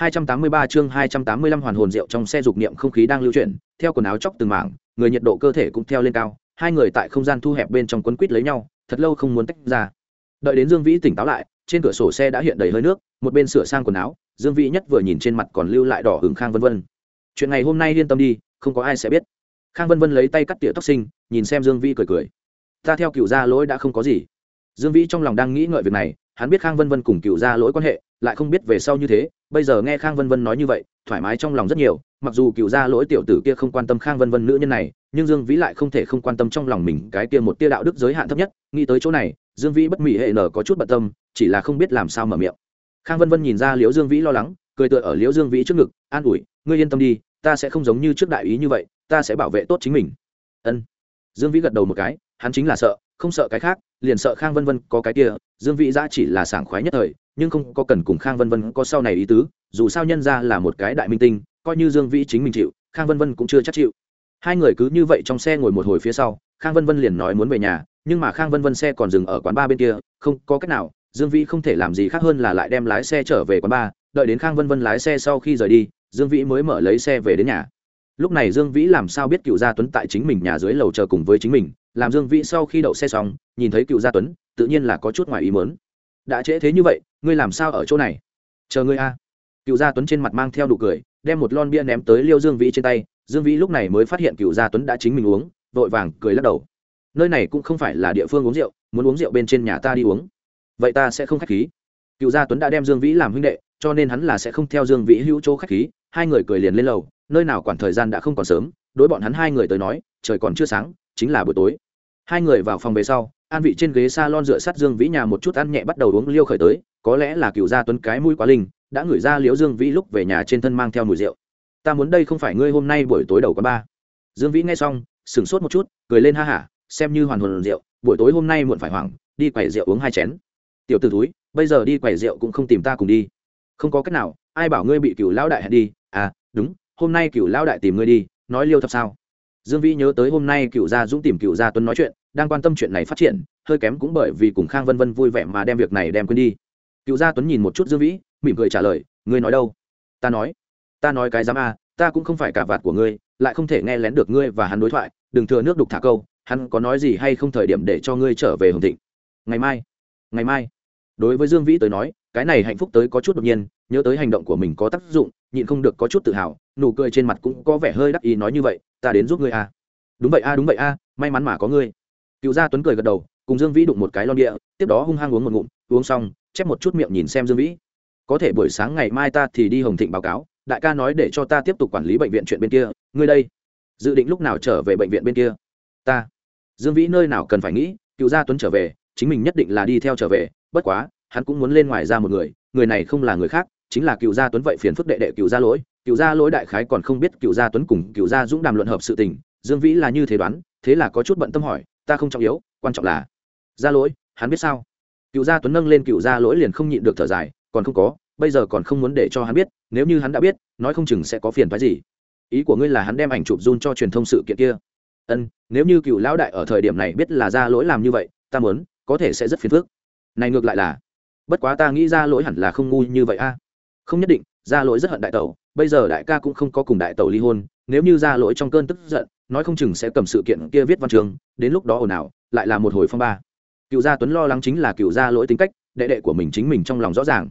283 chương 285 hoàn hồn rượu trong xe dục niệm không khí đang lưu chuyển, theo quần áo chóc từng mảng, người nhiệt độ cơ thể cũng theo lên cao, hai người tại không gian thu hẹp bên trong quấn quýt lấy nhau, thật lâu không muốn tách ra. Đợi đến Dương Vĩ tỉnh táo lại, trên cửa sổ xe đã hiện đầy hơi nước, một bên sửa sang quần áo, Dương Vĩ nhất vừa nhìn trên mặt còn lưu lại đỏ ửng Khang Vân Vân. Chuyện ngày hôm nay yên tâm đi, không có ai sẽ biết. Khang Vân Vân lấy tay cắt tỉa tóc sinh, nhìn xem Dương Vĩ cười cười. Ta theo cựu gia lỗi đã không có gì. Dương Vĩ trong lòng đang nghĩ ngợi việc này, hắn biết Khang Vân Vân cùng cựu gia lỗi quan hệ, lại không biết về sau như thế bây giờ nghe khang vân vân nói như vậy thoải mái trong lòng rất nhiều mặc dù cựu gia lỗi tiểu tử kia không quan tâm khang vân vân nữ nhân này nhưng dương vĩ lại không thể không quan tâm trong lòng mình cái kia một tia đạo đức giới hạn thấp nhất nghĩ tới chỗ này dương vĩ bất mỹ hệ nở có chút bận tâm chỉ là không biết làm sao mở miệng. Khang vân vân nhìn ra liễu dương vĩ lo lắng cười tựa ở liễu dương vĩ trước ngực an ủi ngươi yên tâm đi ta sẽ không giống như trước đại ý như vậy ta sẽ bảo vệ tốt chính mình. Ân. Dương vĩ gật đầu một cái hắn chính là sợ không sợ cái khác, liền sợ khang vân vân có cái kia, dương vĩ ra chỉ là sảng khoái nhất thời, nhưng không có cần cùng khang vân vân có sau này ý tứ, dù sao nhân ra là một cái đại minh tinh, coi như dương vĩ chính mình chịu, khang vân vân cũng chưa chắc chịu. Hai người cứ như vậy trong xe ngồi một hồi phía sau, khang vân vân liền nói muốn về nhà, nhưng mà khang vân vân xe còn dừng ở quán ba bên kia, không có cách nào, dương vĩ không thể làm gì khác hơn là lại đem lái xe trở về quán ba, đợi đến khang vân vân lái xe sau khi rời đi, dương vĩ mới mở lấy xe về đến nhà. Lúc này dương vĩ làm sao biết cựu gia tuấn tại chính mình nhà dưới lầu chờ cùng với chính mình làm dương vĩ sau khi đậu xe xong, nhìn thấy cựu gia tuấn, tự nhiên là có chút ngoài ý mớn đã trễ thế như vậy, ngươi làm sao ở chỗ này? Chờ ngươi a. Cựu gia tuấn trên mặt mang theo đủ cười, đem một lon bia ném tới liêu dương vĩ trên tay. Dương vĩ lúc này mới phát hiện cựu gia tuấn đã chính mình uống, vội vàng cười lắc đầu. Nơi này cũng không phải là địa phương uống rượu, muốn uống rượu bên trên nhà ta đi uống. Vậy ta sẽ không k h á c h khí. Cựu gia tuấn đã đem dương vĩ làm huynh đệ, cho nên hắn là sẽ không theo dương vĩ hữu chỗ k h á c h khí. Hai người cười liền lên lầu, nơi nào quản thời gian đã không còn sớm, đối bọn hắn hai người tới nói, trời còn chưa sáng, chính là buổi tối hai người vào phòng về sau, an vị trên ghế s a lon dựa sát dương vĩ nhà một chút ăn nhẹ bắt đầu uống liêu khởi tới, có lẽ là cựu gia tuấn cái mũi quá linh, đã ngửi ra liễu dương vĩ lúc về nhà trên thân mang theo mùi rượu. Ta muốn đây không phải ngươi hôm nay buổi tối đầu có ba dương vĩ nghe xong, sửng sốt một chút, cười lên ha hả, xem như hoàn hồn rượu, buổi tối hôm nay muộn phải hoảng, đi quẩy rượu uống hai chén. Tiểu t ử túi bây giờ đi quẩy rượu cũng không tìm ta cùng đi. Không có cách nào, ai bảo ngươi bị cựu lão đại hẹn đi à đúng, hôm nay cựu lão đại tìm ngươi đi, nói liêu thật sao dương vĩ nhớ tới hôm nay cựu gia dũng tìm cựu gia tuấn nói chuyện, đang quan tâm chuyện này phát triển, hơi kém cũng bởi vì cùng khang vân vân vui vẻ mà đem việc này đem quên đi. Cựu gia tuấn nhìn một chút dương vĩ, mỉm cười trả lời, ngươi nói đâu? Ta nói. Ta nói cái dám a, ta cũng không phải cả vạt của ngươi, lại không thể nghe lén được ngươi và hắn đối thoại, đừng thừa nước đục thả câu, hắn có nói gì hay không thời điểm để cho ngươi trở về hồng thịnh. Ngày mai. Ngày mai. Đối với dương vĩ tới nói cái này hạnh phúc tới có chút đột nhiên, nhớ tới hành động của mình có tác dụng, nhịn không được có chút tự hào, nụ cười trên mặt cũng có vẻ hơi đắc ý nói như vậy, ta đến giúp ngươi a đúng vậy a đúng vậy a may mắn mà có ngươi. Cựu gia tuấn cười gật đầu, cùng dương vĩ đụng một cái lon địa, tiếp đó hung hăng uống một ngụm, uống xong, chép một chút miệng nhìn xem dương vĩ. Có thể buổi sáng ngày mai ta thì đi hồng thịnh báo cáo, đại ca nói để cho ta tiếp tục quản lý bệnh viện chuyện bên kia, ngươi đây. Dự định lúc nào trở về bệnh viện bên kia? Ta. Dương vĩ nơi nào cần phải nghĩ, cựu gia tuấn trở về, chính mình nhất định là đi theo trở về, bất quá hắn cũng muốn lên ngoài ra một người người này không là người khác, chính là cựu gia tuấn vậy phiền phức đệ đệ cựu gia lỗi. Cựu gia lỗi đại khái còn không biết cựu gia tuấn cùng cựu gia dũng đàm luận hợp sự tình, dương vĩ là như thế đoán, thế là có chút bận tâm hỏi, ta không trọng yếu, quan trọng là gia lỗi, hắn biết sao? Cựu gia tuấn nâng lên cựu gia lỗi liền không nhịn được thở dài, còn không có, bây giờ còn không muốn để cho hắn biết, nếu như hắn đã biết, nói không chừng sẽ có phiền phái gì. Ý của ngươi là hắn đem ảnh chụp run cho truyền thông sự kiện kia? Ân, nếu như cựu lão đại ở thời điểm này biết là gia lỗi làm như vậy, ta muốn, có thể sẽ rất phiền phức. Này ngược lại là bất quá ta nghĩ gia lỗi hẳn là không ngu như vậy a. Không nhất định gia lỗi rất hận đại tẩu, bây giờ đại ca cũng không có cùng đại tẩu ly hôn, nếu như gia lỗi trong cơn tức giận, nói không chừng sẽ cầm sự kiện kia viết văn trường đến lúc đó ồn ào, lại là một hồi phong ba. Cựu gia tuấn lo lắng chính là cựu gia lỗi tính cách, đệ đệ của mình chính mình trong lòng rõ ràng.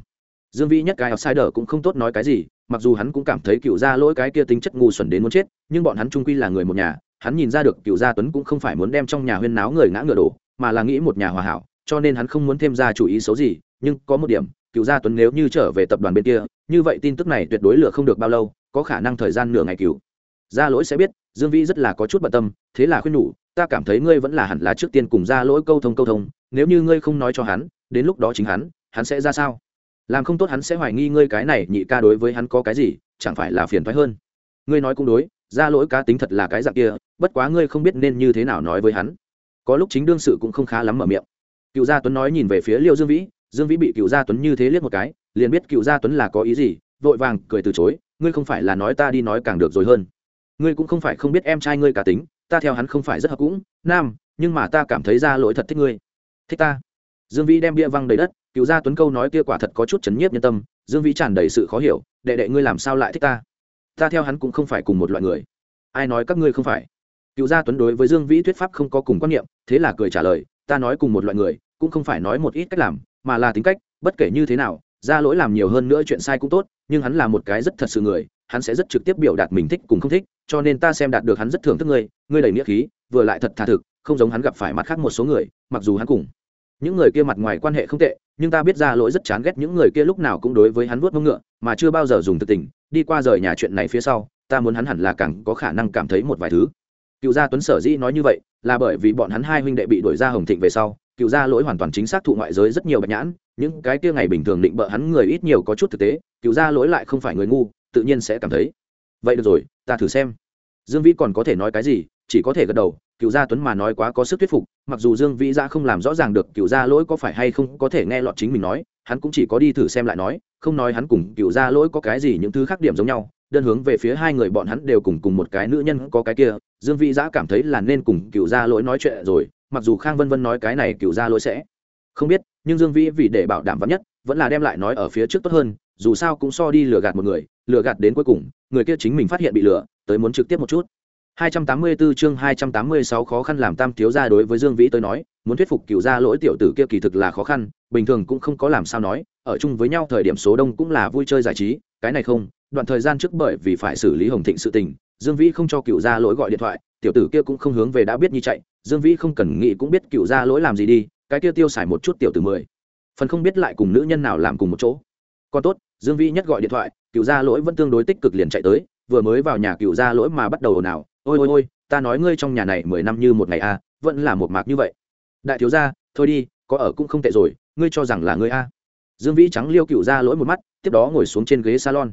Dương vĩ nhất cái outsider cũng không tốt nói cái gì, mặc dù hắn cũng cảm thấy cựu gia lỗi cái kia tính chất ngu xuẩn đến muốn chết, nhưng bọn hắn trung quy là người một nhà, hắn nhìn ra được cựu gia tuấn cũng không phải muốn đem trong nhà huyên náo người ngã ngựa đổ, mà là nghĩ một nhà hòa hảo, cho nên hắn không muốn thêm ra chủ ý xấu gì nhưng có một điểm, cựu gia tuấn nếu như trở về tập đoàn bên kia, như vậy tin tức này tuyệt đối lựa không được bao lâu, có khả năng thời gian nửa ngày cựu. Gia lỗi sẽ biết, dương vĩ rất là có chút bận tâm, thế là khuyên nhủ, ta cảm thấy ngươi vẫn là hẳn là trước tiên cùng gia lỗi câu thông câu thông, nếu như ngươi không nói cho hắn, đến lúc đó chính hắn hắn sẽ ra sao? Làm không tốt hắn sẽ hoài nghi ngươi cái này, nhị ca đối với hắn có cái gì, chẳng phải là phiền thoái hơn? Ngươi nói cũng đối, gia lỗi cá tính thật là cái dạng kia, bất quá ngươi không biết nên như thế nào nói với hắn. Có lúc chính đương sự cũng không khá lắm mở miệng. Cựu gia tuấn nói nhìn về phía liêu dương vĩ dương vĩ bị cựu gia tuấn như thế liếc một cái, liền biết cựu gia tuấn là có ý gì, vội vàng cười từ chối, ngươi không phải là nói ta đi nói càng được rồi hơn. Ngươi cũng không phải không biết em trai ngươi cả tính, ta theo hắn không phải rất hợp cũng, nam, nhưng mà ta cảm thấy ra lỗi thật thích ngươi. Thích ta? Dương vĩ đem bia văng đầy đất, cựu gia tuấn câu nói kia quả thật có chút chấn nhiếp nhân tâm, dương vĩ tràn đầy sự khó hiểu, đệ đệ ngươi làm sao lại thích ta? Ta theo hắn cũng không phải cùng một loại người. Ai nói các ngươi không phải? Cựu gia tuấn đối với dương vĩ thuyết pháp không có cùng quan niệm, thế là cười trả lời, ta nói cùng một loại người, cũng không phải nói một ít cách làm mà là tính cách, bất kể như thế nào, ra lỗi làm nhiều hơn nữa chuyện sai cũng tốt, nhưng hắn là một cái rất thật sự người, hắn sẽ rất trực tiếp biểu đạt mình thích cùng không thích, cho nên ta xem đạt được hắn rất thưởng thức ngươi ngươi đầy nghĩa khí, vừa lại thật thà thực, không giống hắn gặp phải mặt khác một số người, mặc dù hắn cùng những người kia mặt ngoài quan hệ không tệ, nhưng ta biết ra lỗi rất chán ghét những người kia lúc nào cũng đối với hắn vuốt mông ngựa, mà chưa bao giờ dùng thực tình, đi qua rời nhà chuyện này phía sau, ta muốn hắn hẳn là càng có khả năng cảm thấy một vài thứ. Cựu gia tuấn sở dĩ nói như vậy, là bởi vì bọn hắn hai huynh đệ bị đuổi ra hồng thịnh về sau cựu gia lỗi hoàn toàn chính xác thụ ngoại giới rất nhiều bạch nhãn, những cái kia ngày bình thường định bợ hắn người ít nhiều có chút thực tế, cựu gia lỗi lại không phải người ngu, tự nhiên sẽ cảm thấy. Vậy được rồi, ta thử xem. Dương vĩ còn có thể nói cái gì, chỉ có thể gật đầu, cựu gia tuấn mà nói quá có sức thuyết phục, mặc dù dương vĩ ra không làm rõ ràng được cựu gia lỗi có phải hay không có thể nghe lọt chính mình nói, hắn cũng chỉ có đi thử xem lại nói, không nói hắn cùng cựu gia lỗi có cái gì những thứ khác điểm giống nhau, đơn hướng về phía hai người bọn hắn đều cùng cùng một cái nữ nhân có cái kia, dương vĩ giã cảm thấy là nên cùng cựu gia lỗi nói chuyện rồi mặc dù khang vân vân nói cái này cựu gia lỗi sẽ không biết nhưng dương vĩ vì để bảo đảm vắn nhất vẫn là đem lại nói ở phía trước tốt hơn dù sao cũng so đi lừa gạt một người lừa gạt đến cuối cùng người kia chính mình phát hiện bị lừa tới muốn trực tiếp một chút. 284 chương 286 khó khăn làm tam thiếu gia đối với Dương Vĩ tới nói, muốn thuyết phục cửu gia lỗi tiểu tử kia kỳ thực là khó khăn, bình thường cũng không có làm sao nói, ở chung với nhau thời điểm số đông cũng là vui chơi giải trí, cái này không, đoạn thời gian trước bởi vì phải xử lý Hồng Thịnh sự tình, Dương Vĩ không cho cửu gia lỗi gọi điện thoại, tiểu tử kia cũng không hướng về đã biết như chạy, Dương Vĩ không cần nghĩ cũng biết Cựu gia lỗi làm gì đi, cái kia tiêu xài một chút tiểu từ mười. Phần không biết lại cùng nữ nhân nào làm cùng một chỗ. Còn tốt, Dương Vĩ nhất gọi điện thoại, Cựu gia lỗi vẫn tương đối tích cực liền chạy tới, vừa mới vào nhà Cựu gia lỗi mà bắt đầu ồn ào. ôi ôi ôi ta nói ngươi trong nhà này mười năm như một ngày a vẫn là một mạc như vậy đại thiếu gia thôi đi có ở cũng không tệ rồi ngươi cho rằng là ngươi a dương vĩ trắng liêu cựu gia lỗi một mắt tiếp đó ngồi xuống trên ghế salon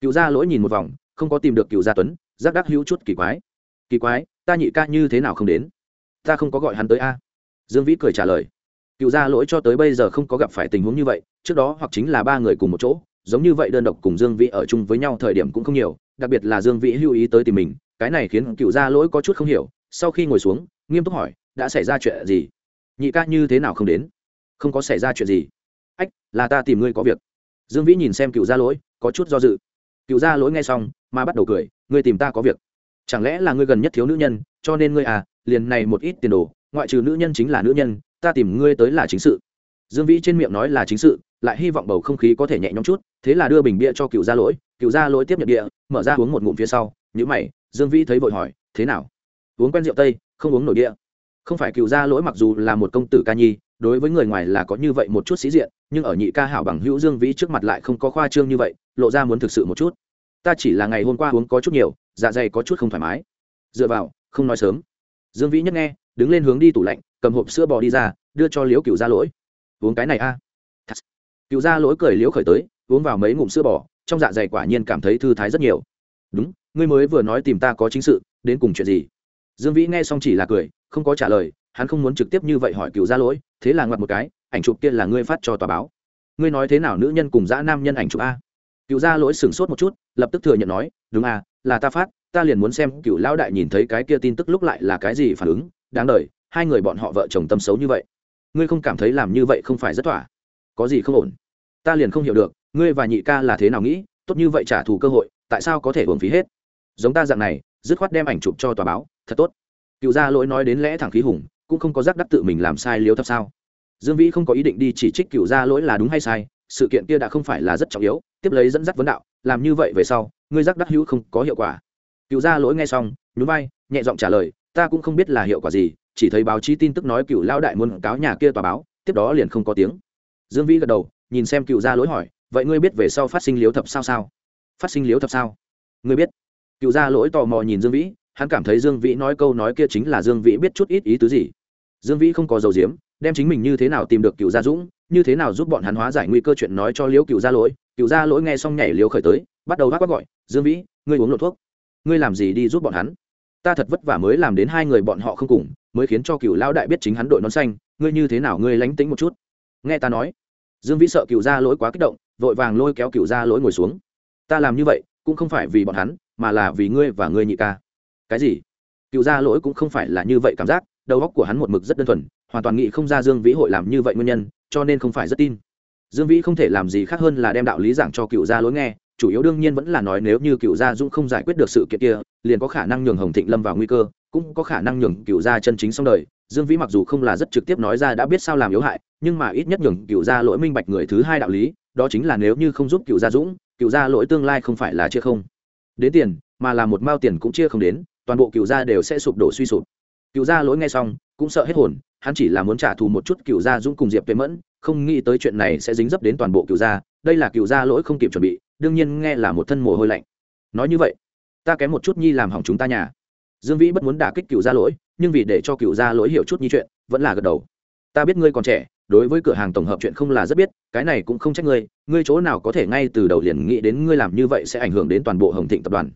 cựu gia lỗi nhìn một vòng không có tìm được cựu gia tuấn giác đắc hữu chút kỳ quái kỳ quái ta nhị ca như thế nào không đến ta không có gọi hắn tới a. Dương vĩ cười trả lời. Cựu gia lỗi cho tới bây giờ không có gặp phải tình huống như vậy, trước đó hoặc chính là ba người cùng một chỗ, giống như vậy đơn độc cùng dương vĩ ở chung với nhau thời điểm cũng không nhiều, đặc biệt là dương vĩ lưu ý tới tìm mình, cái này khiến cựu gia lỗi có chút không hiểu, sau khi ngồi xuống, nghiêm túc hỏi, đã xảy ra chuyện gì? Nhị ca như thế nào không đến? Không có xảy ra chuyện gì. Ách, là ta tìm ngươi có việc. Dương vĩ nhìn xem cựu gia lỗi, có chút do dự. Cựu gia lỗi nghe xong, mà bắt đầu cười, ngươi tìm ta có việc. Chẳng lẽ là ngươi gần nhất thiếu nữ nhân, cho nên ngươi à liền này một ít tiền đồ, ngoại trừ nữ nhân chính là nữ nhân, ta tìm ngươi tới là chính sự. Dương vĩ trên miệng nói là chính sự, lại hy vọng bầu không khí có thể nhẹ nhõm chút, thế là đưa bình bia cho cựu gia lỗi, cựu gia lỗi tiếp nhận địa mở ra uống một ngụm phía sau nhữ mày, dương vĩ thấy vội hỏi, thế nào? Uống quen rượu tây, không uống nổi địa không phải cựu gia lỗi mặc dù là một công tử ca nhi, đối với người ngoài là có như vậy một chút sĩ diện, nhưng ở nhị ca hảo bằng hữu dương vĩ trước mặt lại không có khoa trương như vậy, lộ ra muốn thực sự một chút. Ta chỉ là ngày hôm qua uống có chút nhiều dạ dày có chút không thoải mái. Dựa vào, không nói sớm dương vĩ nhất nghe, đứng lên hướng đi tủ lạnh, cầm hộp sữa bò đi ra, đưa cho liễu cựu gia lỗi. Uống cái này a. À? cựu gia lỗi cười liễu khởi tới, uống vào mấy ngụm sữa bò, trong dạ dày quả nhiên cảm thấy thư thái rất nhiều. Đúng, ngươi mới vừa nói tìm ta có chính sự, đến cùng chuyện gì? Dương vĩ nghe xong chỉ là cười, không có trả lời, hắn không muốn trực tiếp như vậy hỏi cựu gia lỗi, thế là ngoặt một cái, ảnh chụp kia là ngươi phát cho tòa báo. Ngươi nói thế nào nữ nhân cùng dã nam nhân ảnh chụp a? Cựu gia lỗi sửng sốt một chút, lập tức thừa nhận nói, đúng à là ta phát ta liền muốn xem cựu lão đại nhìn thấy cái kia tin tức lúc lại là cái gì phản ứng, đáng đời, hai người bọn họ vợ chồng tâm xấu như vậy. Ngươi không cảm thấy làm như vậy không phải rất thỏa? Có gì không ổn? Ta liền không hiểu được, ngươi và nhị ca là thế nào nghĩ, tốt như vậy trả thù cơ hội, tại sao có thể hưởng phí hết? Giống ta dạng này, dứt khoát đem ảnh chụp cho tòa báo, thật tốt. Cựu gia lỗi nói đến lẽ thẳng khí hùng, cũng không có giác đắc tự mình làm sai liếu thấp sao. Dương vĩ không có ý định đi chỉ trích cựu gia lỗi là đúng hay sai, sự kiện kia đã không phải là rất trọng yếu, tiếp lấy dẫn dắt vấn đạo, làm như vậy về sau, ngươi giác đắc hữu không có hiệu quả cựu gia lỗi nghe xong, nhún vai, nhẹ giọng trả lời, ta cũng không biết là hiệu quả gì, chỉ thấy báo chí tin tức nói cựu lao đại muốn cáo nhà kia tòa báo, tiếp đó liền không có tiếng. Dương vĩ gật đầu, nhìn xem cựu gia lỗi hỏi, vậy ngươi biết về sau phát sinh liếu thập sao sao? Phát sinh liếu thập sao? Ngươi biết. Cựu gia lỗi tò mò nhìn dương vĩ, hắn cảm thấy dương vĩ nói câu nói kia chính là dương vĩ biết chút ít ý tứ gì. Dương vĩ không có dầu diếm, đem chính mình như thế nào tìm được cựu gia dũng, như thế nào giúp bọn hắn hóa giải nguy cơ chuyện nói cho liễu cựu gia lỗi. Cựu gia lỗi nghe xong nhảy liễu khởi tới, bắt đầu hát quát gọi, dương vĩ, ngươi uống lộ thuốc ngươi làm gì đi giúp bọn hắn? Ta thật vất vả mới làm đến hai người bọn họ không cùng, mới khiến cho cựu lão đại biết chính hắn đội nón xanh, ngươi như thế nào ngươi lánh tính một chút? Nghe ta nói. Dương vĩ sợ cựu gia lỗi quá kích động, vội vàng lôi kéo cựu gia lỗi ngồi xuống. Ta làm như vậy, cũng không phải vì bọn hắn, mà là vì ngươi và ngươi nhị ca. Cái gì? Cựu gia lỗi cũng không phải là như vậy cảm giác, đầu óc của hắn một mực rất đơn thuần, hoàn toàn nghĩ không ra dương vĩ hội làm như vậy nguyên nhân, cho nên không phải rất tin. Dương vĩ không thể làm gì khác hơn là đem đạo lý giảng cho cựu gia lỗi nghe chủ yếu đương nhiên vẫn là nói nếu như cựu gia dũng không giải quyết được sự kiện kia, liền có khả năng nhường hồng thịnh lâm vào nguy cơ, cũng có khả năng nhường cựu gia chân chính xong đời. Dương vĩ mặc dù không là rất trực tiếp nói ra đã biết sao làm yếu hại, nhưng mà ít nhất nhường cựu gia lỗi minh bạch người thứ hai đạo lý, đó chính là nếu như không giúp cựu gia dũng, cựu gia lỗi tương lai không phải là chia không. Đến tiền, mà là một mao tiền cũng chia không đến, toàn bộ cựu gia đều sẽ sụp đổ suy sụp. Cựu gia lỗi nghe xong, cũng sợ hết hồn, hắn chỉ là muốn trả thù một chút cựu gia dũng cùng diệp tuệ mẫn, không nghĩ tới chuyện này sẽ dính dấp đến toàn bộ cựu gia. Đây là cựu gia lỗi không kịp chuẩn bị đương nhiên nghe là một thân mồ hôi lạnh. Nói như vậy, ta kém một chút nhi làm hỏng chúng ta nhà. Dương vĩ bất muốn đả kích cựu gia lỗi, nhưng vì để cho cựu gia lỗi hiểu chút nhi chuyện, vẫn là gật đầu. Ta biết ngươi còn trẻ, đối với cửa hàng tổng hợp chuyện không là rất biết, cái này cũng không trách ngươi ngươi chỗ nào có thể ngay từ đầu liền nghĩ đến ngươi làm như vậy sẽ ảnh hưởng đến toàn bộ hồng thịnh tập đoàn.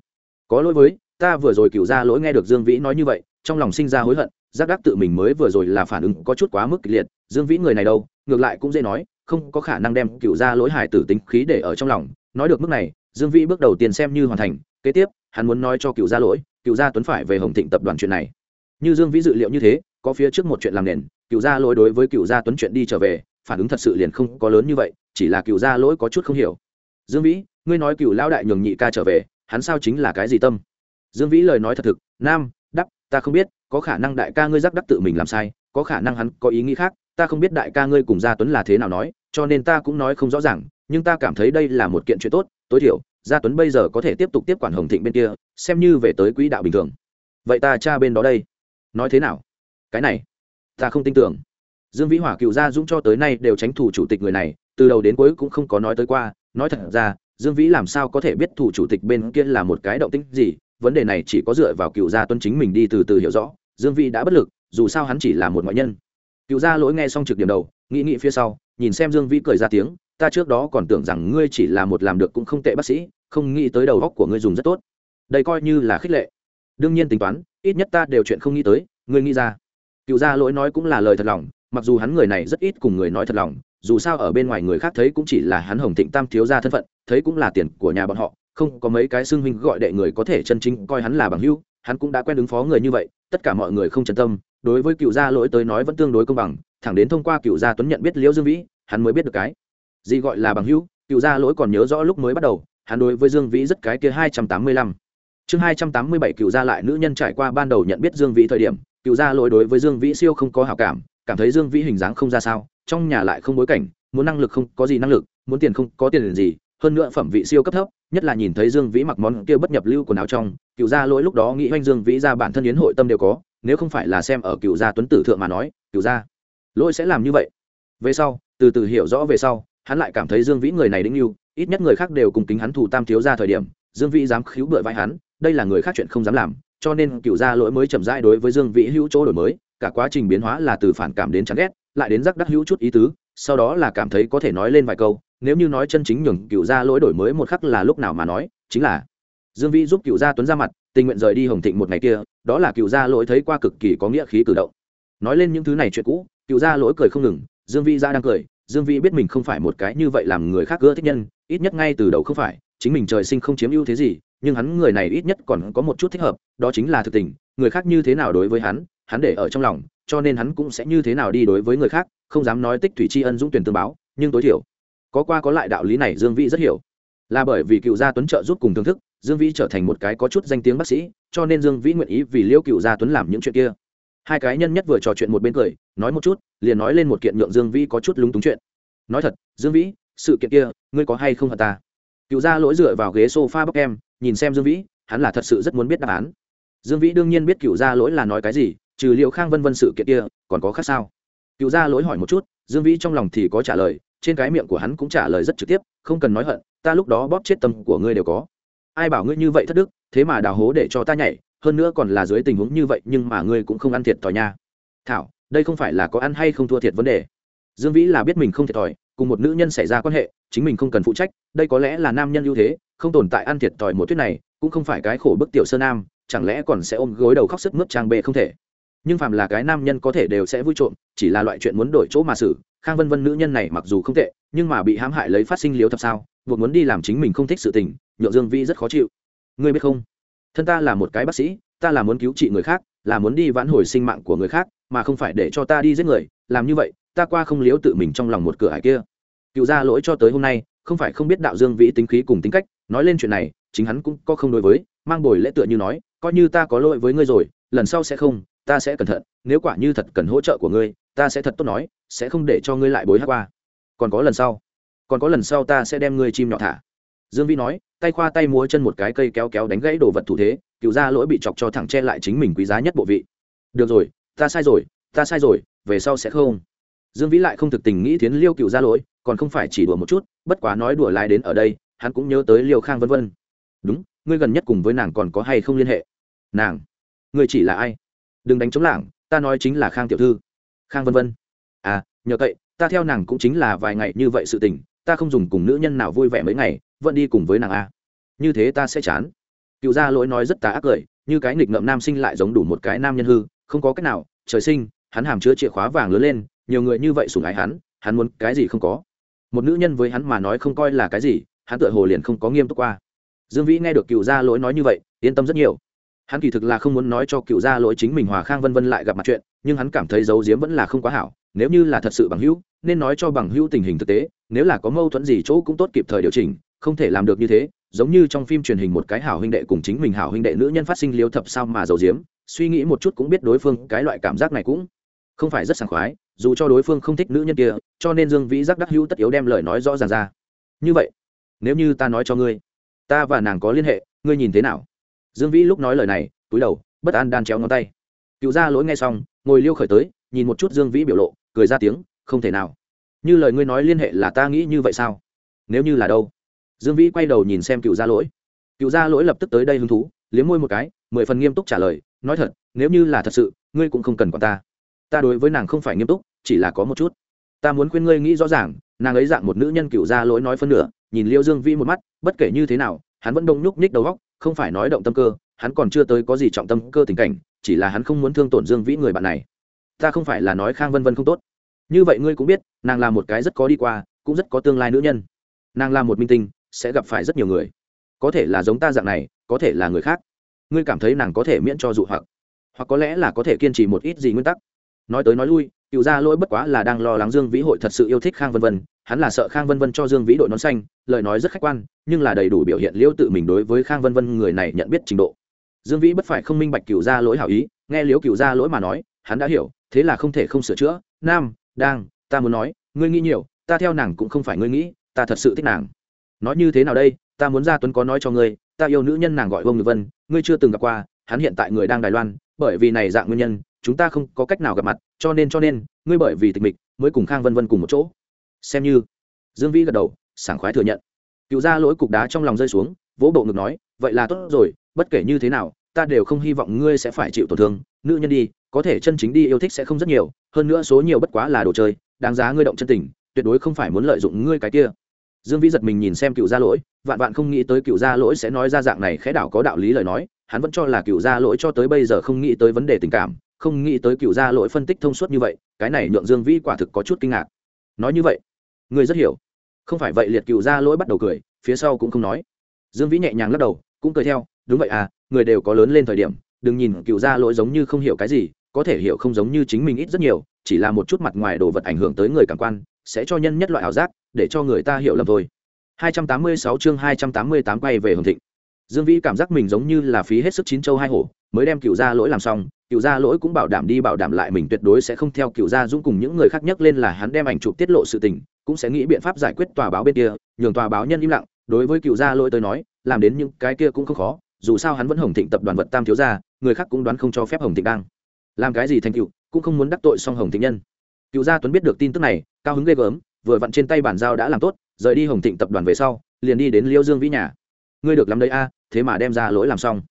Có lỗi với, ta vừa rồi cựu gia lỗi nghe được dương vĩ nói như vậy, trong lòng sinh ra hối hận, giác đắc tự mình mới vừa rồi là phản ứng có chút quá mức kịch liệt, dương vĩ người này đâu, ngược lại cũng dễ nói, không có khả năng đem cựu gia lỗi hải tử tính khí để ở trong lòng nói được mức này, dương vĩ bước đầu tiên xem như hoàn thành, kế tiếp, hắn muốn nói cho cựu gia lỗi, cựu gia tuấn phải về hồng thịnh tập đoàn chuyện này. Như dương vĩ dự liệu như thế, có phía trước một chuyện làm nền, cựu gia lỗi đối với cựu gia tuấn chuyện đi trở về, phản ứng thật sự liền không có lớn như vậy, chỉ là cựu gia lỗi có chút không hiểu. Dương vĩ, ngươi nói cựu lão đại nhường nhị ca trở về, hắn sao chính là cái gì tâm? Dương vĩ lời nói thật thực, nam đắp ta không biết, có khả năng đại ca ngươi giác đắc tự mình làm sai, có khả năng hắn có ý nghĩ khác, ta không biết đại ca ngươi cùng gia tuấn là thế nào nói, cho nên ta cũng nói không rõ ràng nhưng ta cảm thấy đây là một kiện chuyện tốt, tối thiểu, gia tuấn bây giờ có thể tiếp tục tiếp quản hồng thịnh bên kia, xem như về tới quỹ đạo bình thường. Vậy ta cha bên đó đây. Nói thế nào? Cái này, ta không tin tưởng. Dương vĩ hỏa cựu gia dũng cho tới nay đều tránh thủ chủ tịch người này, từ đầu đến cuối cũng không có nói tới qua, nói thật ra, dương vĩ làm sao có thể biết thủ chủ tịch bên kia là một cái động tĩnh gì, vấn đề này chỉ có dựa vào cựu gia tuân chính mình đi từ từ hiểu rõ, dương vĩ đã bất lực, dù sao hắn chỉ là một ngoại nhân. Cựu gia lỗi nghe xong trực điểm đầu, nghĩ nghĩ phía sau, nhìn xem dương vĩ cười ra tiếng ta trước đó còn tưởng rằng ngươi chỉ là một làm được cũng không tệ bác sĩ, không nghĩ tới đầu góc của ngươi dùng rất tốt. Đây coi như là khích lệ. Đương nhiên tính toán, ít nhất ta đều chuyện không nghĩ tới, ngươi nghĩ ra. Cựu gia lỗi nói cũng là lời thật lòng, mặc dù hắn người này rất ít cùng người nói thật lòng, dù sao ở bên ngoài người khác thấy cũng chỉ là hắn hồng thịnh tam thiếu gia thân phận, thấy cũng là tiền của nhà bọn họ, không có mấy cái xưng huynh gọi đệ người có thể chân chính coi hắn là bằng hữu, hắn cũng đã quen ứng phó người như vậy, tất cả mọi người không chân tâm, đối với cựu gia lỗi tới nói vẫn tương đối công bằng, thẳng đến thông qua cựu gia tuấn nhận biết liễu dương vĩ, hắn mới biết được cái gì gọi là bằng hữu, cựu gia lỗi còn nhớ rõ lúc mới bắt đầu, hắn đối với dương vĩ rất cái kia hai trăm tám mươi lăm. Chương hai trăm tám mươi bảy, cựu gia lại nữ nhân trải qua ban đầu nhận biết dương vĩ thời điểm, cựu gia lỗi đối với dương vĩ siêu không có hảo cảm cảm thấy dương vĩ hình dáng không ra sao, trong nhà lại không bối cảnh, muốn năng lực không có gì năng lực, muốn tiền không có tiền gì, hơn nữa phẩm vị siêu cấp thấp, nhất là nhìn thấy dương vĩ mặc món kia bất nhập lưu quần áo trong, cựu gia lỗi lúc đó nghĩ oanh dương vĩ ra bản thân yến hội tâm đều có, nếu không phải là xem ở cựu gia tuấn tử thượng mà nói, cựu gia lỗi sẽ làm như vậy. Về sau, từ từ hiểu rõ về sau hắn lại cảm thấy dương vĩ người này đĩnh lưu ít nhất người khác đều cùng kính hắn thù tam thiếu ra thời điểm, dương vĩ dám khiếu bựa vai hắn, đây là người khác chuyện không dám làm, cho nên cựu gia lỗi mới chậm rãi đối với dương vĩ hữu chỗ đổi mới, cả quá trình biến hóa là từ phản cảm đến chán ghét, lại đến rắc đắc hữu chút ý tứ, sau đó là cảm thấy có thể nói lên vài câu, nếu như nói chân chính nhường cựu gia lỗi đổi mới một khắc là lúc nào mà nói, chính là dương vĩ giúp cựu gia tuấn ra mặt, tình nguyện rời đi hồng thịnh một ngày kia, đó là cựu gia lỗi thấy qua cực kỳ có nghĩa khí cử động. Nói lên những thứ này chuyện cũ cựu gia lỗi cười không ngừng, dương vĩ ra đang cười dương vĩ biết mình không phải một cái như vậy làm người khác gỡ thích nhân, ít nhất ngay từ đầu không phải, chính mình trời sinh không chiếm ưu thế gì, nhưng hắn người này ít nhất còn có một chút thích hợp, đó chính là thực tình, người khác như thế nào đối với hắn hắn để ở trong lòng, cho nên hắn cũng sẽ như thế nào đi đối với người khác, không dám nói tích thủy tri ân dũng tuyển tương báo, nhưng tối thiểu, có qua có lại đạo lý này dương vĩ rất hiểu. Là bởi vì cựu gia tuấn trợ giúp cùng thưởng thức, dương vĩ trở thành một cái có chút danh tiếng bác sĩ, cho nên dương vĩ nguyện ý vì liễu cựu gia tuấn làm những chuyện kia hai cái nhân nhất vừa trò chuyện một bên cười, nói một chút, liền nói lên một kiện nhượng dương vĩ có chút lúng túng chuyện. Nói thật, dương vĩ, sự kiện kia, ngươi có hay không hả ta? Cựu gia lỗi dựa vào ghế s o f a bóc em, nhìn xem dương vĩ, hắn là thật sự rất muốn biết đáp án. Dương vĩ đương nhiên biết cựu gia lỗi là nói cái gì, trừ liệu khang vân vân sự kiện kia, còn có khác sao? Cựu gia lỗi hỏi một chút, dương vĩ trong lòng thì có trả lời, trên cái miệng của hắn cũng trả lời rất trực tiếp, không cần nói hận, ta lúc đó bóp chết tâm của ngươi đều có. Ai bảo ngươi như vậy thất đức, thế mà đào hố để cho ta nhảy hơn nữa còn là dưới tình huống như vậy nhưng mà ngươi cũng không ăn thiệt thòi nha. Thảo, đây không phải là có ăn hay không thua thiệt vấn đề. Dương vĩ là biết mình không thiệt thòi, cùng một nữ nhân xảy ra quan hệ, chính mình không cần phụ trách, đây có lẽ là nam nhân ưu thế, không tồn tại ăn thiệt thòi một thuyết này, cũng không phải cái khổ bức tiểu sơ nam, chẳng lẽ còn sẽ ôm gối đầu khóc sức mướt trang bê không thể. Nhưng phàm là cái nam nhân có thể đều sẽ vui trộm, chỉ là loại chuyện muốn đổi chỗ mà xử, khang vân vân nữ nhân này mặc dù không tệ, nhưng mà bị hãm hại lấy phát sinh liếu thật sao, buộc muốn đi làm chính mình không thích sự tình, nhượng dương vĩ rất khó chịu. Ngươi biết không? Thân ta là một cái bác sĩ, ta là muốn cứu trị người khác, là muốn đi vãn hồi sinh mạng của người khác, mà không phải để cho ta đi giết người, làm như vậy, ta qua không liếu tự mình trong lòng một cửa hải kia. Cựu ra lỗi cho tới hôm nay, không phải không biết đạo dương vĩ tính khí cùng tính cách, nói lên chuyện này, chính hắn cũng có không đối với, mang bồi lễ tựa như nói, coi như ta có lỗi với ngươi rồi, lần sau sẽ không, ta sẽ cẩn thận, nếu quả như thật cần hỗ trợ của ngươi, ta sẽ thật tốt nói, sẽ không để cho ngươi lại bối hát qua. Còn có lần sau, còn có lần sau ta sẽ đem ngươi chim nhỏ thả dương vĩ nói, tay khoa tay múa chân một cái cây kéo kéo đánh gãy đồ vật thủ thế, cựu ra lỗi bị chọc cho thẳng che lại chính mình quý giá nhất bộ vị. Được rồi, ta sai rồi, ta sai rồi, về sau sẽ không. Dương vĩ lại không thực tình nghĩ thiến liêu cựu ra lỗi, còn không phải chỉ đùa một chút, bất quá nói đùa lại đến ở đây, hắn cũng nhớ tới liêu khang vân vân. Đúng, ngươi gần nhất cùng với nàng còn có hay không liên hệ? Nàng, ngươi chỉ là ai? Đừng đánh chống lảng, ta nói chính là khang tiểu thư. Khang vân vân. À nhờ cậy, ta theo nàng cũng chính là vài ngày như vậy sự tình, ta không dùng cùng nữ nhân nào vui vẻ mấy ngày vẫn đi cùng với nàng a. Như thế ta sẽ chán. Cựu gia lỗi nói rất tà ác cười như cái nghịch ngợm nam sinh lại giống đủ một cái nam nhân hư, không có cách nào, trời sinh, hắn hàm chứa chìa khóa vàng lớn lên, nhiều người như vậy sủng ái hắn hắn muốn cái gì không có. Một nữ nhân với hắn mà nói không coi là cái gì, hắn tựa hồ liền không có nghiêm túc qua. Dương vĩ nghe được cựu gia lỗi nói như vậy, yên tâm rất nhiều. Hắn kỳ thực là không muốn nói cho cựu gia lỗi chính mình hòa khang vân vân lại gặp mặt chuyện, nhưng hắn cảm thấy giấu giếm vẫn là không quá hảo, nếu như là thật sự bằng hữu, nên nói cho bằng hữu tình hình thực tế, nếu là có mâu thuẫn gì chỗ cũng tốt kịp thời điều chỉnh không thể làm được như thế, giống như trong phim truyền hình một cái hảo huynh đệ cùng chính mình hảo huynh đệ nữ nhân phát sinh liêu thập sao mà giàu diếm suy nghĩ một chút cũng biết đối phương cái loại cảm giác này cũng không phải rất sảng khoái, dù cho đối phương không thích nữ nhân kia, cho nên dương vĩ giác đắc hữu tất yếu đem lời nói rõ ràng ra. Như vậy, nếu như ta nói cho ngươi, ta và nàng có liên hệ, ngươi nhìn thế nào? Dương vĩ lúc nói lời này, túi đầu, bất an đan chéo ngón tay. Cựu ra lỗi ngay xong, ngồi liêu khởi tới, nhìn một chút dương vĩ biểu lộ, cười ra tiếng, không thể nào. Như lời ngươi nói liên hệ là ta nghĩ như vậy sao? Nếu như là đâu? Dương vĩ quay đầu nhìn xem cựu gia lỗi. Cựu gia lỗi lập tức tới đây hứng thú, liếm môi một cái, mười phần nghiêm túc trả lời, nói thật, nếu như là thật sự, ngươi cũng không cần quản ta. Ta đối với nàng không phải nghiêm túc, chỉ là có một chút. Ta muốn khuyên ngươi nghĩ rõ ràng, nàng ấy dạng một nữ nhân cựu gia lỗi nói phân nửa, nhìn liêu dương vĩ một mắt, bất kể như thế nào, hắn vẫn đông nhúc nhích đầu góc không phải nói động tâm cơ, hắn còn chưa tới có gì trọng tâm cơ tình cảnh, chỉ là hắn không muốn thương tổn dương vĩ người bạn này. Ta không phải là nói khang vân vân không tốt. Như vậy ngươi cũng biết, nàng là một cái rất có đi qua, cũng rất có tương lai nữ nhân. Nàng là một minh tinh sẽ gặp phải rất nhiều người. Có thể là giống ta dạng này, có thể là người khác. Ngươi cảm thấy nàng có thể miễn cho dụ hoặc hoặc có lẽ là có thể kiên trì một ít gì nguyên tắc. Nói tới nói lui, cựu gia lỗi bất quá là đang lo lắng dương vĩ hội thật sự yêu thích khang vân vân, hắn là sợ khang vân vân cho dương vĩ đội nón xanh, lời nói rất khách quan, nhưng là đầy đủ biểu hiện liễu tự mình đối với khang vân vân người này nhận biết trình độ. Dương vĩ bất phải không minh bạch cựu gia lỗi hảo ý, nghe liễu cựu gia lỗi mà nói, hắn đã hiểu, thế là không thể không sửa chữa. Nam, đang, ta muốn nói, ngươi nghĩ nhiều, ta theo nàng cũng không phải ngươi nghĩ, ta thật sự thích nàng nói như thế nào đây? Ta muốn ra tuấn có nói cho ngươi, ta yêu nữ nhân nàng gọi vương ngự vân, ngươi chưa từng gặp qua, hắn hiện tại người đang đài loan, bởi vì này dạng nguyên nhân, chúng ta không có cách nào gặp mặt, cho nên cho nên, ngươi bởi vì tịch mịch, mới cùng khang vân vân cùng một chỗ. Xem như. Dương vĩ gật đầu, sảng khoái thừa nhận. Cựu ra lỗi cục đá trong lòng rơi xuống, vỗ bộ ngực nói, vậy là tốt rồi, bất kể như thế nào, ta đều không hy vọng ngươi sẽ phải chịu tổn thương. Nữ nhân đi, có thể chân chính đi yêu thích sẽ không rất nhiều, hơn nữa số nhiều bất quá là đồ chơi, đáng giá ngươi động chân tình, tuyệt đối không phải muốn lợi dụng ngươi cái kia dương vĩ giật mình nhìn xem cựu gia lỗi, vạn vạn không nghĩ tới cựu gia lỗi sẽ nói ra dạng này khẽ đảo có đạo lý lời nói, hắn vẫn cho là cựu gia lỗi cho tới bây giờ không nghĩ tới vấn đề tình cảm, không nghĩ tới cựu gia lỗi phân tích thông suốt như vậy, cái này nhượng dương vĩ quả thực có chút kinh ngạc. Nói như vậy, người rất hiểu. Không phải vậy liệt cựu gia lỗi bắt đầu cười, phía sau cũng không nói. Dương vĩ nhẹ nhàng lắc đầu, cũng cười theo, đúng vậy à người đều có lớn lên thời điểm, đừng nhìn cựu gia lỗi giống như không hiểu cái gì, có thể hiểu không giống như chính mình ít rất nhiều, chỉ là một chút mặt ngoài đồ vật ảnh hưởng tới người cảm quan sẽ cho nhân nhất loại ảo giác, để cho người ta hiểu lầm thôi. 286 chương 288 quay về hồng thịnh. Dương vĩ cảm giác mình giống như là phí hết sức chín châu hai hổ, mới đem cựu gia lỗi làm xong, cựu gia lỗi cũng bảo đảm đi bảo đảm lại mình tuyệt đối sẽ không theo cựu gia dũng cùng những người khác nhất lên là hắn đem ảnh chụp tiết lộ sự tình, cũng sẽ nghĩ biện pháp giải quyết tòa báo bên kia, nhường tòa báo nhân im lặng, đối với cựu gia lỗi tới nói, làm đến những cái kia cũng không khó, dù sao hắn vẫn hồng thịnh tập đoàn vật tam thiếu gia, người khác cũng đoán không cho phép hồng thịnh đang. Làm cái gì thành cựu, cũng không muốn đắc tội song hồng thịnh nhân. Cựu gia tuấn biết được tin tức này cao hứng ghê gớm, vừa vặn trên tay bản giao đã làm tốt, rời đi hồng thịnh tập đoàn về sau, liền đi đến liêu dương vĩ nhà. Ngươi được lắm đấy a, thế mà đem ra lỗi làm xong.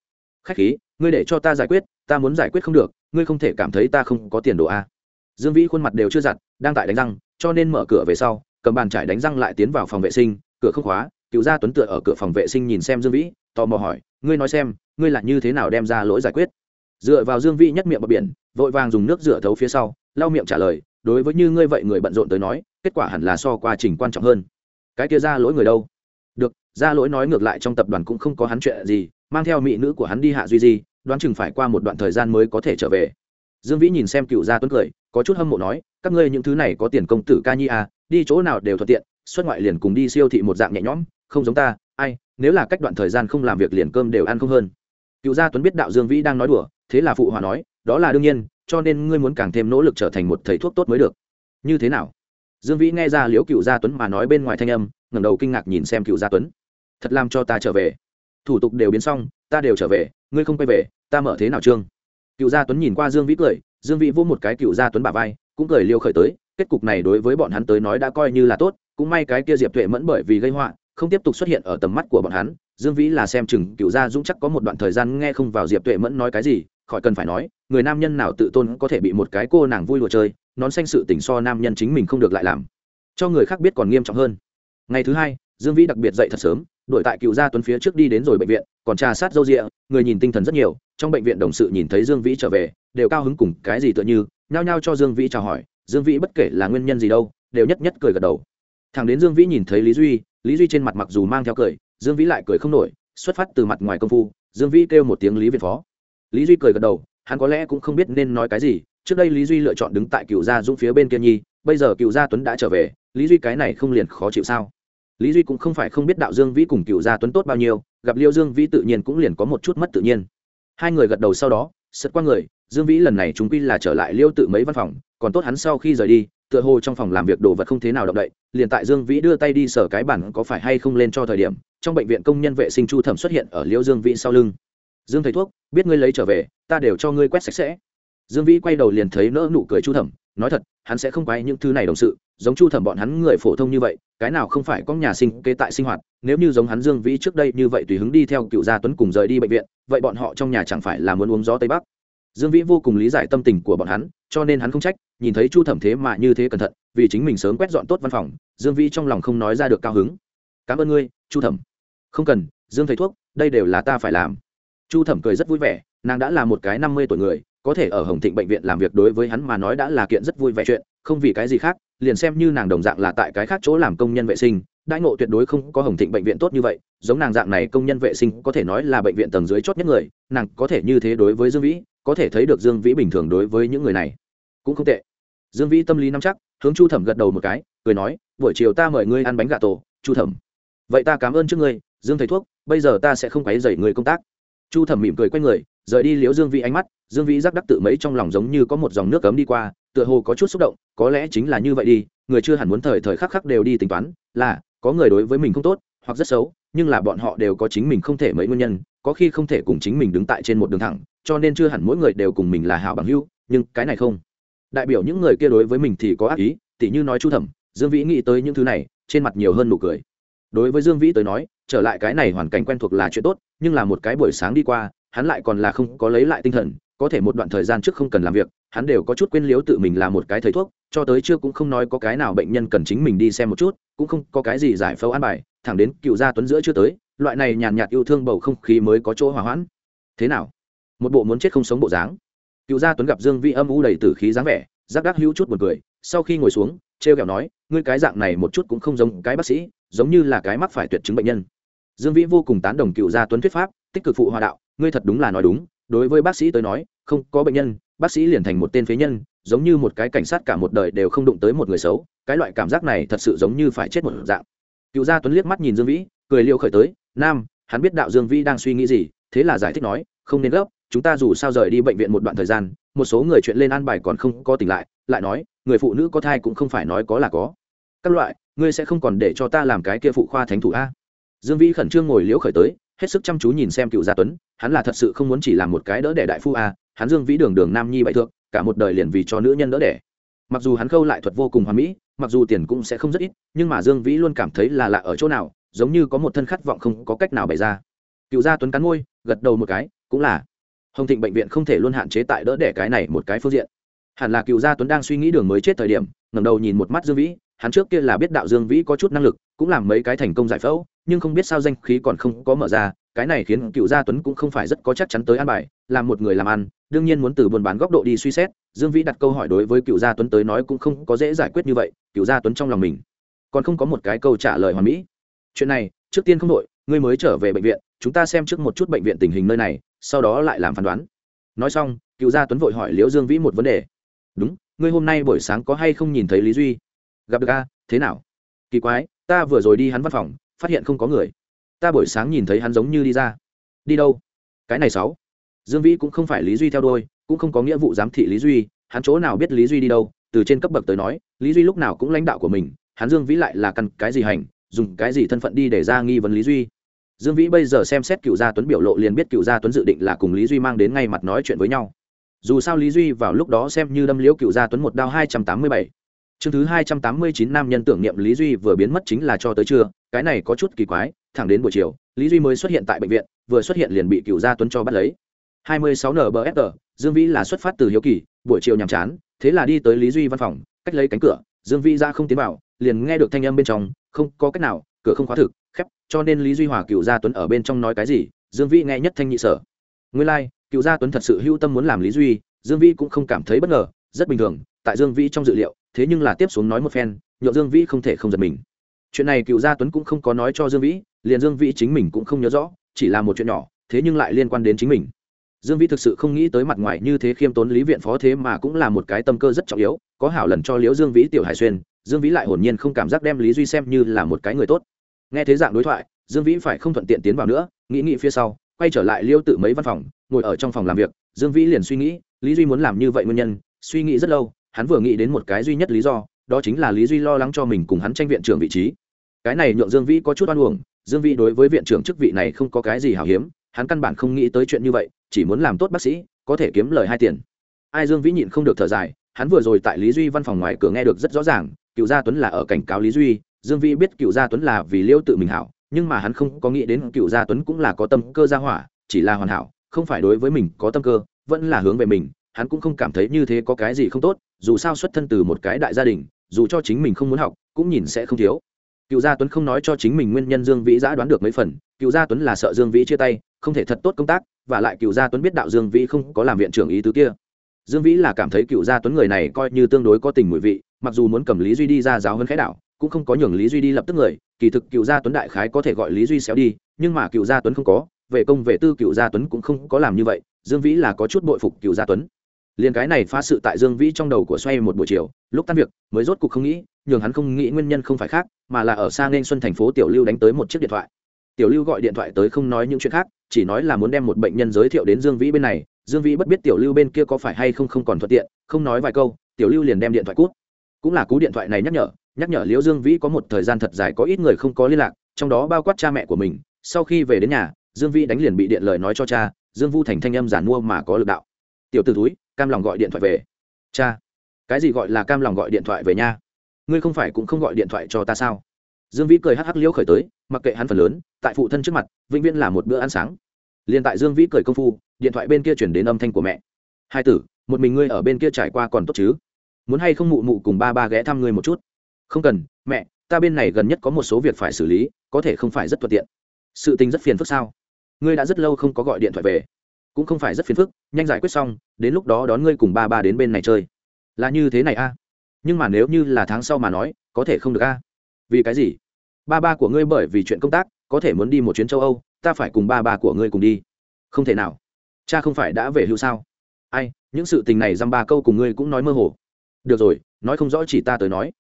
Khách khí, ngươi để cho ta giải quyết, ta muốn giải quyết không được, ngươi không thể cảm thấy ta không có tiền đồ a. Dương vĩ khuôn mặt đều chưa giặt, đang tại đánh răng, cho nên mở cửa về sau, cầm bàn trải đánh răng lại tiến vào phòng vệ sinh, cửa không khóa, cựu gia tuấn tựa ở cửa phòng vệ sinh nhìn xem dương vĩ, tò mò hỏi, ngươi nói xem, ngươi là như thế nào đem ra lỗi giải quyết? Dựa vào dương vĩ nhất miệng bờ biển, vội vàng dùng nước rửa thấu phía sau, lau miệng trả lời đối với như ngươi vậy người bận rộn tới nói, kết quả hẳn là so quá trình quan trọng hơn. Cái kia ra lỗi người đâu? Được, ra lỗi nói ngược lại trong tập đoàn cũng không có hắn chuyện gì, mang theo mỹ nữ của hắn đi hạ duy di, đoán chừng phải qua một đoạn thời gian mới có thể trở về. Dương vĩ nhìn xem cựu gia tuấn cười, có chút hâm mộ nói, các ngươi những thứ này có tiền công tử ca nhi à đi chỗ nào đều thuận tiện, xuất ngoại liền cùng đi siêu thị một dạng nhẹ nhõm, không giống ta, ai, nếu là cách đoạn thời gian không làm việc liền cơm đều ăn không hơn. Cựu gia tuấn biết đạo dương vĩ đang nói đùa, thế là phụ hòa nói đó là đương nhiên, cho nên ngươi muốn càng thêm nỗ lực trở thành một thầy thuốc tốt mới được. Như thế nào? Dương vĩ nghe ra liễu cựu gia tuấn mà nói bên ngoài thanh âm, ngẩng đầu kinh ngạc nhìn xem cựu gia tuấn. Thật làm cho ta trở về. Thủ tục đều biến xong, ta đều trở về, ngươi không quay về, ta mở thế nào trương? Cựu gia tuấn nhìn qua dương vĩ cười, dương vĩ vô một cái cựu gia tuấn bà vai, cũng cười liêu khởi tới, kết cục này đối với bọn hắn tới nói đã coi như là tốt, cũng may cái kia diệp tuệ mẫn bởi vì gây họa, không tiếp tục xuất hiện ở tầm mắt của bọn hắn. Dương vĩ là xem chừng cựu gia dũng chắc có một đoạn thời gian nghe không vào diệp tuệ mẫn nói cái gì khỏi cần phải nói, người nam nhân nào tự tôn có thể bị một cái cô nàng vui lùa chơi, nón xanh sự tình so nam nhân chính mình không được lại làm. Cho người khác biết còn nghiêm trọng hơn. Ngày thứ hai, dương vĩ đặc biệt dậy thật sớm đổi tại cựu gia tuấn phía trước đi đến rồi bệnh viện, còn trà sát dâu rịa, người nhìn tinh thần rất nhiều, trong bệnh viện đồng sự nhìn thấy dương vĩ trở về, đều cao hứng cùng cái gì tựa như, nhao nhao cho dương vĩ chào hỏi, dương vĩ bất kể là nguyên nhân gì đâu, đều nhất nhất cười gật đầu. Thằng đến dương vĩ nhìn thấy lý duy lý duy trên mặt mặc dù mang theo cười, dương vĩ lại cười không nổi, xuất phát từ mặt ngoài công phu, dương vĩ kêu một tiếng lý việt phó lý duy cười gật đầu, hắn có lẽ cũng không biết nên nói cái gì, trước đây lý duy lựa chọn đứng tại cựu gia dũng phía bên kia nhi, bây giờ cựu gia tuấn đã trở về, lý duy cái này không liền khó chịu sao? Lý duy cũng không phải không biết đạo dương vĩ cùng cựu gia tuấn tốt bao nhiêu, gặp liêu dương vĩ tự nhiên cũng liền có một chút mất tự nhiên. Hai người gật đầu sau đó sật qua người, dương vĩ lần này chúng quy là trở lại liêu tự mấy văn phòng, còn tốt hắn sau khi rời đi, tựa hồ trong phòng làm việc đồ vật không thế nào động đậy, liền tại dương vĩ đưa tay đi sở cái bản có phải hay không lên cho thời điểm, trong bệnh viện công nhân vệ sinh chu thẩm xuất hiện ở liêu dương vĩ sau lưng dương thầy thuốc, biết ngươi lấy trở về, ta đều cho ngươi quét sạch sẽ. Dương vĩ quay đầu liền thấy nỡ nụ cười chu thẩm, nói thật, hắn sẽ không quay những thứ này đồng sự, giống chu thẩm bọn hắn người phổ thông như vậy, cái nào không phải có nhà sinh kế tại sinh hoạt, nếu như giống hắn dương vĩ trước đây như vậy tùy hứng đi theo cựu gia tuấn cùng rời đi bệnh viện, vậy bọn họ trong nhà chẳng phải là muốn uống gió tây bắc. Dương vĩ vô cùng lý giải tâm tình của bọn hắn, cho nên hắn không trách, nhìn thấy chu thẩm thế mà như thế cẩn thận, vì chính mình sớm quét dọn tốt văn phòng, dương vĩ trong lòng không nói ra được cao hứng. Cảm ơn ngươi, chu thẩm. Không cần, dương thầy thuốc, đây đều là ta phải làm chu thẩm cười rất vui vẻ, nàng đã là một cái năm mươi tuổi người, có thể ở hồng thịnh bệnh viện làm việc đối với hắn mà nói đã là kiện rất vui vẻ chuyện, không vì cái gì khác, liền xem như nàng đồng dạng là tại cái khác chỗ làm công nhân vệ sinh, đãi ngộ tuyệt đối không có hồng thịnh bệnh viện tốt như vậy, giống nàng dạng này công nhân vệ sinh có thể nói là bệnh viện tầng dưới chót nhất người, nàng có thể như thế đối với dương vĩ, có thể thấy được dương vĩ bình thường đối với những người này cũng không tệ. Dương vĩ tâm lý nắm chắc, hướng chu thẩm gật đầu một cái, cười nói, buổi chiều ta mời ngươi ăn bánh gà tổ, chu thẩm. Vậy ta cảm ơn trước ngươi, dương thầy thuốc, bây giờ ta sẽ không quấy dày người công tác chu thẩm mỉm cười q u a y người, rời đi liếu dương vĩ ánh mắt, dương vĩ giác đắc tự mấy trong lòng giống như có một dòng nước cấm đi qua, tựa hồ có chút xúc động, có lẽ chính là như vậy đi, người chưa hẳn muốn thời thời khắc khắc đều đi tính toán, là, có người đối với mình không tốt, hoặc rất xấu, nhưng là bọn họ đều có chính mình không thể mấy nguyên nhân, có khi không thể cùng chính mình đứng tại trên một đường thẳng, cho nên chưa hẳn mỗi người đều cùng mình là hảo bằng hữu, nhưng cái này không. Đại biểu những người kia đối với mình thì có ác ý, tỉ như nói chu thẩm, dương vĩ nghĩ tới những thứ này, trên mặt nhiều hơn nụ cười. Đối với dương vĩ tới nói trở lại cái này hoàn cảnh quen thuộc là chuyện tốt, nhưng là một cái buổi sáng đi qua, hắn lại còn là không có lấy lại tinh thần, có thể một đoạn thời gian trước không cần làm việc, hắn đều có chút quên liếu tự mình là một cái thầy thuốc, cho tới chưa cũng không nói có cái nào bệnh nhân cần chính mình đi xem một chút, cũng không có cái gì giải phẫu an bài, thẳng đến cựu gia tuấn giữa chưa tới, loại này nhàn nhạt yêu thương bầu không khí mới có chỗ hòa hoãn. Thế nào? Một bộ muốn chết không sống bộ dáng. Cựu gia tuấn gặp dương vi âm u đầy tử khí dáng vẻ, giác đắc hữu chút một cười, sau khi ngồi xuống t r e o kẹo nói, ngươi cái dạng này một chút cũng không giống cái bác sĩ giống như là cái mắc phải tuyệt chứng bệnh nhân. Dương vĩ vô cùng tán đồng cựu gia tuấn thuyết pháp, tích cực phụ hòa đạo, ngươi thật đúng là nói đúng, đối với bác sĩ tới nói, không có bệnh nhân, bác sĩ liền thành một tên phế nhân, giống như một cái cảnh sát cả một đời đều không đụng tới một người xấu, cái loại cảm giác này thật sự giống như phải chết một dạng. Cựu gia tuấn liếc mắt nhìn dương vĩ, cười liêu khởi tới, nam, hắn biết đạo dương vĩ đang suy nghĩ gì, thế là giải thích nói, không nên gấp, chúng ta dù sao rời đi bệnh viện một đoạn thời gian, một số người chuyện lên an bài còn không có tỉnh lại lại nói, người phụ nữ có thai cũng không phải nói có là có các loại, ngươi sẽ không còn để cho ta làm cái kia phụ khoa thánh thủ a. Dương vĩ khẩn trương ngồi liễu khởi tới, hết sức chăm chú nhìn xem cựu gia tuấn, hắn là thật sự không muốn chỉ làm một cái đỡ đẻ đại phu a, hắn dương vĩ đường đường nam nhi bại thượng, cả một đời liền vì cho nữ nhân đỡ đẻ. Mặc dù hắn khâu lại thuật vô cùng hoàn mỹ, mặc dù tiền cũng sẽ không rất ít, nhưng mà dương vĩ luôn cảm thấy là lạ ở chỗ nào, giống như có một thân khát vọng không có cách nào bày ra. Cựu gia tuấn cắn môi, gật đầu một cái, cũng là. Hồng thịnh bệnh viện không thể luôn hạn chế tại đỡ đẻ cái này một cái phương diện. Hẳn là cựu gia tuấn đang suy nghĩ đường mới chết thời điểm, ngẩng đầu nhìn một mắt dương vĩ hắn trước kia là biết đạo dương vĩ có chút năng lực, cũng làm mấy cái thành công giải phẫu, nhưng không biết sao danh khí còn không có mở ra, cái này khiến cựu gia tuấn cũng không phải rất có chắc chắn tới an bài, làm một người làm ăn, đương nhiên muốn từ buôn bán góc độ đi suy xét, dương vĩ đặt câu hỏi đối với cựu gia tuấn tới nói cũng không có dễ giải quyết như vậy, cựu gia tuấn trong lòng mình còn không có một cái câu trả lời hoàn mỹ. Chuyện này, trước tiên không đội ngươi mới trở về bệnh viện, chúng ta xem trước một chút bệnh viện tình hình nơi này, sau đó lại làm phán đoán. Nói xong, cựu gia tuấn vội hỏi liễu dương vĩ một vấn đề. Đúng, ngươi hôm nay buổi sáng có hay không nhìn thấy lý duy? Gặp được a, thế nào? Kỳ quái, ta vừa rồi đi hắn văn phòng, phát hiện không có người. Ta buổi sáng nhìn thấy hắn giống như đi ra. Đi đâu? Cái này sáu. Dương vĩ cũng không phải lý duy theo đôi cũng không có nghĩa vụ giám thị lý duy, hắn chỗ nào biết lý duy đi đâu? Từ trên cấp bậc tới nói, lý duy lúc nào cũng lãnh đạo của mình, hắn dương vĩ lại là căn cái gì hành, dùng cái gì thân phận đi để ra nghi vấn lý duy. Dương vĩ bây giờ xem xét cựu gia tuấn biểu lộ liền biết cựu gia tuấn dự định là cùng lý duy mang đến ngay mặt nói chuyện với nhau. Dù sao lý duy vào lúc đó xem như đâm liễu cựu gia tuấn một đao hai trăm tám mươi bảy chương thứ hai trăm tám mươi chín nam nhân tưởng niệm lý duy vừa biến mất chính là cho tới trưa cái này có chút kỳ quái thẳng đến buổi chiều lý duy mới xuất hiện tại bệnh viện vừa xuất hiện liền bị cựu gia tuấn cho bắt lấy. hai mươi sáu nbfr dương vĩ là xuất phát từ hiếu kỳ buổi chiều nhàm chán thế là đi tới lý duy văn phòng cách lấy cánh cửa dương vĩ ra không tiến vào liền nghe được thanh âm bên trong không có cách nào cửa không khóa thực khép cho nên lý duy hòa cựu gia tuấn ở bên trong nói cái gì dương vĩ nghe nhất thanh nhị sở. Nguyên lai、like, cựu gia tuấn thật sự hưu tâm muốn làm lý duy dương vĩ cũng không cảm thấy bất ngờ rất bình thường, tại dương vĩ trong dự liệu, thế nhưng là tiếp xuống nói một phen, nhượng dương vĩ không thể không giật mình. Chuyện này cựu gia tuấn cũng không có nói cho dương vĩ, liền dương vĩ chính mình cũng không nhớ rõ, chỉ là một chuyện nhỏ, thế nhưng lại liên quan đến chính mình. Dương vĩ thực sự không nghĩ tới mặt ngoài như thế khiêm tốn lý viện phó thế mà cũng là một cái tâm cơ rất trọng yếu, có hảo lần cho liễu dương vĩ, tiểu hải xuyên, dương vĩ lại hồn nhiên không cảm giác đem lý duy xem như là một cái người tốt. Nghe thế dạng đối thoại, dương vĩ phải không thuận tiện tiến vào nữa, nghĩ nghĩ phía sau, quay trở lại liêu tự mấy văn phòng, ngồi ở trong phòng làm việc, dương vĩ liền suy nghĩ, lý duy muốn làm như vậy nguyên nhân suy nghĩ rất lâu, hắn vừa nghĩ đến một cái duy nhất lý do, đó chính là lý duy lo lắng cho mình cùng hắn tranh viện trưởng vị trí. Cái này nhượng dương vĩ có chút oan uổng, dương vĩ đối với viện trưởng chức vị này không có cái gì hào hiếm, hắn căn bản không nghĩ tới chuyện như vậy, chỉ muốn làm tốt bác sĩ, có thể kiếm lời hai tiền. Ai dương vĩ nhịn không được thở dài, hắn vừa rồi tại lý duy văn phòng ngoài cửa nghe được rất rõ ràng, cựu gia tuấn là ở cảnh cáo lý duy, dương vĩ biết cựu gia tuấn là vì liêu tự mình hảo, nhưng mà hắn không có nghĩ đến cựu gia tuấn cũng là có tâm cơ gia hỏa, chỉ là hoàn hảo, không phải đối với mình có tâm cơ, vẫn là hướng về mình hắn cũng không cảm thấy như thế có cái gì không tốt, dù sao xuất thân từ một cái đại gia đình, dù cho chính mình không muốn học, cũng nhìn sẽ không thiếu. Cựu gia tuấn không nói cho chính mình nguyên nhân dương vĩ giã đoán được mấy phần, cựu gia tuấn là sợ dương vĩ chia tay, không thể thật tốt công tác, và lại cựu gia tuấn biết đạo dương vĩ không có làm viện trưởng ý tứ kia. Dương vĩ là cảm thấy cựu gia tuấn người này coi như tương đối có tình mùi vị, mặc dù muốn cầm lý duy đi ra giáo hơn khái đạo cũng không có nhường lý duy đi lập tức người, kỳ thực cựu gia tuấn đại khái có thể gọi lý duy xéo đi, nhưng mà cựu gia tuấn không có, về công về tư cựu gia tuấn cũng không có làm như vậy, dương vĩ là có chút bội phục cựu gia tuấn liền cái này phá sự tại dương vĩ trong đầu của xoay một buổi chiều, lúc tan việc, mới rốt cuộc không nghĩ, nhường hắn không nghĩ nguyên nhân không phải khác, mà là ở xa nên xuân thành phố tiểu lưu đánh tới một chiếc điện thoại. Tiểu lưu gọi điện thoại tới không nói những chuyện khác, chỉ nói là muốn đem một bệnh nhân giới thiệu đến dương vĩ bên này, dương vĩ bất biết tiểu lưu bên kia có phải hay không không còn thuận tiện, không nói vài câu, tiểu lưu liền đem điện thoại cút. Cũng là cú điện thoại này nhắc nhở nhắc nhở liễu dương vĩ có một thời gian thật dài có ít người không có liên lạc, trong đó bao quát cha mẹ của mình, sau khi về đến nhà, dương vĩ đánh liền bị điện lời nói cho cha, dương vu thành thanh âm giản mua mà có lực đạo. Tiểu t ử túi cam lòng gọi điện thoại về. Cha, cái gì gọi là cam lòng gọi điện thoại về nha? Ngươi không phải cũng không gọi điện thoại cho ta sao? Dương vĩ cười hắc hắc liễu khởi tới, mặc kệ hắn phần lớn, tại phụ thân trước mặt, vĩnh viễn là một bữa ăn sáng. Liền tại dương vĩ cười công phu, điện thoại bên kia chuyển đến âm thanh của mẹ. Hai tử, một mình ngươi ở bên kia trải qua còn tốt chứ? Muốn hay không mụ mụ cùng ba ba ghé thăm ngươi một chút? Không cần, mẹ, ta bên này gần nhất có một số việc phải xử lý, có thể không phải rất thuận tiện. Sự tình rất phiền phức sao? Ngươi đã rất lâu không có gọi điện thoại về cũng không phải rất phiền phức, nhanh giải quyết xong, đến lúc đó đón ngươi cùng ba ba đến bên này chơi. Là như thế này a. Nhưng mà nếu như là tháng sau mà nói, có thể không được a. Vì cái gì? Ba ba của ngươi bởi vì chuyện công tác, có thể muốn đi một chuyến châu âu, ta phải cùng ba ba của ngươi cùng đi. Không thể nào. Cha không phải đã về hưu sao? Ai, những sự tình này dăm ba câu cùng ngươi cũng nói mơ hồ. Được rồi, nói không rõ chỉ ta tới nói.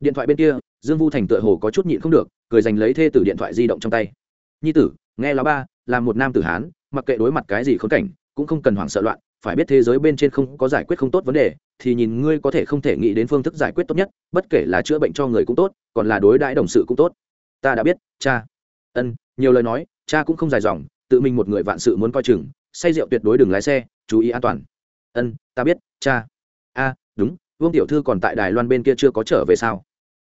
Điện thoại bên kia, dương vu thành tựa hồ có chút nhịn không được, cười giành lấy thê tử điện thoại di động trong tay. Nhi tử, nghe lá ba, là một nam tử hán mặc kệ đối mặt cái gì khốn cảnh, cũng không cần hoảng sợ loạn, phải biết thế giới bên trên không có giải quyết không tốt vấn đề, thì nhìn ngươi có thể không thể nghĩ đến phương thức giải quyết tốt nhất, bất kể là chữa bệnh cho người cũng tốt, còn là đối đãi đồng sự cũng tốt. Ta đã biết, cha. Ân, nhiều lời nói, cha cũng không dài dòng, tự mình một người vạn sự muốn coi chừng, say rượu tuyệt đối đừng lái xe, chú ý an toàn. Ân, ta biết, cha. A, đúng, vương tiểu thư còn tại đài loan bên kia chưa có trở về sao?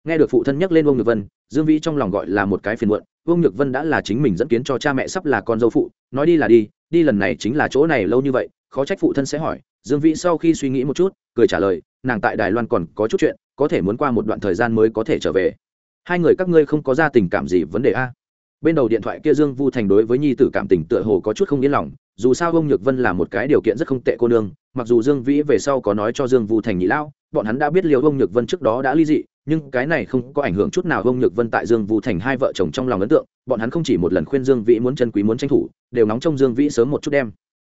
Nghe được phụ thân nhắc lên vương nhược vân, dương vĩ trong lòng gọi là một cái phiền muộn. Vương nhược vân đã là chính mình dẫn kiến cho cha mẹ sắp là con dâu phụ. Nói đi là đi đi lần này chính là chỗ này lâu như vậy, khó trách phụ thân sẽ hỏi. Dương vĩ sau khi suy nghĩ một chút, cười trả lời, nàng tại đài loan còn có chút chuyện, có thể muốn qua một đoạn thời gian mới có thể trở về. Hai người các ngươi không có ra tình cảm gì vấn đề a? Bên đầu điện thoại kia dương vu thành đối với nhi tử cảm tình tựa hồ có chút không yên lòng dù sao ông nhược vân là một cái điều kiện rất không tệ cô nương, mặc dù dương vĩ về sau có nói cho dương vu thành nhị lão, bọn hắn đã biết liều ông nhược vân trước đó đã ly dị, nhưng cái này không có ảnh hưởng chút nào ông nhược vân tại dương vu thành hai vợ chồng trong lòng ấn tượng, bọn hắn không chỉ một lần khuyên dương vĩ muốn chân quý muốn tranh thủ, đều nóng trong dương vĩ sớm một chút đem.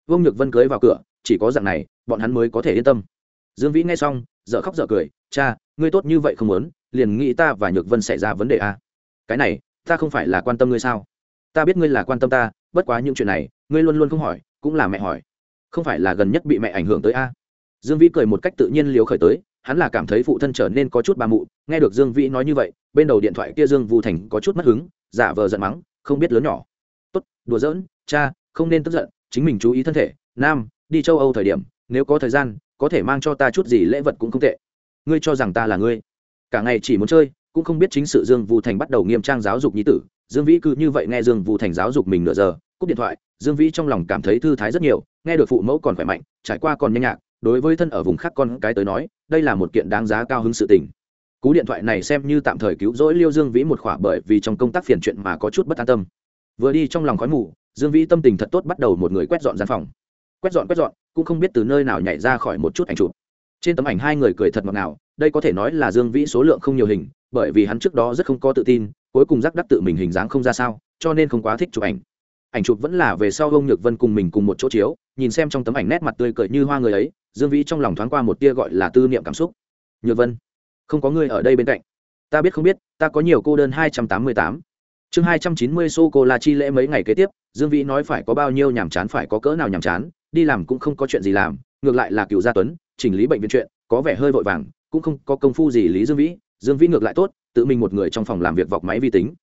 Ông nhược vân cưới vào cửa, chỉ có dạng này, bọn hắn mới có thể yên tâm. Dương vĩ nghe xong dợ khóc dợ cười, cha, ngươi tốt như vậy không muốn, liền nghĩ ta và nhược vân xảy ra vấn đề a à? cái này, ta không phải là quan tâm ngươi sao? Ta biết ngươi là quan tâm ta, bất quá những chuyện này ngươi luôn luôn không hỏi, cũng là mẹ hỏi. Không phải là gần nhất bị mẹ ảnh hưởng tới a? Dương vĩ cười một cách tự nhiên liều khởi tới, hắn là cảm thấy phụ thân trở nên có chút ba mụ, nghe được dương vĩ nói như vậy, bên đầu điện thoại kia dương vu thành có chút mất hứng, giả vờ giận mắng, không biết lớn nhỏ. Tốt, đùa giỡn, cha, không nên tức giận, chính mình chú ý thân thể, nam, đi châu âu thời điểm, nếu có thời gian, có thể mang cho ta chút gì lễ vật cũng không tệ. Ngươi cho rằng ta là ngươi? Cả ngày chỉ muốn chơi, cũng không biết chính sự dương vu thành bắt đầu nghiêm trang giáo dục nhi tử. Dương vĩ cứ như vậy nghe dương vu thành giáo dục mình nửa giờ cúp điện thoại, dương vĩ trong lòng cảm thấy thư thái rất nhiều, nghe được phụ mẫu còn khỏe mạnh, trải qua còn nhanh nhạc, đối với thân ở vùng khác con cái tới nói, đây là một kiện đáng giá cao hứng sự tình. Cú điện thoại này xem như tạm thời cứu rỗi liêu dương vĩ một khỏa bởi vì trong công tác phiền chuyện mà có chút bất an tâm. Vừa đi trong lòng khói mù, dương vĩ tâm tình thật tốt bắt đầu một người quét dọn gian phòng. Quét dọn quét dọn, cũng không biết từ nơi nào nhảy ra khỏi một chút ảnh chụp. Trên tấm ảnh hai người cười thật ngọt ngào, đây có thể nói là dương vĩ số lượng không nhiều hình, bởi vì hắn trước đó rất không có tự tin, cuối cùng giác đắc tự mình hình dáng không ra sao, cho nên không quá thích chụp ảnh ảnh chụp vẫn là về sau ông nhược vân cùng mình cùng một chỗ chiếu, nhìn xem trong tấm ảnh nét mặt tươi cười như hoa người ấy, dương vĩ trong lòng thoáng qua một tia gọi là tư niệm cảm xúc. Nhược vân, không có người ở đây bên cạnh. Ta biết không biết, ta có nhiều cô đơn hai trăm tám mươi tám. Chương hai trăm chín mươi sô cô la chi lễ mấy ngày kế tiếp, dương vĩ nói phải có bao nhiêu nhàm chán phải có cỡ nào nhàm chán, đi làm cũng không có chuyện gì làm, ngược lại là cựu gia tuấn, chỉnh lý bệnh viện chuyện, có vẻ hơi vội vàng, cũng không có công phu gì lý dương vĩ dương vĩ ngược lại tốt, tự mình một người trong phòng làm việc vọc máy vi tính.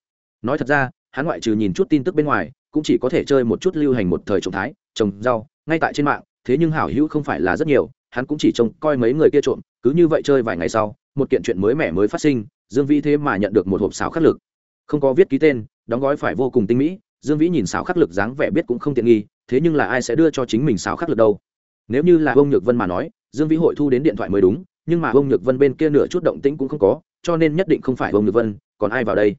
Nói thật ra, hắn ngoại trừ nhìn chút tin tức bên ngoài cũng chỉ có thể chơi một chút lưu hành một thời trọng thái, trồng rau, ngay tại trên mạng, thế nhưng hảo hữu không phải là rất nhiều, hắn cũng chỉ trông coi mấy người kia trộm, cứ như vậy chơi vài ngày sau, một kiện chuyện mới mẻ mới phát sinh, dương vĩ thế mà nhận được một hộp xào khắc lực. Không có viết ký tên, đóng gói phải vô cùng tinh mỹ, dương vĩ nhìn xào khắc lực dáng vẻ biết cũng không tiện nghi, thế nhưng là ai sẽ đưa cho chính mình xào khắc lực đâu? Nếu như là ông nhược vân mà nói, dương vĩ hội thu đến điện thoại mới đúng, nhưng mà ông nhược vân bên kia nửa chút động tĩnh cũng không có, cho nên nhất định không phải ông nhược vân, còn ai vào đây?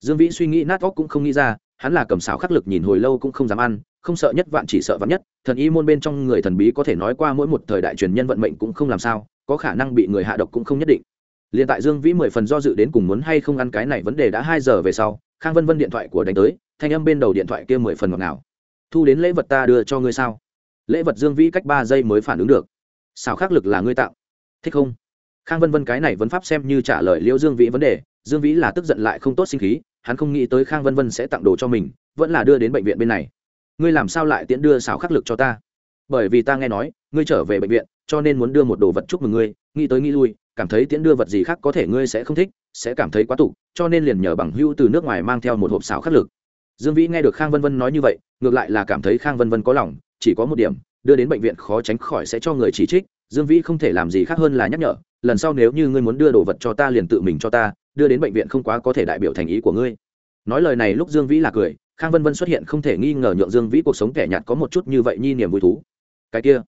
Dương vĩ suy nghĩ nát óc cũng không nghĩ ra hắn là cầm xảo khắc lực nhìn hồi lâu cũng không dám ăn, không sợ nhất vạn chỉ sợ vạn nhất, thần y môn bên trong người thần bí có thể nói qua mỗi một thời đại truyền nhân vận mệnh cũng không làm sao, có khả năng bị người hạ độc cũng không nhất định. Liền tại dương vĩ mười phần do dự đến cùng muốn hay không ăn cái này vấn đề đã hai giờ về sau, khang vân vân điện thoại của đánh tới, thanh âm bên đầu điện thoại kia mười phần ngọt ngào. Thu đến lễ vật ta đưa cho ngươi sao? Lễ vật dương vĩ cách ba giây mới phản ứng được. Xào khắc lực là ngươi tạo. Thích không? Khang vân vân cái này vấn pháp xem như trả lời liễu dương vĩ vấn đề, dương vĩ là tức giận lại không tốt sinh khí hắn không nghĩ tới khang vân vân sẽ tặng đồ cho mình, vẫn là đưa đến bệnh viện bên này. Ngươi làm sao lại tiễn đưa xảo khắc lực cho ta? Bởi vì ta nghe nói, ngươi trở về bệnh viện, cho nên muốn đưa một đồ vật chúc mừng ngươi, nghĩ tới nghĩ lui, cảm thấy tiễn đưa vật gì khác có thể ngươi sẽ không thích, sẽ cảm thấy quá tục cho nên liền nhờ bằng hưu từ nước ngoài mang theo một hộp xảo khắc lực. Dương vĩ nghe được khang vân vân nói như vậy, ngược lại là cảm thấy khang vân vân có lòng, chỉ có một điểm, đưa đến bệnh viện khó tránh khỏi sẽ cho người chỉ trích, dương vĩ không thể làm gì khác hơn là nhắc nhở, lần sau nếu như ngươi muốn đưa đồ vật cho ta liền tự mình cho ta đưa đến bệnh viện không quá có thể đại biểu thành ý của ngươi. Nói lời này lúc dương vĩ là cười, khang vân vân xuất hiện không thể nghi ngờ nhượng dương vĩ cuộc sống kẻ nhạt có một chút như vậy nhi niềm vui thú. Cái kia,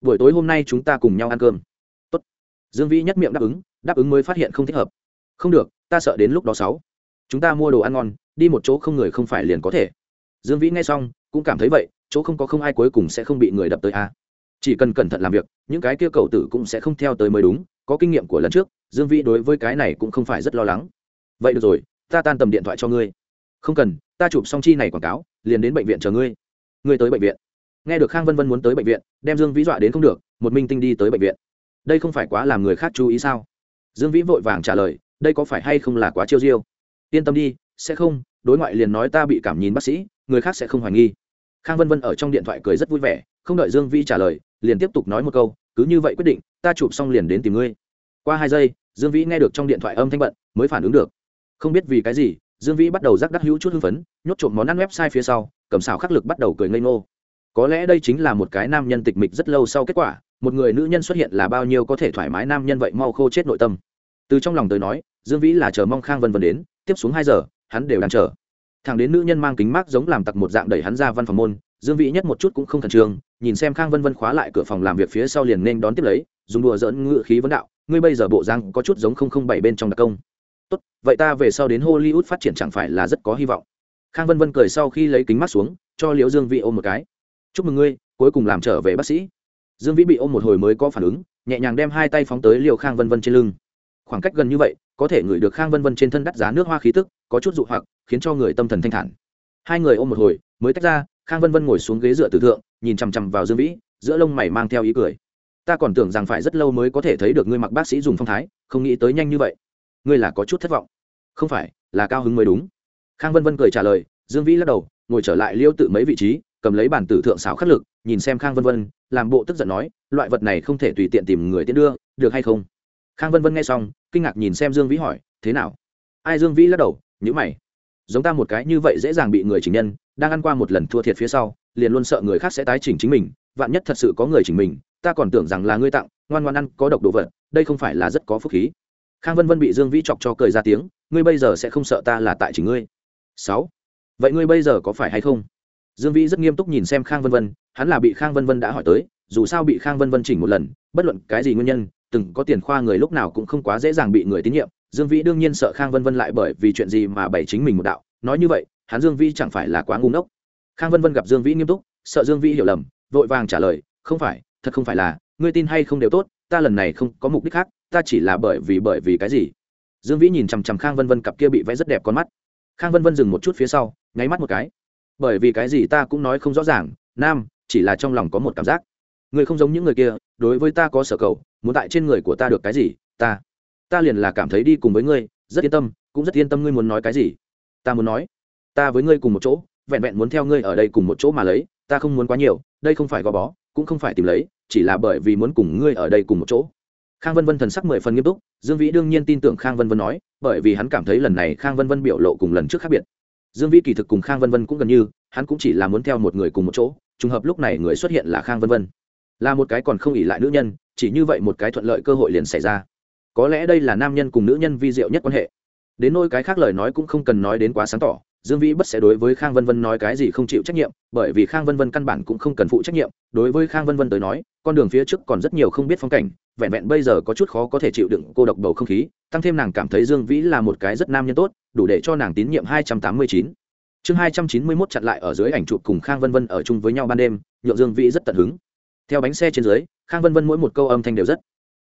buổi tối hôm nay chúng ta cùng nhau ăn cơm. Tốt. dương vĩ nhất miệng đáp ứng đáp ứng mới phát hiện không thích hợp. Không được, ta sợ đến lúc đó sáu. Chúng ta mua đồ ăn ngon, đi một chỗ không người không phải liền có thể. Dương vĩ nghe xong, cũng cảm thấy vậy, chỗ không có không ai cuối cùng sẽ không bị người đập tới a. Chỉ cần cẩn thận làm việc, những cái kia cầu tử cũng sẽ không theo tới mới đúng, có kinh nghiệm của lần trước dương vĩ đối với cái này cũng không phải rất lo lắng. Vậy được rồi, ta tan tầm điện thoại cho ngươi. Không cần, ta chụp xong chi này quảng cáo, liền đến bệnh viện chờ ngươi. Ngươi tới bệnh viện. Nghe được khang vân vân muốn tới bệnh viện, đem dương vĩ dọa đến không được, một minh tinh đi tới bệnh viện. Đây không phải quá làm người khác chú ý sao? Dương vĩ vội vàng trả lời, đây có phải hay không là quá chiêu diêu? Yên tâm đi, sẽ không, đối ngoại liền nói ta bị cảm nhìn bác sĩ, người khác sẽ không hoài nghi. Khang vân vân ở trong điện thoại cười rất vui vẻ, không đợi dương vĩ trả lời, liền tiếp tục nói một câu, cứ như vậy quyết định, ta chụp xong liền đến tìm ngươi qua hai giây, dương vĩ nghe được trong điện thoại âm thanh bận, mới phản ứng được. Không biết vì cái gì, dương vĩ bắt đầu rắc đắc hữu chút hưng phấn, nhốt trộm món ăn website phía sau, cầm xảo khắc lực bắt đầu cười ngây ngô. Có lẽ đây chính là một cái nam nhân tịch mịch rất lâu sau kết quả, một người nữ nhân xuất hiện là bao nhiêu có thể thoải mái nam nhân vậy mau khô chết nội tâm. Từ trong lòng tới nói, dương vĩ là chờ mong khang vân vân đến, tiếp xuống hai giờ, hắn đều đang chờ. Thằng đến nữ nhân mang kính mát giống làm tặc một dạng đẩy hắn ra văn phòng môn dương vĩ nhất một chút cũng không khẩn trương, nhìn xem khang vân vân khóa lại cửa phòng làm việc phía sau liền nên đón tiếp lấy, dùng đùa dỡn ngự khí vấn đạo, ngươi bây giờ bộ răng có chút giống không không bảy bên trong đặc công. Tốt, vậy ta về sau đến hollywood phát triển chẳng phải là rất có hy vọng. Khang vân vân cười sau khi lấy kính mắt xuống, cho liễu dương vĩ ôm một cái. Chúc mừng ngươi, cuối cùng làm trở về bác sĩ. Dương vĩ bị ôm một hồi mới có phản ứng, nhẹ nhàng đem hai tay phóng tới liều khang vân vân trên lưng. Khoảng cách gần như vậy, có thể ngửi được khang vân vân trên thân đắt giá nước hoa khí tức, có chút dụ hoặc, khiến cho người tâm thần thanh thản. Hai người ôm một hồi, mới tách ra khang vân vân ngồi xuống ghế dựa tử thượng, nhìn chằm chằm vào dương vĩ, giữa lông mày mang theo ý cười. Ta còn tưởng rằng phải rất lâu mới có thể thấy được ngươi mặc bác sĩ dùng phong thái, không nghĩ tới nhanh như vậy. Ngươi là có chút thất vọng. Không phải, là cao hứng mới đúng. Khang vân vân cười trả lời, dương vĩ lắc đầu, ngồi trở lại liêu tự mấy vị trí, cầm lấy bản tử thượng xảo khắc lực, nhìn xem khang vân vân, làm bộ tức giận nói, loại vật này không thể tùy tiện tìm người tiến đưa, được hay không? Khang vân vân nghe xong, kinh ngạc nhìn xem dương vĩ hỏi, thế nào? Ai dương vĩ lắc đầu nhữ mày. Giống ta một cái như vậy dễ dàng bị người chỉnh nhân đang ăn qua một lần thua thiệt phía sau, liền luôn sợ người khác sẽ tái chỉnh chính mình, vạn nhất thật sự có người chỉnh mình, ta còn tưởng rằng là ngươi tặng, ngoan ngoan ăn, có độc đồ vật, đây không phải là rất có phúc khí. Khang vân vân bị dương vĩ chọc cho cười ra tiếng, ngươi bây giờ sẽ không sợ ta là tại chỉ ngươi. Sáu. Vậy ngươi bây giờ có phải hay không? Dương vĩ rất nghiêm túc nhìn xem khang vân vân, hắn là bị khang vân vân đã hỏi tới, dù sao bị khang vân vân chỉnh một lần, bất luận cái gì nguyên nhân, từng có tiền khoa người lúc nào cũng không quá dễ dàng bị người tín nhiệm. Dương vĩ đương nhiên sợ khang vân vân lại bởi vì chuyện gì mà bày chính mình một đạo, nói như vậy hắn dương vĩ chẳng phải là quá ngu ngốc. Khang vân vân gặp dương vĩ nghiêm túc, sợ dương vĩ hiểu lầm, vội vàng trả lời, không phải, thật không phải là, ngươi tin hay không đều tốt, ta lần này không có mục đích khác, ta chỉ là bởi vì bởi vì cái gì? Dương vĩ nhìn chằm chằm khang vân vân cặp kia bị vẽ rất đẹp con mắt. Khang vân vân dừng một chút phía sau, nháy mắt một cái. Bởi vì cái gì ta cũng nói không rõ ràng, nam, chỉ là trong lòng có một cảm giác. Người không giống những người kia, đối với ta có sở cầu, muốn tại trên người của ta được cái gì, ta ta liền là cảm thấy đi cùng với ngươi, rất yên tâm, cũng rất yên tâm ngươi muốn nói cái gì. Ta muốn nói ta với ngươi cùng một chỗ, vẹn vẹn muốn theo ngươi ở đây cùng một chỗ mà lấy, ta không muốn quá nhiều, đây không phải gò bó, cũng không phải tìm lấy, chỉ là bởi vì muốn cùng ngươi ở đây cùng một chỗ. Khang vân vân thần sắc mười phần nghiêm túc, dương vĩ đương nhiên tin tưởng khang vân vân nói, bởi vì hắn cảm thấy lần này khang vân vân biểu lộ cùng lần trước khác biệt. Dương vĩ kỳ thực cùng khang vân vân cũng gần như, hắn cũng chỉ là muốn theo một người cùng một chỗ, trùng hợp lúc này người xuất hiện là khang vân vân. Là một cái còn không ỉ lại nữ nhân, chỉ như vậy một cái thuận lợi cơ hội liền xảy ra. Có lẽ đây là nam nhân cùng nữ nhân vi diệu nhất quan hệ. Đến nôi cái khác lời nói cũng không cần nói đến quá sáng tỏ dương vĩ bất sẽ đối với khang vân vân nói cái gì không chịu trách nhiệm, bởi vì khang vân vân căn bản cũng không cần phụ trách nhiệm. Đối với khang vân vân tới nói, con đường phía trước còn rất nhiều không biết phong cảnh, vẹn vẹn bây giờ có chút khó có thể chịu đựng cô độc bầu không khí, tăng thêm nàng cảm thấy dương vĩ là một cái rất nam nhân tốt, đủ để cho nàng tín nhiệm hai trăm tám mươi chín. Chương hai trăm chín mươi mốt chặn lại ở dưới ảnh chụp cùng khang vân vân ở chung với nhau ban đêm, nhượng dương vĩ rất tận hứng. Theo bánh xe trên dưới, khang vân vân mỗi một câu âm thanh đều rất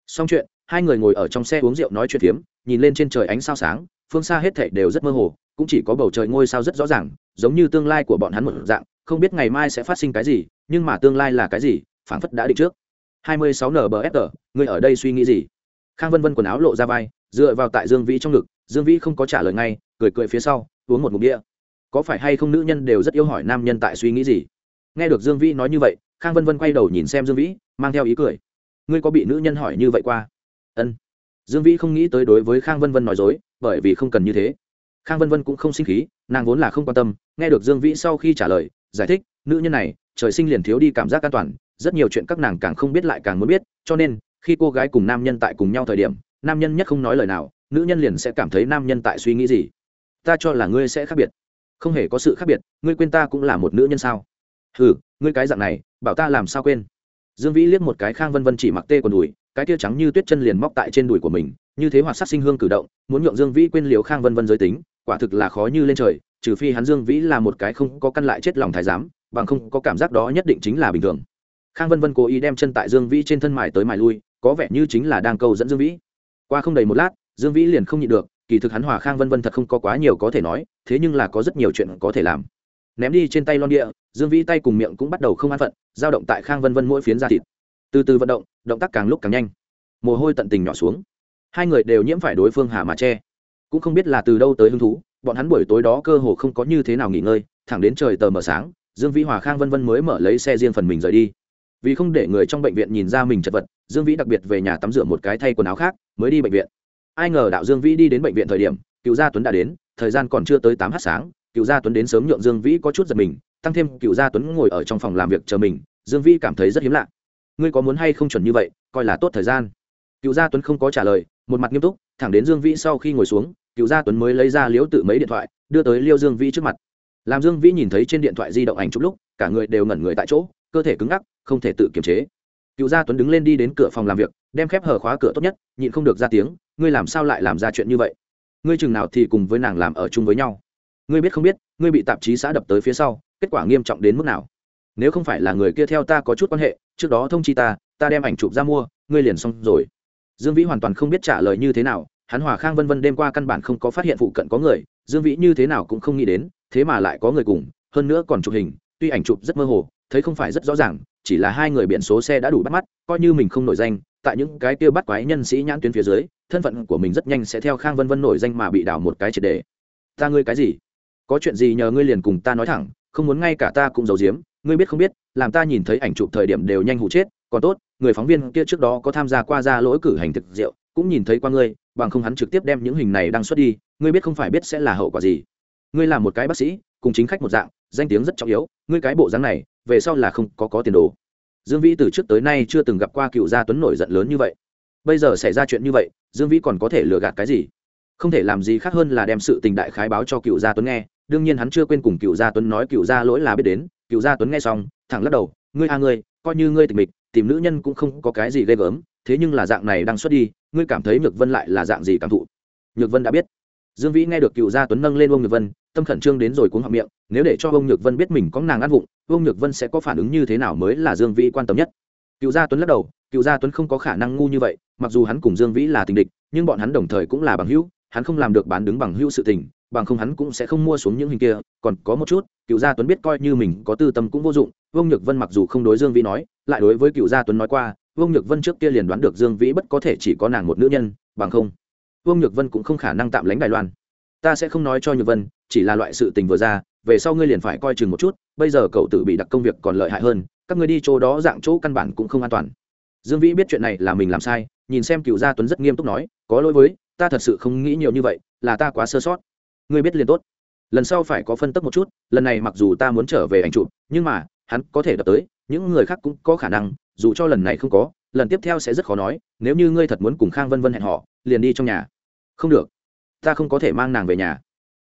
xong chuyện, hai người ngồi ở trong xe uống rượu nói chuyện phiếm, nhìn lên trên trời ánh sao sáng, phương xa hết thảy đều rất mơ hồ cũng chỉ có bầu trời ngôi sao rất rõ ràng, giống như tương lai của bọn hắn một dạng, không biết ngày mai sẽ phát sinh cái gì, nhưng mà tương lai là cái gì, phảng phất đã định trước. 26 nbfr ngươi ở đây suy nghĩ gì? Khang vân vân quần áo lộ ra vai, dựa vào tại dương vĩ trong ngực, dương vĩ không có trả lời ngay, cười cười phía sau, uống một ngụm đĩa có phải hay không nữ nhân đều rất yêu hỏi nam nhân tại suy nghĩ gì? Nghe được dương vĩ nói như vậy, khang vân vân quay đầu nhìn xem dương vĩ, mang theo ý cười. Ngươi có bị nữ nhân hỏi như vậy qua? Ân. Dương vĩ không nghĩ tới đối với khang vân vân nói dối, bởi vì không cần như thế khang vân vân cũng không sinh khí, nàng vốn là không quan tâm, nghe được dương vĩ sau khi trả lời, giải thích, nữ nhân này, trời sinh liền thiếu đi cảm giác an toàn, rất nhiều chuyện các nàng càng không biết lại càng muốn biết, cho nên, khi cô gái cùng nam nhân tại cùng nhau thời điểm, nam nhân nhất không nói lời nào, nữ nhân liền sẽ cảm thấy nam nhân tại suy nghĩ gì. Ta cho là ngươi sẽ khác biệt. Không hề có sự khác biệt, ngươi quên ta cũng là một nữ nhân sao? Ừ ngươi cái dạng này, bảo ta làm sao quên? Dương vĩ liếc một cái khang vân vân chỉ mặc tê còn đùi, cái tia trắng như tuyết chân liền móc tại trên đùi của mình, như thế hoạt sát sinh hương cử động, muốn nhượng dương vĩ quên liều khang vân vân giới tính quả thực là khó như lên trời, trừ phi hắn dương vĩ là một cái không có căn lại chết lòng thái giám, bằng không có cảm giác đó nhất định chính là bình thường. Khang vân vân cố ý đem chân tại dương vĩ trên thân mài tới mài lui, có vẻ như chính là đang câu dẫn dương vĩ. Qua không đầy một lát, dương vĩ liền không nhịn được, kỳ thực hắn hòa khang vân vân thật không có quá nhiều có thể nói, thế nhưng là có rất nhiều chuyện có thể làm. Ném đi trên tay lon địa, dương vĩ tay cùng miệng cũng bắt đầu không an phận, dao động tại khang vân vân mỗi phiến da thịt. Từ từ vận động động tác càng lúc càng nhanh. Mồ hôi tận tình nhỏ xuống. Hai người đều nhiễm phải đối phương hà mà che cũng không biết là từ đâu tới hứng thú, bọn hắn buổi tối đó cơ hồ không có như thế nào nghỉ ngơi, thẳng đến trời tờ mờ sáng, dương vĩ hòa khang vân vân mới mở lấy xe riêng phần mình rời đi. Vì không để người trong bệnh viện nhìn ra mình chật vật, dương vĩ đặc biệt về nhà tắm rửa một cái thay quần áo khác, mới đi bệnh viện. Ai ngờ đạo dương vĩ đi đến bệnh viện thời điểm, cựu gia tuấn đã đến, thời gian còn chưa tới tám h sáng, cựu gia tuấn đến sớm nhượng dương vĩ có chút giật mình, tăng thêm cựu gia tuấn ngồi ở trong phòng làm việc chờ mình, dương vĩ cảm thấy rất hiếm lạ. Ngươi có muốn hay không chuẩn như vậy, coi là tốt thời gian. Cựu gia tuấn không có trả lời, một mặt nghiêm túc, thẳng đến dương vĩ sau khi ngồi xuống cựu gia tuấn mới lấy ra liễu tự mấy điện thoại, đưa tới liêu dương vĩ trước mặt. Làm dương vĩ nhìn thấy trên điện thoại di động ảnh chụp lúc, cả người đều ngẩn người tại chỗ, cơ thể cứng ngắc, không thể tự kiềm chế. Cựu gia tuấn đứng lên đi đến cửa phòng làm việc, đem khép hở khóa cửa tốt nhất, nhịn không được ra tiếng, ngươi làm sao lại làm ra chuyện như vậy? Ngươi chừng nào thì cùng với nàng làm ở chung với nhau? Ngươi biết không biết, ngươi bị tạp chí xã đập tới phía sau, kết quả nghiêm trọng đến mức nào? Nếu không phải là người kia theo ta có chút quan hệ, trước đó thông chi ta ta đem ảnh chụp ra mua, ngươi liền xong rồi. Dương vĩ hoàn toàn không biết trả lời như thế nào hắn hòa khang vân vân đêm qua căn bản không có phát hiện phụ cận có người, dương vĩ như thế nào cũng không nghĩ đến, thế mà lại có người cùng, hơn nữa còn chụp hình, tuy ảnh chụp rất mơ hồ, thấy không phải rất rõ ràng, chỉ là hai người biển số xe đã đủ bắt mắt, coi như mình không nổi danh, tại những cái kia bắt quái nhân sĩ nhãn tuyến phía dưới, thân phận của mình rất nhanh sẽ theo khang vân vân nổi danh mà bị đảo một cái triệt đề. Ta ngươi cái gì? Có chuyện gì nhờ ngươi liền cùng ta nói thẳng, không muốn ngay cả ta cũng giấu giếm, ngươi biết không biết, làm ta nhìn thấy ảnh chụp thời điểm đều nhanh hụ chết, còn tốt, người phóng viên kia trước đó có tham gia qua ra lỗi cử hành thực rượu cũng nhìn thấy qua ngươi, bằng không hắn trực tiếp đem những hình này đăng xuất đi, ngươi biết không phải biết sẽ là hậu quả gì. Ngươi là một cái bác sĩ, cùng chính khách một dạng, danh tiếng rất trọng yếu, ngươi cái bộ dáng này, về sau là không có có tiền đồ. Dương vĩ từ trước tới nay chưa từng gặp qua cựu gia tuấn nổi giận lớn như vậy. Bây giờ xảy ra chuyện như vậy, dương vĩ còn có thể lừa gạt cái gì? Không thể làm gì khác hơn là đem sự tình đại khái báo cho cựu gia tuấn nghe, đương nhiên hắn chưa quên cùng cựu gia tuấn nói cựu gia lỗi là biết đến, cựu gia tuấn nghe xong, thẳng lắc đầu, ngươi a, ngươi, coi như ngươi tình mịch, tìm nữ nhân cũng không có cái gì ghê gớm thế nhưng là dạng này đang xuất đi, ngươi cảm thấy nhược vân lại là dạng gì cảm thụ? Nhược vân đã biết. Dương vĩ nghe được cựu gia tuấn nâng lên ông nhược vân, tâm khẩn trương đến rồi cuống họng miệng, nếu để cho ông nhược vân biết mình có nàng ăn vụng ông nhược vân sẽ có phản ứng như thế nào mới là dương vĩ quan tâm nhất? Cựu gia tuấn lắc đầu, cựu gia tuấn không có khả năng ngu như vậy, mặc dù hắn cùng dương vĩ là tình địch, nhưng bọn hắn đồng thời cũng là bằng hữu, hắn không làm được bán đứng bằng hữu sự tình, bằng không hắn cũng sẽ không mua xuống những hình kia, còn có một chút, cựu gia tuấn biết coi như mình có tư tâm cũng vô dụng, vương nhược vân mặc dù không đối dương vĩ nói, lại đối với cựu gia tuấn nói qua vương nhược vân trước kia liền đoán được dương vĩ bất có thể chỉ có nàng một nữ nhân, bằng không, vương nhược vân cũng không khả năng tạm lánh đài loan. Ta sẽ không nói cho nhược vân, chỉ là loại sự tình vừa ra, về sau ngươi liền phải coi chừng một chút, bây giờ cậu tự bị đặc công việc còn lợi hại hơn, các ngươi đi chỗ đó dạng chỗ căn bản cũng không an toàn. Dương vĩ biết chuyện này là mình làm sai, nhìn xem cựu gia tuấn rất nghiêm túc nói, có lỗi với, ta thật sự không nghĩ nhiều như vậy, là ta quá sơ sót. Ngươi biết liền tốt. Lần sau phải có phân tích một chút, lần này mặc dù ta muốn trở về ảnh chụp, nhưng mà, hắn có thể đập tới, những người khác cũng có khả năng dù cho lần này không có, lần tiếp theo sẽ rất khó nói, nếu như ngươi thật muốn cùng khang vân vân hẹn họ, liền đi trong nhà. Không được. Ta không có thể mang nàng về nhà.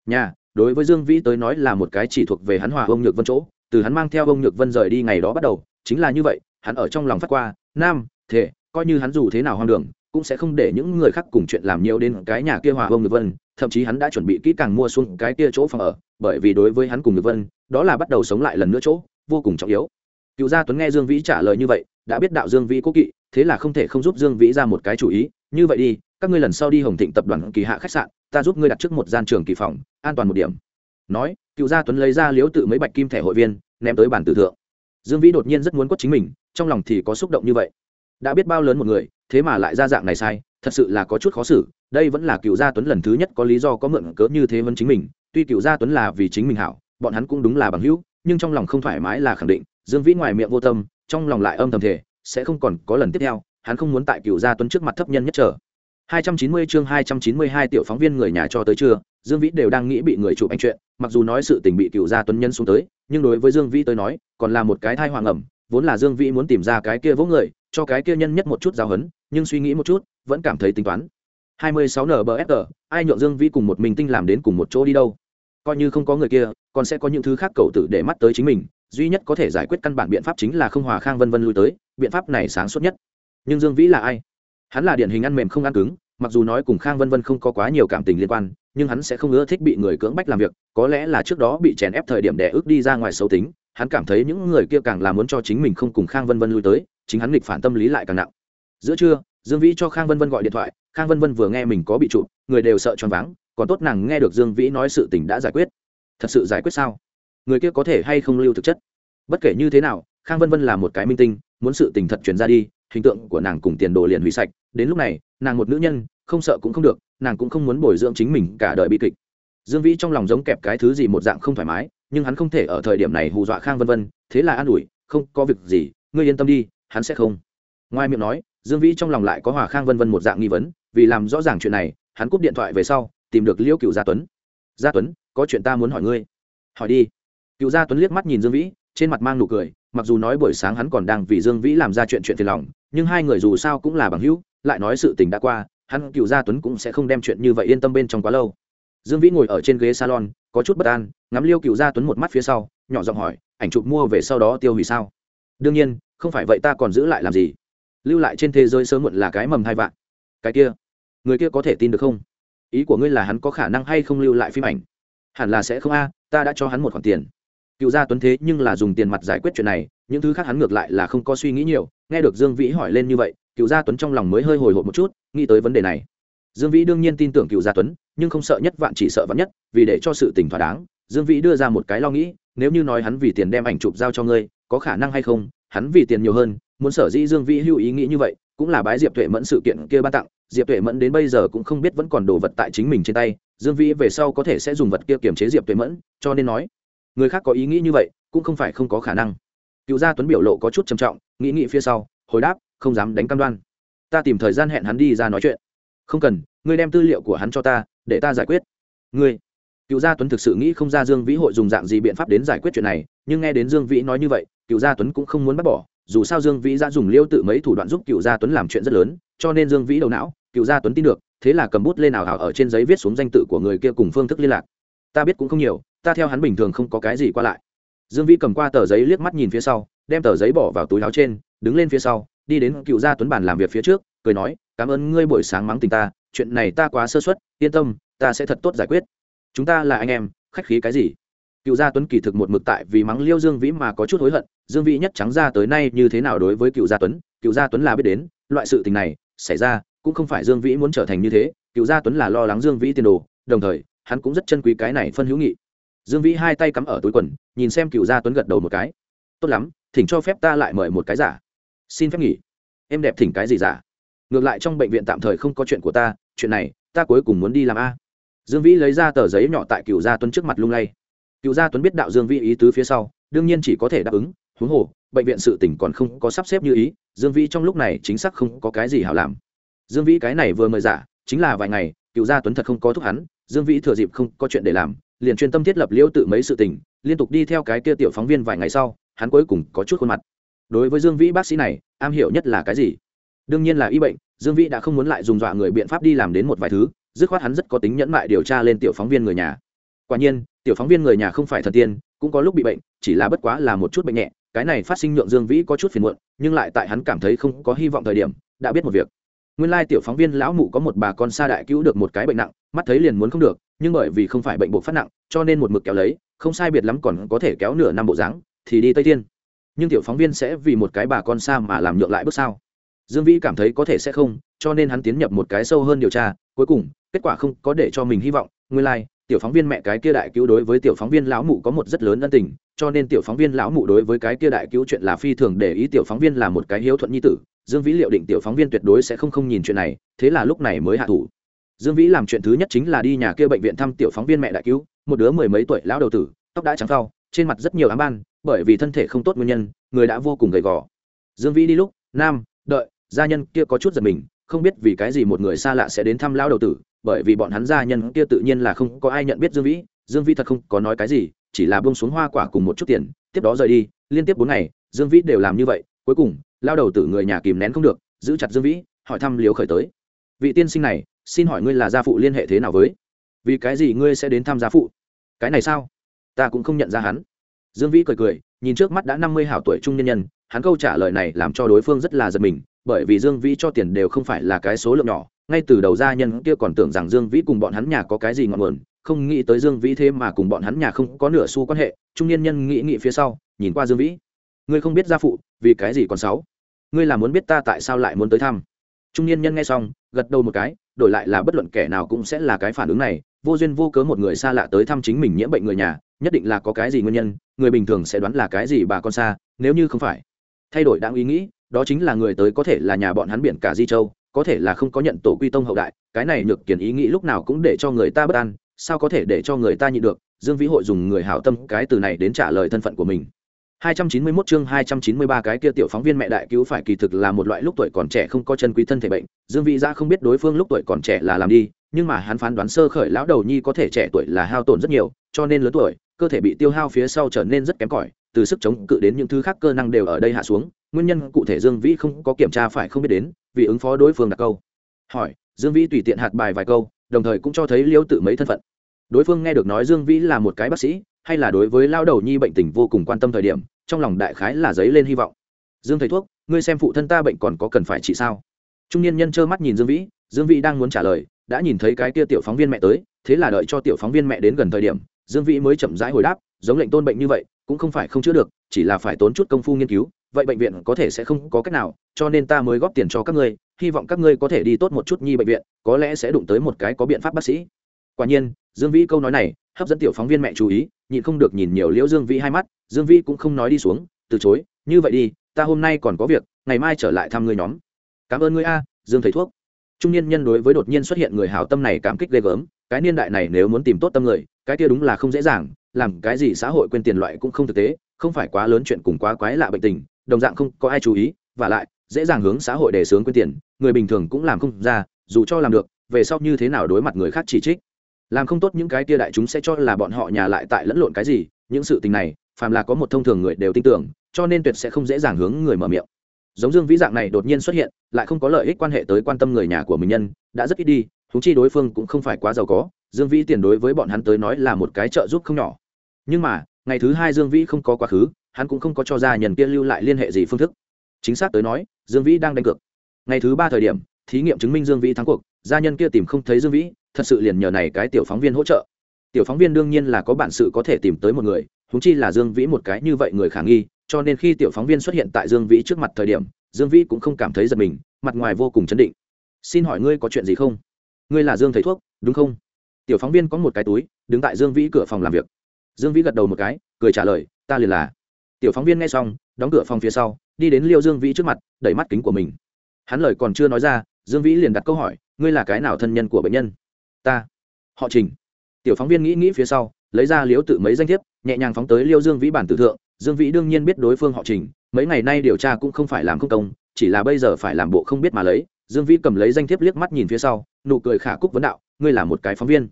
Nhà, đối với dương vĩ tới nói là một cái chỉ thuộc về hắn hòa ông nhược vân chỗ, từ hắn mang theo ông nhược vân rời đi ngày đó bắt đầu, chính là như vậy, hắn ở trong lòng phát qua, nam thể coi như hắn dù thế nào hoang đường, cũng sẽ không để những người khác cùng chuyện làm nhiều đến cái nhà kia hòa ông nhược vân. Thậm chí hắn đã chuẩn bị kỹ càng mua xuống cái kia chỗ phòng ở, bởi vì đối với hắn cùng nhược vân, đó là bắt đầu sống lại lần nữa chỗ, vô cùng trọng yếu. Cựu gia tuấn nghe dương vĩ trả lời như vậy đã biết đạo dương vĩ cố kỵ, thế là không thể không giúp dương vĩ ra một cái chủ ý, như vậy đi, các ngươi lần sau đi hồng thịnh tập đoàn kỳ hạ khách sạn, ta giúp ngươi đặt trước một gian trường kỳ phòng, an toàn một điểm. Nói, cựu gia tuấn lấy ra liếu tự mấy bạch kim thẻ hội viên, ném tới bản tử thượng. Dương vĩ đột nhiên rất muốn quất chính mình, trong lòng thì có xúc động như vậy. Đã biết bao lớn một người, thế mà lại ra dạng này sai, thật sự là có chút khó xử, đây vẫn là cựu gia tuấn lần thứ nhất có lý do có mượn cớ như thế vẫn chính mình, tuy cựu gia tuấn là vì chính mình hảo, bọn hắn cũng đúng là bằng hữu, nhưng trong lòng không thoải mái là khẳng định dương vĩ ngoài miệng vô tâm trong lòng lại âm thầm thể sẽ không còn có lần tiếp theo hắn không muốn tại cựu gia tuấn trước mặt thấp nhân nhất trở 290 chương 292 tiểu phóng viên người nhà cho tới chưa, Dương Vĩ đều đang nghĩ bị người chụp ảnh chuyện, mặc dù nói sự tình bị cựu gia tuấn nhân xuống tới, nhưng đối với Dương Vĩ tới nói, còn là một cái thai hoàng ẩm, vốn là Dương Vĩ muốn tìm ra cái kia vỗ người, cho cái kia nhân nhất một chút giáo huấn, nhưng suy nghĩ một chút, vẫn cảm thấy tính toán. 26 NBFR, ai nhượng Dương Vĩ cùng một mình tinh làm đến cùng một chỗ đi đâu? Coi như không có người kia, còn sẽ có những thứ khác cậu tử để mắt tới chính mình, duy nhất có thể giải quyết căn bản biện pháp chính là không hòa khang vân vân lui tới, biện pháp này sáng suốt nhất. Nhưng Dương Vĩ là ai? hắn là điển hình ăn mềm không ăn cứng mặc dù nói cùng khang vân vân không có quá nhiều cảm tình liên quan nhưng hắn sẽ không ưa thích bị người cưỡng bách làm việc có lẽ là trước đó bị chèn ép thời điểm đẻ ước đi ra ngoài xấu tính hắn cảm thấy những người kia càng là muốn cho chính mình không cùng khang vân vân lui tới chính hắn nghịch phản tâm lý lại càng nặng giữa trưa dương vĩ cho khang vân vân gọi điện thoại khang vân vân vừa nghe mình có bị chụp người đều sợ choáng váng còn tốt nàng nghe được dương vĩ nói sự tình đã giải quyết thật sự giải quyết sao người kia có thể hay không lưu thực chất? Bất kể như thế nào, khang vân vân là một cái minh tinh, muốn sự tình thật chuyển ra đi, hình tượng của nàng cùng tiền đồ liền hủy sạch. Đến lúc này, nàng một nữ nhân, không sợ cũng không được, nàng cũng không muốn bồi dưỡng chính mình cả đời bi kịch. Dương vĩ trong lòng giống kẹp cái thứ gì một dạng không thoải mái, nhưng hắn không thể ở thời điểm này hù dọa khang vân vân, thế là an ủi, không, có việc gì, ngươi yên tâm đi, hắn sẽ không. Ngoài miệng nói, dương vĩ trong lòng lại có hòa khang vân vân một dạng nghi vấn, vì làm rõ ràng chuyện này, hắn cúp điện thoại về sau, tìm được liễu cựu gia tuấn. Gia tuấn, có chuyện ta muốn hỏi ngươi. Hỏi đi cựu gia tuấn liếc mắt nhìn dương vĩ, trên mặt mang nụ cười, mặc dù nói buổi sáng hắn còn đang vì dương vĩ làm ra chuyện chuyện phiền lòng, nhưng hai người dù sao cũng là bằng hữu, lại nói sự tình đã qua, hắn cựu gia tuấn cũng sẽ không đem chuyện như vậy yên tâm bên trong quá lâu. Dương vĩ ngồi ở trên ghế salon, có chút bất an, ngắm liêu cựu gia tuấn một mắt phía sau, nhỏ giọng hỏi, ảnh chụp mua về sau đó tiêu hủy sao? Đương nhiên, không phải vậy ta còn giữ lại làm gì? Lưu lại trên thế giới sớm muộn là cái mầm hai vạn. Cái kia, người kia có thể tin được không? Ý của ngươi là hắn có khả năng hay không lưu lại phim ảnh? Hẳn là sẽ không a, ta đã cho hắn một khoản tiền cựu gia tuấn thế nhưng là dùng tiền mặt giải quyết chuyện này, những thứ khác hắn ngược lại là không có suy nghĩ nhiều. Nghe được dương vĩ hỏi lên như vậy, cựu gia tuấn trong lòng mới hơi hồi hộp một chút, nghĩ tới vấn đề này. Dương vĩ đương nhiên tin tưởng cựu gia tuấn, nhưng không sợ nhất vạn chỉ sợ vạn nhất, vì để cho sự tình thỏa đáng, dương vĩ đưa ra một cái lo nghĩ, nếu như nói hắn vì tiền đem ảnh chụp giao cho ngươi, có khả năng hay không? Hắn vì tiền nhiều hơn, muốn sở dĩ dương vĩ hưu ý nghĩ như vậy, cũng là bái diệp tuệ mẫn sự kiện kia ban tặng. Diệp tuệ mẫn đến bây giờ cũng không biết vẫn còn đồ vật tại chính mình trên tay, dương vĩ về sau có thể sẽ dùng vật kia kiềm chế diệp tuệ mẫn, cho nên nói người khác có ý nghĩ như vậy, cũng không phải không có khả năng. Cựu gia tuấn biểu lộ có chút trầm trọng, nghĩ nghĩ phía sau, hồi đáp, không dám đánh cam đoan. Ta tìm thời gian hẹn hắn đi ra nói chuyện. Không cần, ngươi đem tư liệu của hắn cho ta, để ta giải quyết. Ngươi. Cựu gia tuấn thực sự nghĩ không ra dương vĩ hội dùng dạng gì biện pháp đến giải quyết chuyện này, nhưng nghe đến dương vĩ nói như vậy, cựu gia tuấn cũng không muốn bắt bỏ. Dù sao dương vĩ đã dùng liêu tự mấy thủ đoạn giúp cựu gia tuấn làm chuyện rất lớn, cho nên dương vĩ đầu não, cựu gia tuấn tin được, thế là cầm bút lên ảo ảo ở trên giấy viết xuống danh tự của người kia cùng phương thức liên lạc. Ta biết cũng không nhiều ta theo hắn bình thường không có cái gì qua lại. Dương vĩ cầm qua tờ giấy liếc mắt nhìn phía sau, đem tờ giấy bỏ vào túi áo trên, đứng lên phía sau, đi đến cựu gia tuấn bàn làm việc phía trước, cười nói, cảm ơn ngươi buổi sáng mắng tình ta, chuyện này ta quá sơ suất, yên tâm, ta sẽ thật tốt giải quyết. Chúng ta là anh em, khách khí cái gì? Cựu gia tuấn kỳ thực một mực tại vì mắng liêu dương vĩ mà có chút hối hận, dương vĩ nhất trắng ra tới nay như thế nào đối với cựu gia tuấn, cựu gia tuấn là biết đến, loại sự tình này xảy ra cũng không phải dương vĩ muốn trở thành như thế, cựu gia tuấn là lo lắng dương vĩ tiền đồ, đồng thời, hắn cũng rất chân quý cái này phân hữu nghị dương vĩ hai tay cắm ở túi quần, nhìn xem cựu gia tuấn gật đầu một cái. Tốt lắm, thỉnh cho phép ta lại mời một cái giả. Xin phép nghỉ. Em đẹp thỉnh cái gì giả? Ngược lại trong bệnh viện tạm thời không có chuyện của ta, chuyện này, ta cuối cùng muốn đi làm a. Dương vĩ lấy ra tờ giấy nhỏ tại cựu gia tuấn trước mặt lung lay. Cựu gia tuấn biết đạo dương vĩ ý tứ phía sau, đương nhiên chỉ có thể đáp ứng, huống hồ, bệnh viện sự tỉnh còn không có sắp xếp như ý, dương vĩ trong lúc này chính xác không có cái gì hảo làm. Dương vĩ cái này vừa mời giả, chính là vài ngày cựu gia tuấn thật không có thúc hắn, dương vĩ thừa dịp không có chuyện để làm liền chuyên tâm thiết lập liễu tự mấy sự tình, liên tục đi theo cái kia tiểu phóng viên vài ngày sau, hắn cuối cùng có chút khuôn mặt. Đối với dương vĩ bác sĩ này, am hiểu nhất là cái gì? Đương nhiên là y bệnh, dương vĩ đã không muốn lại dùng dọa người biện pháp đi làm đến một vài thứ, dứt khoát hắn rất có tính nhẫn mại điều tra lên tiểu phóng viên người nhà. Quả nhiên, tiểu phóng viên người nhà không phải thần tiên, cũng có lúc bị bệnh, chỉ là bất quá là một chút bệnh nhẹ, cái này phát sinh nhượng dương vĩ có chút phiền muộn, nhưng lại tại hắn cảm thấy không có hy vọng thời điểm, đã biết một việc. Nguyên lai tiểu phóng viên lão mụ có một bà con xa đại cứu được một cái bệnh nặng, mắt thấy liền muốn không được nhưng bởi vì không phải bệnh buộc phát nặng cho nên một mực kéo lấy không sai biệt lắm còn có thể kéo nửa năm bộ dáng thì đi tây thiên. Nhưng tiểu phóng viên sẽ vì một cái bà con xa mà làm nhượng lại bước sao? Dương vĩ cảm thấy có thể sẽ không cho nên hắn tiến nhập một cái sâu hơn điều tra cuối cùng kết quả không có để cho mình hy vọng. Nguyên lai、like, tiểu phóng viên mẹ cái kia đại cứu đối với tiểu phóng viên lão mụ có một rất lớn ân tình cho nên tiểu phóng viên lão mụ đối với cái kia đại cứu chuyện là phi thường để ý tiểu phóng viên là một cái hiếu thuận nhi tử. Dương vĩ liệu định tiểu phóng viên tuyệt đối sẽ không không nhìn chuyện này thế là lúc này mới hạ thủ dương vĩ làm chuyện thứ nhất chính là đi nhà kia bệnh viện thăm tiểu phóng viên mẹ đại cứu, một đứa mười mấy tuổi lão đầu tử, tóc đã trắng phao trên mặt rất nhiều ám ban, bởi vì thân thể không tốt nguyên nhân, người đã vô cùng gầy gò. Dương vĩ đi lúc, nam, đợi, gia nhân kia có chút giật mình, không biết vì cái gì một người xa lạ sẽ đến thăm lão đầu tử, bởi vì bọn hắn gia nhân kia tự nhiên là không có ai nhận biết dương vĩ dương vĩ thật không có nói cái gì, chỉ là bông xuống hoa quả cùng một chút tiền, tiếp đó rời đi, liên tiếp bốn ngày, dương vĩ đều làm như vậy, cuối cùng lao đầu tử người nhà kìm nén không được, giữ chặt dương vĩ, hỏi thăm liều khởi tới. Vị tiên sinh này xin hỏi ngươi là gia phụ liên hệ thế nào với? Vì cái gì ngươi sẽ đến thăm gia phụ? Cái này sao? Ta cũng không nhận ra hắn. Dương vĩ cười cười, nhìn trước mắt đã năm mươi hảo tuổi trung nhân nhân, hắn câu trả lời này làm cho đối phương rất là giật mình, bởi vì dương vĩ cho tiền đều không phải là cái số lượng nhỏ, ngay từ đầu gia nhân kia còn tưởng rằng dương vĩ cùng bọn hắn nhà có cái gì ngọn nguồn, không nghĩ tới dương vĩ thế mà cùng bọn hắn nhà không có nửa xu quan hệ, trung nhân nhân nghĩ nghĩ phía sau, nhìn qua dương vĩ. Ngươi không biết gia phụ, vì cái gì còn sáu? Ngươi là muốn biết ta tại sao lại muốn tới thăm? Trung niên nhân nghe xong gật đầu một cái, đổi lại là bất luận kẻ nào cũng sẽ là cái phản ứng này, vô duyên vô cớ một người xa lạ tới thăm chính mình nhiễm bệnh người nhà, nhất định là có cái gì nguyên nhân, người bình thường sẽ đoán là cái gì bà con xa, nếu như không phải thay đổi đáng ý nghĩ, đó chính là người tới có thể là nhà bọn hắn biển cả di châu, có thể là không có nhận tổ quy tông hậu đại, cái này nhược kiển ý nghĩ lúc nào cũng để cho người ta bất an, sao có thể để cho người ta nhịn được, dương vĩ hội dùng người hảo tâm cái từ này đến trả lời thân phận của mình. 291 chương 293 cái kia tiểu phóng viên mẹ đại cứu phải kỳ thực là một loại lúc tuổi còn trẻ không có chân quý thân thể bệnh, Dương Vĩ Dạ không biết đối phương lúc tuổi còn trẻ là làm đi, nhưng mà hắn phán đoán sơ khởi lão đầu nhi có thể trẻ tuổi là hao tổn rất nhiều, cho nên lớn tuổi, cơ thể bị tiêu hao phía sau trở nên rất kém cỏi, từ sức chống cự đến những thứ khác cơ năng đều ở đây hạ xuống, nguyên nhân cụ thể Dương Vĩ không có kiểm tra phải không biết đến, vì ứng phó đối phương đặt câu. Hỏi, Dương Vĩ tùy tiện hạt bài vài câu, đồng thời cũng cho thấy Liễu tự mấy thân phận. Đối phương nghe được nói Dương Vĩ là một cái bác sĩ, hay là đối với lao đầu nhi bệnh tình vô cùng quan tâm thời điểm, trong lòng đại khái là dấy lên hy vọng. Dương thầy thuốc, ngươi xem phụ thân ta bệnh còn có cần phải trị sao? Trung niên nhân trơ mắt nhìn dương vĩ dương vĩ đang muốn trả lời, đã nhìn thấy cái kia tiểu phóng viên mẹ tới, thế là đợi cho tiểu phóng viên mẹ đến gần thời điểm, dương vĩ mới chậm rãi hồi đáp, giống lệnh tôn bệnh như vậy, cũng không phải không chữa được, chỉ là phải tốn chút công phu nghiên cứu, vậy bệnh viện có thể sẽ không có cách nào, cho nên ta mới góp tiền cho các ngươi, hy vọng các ngươi có thể đi tốt một chút nhi bệnh viện, có lẽ sẽ đụng tới một cái có biện pháp bác sĩ. Quả nhiên dương vĩ câu nói này, hấp dẫn tiểu phóng viên mẹ chú ý, nhịn không được nhìn nhiều liễu dương vĩ hai mắt, dương vĩ cũng không nói đi xuống, từ chối, như vậy đi, ta hôm nay còn có việc, ngày mai trở lại thăm ngươi nhóm. Cảm ơn ngươi a, dương thầy thuốc. Trung niên nhân đối với đột nhiên xuất hiện người hảo tâm này cảm kích ghê gớm, cái niên đại này nếu muốn tìm tốt tâm người, cái kia đúng là không dễ dàng, làm cái gì xã hội quên tiền loại cũng không thực tế, không phải quá lớn chuyện cùng quá quái lạ bệnh tình, đồng dạng không có ai chú ý, và lại, dễ dàng hướng xã hội đề xướng quên tiền, người bình thường cũng làm không ra, dù cho làm được, về sau như thế nào đối mặt người khác chỉ trích làm không tốt những cái tia đại chúng sẽ cho là bọn họ nhà lại tại lẫn lộn cái gì, những sự tình này, phàm là có một thông thường người đều tin tưởng, cho nên tuyệt sẽ không dễ dàng hướng người mở miệng. Giống dương vĩ dạng này đột nhiên xuất hiện, lại không có lợi ích quan hệ tới quan tâm người nhà của mình nhân, đã rất ít đi thú chi đối phương cũng không phải quá giàu có, dương vĩ tiền đối với bọn hắn tới nói là một cái trợ giúp không nhỏ. Nhưng mà, ngày thứ hai dương vĩ không có quá khứ, hắn cũng không có cho ra nhân kia lưu lại liên hệ gì phương thức. Chính xác tới nói, dương vĩ đang đánh cược. Ngày thứ ba thời điểm, thí nghiệm chứng minh dương vĩ thắng cuộc, gia nhân kia tìm không thấy dương vĩ thật sự liền nhờ này cái tiểu phóng viên hỗ trợ. Tiểu phóng viên đương nhiên là có bản sự có thể tìm tới một người húng chi là dương vĩ một cái như vậy người khả nghi, cho nên khi tiểu phóng viên xuất hiện tại dương vĩ trước mặt thời điểm, dương vĩ cũng không cảm thấy giật mình, mặt ngoài vô cùng chấn định. Xin hỏi ngươi có chuyện gì không? Ngươi là dương thầy thuốc, đúng không? Tiểu phóng viên có một cái túi, đứng tại dương vĩ cửa phòng làm việc. Dương vĩ gật đầu một cái, cười trả lời, ta liền là. Tiểu phóng viên nghe xong, đóng cửa phòng phía sau, đi đến liêu dương vĩ trước mặt, đẩy mắt kính của mình. Hắn lời còn chưa nói ra, dương vĩ liền đặt câu hỏi, ngươi là cái nào thân nhân của bệnh nhân? Ta. Họ trình. Tiểu phóng viên nghĩ nghĩ phía sau, lấy ra liếu tự mấy danh thiếp, nhẹ nhàng phóng tới liêu dương vĩ bản tử thượng. Dương vĩ đương nhiên biết đối phương họ trình, mấy ngày nay điều tra cũng không phải làm không công, chỉ là bây giờ phải làm bộ không biết mà lấy. Dương vĩ cầm lấy danh thiếp liếc mắt nhìn phía sau, nụ cười khả cúc vấn đạo, ngươi là một cái phóng viên.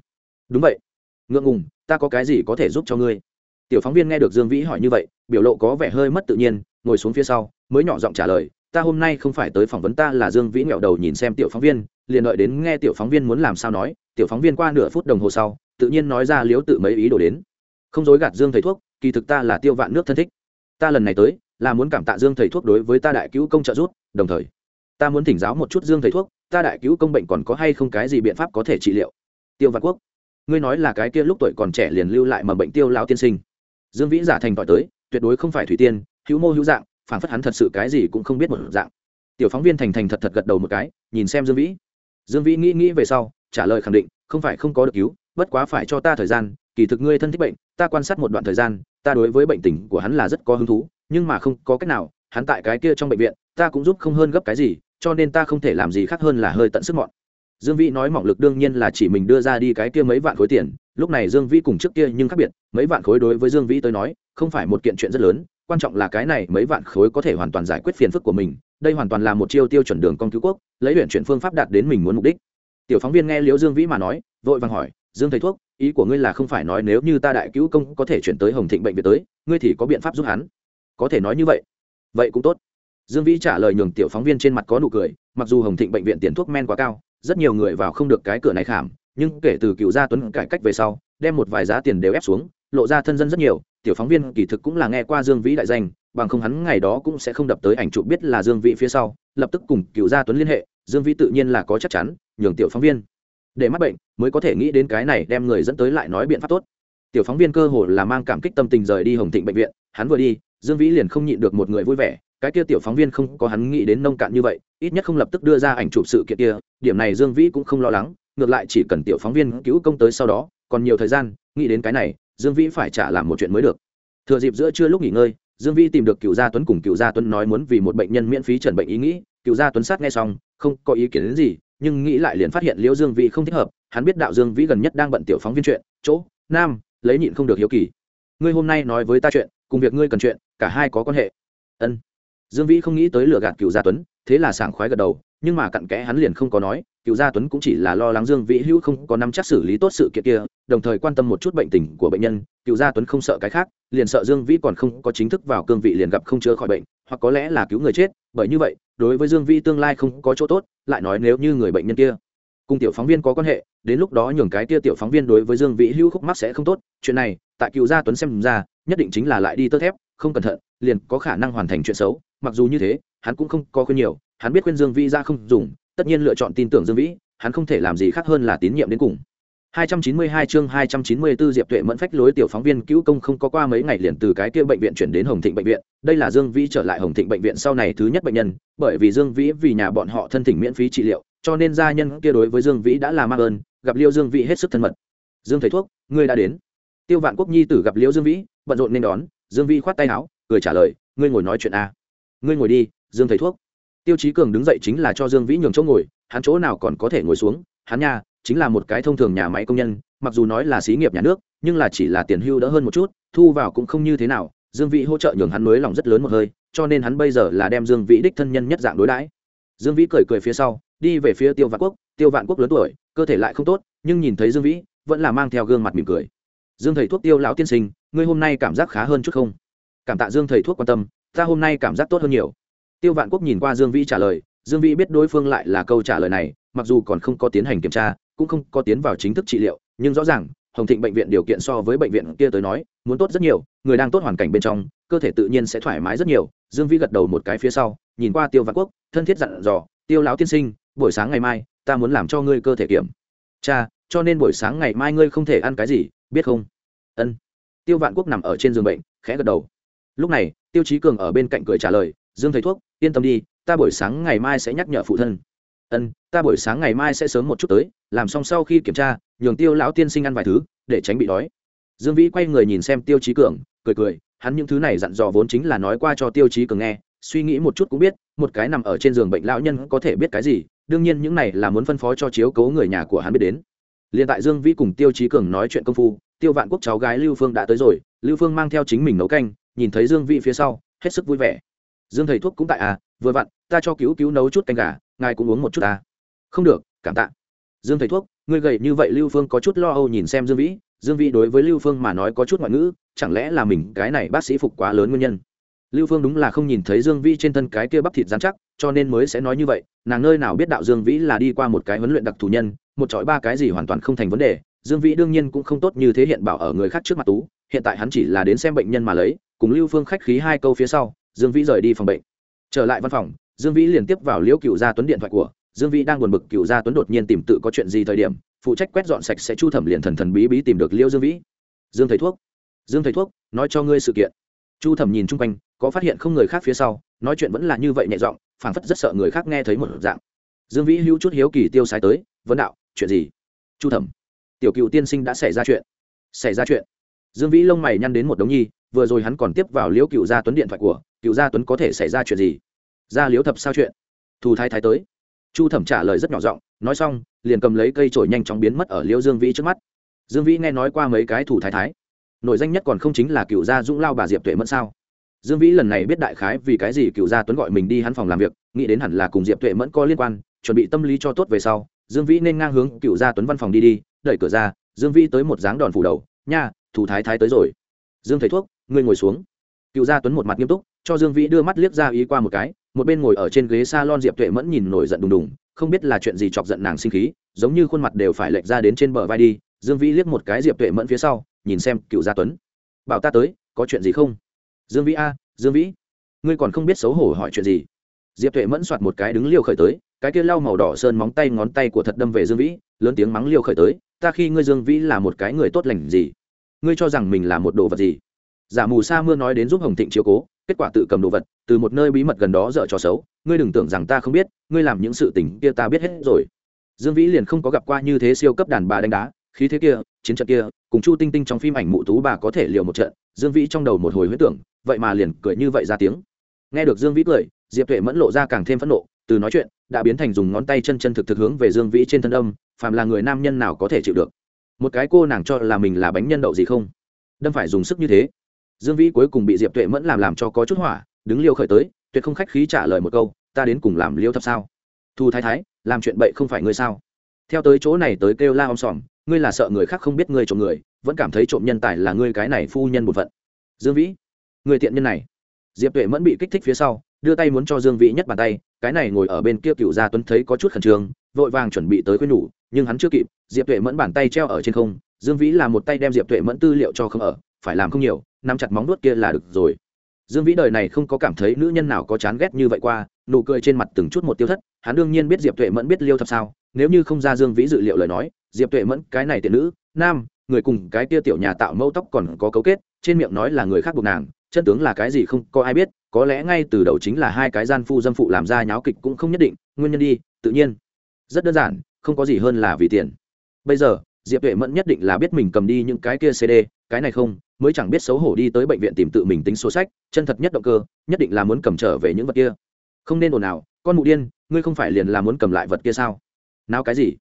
Đúng vậy. Ngượng ngùng, ta có cái gì có thể giúp cho ngươi? Tiểu phóng viên nghe được dương vĩ hỏi như vậy, biểu lộ có vẻ hơi mất tự nhiên, ngồi xuống phía sau, mới nhỏ giọng trả lời, ta hôm nay không phải tới phỏng vấn ta là dương vĩ nghẹo đầu nhìn xem tiểu phóng viên, liền đợi đến nghe tiểu phóng viên muốn làm sao nói tiểu phóng viên qua nửa phút đồng hồ sau, tự nhiên nói ra liếu tự mấy ý đồ đến. Không dối gạt dương thầy thuốc, kỳ thực ta là tiêu vạn nước thân thích. Ta lần này tới, là muốn cảm tạ dương thầy thuốc đối với ta đại cứu công trợ giúp, đồng thời, ta muốn thỉnh giáo một chút dương thầy thuốc, ta đại cứu công bệnh còn có hay không cái gì biện pháp có thể trị liệu. Tiêu vạn quốc, ngươi nói là cái kia lúc tuổi còn trẻ liền lưu lại mà bệnh tiêu lao tiên sinh. Dương vĩ giả thành tỏi tới, tuyệt đối không phải thủy tiên, hữu mô hữu dạng phản phất hắn thật sự cái gì cũng không biết một dạng. Tiểu phóng viên thành thành thật thật gật đầu một cái, nhìn xem dương vĩ. Dương vĩ nghĩ nghĩ về sau trả lời khẳng định, không phải không có được cứu, bất quá phải cho ta thời gian, kỳ thực ngươi thân thích bệnh, ta quan sát một đoạn thời gian, ta đối với bệnh tình của hắn là rất có hứng thú, nhưng mà không có cách nào, hắn tại cái kia trong bệnh viện, ta cũng giúp không hơn gấp cái gì, cho nên ta không thể làm gì khác hơn là hơi tận sức mọn. Dương vĩ nói mỏng lực đương nhiên là chỉ mình đưa ra đi cái kia mấy vạn khối tiền, lúc này dương vĩ cùng trước kia nhưng khác biệt, mấy vạn khối đối với dương vĩ tới nói, không phải một kiện chuyện rất lớn, quan trọng là cái này mấy vạn khối có thể hoàn toàn giải quyết phiền phức của mình, đây hoàn toàn là một chiêu tiêu chuẩn đường công cứu quốc, lấy luyện chuyển phương pháp đạt đến mình muốn mục đích tiểu phóng viên nghe liễu dương vĩ mà nói, vội vàng hỏi, dương thầy thuốc, ý của ngươi là không phải nói nếu như ta đại cứu công có thể chuyển tới hồng thịnh bệnh viện tới, ngươi thì có biện pháp giúp hắn? Có thể nói như vậy. Vậy cũng tốt. Dương vĩ trả lời nhường tiểu phóng viên trên mặt có nụ cười, mặc dù hồng thịnh bệnh viện tiền thuốc men quá cao, rất nhiều người vào không được cái cửa này khảm, nhưng kể từ cựu gia tuấn cải cách về sau, đem một vài giá tiền đều ép xuống, lộ ra thân dân rất nhiều, tiểu phóng viên kỳ thực cũng là nghe qua dương vĩ đại danh, bằng không hắn ngày đó cũng sẽ không đập tới ảnh chụp biết là dương vĩ phía sau, lập tức cùng cựu gia tuấn liên hệ dương vĩ tự nhiên là có chắc chắn, nhường tiểu phóng viên để mắc bệnh mới có thể nghĩ đến cái này đem người dẫn tới lại nói biện pháp tốt. Tiểu phóng viên cơ hồ là mang cảm kích tâm tình rời đi hồng thịnh bệnh viện, hắn vừa đi, dương vĩ liền không nhịn được một người vui vẻ, cái kia tiểu phóng viên không có hắn nghĩ đến nông cạn như vậy, ít nhất không lập tức đưa ra ảnh chụp sự kiện kia, điểm này dương vĩ cũng không lo lắng, ngược lại chỉ cần tiểu phóng viên cứu công tới sau đó, còn nhiều thời gian, nghĩ đến cái này, dương vĩ phải trả làm một chuyện mới được. Thừa dịp giữa trưa lúc nghỉ ngơi, dương vĩ tìm được cựu gia tuấn cùng cựu gia tuấn nói muốn vì một bệnh nhân miễn phí trần bệnh ý nghĩ, cựu gia tuấn sát nghe xong không có ý kiến đến gì, nhưng nghĩ lại liền phát hiện liễu dương vĩ không thích hợp, hắn biết đạo dương vĩ gần nhất đang bận tiểu phóng viên chuyện, chỗ, nam, lấy nhịn không được hiếu kỳ. Ngươi hôm nay nói với ta chuyện, cùng việc ngươi cần chuyện, cả hai có quan hệ. Ân dương vĩ không nghĩ tới lừa gạt cựu gia tuấn, thế là sảng khoái gật đầu, nhưng mà cặn kẽ hắn liền không có nói, cựu gia tuấn cũng chỉ là lo lắng dương vĩ hữu không có nắm chắc xử lý tốt sự kiện kia, đồng thời quan tâm một chút bệnh tình của bệnh nhân, cựu gia tuấn không sợ cái khác, liền sợ dương vĩ còn không có chính thức vào cương vị liền gặp không chữa khỏi bệnh, hoặc có lẽ là cứu người chết, bởi như vậy, đối với dương vĩ tương lai không có chỗ tốt, lại nói nếu như người bệnh nhân kia cùng tiểu phóng viên có quan hệ, đến lúc đó nhường cái kia tiểu phóng viên đối với dương vĩ hữu khúc mắc sẽ không tốt, chuyện này, tại cựu gia tuấn xem ra, nhất định chính là lại đi tơ thép, không cẩn thận, liền có khả năng hoàn thành chuyện xấu mặc dù như thế hắn cũng không có khuyên nhiều hắn biết khuyên dương vĩ ra không dùng tất nhiên lựa chọn tin tưởng dương vĩ hắn không thể làm gì khác hơn là tín nhiệm đến cùng 292 chương 294 Diệp Tuệ mẫn phách lối tiểu phóng viên cứu công không có qua mấy ngày liền từ cái kia bệnh viện chuyển đến Hồng Thịnh bệnh viện, đây là Dương Vĩ trở lại Hồng Thịnh bệnh viện sau này thứ nhất bệnh nhân, bởi vì Dương Vĩ vì nhà bọn họ thân thỉnh miễn phí trị liệu, cho nên gia nhân kia đối với Dương Vĩ đã là mang ơn, gặp Liêu Dương Vĩ hết sức thân mật. Dương thầy thuốc, ngươi đã đến. Tiêu Vạn Quốc Nhi tử gặp Liêu Dương Vĩ, bận rộn nên đón, Dương Vĩ khoát tay áo, cười trả lời, ngươi ngồi nói chuyện a. Ngươi ngồi đi, Dương thầy thuốc. Tiêu Chí Cường đứng dậy chính là cho Dương Vĩ nhường chỗ ngồi, hắn chỗ nào còn có thể ngồi xuống, hắn nha, chính là một cái thông thường nhà máy công nhân mặc dù nói là xí nghiệp nhà nước nhưng là chỉ là tiền hưu đỡ hơn một chút thu vào cũng không như thế nào. Dương vĩ hỗ trợ nhường hắn mới lòng rất lớn một hơi cho nên hắn bây giờ là đem dương vĩ đích thân nhân nhất dạng đối đãi. Dương vĩ cười cười phía sau đi về phía tiêu vạn quốc. Tiêu vạn quốc lớn tuổi cơ thể lại không tốt nhưng nhìn thấy dương vĩ vẫn là mang theo gương mặt mỉm cười. Dương thầy thuốc tiêu lão tiên sinh ngươi hôm nay cảm giác khá hơn chút không? Cảm tạ dương thầy thuốc quan tâm ta hôm nay cảm giác tốt hơn nhiều. Tiêu vạn quốc nhìn qua dương vĩ trả lời, dương vĩ biết đối phương lại là câu trả lời này, mặc dù còn không có tiến hành kiểm tra, cũng không có tiến vào chính thức trị liệu, nhưng rõ ràng, hồng thịnh bệnh viện điều kiện so với bệnh viện kia tới nói, muốn tốt rất nhiều, người đang tốt hoàn cảnh bên trong, cơ thể tự nhiên sẽ thoải mái rất nhiều. Dương vĩ gật đầu một cái phía sau, nhìn qua tiêu Vạn quốc, thân thiết dặn dò, tiêu lão tiên sinh, buổi sáng ngày mai, ta muốn làm cho ngươi cơ thể kiểm. Cha, cho nên buổi sáng ngày mai ngươi không thể ăn cái gì, biết không? Ân. Tiêu vạn quốc nằm ở trên giường bệnh, khẽ gật đầu lúc này, tiêu chí cường ở bên cạnh cười trả lời, dương thầy thuốc, yên tâm đi, ta buổi sáng ngày mai sẽ nhắc nhở phụ thân. Ân, ta buổi sáng ngày mai sẽ sớm một chút tới, làm xong sau khi kiểm tra, nhường tiêu lão tiên sinh ăn vài thứ, để tránh bị đói. Dương vĩ quay người nhìn xem tiêu chí cường, cười cười, hắn những thứ này dặn dò vốn chính là nói qua cho tiêu chí cường nghe, suy nghĩ một chút cũng biết, một cái nằm ở trên giường bệnh lão nhân có thể biết cái gì, đương nhiên những này là muốn phân phó cho chiếu cố người nhà của hắn biết đến. Liền tại dương vĩ cùng tiêu chí cường nói chuyện công phu, tiêu vạn quốc cháu gái lưu phương đã tới rồi, lưu phương mang theo chính mình nấu canh nhìn thấy dương vĩ phía sau, hết sức vui vẻ. Dương thầy thuốc cũng tại à vừa vặn, ta cho cứu cứu nấu chút canh gà, ngài cũng uống một chút à? không được, cảm tạ. Dương thầy thuốc, ngươi gầy như vậy lưu phương có chút lo âu nhìn xem dương vĩ. Dương vĩ đối với lưu phương mà nói có chút ngoại ngữ, chẳng lẽ là mình cái này bác sĩ phục quá lớn nguyên nhân? Lưu phương đúng là không nhìn thấy dương vĩ trên thân cái kia bắp thịt dán chắc, cho nên mới sẽ nói như vậy. Nàng nơi nào biết đạo dương vĩ là đi qua một cái huấn luyện đặc thù nhân, một chọi ba cái gì hoàn toàn không thành vấn đề. Dương vĩ đương nhiên cũng không tốt như thế hiện bảo ở người khác trước mặt tú, hiện tại hắn chỉ là đến xem bệnh nhân mà lấy cùng lưu phương khách khí hai câu phía sau, dương vĩ rời đi phòng bệnh. Trở lại văn phòng, dương vĩ liền tiếp vào liễu cựu gia tuấn điện thoại của, dương vĩ đang buồn bực cựu gia tuấn đột nhiên tìm tự có chuyện gì thời điểm, phụ trách quét dọn sạch sẽ chu thẩm liền thần thần bí bí tìm được liễu dương vĩ. Dương thầy thuốc, dương thầy thuốc, nói cho ngươi sự kiện. Chu thẩm nhìn chung quanh, có phát hiện không người khác phía sau, nói chuyện vẫn là như vậy nhẹ giọng, phảng phất rất sợ người khác nghe thấy một dạng. Dương vĩ hữu chút hiếu kỳ tiêu sái tới vấn đạo, chuyện gì? Chu thẩm, tiểu cựu tiên sinh đã xảy ra chuyện. Xảy ra chuyện? Dương vĩ lông mày nhăn đến một đống nhi vừa rồi hắn còn tiếp vào liễu cựu gia tuấn điện thoại của, cựu gia tuấn có thể xảy ra chuyện gì? Ra liễu thập sao chuyện? Thù thái thái tới. Chu thẩm trả lời rất nhỏ giọng, nói xong, liền cầm lấy cây trổi nhanh chóng biến mất ở liễu dương vĩ trước mắt. Dương vĩ nghe nói qua mấy cái thủ thái thái. Nội danh nhất còn không chính là cựu gia dũng lao bà diệp tuệ mẫn sao? Dương vĩ lần này biết đại khái vì cái gì cựu gia tuấn gọi mình đi hắn phòng làm việc, nghĩ đến hẳn là cùng diệp tuệ mẫn có liên quan, chuẩn bị tâm lý cho tốt về sau, dương vĩ nên ngang hướng cựu gia tuấn văn phòng đi đi, đẩy cửa ra, dương vĩ tới một dáng đòn phủ đầu, nha thủ thái thái tới rồi. Dương thầy thuốc ngươi ngồi xuống. Cựu gia tuấn một mặt nghiêm túc, cho dương vĩ đưa mắt liếc ra ý qua một cái, một bên ngồi ở trên ghế s a lon diệp tuệ mẫn nhìn nổi giận đùng đùng, không biết là chuyện gì chọc giận nàng sinh khí, giống như khuôn mặt đều phải lệch ra đến trên bờ vai đi. Dương vĩ liếc một cái diệp tuệ mẫn phía sau, nhìn xem cựu gia tuấn. Bảo ta tới, có chuyện gì không? Dương vĩ a, dương vĩ, ngươi còn không biết xấu hổ hỏi chuyện gì. Diệp tuệ mẫn soạt một cái đứng liều khởi tới, cái kia lau màu đỏ sơn móng tay ngón tay của thật đâm về dương vĩ, lớn tiếng mắng liều khởi tới, ta khi ngươi dương vĩ là một cái người tốt lành gì? Ngươi cho rằng mình là một đồ vật gì? Giả mù sa mưa nói đến giúp hồng thịnh chiếu cố, kết quả tự cầm đồ vật, từ một nơi bí mật gần đó dở cho xấu. Ngươi đừng tưởng rằng ta không biết, ngươi làm những sự tình kia ta biết hết rồi. Dương vĩ liền không có gặp qua như thế siêu cấp đàn bà đánh đá, khí thế kia, chiến trận kia, cùng chu tinh tinh trong phim ảnh mụ tú bà có thể liều một trận, dương vĩ trong đầu một hồi huyết tưởng, vậy mà liền cười như vậy ra tiếng. Nghe được dương vĩ cười, diệp tuệ mẫn lộ ra càng thêm phẫn nộ, từ nói chuyện, đã biến thành dùng ngón tay chân chân thực thực hướng về dương vĩ trên thân âm, phàm là người nam nhân nào có thể chịu được. Một cái cô nàng cho là mình là bánh nhân đậu gì không? Đâm phải dùng sức như thế dương vĩ cuối cùng bị diệp tuệ mẫn làm làm cho có chút hỏa, đứng liêu khởi tới, tuyệt không khách khí trả lời một câu, ta đến cùng làm liêu thập sao? Thu thái thái, làm chuyện bậy không phải ngươi sao? Theo tới chỗ này tới kêu la om sòm, ngươi là sợ người khác không biết ngươi trộm người, vẫn cảm thấy trộm nhân tài là ngươi cái này phu nhân một phận. Dương vĩ, người tiện nhân này. Diệp tuệ mẫn bị kích thích phía sau, đưa tay muốn cho dương vĩ nhất bàn tay, cái này ngồi ở bên kia cựu gia tuấn thấy có chút khẩn trương, vội vàng chuẩn bị tới khuyên nhủ, nhưng hắn chưa kịp, diệp tuệ mẫn bàn tay treo ở trên không, dương vĩ là một tay đem diệp tuệ mẫn tư liệu cho không ở, phải làm không nhiều nắm chặt móng nuốt kia là được rồi. Dương vĩ đời này không có cảm thấy nữ nhân nào có chán ghét như vậy qua, nụ cười trên mặt từng chút một tiêu thất, hắn đương nhiên biết diệp tuệ mẫn biết liêu thập sao, nếu như không ra dương vĩ dự liệu lời nói, diệp tuệ mẫn, cái này tiện nữ, nam, người cùng cái kia tiểu nhà tạo mâu tóc còn có cấu kết, trên miệng nói là người khác buộc nàng, chân tướng là cái gì không có ai biết, có lẽ ngay từ đầu chính là hai cái gian phu dâm phụ làm ra nháo kịch cũng không nhất định, nguyên nhân đi, tự nhiên. Rất đơn giản, không có gì hơn là vì tiền. Bây giờ, diệp tuệ mẫn nhất định là biết mình cầm đi những cái kia cd cái này không mới chẳng biết xấu hổ đi tới bệnh viện tìm tự mình tính số sách, chân thật nhất động cơ, nhất định là muốn cầm trở về những vật kia. Không nên ồn ào, con mụ điên, ngươi không phải liền là muốn cầm lại vật kia sao? Nào cái gì?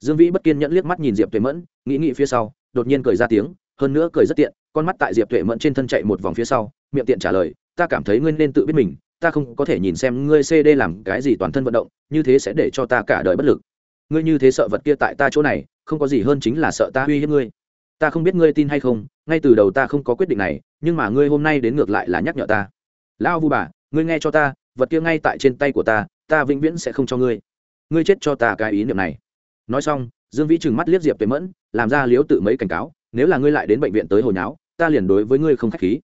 Dương vĩ bất kiên nhẫn liếc mắt nhìn diệp tuệ mẫn, nghĩ nghĩ phía sau, đột nhiên cười ra tiếng, hơn nữa cười rất tiện, con mắt tại diệp tuệ mẫn trên thân chạy một vòng phía sau, miệng tiện trả lời, ta cảm thấy ngươi nên tự biết mình, ta không có thể nhìn xem ngươi cd làm cái gì toàn thân vận động, như thế sẽ để cho ta cả đời bất lực. Ngươi như thế sợ vật kia tại ta chỗ này, không có gì hơn chính là sợ ta uy hiếp ngươi ta không biết ngươi tin hay không, ngay từ đầu ta không có quyết định này, nhưng mà ngươi hôm nay đến ngược lại là nhắc nhở ta. Lão vu bà, ngươi nghe cho ta, vật kia ngay tại trên tay của ta ta vĩnh viễn sẽ không cho ngươi. Ngươi chết cho ta cái ý niệm này. Nói xong, dương vĩ trừng mắt liếc diệp tuệ mẫn, làm ra liếu tự mấy cảnh cáo, nếu là ngươi lại đến bệnh viện tới hồi náo ta liền đối với ngươi không k h á c h khí.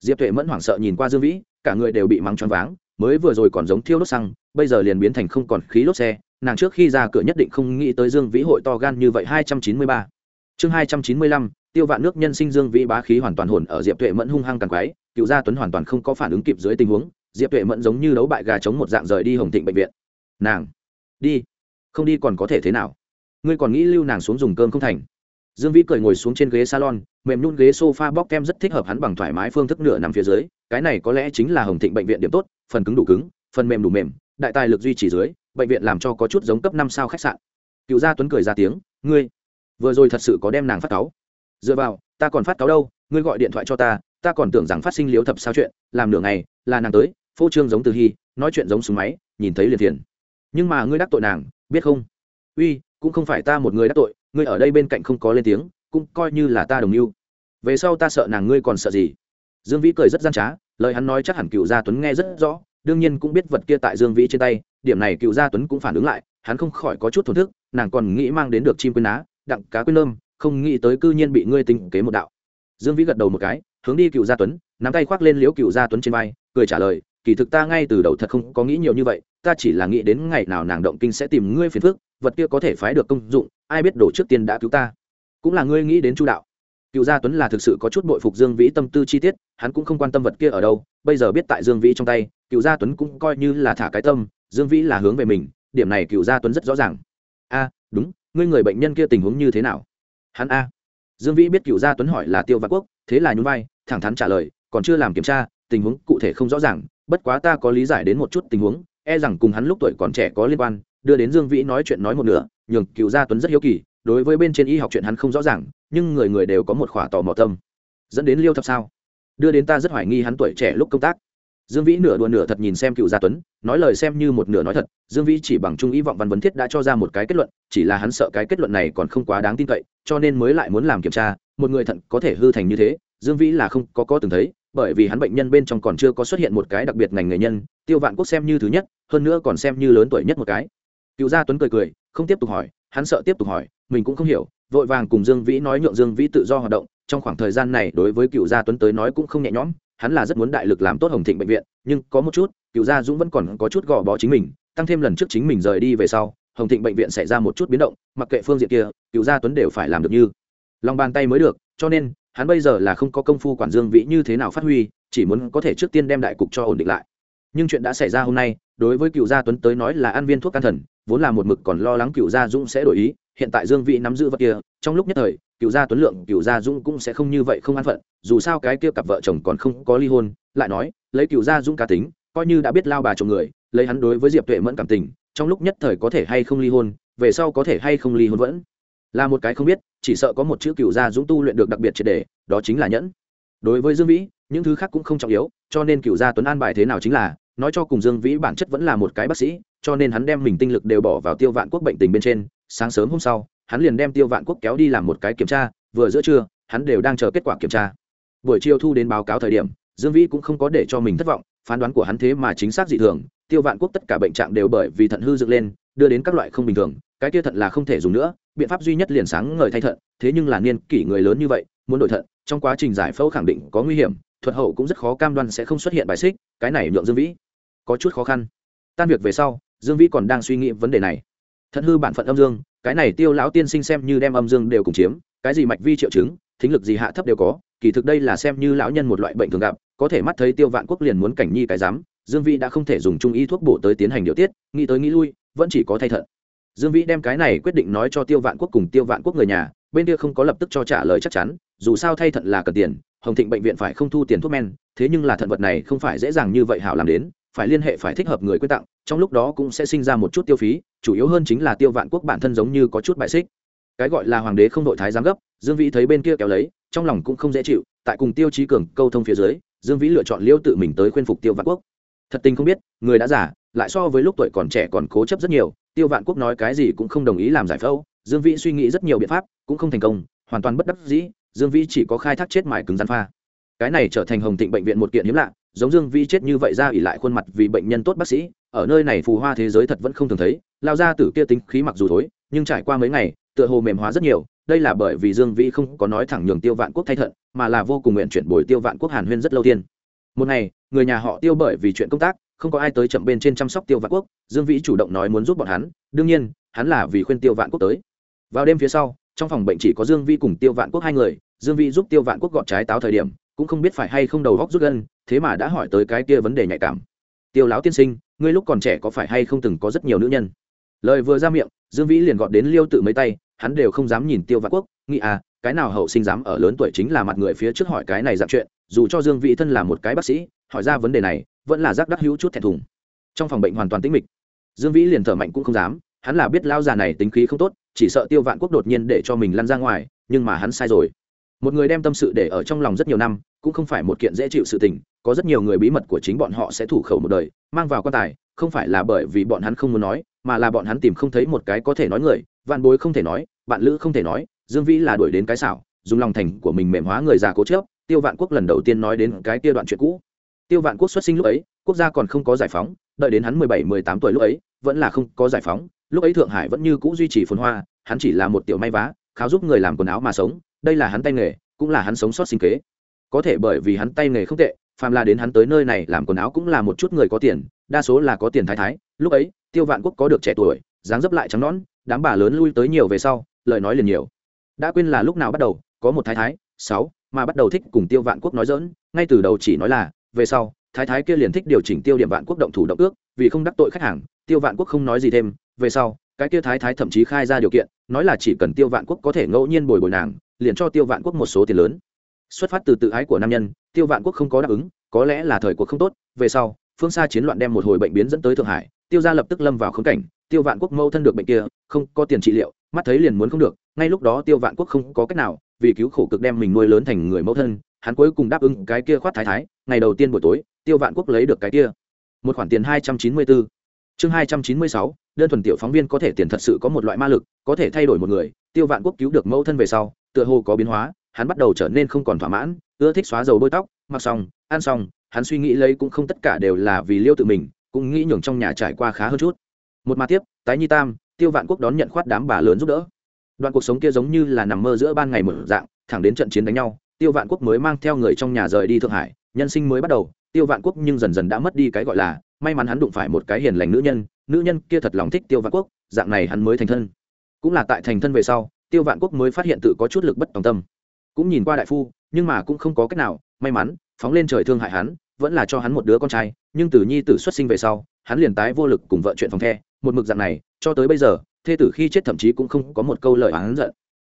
Diệp tuệ mẫn hoảng sợ nhìn qua dương vĩ, cả người đều bị mắng choáng váng, mới vừa rồi còn giống thiêu đốt xăng, bây giờ liền biến thành không còn khí đốt xe, nàng trước khi ra cửa nhất định không nghĩ tới dương vĩ hội to gan như vậy, hai trăm chín mươi ba chương hai trăm chín mươi lăm, tiêu vạn nước nhân sinh dương vĩ bá khí hoàn toàn hồn ở diệp tuệ mẫn hung hăng càng quái, cựu gia tuấn hoàn toàn không có phản ứng kịp dưới tình huống, diệp tuệ mẫn giống như đấu bại gà chống một dạng rời đi hồng thịnh bệnh viện. Nàng, đi, không đi còn có thể thế nào? Ngươi còn nghĩ lưu nàng xuống dùng cơm không thành? Dương vĩ cười ngồi xuống trên ghế salon, mềm nhún ghế sofa bóc kem rất thích hợp hắn bằng thoải mái phương thức nửa nằm phía dưới, cái này có lẽ chính là hồng thịnh bệnh viện điểm tốt, phần cứng đủ cứng, phần mềm đủ mềm, đại tài lực duy trì dưới, bệnh viện làm cho có chút giống cấp năm sao khách sạn. Cựu gia tuấn cười ra tiếng, ngươi vừa rồi thật sự có đem nàng phát cáu. Dựa vào, ta còn phát cáu đâu, ngươi gọi điện thoại cho ta ta còn tưởng rằng phát sinh liếu thập sao chuyện, làm nửa ngày, là nàng tới, phô trương giống từ hy nói chuyện giống súng máy, nhìn thấy liền thiền nhưng mà ngươi đắc tội nàng, biết không? Uy, cũng không phải ta một người đắc tội, ngươi ở đây bên cạnh không có lên tiếng, cũng coi như là ta đồng mưu. Về sau ta sợ nàng ngươi còn sợ gì? Dương vĩ cười rất gian trá, lời hắn nói chắc hẳn cựu gia tuấn nghe rất rõ, đương nhiên cũng biết vật kia tại dương vĩ trên tay, điểm này cựu gia tuấn cũng phản ứng lại, hắn không khỏi có chút thổn thức, nàng còn nghĩ mang đến được chim quên á đặng cá quên lơm không nghĩ tới cư nhiên bị ngươi tình kế một đạo. Dương vĩ gật đầu một cái, hướng đi cựu gia tuấn, nắm tay khoác lên liễu cựu gia tuấn trên vai, cười trả lời, kỳ thực ta ngay từ đầu thật không có nghĩ nhiều như vậy, ta chỉ là nghĩ đến ngày nào nàng động kinh sẽ tìm ngươi phiền phức, vật kia có thể phái được công dụng, ai biết đổ trước tiên đã cứu ta. Cũng là ngươi nghĩ đến chu đạo. Cựu gia tuấn là thực sự có chút bội phục dương vĩ tâm tư chi tiết, hắn cũng không quan tâm vật kia ở đâu, bây giờ biết tại dương vĩ trong tay, cựu gia tuấn cũng coi như là thả cái tâm, dương vĩ là hướng về mình, điểm này cựu gia tuấn rất rõ ràng. A, đúng ngươi người bệnh nhân kia tình huống như thế nào? Hắn a. Dương vĩ biết cựu gia tuấn hỏi là tiêu văn quốc, thế là nhún vai, thẳng thắn trả lời, còn chưa làm kiểm tra, tình huống cụ thể không rõ ràng, bất quá ta có lý giải đến một chút tình huống e rằng cùng hắn lúc tuổi còn trẻ có liên quan, đưa đến dương vĩ nói chuyện nói một nửa, nhường cựu gia tuấn rất hiếu kỳ, đối với bên trên y học chuyện hắn không rõ ràng, nhưng người người đều có một khỏa tò mò tâm. Dẫn đến liêu thập sao? Đưa đến ta rất hoài nghi hắn tuổi trẻ lúc công tác dương vĩ nửa đùa nửa thật nhìn xem cựu gia tuấn, nói lời xem như một nửa nói thật, dương vĩ chỉ bằng trung ý vọng văn vấn thiết đã cho ra một cái kết luận, chỉ là hắn sợ cái kết luận này còn không quá đáng tin cậy, cho nên mới lại muốn làm kiểm tra, một người thận có thể hư thành như thế, dương vĩ là không có có từng thấy, bởi vì hắn bệnh nhân bên trong còn chưa có xuất hiện một cái đặc biệt ngành nghề nhân, tiêu vạn quốc xem như thứ nhất, hơn nữa còn xem như lớn tuổi nhất một cái. Cựu gia tuấn cười cười, không tiếp tục hỏi, hắn sợ tiếp tục hỏi, mình cũng không hiểu, vội vàng cùng dương vĩ nói nhượng dương vĩ tự do hoạt động, trong khoảng thời gian này đối với cựu gia tuấn tới nói cũng không nhẹ nhõm hắn là rất muốn đại lực làm tốt hồng thịnh bệnh viện, nhưng có một chút, cựu gia dũng vẫn còn có chút gò bó chính mình, tăng thêm lần trước chính mình rời đi về sau, hồng thịnh bệnh viện xảy ra một chút biến động, mặc kệ phương diện kia, cựu gia tuấn đều phải làm được như lòng bàn tay mới được, cho nên, hắn bây giờ là không có công phu quản dương vĩ như thế nào phát huy, chỉ muốn có thể trước tiên đem đại cục cho ổn định lại. Nhưng chuyện đã xảy ra hôm nay, đối với cựu gia tuấn tới nói là ăn viên thuốc can thần, vốn là một mực còn lo lắng cựu gia dũng sẽ đổi ý, hiện tại dương vĩ nắm giữ vật kia, trong lúc nhất thời cựu gia tuấn lượng, cựu gia dũng cũng sẽ không như vậy không an phận, dù sao cái kia cặp vợ chồng còn không có ly hôn, lại nói, lấy cựu gia dũng cá tính, coi như đã biết lao bà chồng người, lấy hắn đối với diệp tuệ mẫn cảm tình, trong lúc nhất thời có thể hay không ly hôn, về sau có thể hay không ly hôn vẫn là một cái không biết, chỉ sợ có một chữ cựu gia dũng tu luyện được đặc biệt triệt đề, đó chính là nhẫn. Đối với dương vĩ, những thứ khác cũng không trọng yếu, cho nên cựu gia tuấn an bài thế nào chính là, nói cho cùng dương vĩ bản chất vẫn là một cái bác sĩ, cho nên hắn đem mình tinh lực đều bỏ vào tiêu vạn quốc bệnh tình bên trên, sáng sớm hôm sau hắn liền đem tiêu vạn quốc kéo đi làm một cái kiểm tra, vừa giữa trưa, hắn đều đang chờ kết quả kiểm tra. Buổi chiều thu đến báo cáo thời điểm, dương vĩ cũng không có để cho mình thất vọng, phán đoán của hắn thế mà chính xác dị thường, tiêu vạn quốc tất cả bệnh trạng đều bởi vì thận hư dựng lên, đưa đến các loại không bình thường, cái kia thận là không thể dùng nữa, biện pháp duy nhất liền sáng ngời thay thận, thế nhưng là niên kỷ người lớn như vậy, muốn đổi thận, trong quá trình giải phẫu khẳng định có nguy hiểm, thuật hậu cũng rất khó cam đoan sẽ không xuất hiện bài xích, cái này nhượng dương vĩ có chút khó khăn. Tan việc về sau, dương vĩ còn đang suy nghĩ vấn đề này. Thận hư bản phận âm dương cái này tiêu lão tiên sinh xem như đem âm dương đều cùng chiếm, cái gì mạch vi triệu chứng, thính lực gì hạ thấp đều có, kỳ thực đây là xem như lão nhân một loại bệnh thường gặp, có thể mắt thấy tiêu vạn quốc liền muốn cảnh nhi cái dám dương vĩ đã không thể dùng trung y thuốc bổ tới tiến hành điều tiết, nghĩ tới nghĩ lui, vẫn chỉ có thay thận. Dương vĩ đem cái này quyết định nói cho tiêu vạn quốc cùng tiêu vạn quốc người nhà, bên kia không có lập tức cho trả lời chắc chắn, dù sao thay thận là cần tiền, hồng thịnh bệnh viện phải không thu tiền thuốc men, thế nhưng là thận vật này không phải dễ dàng như vậy hảo làm đến phải liên hệ phải thích hợp người quyên tặng, trong lúc đó cũng sẽ sinh ra một chút tiêu phí, chủ yếu hơn chính là tiêu vạn quốc bản thân giống như có chút bại xích. Cái gọi là hoàng đế không đội thái giám gấp, dương vĩ thấy bên kia kéo lấy, trong lòng cũng không dễ chịu, tại cùng tiêu chí cường câu thông phía dưới, dương vĩ lựa chọn liêu tự mình tới khuyên phục tiêu vạn quốc. Thật tình không biết, người đã giả lại so với lúc tuổi còn trẻ còn cố chấp rất nhiều, tiêu vạn quốc nói cái gì cũng không đồng ý làm giải phẫu, dương vĩ suy nghĩ rất nhiều biện pháp, cũng không thành công, hoàn toàn bất đắc dĩ, dương vĩ chỉ có khai thác chết mài cứng rắn pha. Cái này trở thành hồng thịnh bệnh viện một kiện hiếm lạ giống dương vĩ chết như vậy ra ỉ lại khuôn mặt vì bệnh nhân tốt bác sĩ, ở nơi này phù hoa thế giới thật vẫn không thường thấy, lao ra tử kia tính khí mặc dù thối, nhưng trải qua mấy ngày, tựa hồ mềm hóa rất nhiều, đây là bởi vì dương vĩ không có nói thẳng nhường tiêu vạn quốc thay thận, mà là vô cùng nguyện chuyển bồi tiêu vạn quốc hàn huyên rất lâu tiên. Một ngày, người nhà họ tiêu bởi vì chuyện công tác, không có ai tới chậm bên trên chăm sóc tiêu vạn quốc, dương vĩ chủ động nói muốn giúp bọn hắn, đương nhiên, hắn là vì khuyên tiêu vạn quốc tới. Vào đêm phía sau, trong phòng bệnh chỉ có dương Vi cùng tiêu vạn quốc hai người, dương Vi giúp tiêu vạn quốc gọt trái táo thời điểm, cũng không biết phải hay không đầu góc rút gân thế mà đã hỏi tới cái kia vấn đề nhạy cảm. Tiêu lão tiên sinh, ngươi lúc còn trẻ có phải hay không từng có rất nhiều nữ nhân? Lời vừa ra miệng, dương vĩ liền gọt đến liêu tự mấy tay, hắn đều không dám nhìn tiêu vạn quốc, nghĩ à cái nào hậu sinh dám ở lớn tuổi chính là mặt người phía trước hỏi cái này dạng chuyện, dù cho dương vĩ thân là một cái bác sĩ, hỏi ra vấn đề này, vẫn là giác đắc hữu chút thẹn thùng. Trong phòng bệnh hoàn toàn tĩnh mịch. Dương vĩ liền thở mạnh cũng không dám, hắn là biết lao già này tính khí không tốt, chỉ sợ tiêu vạn quốc đột nhiên để cho mình lăn ra ngoài, nhưng mà hắn sai rồi một người đem tâm sự để ở trong lòng rất nhiều năm, cũng không phải một kiện dễ chịu sự tình, có rất nhiều người bí mật của chính bọn họ sẽ thủ khẩu một đời, mang vào quan tài, không phải là bởi vì bọn hắn không muốn nói, mà là bọn hắn tìm không thấy một cái có thể nói người, vạn bối không thể nói bạn lữ không thể nói, dương vĩ là đuổi đến cái xảo, dùng lòng thành của mình mềm hóa người già cố chớp tiêu vạn quốc lần đầu tiên nói đến cái kia đoạn chuyện cũ. Tiêu vạn quốc xuất sinh lúc ấy, quốc gia còn không có giải phóng, đợi đến hắn mười bảy, mười tám tuổi lúc ấy, vẫn là không có giải phóng, lúc ấy thượng hải vẫn như cũ duy trì phồn hoa, hắn chỉ là một tiểu may vá, kháo giúp người làm quần áo mà sống đây là hắn tay nghề, cũng là hắn sống sót sinh kế. Có thể bởi vì hắn tay nghề không tệ, phàm là đến hắn tới nơi này làm quần áo cũng là một chút người có tiền, đa số là có tiền thái thái. Lúc ấy, tiêu vạn quốc có được trẻ tuổi, dáng dấp lại trắng nõn, đám bà lớn lui tới nhiều về sau, lời nói liền nhiều. Đã quên là lúc nào bắt đầu, có một thái thái, sáu, mà bắt đầu thích cùng tiêu vạn quốc nói dỡn ngay từ đầu chỉ nói là, về sau, thái thái kia liền thích điều chỉnh tiêu điểm vạn quốc động thủ động ước, vì không đắc tội khách hàng, tiêu vạn quốc không nói gì thêm, về sau, cái kia thái thái thậm chí khai ra điều kiện, nói là chỉ cần tiêu vạn quốc có thể ngẫu nhiên bồi bồi nàng liền cho tiêu vạn quốc một số tiền lớn. Xuất phát từ tự ái của nam nhân, tiêu vạn quốc không có đáp ứng, có lẽ là thời cuộc không tốt, về sau, phương xa chiến loạn đem một hồi bệnh biến dẫn tới thượng hải, tiêu gia lập tức lâm vào khống cảnh, tiêu vạn quốc mâu thân được bệnh kia, không có tiền trị liệu, mắt thấy liền muốn không được, ngay lúc đó tiêu vạn quốc không có cách nào, vì cứu khổ cực đem mình nuôi lớn thành người mẫu thân, hắn cuối cùng đáp ứng cái kia khoát thái thái, ngày đầu tiên buổi tối, tiêu vạn quốc lấy được cái kia. Một khoản tiền hai trăm chín mươi bốn chương hai trăm chín mươi sáu, đơn thuần tiểu phóng viên có thể tiền thật sự có một loại ma lực, có thể thay đổi một người, tiêu vạn quốc cứu được mẫu thân về sau tựa hồ có biến hóa, hắn bắt đầu trở nên không còn thỏa mãn, ưa thích xóa dầu bôi tóc, mặc xong, ăn xong, hắn suy nghĩ lấy cũng không tất cả đều là vì liêu tự mình, cũng nghĩ nhường trong nhà trải qua khá hơn chút. Một mà tiếp, tái nhi tam, tiêu vạn quốc đón nhận khoát đám bà lớn giúp đỡ. Đoạn cuộc sống kia giống như là nằm mơ giữa ban ngày mở dạng, thẳng đến trận chiến đánh nhau, tiêu vạn quốc mới mang theo người trong nhà rời đi thượng hải, nhân sinh mới bắt đầu, tiêu vạn quốc nhưng dần dần đã mất đi cái gọi là, may mắn hắn đụng phải một cái hiền lành nữ nhân nữ nhân kia thật lòng thích tiêu vạn quốc, dạng này hắn mới thành thân. Cũng là tại thành thân về sau tiêu vạn quốc mới phát hiện tự có chút lực bất tòng tâm. Cũng nhìn qua đại phu, nhưng mà cũng không có cách nào, may mắn, phóng lên trời thương hại hắn, vẫn là cho hắn một đứa con trai, nhưng từ nhi tử xuất sinh về sau, hắn liền tái vô lực cùng vợ chuyện phòng the, một mực dạng này, cho tới bây giờ, thê tử khi chết thậm chí cũng không có một câu lời hắn giận.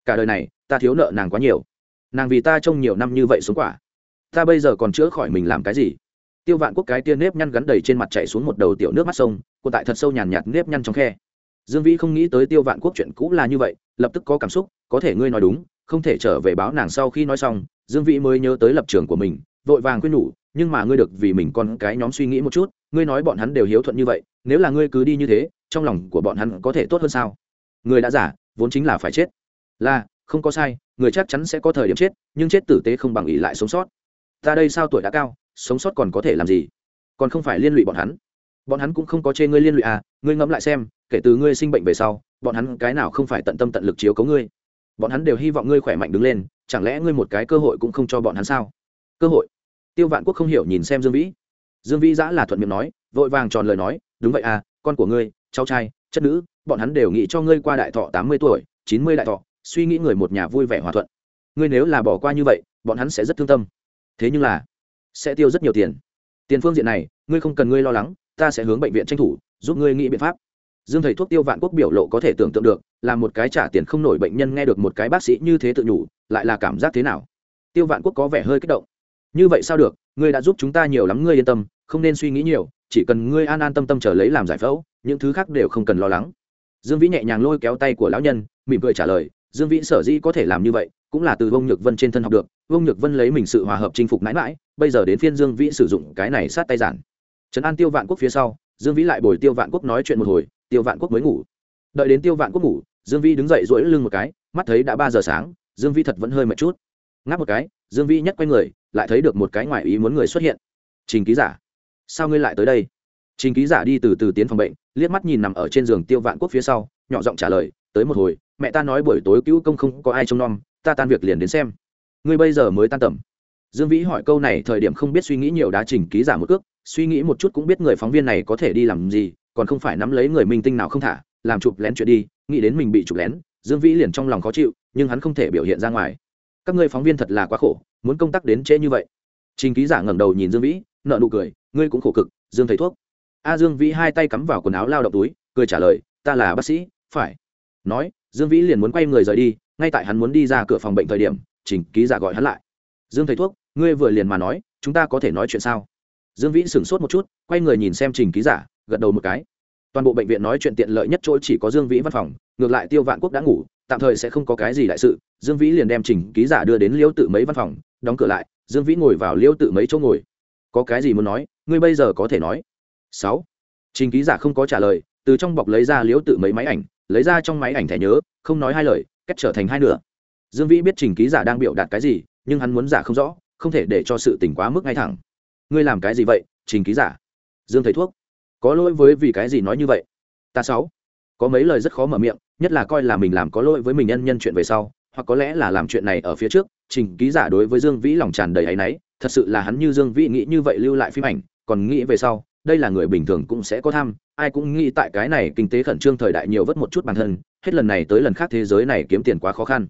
Cả đời này, ta thiếu nợ nàng quá nhiều. Nàng vì ta trông nhiều năm như vậy xuống quả. Ta bây giờ còn chữa khỏi mình làm cái gì? Tiêu vạn quốc cái tia nếp nhăn gắn đầy trên mặt chạy xuống một đầu tiểu nước mắt sông còn tại thật sâu nhàn nhạt nếp nhăn trong khe dương vĩ không nghĩ tới tiêu vạn quốc chuyện cũ là như vậy, lập tức có cảm xúc, có thể ngươi nói đúng, không thể trở về báo nàng sau khi nói xong, dương vĩ mới nhớ tới lập trường của mình, vội vàng khuyên nhủ, nhưng mà ngươi được vì mình con cái nhóm suy nghĩ một chút, ngươi nói bọn hắn đều hiếu thuận như vậy, nếu là ngươi cứ đi như thế, trong lòng của bọn hắn có thể tốt hơn sao? Người đã giả, vốn chính là phải chết. Là, không có sai, người chắc chắn sẽ có thời điểm chết, nhưng chết tử tế không bằng ý lại sống sót. Ta đây sao tuổi đã cao, sống sót còn có thể làm gì? Còn không phải liên lụy bọn hắn. Bọn hắn cũng không có chê ngươi liên lụy à ngươi ngẫm lại xem kể từ ngươi sinh bệnh về sau, bọn hắn cái nào không phải tận tâm tận lực chiếu cấu ngươi? Bọn hắn đều hy vọng ngươi khỏe mạnh đứng lên, chẳng lẽ ngươi một cái cơ hội cũng không cho bọn hắn sao? Cơ hội? Tiêu vạn quốc không hiểu nhìn xem dương vĩ. Dương vĩ giã là thuận miệng nói, vội vàng tròn lời nói, đúng vậy à con của ngươi, cháu trai, chất nữ, bọn hắn đều nghĩ cho ngươi qua đại thọ tám mươi tuổi, chín mươi đại thọ, suy nghĩ người một nhà vui vẻ hòa thuận. Ngươi nếu là bỏ qua như vậy, bọn hắn sẽ rất thương tâm. Thế nhưng là, sẽ tiêu rất nhiều tiền. Tiền phương diện này, ngươi không cần ngươi lo lắng, ta sẽ hướng bệnh viện tranh thủ, giúp ngươi nghĩ biện pháp dương thầy thuốc tiêu vạn quốc biểu lộ có thể tưởng tượng được, là một cái trả tiền không nổi bệnh nhân nghe được một cái bác sĩ như thế tự nhủ, lại là cảm giác thế nào? Tiêu vạn quốc có vẻ hơi kích động. Như vậy sao được, ngươi đã giúp chúng ta nhiều lắm, ngươi yên tâm, không nên suy nghĩ nhiều, chỉ cần ngươi an an tâm tâm trở lấy làm giải phẫu, những thứ khác đều không cần lo lắng. Dương vĩ nhẹ nhàng lôi kéo tay của lão nhân, mỉm cười trả lời, dương vĩ, sở dĩ có thể làm như vậy, cũng là từ vông nhược vân trên thân học được vông nhược vân lấy mình sự hòa hợp chinh phục mãi mãi, bây giờ đến phiên dương vĩ sử dụng cái này sát tay giản. Trấn an tiêu vạn quốc phía sau, dương vĩ lại bồi tiêu vạn quốc nói chuyện một hồi tiêu vạn quốc mới ngủ. Đợi đến tiêu vạn quốc ngủ, dương Vi đứng dậy rỗi lưng một cái, mắt thấy đã ba giờ sáng, dương Vi thật vẫn hơi mệt chút. Ngáp một cái, dương Vi nhắc q u a y người, lại thấy được một cái ngoài ý muốn người xuất hiện. Trình ký giả. Sao ngươi lại tới đây? Trình ký giả đi từ từ tiến phòng bệnh, liếc mắt nhìn nằm ở trên giường tiêu vạn quốc phía sau, nhỏ giọng trả lời, tới một hồi, mẹ ta nói buổi tối cứu công không có ai trông nom, ta tan việc liền đến xem. Ngươi bây giờ mới tan tầm. Dương vĩ hỏi câu này thời điểm không biết suy nghĩ nhiều đá trình ký giả một cước, suy nghĩ một chút cũng biết người phóng viên này có thể đi làm gì còn không phải nắm lấy người minh tinh nào không thả, làm chụp lén chuyện đi, nghĩ đến mình bị chụp lén, dương vĩ liền trong lòng khó chịu, nhưng hắn không thể biểu hiện ra ngoài. Các ngươi phóng viên thật là quá khổ, muốn công tác đến trễ như vậy. Trình ký giả ngẩng đầu nhìn dương vĩ nợ nụ cười, ngươi cũng khổ cực, dương thầy thuốc. A dương vĩ hai tay cắm vào quần áo lao động túi, cười trả lời, ta là bác sĩ, phải. Nói, dương vĩ liền muốn quay người rời đi, ngay tại hắn muốn đi ra cửa phòng bệnh thời điểm, trình ký giả gọi hắn lại. Dương thầy thuốc, ngươi vừa liền mà nói, chúng ta có thể nói chuyện sao? Dương vĩ sửng sốt một chút, quay người nhìn xem trình ký giả, gật đầu một cái. Toàn bộ bệnh viện nói chuyện tiện lợi nhất chỗ chỉ có dương vĩ văn phòng, ngược lại tiêu vạn quốc đã ngủ, tạm thời sẽ không có cái gì đại sự. Dương vĩ liền đem trình ký giả đưa đến liêu tự mấy văn phòng, đóng cửa lại, dương vĩ ngồi vào liêu tự mấy chỗ ngồi. Có cái gì muốn nói, ngươi bây giờ có thể nói. Sáu. Trình ký giả không có trả lời, từ trong bọc lấy ra liêu tự mấy máy ảnh, lấy ra trong máy ảnh thẻ nhớ, không nói hai lời cách trở thành hai nửa. Dương vĩ biết trình ký giả đang biểu đạt cái gì, nhưng hắn muốn giả không rõ, không thể để cho sự tỉnh quá mức ngay thẳng ngươi làm cái gì vậy, trình ký giả? Dương thầy thuốc, có lỗi với vì cái gì nói như vậy? Ta sáu, có mấy lời rất khó mở miệng, nhất là coi là mình làm có lỗi với mình nhân nhân chuyện về sau, hoặc có lẽ là làm chuyện này ở phía trước, trình ký giả đối với dương vĩ lòng tràn đầy áy náy, thật sự là hắn như dương vĩ nghĩ như vậy lưu lại phim ảnh, còn nghĩ về sau, đây là người bình thường cũng sẽ có tham, ai cũng nghĩ tại cái này kinh tế khẩn trương thời đại nhiều vất một chút bản thân, hết lần này tới lần khác thế giới này kiếm tiền quá khó khăn.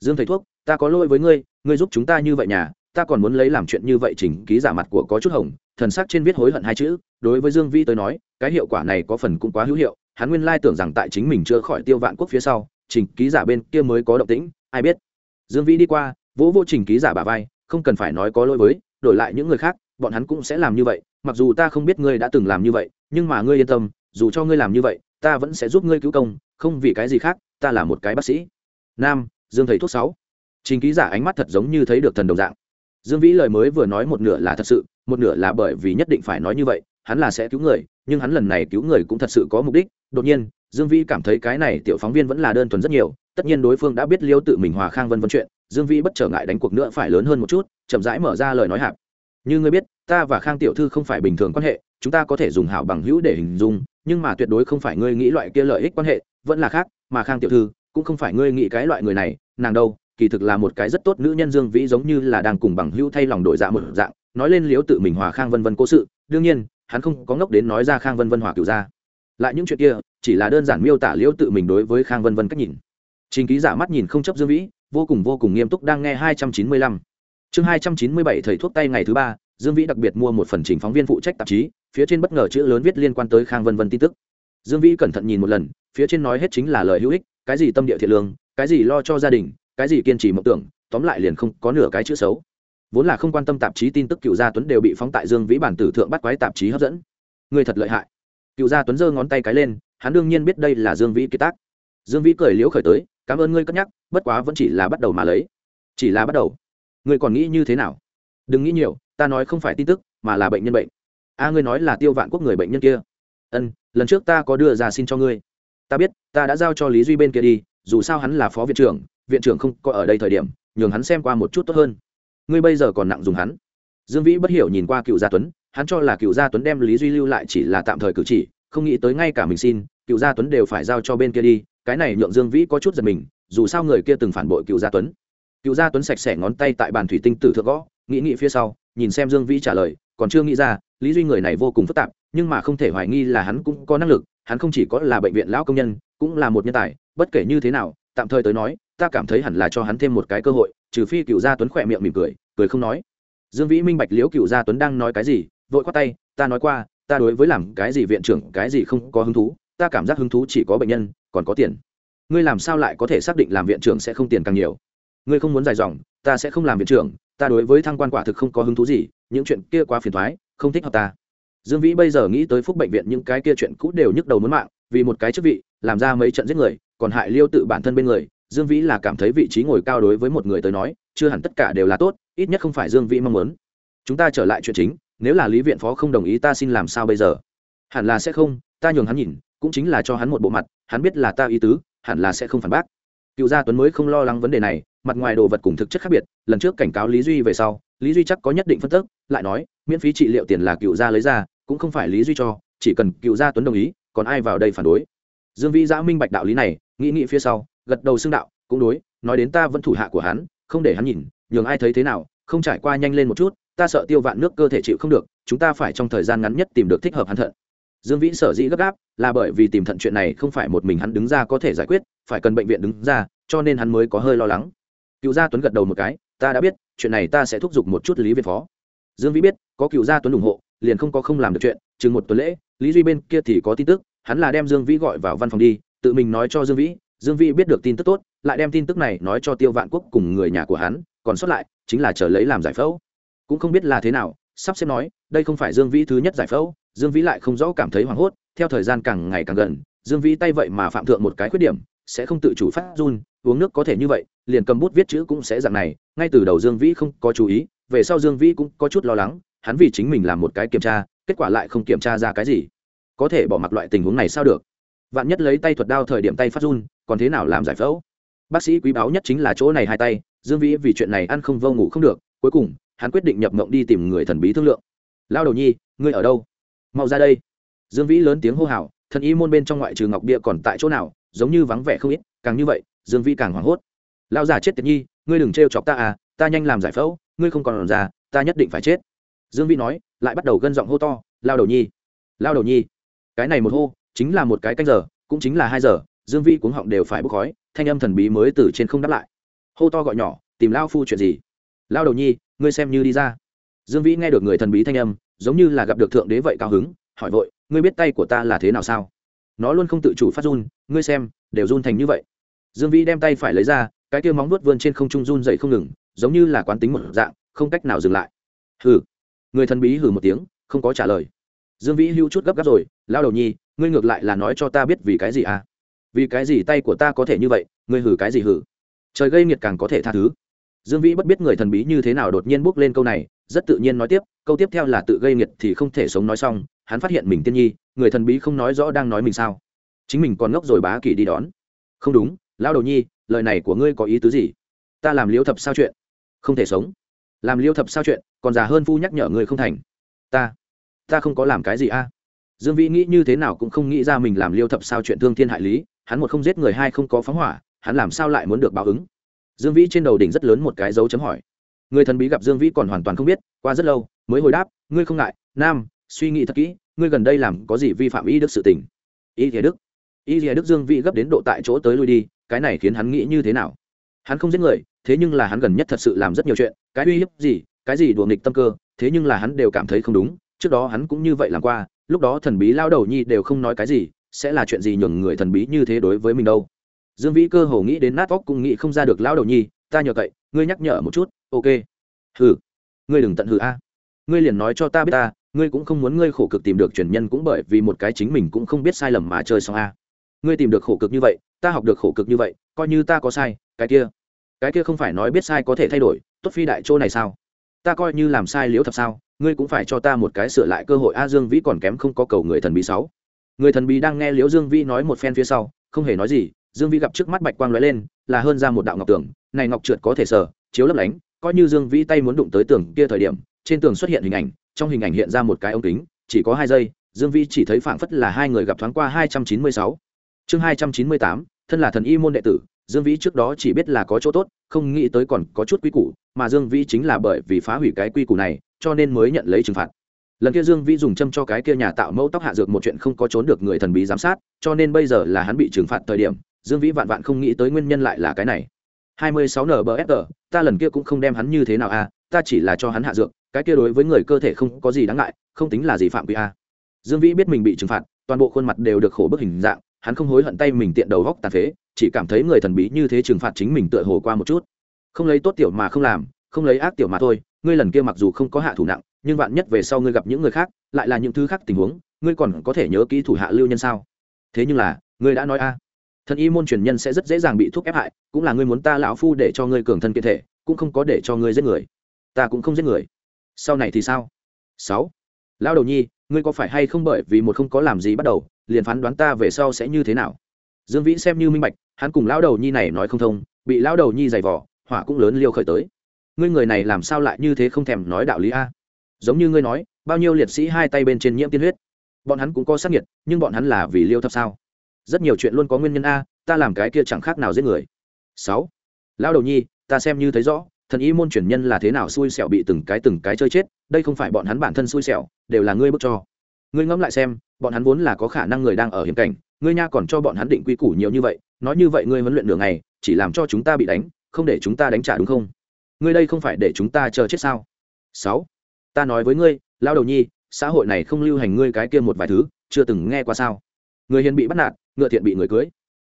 Dương thầy thuốc, ta có lỗi với ngươi ngươi giúp chúng ta như vậy nhà ta còn muốn lấy làm chuyện như vậy chỉnh ký giả mặt của có chút hồng, thần sắc trên viết hối hận hai chữ, đối với dương vi tới nói, cái hiệu quả này có phần cũng quá hữu hiệu, hắn nguyên lai tưởng rằng tại chính mình chưa khỏi tiêu vạn quốc phía sau trình ký giả bên kia mới có động tĩnh, ai biết. Dương vĩ đi qua, vỗ vô trình ký giả bà vai, không cần phải nói có lỗi với, đổi lại những người khác, bọn hắn cũng sẽ làm như vậy, mặc dù ta không biết ngươi đã từng làm như vậy, nhưng mà ngươi yên tâm, dù cho ngươi làm như vậy, ta vẫn sẽ giúp ngươi cứu công, không vì cái gì khác, ta là một cái bác sĩ. Nam, dương thầy thuốc sáu. Trình ký giả ánh mắt thật giống như thấy được thần đồng dạng dương vĩ lời mới vừa nói một nửa là thật sự, một nửa là bởi vì nhất định phải nói như vậy, hắn là sẽ cứu người, nhưng hắn lần này cứu người cũng thật sự có mục đích. Đột nhiên, dương vĩ cảm thấy cái này tiểu phóng viên vẫn là đơn thuần rất nhiều, tất nhiên đối phương đã biết liêu tự mình hòa khang vân vân chuyện, dương vĩ bất trở ngại đánh cuộc nữa phải lớn hơn một chút, chậm rãi mở ra lời nói hạp. Như ngươi biết, ta và khang tiểu thư không phải bình thường quan hệ, chúng ta có thể dùng hảo bằng hữu để hình dung, nhưng mà tuyệt đối không phải ngươi nghĩ loại kia lợi ích quan hệ, vẫn là khác, mà khang tiểu thư cũng không phải ngươi nghĩ cái loại người này, nàng đâu kỳ thực là một cái rất tốt nữ nhân dương vĩ giống như là đang cùng bằng hữu thay lòng đổi dạ một dạng, nói lên liếu tự mình hòa khang vân vân cố sự, đương nhiên, hắn không có ngốc đến nói ra khang vân vân hòa cựu ra. Lại những chuyện kia, chỉ là đơn giản miêu tả liễu tự mình đối với khang vân vân cách nhìn. Trình ký giả mắt nhìn không chấp dương vĩ, vô cùng vô cùng nghiêm túc đang nghe hai trăm chín mươi lăm. Chương hai trăm chín mươi bảy thầy thuốc tay ngày thứ ba, dương vĩ đặc biệt mua một phần trình phóng viên phụ trách tạp chí, phía trên bất ngờ chữ lớn viết liên quan tới khang vân vân tin tức. Dương vĩ cẩn thận nhìn một lần, phía trên nói hết chính là lời hữu ích, cái gì tâm địa thiện lương, cái gì lo cho gia đình cái gì kiên trì mộng tưởng, tóm lại liền không có nửa cái chữ xấu. Vốn là không quan tâm tạp chí tin tức cựu gia tuấn đều bị phóng tại dương vĩ bản tử thượng bắt quái tạp chí hấp dẫn. Người thật lợi hại. Cựu gia tuấn giơ ngón tay cái lên, hắn đương nhiên biết đây là dương vĩ ký tác. Dương vĩ cười liễu khởi tới, cảm ơn ngươi cất nhắc, bất quá vẫn chỉ là bắt đầu mà lấy. Chỉ là bắt đầu? Ngươi còn nghĩ như thế nào? Đừng nghĩ nhiều, ta nói không phải tin tức, mà là bệnh nhân bệnh. A, ngươi nói là tiêu vạn quốc người bệnh nhân kia. Ân, lần trước ta có đưa ra xin cho ngươi. Ta biết, ta đã giao cho lý duy bên kia đi, dù sao hắn là phó viện trưởng viện trưởng không có ở đây thời điểm, nhường hắn xem qua một chút tốt hơn. Ngươi bây giờ còn nặng dùng hắn. Dương vĩ bất hiểu nhìn qua cựu gia tuấn, hắn cho là cựu gia tuấn đem lý duy lưu lại chỉ là tạm thời cử chỉ, không nghĩ tới ngay cả mình xin, cựu gia tuấn đều phải giao cho bên kia đi, cái này nhượng dương vĩ có chút giật mình, dù sao người kia từng phản bội cựu gia tuấn. Cựu gia tuấn sạch sẽ ngón tay tại bàn thủy tinh tử thượng gõ, nghĩ nghĩ phía sau, nhìn xem dương vĩ trả lời, còn chưa nghĩ ra, lý duy người này vô cùng phức tạp, nhưng mà không thể hoài nghi là hắn cũng có năng lực, hắn không chỉ có là bệnh viện lão công nhân, cũng là một nhân tài, bất kể như thế nào, tạm thời tới nói ta cảm thấy hẳn là cho hắn thêm một cái cơ hội, trừ phi cựu gia tuấn khỏe miệng mỉm cười cười không nói. Dương vĩ minh bạch liễu cựu gia tuấn đang nói cái gì, vội khoát tay, ta nói qua, ta đối với làm cái gì viện trưởng, cái gì không có hứng thú, ta cảm giác hứng thú chỉ có bệnh nhân, còn có tiền. Ngươi làm sao lại có thể xác định làm viện trưởng sẽ không tiền càng nhiều? Ngươi không muốn dài dòng, ta sẽ không làm viện trưởng, ta đối với thăng quan quả thực không có hứng thú gì, những chuyện kia quá phiền thoái không thích hợp ta. Dương vĩ bây giờ nghĩ tới phúc bệnh viện những cái kia chuyện cũ đều nhức đầu muốn mạng, vì một cái chức vị, làm ra mấy trận giết người, còn hại liêu tự bản thân bên người dương vĩ là cảm thấy vị trí ngồi cao đối với một người tới nói, chưa hẳn tất cả đều là tốt, ít nhất không phải dương vĩ mong muốn. Chúng ta trở lại chuyện chính, nếu là lý viện phó không đồng ý ta xin làm sao bây giờ? Hẳn là sẽ không, ta nhường hắn nhìn, cũng chính là cho hắn một bộ mặt, hắn biết là ta ý tứ, hẳn là sẽ không phản bác. Cựu gia tuấn mới không lo lắng vấn đề này, mặt ngoài đồ vật cùng thực chất khác biệt, lần trước cảnh cáo lý duy về sau, lý duy chắc có nhất định phân tức, lại nói, miễn phí trị liệu tiền là cựu gia lấy ra, cũng không phải lý duy cho, chỉ cần cựu gia tuấn đồng ý, còn ai vào đây phản đối? Dương vĩ giã minh bạch đạo lý này, nghĩ nghĩ phía sau gật đầu xưng đạo, cũng đối, nói đến ta vẫn thủ hạ của hắn, không để hắn nhìn, nhường ai thấy thế nào, không trải qua nhanh lên một chút, ta sợ tiêu vạn nước cơ thể chịu không được, chúng ta phải trong thời gian ngắn nhất tìm được thích hợp hắn thận. Dương vĩ sở dĩ gấp gáp, là bởi vì tìm thận chuyện này không phải một mình hắn đứng ra có thể giải quyết, phải cần bệnh viện đứng ra, cho nên hắn mới có hơi lo lắng. Cựu gia tuấn gật đầu một cái, ta đã biết, chuyện này ta sẽ thúc giục một chút lý viện phó. Dương vĩ biết, có cựu gia tuấn ủng hộ, liền không có không làm được chuyện, chừng một tuần lễ, lý duy bên kia thì có tin tức, hắn là đem dương vĩ gọi vào văn phòng đi, tự mình nói cho dương vĩ dương vĩ biết được tin tức tốt, lại đem tin tức này nói cho tiêu vạn quốc cùng người nhà của hắn, còn sót lại, chính là chờ lấy làm giải phẫu. Cũng không biết là thế nào, sắp xếp nói, đây không phải dương vĩ thứ nhất giải phẫu, dương vĩ lại không rõ cảm thấy hoảng hốt, theo thời gian càng ngày càng gần, dương vĩ tay vậy mà phạm thượng một cái khuyết điểm, sẽ không tự chủ phát run, uống nước có thể như vậy, liền cầm bút viết chữ cũng sẽ dạng này, ngay từ đầu dương vĩ không có chú ý, về sau dương vĩ cũng có chút lo lắng, hắn vì chính mình làm một cái kiểm tra, kết quả lại không kiểm tra ra cái gì. Có thể bỏ mặc loại tình huống này sao được? Vạn nhất lấy tay thuật đao thời điểm tay phát run còn thế nào làm giải phẫu? Bác sĩ quý báu nhất chính là chỗ này hai tay, dương vĩ vì chuyện này ăn không vô ngủ không được, cuối cùng, hắn quyết định nhập mộng đi tìm người thần bí thương lượng. Lao đầu nhi, ngươi ở đâu? Mau ra đây. Dương vĩ lớn tiếng hô hào, thần y môn bên trong ngoại trừ ngọc bia còn tại chỗ nào, giống như vắng vẻ không ít, càng như vậy, dương vĩ càng hoảng hốt. Lao già chết tiệt nhi, ngươi đừng trêu chọc ta à ta nhanh làm giải phẫu, ngươi không còn già, ta nhất định phải chết. Dương vĩ nói, lại bắt đầu gân giọng hô to lao đầu nhi lao đầu nhi. Cái này một hô, chính là một cái canh giờ, cũng chính là hai giờ dương Vi cuống họng đều phải bốc khói, thanh âm thần bí mới từ trên không đáp lại. Hô to gọi nhỏ, tìm lao phu chuyện gì? Lao đầu nhi, ngươi xem như đi ra. Dương vĩ nghe được người thần bí thanh âm, giống như là gặp được thượng đế vậy cao hứng, hỏi vội, ngươi biết tay của ta là thế nào sao? Nó luôn không tự chủ phát run, ngươi xem, đều run thành như vậy. Dương vĩ đem tay phải lấy ra, cái kia móng vuốt vươn trên không trung run dậy không ngừng, giống như là quán tính một dạng, không cách nào dừng lại. Hừ. Người thần bí hừ một tiếng, không có trả lời. Dương vĩ hưu chút gấp gáp rồi lao đầu nhi, ngươi ngược lại là nói cho ta biết vì cái gì à? Vì cái gì tay của ta có thể như vậy, ngươi hử cái gì hử? Trời gây nghiệt càng có thể tha thứ. Dương vĩ bất biết người thần bí như thế nào đột nhiên bước lên câu này, rất tự nhiên nói tiếp, câu tiếp theo là tự gây nghiệt thì không thể sống nói xong, hắn phát hiện mình tiên nhi, người thần bí không nói rõ đang nói mình sao. Chính mình còn ngốc rồi bá kỳ đi đón. Không đúng lao đầu nhi, lời này của ngươi có ý tứ gì? Ta làm liêu thập sao chuyện? Không thể sống. Làm liêu thập sao chuyện, còn già hơn phu nhắc nhở người không thành. Ta ta không có làm cái gì a. Dương vĩ nghĩ như thế nào cũng không nghĩ ra mình làm liêu thập sao chuyện thương thiên hại lý hắn một không giết người hai không có phóng hỏa, hắn làm sao lại muốn được báo ứng? Dương vĩ trên đầu đỉnh rất lớn một cái dấu chấm hỏi. Người thần bí gặp dương vĩ còn hoàn toàn không biết, qua rất lâu, mới hồi đáp, ngươi không ngại, nam, suy nghĩ thật kỹ, ngươi gần đây làm có gì vi phạm ý đức sự tình? Ý thế đức. Ý thế đức. Dương vĩ gấp đến độ tại chỗ tới lui đi, cái này khiến hắn nghĩ như thế nào? Hắn không giết người, thế nhưng là hắn gần nhất thật sự làm rất nhiều chuyện, cái uy hiếp gì, cái gì đùa nghịch tâm cơ, thế nhưng là hắn đều cảm thấy không đúng, trước đó hắn cũng như vậy làm qua, lúc đó thần bí lao đầu nhi đều không nói cái gì sẽ là chuyện gì nhường người thần bí như thế đối với mình đâu? Dương vĩ cơ hồ nghĩ đến nát óc cũng nghĩ không ra được lão đầu nhi, ta nhờ cậy, ngươi nhắc nhở một chút, ok. Hừ, ngươi đừng tận hừ a. Ngươi liền nói cho ta biết ta, ngươi cũng không muốn ngươi khổ cực tìm được truyền nhân cũng bởi vì một cái chính mình cũng không biết sai lầm mà chơi xong a. Ngươi tìm được khổ cực như vậy, ta học được khổ cực như vậy, coi như ta có sai, cái kia cái kia không phải nói biết sai có thể thay đổi, tốt phi đại chỗ này sao? Ta coi như làm sai liếu thật sao, ngươi cũng phải cho ta một cái sửa lại cơ hội a, dương vĩ còn kém không có cầu người thần bí sáu người thần bí đang nghe liễu dương vĩ nói một phen phía sau, không hề nói gì, dương vĩ gặp trước mắt bạch quang lóe lên, là hơn ra một đạo ngọc tường, này ngọc trượt có thể sờ, chiếu lấp lánh, coi như dương vĩ tay muốn đụng tới tường kia thời điểm, trên tường xuất hiện hình ảnh, trong hình ảnh hiện ra một cái ống kính, chỉ có hai giây, dương vĩ chỉ thấy phảng phất là hai người gặp thoáng qua hai trăm chín mươi sáu. Chương hai trăm chín mươi tám, thân là thần y môn đệ tử, dương vĩ trước đó chỉ biết là có chỗ tốt, không nghĩ tới còn có chút quy củ, mà dương vĩ chính là bởi vì phá hủy cái quy củ này, cho nên mới nhận lấy trừng phạt lần kia dương vĩ dùng châm cho cái kia nhà tạo mẫu tóc hạ dược một chuyện không có trốn được người thần bí giám sát, cho nên bây giờ là hắn bị trừng phạt thời điểm, dương vĩ vạn vạn không nghĩ tới nguyên nhân lại là cái này. 26 nbsg ta lần kia cũng không đem hắn như thế nào a ta chỉ là cho hắn hạ dược, cái kia đối với người cơ thể không có gì đáng ngại, không tính là gì phạm quy a dương vĩ biết mình bị trừng phạt, toàn bộ khuôn mặt đều được khổ bức hình dạng, hắn không hối hận tay mình tiện đầu góc tàn phế, chỉ cảm thấy người thần bí như thế trừng phạt chính mình tựa hồ qua một chút. Không lấy tốt tiểu mà không làm, không lấy ác tiểu mà thôi ngươi lần kia mặc dù không có hạ thủ nặng, nhưng vạn nhất về sau ngươi gặp những người khác, lại là những thứ khác tình huống, ngươi còn có thể nhớ kỹ thủ hạ lưu nhân sao? Thế nhưng là, ngươi đã nói a thân y môn truyền nhân sẽ rất dễ dàng bị thuốc ép hại, cũng là ngươi muốn ta lão phu để cho ngươi cường thân kiện thể, cũng không có để cho ngươi giết người. Ta cũng không giết người. Sau này thì sao? Sáu. Lão đầu nhi, ngươi có phải hay không bởi vì một không có làm gì bắt đầu, liền phán đoán ta về sau sẽ như thế nào? Dương vĩ xem như minh bạch, hắn cùng lão đầu nhi này nói không thông, bị lão đầu nhi giày vỏ hỏa cũng lớn liêu khởi tới ngươi người này làm sao lại như thế không thèm nói đạo lý a? Giống như ngươi nói, bao nhiêu liệt sĩ hai tay bên trên nhiễm tiên huyết. Bọn hắn cũng có sát nhiệt nhưng bọn hắn là vì liêu thấp sao? Rất nhiều chuyện luôn có nguyên nhân a, ta làm cái kia chẳng khác nào giết người. Sáu. Lão đầu nhi, ta xem như thấy rõ, thần y môn truyền nhân là thế nào xui xẻo bị từng cái từng cái chơi chết, đây không phải bọn hắn bản thân xui xẻo, đều là ngươi bức cho. Ngươi ngẫm lại xem, bọn hắn vốn là có khả năng người đang ở hiểm cảnh, ngươi nha còn cho bọn hắn định quy củ nhiều như vậy, nói như vậy ngươi huấn luyện đường này chỉ làm cho chúng ta bị đánh, không để chúng ta đánh trả đúng không? Ngươi đây không phải để chúng ta chờ chết sao? Sáu ta nói với ngươi lao đầu nhi xã hội này không lưu hành ngươi cái kia một vài thứ chưa từng nghe qua sao? Người hiền bị bắt nạt ngựa thiện bị người cưới.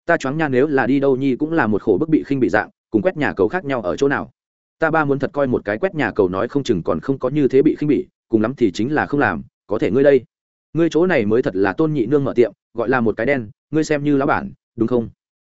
Ta choáng nha nếu là đi đâu nhi cũng là một khổ bức bị khinh bị dạng cùng quét nhà cầu khác nhau ở chỗ nào? Ta ba muốn thật coi một cái quét nhà cầu nói không chừng còn không có như thế bị khinh bị, cùng lắm thì chính là không làm có thể ngươi đây. Ngươi chỗ này mới thật là tôn nhị nương mở tiệm gọi là một cái đen ngươi xem như lão bản đúng không?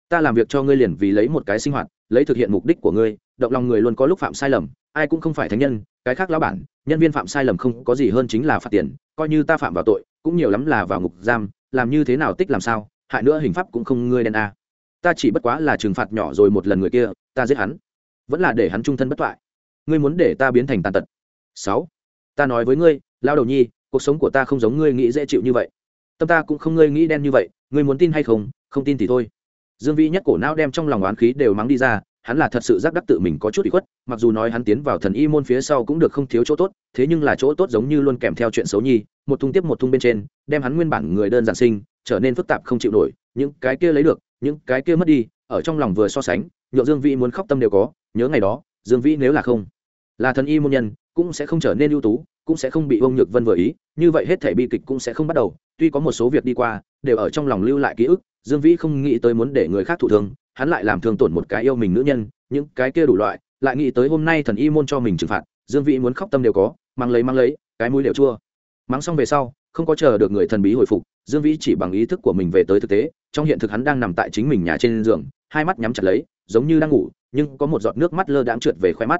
Ta làm việc cho ngươi liền vì lấy một cái sinh hoạt lấy thực hiện mục đích của ngươi động lòng người luôn có lúc phạm sai lầm, ai cũng không phải thánh nhân, cái khác lão bản, nhân viên phạm sai lầm không có gì hơn chính là phạt tiền, coi như ta phạm vào tội, cũng nhiều lắm là vào ngục giam, làm như thế nào tích làm sao, hại nữa hình pháp cũng không ngươi đen a. Ta chỉ bất quá là trừng phạt nhỏ rồi một lần người kia, ta giết hắn. Vẫn là để hắn trung thân bất toại. Ngươi muốn để ta biến thành tàn tật. Sáu. Ta nói với ngươi lao đầu nhi, cuộc sống của ta không giống ngươi nghĩ dễ chịu như vậy. Tâm ta cũng không ngươi nghĩ đen như vậy, ngươi muốn tin hay không không tin thì thôi. Dương vĩ nhất cổ não đem trong lòng oán khí đều mắng đi ra hắn là thật sự giác đắc tự mình có chút bị khuất, mặc dù nói hắn tiến vào thần y môn phía sau cũng được không thiếu chỗ tốt, thế nhưng là chỗ tốt giống như luôn kèm theo chuyện xấu nhi, một thung tiếp một thung bên trên, đem hắn nguyên bản người đơn giản sinh, trở nên phức tạp không chịu nổi, những cái kia lấy được, những cái kia mất đi, ở trong lòng vừa so sánh nhộn dương vĩ muốn khóc tâm đều có, nhớ ngày đó, dương vĩ nếu là không là thần y môn nhân, cũng sẽ không trở nên ưu tú, cũng sẽ không bị ông nhược vân vừa ý, như vậy hết thể bi kịch cũng sẽ không bắt đầu, tuy có một số việc đi qua, đều ở trong lòng lưu lại ký ức, dương vĩ không nghĩ tới muốn để người khác thụ thương hắn lại làm thương tổn một cái yêu mình nữ nhân, những cái kia đủ loại, lại nghĩ tới hôm nay thần y môn cho mình trừng phạt, dương vĩ muốn khóc tâm đều có, mang lấy mang lấy, cái mũi đều chua. Mắng xong về sau, không có chờ được người thần bí hồi phục, dương vĩ chỉ bằng ý thức của mình về tới thực tế, trong hiện thực hắn đang nằm tại chính mình nhà trên giường, hai mắt nhắm chặt lấy, giống như đang ngủ, nhưng có một giọt nước mắt lơ đãng trượt về khoe mắt.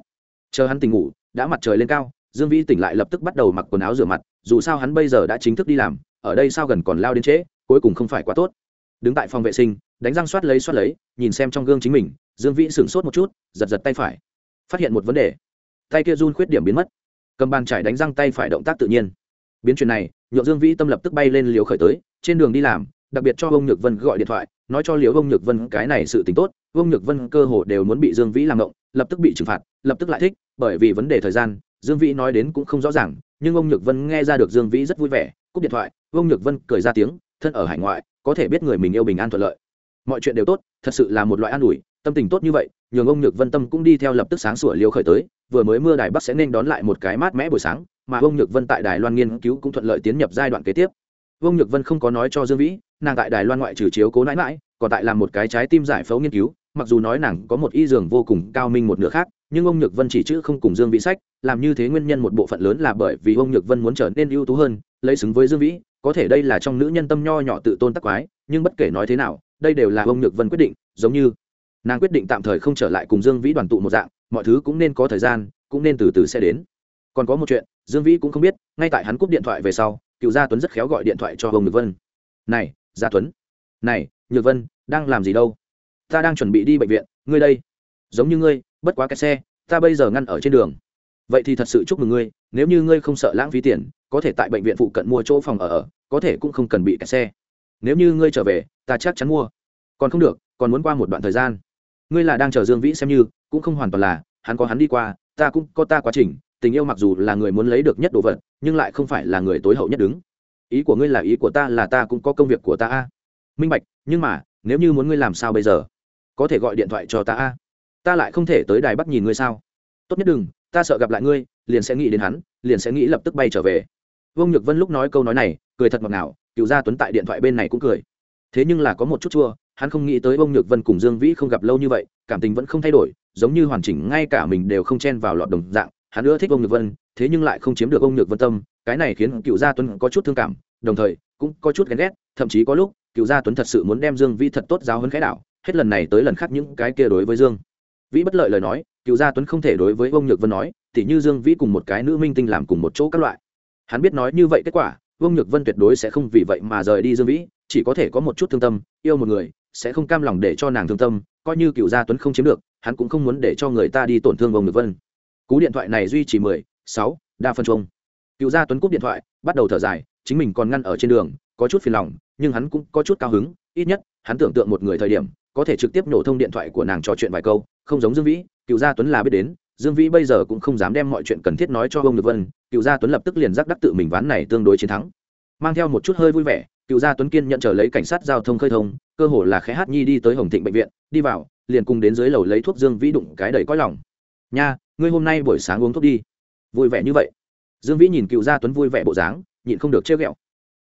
Chờ hắn tỉnh ngủ, đã mặt trời lên cao, dương vĩ tỉnh lại lập tức bắt đầu mặc quần áo rửa mặt, dù sao hắn bây giờ đã chính thức đi làm, ở đây sao gần còn lao đến trễ, cuối cùng không phải quá tốt đứng tại phòng vệ sinh, đánh răng soát lấy soát lấy, nhìn xem trong gương chính mình, dương vĩ sửng sốt một chút, giật giật tay phải. Phát hiện một vấn đề. Tay kia run khuyết điểm biến mất. Cầm bàn trải đánh răng tay phải động tác tự nhiên. Biến chuyện này nhộn dương vĩ tâm lập tức bay lên liều khởi tới, trên đường đi làm, đặc biệt cho ông nhược vân gọi điện thoại, nói cho liều ông nhược vân cái này sự t ì n h tốt ông nhược vân cơ hồ đều muốn bị dương vĩ làm động lập tức bị trừng phạt, lập tức lại thích, bởi vì vấn đề thời gian, dương vĩ nói đến cũng không rõ ràng, nhưng ông nhược vân nghe ra được dương vĩ rất vui vẻ, cúp điện thoại ông nhược vân cười ra tiếng thân ở hải ngoại, có thể biết người mình yêu bình an thuận lợi. Mọi chuyện đều tốt, thật sự là một loại an ủi, tâm tình tốt như vậy, nhường ông nhược vân tâm cũng đi theo lập tức sáng sủa liêu khởi tới, vừa mới mưa đài bắc sẽ nên đón lại một cái mát mẽ buổi sáng, mà ông nhược vân tại đài loan nghiên cứu cũng thuận lợi tiến nhập giai đoạn kế tiếp. Ông nhược vân không có nói cho dương vĩ, nàng tại đài loan ngoại trừ chiếu cố nãi mãi còn tại làm một cái trái tim giải phẫu nghiên cứu, mặc dù nói nàng có một y dường vô cùng cao minh một nửa khác, nhưng ông nhược vân chỉ chữ không cùng dương vĩ sách, làm như thế nguyên nhân một bộ phận lớn là bởi vì ông nhược vân muốn trở nên ưu tú hơn lấy xứng với dương vĩ, có thể đây là trong nữ nhân tâm nho nhỏ tự tôn tắc quái, nhưng bất kể nói thế nào, đây đều là ông nhược vân quyết định, giống như nàng quyết định tạm thời không trở lại cùng dương vĩ đoàn tụ một dạng, mọi thứ cũng nên có thời gian, cũng nên từ từ sẽ đến. Còn có một chuyện, dương vĩ cũng không biết, ngay tại hắn cúp điện thoại về sau, cựu gia tuấn rất khéo gọi điện thoại cho ông nhược vân. Này, gia tuấn. Này, nhược vân, đang làm gì đâu? Ta đang chuẩn bị đi bệnh viện, ngươi đây. Giống như ngươi, bất quá cái xe, ta bây giờ ngăn ở trên đường vậy thì thật sự chúc mừng ngươi, nếu như ngươi không sợ lãng phí tiền, có thể tại bệnh viện phụ cận mua chỗ phòng ở ở, có thể cũng không cần bị kẹt xe. Nếu như ngươi trở về, ta chắc chắn mua. Còn không được, còn muốn qua một đoạn thời gian. Ngươi là đang chờ dương vĩ xem như, cũng không hoàn toàn là, hắn có hắn đi qua, ta cũng có ta quá trình, tình yêu mặc dù là người muốn lấy được nhất đồ vật, nhưng lại không phải là người tối hậu nhất đứng. Ý của ngươi là ý của ta là ta cũng có công việc của ta a. Minh bạch, nhưng mà, nếu như muốn ngươi làm sao bây giờ? Có thể gọi điện thoại cho ta a. Ta lại không thể tới đài bắc nhìn ngươi sao? Tốt nhất đừng ta sợ gặp lại ngươi, liền sẽ nghĩ đến hắn, liền sẽ nghĩ lập tức bay trở về. Vương nhược vân lúc nói câu nói này, cười thật ngọt ngào, cựu gia tuấn tại điện thoại bên này cũng cười. Thế nhưng là có một chút chua, hắn không nghĩ tới vương nhược vân cùng dương vĩ không gặp lâu như vậy, cảm tình vẫn không thay đổi, giống như hoàn chỉnh ngay cả mình đều không chen vào lọt đồng dạng, hắn ưa thích vương nhược vân, thế nhưng lại không chiếm được vương nhược vân tâm, cái này khiến cựu gia tuấn có chút thương cảm, đồng thời, cũng có chút ghen ghét, thậm chí có lúc, cựu gia tuấn thật sự muốn đem dương vĩ thật tốt giáo hơn khái đạo hết lần này tới lần khác những cái kia đối với dương vĩ bất lợi lời nói cựu gia tuấn không thể đối với ông nhược vân nói thì như dương vĩ cùng một cái nữ minh tinh làm cùng một chỗ các loại. Hắn biết nói như vậy kết quả, vương nhược vân tuyệt đối sẽ không vì vậy mà rời đi dương vĩ, chỉ có thể có một chút thương tâm, yêu một người, sẽ không cam lòng để cho nàng thương tâm, coi như cựu gia tuấn không chiếm được, hắn cũng không muốn để cho người ta đi tổn thương vương nhược vân. Cú điện thoại này duy trì mười, sáu, đa phân chung cựu gia tuấn cúp điện thoại, bắt đầu thở dài, chính mình còn ngăn ở trên đường, có chút phiền lòng, nhưng hắn cũng có chút cao hứng, ít nhất, hắn tưởng tượng một người thời điểm, có thể trực tiếp nổ thông điện thoại của nàng trò chuyện vài câu, không giống dương vĩ cựu gia tuấn là biết đến, dương vĩ bây giờ cũng không dám đem mọi chuyện cần thiết nói cho ông được vân, cựu gia tuấn lập tức liền giác đắc tự mình ván này tương đối chiến thắng. Mang theo một chút hơi vui vẻ, cựu gia tuấn kiên nhận trở lấy cảnh sát giao thông khơi thông, cơ hồ là khẽ hát nhi đi tới hồng thịnh bệnh viện, đi vào, liền cùng đến dưới lầu lấy thuốc dương vĩ đụng cái đầy cõi lòng. Nha, ngươi hôm nay buổi sáng uống thuốc đi. Vui vẻ như vậy. Dương vĩ nhìn cựu gia tuấn vui vẻ bộ dáng, nhịn không được chê ghẹo.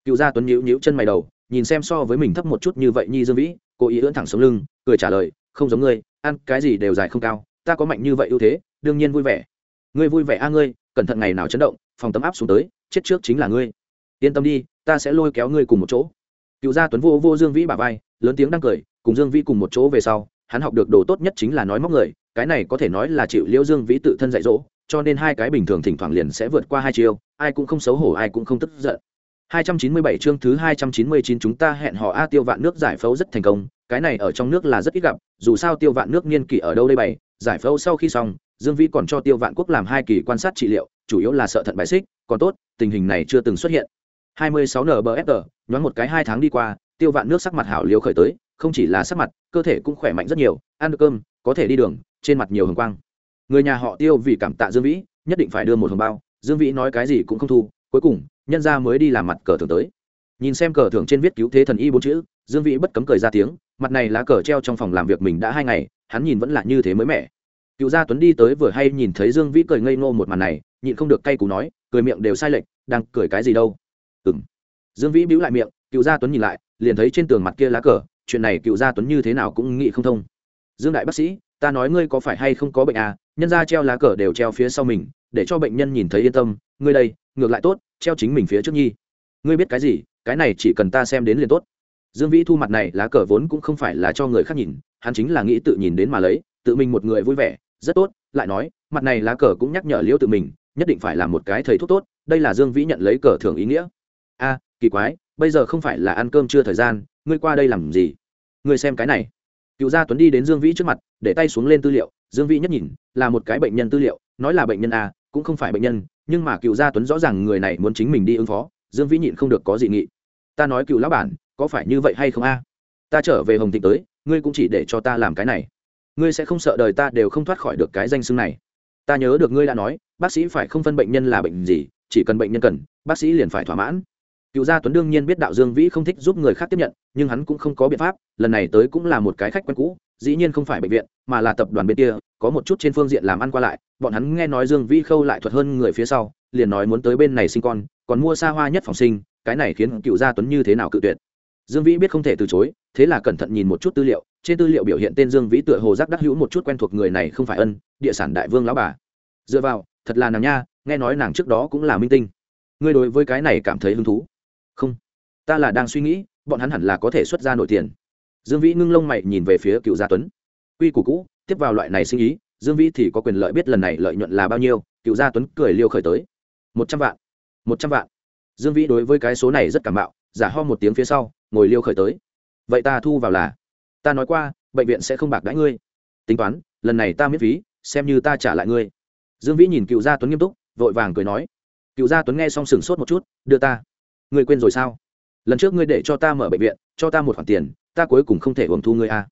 Cựu gia tuấn nhíu nhíu chân mày đầu, nhìn xem so với mình thấp một chút như vậy nhi dương vĩ, cố ý ưỡn thẳng sống lưng, cười trả lời, không giống ngươi, ăn cái gì đều dài không cao ta có mạnh như vậy ưu thế đương nhiên vui vẻ. Ngươi vui vẻ a ngươi cẩn thận ngày nào chấn động phòng tấm áp xuống tới chết trước chính là ngươi. Yên tâm đi ta sẽ lôi kéo ngươi cùng một chỗ. Cựu gia tuấn vô vô dương vĩ bà vai lớn tiếng đang cười cùng dương vĩ cùng một chỗ về sau hắn học được đồ tốt nhất chính là nói móc người cái này có thể nói là chịu liễu dương vĩ tự thân dạy dỗ cho nên hai cái bình thường thỉnh thoảng liền sẽ vượt qua hai chiều, ai cũng không xấu hổ ai cũng không tức giận. 297 chương thứ 299 chúng ta hẹn hò A Tiêu Vạn nước giải phẫu rất thành công, cái này ở trong nước là rất ít gặp, dù sao Tiêu Vạn nước niên kỷ ở đâu đây bày, giải phẫu sau khi xong, Dương Vĩ còn cho Tiêu Vạn Quốc làm hai kỳ quan sát trị liệu, chủ yếu là sợ thận bài xích, còn tốt, tình hình này chưa từng xuất hiện. 26 NBFR, nhoáng một cái hai tháng đi qua, Tiêu Vạn nước sắc mặt hảo liều khởi tới, không chỉ là sắc mặt, cơ thể cũng khỏe mạnh rất nhiều, ăn được cơm, có thể đi đường, trên mặt nhiều hồng quang. Người nhà họ Tiêu vì cảm tạ Dương Vĩ, nhất định phải đưa một hồng bao, Dương Vĩ nói cái gì cũng không thu, cuối cùng nhân ra mới đi làm mặt cờ thưởng tới nhìn xem cờ thưởng trên viết cứu thế thần y bốn chữ, dương vĩ bất cấm cười ra tiếng, mặt này lá cờ treo trong phòng làm việc mình đã hai ngày, hắn nhìn vẫn là như thế mới mẻ. Cựu gia tuấn đi tới vừa hay nhìn thấy dương vĩ cười ngây ngô một màn này, nhịn không được cay cú nói, cười miệng đều sai lệch, đang cười cái gì đâu. Ừ m dương vĩ bĩu lại miệng, cựu gia tuấn nhìn lại, liền thấy trên tường mặt kia lá cờ, chuyện này cựu gia tuấn như thế nào cũng nghĩ không thông. Dương đại bác sĩ, ta nói ngươi có phải hay không có bệnh à nhân ra treo lá cờ đều treo phía sau mình, để cho bệnh nhân nhìn thấy yên tâm, ngươi đây, ngược lại tốt, treo chính mình phía trước nhi ngươi biết cái gì, cái này chỉ cần ta xem đến liền tốt. Dương vĩ thu mặt này, lá cờ vốn cũng không phải là cho người khác nhìn, hắn chính là nghĩ tự nhìn đến mà lấy, tự mình một người vui vẻ, rất tốt, lại nói, mặt này lá cờ cũng nhắc nhở liễu tự mình, nhất định phải là một cái thầy thuốc tốt, đây là dương vĩ nhận lấy cờ thưởng ý nghĩa. A, kỳ quái, bây giờ không phải là ăn cơm chưa thời gian, ngươi qua đây làm gì? Ngươi xem cái này. Cựu gia tuấn đi đến dương vĩ trước mặt, để tay xuống lên tư liệu, dương vĩ nhất nhìn, là một cái bệnh nhân tư liệu, nói là bệnh nhân a, cũng không phải bệnh nhân, nhưng mà cựu gia tuấn rõ ràng người này muốn chính mình đi ứng phó dương vĩ nhịn không được có dị nghị. Ta nói cựu lão bản, có phải như vậy hay không a? Ta trở về hồng thịnh tới, ngươi cũng chỉ để cho ta làm cái này. Ngươi sẽ không sợ đời ta đều không thoát khỏi được cái danh xưng này. Ta nhớ được ngươi đã nói, bác sĩ phải không phân bệnh nhân là bệnh gì, chỉ cần bệnh nhân cần, bác sĩ liền phải thỏa mãn. Cựu gia tuấn đương nhiên biết đạo dương vĩ không thích giúp người khác tiếp nhận, nhưng hắn cũng không có biện pháp, lần này tới cũng là một cái khách quen cũ, dĩ nhiên không phải bệnh viện, mà là tập đoàn bên kia, có một chút trên phương diện làm ăn qua lại, bọn hắn nghe nói dương vĩ khâu lại thuật hơn người phía sau liền nói muốn tới bên này sinh con, còn mua xa hoa nhất phòng sinh, cái này khiến cựu gia tuấn như thế nào cự tuyệt? Dương vĩ biết không thể từ chối, thế là cẩn thận nhìn một chút tư liệu, trên tư liệu biểu hiện tên dương vĩ tựa hồ giác đắc hữu một chút quen thuộc người này không phải ân, địa sản đại vương lão bà. Dựa vào, thật là nàng nha, nghe nói nàng trước đó cũng là minh tinh. Ngươi đối với cái này cảm thấy hứng thú? Không. Ta là đang suy nghĩ, bọn hắn hẳn là có thể xuất ra nổi tiền. Dương vĩ ngưng lông mày nhìn về phía cựu gia tuấn. Quy củ cũ, tiếp vào loại này sinh ý, dương vĩ thì có quyền lợi biết lần này lợi nhuận là bao nhiêu, cựu gia tuấn cười liêu khởi tới một trăm vạn. Một trăm vạn. Dương vĩ đối với cái số này rất cảm bạo giả ho một tiếng phía sau, ngồi liêu khởi tới. Vậy ta thu vào là? Ta nói qua, bệnh viện sẽ không bạc đãi ngươi. Tính toán, lần này ta miễn phí, xem như ta trả lại ngươi. Dương vĩ nhìn cựu gia tuấn nghiêm túc, vội vàng cười nói. Cựu gia tuấn nghe xong sửng sốt một chút, đưa ta. Ngươi quên rồi sao? Lần trước ngươi để cho ta mở bệnh viện, cho ta một khoản tiền, ta cuối cùng không thể hưởng thu ngươi a à.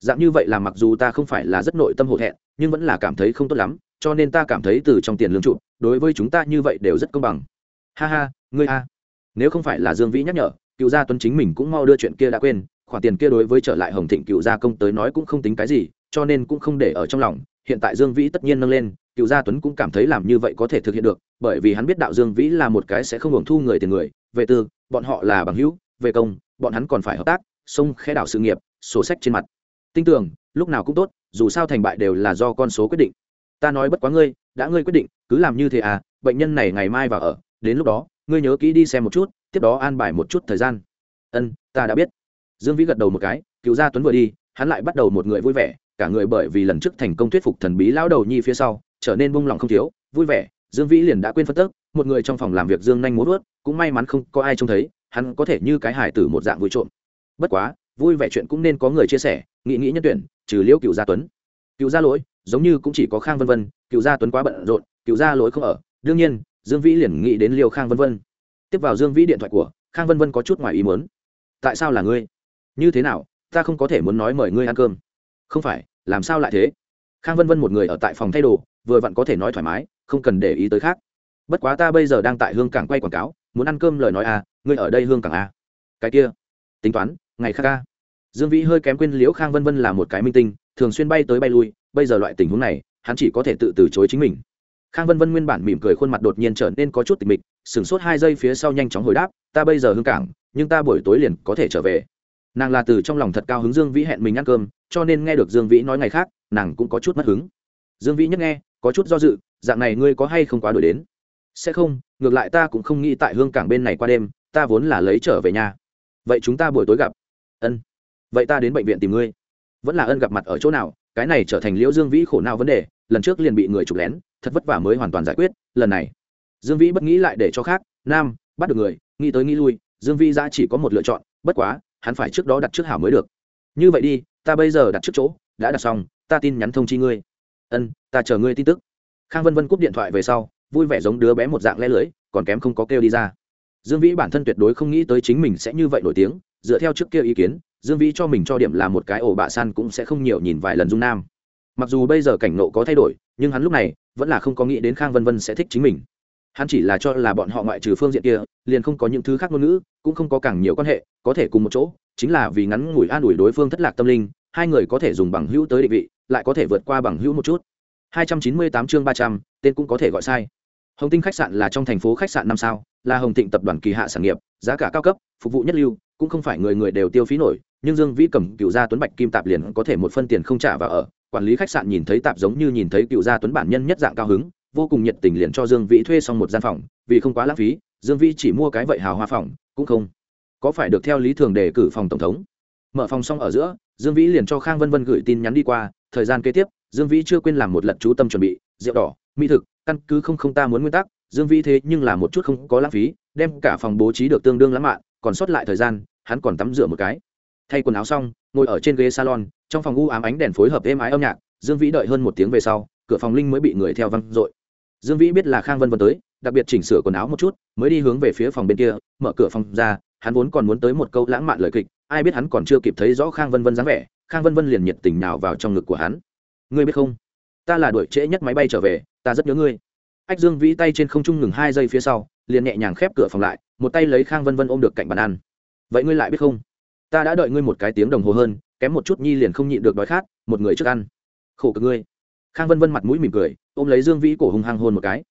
dạng như vậy là mặc dù ta không phải là rất nội tâm hổ thẹn, nhưng vẫn là cảm thấy không tốt lắm, cho nên ta cảm thấy từ trong tiền lương trụ đối với chúng ta như vậy đều rất công bằng. Ha ha, ngươi a. Nếu không phải là dương vĩ nhắc nhở, cựu gia tuấn chính mình cũng mau đưa chuyện kia đã quên, khoản tiền kia đối với trở lại hồng thịnh cựu gia công tới nói cũng không tính cái gì, cho nên cũng không để ở trong lòng. Hiện tại dương vĩ tất nhiên nâng lên, cựu gia tuấn cũng cảm thấy làm như vậy có thể thực hiện được, bởi vì hắn biết đạo dương vĩ là một cái sẽ không hưởng thu người tiền người, về tư, bọn họ là bằng hữu, về công, bọn hắn còn phải hợp tác, sông khe đảo sự nghiệp, sổ sách trên mặt. Tin tưởng, lúc nào cũng tốt, dù sao thành bại đều là do con số quyết định. Ta nói bất quá ngươi đã ngươi quyết định, cứ làm như thế à bệnh nhân này ngày mai vào ở, đến lúc đó, ngươi nhớ kỹ đi xem một chút, tiếp đó an bài một chút thời gian. Ân, ta đã biết. Dương vĩ gật đầu một cái cựu gia tuấn vừa đi, hắn lại bắt đầu một người vui vẻ, cả người bởi vì lần trước thành công thuyết phục thần bí lão đầu nhi phía sau, trở nên bung lòng không thiếu, vui vẻ, dương vĩ liền đã quên phân tức, một người trong phòng làm việc dương nhanh muốn vớt, cũng may mắn không có ai trông thấy, hắn có thể như cái hải tử một dạng vui trộm. Bất quá, vui vẻ chuyện cũng nên có người chia sẻ nghĩ nghĩ nhân tuyển, trừ liễu cựu gia tuấn. Cựu gia lỗi, giống như cũng chỉ có khang vân vân cựu gia tuấn quá bận rộn, cựu gia lỗi không ở, đương nhiên, dương vĩ liền nghĩ đến liêu khang vân vân. Tiếp vào dương vĩ điện thoại của, khang vân vân có chút ngoài ý muốn. Tại sao là ngươi? Như thế nào, ta không có thể muốn nói mời ngươi ăn cơm. Không phải, làm sao lại thế? Khang vân vân một người ở tại phòng thay đồ, vừa vặn có thể nói thoải mái, không cần để ý tới khác. Bất quá ta bây giờ đang tại hương cảng quay quảng cáo, muốn ăn cơm lời nói à ngươi ở đây hương cảng à? Cái kia, tính toán, ngày khác ca dương vĩ hơi kém quên liễu khang vân vân là một cái minh tinh, thường xuyên bay tới bay lui, bây giờ loại tình huống này hắn chỉ có thể tự từ chối chính mình. Khang vân vân nguyên bản mỉm cười khuôn mặt đột nhiên trở nên có chút tịch mịch, sửng sốt hai giây phía sau nhanh chóng hồi đáp, ta bây giờ hương cảng, nhưng ta buổi tối liền có thể trở về. Nàng là từ trong lòng thật cao hứng dương vĩ hẹn mình ăn cơm, cho nên nghe được dương vĩ nói ngày khác, nàng cũng có chút mất hứng. Dương vĩ nhất nghe, có chút do dự, dạng này ngươi có hay không quá đổi đến? Sẽ không, ngược lại ta cũng không nghĩ tại hương cảng bên này qua đêm, ta vốn là lấy trở về nhà. Vậy chúng ta buổi tối gặp. Ân, vậy ta đến bệnh viện tìm ngươi. Vẫn là ân gặp mặt ở chỗ nào? Cái này trở thành liễu dương vĩ khổ não vấn đề, lần trước liền bị người chụp lén, thật vất vả mới hoàn toàn giải quyết, lần này, dương vĩ bất nghĩ lại để cho khác, nam, bắt được người, nghĩ tới nghĩ lui, dương vĩ ra chỉ có một lựa chọn, bất quá, hắn phải trước đó đặt trước hảo mới được. Như vậy đi, ta bây giờ đặt trước chỗ, đã đặt xong, ta tin nhắn thông chi ngươi. Ân, ta chờ ngươi tin tức. Khang vân vân cúp điện thoại về sau, vui vẻ giống đứa bé một dạng le lưới, còn kém không có kêu đi ra. Dương vĩ bản thân tuyệt đối không nghĩ tới chính mình sẽ như vậy nổi tiếng, dựa theo trước kia ý kiến dương vĩ cho mình cho điểm là một cái ổ bạ san cũng sẽ không nhiều nhìn vài lần dung nam. Mặc dù bây giờ cảnh nộ có thay đổi nhưng hắn lúc này vẫn là không có nghĩ đến khang vân vân sẽ thích chính mình. Hắn chỉ là cho là bọn họ ngoại trừ phương diện kia liền không có những thứ khác ngôn ngữ cũng không có càng nhiều quan hệ có thể cùng một chỗ chính là vì ngắn ngủi an ủi đối phương thất lạc tâm linh hai người có thể dùng bằng hữu tới định vị lại có thể vượt qua bằng hữu một chút. 298 chương 300, tên cũng có thể gọi sai. Hồng tinh khách sạn là trong thành phố khách sạn năm sao là hồng thịnh tập đoàn kỳ hạ sản nghiệp giá cả cao cấp phục vụ nhất lưu cũng không phải người người đều tiêu phí nổi nhưng dương vĩ cầm cựu gia tuấn bạch kim tạp liền có thể một phân tiền không trả và ở. Quản lý khách sạn nhìn thấy tạp giống như nhìn thấy cựu gia tuấn bản nhân nhất dạng cao hứng, vô cùng nhiệt tình liền cho dương vĩ thuê xong một gian phòng, vì không quá lãng phí, dương vĩ chỉ mua cái vậy hào hoa phòng, cũng không có phải được theo lý thường đề cử phòng tổng thống. Mở phòng xong ở giữa, dương vĩ liền cho khang vân vân gửi tin nhắn đi qua, thời gian kế tiếp, dương vĩ chưa quên làm một lần chú tâm chuẩn bị, rượu đỏ, mỹ thực, căn cứ không không ta muốn nguyên tắc, dương vĩ thế nhưng là một chút không có lãng phí, đem cả phòng bố trí được tương đương lãng mạn, còn sót lại thời gian, hắn còn tắm rửa một cái thay quần áo xong, ngồi ở trên ghế salon, trong phòng u ám ánh đèn phối hợp êm ái âm nhạc, dương vĩ đợi hơn một tiếng về sau, cửa phòng linh mới bị người theo văng dội. Dương vĩ biết là khang vân vân tới, đặc biệt chỉnh sửa quần áo một chút, mới đi hướng về phía phòng bên kia, mở cửa phòng ra, hắn vốn còn muốn tới một câu lãng mạn lời kịch, ai biết hắn còn chưa kịp thấy rõ khang vân vân dáng vẻ, khang vân vân liền nhiệt tình nào vào trong ngực của hắn. Ngươi biết không? Ta là đuổi trễ nhất máy bay trở về, ta rất nhớ ngươi. Ách dương vĩ tay trên không trung ngừng hai giây phía sau, liền nhẹ nhàng khép cửa phòng lại, một tay lấy khang vân vân ôm được cạnh bàn ăn. Vậy ngươi lại biết không? Ta đã đợi ngươi một cái tiếng đồng hồ hơn, kém một chút nhi liền không nhịn được đói khát, một người trước ăn. Khổ cực ngươi. Khang vân vân mặt mũi mỉm cười, ôm lấy dương vĩ cổ hùng hăng hôn một cái.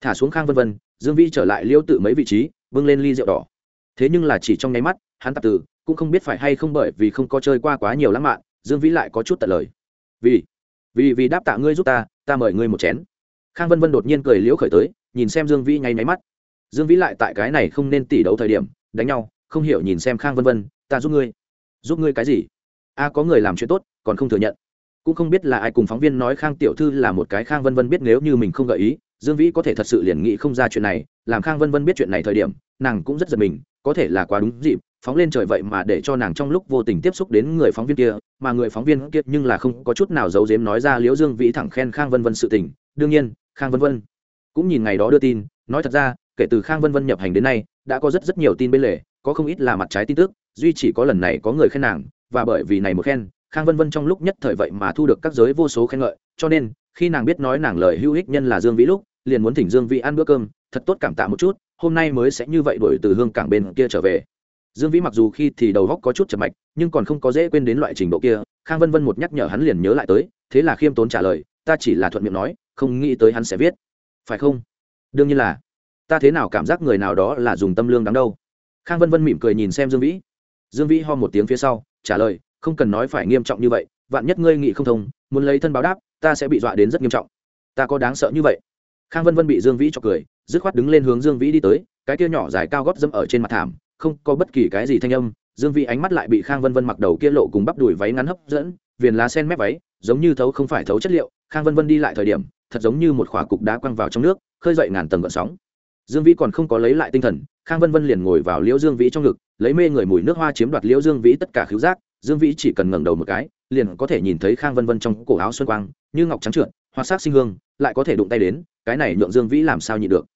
Thả xuống khang vân vân, dương vĩ trở lại liêu tự mấy vị trí, bưng lên ly rượu đỏ. Thế nhưng là chỉ trong nháy mắt, hắn tạp từ cũng không biết phải hay không bởi vì không có chơi qua quá nhiều lãng mạn, dương vĩ lại có chút tận lời. Vì vì vì đáp tạ ngươi giúp ta ta mời ngươi một chén. Khang vân vân đột nhiên cười liễu khởi tới, nhìn xem dương vĩ nháy máy mắt. Dương vĩ lại tại cái này không nên tỉ đấu thời điểm, đánh nhau không hiểu nhìn xem khang vân vân, ta giúp ngươi. Giúp ngươi cái gì? A, có người làm chuyện tốt, còn không thừa nhận. Cũng không biết là ai cùng phóng viên nói khang tiểu thư là một cái khang vân vân biết nếu như mình không gợi ý, dương vĩ có thể thật sự liền nghĩ không ra chuyện này, làm khang vân vân biết chuyện này thời điểm, nàng cũng rất giật mình, có thể là quá đúng dịp, phóng lên trời vậy mà để cho nàng trong lúc vô tình tiếp xúc đến người phóng viên kia, mà người phóng viên kia nhưng là không có chút nào giấu giếm nói ra liễu dương vĩ thẳng khen khang vân vân sự tình. Đương nhiên, khang vân vân cũng nhìn ngày đó đưa tin, nói thật ra, kể từ khang vân vân nhập hành đến nay, đã có rất rất nhiều tin bên lề có không ít là mặt trái tin tức, duy chỉ có lần này có người khen nàng, và bởi vì này một khen, khang vân vân trong lúc nhất thời vậy mà thu được các giới vô số khen ngợi, cho nên, khi nàng biết nói nàng lời hữu ích nhân là dương vĩ lúc, liền muốn thỉnh dương vĩ ăn bữa cơm, thật tốt cảm tạ một chút, hôm nay mới sẽ như vậy đổi từ hương cảng bên kia trở về. Dương vĩ mặc dù khi thì đầu góc có chút chậm mạch, nhưng còn không có dễ quên đến loại trình độ kia, khang vân vân một nhắc nhở hắn liền nhớ lại tới, thế là khiêm tốn trả lời, ta chỉ là thuận miệng nói, không nghĩ tới hắn sẽ viết. Phải không? Đương nhiên là. Ta thế nào cảm giác người nào đó là dùng tâm lương đáng đâu khang vân vân mỉm cười nhìn xem dương vĩ. Dương vĩ ho một tiếng phía sau, trả lời, không cần nói phải nghiêm trọng như vậy, vạn nhất ngươi nghị không thông, muốn lấy thân báo đáp, ta sẽ bị dọa đến rất nghiêm trọng. Ta có đáng sợ như vậy? Khang vân vân bị dương vĩ cho cười, dứt khoát đứng lên hướng dương vĩ đi tới, cái kia nhỏ dài cao gót dẫm ở trên mặt thảm, không có bất kỳ cái gì thanh âm, dương vĩ ánh mắt lại bị khang vân vân mặc đầu kia lộ cùng bắp đùi váy ngắn hấp dẫn, viền lá sen mép váy, giống như thấu không phải thấu chất liệu. Khang vân vân đi lại thời điểm, thật giống như một khỏa cục đá quăng vào trong nước, khơi dậy ngàn tầng gợn sóng dương vĩ còn không có lấy lại tinh thần, khang vân vân liền ngồi vào liễu dương vĩ trong ngực, lấy mê người mùi nước hoa chiếm đoạt liễu dương vĩ tất cả khứu giác, dương vĩ chỉ cần ngẩng đầu một cái, liền có thể nhìn thấy khang vân vân trong cổ áo xuân quang, như ngọc trắng trượt, hoa sắc sinh hương, lại có thể đụng tay đến, cái này nhượng dương vĩ làm sao nhịn được.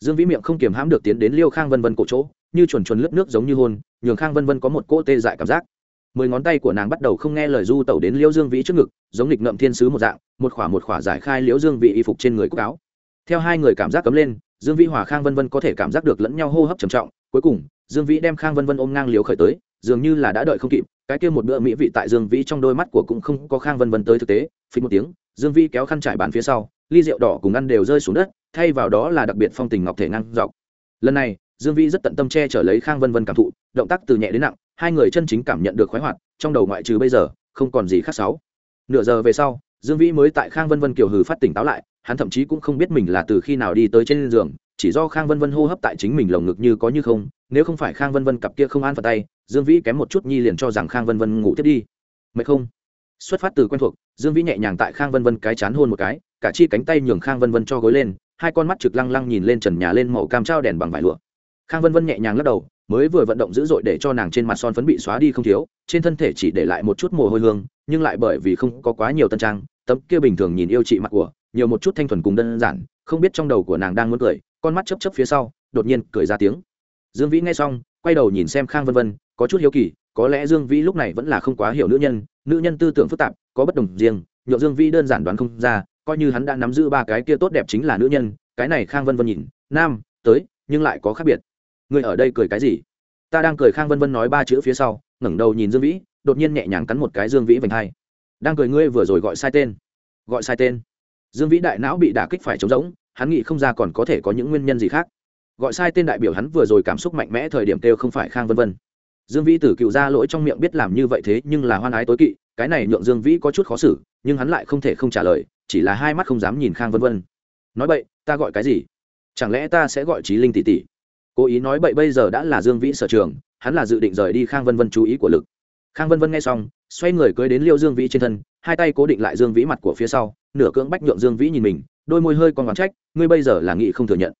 Dương vĩ miệng không kiềm hãm được tiến đến liêu khang vân vân cổ chỗ, như chuồn chuồn lướt nước giống như hôn, nhường khang vân vân có một cỗ tê dại cảm giác. Mười ngón tay của nàng bắt đầu không nghe lời du tẩu đến liễu dương vĩ trước ngực, giống nghịch ngậm thiên sứ một dạng, một khỏa một khỏa giải khai liễu dương vĩ y phục trên người cúc áo. Theo hai người cảm giác cấm lên dương vĩ hòa khang vân vân có thể cảm giác được lẫn nhau hô hấp trầm trọng, cuối cùng, dương vĩ đem khang vân vân ôm ngang liếu khởi tới, dường như là đã đợi không kịp, cái kia một bữa mỹ vị tại dương vĩ trong đôi mắt của cũng không có khang vân vân tới thực tế, phí một tiếng, dương vĩ kéo khăn trải bàn phía sau, ly rượu đỏ cùng ăn đều rơi xuống đất, thay vào đó là đặc biệt phong tình ngọc thể ngang dọc. Lần này, dương vĩ rất tận tâm che chở lấy khang vân vân cảm thụ, động tác từ nhẹ đến nặng, hai người chân chính cảm nhận được khoái hoạt, trong đầu ngoại trừ bây giờ, không còn gì khác sáu nửa giờ về sau, dương vĩ mới tại khang vân vân kiều hừ phát tỉnh táo lại hắn thậm chí cũng không biết mình là từ khi nào đi tới trên giường, chỉ do khang vân vân hô hấp tại chính mình lồng ngực như có như không, nếu không phải khang vân vân cặp kia không an phật tay, dương vĩ kém một chút nhi liền cho rằng khang vân vân ngủ tiếp đi. Mệt không? Xuất phát từ quen thuộc, dương vĩ nhẹ nhàng tại khang vân vân cái chán hôn một cái, cả chi cánh tay nhường khang vân vân cho gối lên, hai con mắt trực lăng lăng nhìn lên trần nhà lên màu cam trao đèn bằng vải lụa. Khang vân vân nhẹ nhàng lắc đầu, mới vừa vận động dữ dội để cho nàng trên mặt son phấn bị xóa đi không thiếu, trên thân thể chỉ để lại một chút mồ hôi hương, nhưng lại bởi vì không có quá nhiều tân trang, tấm kia bình thường nhìn yêu chị mặt của nhiều một chút thanh thuần cùng đơn giản, không biết trong đầu của nàng đang muốn cười, con mắt chấp chấp phía sau, đột nhiên cười ra tiếng. Dương vĩ nghe xong, quay đầu nhìn xem khang vân vân, có chút hiếu kỳ, có lẽ dương vĩ lúc này vẫn là không quá hiểu nữ nhân nữ nhân tư tưởng phức tạp, có bất đồng riêng, nhộn dương vĩ đơn giản đoán không ra, coi như hắn đã nắm giữ ba cái kia tốt đẹp chính là nữ nhân, cái này khang vân vân nhìn, nam, tới, nhưng lại có khác biệt. Người ở đây cười cái gì? Ta đang cười khang vân vân nói ba chữ phía sau, ngẩng đầu nhìn dương vĩ, đột nhiên nhẹ nhàng cắn một cái dương vĩ vành hai. Đang cười ngươi vừa rồi gọi sai tên. Gọi sai tên dương vĩ đại não bị đả kích phải trống rỗng, hắn nghĩ không ra còn có thể có những nguyên nhân gì khác. Gọi sai tên đại biểu hắn vừa rồi cảm xúc mạnh mẽ thời điểm kêu không phải khang vân vân. Dương vĩ từ cựu ra lỗi trong miệng biết làm như vậy thế nhưng là hoan ái tối kỵ, cái này nhượng dương vĩ có chút khó xử, nhưng hắn lại không thể không trả lời, chỉ là hai mắt không dám nhìn khang vân vân. Nói vậy ta gọi cái gì? Chẳng lẽ ta sẽ gọi trí linh tỷ tỷ? Cố ý nói bậy bây giờ đã là dương vĩ sở trường, hắn là dự định rời đi khang vân vân chú ý của lực khang vân vân nghe xong, xoay người cưới đến liêu dương vĩ trên thân, hai tay cố định lại dương vĩ mặt của phía sau, nửa cưỡng bách nhượng dương vĩ nhìn mình, đôi môi hơi còn oán trách, ngươi bây giờ là nghĩ không thừa nhận,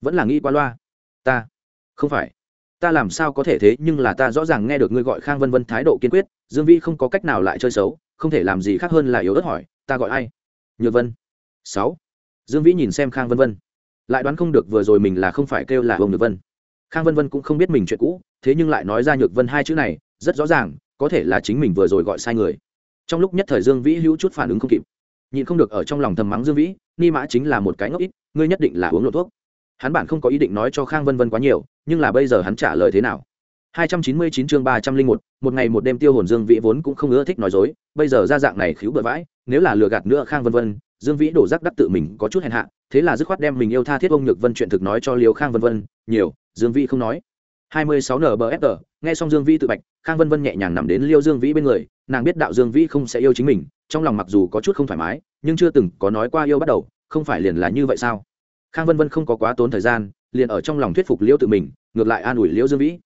vẫn là nghĩ qua loa. Ta, không phải. Ta làm sao có thể thế, nhưng là ta rõ ràng nghe được ngươi gọi khang vân vân thái độ kiên quyết, dương vĩ không có cách nào lại chơi xấu, không thể làm gì khác hơn là yếu ớt hỏi, ta gọi ai? Nhược vân. Sáu. Dương vĩ nhìn xem khang vân vân, lại đoán không được vừa rồi mình là không phải kêu là ông nhược vân. Khang vân vân cũng không biết mình chuyện cũ, thế nhưng lại nói ra nhược vân hai chữ này, rất rõ ràng có thể là chính mình vừa rồi gọi sai người. Trong lúc nhất thời dương vĩ hữu chút phản ứng không kịp. Nhịn không được ở trong lòng thầm mắng dương vĩ ni mã chính là một cái ngốc ít ngươi nhất định là uống lộ thuốc. Hắn bản không có ý định nói cho khang vân vân quá nhiều nhưng là bây giờ hắn trả lời thế nào? 299 chương 301, một ngày một đêm tiêu hồn Dương Vĩ vốn cũng không ưa thích nói dối, bây giờ ra dạng này khiếu bừa vãi, nếu là lừa gạt nữa Khang Vân Vân, Dương Vĩ đổ rắc đắc tự mình có chút hèn hạ, thế là dứt khoát đem mình yêu tha thiết ông Nhược Vân chuyện thực nói cho Liêu Khang Vân Vân, nhiều, Dương Vĩ không nói. 26 NBFR, nghe xong Dương Vĩ tự bạch, Khang Vân Vân nhẹ nhàng nằm đến Liêu Dương Vĩ bên người, nàng biết đạo Dương Vĩ không sẽ yêu chính mình, trong lòng mặc dù có chút không thoải mái, nhưng chưa từng có nói qua yêu bắt đầu, không phải liền là như vậy sao? Khang Vân Vân không có quá tốn thời gian, liền ở trong lòng thuyết phục Liêu tự mình, ngược lại an ủi Liêu Dương Vĩ.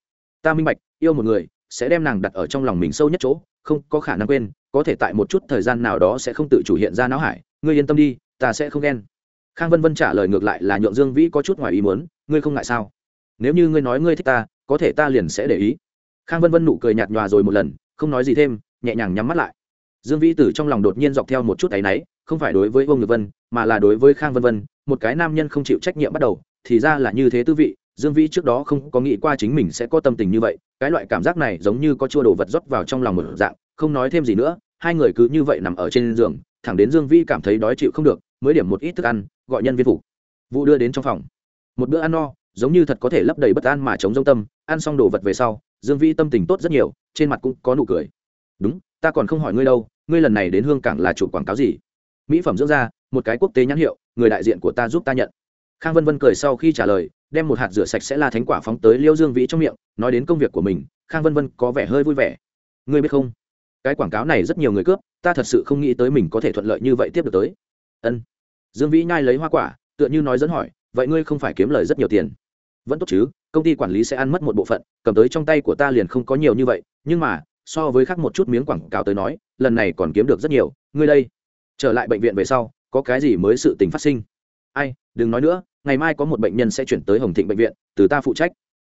Ta minh bạch, yêu một người, sẽ đem nàng đặt ở trong lòng mình sâu nhất chỗ, không có khả năng quên, có thể tại một chút thời gian nào đó sẽ không tự chủ hiện ra não hải, ngươi yên tâm đi, ta sẽ không ghen. Khang Vân Vân trả lời ngược lại là nhượng Dương Vĩ có chút ngoài ý muốn, ngươi không ngại sao? Nếu như ngươi nói ngươi thích ta, có thể ta liền sẽ để ý. Khang vân vân nụ cười nhạt nhòa rồi một lần, không nói gì thêm, nhẹ nhàng nhắm mắt lại. Dương vĩ tử trong lòng đột nhiên dọc theo một chút áy náy, không phải đối với ông nhược vân, mà là đối với khang vân vân, một cái nam nhân không chịu trách nhiệm bắt đầu, thì ra là như thế tư vị, dương vĩ trước đó không có nghĩ qua chính mình sẽ có tâm tình như vậy, cái loại cảm giác này giống như có chua đồ vật rót vào trong lòng một dạng, không nói thêm gì nữa, hai người cứ như vậy nằm ở trên giường, thẳng đến dương vĩ cảm thấy đói chịu không được, mới điểm một ít thức ăn, gọi nhân viên phục vụ đưa đến trong phòng. Một bữa ăn no giống như thật có thể lấp đầy bất an mà chống dông tâm, ăn xong đồ vật về sau, dương vĩ tâm tình tốt rất nhiều, trên mặt cũng có nụ cười. Đúng, ta còn không hỏi ngươi đâu, ngươi lần này đến hương cảng là chủ quảng cáo gì? Mỹ phẩm dưỡng da, một cái quốc tế nhãn hiệu, người đại diện của ta giúp ta nhận. Khang vân vân cười sau khi trả lời, đem một hạt rửa sạch sẽ là thánh quả phóng tới liêu dương vĩ trong miệng, nói đến công việc của mình, khang vân vân có vẻ hơi vui vẻ. Ngươi biết không? Cái quảng cáo này rất nhiều người cướp, ta thật sự không nghĩ tới mình có thể thuận lợi như vậy tiếp được tới. Ân. Dương vĩ nhai lấy hoa quả, tựa như nói dẫn hỏi, vậy ngươi không phải kiếm lời rất nhiều tiền? Vẫn tốt chứ, công ty quản lý sẽ ăn mất một bộ phận, cầm tới trong tay của ta liền không có nhiều như vậy, nhưng mà, so với khác một chút miếng quảng cáo tới nói, lần này còn kiếm được rất nhiều, ngươi đây, trở lại bệnh viện về sau, có cái gì mới sự tình phát sinh? Ai, đừng nói nữa, ngày mai có một bệnh nhân sẽ chuyển tới hồng thịnh bệnh viện, từ ta phụ trách.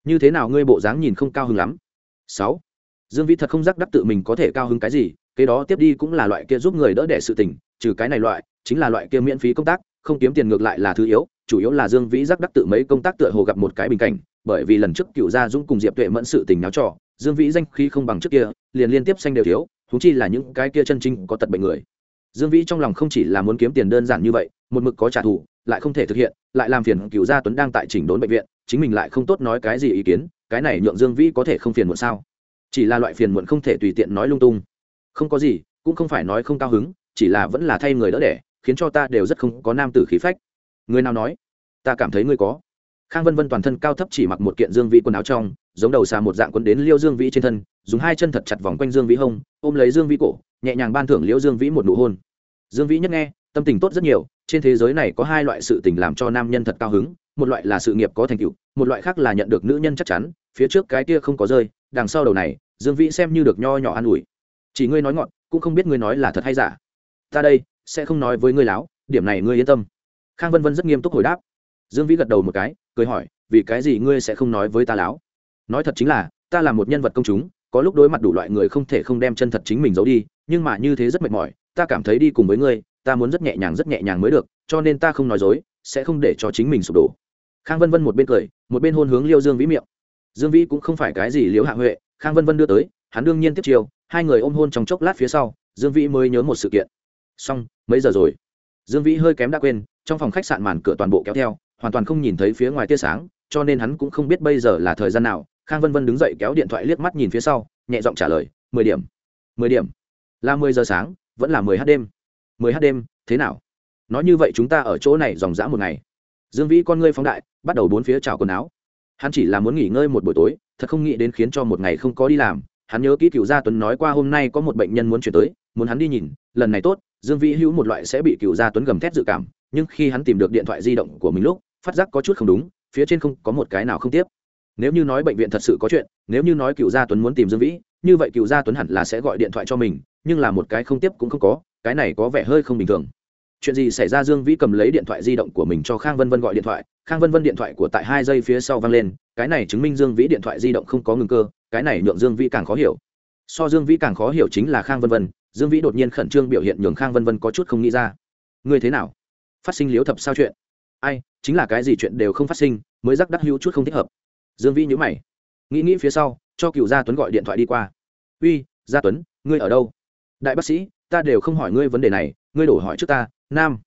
Như thế nào ngươi bộ dáng nhìn không cao hứng lắm? Sáu, dương vĩ thật không giác đắc tự mình có thể cao hứng cái gì cái đó tiếp đi cũng là loại kia giúp người đỡ đẻ sự tình, trừ cái này loại, chính là loại kia miễn phí công tác, không kiếm tiền ngược lại là thứ yếu chủ yếu là dương vĩ giác đắc tự mấy công tác tựa hồ gặp một cái bình cảnh, bởi vì lần trước cựu gia dũng cùng diệp tuệ mẫn sự tình náo trò, dương vĩ danh khí không bằng trước kia, liền liên tiếp xanh đều thiếu thú chi là những cái kia chân chính có tật bệnh người. Dương vĩ trong lòng không chỉ là muốn kiếm tiền đơn giản như vậy, một mực có trả thù, lại không thể thực hiện, lại làm phiền cựu gia tuấn đang tại chỉnh đốn bệnh viện, chính mình lại không tốt nói cái gì ý kiến, cái này nhượng dương vĩ có thể không phiền muộn sao? Chỉ là loại phiền muộn không thể tùy tiện nói lung tung. Không có gì, cũng không phải nói không cao hứng, chỉ là vẫn là thay người đỡ đẻ, khiến cho ta đều rất không có nam tử khí phách người nào nói? Ta cảm thấy ngươi có. Khang vân vân toàn thân cao thấp chỉ mặc một kiện dương vĩ quần áo trong, giống đầu xà một dạng quấn đến liêu dương vĩ trên thân, dùng hai chân thật chặt vòng quanh dương vĩ hông, ôm lấy dương vĩ cổ, nhẹ nhàng ban thưởng liêu dương vĩ một nụ hôn. Dương vĩ nhất nghe, tâm tình tốt rất nhiều, trên thế giới này có hai loại sự tình làm cho nam nhân thật cao hứng, một loại là sự nghiệp có thành tựu, một loại khác là nhận được nữ nhân chắc chắn, phía trước cái kia không có rơi, đằng sau đầu này, dương vĩ xem như được nho nhỏ an ủi. Chỉ ngươi nói ngọn, cũng không biết ngươi nói là thật hay giả. Ta đây, sẽ không nói với ngươi láo, điểm này ngươi yên tâm khang vân vân rất nghiêm túc hồi đáp. Dương vĩ gật đầu một cái, cười hỏi, vì cái gì ngươi sẽ không nói với ta láo? Nói thật chính là, ta là một nhân vật công chúng, có lúc đối mặt đủ loại người không thể không đem chân thật chính mình giấu đi, nhưng mà như thế rất mệt mỏi, ta cảm thấy đi cùng với ngươi, ta muốn rất nhẹ nhàng rất nhẹ nhàng mới được, cho nên ta không nói dối, sẽ không để cho chính mình sụp đổ. Khang vân vân một bên cười, một bên hôn hướng liêu dương vĩ miệng. Dương vĩ cũng không phải cái gì liễu hạ huệ, khang vân vân đưa tới, hắn đương nhiên tiếp chiều hai người ôm hôn trong chốc lát phía sau, dương vĩ mới nhớ một sự kiện. Xong, mấy giờ rồi? Dương vĩ hơi kém đã quên trong phòng khách sạn màn cửa toàn bộ kéo theo, hoàn toàn không nhìn thấy phía ngoài tia sáng, cho nên hắn cũng không biết bây giờ là thời gian nào. Khang vân vân đứng dậy kéo điện thoại liếc mắt nhìn phía sau, nhẹ giọng trả lời, mười điểm mười điểm. Là mười giờ sáng, vẫn là mười h đêm. Mười h đêm, thế nào? Nói như vậy chúng ta ở chỗ này dòng dã một ngày. Dương vĩ con ngươi phóng đại, bắt đầu bốn phía trào quần áo. Hắn chỉ là muốn nghỉ ngơi một buổi tối, thật không nghĩ đến khiến cho một ngày không có đi làm. Hắn nhớ kỹ cựu gia tuấn nói qua hôm nay có một bệnh nhân muốn chuyển tới, muốn hắn đi nhìn, lần này tốt, dương vĩ hữu một loại sẽ bị cựu gia tuấn gầm thét dự cảm nhưng khi hắn tìm được điện thoại di động của mình lúc, phát giác có chút không đúng, phía trên không có một cái nào không tiếp. Nếu như nói bệnh viện thật sự có chuyện, nếu như nói cựu gia tuấn muốn tìm dương vĩ, như vậy cựu gia tuấn hẳn là sẽ gọi điện thoại cho mình, nhưng là một cái không tiếp cũng không có, cái này có vẻ hơi không bình thường. Chuyện gì xảy ra dương vĩ cầm lấy điện thoại di động của mình cho khang vân vân gọi điện thoại, khang vân vân điện thoại của tại hai giây phía sau vang lên, cái này chứng minh dương vĩ điện thoại di động không có ngừng cơ, cái này nhượng dương vĩ càng khó hiểu. So dương vĩ càng khó hiểu chính là khang vân vân, dương vĩ đột nhiên khẩn trương biểu hiện nhường khang vân vân có chút không nghĩ ra. Ngươi thế nào? Phát sinh liếu thập sao chuyện. Ai, chính là cái gì chuyện đều không phát sinh, mới rắc đắc hữu chút không thích hợp. Dương vĩ nhữ mày. Nghĩ nghĩ phía sau, cho cựu gia tuấn gọi điện thoại đi qua. Uy, gia tuấn, ngươi ở đâu? Đại bác sĩ, ta đều không hỏi ngươi vấn đề này, ngươi đổ hỏi trước ta, nam.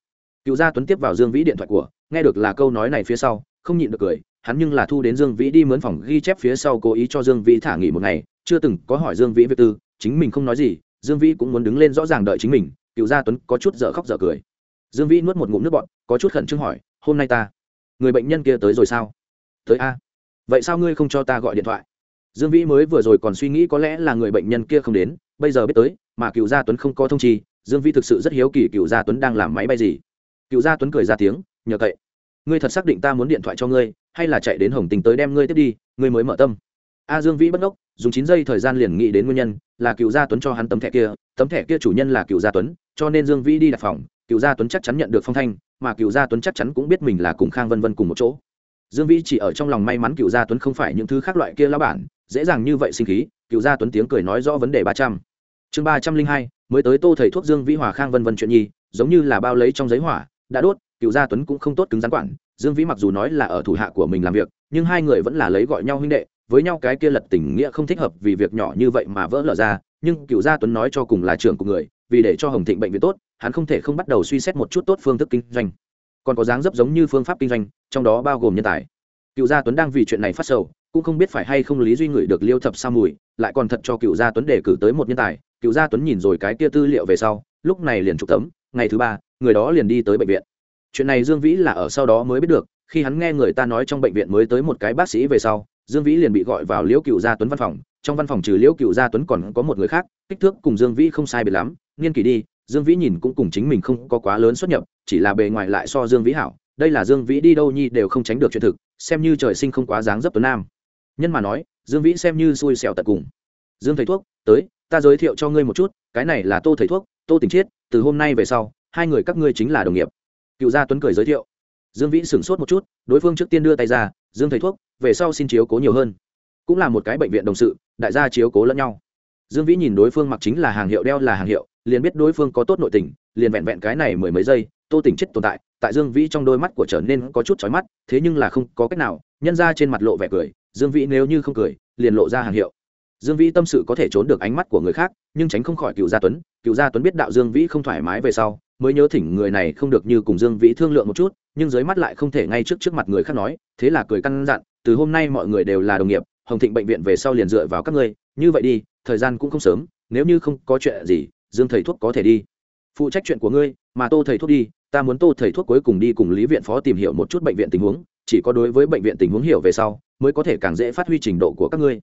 Cựu gia tuấn tiếp vào dương vĩ điện thoại của, nghe được là câu nói này phía sau, không nhịn được cười, hắn nhưng là thu đến dương vĩ đi mướn phòng ghi chép phía sau cố ý cho dương vĩ thả nghỉ một ngày, chưa từng có hỏi dương vĩ việc tư, chính mình không nói gì, dương vĩ cũng muốn đứng lên rõ ràng đợi chính mình cựu gia tuấn có chút dở khóc dở cười dương vĩ nuốt một ngụm nước bọn có chút khẩn trương hỏi, hôm nay ta, người bệnh nhân kia tới rồi sao? Tới a. Vậy sao ngươi không cho ta gọi điện thoại? Dương vĩ mới vừa rồi còn suy nghĩ có lẽ là người bệnh nhân kia không đến, bây giờ biết tới, mà cựu gia tuấn không có thông chi, dương vĩ thực sự rất hiếu kỳ cựu gia tuấn đang làm máy bay gì. Cựu gia tuấn cười ra tiếng, nhờ cậy, ngươi thật xác định ta muốn điện thoại cho ngươi, hay là chạy đến hồng tình tới đem ngươi tiếp đi, ngươi mới mở tâm. A dương vĩ bất ngốc dùng chín giây thời gian liền nghĩ đến nguyên nhân, là cựu gia tuấn cho hắn tấm thẻ kia, tấm thẻ kia chủ nhân là cựu gia tuấn, cho nên dương vĩ đi đặt phòng cựu gia tuấn chắc chắn nhận được phong thanh, mà cựu gia tuấn chắc chắn cũng biết mình là cùng khang vân vân cùng một chỗ. Dương vĩ chỉ ở trong lòng may mắn cựu gia tuấn không phải những thứ khác loại kia lao bản, dễ dàng như vậy sinh khí, cựu gia tuấn tiếng cười nói rõ vấn đề ba trăm. Chương ba trăm linh hai, mới tới tô thầy thuốc dương vĩ hòa khang vân vân chuyện nhi, giống như là bao lấy trong giấy hỏa, đã đốt, cựu gia tuấn cũng không tốt cứng rắn quản. Dương vĩ mặc dù nói là ở thủ hạ của mình làm việc, nhưng hai người vẫn là lấy gọi nhau huynh đệ với nhau cái kia lật tình nghĩa không thích hợp vì việc nhỏ như vậy mà vỡ lở ra, nhưng cựu gia tuấn nói cho cùng là trưởng của người, vì để cho hồng thịnh bệnh viện tốt, hắn không thể không bắt đầu suy xét một chút tốt phương thức kinh doanh. Còn có dáng dấp giống như phương pháp kinh doanh, trong đó bao gồm nhân tài. Cựu gia tuấn đang vì chuyện này phát sầu, cũng không biết phải hay không lý duy ngửi được liêu thập sa mùi, lại còn thật cho cựu gia tuấn đề cử tới một nhân tài. Cựu gia tuấn nhìn rồi cái kia tư liệu về sau, lúc này liền trục tấm, ngày thứ ba, người đó liền đi tới bệnh viện. Chuyện này dương vĩ là ở sau đó mới biết được, khi hắn nghe người ta nói trong bệnh viện mới tới một cái bác sĩ về sau dương vĩ liền bị gọi vào liễu cựu gia tuấn văn phòng. Trong văn phòng trừ liễu cựu gia tuấn còn có một người khác, kích thước cùng dương vĩ không sai biệt lắm, niên kỷ đi, dương vĩ nhìn cũng cùng chính mình không có quá lớn xuất nhập, chỉ là bề ngoài lại so dương vĩ hảo. Đây là dương vĩ đi đâu nhi đều không tránh được chuyện thực, xem như trời sinh không quá dáng dấp tuấn nam. Nhân mà nói, dương vĩ xem như xui xẻo tận cùng. Dương thầy thuốc, tới, ta giới thiệu cho ngươi một chút, cái này là tô thầy thuốc, tô tình chiết, từ hôm nay về sau, hai người các ngươi chính là đồng nghiệp. Cựu gia tuấn cười giới thiệu. Dương vĩ sửng sốt một chút, đối phương trước tiên đưa tay ra dương thầy thuốc, về sau xin chiếu cố nhiều hơn. Cũng là một cái bệnh viện đồng sự, đại gia chiếu cố lẫn nhau. Dương vĩ nhìn đối phương mặc chính là hàng hiệu đeo là hàng hiệu, liền biết đối phương có tốt nội tình, liền vẹn vẹn cái này mười mấy giây, tô tỉnh chết tồn tại tại dương vĩ trong đôi mắt của trở nên có chút chói mắt, thế nhưng là không có cách nào, nhân ra trên mặt lộ vẻ cười, dương vĩ nếu như không cười, liền lộ ra hàng hiệu. Dương vĩ tâm sự có thể trốn được ánh mắt của người khác, nhưng tránh không khỏi cựu gia tuấn. Cựu gia tuấn biết đạo dương vĩ không thoải mái về sau mới nhớ thỉnh người này không được như cùng dương vĩ thương lượng một chút, nhưng dưới mắt lại không thể ngay trước trước mặt người khác nói, thế là cười căn dặn, từ hôm nay mọi người đều là đồng nghiệp, hồng thịnh bệnh viện về sau liền dựa vào các ngươi, như vậy đi, thời gian cũng không sớm, nếu như không có chuyện gì, dương thầy thuốc có thể đi. Phụ trách chuyện của ngươi, mà tô thầy thuốc đi, ta muốn tô thầy thuốc cuối cùng đi cùng lý viện phó tìm hiểu một chút bệnh viện tình huống, chỉ có đối với bệnh viện tình huống hiểu về sau, mới có thể càng dễ phát huy trình độ của các ngươi.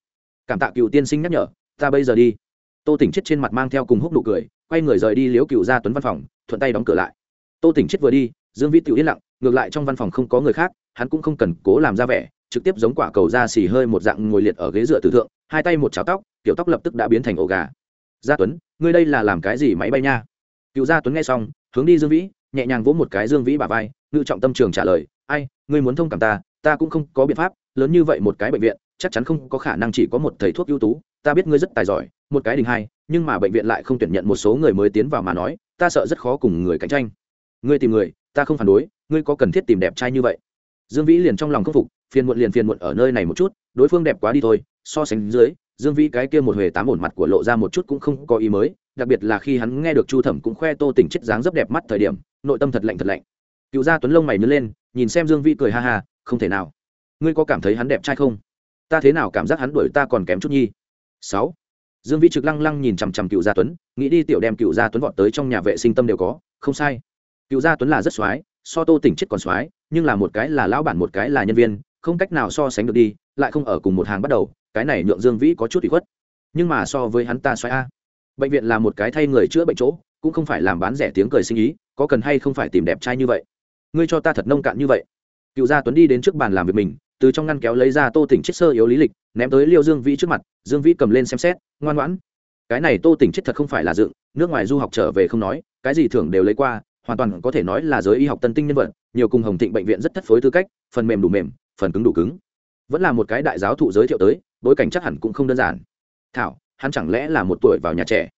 Cảm tạ cựu tiên sinh nhắc nhở, ta bây giờ đi. Tô tỉnh chết trên mặt mang theo cùng húc nụ cười, quay người rời đi liếu cựu ra tuấn văn phòng thuận tay đóng cửa lại. Tô tỉnh chết vừa đi, dương vĩ tiểu yên lặng, ngược lại trong văn phòng không có người khác, hắn cũng không cần cố làm ra vẻ, trực tiếp giống quả cầu da xì hơi một dạng ngồi liệt ở ghế dựa tử thượng, hai tay một cháo tóc tiểu tóc lập tức đã biến thành ổ gà. Gia tuấn, ngươi đây là làm cái gì máy bay nha? Cựu gia tuấn nghe xong, hướng đi dương vĩ, nhẹ nhàng vỗ một cái dương vĩ bà vai, ngự trọng tâm trường trả lời, ai, ngươi muốn thông cảm ta ta cũng không có biện pháp, lớn như vậy một cái bệnh viện, chắc chắn không có khả năng chỉ có một thầy thuốc ưu tú, ta biết ngươi rất tài giỏi, một cái đình hai, nhưng mà bệnh viện lại không tuyển nhận một số người mới tiến vào mà nói ta sợ rất khó cùng người cạnh tranh. Ngươi tìm người, ta không phản đối, ngươi có cần thiết tìm đẹp trai như vậy? Dương vĩ liền trong lòng khâm phục, phiền muộn liền phiền muộn ở nơi này một chút, đối phương đẹp quá đi thôi, so sánh dưới, dương vĩ cái kia một huề tám ổn mặt của lộ ra một chút cũng không có ý mới, đặc biệt là khi hắn nghe được chu thẩm cũng khoe tô tỉnh chết dáng rất đẹp mắt thời điểm, nội tâm thật lạnh thật lạnh. Cựu gia tuấn lông mày nứt lên, nhìn xem dương vĩ cười ha ha, không thể nào. Ngươi có cảm thấy hắn đẹp trai không? Ta thế nào cảm giác hắn đuổi ta còn kém chút nhi? Sáu dương vĩ trực lăng lăng nhìn chằm chằm cựu gia tuấn nghĩ đi tiểu đem cựu gia tuấn vọt tới trong nhà vệ sinh tâm đều có không sai. Cựu gia tuấn là rất xoái, so tô tỉnh chết còn xoái, nhưng là một cái là lão bản một cái là nhân viên không cách nào so sánh được đi lại không ở cùng một hàng bắt đầu cái này nhượng dương vĩ có chút bị khuất. Nhưng mà so với hắn ta xoái a bệnh viện là một cái thay người chữa bệnh chỗ cũng không phải làm bán rẻ tiếng cười sinh ý có cần hay không phải tìm đẹp trai như vậy? Ngươi cho ta thật nông cạn như vậy. Cựu gia tuấn đi đến trước bàn làm việc mình từ trong ngăn kéo lấy ra tô tỉnh chết sơ yếu lý lịch, ném tới liêu dương vĩ trước mặt, dương vĩ cầm lên xem xét, ngoan ngoãn. Cái này tô tỉnh chết thật không phải là dựng, nước ngoài du học trở về không nói, cái gì thưởng đều lấy qua, hoàn toàn có thể nói là giới y học tân tinh nhân vật, nhiều cùng hồng thịnh bệnh viện rất thất phối tư cách, phần mềm đủ mềm, phần cứng đủ cứng. Vẫn là một cái đại giáo thụ giới thiệu tới, bối cảnh chắc hẳn cũng không đơn giản. Thảo, hắn chẳng lẽ là một tuổi vào nhà trẻ?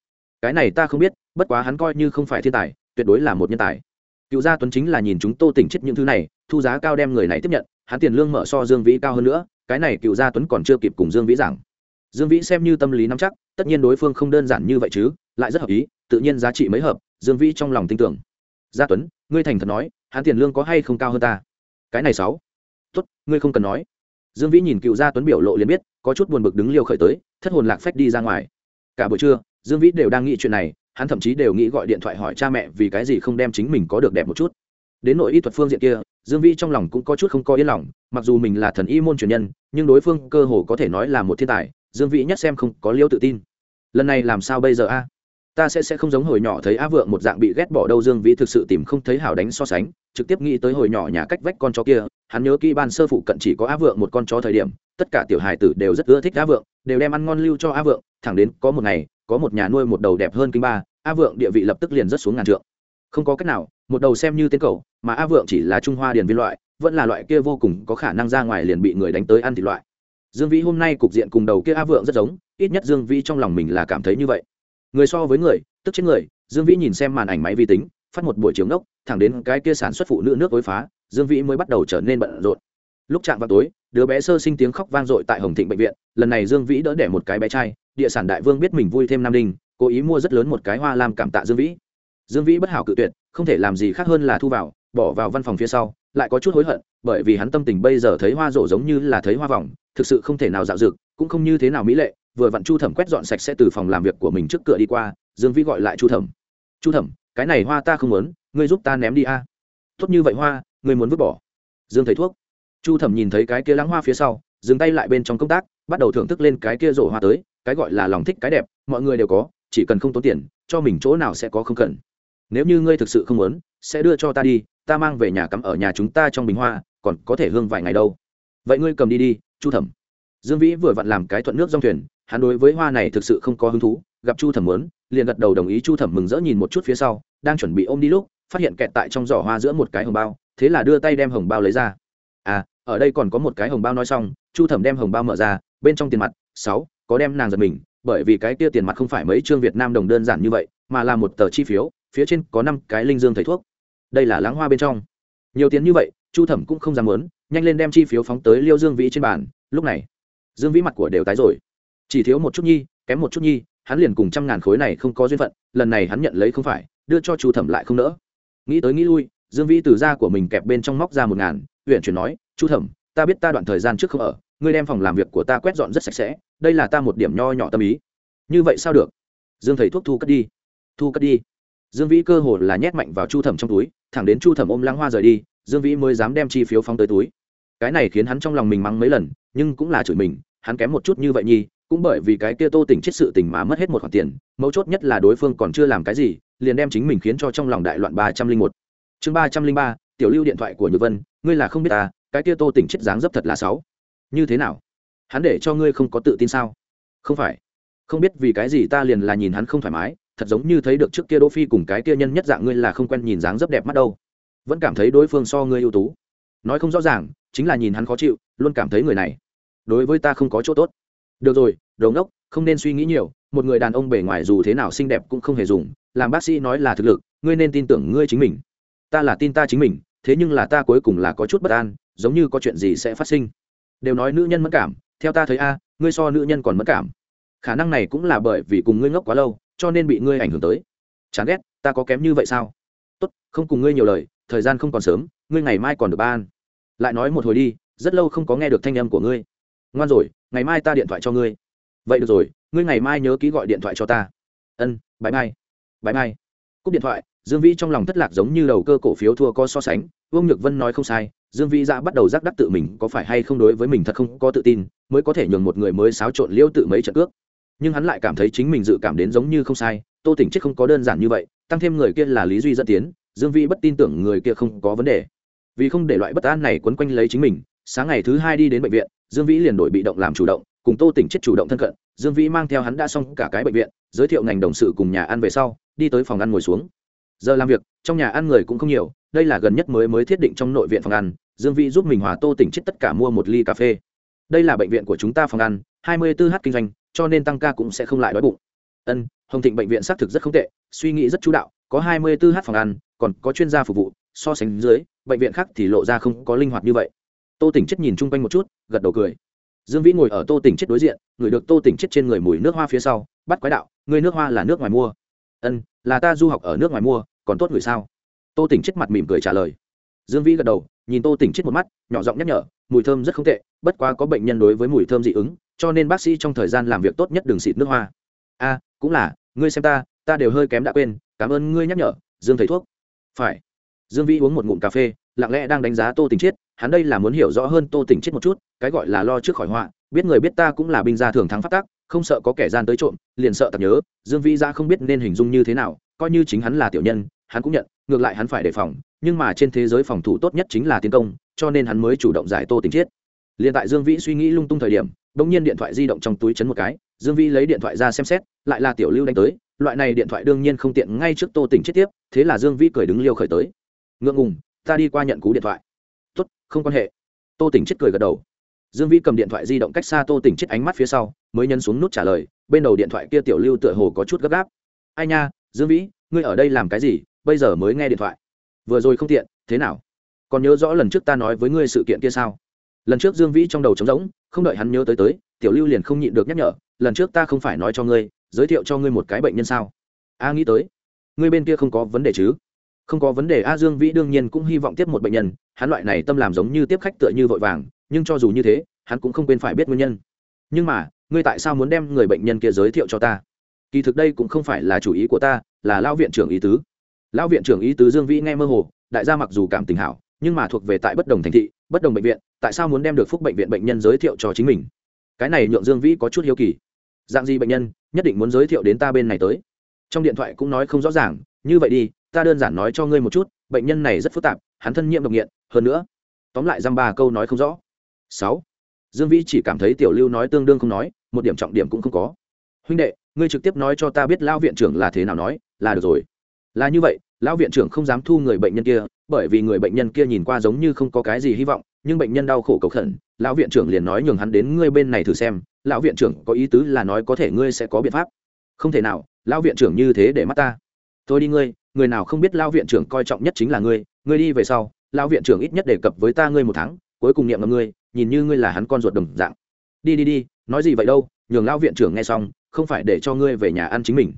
Cái này ta không biết, bất quá hắn coi như không phải thiên tài, tuyệt đối là một nhân tài. Cựu gia tuấn chính là nhìn chúng tô tỉnh chết những thứ này, thu giá cao đem người này tiếp nhận hắn tiền lương mở so dương vĩ cao hơn nữa, cái này cựu gia tuấn còn chưa kịp cùng dương vĩ giảng. Dương vĩ xem như tâm lý nắm chắc, tất nhiên đối phương không đơn giản như vậy chứ, lại rất hợp ý, tự nhiên giá trị mấy hợp, dương vĩ trong lòng tin tưởng. Gia tuấn, ngươi thành thật nói, hắn tiền lương có hay không cao hơn ta? Cái này sáu. Tốt, ngươi không cần nói. Dương vĩ nhìn cựu gia tuấn biểu lộ liền biết, có chút buồn bực đứng liêu khởi tới, thất hồn lạc phách đi ra ngoài. Cả buổi trưa, dương vĩ đều đang nghĩ chuyện này, hắn thậm chí đều nghĩ gọi điện thoại hỏi cha mẹ vì cái gì không đem chính mình có được đẹp một chút. Đến nội y thuật phương diện kia dương vĩ trong lòng cũng có chút không có yên lòng, mặc dù mình là thần y môn truyền nhân, nhưng đối phương cơ hồ có thể nói là một thiên tài, dương vĩ nhất xem không có liêu tự tin. Lần này làm sao bây giờ a? Ta sẽ sẽ không giống hồi nhỏ thấy á vượng một dạng bị ghét bỏ đâu, dương vĩ thực sự tìm không thấy hảo đánh so sánh, trực tiếp nghĩ tới hồi nhỏ nhà cách vách con chó kia, hắn nhớ kỹ ban sơ phụ cận chỉ có á vượng một con chó thời điểm, tất cả tiểu hài tử đều rất ưa thích á vượng, đều đem ăn ngon lưu cho á vượng, thẳng đến có một ngày, có một nhà nuôi một đầu đẹp hơn kinh ba á vượng địa vị lập tức liền rất xuống ngàn trượng. Không có cách nào một đầu xem như tên cầu, mà á vượng chỉ là trung hoa điền viên loại, vẫn là loại kia vô cùng có khả năng ra ngoài liền bị người đánh tới ăn thịt loại. Dương vĩ hôm nay cục diện cùng đầu kia á vượng rất giống, ít nhất dương vĩ trong lòng mình là cảm thấy như vậy. Người so với người, tức chết người, dương vĩ nhìn xem màn ảnh máy vi tính, phát một buổi chiều ngốc, thẳng đến cái kia sản xuất phụ nữ nước ối phá, dương vĩ mới bắt đầu trở nên bận rộn. Lúc chạm vào tối, đứa bé sơ sinh tiếng khóc vang dội tại hồng thịnh bệnh viện, lần này dương vĩ đỡ đẻ một cái bé trai, địa sản đại vương biết mình vui thêm nam đinh cố ý mua rất lớn một cái hoa làm cảm tạ dương vĩ dương vĩ bất hảo cự tuyệt, không thể làm gì khác hơn là thu vào, bỏ vào văn phòng phía sau, lại có chút hối hận, bởi vì hắn tâm tình bây giờ thấy hoa rổ giống như là thấy hoa vòng, thực sự không thể nào dạo dực cũng không như thế nào mỹ lệ, vừa vặn chu thẩm quét dọn sạch sẽ từ phòng làm việc của mình trước cửa đi qua, dương vĩ gọi lại chu thẩm. Chu thẩm, cái này hoa ta không muốn, ngươi giúp ta ném đi a. Tốt như vậy hoa, ngươi muốn vứt bỏ. Dương thấy thuốc. Chu thẩm nhìn thấy cái kia lãng hoa phía sau, dừng tay lại bên trong công tác, bắt đầu thưởng thức lên cái kia rổ hoa tới, cái gọi là lòng thích cái đẹp, mọi người đều có, chỉ cần không tốn tiền, cho mình chỗ nào sẽ có không cần nếu như ngươi thực sự không muốn, sẽ đưa cho ta đi, ta mang về nhà cắm ở nhà chúng ta trong bình hoa, còn có thể hương vài ngày đâu. Vậy ngươi cầm đi đi, chu thẩm. Dương vĩ vừa vặn làm cái thuận nước dòng thuyền, hắn đối với hoa này thực sự không có hứng thú, gặp chu thẩm muốn, liền gật đầu đồng ý chu thẩm mừng rỡ nhìn một chút phía sau, đang chuẩn bị ôm đi lúc, phát hiện kẹt tại trong giỏ hoa giữa một cái hồng bao, thế là đưa tay đem hồng bao lấy ra. À ở đây còn có một cái hồng bao nói xong. Chu thẩm đem hồng bao mở ra, bên trong tiền mặt, sáu, có đem nàng giật mình, bởi vì cái kia tiền mặt không phải mấy chương việt nam đồng đơn giản như vậy, mà là một tờ chi phiếu phía trên có năm cái linh dương thầy thuốc. Đây là láng hoa bên trong. Nhiều tiền như vậy, chu thẩm cũng không dám muốn, nhanh lên đem chi phiếu phóng tới liêu dương vĩ trên bàn. Lúc này, dương vĩ mặt của đều tái rồi. Chỉ thiếu một chút nhi, kém một chút nhi, hắn liền cùng trăm ngàn khối này không có duyên phận, lần này hắn nhận lấy không phải, đưa cho chu thẩm lại không nỡ. Nghĩ tới nghĩ lui, dương vĩ từ da của mình kẹp bên trong móc ra một ngàn huyện chuyển nói, chu thẩm, ta biết ta đoạn thời gian trước không ở, ngươi đem phòng làm việc của ta quét dọn rất sạch sẽ, đây là ta một điểm nho nhỏ tâm ý. Như vậy sao được? Dương thầy thuốc thu cất đi. Thu cất đi dương vĩ cơ hồ là nhét mạnh vào chu thẩm trong túi, thẳng đến chu thẩm ôm lăng hoa rời đi, dương vĩ mới dám đem chi phiếu phóng tới túi. Cái này khiến hắn trong lòng mình mắng mấy lần, nhưng cũng là chửi mình, hắn kém một chút như vậy nhi cũng bởi vì cái kia tô tỉnh chết sự tình mà mất hết một khoản tiền, mấu chốt nhất là đối phương còn chưa làm cái gì, liền đem chính mình khiến cho trong lòng đại loạn ba trăm linh một. Chương ba trăm linh ba, tiểu lưu điện thoại của nhược vân, ngươi là không biết ta, cái kia tô tỉnh chết dáng dấp thật là sáu như thế nào? Hắn để cho ngươi không có tự tin sao? Không phải. Không biết vì cái gì ta liền là nhìn hắn không thoải mái thật giống như thấy được trước kia đỗ phi cùng cái kia nhân nhất dạng ngươi là không quen nhìn dáng rất đẹp mắt đâu. Vẫn cảm thấy đối phương so ngươi ưu tú. Nói không rõ ràng, chính là nhìn hắn khó chịu, luôn cảm thấy người này đối với ta không có chỗ tốt. Được rồi đầu ngốc, không nên suy nghĩ nhiều, một người đàn ông bề ngoài dù thế nào xinh đẹp cũng không hề dùng, làm bác sĩ nói là thực lực, ngươi nên tin tưởng ngươi chính mình. Ta là tin ta chính mình, thế nhưng là ta cuối cùng là có chút bất an, giống như có chuyện gì sẽ phát sinh. Đều nói nữ nhân mất cảm, theo ta thấy a, ngươi so nữ nhân còn mất cảm. Khả năng này cũng là bởi vì cùng ngươi ngốc quá lâu cho nên bị ngươi ảnh hưởng tới. Chán ghét, ta có kém như vậy sao? Tốt, không cùng ngươi nhiều lời, thời gian không còn sớm, ngươi ngày mai còn được ban. Lại nói một hồi đi, rất lâu không có nghe được thanh âm của ngươi. Ngoan rồi, ngày mai ta điện thoại cho ngươi. Vậy được rồi, ngươi ngày mai nhớ ký gọi điện thoại cho ta. Ân bãi mai bãi mai cúp điện thoại, dương vĩ trong lòng thất lạc giống như đầu cơ cổ phiếu thua có so sánh, vương nhược vân nói không sai, dương vĩ ra bắt đầu giác đắc tự mình có phải hay không đối với mình thật không có tự tin, mới có thể nhường một người mới xáo trộn liêu tự mấy trận cước nhưng hắn lại cảm thấy chính mình dự cảm đến giống như không sai, tô tỉnh chết không có đơn giản như vậy, tăng thêm người kia là lý duy dẫn tiến, dương vĩ bất tin tưởng người kia không có vấn đề. Vì không để loại bất an này quấn quanh lấy chính mình, sáng ngày thứ hai đi đến bệnh viện, dương vĩ liền đổi bị động làm chủ động, cùng tô tỉnh chết chủ động thân cận, dương vĩ mang theo hắn đã xong cả cái bệnh viện, giới thiệu ngành đồng sự cùng nhà ăn về sau, đi tới phòng ăn ngồi xuống. Giờ làm việc, trong nhà ăn người cũng không nhiều, đây là gần nhất mới mới thiết định trong nội viện phòng ăn, dương vĩ giúp mình hòa tô tỉnh chết tất cả mua một ly cà phê. Đây là bệnh viện của chúng ta phòng ăn, hai mươi 24 h kinh doanh cho nên tăng ca cũng sẽ không lại đói bụng. Ân, hồng thịnh bệnh viện xác thực rất không tệ, suy nghĩ rất chú đạo, có hai mươi 24 h phòng ăn, còn có chuyên gia phục vụ, so sánh dưới, bệnh viện khác thì lộ ra không có linh hoạt như vậy. Tô tỉnh chết nhìn chung quanh một chút, gật đầu cười. Dương vĩ ngồi ở tô tỉnh chết đối diện ngửi được tô tỉnh chết trên người mùi nước hoa phía sau, bắt quái đạo người nước hoa là nước ngoài mua. Ân, là ta du học ở nước ngoài mua, còn tốt người sao? Tô tỉnh chết mặt mỉm cười trả lời. Dương vĩ gật đầu, nhìn tô tỉnh chết một mắt, nhỏ giọng nhắc nhở, mùi thơm rất không tệ, bất quá có bệnh nhân đối với mùi thơm dị ứng cho nên bác sĩ trong thời gian làm việc tốt nhất đừng xịt nước hoa. A, cũng là, ngươi xem ta ta đều hơi kém đã quên, cảm ơn ngươi nhắc nhở, dương thầy thuốc. Phải. Dương vĩ uống một ngụm cà phê, lặng lẽ đang đánh giá tô tình chiết, hắn đây là muốn hiểu rõ hơn tô tình chiết một chút, cái gọi là lo trước khỏi họa, biết người biết ta cũng là binh gia thường thắng phát tác không sợ có kẻ gian tới trộm, liền sợ tập nhớ, dương vĩ ra không biết nên hình dung như thế nào, coi như chính hắn là tiểu nhân, hắn cũng nhận, ngược lại hắn phải đề phòng, nhưng mà trên thế giới phòng thủ tốt nhất chính là tiến công, cho nên hắn mới chủ động giải tô tình chiết. Liền tại dương vĩ suy nghĩ lung tung thời điểm bỗng nhiên điện thoại di động trong túi chấn một cái, dương vĩ lấy điện thoại ra xem xét, lại là tiểu lưu đánh tới, loại này điện thoại đương nhiên không tiện ngay trước tô tỉnh chết tiếp, thế là dương vĩ cười đứng liêu khởi tới. Ngượng ngùng, ta đi qua nhận cú điện thoại. Tốt, không quan hệ. Tô tỉnh chết cười gật đầu. Dương vĩ cầm điện thoại di động cách xa tô tỉnh chết ánh mắt phía sau, mới nhấn xuống nút trả lời, bên đầu điện thoại kia tiểu lưu tựa hồ có chút gấp gáp. Ai nha, dương vĩ, ngươi ở đây làm cái gì, bây giờ mới nghe điện thoại. Vừa rồi không tiện, thế nào? Còn nhớ rõ lần trước ta nói với ngươi sự kiện kia sao? Lần trước dương vĩ trong đầu trống rỗng, không đợi hắn nhớ tới tới, tiểu lưu liền không nhịn được nhắc nhở, lần trước ta không phải nói cho ngươi, giới thiệu cho ngươi một cái bệnh nhân sao? A, nghĩ tới. Ngươi bên kia không có vấn đề chứ? Không có vấn đề. A, dương vĩ đương nhiên cũng hy vọng tiếp một bệnh nhân, hắn loại này tâm làm giống như tiếp khách tựa như vội vàng, nhưng cho dù như thế, hắn cũng không quên phải biết nguyên nhân. Nhưng mà, ngươi tại sao muốn đem người bệnh nhân kia giới thiệu cho ta? Kỳ thực đây cũng không phải là chủ ý của ta, là lão viện trưởng ý tứ. Lão viện trưởng ý tứ dương vĩ nghe mơ hồ, đại gia mặc dù cảm tình hảo nhưng mà thuộc về tại bất đồng thành thị, bất đồng bệnh viện, tại sao muốn đem được phúc bệnh viện bệnh nhân giới thiệu cho chính mình? Cái này nhượng dương vĩ có chút hiếu kỳ. Dạng gì bệnh nhân, nhất định muốn giới thiệu đến ta bên này tới. Trong điện thoại cũng nói không rõ ràng, như vậy đi, ta đơn giản nói cho ngươi một chút, bệnh nhân này rất phức tạp, hắn thân nhiễm độc nghiện, hơn nữa, tóm lại dăm ba câu nói không rõ. Sáu, dương vĩ chỉ cảm thấy tiểu lưu nói tương đương không nói, một điểm trọng điểm cũng không có. Huynh đệ, ngươi trực tiếp nói cho ta biết lão viện trưởng là thế nào nói, là được rồi. Là như vậy, lão viện trưởng không dám thu người bệnh nhân kia bởi vì người bệnh nhân kia nhìn qua giống như không có cái gì hy vọng, nhưng bệnh nhân đau khổ cầu khẩn, lão viện trưởng liền nói nhường hắn đến ngươi bên này thử xem, lão viện trưởng có ý tứ là nói có thể ngươi sẽ có biện pháp. Không thể nào, lão viện trưởng như thế để mắt ta. Tôi đi ngươi, người nào không biết lão viện trưởng coi trọng nhất chính là ngươi ngươi đi về sau, lão viện trưởng ít nhất đề cập với ta ngươi một tháng, cuối cùng niệm ngầm ngươi, nhìn như ngươi là hắn con ruột đồng dạng. Đi đi đi, nói gì vậy đâu, nhường lão viện trưởng nghe xong, không phải để cho ngươi về nhà ăn chính mình.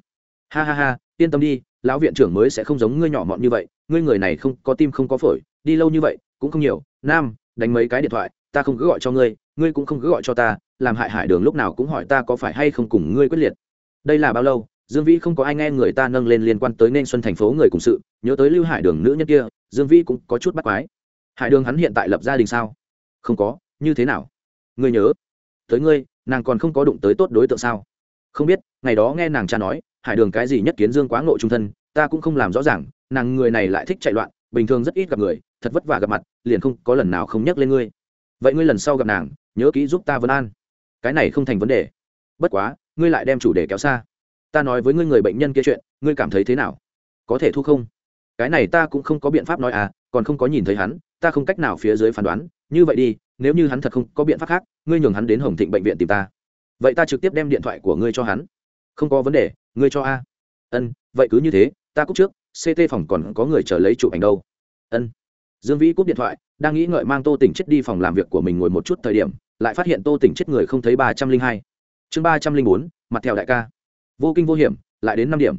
Ha ha ha yên tâm đi, lão viện trưởng mới sẽ không giống ngươi nhỏ mọn như vậy, ngươi người này không, có tim không có phổi, đi lâu như vậy, cũng không nhiều. Nam, đánh mấy cái điện thoại, ta không cứ gọi cho ngươi ngươi cũng không cứ gọi cho ta, làm hại hải đường lúc nào cũng hỏi ta có phải hay không cùng ngươi quyết liệt. Đây là bao lâu? Dương vĩ không có ai nghe người ta nâng lên liên quan tới nên xuân thành phố người cùng sự, nhớ tới lưu hải đường nữ nhân kia, dương vĩ cũng có chút bắt quái. Hải đường hắn hiện tại lập gia đình sao? Không có, như thế nào? Ngươi nhớ, tới ngươi, nàng còn không có đụng tới tốt đối tượng sao? Không biết, ngày đó nghe nàng cha nói hải đường cái gì nhất kiến dương quá ngộ trung thân, ta cũng không làm rõ ràng, nàng người này lại thích chạy loạn, bình thường rất ít gặp người, thật vất vả gặp mặt, liền không có lần nào không nhắc lên ngươi. Vậy ngươi lần sau gặp nàng, nhớ kỹ giúp ta vấn an. Cái này không thành vấn đề. Bất quá, ngươi lại đem chủ đề kéo xa. Ta nói với ngươi người bệnh nhân kia chuyện, ngươi cảm thấy thế nào? Có thể thu không? Cái này ta cũng không có biện pháp nói à còn không có nhìn thấy hắn, ta không cách nào phía dưới phán đoán. Như vậy đi, nếu như hắn thật không có biện pháp khác, ngươi nhường hắn đến hồng thịnh bệnh viện tìm ta. Vậy ta trực tiếp đem điện thoại của ngươi cho hắn. Không có vấn đề ngươi cho a. Ân, vậy cứ như thế, ta cúc trước ct phòng còn có người chờ lấy chụp ảnh đâu. Ân. Dương vĩ cúp điện thoại, đang nghĩ ngợi mang tô tỉnh chết đi phòng làm việc của mình ngồi một chút thời điểm, lại phát hiện tô tỉnh chết người không thấy ba trăm linh hai. Chương ba trăm linh bốn, mặt theo đại ca. Vô kinh vô hiểm, lại đến năm điểm.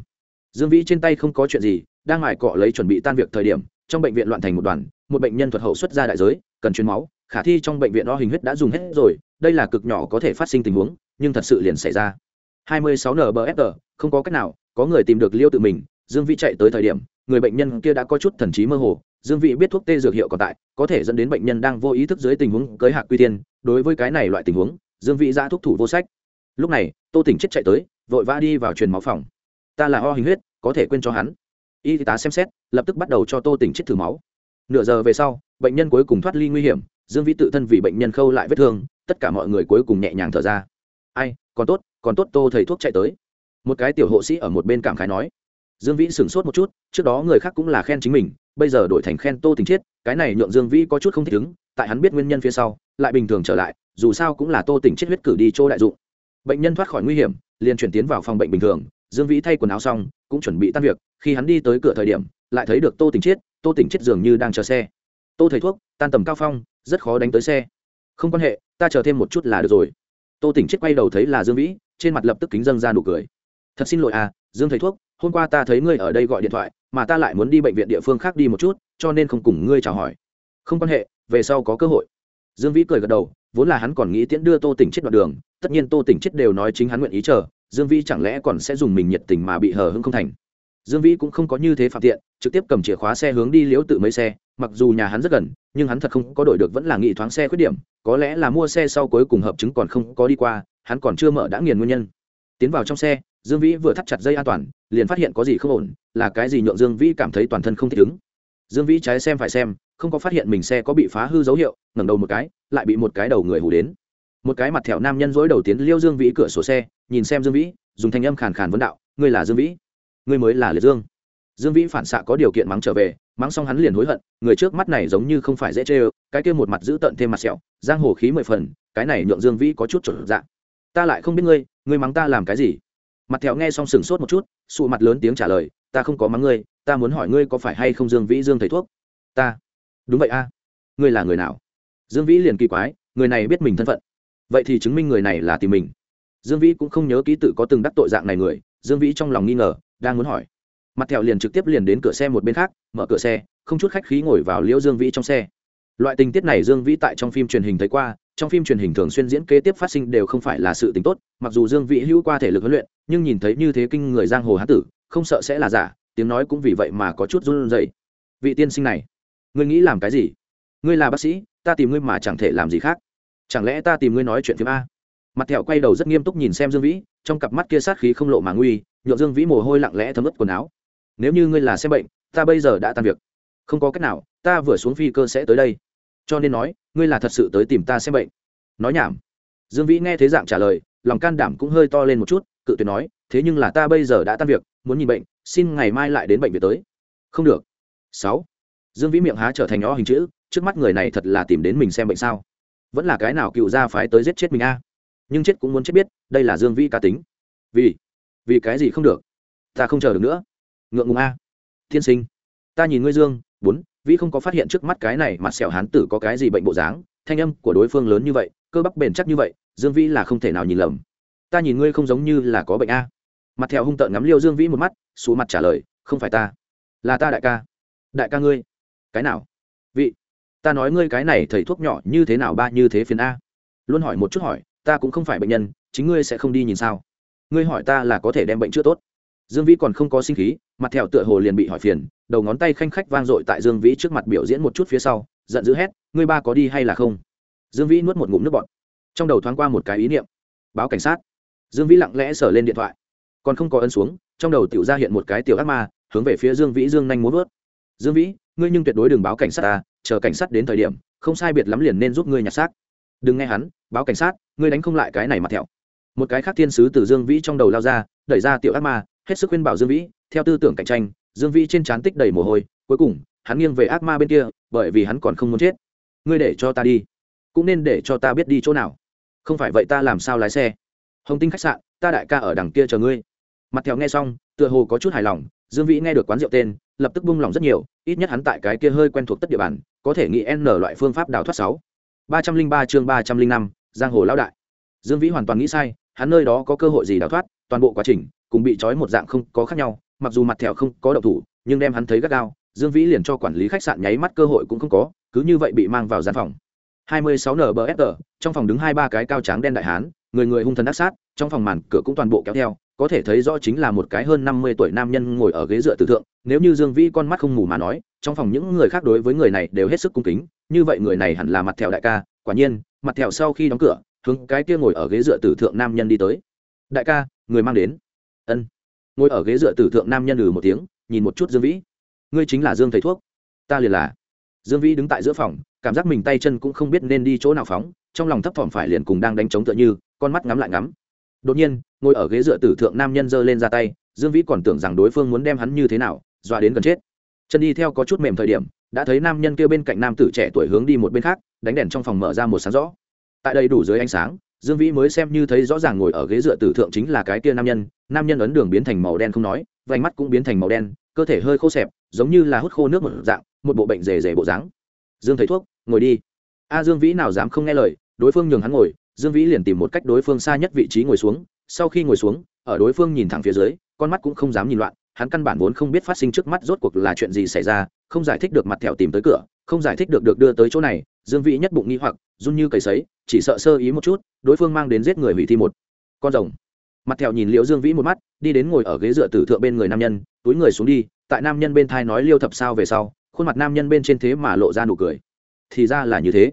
Dương vĩ trên tay không có chuyện gì, đang mải cọ lấy chuẩn bị tan việc thời điểm, trong bệnh viện loạn thành một đoàn, một bệnh nhân thuật hậu xuất ra đại giới, cần truyền máu, khả thi trong bệnh viện đo hình huyết đã dùng hết rồi, đây là cực nhỏ có thể phát sinh tình huống, nhưng thật sự liền xảy ra. 26 nbfr không có cách nào, có người tìm được liêu tự mình, dương vĩ chạy tới thời điểm, người bệnh nhân kia đã có chút thần trí mơ hồ, dương vĩ biết thuốc tê dược hiệu còn tại, có thể dẫn đến bệnh nhân đang vô ý thức dưới tình huống cưới hạc quy tiên đối với cái này loại tình huống, dương vĩ ra thuốc thủ vô sách. Lúc này, tô tỉnh chết chạy tới, vội vã đi vào truyền máu phòng. Ta là ho hình huyết, có thể quên cho hắn. Y tá xem xét, lập tức bắt đầu cho tô tỉnh chết thử máu. Nửa giờ về sau, bệnh nhân cuối cùng thoát ly nguy hiểm, dương vĩ tự thân vì bệnh nhân khâu lại vết thương, tất cả mọi người cuối cùng nhẹ nhàng thở ra. Ai, còn tốt còn tốt tô thầy thuốc chạy tới. Một cái tiểu hộ sĩ ở một bên cảm khái nói. Dương vĩ sửng sốt một chút, trước đó người khác cũng là khen chính mình, bây giờ đổi thành khen tô tình chiết, cái này nhượng dương vĩ có chút không thích ứng, tại hắn biết nguyên nhân phía sau, lại bình thường trở lại, dù sao cũng là tô tình chiết huyết cử đi chỗ đại dụng. Bệnh nhân thoát khỏi nguy hiểm, liền chuyển tiến vào phòng bệnh bình thường, dương vĩ thay quần áo xong, cũng chuẩn bị tan việc, khi hắn đi tới cửa thời điểm, lại thấy được tô tình chiết, tô tình chiết dường như đang chờ xe. Tô thầy thuốc, tan tầm cao phong, rất khó đánh tới xe. Không quan hệ, ta chờ thêm một chút là được rồi. Tô tỉnh chết quay đầu thấy là dương vĩ trên mặt lập tức kính dâng ra nụ cười. Thật xin lỗi à dương thầy thuốc, hôm qua ta thấy ngươi ở đây gọi điện thoại, mà ta lại muốn đi bệnh viện địa phương khác đi một chút, cho nên không cùng ngươi chào hỏi. Không quan hệ, về sau có cơ hội. Dương vĩ cười gật đầu, vốn là hắn còn nghĩ tiễn đưa tô tỉnh chết đoạn đường, tất nhiên tô tỉnh chết đều nói chính hắn nguyện ý chờ, dương vĩ chẳng lẽ còn sẽ dùng mình nhiệt tình mà bị hờ hưng không thành. Dương vĩ cũng không có như thế phạm tiện, trực tiếp cầm chìa khóa xe hướng đi liễu tự mấy xe, mặc dù nhà hắn rất gần, nhưng hắn thật không có đổi được vẫn là nghị thoáng xe khuyết điểm, có lẽ là mua xe sau cuối cùng hợp chứng còn không có đi qua hắn còn chưa mở đã nghiền nguyên nhân. Tiến vào trong xe, dương vĩ vừa thắt chặt dây an toàn, liền phát hiện có gì không ổn, là cái gì nhượng dương vĩ cảm thấy toàn thân không thích ứng. Dương vĩ trái xem phải xem, không có phát hiện mình xe có bị phá hư dấu hiệu, ngẩng đầu một cái, lại bị một cái đầu người hù đến. Một cái mặt thẹo nam nhân dối đầu tiến liêu dương vĩ cửa sổ xe, nhìn xem dương vĩ, dùng thanh âm khàn khàn vấn đạo, ngươi là dương vĩ? Ngươi mới là liệt dương. Dương vĩ phản xạ có điều kiện mắng trở về, mắng xong hắn liền hối hận, người trước mắt này giống như không phải dễ chê ơ, cái kia một mặt giữ tận thêm mặt sẹo, giang hồ khí mười phần, cái này nhượng dương vĩ có chút trở dạng ta lại không biết ngươi ngươi mắng ta làm cái gì? Mặt thẹo nghe xong sừng sốt một chút, sụ mặt lớn tiếng trả lời, ta không có mắng ngươi, ta muốn hỏi ngươi có phải hay không dương vĩ dương thầy thuốc? Ta. Đúng vậy a. Ngươi là người nào? Dương vĩ liền kỳ quái, người này biết mình thân phận. Vậy thì chứng minh người này là tìm mình. Dương vĩ cũng không nhớ ký tự có từng đắc tội dạng này người, dương vĩ trong lòng nghi ngờ, đang muốn hỏi. Mặt thẹo liền trực tiếp liền đến cửa xe một bên khác, mở cửa xe, không chút khách khí ngồi vào liễu dương vĩ trong xe loại tình tiết này dương vĩ tại trong phim truyền hình thấy qua, trong phim truyền hình thường xuyên diễn kế tiếp phát sinh đều không phải là sự tính tốt, mặc dù dương vĩ hữu qua thể lực huấn luyện, nhưng nhìn thấy như thế kinh người giang hồ hán tử, không sợ sẽ là giả, tiếng nói cũng vì vậy mà có chút run rẩy. Vị tiên sinh này, ngươi nghĩ làm cái gì? Ngươi là bác sĩ, ta tìm ngươi mà chẳng thể làm gì khác. Chẳng lẽ ta tìm ngươi nói chuyện phim a? Mặt thẹo quay đầu rất nghiêm túc nhìn xem dương vĩ, trong cặp mắt kia sát khí không lộ mà nguy, nhộn dương vĩ mồ hôi lặng lẽ thấm ướt quần áo. Nếu như ngươi là xem bệnh, ta bây giờ đã tan việc. Không có cách nào, ta vừa xuống phi cơ sẽ tới đây cho nên nói, ngươi là thật sự tới tìm ta xem bệnh. Nói nhảm. Dương vĩ nghe thế dạng trả lời, lòng can đảm cũng hơi to lên một chút, cự tuyệt nói, thế nhưng là ta bây giờ đã tan việc, muốn nhìn bệnh, xin ngày mai lại đến bệnh viện tới. Không được. Sáu. Dương vĩ miệng há trở thành nhỏ hình chữ, trước mắt người này thật là tìm đến mình xem bệnh sao? Vẫn là cái nào cựu gia phái tới giết chết mình a? Nhưng chết cũng muốn chết biết, đây là dương vĩ cá tính. Vì vì cái gì không được? Ta không chờ được nữa. Ngượng ngùng a. Tiên sinh. Ta nhìn ngươi dương, bốn vĩ không có phát hiện trước mắt cái này mặt sẹo hán tử có cái gì bệnh bộ dáng, thanh âm của đối phương lớn như vậy, cơ bắp bền chắc như vậy, dương vĩ là không thể nào nhìn lầm. Ta nhìn ngươi không giống như là có bệnh a. Mặt theo hung tợn ngắm liêu dương vĩ một mắt xuống mặt trả lời, không phải ta. Là ta đại ca. Đại ca ngươi. Cái nào? Vị ta nói ngươi cái này thầy thuốc nhỏ như thế nào ba như thế phiền a. Luôn hỏi một chút hỏi, ta cũng không phải bệnh nhân, chính ngươi sẽ không đi nhìn sao? Ngươi hỏi ta là có thể đem bệnh chữa tốt dương vĩ còn không có sinh khí, mặt thẹo tựa hồ liền bị hỏi phiền, đầu ngón tay khanh khách vang dội tại dương vĩ trước mặt biểu diễn một chút phía sau, giận dữ hét, ngươi ba có đi hay là không? Dương vĩ nuốt một ngụm nước bọt. Trong đầu thoáng qua một cái ý niệm. Báo cảnh sát. Dương vĩ lặng lẽ sờ lên điện thoại. Còn không có ấn xuống, trong đầu tiểu ra hiện một cái tiểu ác ma, hướng về phía dương vĩ dương nhanh muốn vớt. Dương vĩ, ngươi nhưng tuyệt đối đừng báo cảnh sát ta, chờ cảnh sát đến thời điểm, không sai biệt lắm liền nên giúp ngươi nhặt xác. Đừng nghe hắn, báo cảnh sát, ngươi đánh không lại cái này mặt thẹo. Một cái khác thiên sứ từ dương vĩ trong đầu lao ra, đẩy ra tiểu ác ma hết sức khuyên bảo dương vĩ, theo tư tưởng cạnh tranh, dương vĩ trên trán tích đầy mồ hôi, cuối cùng, hắn nghiêng về ác ma bên kia, bởi vì hắn còn không muốn chết. Ngươi để cho ta đi, cũng nên để cho ta biết đi chỗ nào. Không phải vậy ta làm sao lái xe? Hồng tinh khách sạn, ta đại ca ở đằng kia chờ ngươi. Mặt theo nghe xong, tựa hồ có chút hài lòng, dương vĩ nghe được quán rượu tên, lập tức bung lòng rất nhiều, ít nhất hắn tại cái kia hơi quen thuộc tất địa bàn, có thể nghĩ n loại phương pháp đào thoát sáu. ba trăm linh ba chương ba trăm linh năm, giang hồ lão đại. Dương vĩ hoàn toàn nghĩ sai, hắn nơi đó có cơ hội gì đào thoát, toàn bộ quá trình cùng bị trói một dạng không có khác nhau, mặc dù mặt thẹo không có động thủ, nhưng đem hắn thấy gắt gao, dương vĩ liền cho quản lý khách sạn nháy mắt cơ hội cũng không có, cứ như vậy bị mang vào gian phòng. 26 nbfr trong phòng đứng hai ba cái cao tráng đen đại hán, người người hung thần ác sát, trong phòng màn cửa cũng toàn bộ kéo theo, có thể thấy rõ chính là một cái hơn 50 tuổi nam nhân ngồi ở ghế dựa tử thượng, nếu như dương vĩ con mắt không mù mà nói, trong phòng những người khác đối với người này đều hết sức cung kính, như vậy người này hẳn là mặt thẹo đại ca, quả nhiên, mặt thẹo sau khi đóng cửa, hướng cái kia ngồi ở ghế dựa tử thượng nam nhân đi tới. Đại ca, người mang đến ân ngồi ở ghế dựa tử thượng nam nhân lừ một tiếng nhìn một chút dương vĩ ngươi chính là dương thầy thuốc ta liền là dương vĩ đứng tại giữa phòng cảm giác mình tay chân cũng không biết nên đi chỗ nào phóng trong lòng thấp thỏm phải liền cùng đang đánh trống tựa như con mắt ngắm lại ngắm đột nhiên ngồi ở ghế dựa tử thượng nam nhân giơ lên ra tay dương vĩ còn tưởng rằng đối phương muốn đem hắn như thế nào dọa đến gần chết chân đi theo có chút mềm thời điểm đã thấy nam nhân kia bên cạnh nam tử trẻ tuổi hướng đi một bên khác đánh đèn trong phòng mở ra một sáng rõ tại đây đủ dưới ánh sáng dương vĩ mới xem như thấy rõ ràng ngồi ở ghế dựa tử thượng chính là cái kia nam nhân nam nhân ấn đường biến thành màu đen không nói, vành mắt cũng biến thành màu đen, cơ thể hơi khô xẹp, giống như là hút khô nước một dạng, một bộ bệnh rề rề bộ dáng. Dương thấy thuốc, ngồi đi. A dương vĩ nào dám không nghe lời, đối phương nhường hắn ngồi, dương vĩ liền tìm một cách đối phương xa nhất vị trí ngồi xuống, sau khi ngồi xuống, ở đối phương nhìn thẳng phía dưới, con mắt cũng không dám nhìn loạn, hắn căn bản vốn không biết phát sinh trước mắt rốt cuộc là chuyện gì xảy ra, không giải thích được mặt thẹo tìm tới cửa, không giải thích được được đưa tới chỗ này, dương vĩ nhất bụng nghi hoặc, run như cầy sấy, chỉ sợ sơ ý một chút đối phương mang đến giết người hủy thi một con rồng. Mặt thẹo nhìn liễu dương vĩ một mắt, đi đến ngồi ở ghế dựa tử thượng bên người nam nhân, túi người xuống đi, tại nam nhân bên thai nói liêu thập sao về sau, khuôn mặt nam nhân bên trên thế mà lộ ra nụ cười. Thì ra là như thế.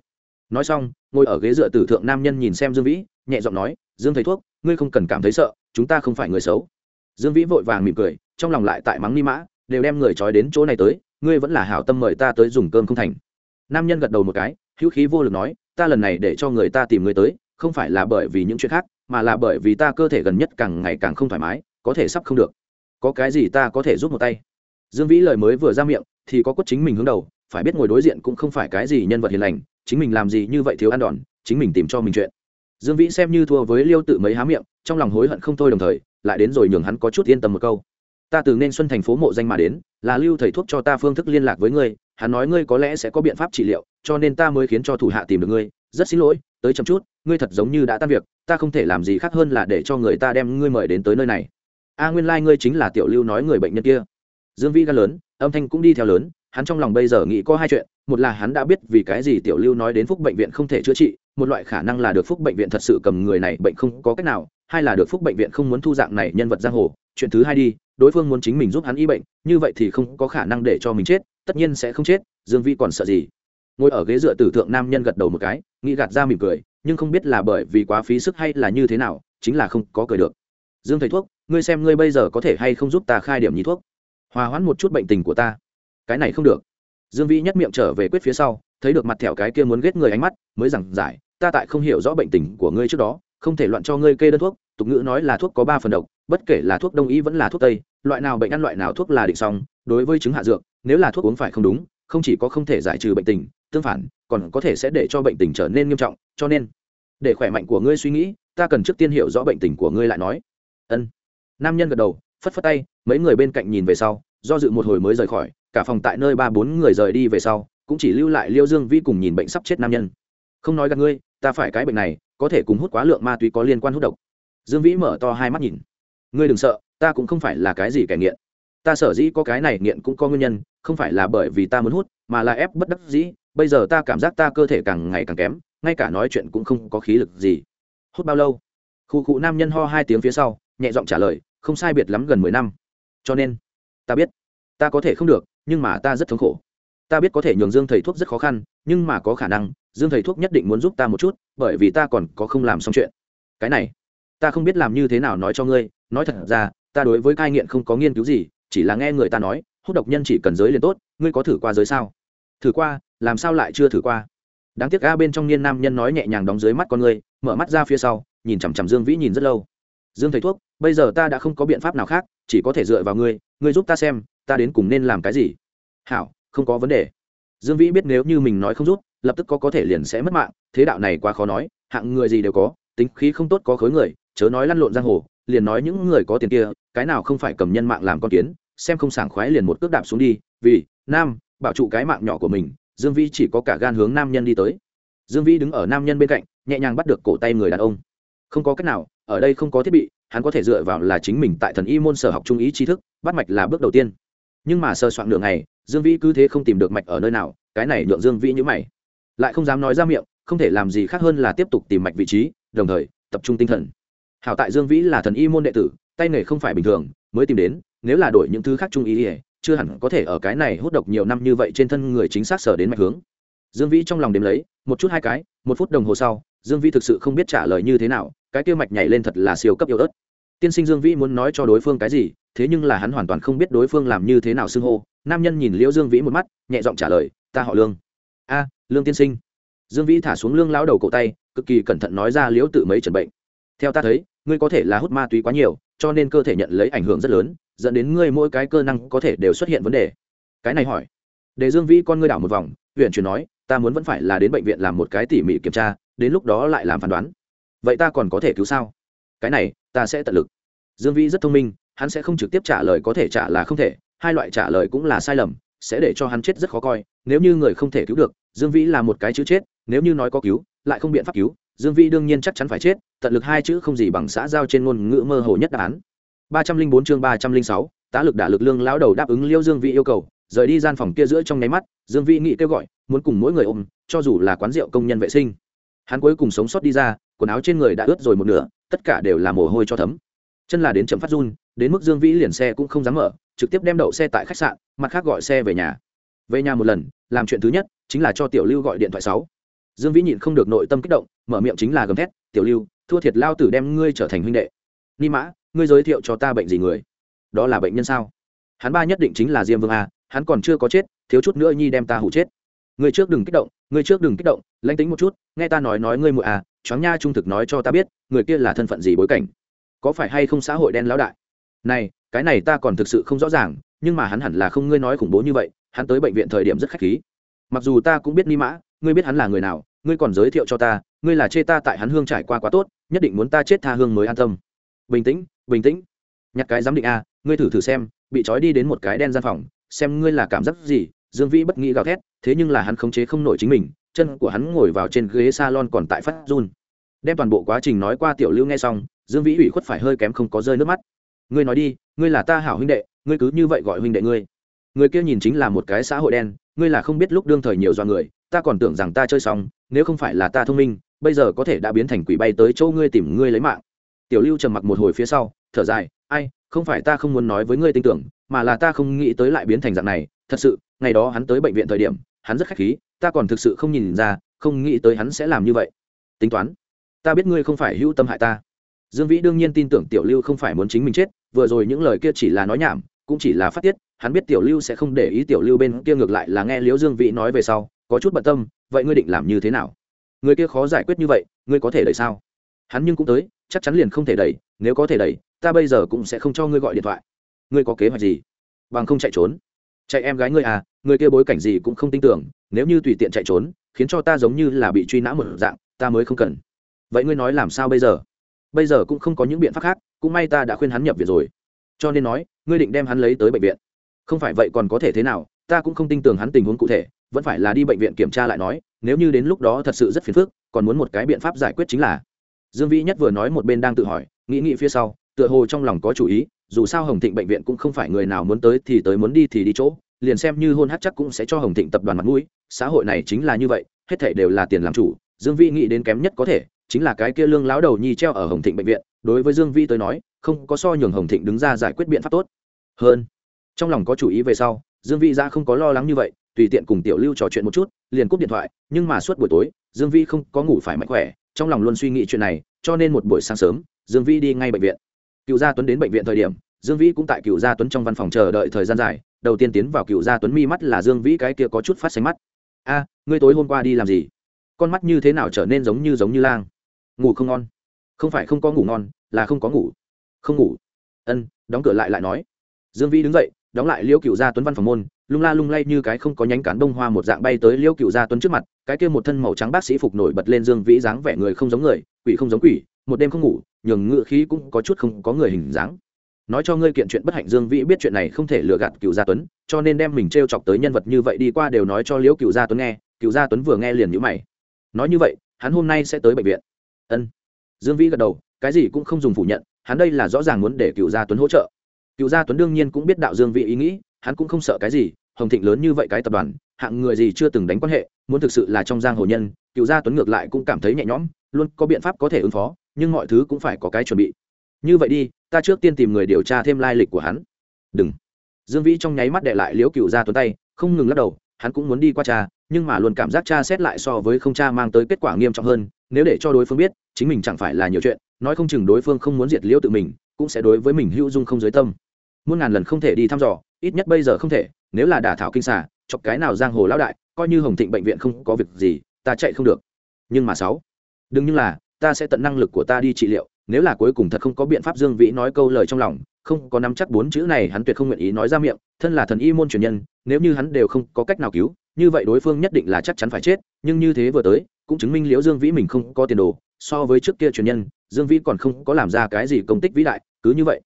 Nói xong, ngồi ở ghế dựa tử thượng nam nhân nhìn xem dương vĩ, nhẹ giọng nói, dương thầy thuốc, ngươi không cần cảm thấy sợ, chúng ta không phải người xấu. Dương vĩ vội vàng mỉm cười, trong lòng lại tại mắng ni mã, đều đem người trói đến chỗ này tới, ngươi vẫn là hảo tâm mời ta tới dùng cơm không thành. Nam nhân gật đầu một cái, hữu khí vô lực nói, ta lần này để cho người ta tìm người tới không phải là bởi vì những chuyện khác, mà là bởi vì ta cơ thể gần nhất càng ngày càng không thoải mái, có thể sắp không được. Có cái gì ta có thể giúp một tay? Dương vĩ lời mới vừa ra miệng, thì có quất chính mình hướng đầu, phải biết ngồi đối diện cũng không phải cái gì nhân vật hiền lành, chính mình làm gì như vậy thiếu ăn đòn, chính mình tìm cho mình chuyện. Dương vĩ xem như thua với liêu tự mấy há miệng, trong lòng hối hận không thôi đồng thời, lại đến rồi nhường hắn có chút yên tâm một câu. Ta từ nên xuân thành phố mộ danh mà đến, là lưu thầy thuốc cho ta phương thức liên lạc với ngươi, hắn nói ngươi có lẽ sẽ có biện pháp trị liệu, cho nên ta mới khiến cho thủ hạ tìm được ngươi. Rất xin lỗi tới chậm chút, ngươi thật giống như đã tan việc, ta không thể làm gì khác hơn là để cho người ta đem ngươi mời đến tới nơi này. A nguyên lai、like、ngươi chính là tiểu lưu nói người bệnh nhân kia. Dương vĩ gan lớn, âm thanh cũng đi theo lớn, hắn trong lòng bây giờ nghĩ có hai chuyện, một là hắn đã biết vì cái gì tiểu lưu nói đến phúc bệnh viện không thể chữa trị, một loại khả năng là được phúc bệnh viện thật sự cầm người này bệnh không có cách nào, hai là được phúc bệnh viện không muốn thu dạng này nhân vật giang hồ. Chuyện thứ hai đi, đối phương muốn chính mình giúp hắn y bệnh, như vậy thì không có khả năng để cho mình chết, tất nhiên sẽ không chết, dương vĩ còn sợ gì? Ngồi ở ghế dựa tử thượng nam nhân gật đầu một cái, nghĩ gạt ra mỉm cười, nhưng không biết là bởi vì quá phí sức hay là như thế nào, chính là không có cười được. Dương thầy thuốc, ngươi xem ngươi bây giờ có thể hay không giúp ta khai điểm nhí thuốc? Hòa hoãn một chút bệnh tình của ta. Cái này không được. Dương vĩ nhất miệng trở về quyết phía sau, thấy được mặt thẹo cái kia muốn ghét người ánh mắt, mới giảng giải, ta tại không hiểu rõ bệnh tình của ngươi trước đó, không thể loạn cho ngươi kê đơn thuốc, tục ngữ nói là thuốc có ba phần độc, bất kể là thuốc đông y vẫn là thuốc tây, loại nào bệnh ăn loại nào thuốc là định xong, đối với chứng hạ dược, nếu là thuốc uống phải không đúng, không chỉ có không thể giải trừ bệnh tình tương phản, còn có thể sẽ để cho bệnh tình trở nên nghiêm trọng, cho nên, để khỏe mạnh của ngươi suy nghĩ, ta cần trước tiên hiểu rõ bệnh tình của ngươi lại nói. Ân. Nam nhân gật đầu, phất phất tay, mấy người bên cạnh nhìn về sau, do dự một hồi mới rời khỏi, cả phòng tại nơi ba bốn người rời đi về sau, cũng chỉ lưu lại liêu dương vi cùng nhìn bệnh sắp chết nam nhân. Không nói gặp ngươi, ta phải cái bệnh này, có thể cùng hút quá lượng ma túy có liên quan hút độc. Dương vĩ mở to hai mắt nhìn. Ngươi đừng sợ, ta cũng không phải là cái gì kẻ nghiện. Ta sở dĩ có cái này nghiện cũng có nguyên nhân, không phải là bởi vì ta muốn hút, mà là ép bất đắc dĩ bây giờ ta cảm giác ta cơ thể càng ngày càng kém, ngay cả nói chuyện cũng không có khí lực gì. Hút bao lâu? Khu cụ nam nhân ho hai tiếng phía sau, nhẹ giọng trả lời, không sai biệt lắm gần mười năm. Cho nên, ta biết, ta có thể không được, nhưng mà ta rất thống khổ. Ta biết có thể nhường dương thầy thuốc rất khó khăn, nhưng mà có khả năng, dương thầy thuốc nhất định muốn giúp ta một chút, bởi vì ta còn có không làm xong chuyện. Cái này, ta không biết làm như thế nào nói cho ngươi, nói thật ra, ta đối với cai nghiện không có nghiên cứu gì, chỉ là nghe người ta nói, hút độc nhân chỉ cần giới liền tốt, ngươi có thử qua giới sao? Thử qua làm sao lại chưa thử qua? Đáng tiếc ga bên trong niên nam nhân nói nhẹ nhàng đóng dưới mắt con ngươi mở mắt ra phía sau, nhìn chằm chằm dương vĩ nhìn rất lâu. Dương thầy thuốc, bây giờ ta đã không có biện pháp nào khác, chỉ có thể dựa vào ngươi ngươi giúp ta xem, ta đến cùng nên làm cái gì? Hảo, không có vấn đề. Dương vĩ biết nếu như mình nói không rút lập tức có có thể liền sẽ mất mạng, thế đạo này quá khó nói, hạng người gì đều có, tính khí không tốt có khối người, chớ nói lăn lộn giang hồ, liền nói những người có tiền kia, cái nào không phải cầm nhân mạng làm con kiến, xem không sảng khoái liền một cước đạp xuống đi, vì nam, bảo trụ cái mạng nhỏ của mình dương vĩ chỉ có cả gan hướng nam nhân đi tới. Dương vĩ đứng ở nam nhân bên cạnh, nhẹ nhàng bắt được cổ tay người đàn ông. Không có cách nào, ở đây không có thiết bị, hắn có thể dựa vào là chính mình tại thần y môn sở học trung ý tri thức, bắt mạch là bước đầu tiên. Nhưng mà sơ soạn nửa ngày, dương vĩ cứ thế không tìm được mạch ở nơi nào, cái này nhượng dương vĩ nhữ mày. Lại không dám nói ra miệng, không thể làm gì khác hơn là tiếp tục tìm mạch vị trí, đồng thời, tập trung tinh thần. Hảo tại dương vĩ là thần y môn đệ tử, tay nghề không phải bình thường, mới tìm đến, nếu là đổi những thứ khác trung ý ỉa chưa hẳn có thể ở cái này hút độc nhiều năm như vậy trên thân người chính xác sở đến mạch hướng. Dương vĩ trong lòng đếm lấy, một chút hai cái, một phút đồng hồ sau, dương vĩ thực sự không biết trả lời như thế nào, cái kia mạch nhảy lên thật là siêu cấp yếu ớt. Tiên sinh dương vĩ muốn nói cho đối phương cái gì, thế nhưng là hắn hoàn toàn không biết đối phương làm như thế nào xưng hô. Nam nhân nhìn liễu dương vĩ một mắt, nhẹ giọng trả lời, ta họ lương. A, lương tiên sinh. Dương vĩ thả xuống lương lao đầu cổ tay, cực kỳ cẩn thận nói ra liễu tự mấy trần bệnh. Theo ta thấy, ngươi có thể là hút ma túy quá nhiều, cho nên cơ thể nhận lấy ảnh hưởng rất lớn dẫn đến ngươi mỗi cái cơ năng có thể đều xuất hiện vấn đề. Cái này hỏi. Để dương vĩ con ngươi đảo một vòng, huyện chuyển nói, ta muốn vẫn phải là đến bệnh viện làm một cái tỉ mỉ kiểm tra, đến lúc đó lại làm phán đoán. Vậy ta còn có thể cứu sao? Cái này, ta sẽ tận lực. Dương vĩ rất thông minh, hắn sẽ không trực tiếp trả lời có thể trả là không thể, hai loại trả lời cũng là sai lầm, sẽ để cho hắn chết rất khó coi, nếu như người không thể cứu được, dương vĩ là một cái chữ chết, nếu như nói có cứu, lại không biện pháp cứu, dương vĩ đương nhiên chắc chắn phải chết, tận lực hai chữ không gì bằng xã giao trên ngôn ngữ mơ hồ nhất đáp án ba trăm linh bốn chương ba trăm linh sáu, tá lực đả lực lương lão đầu đáp ứng liêu dương vĩ yêu cầu, rời đi gian phòng kia giữa trong nháy mắt, dương vĩ nghĩ kêu gọi, muốn cùng mỗi người ôm, cho dù là quán rượu công nhân vệ sinh. Hắn cuối cùng sống sót đi ra, quần áo trên người đã ướt rồi một nửa, tất cả đều là mồ hôi cho thấm. Chân là đến chậm phát run, đến mức dương vĩ liền xe cũng không dám mở, trực tiếp đem đậu xe tại khách sạn, mặt khác gọi xe về nhà. Về nhà một lần, làm chuyện thứ nhất, chính là cho tiểu lưu gọi điện thoại sáu. Dương vĩ nhịn không được nội tâm kích động, mở miệng chính là gầm thét, tiểu lưu, thua thiệt lao tử đem ngươi trở thành huynh đệ. Ni mã ngươi giới thiệu cho ta bệnh gì người? Đó là bệnh nhân sao? Hắn ba nhất định chính là diêm vương a, hắn còn chưa có chết, thiếu chút nữa nhi đem ta hủ chết. Ngươi trước đừng kích động, ngươi trước đừng kích động, lãnh tính một chút, nghe ta nói nói ngươi mụi à choáng nha trung thực nói cho ta biết, người kia là thân phận gì bối cảnh? Có phải hay không xã hội đen lão đại? Này, cái này ta còn thực sự không rõ ràng, nhưng mà hắn hẳn là không ngươi nói khủng bố như vậy, hắn tới bệnh viện thời điểm rất khách khí. Mặc dù ta cũng biết ni mã, ngươi biết hắn là người nào, ngươi còn giới thiệu cho ta, ngươi là chê ta tại hắn hương trải qua quá tốt, nhất định muốn ta chết tha hương mới an tâm. Bình tĩnh bình tĩnh. Nhặt cái giám định a, ngươi thử thử xem, bị trói đi đến một cái đen gian phòng, xem ngươi là cảm giác gì, dương vĩ bất nghĩ gào thét, thế nhưng là hắn khống chế không nổi chính mình, chân của hắn ngồi vào trên ghế salon còn tại phát run. Đem toàn bộ quá trình nói qua tiểu lưu nghe xong, dương vĩ ủy khuất phải hơi kém không có rơi nước mắt. Ngươi nói đi, ngươi là ta hảo huynh đệ, ngươi cứ như vậy gọi huynh đệ ngươi. Người kia nhìn chính là một cái xã hội đen, ngươi là không biết lúc đương thời nhiều do người, ta còn tưởng rằng ta chơi xong, nếu không phải là ta thông minh, bây giờ có thể đã biến thành quỷ bay tới chỗ ngươi tìm ngươi lấy mạng. Tiểu lưu trầm mặc một hồi phía sau thở dài, ai, không phải ta không muốn nói với ngươi tin tưởng, mà là ta không nghĩ tới lại biến thành dạng này. Thật sự, ngày đó hắn tới bệnh viện thời điểm, hắn rất khách khí, ta còn thực sự không nhìn ra, không nghĩ tới hắn sẽ làm như vậy. Tính toán, ta biết ngươi không phải hữu tâm hại ta. Dương vĩ đương nhiên tin tưởng tiểu lưu không phải muốn chính mình chết, vừa rồi những lời kia chỉ là nói nhảm, cũng chỉ là phát tiết, hắn biết tiểu lưu sẽ không để ý tiểu lưu bên kia ngược lại là nghe liễu dương vĩ nói về sau, có chút bận tâm, vậy ngươi định làm như thế nào? Người kia khó giải quyết như vậy, ngươi có thể đẩy sao? Hắn nhưng cũng tới, chắc chắn liền không thể đẩy, nếu có thể đẩy ta bây giờ cũng sẽ không cho ngươi gọi điện thoại. Ngươi có kế hoạch gì? Bằng không chạy trốn. Chạy em gái ngươi à Ngươi kia bối cảnh gì cũng không tin tưởng, nếu như tùy tiện chạy trốn, khiến cho ta giống như là bị truy nã một dạng, ta mới không cần. Vậy ngươi nói làm sao bây giờ? Bây giờ cũng không có những biện pháp khác, cũng may ta đã khuyên hắn nhập viện rồi. Cho nên nói, ngươi định đem hắn lấy tới bệnh viện. Không phải vậy còn có thể thế nào, ta cũng không tin tưởng hắn tình huống cụ thể, vẫn phải là đi bệnh viện kiểm tra lại nói, nếu như đến lúc đó thật sự rất phiền phức, còn muốn một cái biện pháp giải quyết chính là. Dương vĩ nhất vừa nói một bên đang tự hỏi, nghĩ nghĩ phía sau tựa hồ trong lòng có chủ ý, dù sao hồng thịnh bệnh viện cũng không phải người nào muốn tới thì tới muốn đi thì đi chỗ, liền xem như hôn hát chắc cũng sẽ cho hồng thịnh tập đoàn mặt mũi, xã hội này chính là như vậy, hết thể đều là tiền làm chủ, dương vĩ nghĩ đến kém nhất có thể, chính là cái kia lương lão đầu nhi treo ở hồng thịnh bệnh viện, đối với dương vĩ tới nói, không có so nhường hồng thịnh đứng ra giải quyết biện pháp tốt. Hơn, trong lòng có chủ ý về sau, dương vĩ ra không có lo lắng như vậy, tùy tiện cùng tiểu lưu trò chuyện một chút, liền cúp điện thoại, nhưng mà suốt buổi tối, dương vĩ không có ngủ phải mạnh khỏe, trong lòng luôn suy nghĩ chuyện này, cho nên một buổi sáng sớm, dương vĩ đi ngay bệnh viện cựu gia tuấn đến bệnh viện thời điểm, dương vĩ cũng tại cựu gia tuấn trong văn phòng chờ đợi thời gian dài, đầu tiên tiến vào cựu gia tuấn mi mắt là dương vĩ cái kia có chút phát xanh mắt. A, ngươi tối hôm qua đi làm gì? Con mắt như thế nào trở nên giống như giống như lang? Ngủ không ngon. Không phải không có ngủ ngon, là không có ngủ. Không ngủ. Ân, đóng cửa lại lại nói. Dương vĩ đứng dậy, đóng lại liêu cựu gia tuấn văn phòng môn, lung la lung lay như cái không có nhánh cán đông hoa một dạng bay tới liêu cựu gia tuấn trước mặt, cái kia một thân màu trắng bác sĩ phục nổi bật lên dương vĩ dáng vẻ người không giống người, quỷ không giống quỷ, một đêm không ngủ nhường ngựa khí cũng có chút không có người hình dáng. Nói cho ngươi kiện chuyện bất hạnh dương vĩ biết chuyện này không thể lừa gạt cựu gia tuấn, cho nên đem mình t r e o chọc tới nhân vật như vậy đi qua đều nói cho liễu cựu gia tuấn nghe cựu gia tuấn vừa nghe liền nhữ mày. Nói như vậy, hắn hôm nay sẽ tới bệnh viện. Ân. Dương vĩ gật đầu, cái gì cũng không dùng phủ nhận, hắn đây là rõ ràng muốn để cựu gia tuấn hỗ trợ. Cựu gia tuấn đương nhiên cũng biết đạo dương vĩ ý nghĩ, hắn cũng không sợ cái gì, hồng thịnh lớn như vậy cái tập đoàn, hạng người gì chưa từng đánh quan hệ, muốn thực sự là trong giang hồ nhân cựu gia tuấn ngược lại cũng cảm thấy nhẹ nhõm, luôn có biện pháp có thể ứng phó nhưng mọi thứ cũng phải có cái chuẩn bị. Như vậy đi, ta trước tiên tìm người điều tra thêm lai lịch của hắn. Đừng. Dương vĩ trong nháy mắt đệ lại liễu cựu ra tuấn tay, không ngừng lắc đầu, hắn cũng muốn đi qua cha, nhưng mà luôn cảm giác cha xét lại so với không cha mang tới kết quả nghiêm trọng hơn, nếu để cho đối phương biết, chính mình chẳng phải là nhiều chuyện, nói không chừng đối phương không muốn diệt liễu tự mình, cũng sẽ đối với mình hữu dung không dưới tâm. Muôn ngàn lần không thể đi thăm dò, ít nhất bây giờ không thể, nếu là đả thảo kinh xà, chọc cái nào giang hồ lão đại, coi như hồng thịnh bệnh viện không có việc gì, ta chạy không được. Nhưng mà sáu. Đừng như là ta sẽ tận năng lực của ta đi trị liệu, nếu là cuối cùng thật không có biện pháp dương vĩ nói câu lời trong lòng, không có nắm chắc bốn chữ này hắn tuyệt không nguyện ý nói ra miệng, thân là thần y môn truyền nhân, nếu như hắn đều không có cách nào cứu, như vậy đối phương nhất định là chắc chắn phải chết, nhưng như thế vừa tới, cũng chứng minh liễu dương vĩ mình không có tiền đồ, so với trước kia truyền nhân, dương vĩ còn không có làm ra cái gì công tích vĩ đại, cứ như vậy.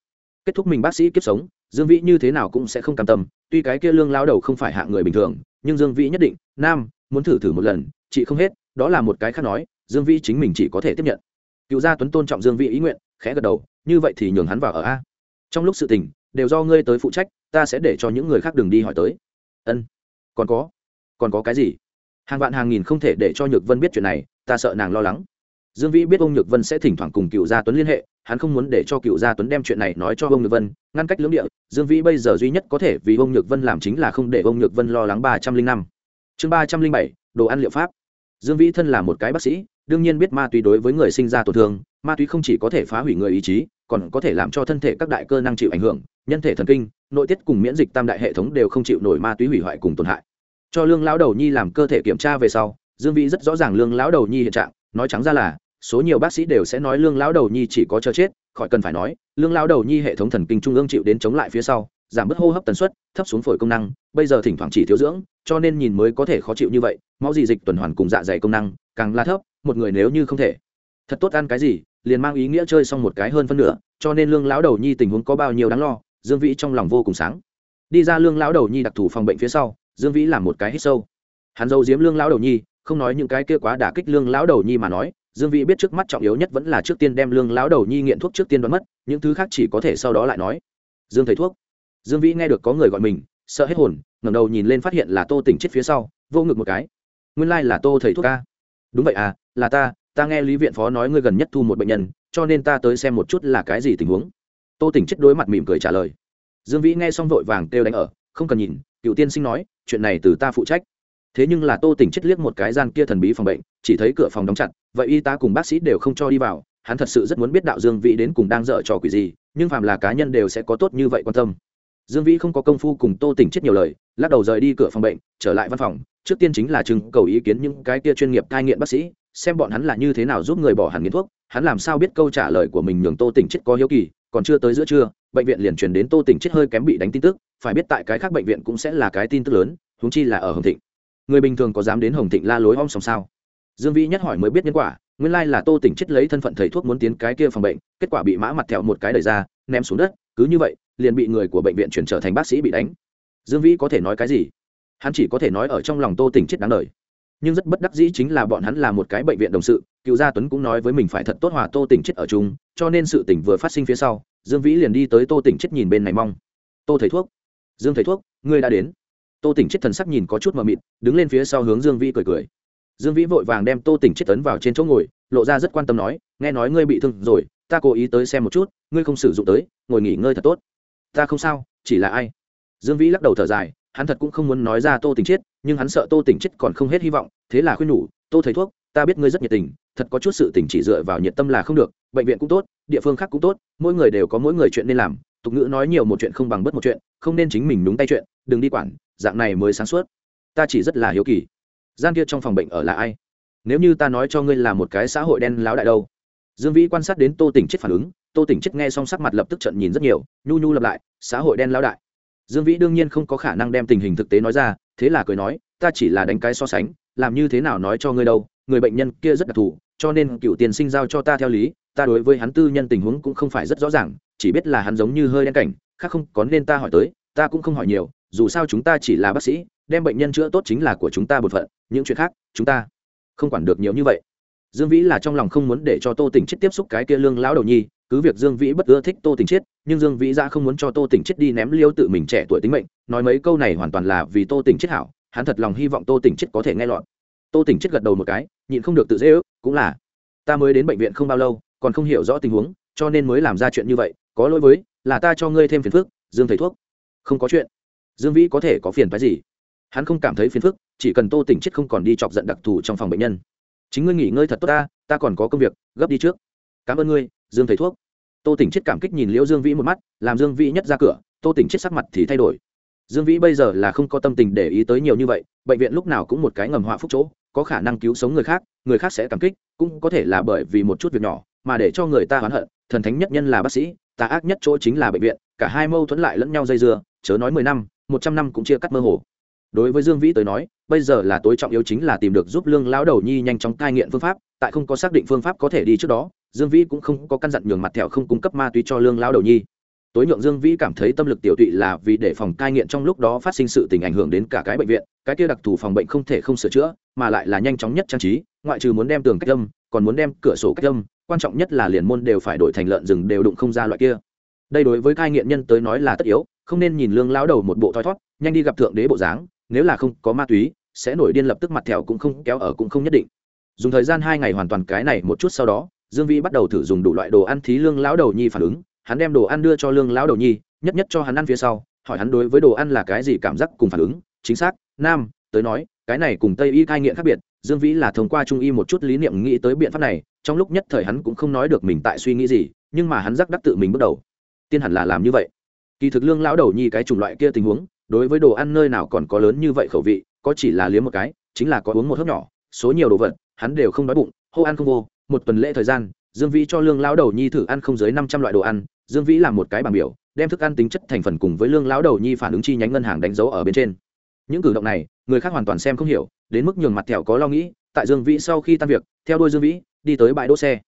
Kết thúc mình bác sĩ kiếp sống, dương vĩ như thế nào cũng sẽ không cam tâm, tuy cái kia lương lao đầu không phải hạng người bình thường, nhưng dương vĩ nhất định, nam, muốn thử thử một lần, chị không hết, đó là một cái khác nói dương vĩ chính mình chỉ có thể tiếp nhận. Cựu gia tuấn tôn trọng dương vĩ ý nguyện, khẽ gật đầu, như vậy thì nhường hắn vào ở a. Trong lúc sự tình, đều do ngươi tới phụ trách, ta sẽ để cho những người khác đừng đi hỏi tới. Ân, còn có còn có cái gì? Hàng vạn hàng nghìn không thể để cho nhược vân biết chuyện này, ta sợ nàng lo lắng. Dương vĩ biết ông nhược vân sẽ thỉnh thoảng cùng cựu gia tuấn liên hệ, hắn không muốn để cho cựu gia tuấn đem chuyện này nói cho ông nhược vân, ngăn cách lưỡng địa, dương vĩ bây giờ duy nhất có thể vì ông nhược vân làm chính là không để ông nhược vân lo lắng ba trăm linh năm. Chương ba trăm linh bảy, đồ ăn liệu pháp. Dương vĩ thân là một cái bác sĩ đương nhiên biết ma túy đối với người sinh ra tổn thương, ma túy không chỉ có thể phá hủy người ý chí, còn có thể làm cho thân thể các đại cơ năng chịu ảnh hưởng, nhân thể thần kinh, nội tiết cùng miễn dịch tam đại hệ thống đều không chịu nổi ma túy hủy hoại cùng tổn hại. Cho lương lão đầu nhi làm cơ thể kiểm tra về sau, dương vĩ rất rõ ràng lương lão đầu nhi hiện trạng, nói trắng ra là, số nhiều bác sĩ đều sẽ nói lương lão đầu nhi chỉ có chờ chết, khỏi cần phải nói, lương lão đầu nhi hệ thống thần kinh trung ương chịu đến chống lại phía sau, giảm bớt hô hấp tần suất, thấp xuống phổi công năng, bây giờ thỉnh thoảng chỉ thiếu dưỡng, cho nên nhìn mới có thể khó chịu như vậy, máu dị dịch tuần hoàn cùng dạ dày công năng càng là thấp một người nếu như không thể. Thật tốt ăn cái gì, liền mang ý nghĩa chơi xong một cái hơn phân nửa, cho nên lương lão đầu nhi tình huống có bao nhiêu đáng lo, dương vĩ trong lòng vô cùng sáng. Đi ra lương lão đầu nhi đặc thù phòng bệnh phía sau, dương vĩ làm một cái hít sâu. Hắn dâu diếm lương lão đầu nhi, không nói những cái kia quá đả kích lương lão đầu nhi mà nói, dương vĩ biết trước mắt trọng yếu nhất vẫn là trước tiên đem lương lão đầu nhi nghiện thuốc trước tiên đoán mất, những thứ khác chỉ có thể sau đó lại nói. Dương thầy thuốc. Dương vĩ nghe được có người gọi mình, sợ hết hồn, ngẩng đầu nhìn lên phát hiện là tô tỉnh chết phía sau, vô ngực một cái. Nguyên lai、like、là tô thầy thuốc ca. Đúng vậy à là ta ta nghe lý viện phó nói ngươi gần nhất thu một bệnh nhân, cho nên ta tới xem một chút là cái gì tình huống. Tô tỉnh chết đối mặt mỉm cười trả lời. Dương vĩ nghe xong vội vàng kêu đánh ở, không cần nhìn, cựu tiên sinh nói, chuyện này từ ta phụ trách. Thế nhưng là tô tỉnh chết liếc một cái gian kia thần bí phòng bệnh, chỉ thấy cửa phòng đóng chặt, vậy y tá cùng bác sĩ đều không cho đi vào, hắn thật sự rất muốn biết đạo dương vĩ đến cùng đang dở trò quỷ gì, nhưng phàm là cá nhân đều sẽ có tốt như vậy quan tâm. Dương vĩ không có công phu cùng tô tỉnh chết nhiều lời, lắc đầu rời đi cửa phòng bệnh, trở lại văn phòng, trước tiên chính là chừng cầu ý kiến những cái kia chuyên nghiệp cai nghiện bác sĩ xem bọn hắn là như thế nào giúp người bỏ hẳn nghiện thuốc, hắn làm sao biết câu trả lời của mình nhường tô tỉnh chết có hiếu kỳ, còn chưa tới giữa trưa, bệnh viện liền truyền đến tô tỉnh chết hơi kém bị đánh tin tức, phải biết tại cái khác bệnh viện cũng sẽ là cái tin tức lớn húng chi là ở hồng thịnh. Người bình thường có dám đến hồng thịnh la lối om sòng sao? Dương vĩ nhất hỏi mới biết nhân quả, nguyên lai là tô tỉnh chết lấy thân phận thầy thuốc muốn tiến cái kia phòng bệnh, kết quả bị mã mặt thẹo một cái đẩy ra, ném xuống đất, cứ như vậy, liền bị người của bệnh viện chuyển trở thành bác sĩ bị đánh. Dương vĩ có thể nói cái gì? Hắn chỉ có thể nói ở trong lòng tô tỉnh chết đáng lời nhưng rất bất đắc dĩ chính là bọn hắn là một cái bệnh viện đồng sự, cựu gia tuấn cũng nói với mình phải thật tốt hòa tô tỉnh chết ở chung, cho nên sự tỉnh vừa phát sinh phía sau, dương vĩ liền đi tới tô tỉnh chết nhìn bên này mong. Tô thầy thuốc, dương thầy thuốc, ngươi đã đến. Tô tỉnh chết thần sắc nhìn có chút mờ mịt, đứng lên phía sau hướng dương vĩ cười cười. Dương vĩ vội vàng đem tô tỉnh chết tấn vào trên chỗ ngồi, lộ ra rất quan tâm nói, nghe nói ngươi bị thương rồi, ta cố ý tới xem một chút, ngươi không sử dụng tới, ngồi nghỉ ngơi thật tốt. Ta không sao, chỉ là ai? Dương vĩ lắc đầu thở dài hắn thật cũng không muốn nói ra tô tỉnh chết nhưng hắn sợ tô tỉnh chết còn không hết hy vọng, thế là khuyên nhủ, tô thầy thuốc, ta biết ngươi rất nhiệt tình, thật có chút sự tình chỉ dựa vào nhiệt tâm là không được, bệnh viện cũng tốt, địa phương khác cũng tốt, mỗi người đều có mỗi người chuyện nên làm, tục ngữ nói nhiều một chuyện không bằng bất một chuyện, không nên chính mình đúng tay chuyện, đừng đi quản, dạng này mới sáng suốt. Ta chỉ rất là hiếu kỳ. Gian kia trong phòng bệnh ở là ai? Nếu như ta nói cho ngươi là một cái xã hội đen láo đại đâu? Dương vĩ quan sát đến tô tỉnh chết phản ứng, tô tỉnh chết nghe xong sắc mặt lập tức trận nhìn rất nhiều, nhu nhu lập lại, xã hội đen láo đại dương vĩ đương nhiên không có khả năng đem tình hình thực tế nói ra, thế là cười nói, ta chỉ là đánh cái so sánh, làm như thế nào nói cho ngươi đâu, người bệnh nhân kia rất đặc thù, cho nên cựu tiền sinh giao cho ta theo lý, ta đối với hắn tư nhân tình huống cũng không phải rất rõ ràng, chỉ biết là hắn giống như hơi đen cảnh, khác không có nên ta hỏi tới, ta cũng không hỏi nhiều, dù sao chúng ta chỉ là bác sĩ, đem bệnh nhân chữa tốt chính là của chúng ta bột phận, những chuyện khác, chúng ta không quản được nhiều như vậy. Dương vĩ là trong lòng không muốn để cho tô tỉnh chết tiếp xúc cái kia lương lão đầu nhi cứ việc dương vĩ bất ưa thích tô tỉnh chết nhưng dương vĩ ra không muốn cho tô tỉnh chết đi ném liêu tự mình trẻ tuổi tính mệnh, nói mấy câu này hoàn toàn là vì tô tỉnh chết hảo, hắn thật lòng hy vọng tô tỉnh chết có thể nghe lọt. Tô tỉnh chết gật đầu một cái, nhịn không được tự dễ ước, cũng là, ta mới đến bệnh viện không bao lâu, còn không hiểu rõ tình huống, cho nên mới làm ra chuyện như vậy, có lỗi với, là ta cho ngươi thêm phiền phức, dương thầy thuốc. Không có chuyện. Dương vĩ có thể có phiền phái gì? Hắn không cảm thấy phiền phức, chỉ cần tô tỉnh chết không còn đi chọc giận đặc thù trong phòng bệnh nhân. Chính ngươi nghỉ ngơi thật tốt ta ta còn có công việc, gấp đi trước. Cảm ơn ngươi dương thầy thuốc. Tô tỉnh chết cảm kích nhìn liễu dương vĩ một mắt, làm dương vĩ nhất ra cửa, tô tỉnh chết sắc mặt thì thay đổi. Dương vĩ bây giờ là không có tâm tình để ý tới nhiều như vậy, bệnh viện lúc nào cũng một cái ngầm họa phúc chỗ, có khả năng cứu sống người khác người khác sẽ cảm kích, cũng có thể là bởi vì một chút việc nhỏ, mà để cho người ta oán hận, thần thánh nhất nhân là bác sĩ, tà ác nhất chỗ chính là bệnh viện, cả hai mâu thuẫn lại lẫn nhau dây dưa, chớ nói mười năm, một trăm năm cũng chia cắt mơ hồ. Đối với dương vĩ tới nói, bây giờ là tối trọng yếu chính là tìm được giúp lương lão đầu nhi nhanh chóng cai nghiện phương pháp, tại không có xác định phương pháp có thể đi trước đó dương vĩ cũng không có căn dặn nhường mặt thẹo không cung cấp ma túy cho lương lão đầu nhi. Tối nhượng dương vĩ cảm thấy tâm lực tiểu tụy là vì để phòng cai nghiện trong lúc đó phát sinh sự tình ảnh hưởng đến cả cái bệnh viện, cái kia đặc thù phòng bệnh không thể không sửa chữa, mà lại là nhanh chóng nhất trang trí, ngoại trừ muốn đem tường cách âm, còn muốn đem cửa sổ cách âm, quan trọng nhất là liền môn đều phải đổi thành lợn rừng đều đụng không ra loại kia. Đây đối với cai nghiện nhân tới nói là tất yếu, không nên nhìn lương lão đầu một bộ thoi thót, nhanh đi gặp thượng đế bộ dáng, nếu là không có ma túy, sẽ nổi điên lập tức mặt thẹo cũng không kéo ở cũng không nhất định. Dùng thời gian hai ngày hoàn toàn cái này một chút sau đó dương vĩ bắt đầu thử dùng đủ loại đồ ăn thí lương lão đầu nhi phản ứng, hắn đem đồ ăn đưa cho lương lão đầu nhi, nhất nhất cho hắn ăn phía sau, hỏi hắn đối với đồ ăn là cái gì cảm giác cùng phản ứng, chính xác, nam, tới nói, cái này cùng tây y cai nghiện khác biệt, dương vĩ là thông qua trung y một chút lý niệm nghĩ tới biện pháp này, trong lúc nhất thời hắn cũng không nói được mình tại suy nghĩ gì, nhưng mà hắn giác đắc tự mình bước đầu. Tiên hẳn là làm như vậy. Kỳ thực lương lão đầu nhi cái chủng loại kia tình huống, đối với đồ ăn nơi nào còn có lớn như vậy khẩu vị, có chỉ là liếm một cái, chính là có uống một hớp nhỏ, số nhiều đồ vật, hắn đều không đói bụng, hô ăn không vô một tuần lễ thời gian, dương vĩ cho lương lão đầu nhi thử ăn không dưới năm trăm loại đồ ăn, dương vĩ làm một cái bảng biểu, đem thức ăn tính chất thành phần cùng với lương lão đầu nhi phản ứng chi nhánh ngân hàng đánh dấu ở bên trên. Những cử động này, người khác hoàn toàn xem không hiểu, đến mức nhường mặt thẹo có lo nghĩ, tại dương vĩ sau khi tan việc, theo đuôi dương vĩ, đi tới bãi đỗ xe.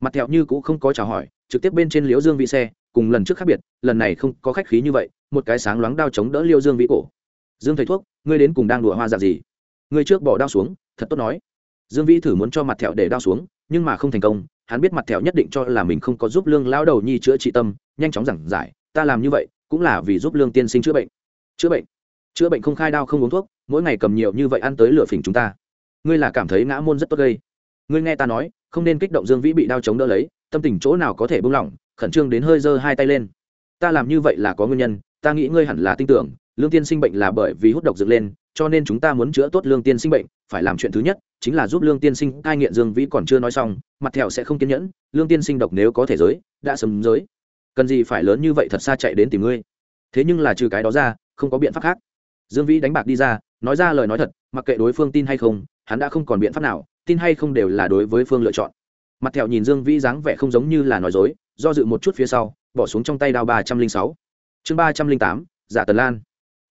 Mặt thẹo như cũng không có chào hỏi, trực tiếp bên trên liễu dương vĩ xe, cùng lần trước khác biệt, lần này không có khách khí như vậy, một cái sáng loáng đao chống đỡ liêu dương vĩ cổ. Dương thầy thuốc, ngươi đến cùng đang đùa hoa dạng gì? Ngươi trước bỏ đao xuống, thật tốt nói. Dương vĩ thử muốn cho mặt thẹo để đao xuống nhưng mà không thành công, hắn biết mặt thẹo nhất định cho là mình không có giúp lương lao đầu nhi chữa trị tâm, nhanh chóng giảng giải, ta làm như vậy cũng là vì giúp lương tiên sinh chữa bệnh. Chữa bệnh? Chữa bệnh không khai đao không uống thuốc, mỗi ngày cầm nhiều như vậy ăn tới lửa phỉnh chúng ta. Ngươi là cảm thấy ngã môn rất tốt gây. Ngươi nghe ta nói, không nên kích động dương vĩ bị đao chống đỡ lấy, tâm tình chỗ nào có thể buông lỏng, khẩn trương đến hơi giơ hai tay lên. Ta làm như vậy là có nguyên nhân, ta nghĩ ngươi hẳn là tin tưởng, lương tiên sinh bệnh là bởi vì hút độc dựng lên cho nên chúng ta muốn chữa tốt lương tiên sinh bệnh, phải làm chuyện thứ nhất, chính là giúp lương tiên sinh cai nghiện dương vĩ còn chưa nói xong, mặt thẹo sẽ không kiên nhẫn, lương tiên sinh độc nếu có thể giới, đã sấm giới. Cần gì phải lớn như vậy thật xa chạy đến tìm ngươi? Thế nhưng là trừ cái đó ra, không có biện pháp khác. Dương vĩ đánh bạc đi ra, nói ra lời nói thật, mặc kệ đối phương tin hay không, hắn đã không còn biện pháp nào, tin hay không đều là đối với phương lựa chọn. Mặt thẹo nhìn dương vĩ dáng vẻ không giống như là nói dối, do dự một chút phía sau, bỏ xuống trong tay đao ba trăm linh sáu. Chương ba trăm linh tám, giả tần lan.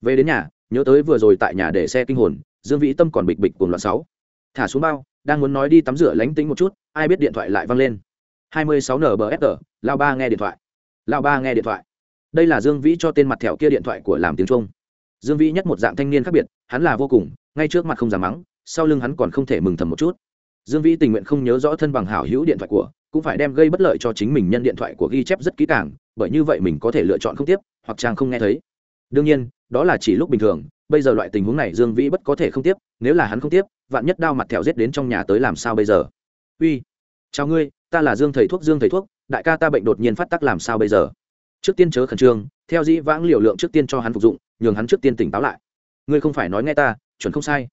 Về đến nhà nhớ tới vừa rồi tại nhà để xe kinh hồn, dương vĩ tâm còn bịch bịch cùng loạn sáu. Thả xuống bao, đang muốn nói đi tắm rửa lánh tính một chút, ai biết điện thoại lại văng lên. hai mươi sáu nbfr lao ba nghe điện thoại. Lao ba nghe điện thoại. Đây là dương vĩ cho tên mặt thẹo kia điện thoại của làm tiếng trung. Dương vĩ nhất một dạng thanh niên khác biệt, hắn là vô cùng, ngay trước mặt không dám mắng, sau lưng hắn còn không thể mừng thầm một chút. Dương vĩ tình nguyện không nhớ rõ thân bằng hảo hữu điện thoại của, cũng phải đem gây bất lợi cho chính mình nhân điện thoại của ghi chép rất kỹ càng, bởi như vậy mình có thể lựa chọn không tiếp, hoặc trang không nghe thấy. Đương nhiên đó là chỉ lúc bình thường, bây giờ loại tình huống này dương vĩ bất có thể không tiếp, nếu là hắn không tiếp, vạn nhất đao mặt thẹo giết đến trong nhà tới làm sao bây giờ? Uy, chào ngươi, ta là dương thầy thuốc, dương thầy thuốc, đại ca ta bệnh đột nhiên phát tắc làm sao bây giờ? Trước tiên chớ khẩn trương, theo dĩ vãng liều lượng trước tiên cho hắn phục dụng, nhường hắn trước tiên tỉnh táo lại. Ngươi không phải nói nghe ta, chuẩn không sai.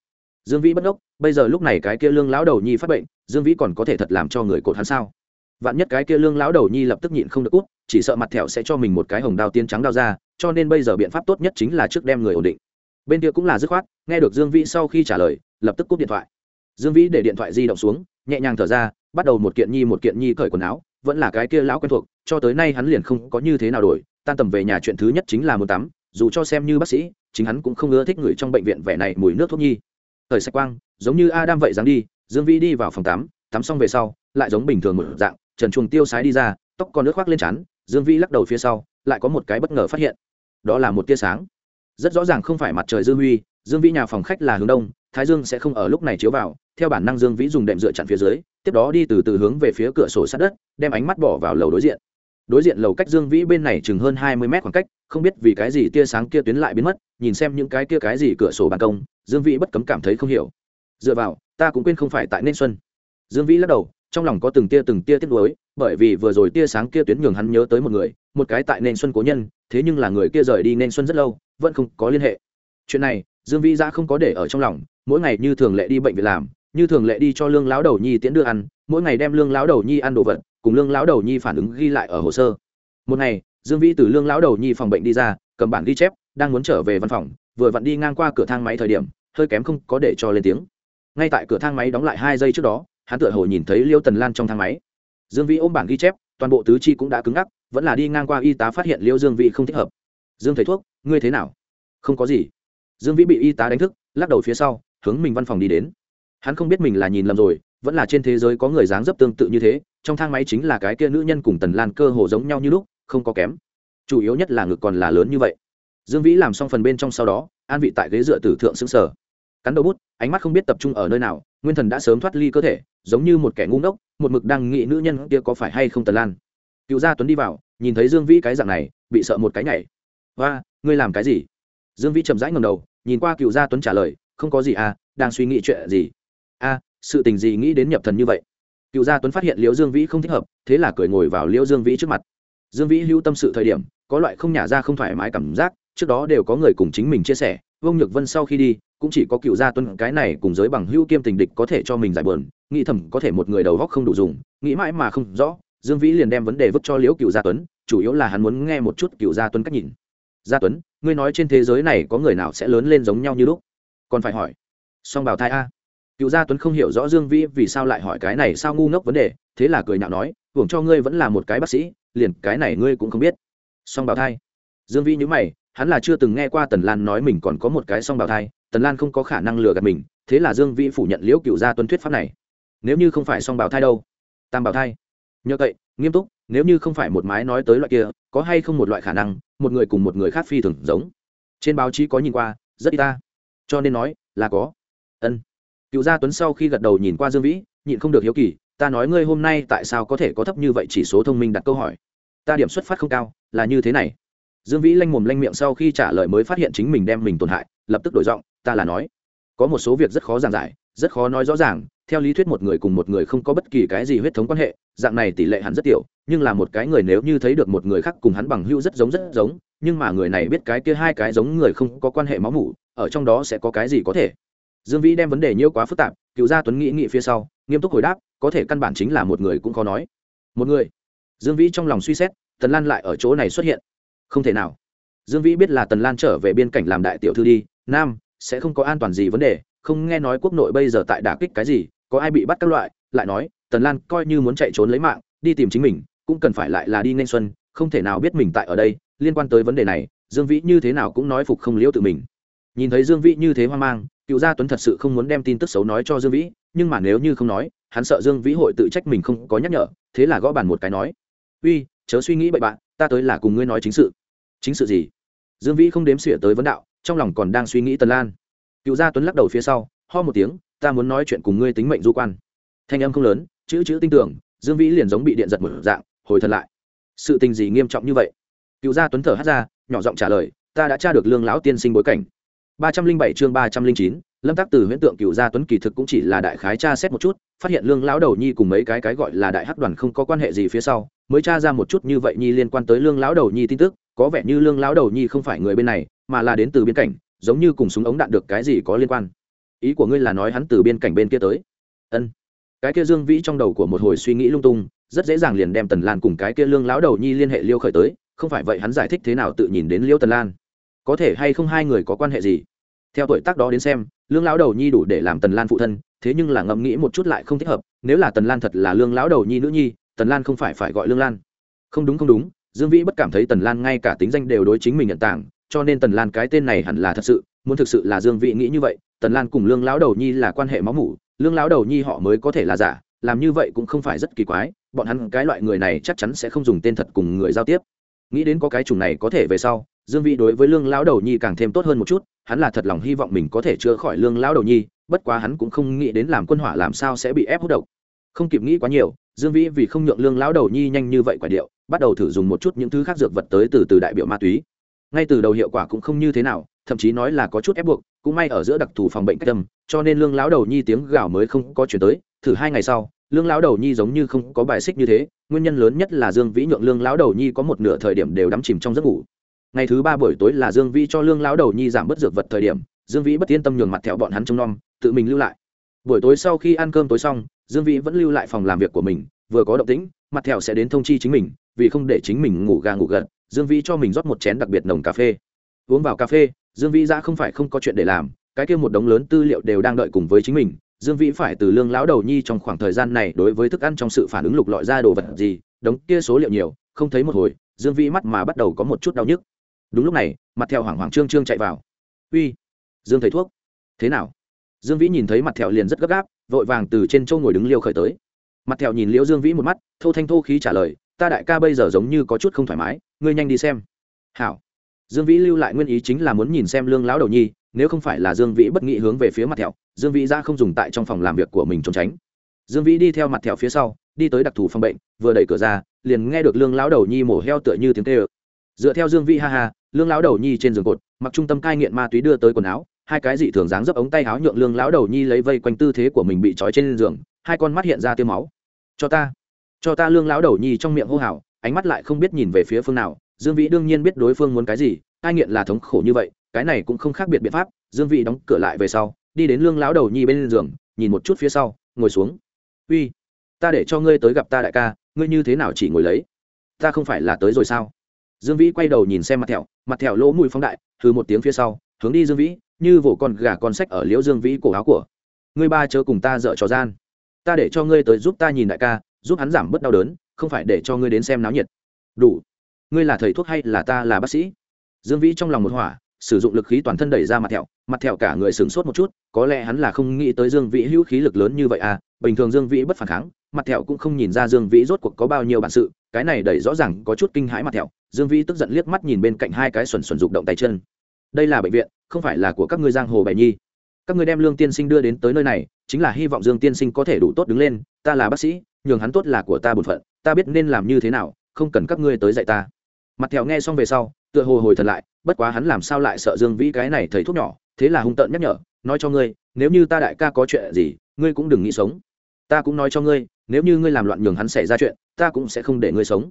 Dương vĩ bất ốc bây giờ lúc này cái kia lương lão đầu nhi phát bệnh, dương vĩ còn có thể thật làm cho người cột hắn sao? Vạn nhất cái kia lương lão đầu nhi lập tức nhịn không được út, chỉ sợ mặt thẹo sẽ cho mình một cái hồng đao tiên trắng đao ra cho nên bây giờ biện pháp tốt nhất chính là trước đem người ổn định. Bên kia cũng là dứt khoát, nghe được dương vĩ sau khi trả lời, lập tức cúp điện thoại. Dương vĩ để điện thoại di động xuống, nhẹ nhàng thở ra, bắt đầu một kiện nhi một kiện nhi cởi quần áo, vẫn là cái kia lão quen thuộc, cho tới nay hắn liền không có như thế nào đổi, tan tầm về nhà chuyện thứ nhất chính là muốn tắm, dù cho xem như bác sĩ, chính hắn cũng không ưa thích người trong bệnh viện vẻ này mùi nước thuốc nhi. Thời sạch quang, giống như adam vậy dáng đi, dương vĩ đi vào phòng tắm tắm xong về sau, lại giống bình thường một dạng, trần chuồng tiêu sái đi ra, tóc còn nước khoác lên chắn dương vĩ lắc đầu phía sau, lại có một cái bất ngờ phát hiện đó là một tia sáng. Rất rõ ràng không phải mặt trời dư huy, dương vĩ nhà phòng khách là hướng đông, thái dương sẽ không ở lúc này chiếu vào, theo bản năng dương vĩ dùng đệm dựa chặn phía dưới, tiếp đó đi từ từ hướng về phía cửa sổ sát đất, đem ánh mắt bỏ vào lầu đối diện. Đối diện lầu cách dương vĩ bên này chừng hơn hai mươi mét khoảng cách, không biết vì cái gì tia sáng kia tuyến lại biến mất, nhìn xem những cái kia cái gì cửa sổ ban công, dương vĩ bất cấm cảm thấy không hiểu. Dựa vào, ta cũng quên không phải tại nên xuân. Dương vĩ lắc đầu trong lòng có từng tia từng tia tiếc nuối, bởi vì vừa rồi tia sáng kia tuyến nhường hắn nhớ tới một người, một cái tại nên xuân cố nhân, thế nhưng là người kia rời đi nên xuân rất lâu, vẫn không có liên hệ. Chuyện này, dương vĩ ra không có để ở trong lòng, mỗi ngày như thường lệ đi bệnh viện làm, như thường lệ đi cho lương lão đầu nhi tiễn đưa ăn, mỗi ngày đem lương lão đầu nhi ăn đồ vật, cùng lương lão đầu nhi phản ứng ghi lại ở hồ sơ. Một ngày, dương vĩ từ lương lão đầu nhi phòng bệnh đi ra, cầm bản ghi chép, đang muốn trở về văn phòng, vừa vặn đi ngang qua cửa thang máy thời điểm, hơi kém không có để cho lên tiếng. Ngay tại cửa thang máy đóng lại hai giây trước đó hắn tựa hồ nhìn thấy liêu tần lan trong thang máy. Dương vĩ ôm bản ghi chép, toàn bộ tứ chi cũng đã cứng ngắc, vẫn là đi ngang qua y tá phát hiện liêu dương vĩ không thích hợp. Dương thầy thuốc, ngươi thế nào? Không có gì. Dương vĩ bị y tá đánh thức, lắc đầu phía sau, hướng mình văn phòng đi đến. Hắn không biết mình là nhìn lầm rồi, vẫn là trên thế giới có người dáng dấp tương tự như thế, trong thang máy chính là cái kia nữ nhân cùng tần lan cơ hồ giống nhau như lúc, không có kém. Chủ yếu nhất là ngực còn là lớn như vậy. Dương vĩ làm xong phần bên trong sau đó, an vị tại ghế dựa tử thượng xứng sở cắn đầu bút ánh mắt không biết tập trung ở nơi nào nguyên thần đã sớm thoát ly cơ thể giống như một kẻ ngu ngốc một mực đang nghĩ nữ nhân kia có phải hay không tần lan. Cựu gia tuấn đi vào nhìn thấy dương vĩ cái dạng này bị sợ một cái nhảy. Và ngươi làm cái gì? Dương vĩ chậm rãi ngầm đầu nhìn qua cựu gia tuấn trả lời không có gì à đang suy nghĩ chuyện gì? A à, sự tình gì nghĩ đến nhập thần như vậy? Cựu gia tuấn phát hiện liễu dương vĩ không thích hợp thế là cười ngồi vào liễu dương vĩ trước mặt. Dương vĩ hữu tâm sự thời điểm có loại không nhả ra không thoải mái cảm giác trước đó đều có người cùng chính mình chia sẻ vương nhược vân sau khi đi cũng chỉ có cựu gia tuấn cái này cùng giới bằng hữu kiêm tình địch có thể cho mình giải bờn nghĩ thầm có thể một người đầu góc không đủ dùng, nghĩ mãi mà không rõ, dương vĩ liền đem vấn đề vứt cho liễu cựu gia tuấn, chủ yếu là hắn muốn nghe một chút cựu gia tuấn cách nhìn. Gia tuấn, ngươi nói trên thế giới này có người nào sẽ lớn lên giống nhau như lúc? Còn phải hỏi. Song bảo thai a. Cựu gia tuấn không hiểu rõ dương vĩ vì sao lại hỏi cái này sao ngu ngốc vấn đề, thế là cười nhạo nói, hưởng cho ngươi vẫn là một cái bác sĩ, liền cái này ngươi cũng không biết. Song bảo thai. Dương vĩ nhữ mày, hắn là chưa từng nghe qua tần lan nói mình còn có một cái song bảo thai tần lan không có khả năng lừa gạt mình, thế là dương vĩ phủ nhận liễu cựu gia tuân thuyết pháp này. Nếu như không phải song bảo thai đâu? Tam bảo thai. Nhờ vậy, nghiêm túc, nếu như không phải một mái nói tới loại kia, có hay không một loại khả năng, một người cùng một người khác phi thường giống? Trên báo chí có nhìn qua, rất ít ta. Cho nên nói, là có. Ân. Cựu gia tuấn sau khi gật đầu nhìn qua dương vĩ, nhịn không được hiếu kỳ, ta nói ngươi hôm nay tại sao có thể có thấp như vậy chỉ số thông minh đặt câu hỏi? Ta điểm xuất phát không cao, là như thế này. Dương vĩ lanh mồm lanh miệng sau khi trả lời mới phát hiện chính mình đem mình tổn hại, lập tức đổi giọng ta là nói. Có một số việc rất khó giảng giải, rất khó nói rõ ràng, theo lý thuyết một người cùng một người không có bất kỳ cái gì huyết thống quan hệ, dạng này tỷ lệ hắn rất tiểu, nhưng là một cái người nếu như thấy được một người khác cùng hắn bằng hữu rất giống rất giống, nhưng mà người này biết cái kia hai cái giống người không có quan hệ máu mủ, ở trong đó sẽ có cái gì có thể. Dương vĩ đem vấn đề nhiễu quá phức tạp, cựu gia tuấn nghĩ nghĩ phía sau, nghiêm túc hồi đáp, có thể căn bản chính là một người cũng khó nói. Một người. Dương vĩ trong lòng suy xét, tần lan lại ở chỗ này xuất hiện. Không thể nào. Dương vĩ biết là tần lan trở về biên cảnh làm đại tiểu thư đi, nam sẽ không có an toàn gì vấn đề, không nghe nói quốc nội bây giờ tại đả kích cái gì, có ai bị bắt các loại, lại nói, tần lan coi như muốn chạy trốn lấy mạng, đi tìm chính mình, cũng cần phải lại là đi nên xuân, không thể nào biết mình tại ở đây, liên quan tới vấn đề này, dương vĩ như thế nào cũng nói phục không liễu tự mình. Nhìn thấy dương vĩ như thế hoang mang, cựu gia tuấn thật sự không muốn đem tin tức xấu nói cho dương vĩ, nhưng mà nếu như không nói, hắn sợ dương vĩ hội tự trách mình không có nhắc nhở, thế là gõ bàn một cái nói, uy, chớ suy nghĩ bậy bạn, ta tới là cùng ngươi nói chính sự. Chính sự gì? Dương vĩ không đếm xỉa tới vấn đạo trong lòng còn đang suy nghĩ tần lan. Cựu gia tuấn lắc đầu phía sau, ho một tiếng, ta muốn nói chuyện cùng ngươi tính mệnh du quan. Thanh âm không lớn, chữ chữ tinh tưởng dương vĩ liền giống bị điện giật một dạng, hồi thật lại. Sự tình gì nghiêm trọng như vậy? Cựu gia tuấn thở hát ra, nhỏ giọng trả lời, ta đã tra được lương lão tiên sinh bối cảnh. Ba trăm linh bảy chương ba trăm linh chín, lâm tác từ huyễn tượng cựu gia tuấn kỳ thực cũng chỉ là đại khái tra xét một chút, phát hiện lương lão đầu nhi cùng mấy cái cái gọi là đại hắc đoàn không có quan hệ gì phía sau, mới tra ra một chút như vậy nhi liên quan tới lương lão đầu nhi tin tức có vẻ như lương lão đầu nhi không phải người bên này, mà là đến từ biên cảnh, giống như cùng súng ống đạn được cái gì có liên quan. Ý của ngươi là nói hắn từ biên cảnh bên kia tới. Ân. Cái kia dương vĩ trong đầu của một hồi suy nghĩ lung tung, rất dễ dàng liền đem tần lan cùng cái kia lương lão đầu nhi liên hệ liêu khởi tới, không phải vậy hắn giải thích thế nào tự nhìn đến liêu tần lan. Có thể hay không hai người có quan hệ gì? Theo tuổi tác đó đến xem, lương lão đầu nhi đủ để làm tần lan phụ thân, thế nhưng là ngẫm nghĩ một chút lại không thích hợp, nếu là tần lan thật là lương lão đầu nhi nữ nhi, tần lan không phải phải gọi lương lan. Không đúng không đúng dương vĩ bất cảm thấy tần lan ngay cả tính danh đều đối chính mình nhận tảng cho nên tần lan cái tên này hẳn là thật sự, muốn thực sự là dương vĩ nghĩ như vậy, tần lan cùng lương lão đầu nhi là quan hệ máu mủ, lương lão đầu nhi họ mới có thể là giả, làm như vậy cũng không phải rất kỳ quái, bọn hắn cái loại người này chắc chắn sẽ không dùng tên thật cùng người giao tiếp. Nghĩ đến có cái chủng này có thể về sau, dương vĩ đối với lương lão đầu nhi càng thêm tốt hơn một chút, hắn là thật lòng hy vọng mình có thể chữa khỏi lương lão đầu nhi, bất quá hắn cũng không nghĩ đến làm quân hỏa làm sao sẽ bị ép hút độc. Không kịp nghĩ quá nhiều, dương vĩ vì không nhượng lương lão đầu nhi nhanh như vậy quả điệu bắt đầu thử dùng một chút những thứ khác dược vật tới từ từ đại biểu ma túy. Ngay từ đầu hiệu quả cũng không như thế nào, thậm chí nói là có chút ép buộc, cũng may ở giữa đặc thù phòng bệnh cách tâm cho nên lương lão đầu nhi tiếng gào mới không có chuyển tới, thử hai ngày sau, lương lão đầu nhi giống như không có bài xích như thế, nguyên nhân lớn nhất là dương vĩ nhượng lương lão đầu nhi có một nửa thời điểm đều đắm chìm trong giấc ngủ. Ngày thứ ba buổi tối là dương vĩ cho lương lão đầu nhi giảm bớt dược vật thời điểm, dương vĩ bất yên tâm nhường mặt theo bọn hắn trông nom, tự mình lưu lại. Buổi tối sau khi ăn cơm tối xong, dương vĩ vẫn lưu lại phòng làm việc của mình, vừa có động tĩnh mặt thẹo sẽ đến thông chi chính mình, vì không để chính mình ngủ gà ngủ gật, dương vĩ cho mình rót một chén đặc biệt nồng cà phê. Uống vào cà phê, dương vĩ ra không phải không có chuyện để làm, cái kia một đống lớn tư liệu đều đang đợi cùng với chính mình. Dương vĩ phải từ lương lão đầu nhi trong khoảng thời gian này đối với thức ăn trong sự phản ứng lục lọi ra đồ vật gì, đống kia số liệu nhiều, không thấy một hồi, dương vĩ mắt mà bắt đầu có một chút đau nhức. Đúng lúc này, mặt thẹo hoảng hoảng trương trương chạy vào. Uy, dương thầy thuốc, thế nào? Dương vĩ nhìn thấy mặt thẹo liền rất gấp gáp, vội vàng từ trên châu ngồi đứng liêu khởi tới mặt thẹo nhìn liễu dương vĩ một mắt, thô thanh thô khí trả lời, ta đại ca bây giờ giống như có chút không thoải mái, ngươi nhanh đi xem. Hảo. Dương vĩ lưu lại nguyên ý chính là muốn nhìn xem lương lão đầu nhi, nếu không phải là dương vĩ bất nghị hướng về phía mặt thẹo, dương vĩ ra không dùng tại trong phòng làm việc của mình trốn tránh. Dương vĩ đi theo mặt thẹo phía sau, đi tới đặc thù phòng bệnh, vừa đẩy cửa ra, liền nghe được lương lão đầu nhi mổ heo tựa như tiếng tê ơ dựa theo dương vĩ ha ha, lương lão đầu nhi trên giường cột, mặc trung tâm cai nghiện ma túy đưa tới quần áo, hai cái dị thường dáng dấp ống tay áo nhượng lương lão đầu nhi lấy vây quanh tư thế của mình bị trói trên giường, hai con mắt hiện ra tiêu máu cho ta. Cho ta lương lão đầu nhi trong miệng hô hào, ánh mắt lại không biết nhìn về phía phương nào. Dương vĩ đương nhiên biết đối phương muốn cái gì ai nghiện là thống khổ như vậy, cái này cũng không khác biệt biện pháp. Dương vĩ đóng cửa lại về sau, đi đến lương lão đầu nhi bên giường, nhìn một chút phía sau, ngồi xuống. Uy, ta để cho ngươi tới gặp ta đại ca, ngươi như thế nào chỉ ngồi lấy? Ta không phải là tới rồi sao? Dương vĩ quay đầu nhìn xem mặt thẹo mặt thẹo lỗ mùi phóng đại thứ một tiếng phía sau, hướng đi dương vĩ, như vỗ con gà con sách ở liễu dương vĩ cổ áo của. Ngươi ba chớ cùng ta dợ trò gian ta để cho ngươi tới giúp ta nhìn đại ca, giúp hắn giảm bớt đau đớn, không phải để cho ngươi đến xem náo nhiệt. Đủ. Ngươi là thầy thuốc hay là ta là bác sĩ? Dương vĩ trong lòng một hỏa, sử dụng lực khí toàn thân đẩy ra mặt thẹo mặt thẹo cả người sửng sốt một chút, có lẽ hắn là không nghĩ tới dương vĩ hữu khí lực lớn như vậy à bình thường dương vĩ bất phản kháng, mặt thẹo cũng không nhìn ra dương vĩ rốt cuộc có bao nhiêu bản sự, cái này đẩy rõ ràng có chút kinh hãi mặt thẹo, dương vĩ tức giận liếc mắt nhìn bên cạnh hai cái xuẩn xuẩn rụng động tay chân. Đây là bệnh viện, không phải là của các ngươi giang hồ bày nhi. Các ngươi đem lương tiên sinh đưa đến tới nơi này chính là hy vọng dương tiên sinh có thể đủ tốt đứng lên, ta là bác sĩ, nhường hắn tốt là của ta bổn phận, ta biết nên làm như thế nào, không cần các ngươi tới dạy ta. Mặt thẹo nghe xong về sau, tựa hồ hồi thật lại, bất quá hắn làm sao lại sợ dương vĩ cái này thầy thuốc nhỏ, thế là hung tợn nhắc nhở, nói cho ngươi, nếu như ta đại ca có chuyện gì, ngươi cũng đừng nghĩ sống. Ta cũng nói cho ngươi, nếu như ngươi làm loạn nhường hắn xảy ra chuyện, ta cũng sẽ không để ngươi sống.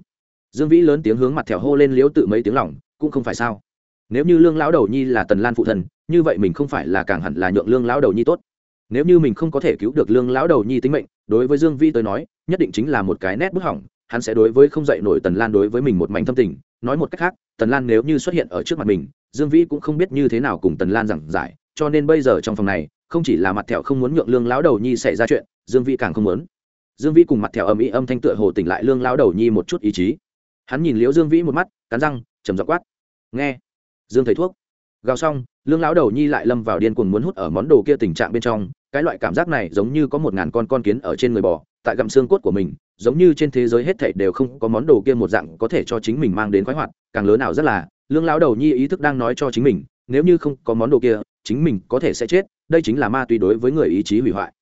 Dương vĩ lớn tiếng hướng mặt thẹo hô lên liếu tự mấy tiếng lỏng cũng không phải sao. Nếu như lương lão đầu nhi là tần lan phụ thần, như vậy mình không phải là càng hẳn là nhượng lương lão đầu nhi tốt nếu như mình không có thể cứu được lương lão đầu nhi tính mệnh, đối với dương vi tới nói, nhất định chính là một cái nét bức hỏng, hắn sẽ đối với không dạy nổi tần lan đối với mình một mảnh thâm tình. Nói một cách khác, tần lan nếu như xuất hiện ở trước mặt mình, dương vĩ cũng không biết như thế nào cùng tần lan giảng giải, cho nên bây giờ trong phòng này, không chỉ là mặt thẹo không muốn nhượng lương lão đầu nhi xảy ra chuyện, dương vĩ càng không muốn. Dương vĩ cùng mặt thẹo âm ý âm thanh tựa hồ tỉnh lại lương lão đầu nhi một chút ý chí. Hắn nhìn liễu dương vĩ một mắt, cắn răng chầm dọ quát. Nghe. Dương thầy thuốc. Gào xong, lương lão đầu nhi lại lâm vào điên cuồng muốn hút ở món đồ kia tình trạng bên trong cái loại cảm giác này giống như có một ngàn con con kiến ở trên người bò, tại gặm xương cốt của mình, giống như trên thế giới hết thảy đều không có món đồ kia một dạng có thể cho chính mình mang đến khoái hoạt, càng lớn nào rất là, lương lão đầu nhi ý thức đang nói cho chính mình, nếu như không có món đồ kia, chính mình có thể sẽ chết, đây chính là ma túy đối với người ý chí hủy hoại.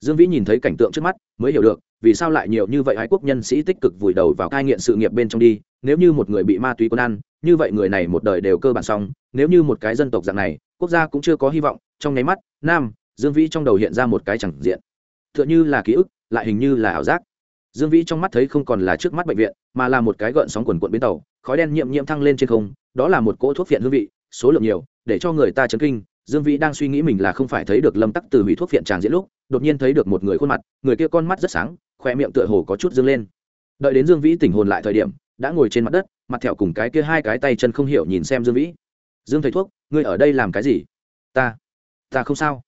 Dương vĩ nhìn thấy cảnh tượng trước mắt, mới hiểu được, vì sao lại nhiều như vậy ái quốc nhân sĩ tích cực vùi đầu vào cai nghiện sự nghiệp bên trong đi, nếu như một người bị ma túy quân ăn, như vậy người này một đời đều cơ bản xong, nếu như một cái dân tộc dạng này, quốc gia cũng chưa có hy vọng, trong nháy mắt, nam dương vĩ trong đầu hiện ra một cái chẳng diện. Tựa như là ký ức, lại hình như là ảo giác. Dương vĩ trong mắt thấy không còn là trước mắt bệnh viện, mà là một cái gợn sóng quần quận bến tàu, khói đen nhiễm nhiễm thăng lên trên không, đó là một cỗ thuốc viện hương vị, số lượng nhiều, để cho người ta chấn kinh. Dương vĩ đang suy nghĩ mình là không phải thấy được lâm tắc từ hủy thuốc viện tràng diễn lúc, đột nhiên thấy được một người khuôn mặt, người kia con mắt rất sáng khoe miệng tựa hồ có chút dâng lên. Đợi đến dương vĩ tỉnh hồn lại thời điểm, đã ngồi trên mặt đất, mặt thẹo cùng cái kia hai cái tay chân không hiểu nhìn xem dương vĩ. Dương thầy thuốc, ngươi ở đây làm cái gì? Ta ta không sao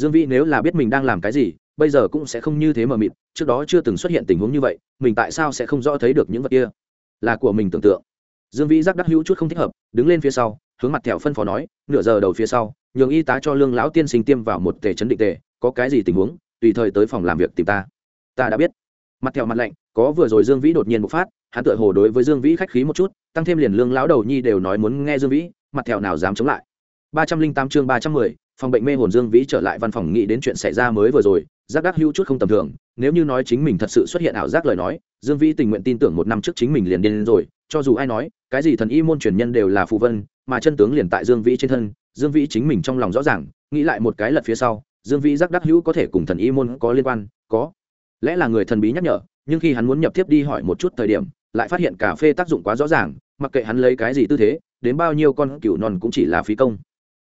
dương vĩ nếu là biết mình đang làm cái gì, bây giờ cũng sẽ không như thế mờ mịt, trước đó chưa từng xuất hiện tình huống như vậy, mình tại sao sẽ không rõ thấy được những vật kia? Là của mình tưởng tượng. Dương vĩ giác đắc hữu chút không thích hợp, đứng lên phía sau, hướng mặt thẹo phân phó nói, nửa giờ đầu phía sau, nhường y tá cho lương lão tiên sinh tiêm vào một tề chấn định tề, có cái gì tình huống, tùy thời tới phòng làm việc tìm ta. Ta đã biết. Mặt thẹo mặt lạnh, có vừa rồi dương vĩ đột nhiên bộc phát, hắn tựa hồ đối với dương vĩ khách khí một chút, tăng thêm liền lương lão đầu nhi đều nói muốn nghe dương vĩ, mặt thẹo nào dám chống lại. Ba trăm linh tám chương ba trăm mười phòng bệnh mê hồn dương vĩ trở lại văn phòng nghĩ đến chuyện xảy ra mới vừa rồi, giác đắc hữu chút không tầm thường, nếu như nói chính mình thật sự xuất hiện ảo giác lời nói, dương vĩ tình nguyện tin tưởng một năm trước chính mình liền điên rồi, cho dù ai nói, cái gì thần y môn truyền nhân đều là phù vân, mà chân tướng liền tại dương vĩ trên thân, dương vĩ chính mình trong lòng rõ ràng, nghĩ lại một cái lật phía sau, dương vĩ giác đắc hữu có thể cùng thần y môn có liên quan, có. Lẽ là người thần bí nhắc nhở, nhưng khi hắn muốn nhập tiếp đi hỏi một chút thời điểm, lại phát hiện cà phê tác dụng quá rõ ràng, mặc kệ hắn lấy cái gì tư thế, đến bao nhiêu con cừu non cũng chỉ là phí công.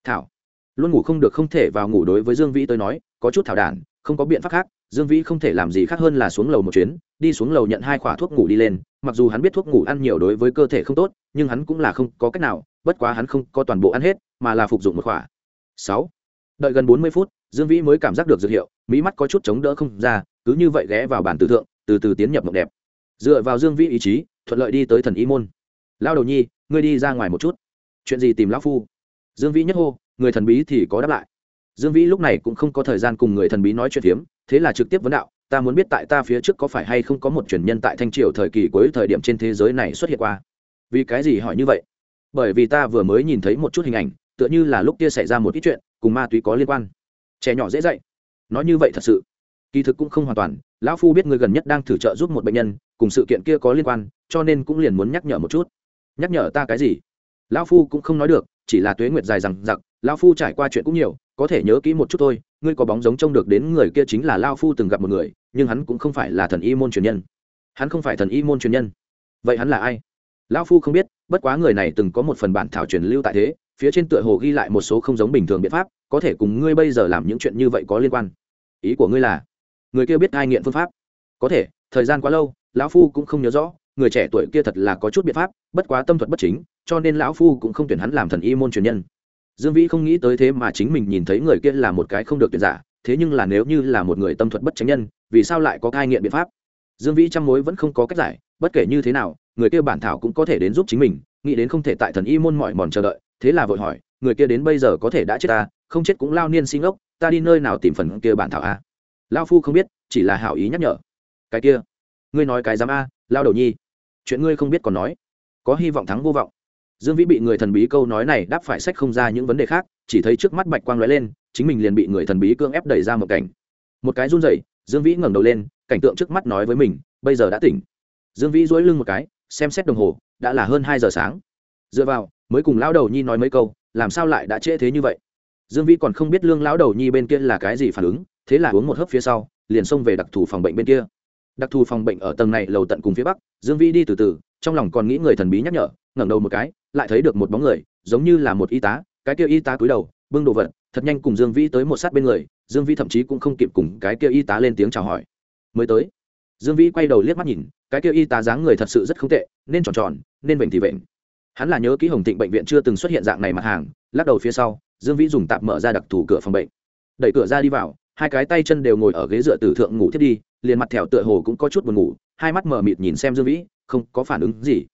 Thảo luôn ngủ không được không thể vào ngủ đối với dương vĩ tới nói, có chút thảo đản, không có biện pháp khác, dương vĩ không thể làm gì khác hơn là xuống lầu một chuyến, đi xuống lầu nhận hai khỏa thuốc ngủ đi lên, mặc dù hắn biết thuốc ngủ ăn nhiều đối với cơ thể không tốt, nhưng hắn cũng là không có cách nào, bất quá hắn không có toàn bộ ăn hết, mà là phục dụng một khỏa sáu. Đợi gần bốn mươi phút, dương vĩ mới cảm giác được dược hiệu mỹ mắt có chút chống đỡ không ra, cứ như vậy ghé vào bàn tử thượng, từ từ tiến nhập mộng đẹp. Dựa vào dương vĩ ý chí, thuận lợi đi tới thần y môn. Lao đầu nhi, ngươi đi ra ngoài một chút. Chuyện gì tìm lão phu? Dương vĩ nhất hô người thần bí thì có đáp lại. Dương vĩ lúc này cũng không có thời gian cùng người thần bí nói chuyện phiếm, thế là trực tiếp vấn đạo, ta muốn biết tại ta phía trước có phải hay không có một truyền nhân tại thanh triều thời kỳ cuối thời điểm trên thế giới này xuất hiện qua? Vì cái gì hỏi như vậy? Bởi vì ta vừa mới nhìn thấy một chút hình ảnh, tựa như là lúc kia xảy ra một ít chuyện, cùng ma túy có liên quan. Trẻ nhỏ dễ dạy. Nói như vậy thật sự? Kỳ thực cũng không hoàn toàn, lão phu biết người gần nhất đang thử trợ giúp một bệnh nhân, cùng sự kiện kia có liên quan, cho nên cũng liền muốn nhắc nhở một chút. Nhắc nhở ta cái gì? Lão phu cũng không nói được chỉ là tuế nguyệt dài rằng giặc lão phu trải qua chuyện cũng nhiều, có thể nhớ kỹ một chút thôi, ngươi có bóng giống trông được đến người kia chính là lao phu từng gặp một người, nhưng hắn cũng không phải là thần y môn truyền nhân. Hắn không phải thần y môn truyền nhân. Vậy hắn là ai? Lão phu không biết, bất quá người này từng có một phần bản thảo truyền lưu tại thế, phía trên tựa hồ ghi lại một số không giống bình thường biện pháp, có thể cùng ngươi bây giờ làm những chuyện như vậy có liên quan. Ý của ngươi là, người kia biết ai nghiện phương pháp. Có thể, thời gian quá lâu, lão phu cũng không nhớ rõ, người trẻ tuổi kia thật là có chút biện pháp, bất quá tâm thuật bất chính cho nên lão phu cũng không tuyển hắn làm thần y môn truyền nhân. Dương vĩ không nghĩ tới thế mà chính mình nhìn thấy người kia là một cái không được tuyển giả, thế nhưng là nếu như là một người tâm thuật bất chính nhân, vì sao lại có cai nghiện biện pháp? Dương vĩ trăm mối vẫn không có cách giải, bất kể như thế nào, người kia bản thảo cũng có thể đến giúp chính mình, nghĩ đến không thể tại thần y môn mọi mòn chờ đợi, thế là vội hỏi, người kia đến bây giờ có thể đã chết ta, không chết cũng lao niên sinh ốc, ta đi nơi nào tìm phần kia bản thảo a? Lao phu không biết, chỉ là hảo ý nhắc nhở. Cái kia, ngươi nói cái dám a, lao đầu nhi, chuyện ngươi không biết còn nói, có hy vọng thắng vô vọng dương vĩ bị người thần bí câu nói này đáp phải sách không ra những vấn đề khác, chỉ thấy trước mắt bạch quang lóe lên, chính mình liền bị người thần bí cưỡng ép đẩy ra một cảnh. Một cái run rẩy, dương vĩ ngẩng đầu lên, cảnh tượng trước mắt nói với mình, bây giờ đã tỉnh. Dương vĩ dối lưng một cái, xem xét đồng hồ, đã là hơn hai giờ sáng. Dựa vào, mới cùng lão đầu nhi nói mấy câu, làm sao lại đã trễ thế như vậy? Dương vĩ còn không biết lương lão đầu nhi bên kia là cái gì phản ứng, thế là uống một hớp phía sau, liền xông về đặc thù phòng bệnh bên kia. Đặc thù phòng bệnh ở tầng này lầu tận cùng phía bắc, dương vĩ đi từ từ, trong lòng còn nghĩ người thần bí nhắc nhở ngẩng đầu một cái, lại thấy được một bóng người, giống như là một y tá, cái kia y tá cúi đầu, bưng đồ vật, thật nhanh cùng dương vĩ tới một sát bên người, dương vĩ thậm chí cũng không kịp cùng cái kia y tá lên tiếng chào hỏi. Mới tới. Dương vĩ quay đầu liếc mắt nhìn, cái kia y tá dáng người thật sự rất không tệ, nên tròn tròn, nên bệnh thì bệnh hắn là nhớ kỹ hồng tịnh bệnh viện chưa từng xuất hiện dạng này mặt hàng, lắc đầu phía sau, dương vĩ dùng tạp mở ra đặc thù cửa phòng bệnh. Đẩy cửa ra đi vào, hai cái tay chân đều ngồi ở ghế dựa tử thượng ngủ thiết đi, liền mặt thẻo tựa hồ cũng có chút buồn ngủ, hai mắt mờ mịt nhìn xem dương vĩ, không có phản ứng gì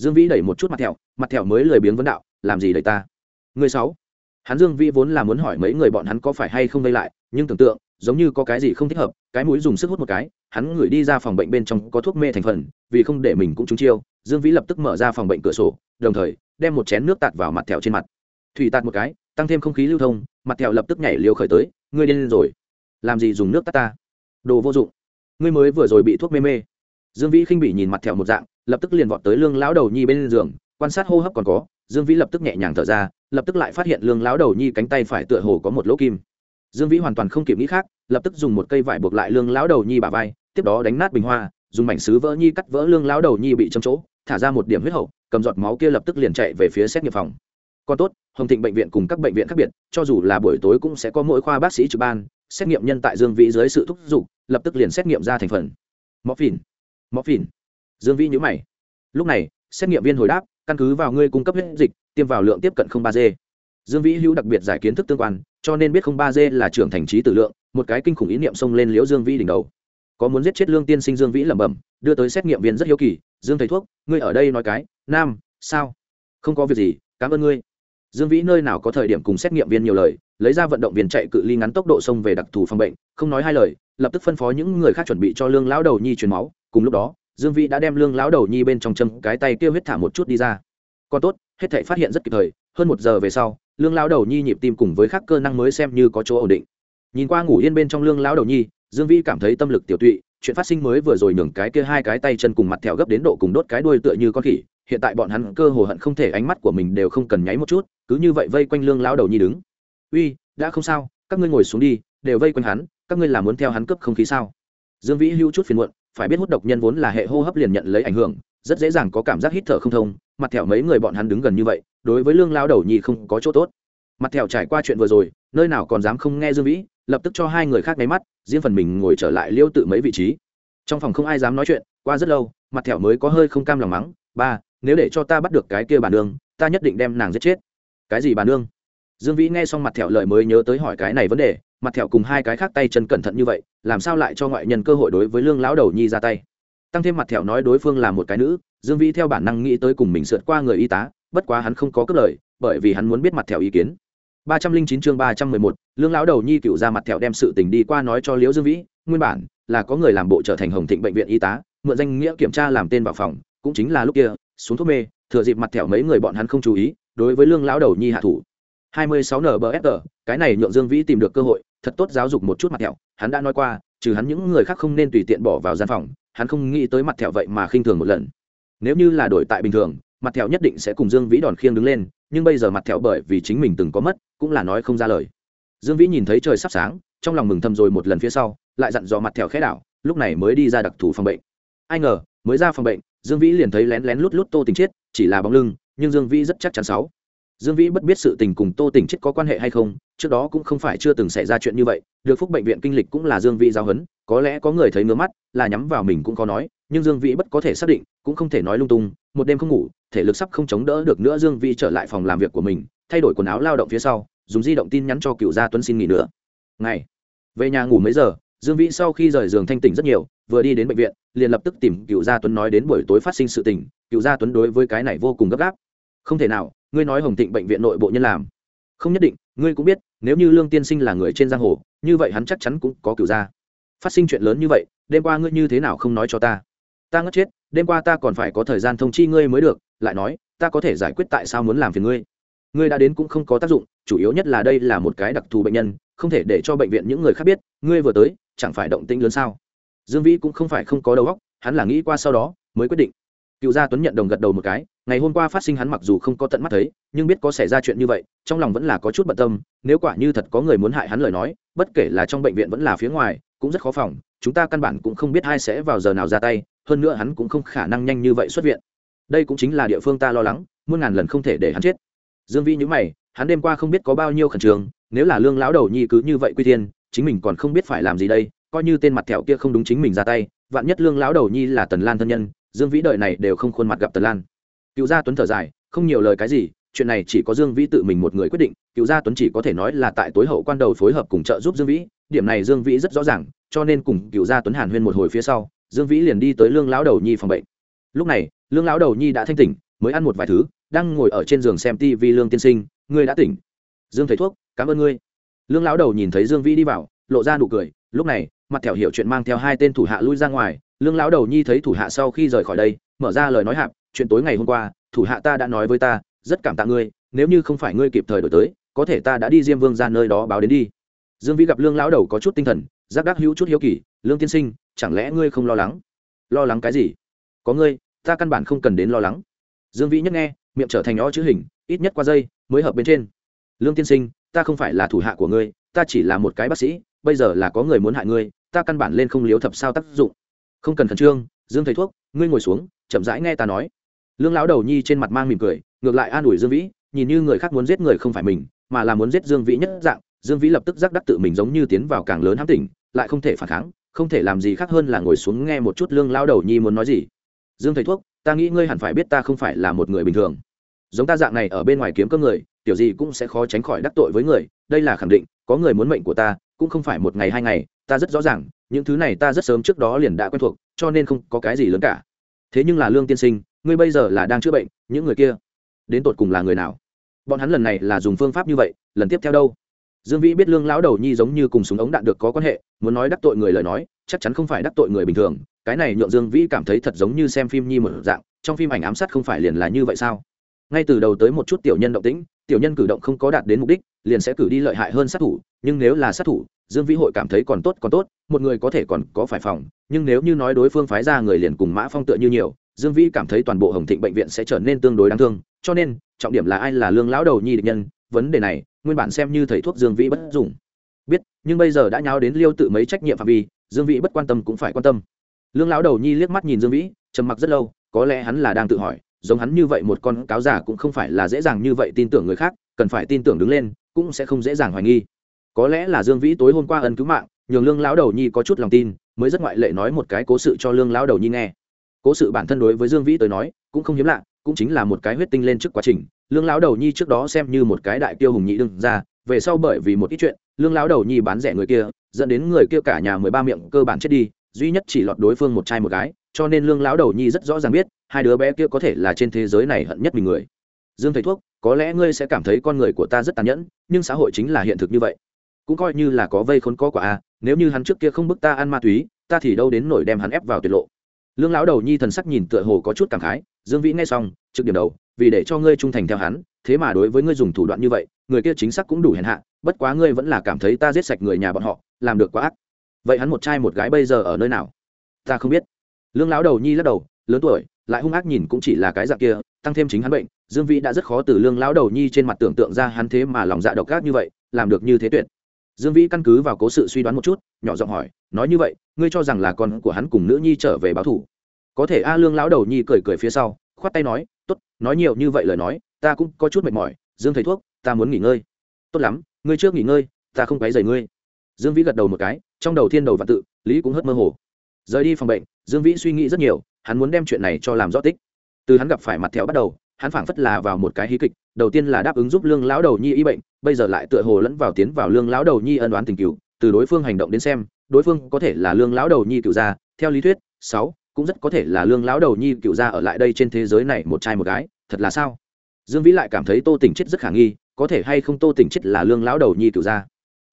dương vĩ đẩy một chút mặt thẹo mặt thẹo mới lười biếng vấn đạo, làm gì đẩy ta? Người sáu. Hắn dương vĩ vốn là muốn hỏi mấy người bọn hắn có phải hay không vây lại, nhưng tưởng tượng, giống như có cái gì không thích hợp, cái mũi dùng sức hút một cái, hắn ngửi đi ra phòng bệnh bên trong có thuốc mê thành phần, vì không để mình cũng trúng chiêu, dương vĩ lập tức mở ra phòng bệnh cửa sổ, đồng thời, đem một chén nước tạt vào mặt thẹo trên mặt. Thủy tạt một cái, tăng thêm không khí lưu thông, mặt thẹo lập tức nhảy liều khởi tới, ngươi điên rồi. Làm gì dùng nước tắt ta? Đồ vô dụng. Ngươi mới vừa rồi bị thuốc mê mê dương vĩ khinh bị nhìn mặt thẹo một dạng, lập tức liền vọt tới lương lão đầu nhi bên giường, quan sát hô hấp còn có, dương vĩ lập tức nhẹ nhàng thở ra, lập tức lại phát hiện lương lão đầu nhi cánh tay phải tựa hồ có một lỗ kim. Dương vĩ hoàn toàn không kịp nghĩ khác, lập tức dùng một cây vải buộc lại lương lão đầu nhi bà vai, tiếp đó đánh nát bình hoa, dùng mảnh sứ vỡ nhi cắt vỡ lương lão đầu nhi bị châm chỗ, thả ra một điểm huyết hậu, cầm giọt máu kia lập tức liền chạy về phía xét nghiệm phòng. Còn tốt, hồng thịnh bệnh viện cùng các bệnh viện khác biệt, cho dù là buổi tối cũng sẽ có mỗi khoa bác sĩ trực ban, xét nghiệm nhân tại dương vĩ dưới sự thúc giục, lập tức liền xét nghiệm ra thành phần. Mỏ phìn mó phìn. Dương vĩ nhữ mày. Lúc này, xét nghiệm viên hồi đáp, căn cứ vào ngươi cung cấp huyết dịch, tiêm vào lượng tiếp cận không ba d dương vĩ hữu đặc biệt giải kiến thức tương quan, cho nên biết không ba d là trưởng thành trí tử lượng, một cái kinh khủng ý niệm xông lên liễu dương vĩ đỉnh đầu. Có muốn giết chết lương tiên sinh dương vĩ lẩm bẩm, đưa tới xét nghiệm viên rất hiếu kỳ, dương thầy thuốc, ngươi ở đây nói cái, nam, sao? Không có việc gì, cảm ơn ngươi. Dương vĩ nơi nào có thời điểm cùng xét nghiệm viên nhiều lời, lấy ra vận động viên chạy cự ly ngắn tốc độ xông về đặc thù phòng bệnh, không nói hai lời, lập tức phân phó những người khác chuẩn bị cho lương lão đầu nhi truyền máu cùng lúc đó, dương vĩ đã đem lương lão đầu nhi bên trong châm cái tay kêu huyết thả một chút đi ra. Còn tốt, hết thể phát hiện rất kịp thời, hơn một giờ về sau, lương lão đầu nhi nhịp tim cùng với các cơ năng mới xem như có chỗ ổn định. Nhìn qua ngủ yên bên trong lương lão đầu nhi, dương vĩ cảm thấy tâm lực tiểu tụy, chuyện phát sinh mới vừa rồi nhường cái kia hai cái tay chân cùng mặt thẹo gấp đến độ cùng đốt cái đuôi tựa như con khỉ, hiện tại bọn hắn cơ hồ hận không thể ánh mắt của mình đều không cần nháy một chút, cứ như vậy vây quanh lương lão đầu nhi đứng. Uy, đã không sao, các ngươi ngồi xuống đi, đều vây quanh hắn, các ngươi là muốn theo hắn cướp không khí sao? Dương vĩ hữu chút phiền muộn phải biết hút độc nhân vốn là hệ hô hấp liền nhận lấy ảnh hưởng, rất dễ dàng có cảm giác hít thở không thông, mặt thẹo mấy người bọn hắn đứng gần như vậy, đối với lương lao đầu nhi không có chỗ tốt. Mặt thẹo trải qua chuyện vừa rồi, nơi nào còn dám không nghe dương vĩ, lập tức cho hai người khác nháy mắt, riêng phần mình ngồi trở lại liêu tự mấy vị trí. Trong phòng không ai dám nói chuyện, qua rất lâu, mặt thẹo mới có hơi không cam lòng mắng, ba, nếu để cho ta bắt được cái kia bà nương, ta nhất định đem nàng giết chết. Cái gì bà nương? Dương vĩ nghe xong mặt thẹo lời mới nhớ tới hỏi cái này vấn đề mặt thẹo cùng hai cái khác tay chân cẩn thận như vậy, làm sao lại cho ngoại nhân cơ hội đối với lương lão đầu nhi ra tay? Tăng thêm mặt thẹo nói đối phương là một cái nữ, dương vĩ theo bản năng nghĩ tới cùng mình sượt qua người y tá, bất quá hắn không có cất lời, bởi vì hắn muốn biết mặt thẹo ý kiến. ba trăm linh chín chương ba trăm mười một, lương lão đầu nhi cựu ra mặt thẹo đem sự tình đi qua nói cho liễu dương vĩ, nguyên bản là có người làm bộ trở thành hồng thịnh bệnh viện y tá, mượn danh nghĩa kiểm tra làm tên vào phòng, cũng chính là lúc kia, xuống thuốc mê, thừa dịp mặt thẹo mấy người bọn hắn không chú ý, đối với lương lão đầu nhi hạ thủ. 26 nbfr cái này nhượng dương vĩ tìm được cơ hội thật tốt giáo dục một chút mặt thẹo. Hắn đã nói qua, trừ hắn những người khác không nên tùy tiện bỏ vào gian phòng, hắn không nghĩ tới mặt thẹo vậy mà khinh thường một lần. Nếu như là đổi tại bình thường, mặt thẹo nhất định sẽ cùng dương vĩ đòn khiêng đứng lên, nhưng bây giờ mặt thẹo bởi vì chính mình từng có mất, cũng là nói không ra lời. Dương vĩ nhìn thấy trời sắp sáng, trong lòng mừng thầm rồi một lần phía sau, lại dặn dò mặt thẹo khẽ đảo, lúc này mới đi ra đặc thù phòng bệnh. Ai ngờ, mới ra phòng bệnh, dương vĩ liền thấy lén lén lút lút tô tình chết chỉ là bóng lưng, nhưng dương vĩ rất chắc chắn sáu dương vĩ bất biết sự tình cùng tô tình chết có quan hệ hay không, trước đó cũng không phải chưa từng xảy ra chuyện như vậy, được phúc bệnh viện kinh lịch cũng là dương vĩ giao hấn có lẽ có người thấy ngứa mắt, là nhắm vào mình cũng có nói, nhưng dương vĩ bất có thể xác định, cũng không thể nói lung tung, một đêm không ngủ, thể lực sắp không chống đỡ được nữa dương vĩ trở lại phòng làm việc của mình, thay đổi quần áo lao động phía sau, dùng di động tin nhắn cho cựu gia tuấn xin nghỉ nữa. Ngày, về nhà ngủ mấy giờ, dương vĩ sau khi rời giường thanh tỉnh rất nhiều, vừa đi đến bệnh viện, liền lập tức tìm cựu gia tuấn nói đến buổi tối phát sinh sự tình, cựu gia tuấn đối với cái này vô cùng gấp gáp. Không thể nào ngươi nói hồng thịnh bệnh viện nội bộ nhân làm. Không nhất định, ngươi cũng biết, nếu như lương tiên sinh là người trên giang hồ, như vậy hắn chắc chắn cũng có cựu gia. Phát sinh chuyện lớn như vậy, đêm qua ngươi như thế nào không nói cho ta? Ta ngất chết, đêm qua ta còn phải có thời gian thông chi ngươi mới được, lại nói, ta có thể giải quyết tại sao muốn làm phiền ngươi. Ngươi đã đến cũng không có tác dụng, chủ yếu nhất là đây là một cái đặc thù bệnh nhân, không thể để cho bệnh viện những người khác biết, ngươi vừa tới, chẳng phải động tĩnh lớn sao? Dương vĩ cũng không phải không có đầu óc, hắn là nghĩ qua sau đó, mới quyết định cựu gia tuấn nhận đồng gật đầu một cái, ngày hôm qua phát sinh hắn mặc dù không có tận mắt thấy, nhưng biết có xảy ra chuyện như vậy, trong lòng vẫn là có chút bận tâm, nếu quả như thật có người muốn hại hắn lời nói, bất kể là trong bệnh viện vẫn là phía ngoài, cũng rất khó phòng, chúng ta căn bản cũng không biết ai sẽ vào giờ nào ra tay, hơn nữa hắn cũng không khả năng nhanh như vậy xuất viện. Đây cũng chính là địa phương ta lo lắng, muôn ngàn lần không thể để hắn chết. Dương vĩ nhữ mày, hắn đêm qua không biết có bao nhiêu khẩn trương, nếu là lương lão đầu nhi cứ như vậy quy tiên, chính mình còn không biết phải làm gì đây, coi như tên mặt thẹo kia không đúng chính mình ra tay, vạn nhất lương lão đầu nhi là tần lan thân nhân dương vĩ đợi này đều không khuôn mặt gặp tần lan. Cựu gia tuấn thở dài, không nhiều lời cái gì, chuyện này chỉ có dương vĩ tự mình một người quyết định, cựu gia tuấn chỉ có thể nói là tại tối hậu quan đầu phối hợp cùng trợ giúp dương vĩ, điểm này dương vĩ rất rõ ràng, cho nên cùng cựu gia tuấn hàn huyên một hồi phía sau, dương vĩ liền đi tới lương lão đầu nhi phòng bệnh. Lúc này, lương lão đầu nhi đã thanh tỉnh, mới ăn một vài thứ, đang ngồi ở trên giường xem tv lương tiên sinh, ngươi đã tỉnh. Dương thầy thuốc, cảm ơn ngươi. Lương lão đầu nhìn thấy dương vĩ đi vào, lộ ra nụ cười, lúc này, mặt thẻo hiểu chuyện mang theo hai tên thủ hạ lui ra ngoài lương lão đầu nhi thấy thủ hạ sau khi rời khỏi đây mở ra lời nói hạp chuyện tối ngày hôm qua thủ hạ ta đã nói với ta rất cảm tạ ngươi nếu như không phải ngươi kịp thời đổi tới có thể ta đã đi diêm vương ra nơi đó báo đến đi. Dương vĩ gặp lương lão đầu có chút tinh thần giác đắc hữu chút hiếu kỳ lương tiên sinh chẳng lẽ ngươi không lo lắng? Lo lắng cái gì? Có ngươi ta căn bản không cần đến lo lắng. Dương vĩ nhất nghe miệng trở thành o chữ hình ít nhất qua dây, mới hợp bên trên. Lương tiên sinh ta không phải là thủ hạ của ngươi ta chỉ là một cái bác sĩ bây giờ là có người muốn hại ngươi ta căn bản lên không liếu thập sao tác dụng không cần khẩn trương, dương thầy thuốc, ngươi ngồi xuống, chậm rãi nghe ta nói. Lương lão đầu nhi trên mặt mang mỉm cười, ngược lại an ủi dương vĩ, nhìn như người khác muốn giết người không phải mình, mà là muốn giết dương vĩ nhất dạng. Dương vĩ lập tức giác đắc tự mình giống như tiến vào càng lớn hám tỉnh, lại không thể phản kháng, không thể làm gì khác hơn là ngồi xuống nghe một chút lương lão đầu nhi muốn nói gì. Dương thầy thuốc, ta nghĩ ngươi hẳn phải biết ta không phải là một người bình thường. Giống ta dạng này ở bên ngoài kiếm cơ người, tiểu gì cũng sẽ khó tránh khỏi đắc tội với người, đây là khẳng định, có người muốn mệnh của ta, cũng không phải một ngày hai ngày, ta rất rõ ràng những thứ này ta rất sớm trước đó liền đã quen thuộc, cho nên không có cái gì lớn cả. Thế nhưng là lương tiên sinh, ngươi bây giờ là đang chữa bệnh, những người kia đến tột cùng là người nào? Bọn hắn lần này là dùng phương pháp như vậy, lần tiếp theo đâu? Dương vĩ biết lương lão đầu nhi giống như cùng súng ống đạn được có quan hệ, muốn nói đắc tội người lời nói, chắc chắn không phải đắc tội người bình thường. Cái này nhượng dương vĩ cảm thấy thật giống như xem phim nhi một dạng, trong phim ảnh ám sát không phải liền là như vậy sao? Ngay từ đầu tới một chút tiểu nhân động tĩnh, tiểu nhân cử động không có đạt đến mục đích liền sẽ cử đi lợi hại hơn sát thủ, nhưng nếu là sát thủ, dương vĩ hội cảm thấy còn tốt còn tốt, một người có thể còn có phải phòng, nhưng nếu như nói đối phương phái ra người liền cùng mã phong tựa như nhiều, dương vĩ cảm thấy toàn bộ hồng thịnh bệnh viện sẽ trở nên tương đối đáng thương, cho nên, trọng điểm là ai là lương lão đầu nhi địch nhân, vấn đề này, nguyên bản xem như thầy thuốc dương vĩ bất dùng biết, nhưng bây giờ đã nháo đến liêu tự mấy trách nhiệm phạm vi, dương vĩ bất quan tâm cũng phải quan tâm. Lương lão đầu nhi liếc mắt nhìn dương vĩ, trầm mặc rất lâu, có lẽ hắn là đang tự hỏi, giống hắn như vậy một con cáo giả cũng không phải là dễ dàng như vậy tin tưởng người khác, cần phải tin tưởng đứng lên cũng sẽ không dễ dàng hoài nghi. Có lẽ là dương vĩ tối hôm qua ân cứu mạng, nhường lương lão đầu nhi có chút lòng tin, mới rất ngoại lệ nói một cái cố sự cho lương lão đầu nhi nghe. Cố sự bản thân đối với dương vĩ tới nói, cũng không hiếm lạ, cũng chính là một cái huyết tinh lên trước quá trình. Lương lão đầu nhi trước đó xem như một cái đại tiêu hùng nhị đương ra về sau bởi vì một ít chuyện, lương lão đầu nhi bán rẻ người kia, dẫn đến người kia cả nhà mười ba miệng cơ bản chết đi, duy nhất chỉ lọt đối phương một trai một gái, cho nên lương lão đầu nhi rất rõ ràng biết, hai đứa bé kia có thể là trên thế giới này hận nhất mình người dương thầy thuốc, có lẽ ngươi sẽ cảm thấy con người của ta rất tàn nhẫn, nhưng xã hội chính là hiện thực như vậy. Cũng coi như là có vây khốn có quả a, nếu như hắn trước kia không bức ta ăn ma túy, ta thì đâu đến nổi đem hắn ép vào tuyệt lộ. Lương lão đầu nhi thần sắc nhìn tựa hồ có chút cảm khái, dương vĩ nghe xong, trực điểm đầu, vì để cho ngươi trung thành theo hắn, thế mà đối với ngươi dùng thủ đoạn như vậy, người kia chính xác cũng đủ hèn hạ, bất quá ngươi vẫn là cảm thấy ta giết sạch người nhà bọn họ, làm được quá ác. Vậy hắn một trai một gái bây giờ ở nơi nào? Ta không biết. Lương lão đầu nhi lắc đầu, lớn tuổi lại hung ác nhìn cũng chỉ là cái dạng kia, tăng thêm chính hắn bệnh, dương vĩ đã rất khó từ lương lão đầu nhi trên mặt tưởng tượng ra hắn thế mà lòng dạ độc ác như vậy, làm được như thế tuyệt. Dương vĩ căn cứ vào cố sự suy đoán một chút, nhỏ giọng hỏi, nói như vậy, ngươi cho rằng là con của hắn cùng nữ nhi trở về báo thủ? Có thể a lương lão đầu nhi cười cười phía sau, khoát tay nói, tốt, nói nhiều như vậy lời nói, ta cũng có chút mệt mỏi, dương thầy thuốc, ta muốn nghỉ ngơi. Tốt lắm, ngươi trước nghỉ ngơi, ta không quấy dày ngươi. Dương vĩ gật đầu một cái, trong đầu thiên đầu và tự, lý cũng hớt mơ hồ. Rời đi phòng bệnh, dương vĩ suy nghĩ rất nhiều hắn muốn đem chuyện này cho làm rõ tích. Từ hắn gặp phải mặt thẹo bắt đầu, hắn phảng phất là vào một cái hí kịch, đầu tiên là đáp ứng giúp lương lão đầu nhi y bệnh, bây giờ lại tựa hồ lẫn vào tiến vào lương lão đầu nhi ân đoán tình cựu, từ đối phương hành động đến xem, đối phương có thể là lương lão đầu nhi cựu gia, theo lý thuyết, sáu, cũng rất có thể là lương lão đầu nhi cựu gia ở lại đây trên thế giới này một trai một gái, thật là sao? Dương vĩ lại cảm thấy tô tình chết rất khả nghi, có thể hay không tô tình chết là lương lão đầu nhi cựu gia?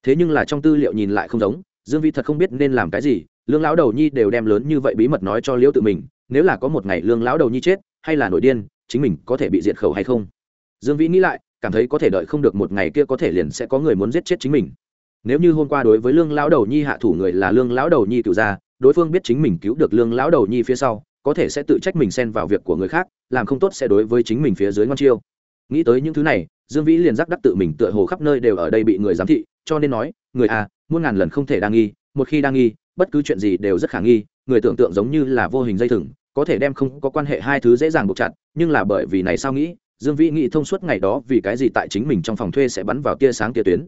Thế nhưng là trong tư liệu nhìn lại không giống, dương vĩ thật không biết nên làm cái gì lương lão đầu nhi đều đem lớn như vậy bí mật nói cho liễu tự mình, nếu là có một ngày lương lão đầu nhi chết, hay là nổi điên, chính mình có thể bị diệt khẩu hay không? Dương vĩ nghĩ lại, cảm thấy có thể đợi không được một ngày kia có thể liền sẽ có người muốn giết chết chính mình. Nếu như hôm qua đối với lương lão đầu nhi hạ thủ người là lương lão đầu nhi cựu gia, đối phương biết chính mình cứu được lương lão đầu nhi phía sau, có thể sẽ tự trách mình xen vào việc của người khác, làm không tốt sẽ đối với chính mình phía dưới ngon chiêu. Nghĩ tới những thứ này, dương vĩ liền giác đắc tự mình tựa hồ khắp nơi đều ở đây bị người giám thị, cho nên nói, người à muôn ngàn lần không thể đa nghi, một khi đa nghi bất cứ chuyện gì đều rất khả nghi, người tưởng tượng giống như là vô hình dây thừng, có thể đem không có quan hệ hai thứ dễ dàng buộc chặt, nhưng là bởi vì này sao nghĩ, dương vĩ nghĩ thông suốt ngày đó vì cái gì tại chính mình trong phòng thuê sẽ bắn vào tia sáng tia tuyến.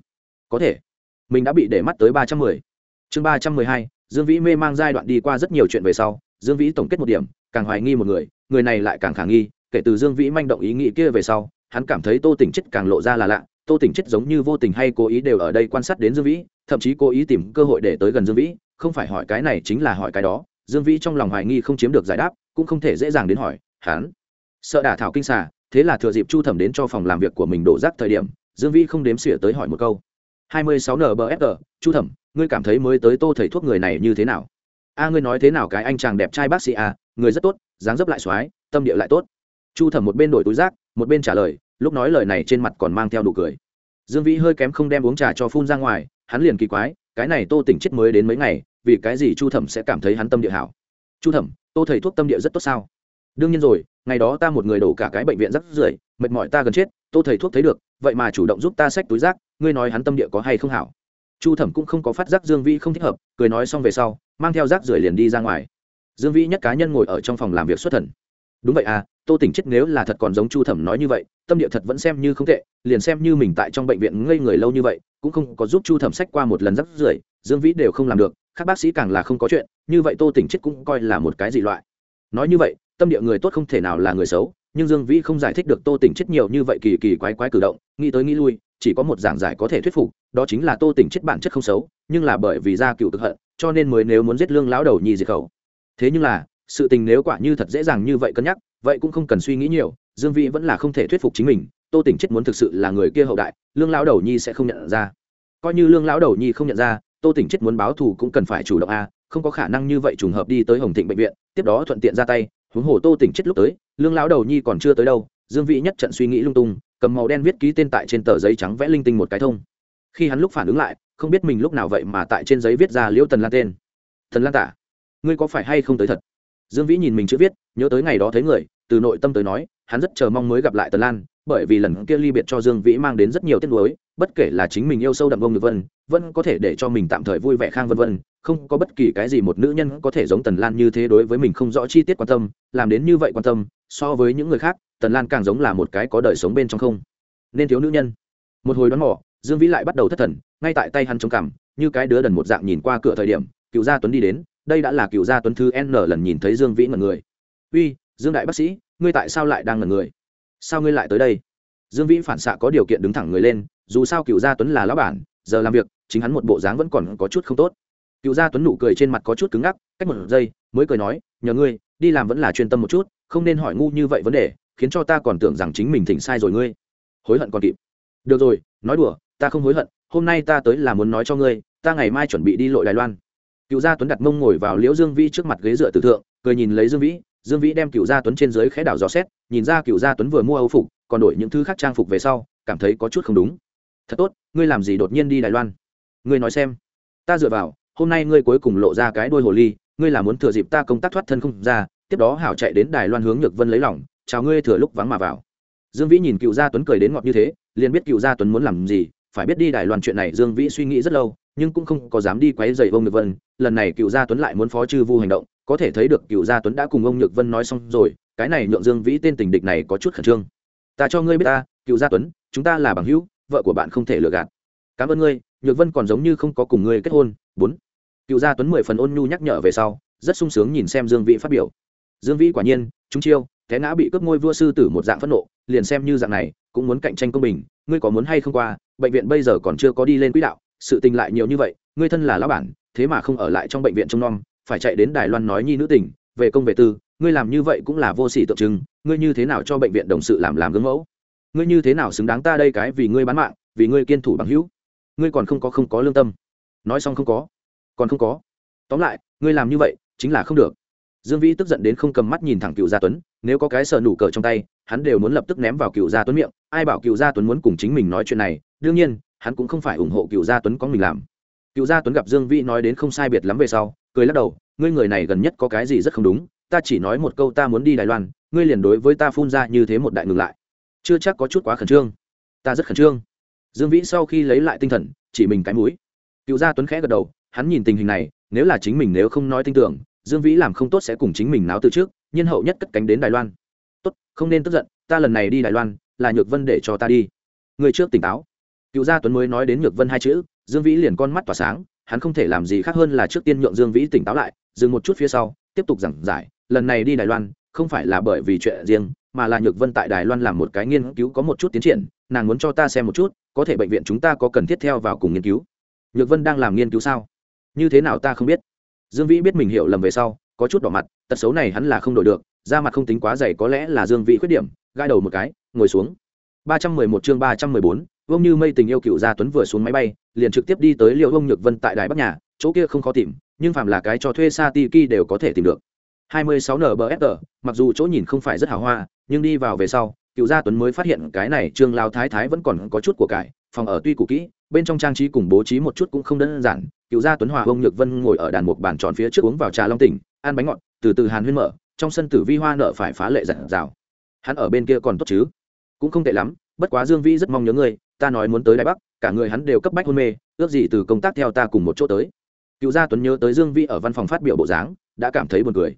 Có thể, mình đã bị để mắt tới ba trăm mười. Chương ba trăm mười hai, dương vĩ mê mang giai đoạn đi qua rất nhiều chuyện về sau, dương vĩ tổng kết một điểm, càng hoài nghi một người người này lại càng khả nghi, kể từ dương vĩ manh động ý nghĩ kia về sau, hắn cảm thấy tô tỉnh chết càng lộ ra là lạ, tô tỉnh chết giống như vô tình hay cố ý đều ở đây quan sát đến dương vĩ, thậm chí cố ý tìm cơ hội để tới gần dương vĩ không phải hỏi cái này chính là hỏi cái đó, dương vĩ trong lòng hoài nghi không chiếm được giải đáp, cũng không thể dễ dàng đến hỏi, hắn, sợ đả thảo kinh xà, thế là thừa dịp chu thẩm đến cho phòng làm việc của mình đổ rác thời điểm, dương vĩ không đếm xỉa tới hỏi một câu. hai mươi sáu nbfg chu thẩm, ngươi cảm thấy mới tới tô thầy thuốc người này như thế nào? A, ngươi nói thế nào cái anh chàng đẹp trai bác sĩ a, người rất tốt, dáng dấp lại x tâm địa lại tốt. Chu thẩm một bên đổi túi rác, một bên trả lời, lúc nói lời này trên mặt còn mang theo đủ cười. Dương vĩ hơi kém không đem uống trà cho phun ra ngoài, hắn liền kỳ quái cái này tô tỉnh chết mới đến mấy ngày, vì cái gì chu thẩm sẽ cảm thấy hắn tâm địa hảo? Chu thẩm, tô thầy thuốc tâm địa rất tốt sao? Đương nhiên rồi, ngày đó ta một người đổ cả cái bệnh viện rắc rưởi, mệt mỏi ta gần chết, tô thầy thuốc thấy được, vậy mà chủ động giúp ta xách túi rác, ngươi nói hắn tâm địa có hay không hảo? Chu thẩm cũng không có phát giác dương vĩ không thích hợp, cười nói xong về sau, mang theo rác rưởi liền đi ra ngoài. Dương vĩ nhất cá nhân ngồi ở trong phòng làm việc xuất thần. Đúng vậy à tô tỉnh chết nếu là thật còn giống chu thẩm nói như vậy, tâm địa thật vẫn xem như không tệ, liền xem như mình tại trong bệnh viện ngây người lâu như vậy cũng không có giúp chu thẩm sách qua một lần rắc rưởi, dương vĩ đều không làm được các bác sĩ càng là không có chuyện, như vậy tô tỉnh chết cũng coi là một cái dị loại. Nói như vậy, tâm địa người tốt không thể nào là người xấu, nhưng dương vĩ không giải thích được tô tỉnh chết nhiều như vậy kỳ kỳ quái quái cử động, nghĩ tới nghĩ lui, chỉ có một giảng giải có thể thuyết phục, đó chính là tô tỉnh chết bản chất không xấu, nhưng là bởi vì gia cựu cực hận, cho nên mới nếu muốn giết lương lão đầu nhì diệt khẩu. Thế nhưng là, sự tình nếu quả như thật dễ dàng như vậy cân nhắc, vậy cũng không cần suy nghĩ nhiều, dương vĩ vẫn là không thể thuyết phục chính mình tô tỉnh chết muốn thực sự là người kia hậu đại, lương lão đầu nhi sẽ không nhận ra. Coi như lương lão đầu nhi không nhận ra, tô tỉnh chết muốn báo thù cũng cần phải chủ động a, không có khả năng như vậy trùng hợp đi tới hồng thịnh bệnh viện, tiếp đó thuận tiện ra tay. Huống hồ tô tỉnh chết lúc tới, lương lão đầu nhi còn chưa tới đâu, dương vĩ nhất trận suy nghĩ lung tung, cầm màu đen viết ký tên tại trên tờ giấy trắng vẽ linh tinh một cái thông. Khi hắn lúc phản ứng lại, không biết mình lúc nào vậy mà tại trên giấy viết ra liễu tần lan tên. Thần lan tả, ngươi có phải hay không tới thật? Dương vĩ nhìn mình chữ viết, nhớ tới ngày đó thấy người, từ nội tâm tới nói, hắn rất chờ mong mới gặp lại tần lan bởi vì lần kia ly biệt cho dương vĩ mang đến rất nhiều tiếc nuối, bất kể là chính mình yêu sâu đậm vông được vân, vẫn có thể để cho mình tạm thời vui vẻ khang vân vân, không có bất kỳ cái gì một nữ nhân có thể giống tần lan như thế đối với mình không rõ chi tiết quan tâm, làm đến như vậy quan tâm, so với những người khác, tần lan càng giống là một cái có đời sống bên trong không. Nên thiếu nữ nhân. Một hồi đoán mỏ dương vĩ lại bắt đầu thất thần, ngay tại tay hắn chống cằm, như cái đứa đần một dạng nhìn qua cửa thời điểm, cựu gia tuấn đi đến, đây đã là cựu gia tuấn thứ n lần nhìn thấy dương vĩ ngần người. Uy, dương đại bác sĩ, ngươi tại sao lại đang ngần người? Sao ngươi lại tới đây? Dương vĩ phản xạ có điều kiện đứng thẳng người lên, dù sao cựu gia tuấn là lão bản, giờ làm việc, chính hắn một bộ dáng vẫn còn có chút không tốt. Cựu gia tuấn nụ cười trên mặt có chút cứng ngắc, cách một giây, mới cười nói, nhờ ngươi, đi làm vẫn là chuyên tâm một chút, không nên hỏi ngu như vậy vấn đề, khiến cho ta còn tưởng rằng chính mình thỉnh sai rồi ngươi. Hối hận còn kịp. Được rồi, nói đùa, ta không hối hận, hôm nay ta tới là muốn nói cho ngươi, ta ngày mai chuẩn bị đi lội đài loan. Cựu gia tuấn đặt mông ngồi vào liễu dương vĩ trước mặt ghế dựa tử thượng, cười nhìn lấy dương vĩ dương vĩ đem cựu gia tuấn trên dưới khẽ đảo dò xét nhìn ra cựu gia tuấn vừa mua âu phục còn đổi những thứ khác trang phục về sau cảm thấy có chút không đúng. Thật tốt ngươi làm gì đột nhiên đi đài loan? Ngươi nói xem. Ta dựa vào hôm nay ngươi cuối cùng lộ ra cái đôi hồ ly ngươi là muốn thừa dịp ta công tác thoát thân không ra tiếp đó hảo chạy đến đài loan hướng nhược vân lấy lỏng, chào ngươi thừa lúc vắng mà vào. Dương vĩ nhìn cựu gia tuấn cười đến ngọt như thế liền biết cựu gia tuấn muốn làm gì phải biết đi đài loan chuyện này dương vĩ suy nghĩ rất lâu nhưng cũng không có dám đi quấy dày vông nhược vân lần này cựu gia tuấn lại muốn phó chư vu hành động có thể thấy được cựu gia tuấn đã cùng ông nhược vân nói xong rồi, cái này nhượng dương vĩ tên tình địch này có chút khẩn trương. Ta cho ngươi biết ta, cựu gia tuấn, chúng ta là bằng hữu, vợ của bạn không thể lừa gạt. Cảm ơn ngươi, nhược vân còn giống như không có cùng ngươi kết hôn. Bốn. Cựu gia tuấn mười phần ôn nhu nhắc nhở về sau, rất sung sướng nhìn xem dương vĩ phát biểu. Dương vĩ quả nhiên, chúng chiêu, té ngã bị cướp ngôi vua sư tử một dạng phẫn nộ, liền xem như dạng này, cũng muốn cạnh tranh công bình, ngươi có muốn hay không qua, bệnh viện bây giờ còn chưa có đi lên quỹ đạo, sự tình lại nhiều như vậy, ngươi thân là lão bản, thế mà không ở lại trong bệnh viện trông nom phải chạy đến đài loan nói nhi nữ tình, về công về tư, ngươi làm như vậy cũng là vô sỉ tượng trưng, ngươi như thế nào cho bệnh viện đồng sự làm làm gương mẫu? Ngươi như thế nào xứng đáng ta đây cái vì ngươi bán mạng, vì ngươi kiên thủ bằng hữu? Ngươi còn không có không có lương tâm. Nói xong không có. Còn không có. Tóm lại, ngươi làm như vậy, chính là không được. Dương vĩ tức giận đến không cầm mắt nhìn thẳng cựu gia tuấn, nếu có cái sợ nủ cờ trong tay, hắn đều muốn lập tức ném vào cựu gia tuấn miệng, ai bảo cựu gia tuấn muốn cùng chính mình nói chuyện này? Đương nhiên, hắn cũng không phải ủng hộ cựu gia tuấn có mình làm. Cựu gia tuấn gặp dương vĩ nói đến không sai biệt lắm về sau cười lắc đầu, ngươi người này gần nhất có cái gì rất không đúng, ta chỉ nói một câu ta muốn đi đài loan, ngươi liền đối với ta phun ra như thế một đại ngừng lại. Chưa chắc có chút quá khẩn trương. Ta rất khẩn trương. Dương vĩ sau khi lấy lại tinh thần, chỉ mình cái mũi. Cựu gia tuấn khẽ gật đầu, hắn nhìn tình hình này, nếu là chính mình nếu không nói tin tưởng, dương vĩ làm không tốt sẽ cùng chính mình náo từ trước nhân hậu nhất cất cánh đến đài loan. Tốt, không nên tức giận, ta lần này đi đài loan, là nhược vân để cho ta đi. Người trước tỉnh táo. Cựu gia tuấn mới nói đến nhược vân hai chữ, dương vĩ liền con mắt tỏa sáng hắn không thể làm gì khác hơn là trước tiên nhượng dương vĩ tỉnh táo lại, dừng một chút phía sau, tiếp tục giảng giải, lần này đi đài loan, không phải là bởi vì chuyện riêng, mà là nhược vân tại đài loan làm một cái nghiên cứu có một chút tiến triển, nàng muốn cho ta xem một chút, có thể bệnh viện chúng ta có cần thiết theo vào cùng nghiên cứu. Nhược vân đang làm nghiên cứu sao? Như thế nào ta không biết. Dương vĩ biết mình hiểu lầm về sau, có chút đỏ mặt, tật xấu này hắn là không đổi được, da mặt không tính quá dày có lẽ là dương vĩ khuyết điểm gai đầu một cái, ngồi xuống. ba trăm mười một chương ba trăm mười bốn vông như mây tình yêu cựu gia tuấn vừa xuống máy bay, liền trực tiếp đi tới liệu ông nhược vân tại đài bắc nhà, chỗ kia không khó tìm, nhưng phạm là cái cho thuê sa tiki đều có thể tìm được. 26 nbfr mặc dù chỗ nhìn không phải rất hào hoa, nhưng đi vào về sau, cựu gia tuấn mới phát hiện cái này trương lao thái thái vẫn còn có chút của cải, phòng ở tuy cũ kỹ, bên trong trang trí cùng bố trí một chút cũng không đơn giản. Cựu gia tuấn hòa ông nhược vân ngồi ở đàn một bàn tròn phía trước uống vào trà long tỉnh, ăn bánh ngọt, từ từ hàn huyên mở, trong sân tử vi hoa nợ phải phá lệ giản rào hắn ở bên kia còn tốt chứ? Cũng không tệ lắm, bất quá dương vĩ rất mong nhớ ngươi ta nói muốn tới đài bắc, cả người hắn đều cấp bách hôn mê, ước gì từ công tác theo ta cùng một chỗ tới. Cựu gia tuấn nhớ tới dương Vi ở văn phòng phát biểu bộ dáng, đã cảm thấy buồn cười.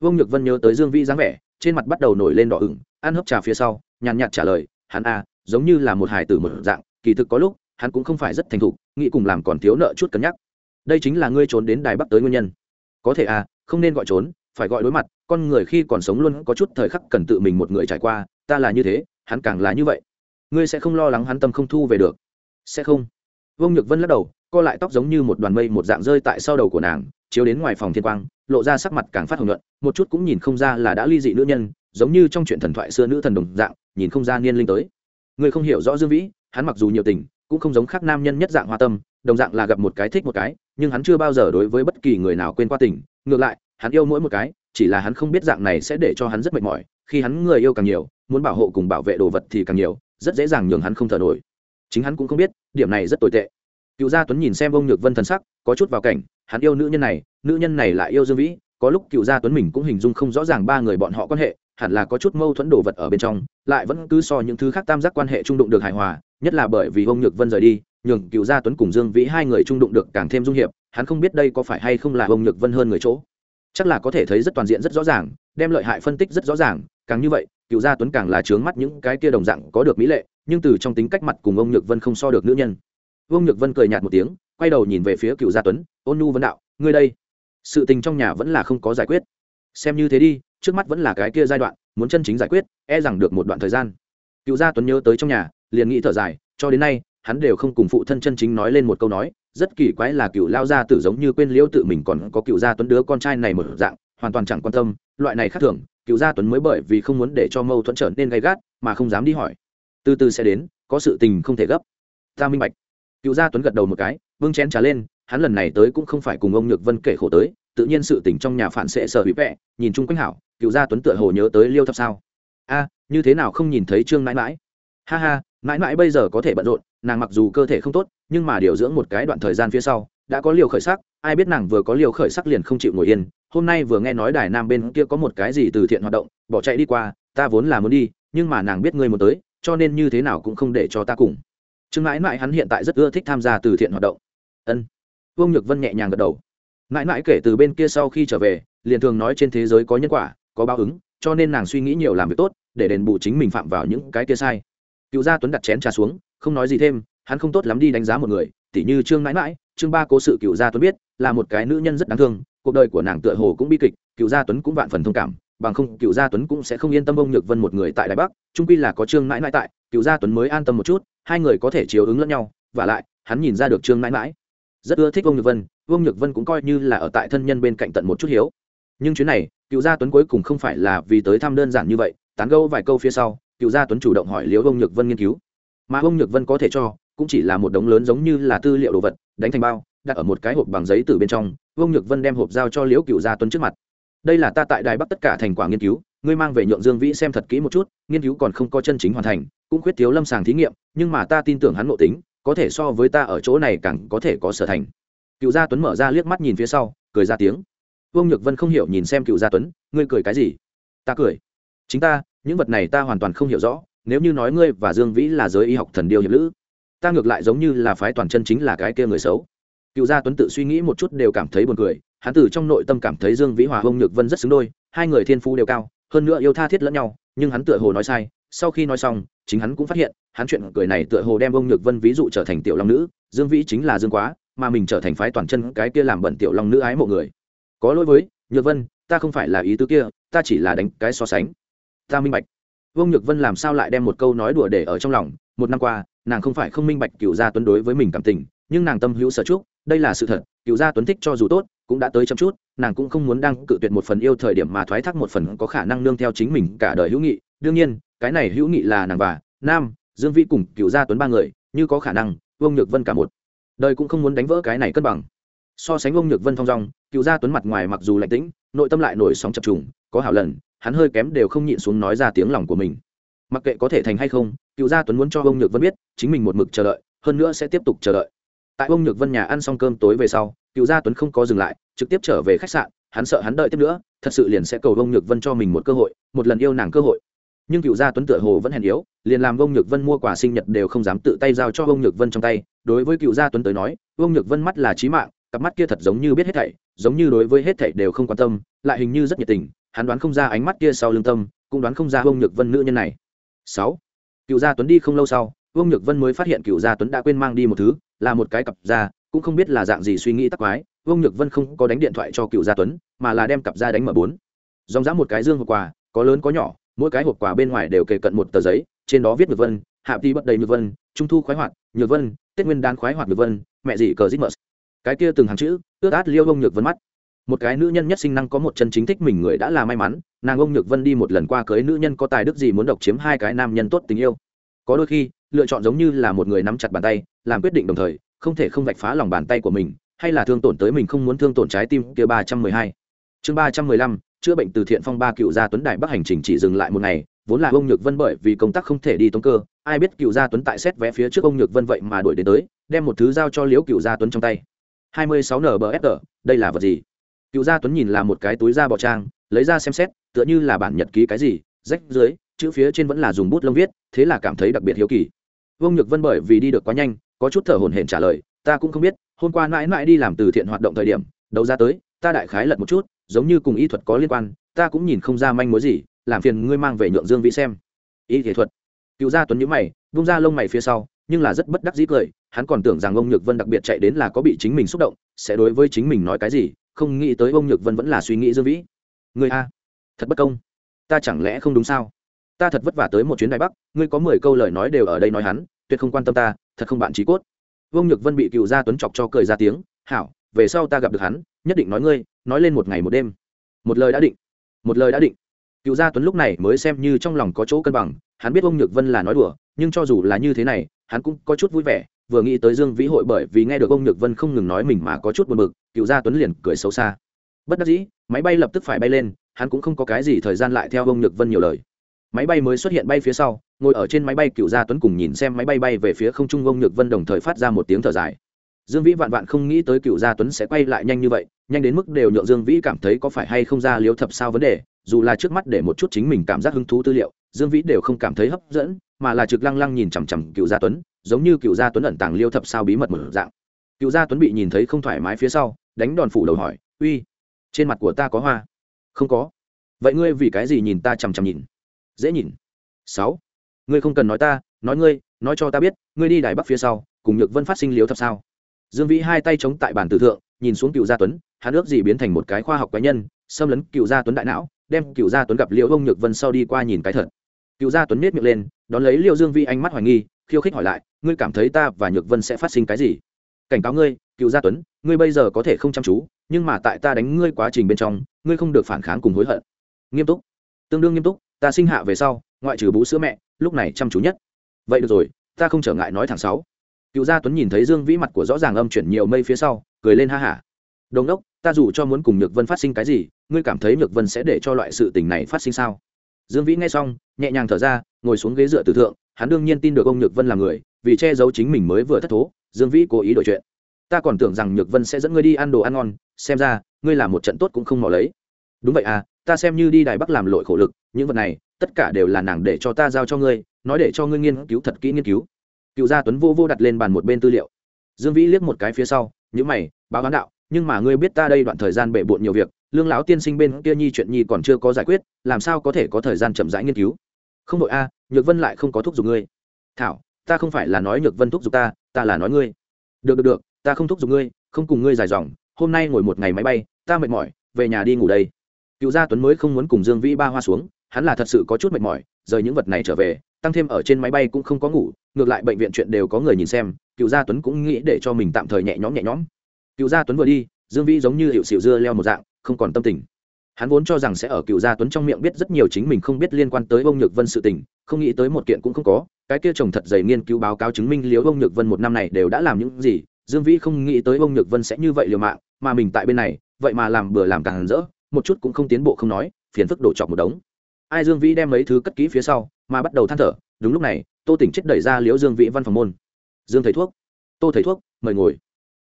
Vương nhược vân nhớ tới dương Vi dáng vẻ, trên mặt bắt đầu nổi lên đỏ ửng, ăn hấp trà phía sau, nhàn nhạt trả lời, hắn a, giống như là một hài tử một dạng, kỳ thực có lúc, hắn cũng không phải rất thành thục, nghĩ cùng làm còn thiếu nợ chút cân nhắc. Đây chính là ngươi trốn đến đài bắc tới nguyên nhân. Có thể à không nên gọi trốn, phải gọi đối mặt, con người khi còn sống luôn có chút thời khắc cần tự mình một người trải qua, ta là như thế, hắn càng là như vậy ngươi sẽ không lo lắng hắn tâm không thu về được. Sẽ không. Vương nhược vân lắc đầu, co lại tóc giống như một đoàn mây, một dạng rơi tại sau đầu của nàng, chiếu đến ngoài phòng thiên quang, lộ ra sắc mặt càng phát hồng nhuận, một chút cũng nhìn không ra là đã ly dị nữ nhân, giống như trong chuyện thần thoại xưa nữ thần đồng dạng, nhìn không ra niên linh tới. Người không hiểu rõ dương vĩ, hắn mặc dù nhiều tình, cũng không giống khác nam nhân nhất dạng hoa tâm, đồng dạng là gặp một cái thích một cái, nhưng hắn chưa bao giờ đối với bất kỳ người nào quên qua tình. Ngược lại, hắn yêu mỗi một cái, chỉ là hắn không biết dạng này sẽ để cho hắn rất mệt mỏi, khi hắn người yêu càng nhiều, muốn bảo hộ cùng bảo vệ đồ vật thì càng nhiều rất dễ dàng nhường hắn không thở nổi. Chính hắn cũng không biết, điểm này rất tồi tệ. Cựu gia tuấn nhìn xem ông nhược vân thần sắc, có chút vào cảnh, hắn yêu nữ nhân này, nữ nhân này lại yêu dương vĩ, có lúc cựu gia tuấn mình cũng hình dung không rõ ràng ba người bọn họ quan hệ, hẳn là có chút mâu thuẫn đồ vật ở bên trong, lại vẫn cứ so những thứ khác tam giác quan hệ trung đụng được hài hòa, nhất là bởi vì ông nhược vân rời đi, nhường cựu gia tuấn cùng dương vĩ hai người trung đụng được càng thêm dung hiệp, hắn không biết đây có phải hay không là ông nhược vân hơn người chỗ. Chắc là có thể thấy rất toàn diện rất rõ ràng, đem lợi hại phân tích rất rõ ràng, càng như vậy cựu gia tuấn càng là trướng mắt những cái kia đồng dạng có được mỹ lệ, nhưng từ trong tính cách mặt cùng ông nhược vân không so được nữ nhân. Ông nhược vân cười nhạt một tiếng, quay đầu nhìn về phía cựu gia tuấn, ôn nhu vấn đạo, ngươi đây, sự tình trong nhà vẫn là không có giải quyết. Xem như thế đi, trước mắt vẫn là cái kia giai đoạn, muốn chân chính giải quyết e rằng được một đoạn thời gian. Cựu gia tuấn nhớ tới trong nhà, liền nghĩ thở dài, cho đến nay, hắn đều không cùng phụ thân chân chính nói lên một câu nói, rất kỳ quái là cựu lao gia tử giống như quên liễu tự mình còn có cựu gia tuấn đứa con trai này một dạng, hoàn toàn chẳng quan tâm, loại này khác thường cựu gia tuấn mới bởi vì không muốn để cho mâu thuẫn trở nên gay gắt, mà không dám đi hỏi. Từ từ sẽ đến, có sự tình không thể gấp. Ta minh bạch. Cựu gia tuấn gật đầu một cái, bưng chén trà lên, hắn lần này tới cũng không phải cùng ông nhược vân kể khổ tới, tự nhiên sự tình trong nhà phản sẽ sợ hữu vẽ nhìn chung quanh hảo, cựu gia tuấn tựa hồ nhớ tới liêu thập sao. A, như thế nào không nhìn thấy trương mãi mãi? Ha ha, mãi mãi bây giờ có thể bận rộn, nàng mặc dù cơ thể không tốt, nhưng mà điều dưỡng một cái đoạn thời gian phía sau, đã có liều khởi sắc, ai biết nàng vừa có liều khởi sắc liền không chịu ngồi yên hôm nay vừa nghe nói đài nam bên kia có một cái gì từ thiện hoạt động, bỏ chạy đi qua, ta vốn là muốn đi, nhưng mà nàng biết ngươi muốn tới, cho nên như thế nào cũng không để cho ta cùng. Trương mãi mãi hắn hiện tại rất ưa thích tham gia từ thiện hoạt động. Ân. Vương nhược vân nhẹ nhàng gật đầu. Mãi mãi kể từ bên kia sau khi trở về, liền thường nói trên thế giới có nhân quả, có báo ứng, cho nên nàng suy nghĩ nhiều làm việc tốt, để đền bù chính mình phạm vào những cái kia sai. Cựu gia tuấn đặt chén trà xuống, không nói gì thêm, hắn không tốt lắm đi đánh giá một người, tỉ như trương mãi mãi, trương ba cố sự cựu gia tuấn biết là một cái nữ nhân rất đáng thương, cuộc đời của nàng tựa hồ cũng bi kịch, cựu gia tuấn cũng vạn phần thông cảm, bằng không, cựu gia tuấn cũng sẽ không yên tâm ông nhược vân một người tại đài bắc trung quy là có trương mãi mãi tại, cựu gia tuấn mới an tâm một chút, hai người có thể chiếu ứng lẫn nhau, và lại, hắn nhìn ra được trương mãi mãi rất ưa thích ông nhược vân, ông nhược vân cũng coi như là ở tại thân nhân bên cạnh tận một chút hiếu. Nhưng chuyến này, cựu gia tuấn cuối cùng không phải là vì tới thăm đơn giản như vậy, tán gâu vài câu phía sau, cựu gia tuấn chủ động hỏi liếu ông nhược vân nghiên cứu. Mà ông nhược vân có thể cho, cũng chỉ là một đống lớn giống như là tư liệu đồ vật, đánh thành bao đặt ở một cái hộp bằng giấy từ bên trong, Vương nhược vân đem hộp giao cho liễu cựu gia tuấn trước mặt. Đây là ta tại đài bắc tất cả thành quả nghiên cứu, ngươi mang về nhượng dương vĩ xem thật kỹ một chút, nghiên cứu còn không có chân chính hoàn thành, cũng khuyết thiếu lâm sàng thí nghiệm, nhưng mà ta tin tưởng hắn nội tính, có thể so với ta ở chỗ này càng có thể có sở thành. Cựu gia tuấn mở ra liếc mắt nhìn phía sau, cười ra tiếng. Vương nhược vân không hiểu nhìn xem cựu gia tuấn, ngươi cười cái gì? Ta cười. Chính ta, những vật này ta hoàn toàn không hiểu rõ, nếu như nói ngươi và dương vĩ là giới y học thần điêu hiệp lữ, ta ngược lại giống như là phái toàn chân chính là cái kia người xấu cựu gia tuấn tự suy nghĩ một chút đều cảm thấy buồn cười, hắn từ trong nội tâm cảm thấy dương vĩ hòa ông nhược vân rất xứng đôi, hai người thiên phú đều cao, hơn nữa yêu tha thiết lẫn nhau, nhưng hắn tựa hồ nói sai, sau khi nói xong, chính hắn cũng phát hiện, hắn chuyện cười này tựa hồ đem ông nhược vân ví dụ trở thành tiểu long nữ, dương vĩ chính là dương quá, mà mình trở thành phái toàn chân cái kia làm bận tiểu long nữ ái mộ người. Có lỗi với, nhược vân, ta không phải là ý tứ kia, ta chỉ là đánh cái so sánh. Ta minh bạch. Vương nhược vân làm sao lại đem một câu nói đùa để ở trong lòng? Một năm qua, nàng không phải không minh bạch cựu gia tuấn đối với mình cảm tình, nhưng nàng tâm hữu sở trúc đây là sự thật, cựu gia tuấn thích cho dù tốt, cũng đã tới chăm chút, nàng cũng không muốn đang cự tuyệt một phần yêu thời điểm mà thoái thác một phần có khả năng nương theo chính mình cả đời hữu nghị. Đương nhiên, cái này hữu nghị là nàng và nam, dương vĩ cùng cựu gia tuấn ba người, như có khả năng, vương nhược vân cả một. Đời cũng không muốn đánh vỡ cái này cân bằng. So sánh Vương nhược vân thong dong, cựu gia tuấn mặt ngoài mặc dù lạnh tĩnh, nội tâm lại nổi sóng chập trùng, có hảo lần, hắn hơi kém đều không nhịn xuống nói ra tiếng lòng của mình. Mặc kệ có thể thành hay không, cựu gia tuấn muốn cho Vương nhược vân biết, chính mình một mực chờ đợi, hơn nữa sẽ tiếp tục chờ đợi tại ông nhược vân nhà ăn xong cơm tối về sau, cựu gia tuấn không có dừng lại, trực tiếp trở về khách sạn, hắn sợ hắn đợi tiếp nữa, thật sự liền sẽ cầu ông nhược vân cho mình một cơ hội, một lần yêu nàng cơ hội. Nhưng cựu gia tuấn tựa hồ vẫn hèn yếu, liền làm ông nhược vân mua quà sinh nhật đều không dám tự tay giao cho ông nhược vân trong tay. Đối với cựu gia tuấn tới nói ông nhược vân mắt là trí mạng, cặp mắt kia thật giống như biết hết thảy, giống như đối với hết thảy đều không quan tâm, lại hình như rất nhiệt tình, hắn đoán không ra ánh mắt kia sau lương tâm, cũng đoán không ra ông nhược vân nữ nhân này. Sáu, cựu gia tuấn đi không lâu sau ông nhược vân mới phát hiện cựu gia tuấn đã quên mang đi một thứ là một cái cặp da, cũng không biết là dạng gì suy nghĩ tắc quái ông nhược vân không có đánh điện thoại cho cựu gia tuấn, mà là đem cặp da đánh mở bốn. Dòng dã một cái dương hộp quà, có lớn có nhỏ, mỗi cái hộp quà bên ngoài đều kề cận một tờ giấy, trên đó viết nhược vân hạ ti bất đầy nhược vân, trung thu khoái hoạt, nhược vân, tết nguyên đán khoái hoạt nhược vân, mẹ gì cờ dít mờ. Cái kia từng hàng chữ ướt át liêu ông nhược vân mắt. Một cái nữ nhân nhất sinh năng có một chân chính thích mình người đã là may mắn, nàng ông nhược vân đi một lần qua cưới nữ nhân có tài đức gì muốn độc chiếm hai cái nam nhân tốt tình yêu có đôi khi, lựa chọn giống như là một người nắm chặt bàn tay, làm quyết định đồng thời, không thể không vạch phá lòng bàn tay của mình, hay là thương tổn tới mình không muốn thương tổn trái tim kia ba trăm mười hai. Chương ba trăm mười lăm, chữa bệnh từ thiện phong ba cựu gia tuấn đại bắc hành trình chỉ dừng lại một ngày, vốn là ông nhược vân bởi vì công tác không thể đi tống cơ, ai biết cựu gia tuấn tại xét vé phía trước ông nhược vân vậy mà đuổi đến tới, đem một thứ giao cho liễu cựu gia tuấn trong tay. hai mươi sáu nbfr đây là vật gì? Cựu gia tuấn nhìn là một cái túi da bọ trang, lấy ra xem xét, tựa như là bản nhật ký cái gì, rách dưới chữ phía trên vẫn là dùng bút lông viết, thế là cảm thấy đặc biệt hiếu kỳ. Vương nhược vân bởi vì đi được quá nhanh, có chút thở hổn hển trả lời, ta cũng không biết, hôm qua mãi mãi đi làm từ thiện hoạt động thời điểm đầu ra tới, ta đại khái lật một chút, giống như cùng y thuật có liên quan, ta cũng nhìn không ra manh mối gì, làm phiền ngươi mang về nhượng dương vĩ xem. Y thể thuật? Cựu gia tuấn nhữ mày, vung ra lông mày phía sau, nhưng là rất bất đắc dĩ cười, hắn còn tưởng rằng ông nhược vân đặc biệt chạy đến là có bị chính mình xúc động, sẽ đối với chính mình nói cái gì, không nghĩ tới ông nhược vân vẫn là suy nghĩ dương vĩ. Người a, thật bất công, ta chẳng lẽ không đúng sao? Ta thật vất vả tới một chuyến đài bắc, ngươi có mười câu lời nói đều ở đây nói hắn, tuyệt không quan tâm ta, thật không bạn trí cốt. Vương nhược vân bị cựu gia tuấn chọc cho cười ra tiếng, hảo, về sau ta gặp được hắn, nhất định nói ngươi, nói lên một ngày một đêm. Một lời đã định, một lời đã định. Cựu gia tuấn lúc này mới xem như trong lòng có chỗ cân bằng, hắn biết ông nhược vân là nói đùa, nhưng cho dù là như thế này, hắn cũng có chút vui vẻ, vừa nghĩ tới dương vĩ hội bởi vì nghe được ông nhược vân không ngừng nói mình mà có chút buồn bực, cựu gia tuấn liền cười xấu xa. Bất đắc dĩ, máy bay lập tức phải bay lên, hắn cũng không có cái gì thời gian lại theo ông nhược vân nhiều lời máy bay mới xuất hiện bay phía sau, ngồi ở trên máy bay cựu gia tuấn cùng nhìn xem máy bay bay về phía không trung ông nhược vân đồng thời phát ra một tiếng thở dài. Dương vĩ vạn vạn không nghĩ tới cựu gia tuấn sẽ quay lại nhanh như vậy, nhanh đến mức đều nhượng dương vĩ cảm thấy có phải hay không ra liếu thập sao vấn đề, dù là trước mắt để một chút chính mình cảm giác hứng thú tư liệu, dương vĩ đều không cảm thấy hấp dẫn, mà là trực lăng lăng nhìn chằm chằm cựu gia tuấn, giống như cựu gia tuấn ẩn tàng liêu thập sao bí mật một dạng. Cựu gia tuấn bị nhìn thấy không thoải mái phía sau, đánh đòn phủ đầu hỏi, uy, trên mặt của ta có hoa? Không có. Vậy ngươi vì cái gì nhìn ta chằm chằm nhìn? Dễ nhìn. Sáu, ngươi không cần nói ta, nói ngươi, nói cho ta biết, ngươi đi đài bắc phía sau, cùng nhược vân phát sinh liếu thập sao? Dương vĩ hai tay chống tại bàn tử thượng, nhìn xuống cựu gia tuấn, hắn ước gì biến thành một cái khoa học cá nhân, xâm lấn cựu gia tuấn đại não, đem cựu gia tuấn gặp liễu ông nhược vân sau đi qua nhìn cái thật. Cựu gia tuấn nết miệng lên, đón lấy liêu dương vĩ ánh mắt hoài nghi, khiêu khích hỏi lại, ngươi cảm thấy ta và nhược vân sẽ phát sinh cái gì? Cảnh cáo ngươi, cựu gia tuấn, ngươi bây giờ có thể không chăm chú, nhưng mà tại ta đánh ngươi quá trình bên trong, ngươi không được phản kháng cùng hối hận. Nghiêm túc. Tương đương nghiêm túc ta sinh hạ về sau, ngoại trừ bú sữa mẹ, lúc này chăm chú nhất. Vậy được rồi, ta không trở ngại nói thẳng sáu. Cựu gia tuấn nhìn thấy dương vĩ mặt của rõ ràng âm chuyển nhiều mây phía sau, cười lên ha hả. Đồng đốc, ta dù cho muốn cùng nhược vân phát sinh cái gì, ngươi cảm thấy nhược vân sẽ để cho loại sự tình này phát sinh sao? Dương vĩ nghe xong, nhẹ nhàng thở ra, ngồi xuống ghế dựa từ thượng, hắn đương nhiên tin được ông nhược vân là người, vì che giấu chính mình mới vừa thất thố, dương vĩ cố ý đổi chuyện. Ta còn tưởng rằng nhược vân sẽ dẫn ngươi đi ăn đồ ăn ngon, xem ra, ngươi làm một trận tốt cũng không mò lấy. Đúng vậy à ta xem như đi đài bắc làm lội khổ lực những vật này tất cả đều là nàng để cho ta giao cho ngươi nói để cho ngươi nghiên cứu thật kỹ nghiên cứu cựu gia tuấn vô vô đặt lên bàn một bên tư liệu dương vĩ liếc một cái phía sau những mày báo cáo đạo nhưng mà ngươi biết ta đây đoạn thời gian bệ bộn nhiều việc lương lão tiên sinh bên kia nhi chuyện nhi còn chưa có giải quyết làm sao có thể có thời gian chậm rãi nghiên cứu không đội a nhược vân lại không có thúc giục ngươi thảo ta không phải là nói nhược vân thúc giục ta ta là nói ngươi được được được ta không thúc giục ngươi không cùng ngươi dài dòng hôm nay ngồi một ngày máy bay ta mệt mỏi về nhà đi ngủ đây cựu gia tuấn mới không muốn cùng dương vĩ ba hoa xuống, hắn là thật sự có chút mệt mỏi, rời những vật này trở về, tăng thêm ở trên máy bay cũng không có ngủ, ngược lại bệnh viện chuyện đều có người nhìn xem, cựu gia tuấn cũng nghĩ để cho mình tạm thời nhẹ nhõm nhẹ nhõm. Cựu gia tuấn vừa đi, dương vĩ giống như hiệu xịu dưa leo một dạng, không còn tâm tình. Hắn vốn cho rằng sẽ ở cựu gia tuấn trong miệng biết rất nhiều chính mình không biết liên quan tới bông nhược vân sự tình, không nghĩ tới một kiện cũng không có, cái kia chồng thật dày nghiên cứu báo cáo chứng minh liếu bông nhược vân một năm này đều đã làm những gì, dương vĩ không nghĩ tới bông nhược vân sẽ như vậy liều mạng, mà mình tại bên này, vậy mà làm bừa làm càng rỡ một chút cũng không tiến bộ không nói, phiền phức đổ chọc một đống. Ai dương vĩ đem mấy thứ cất kỹ phía sau, mà bắt đầu than thở, đúng lúc này, tô tỉnh chết đẩy ra liễu dương vĩ văn phòng môn. Dương thầy thuốc. Tô thầy thuốc, mời ngồi.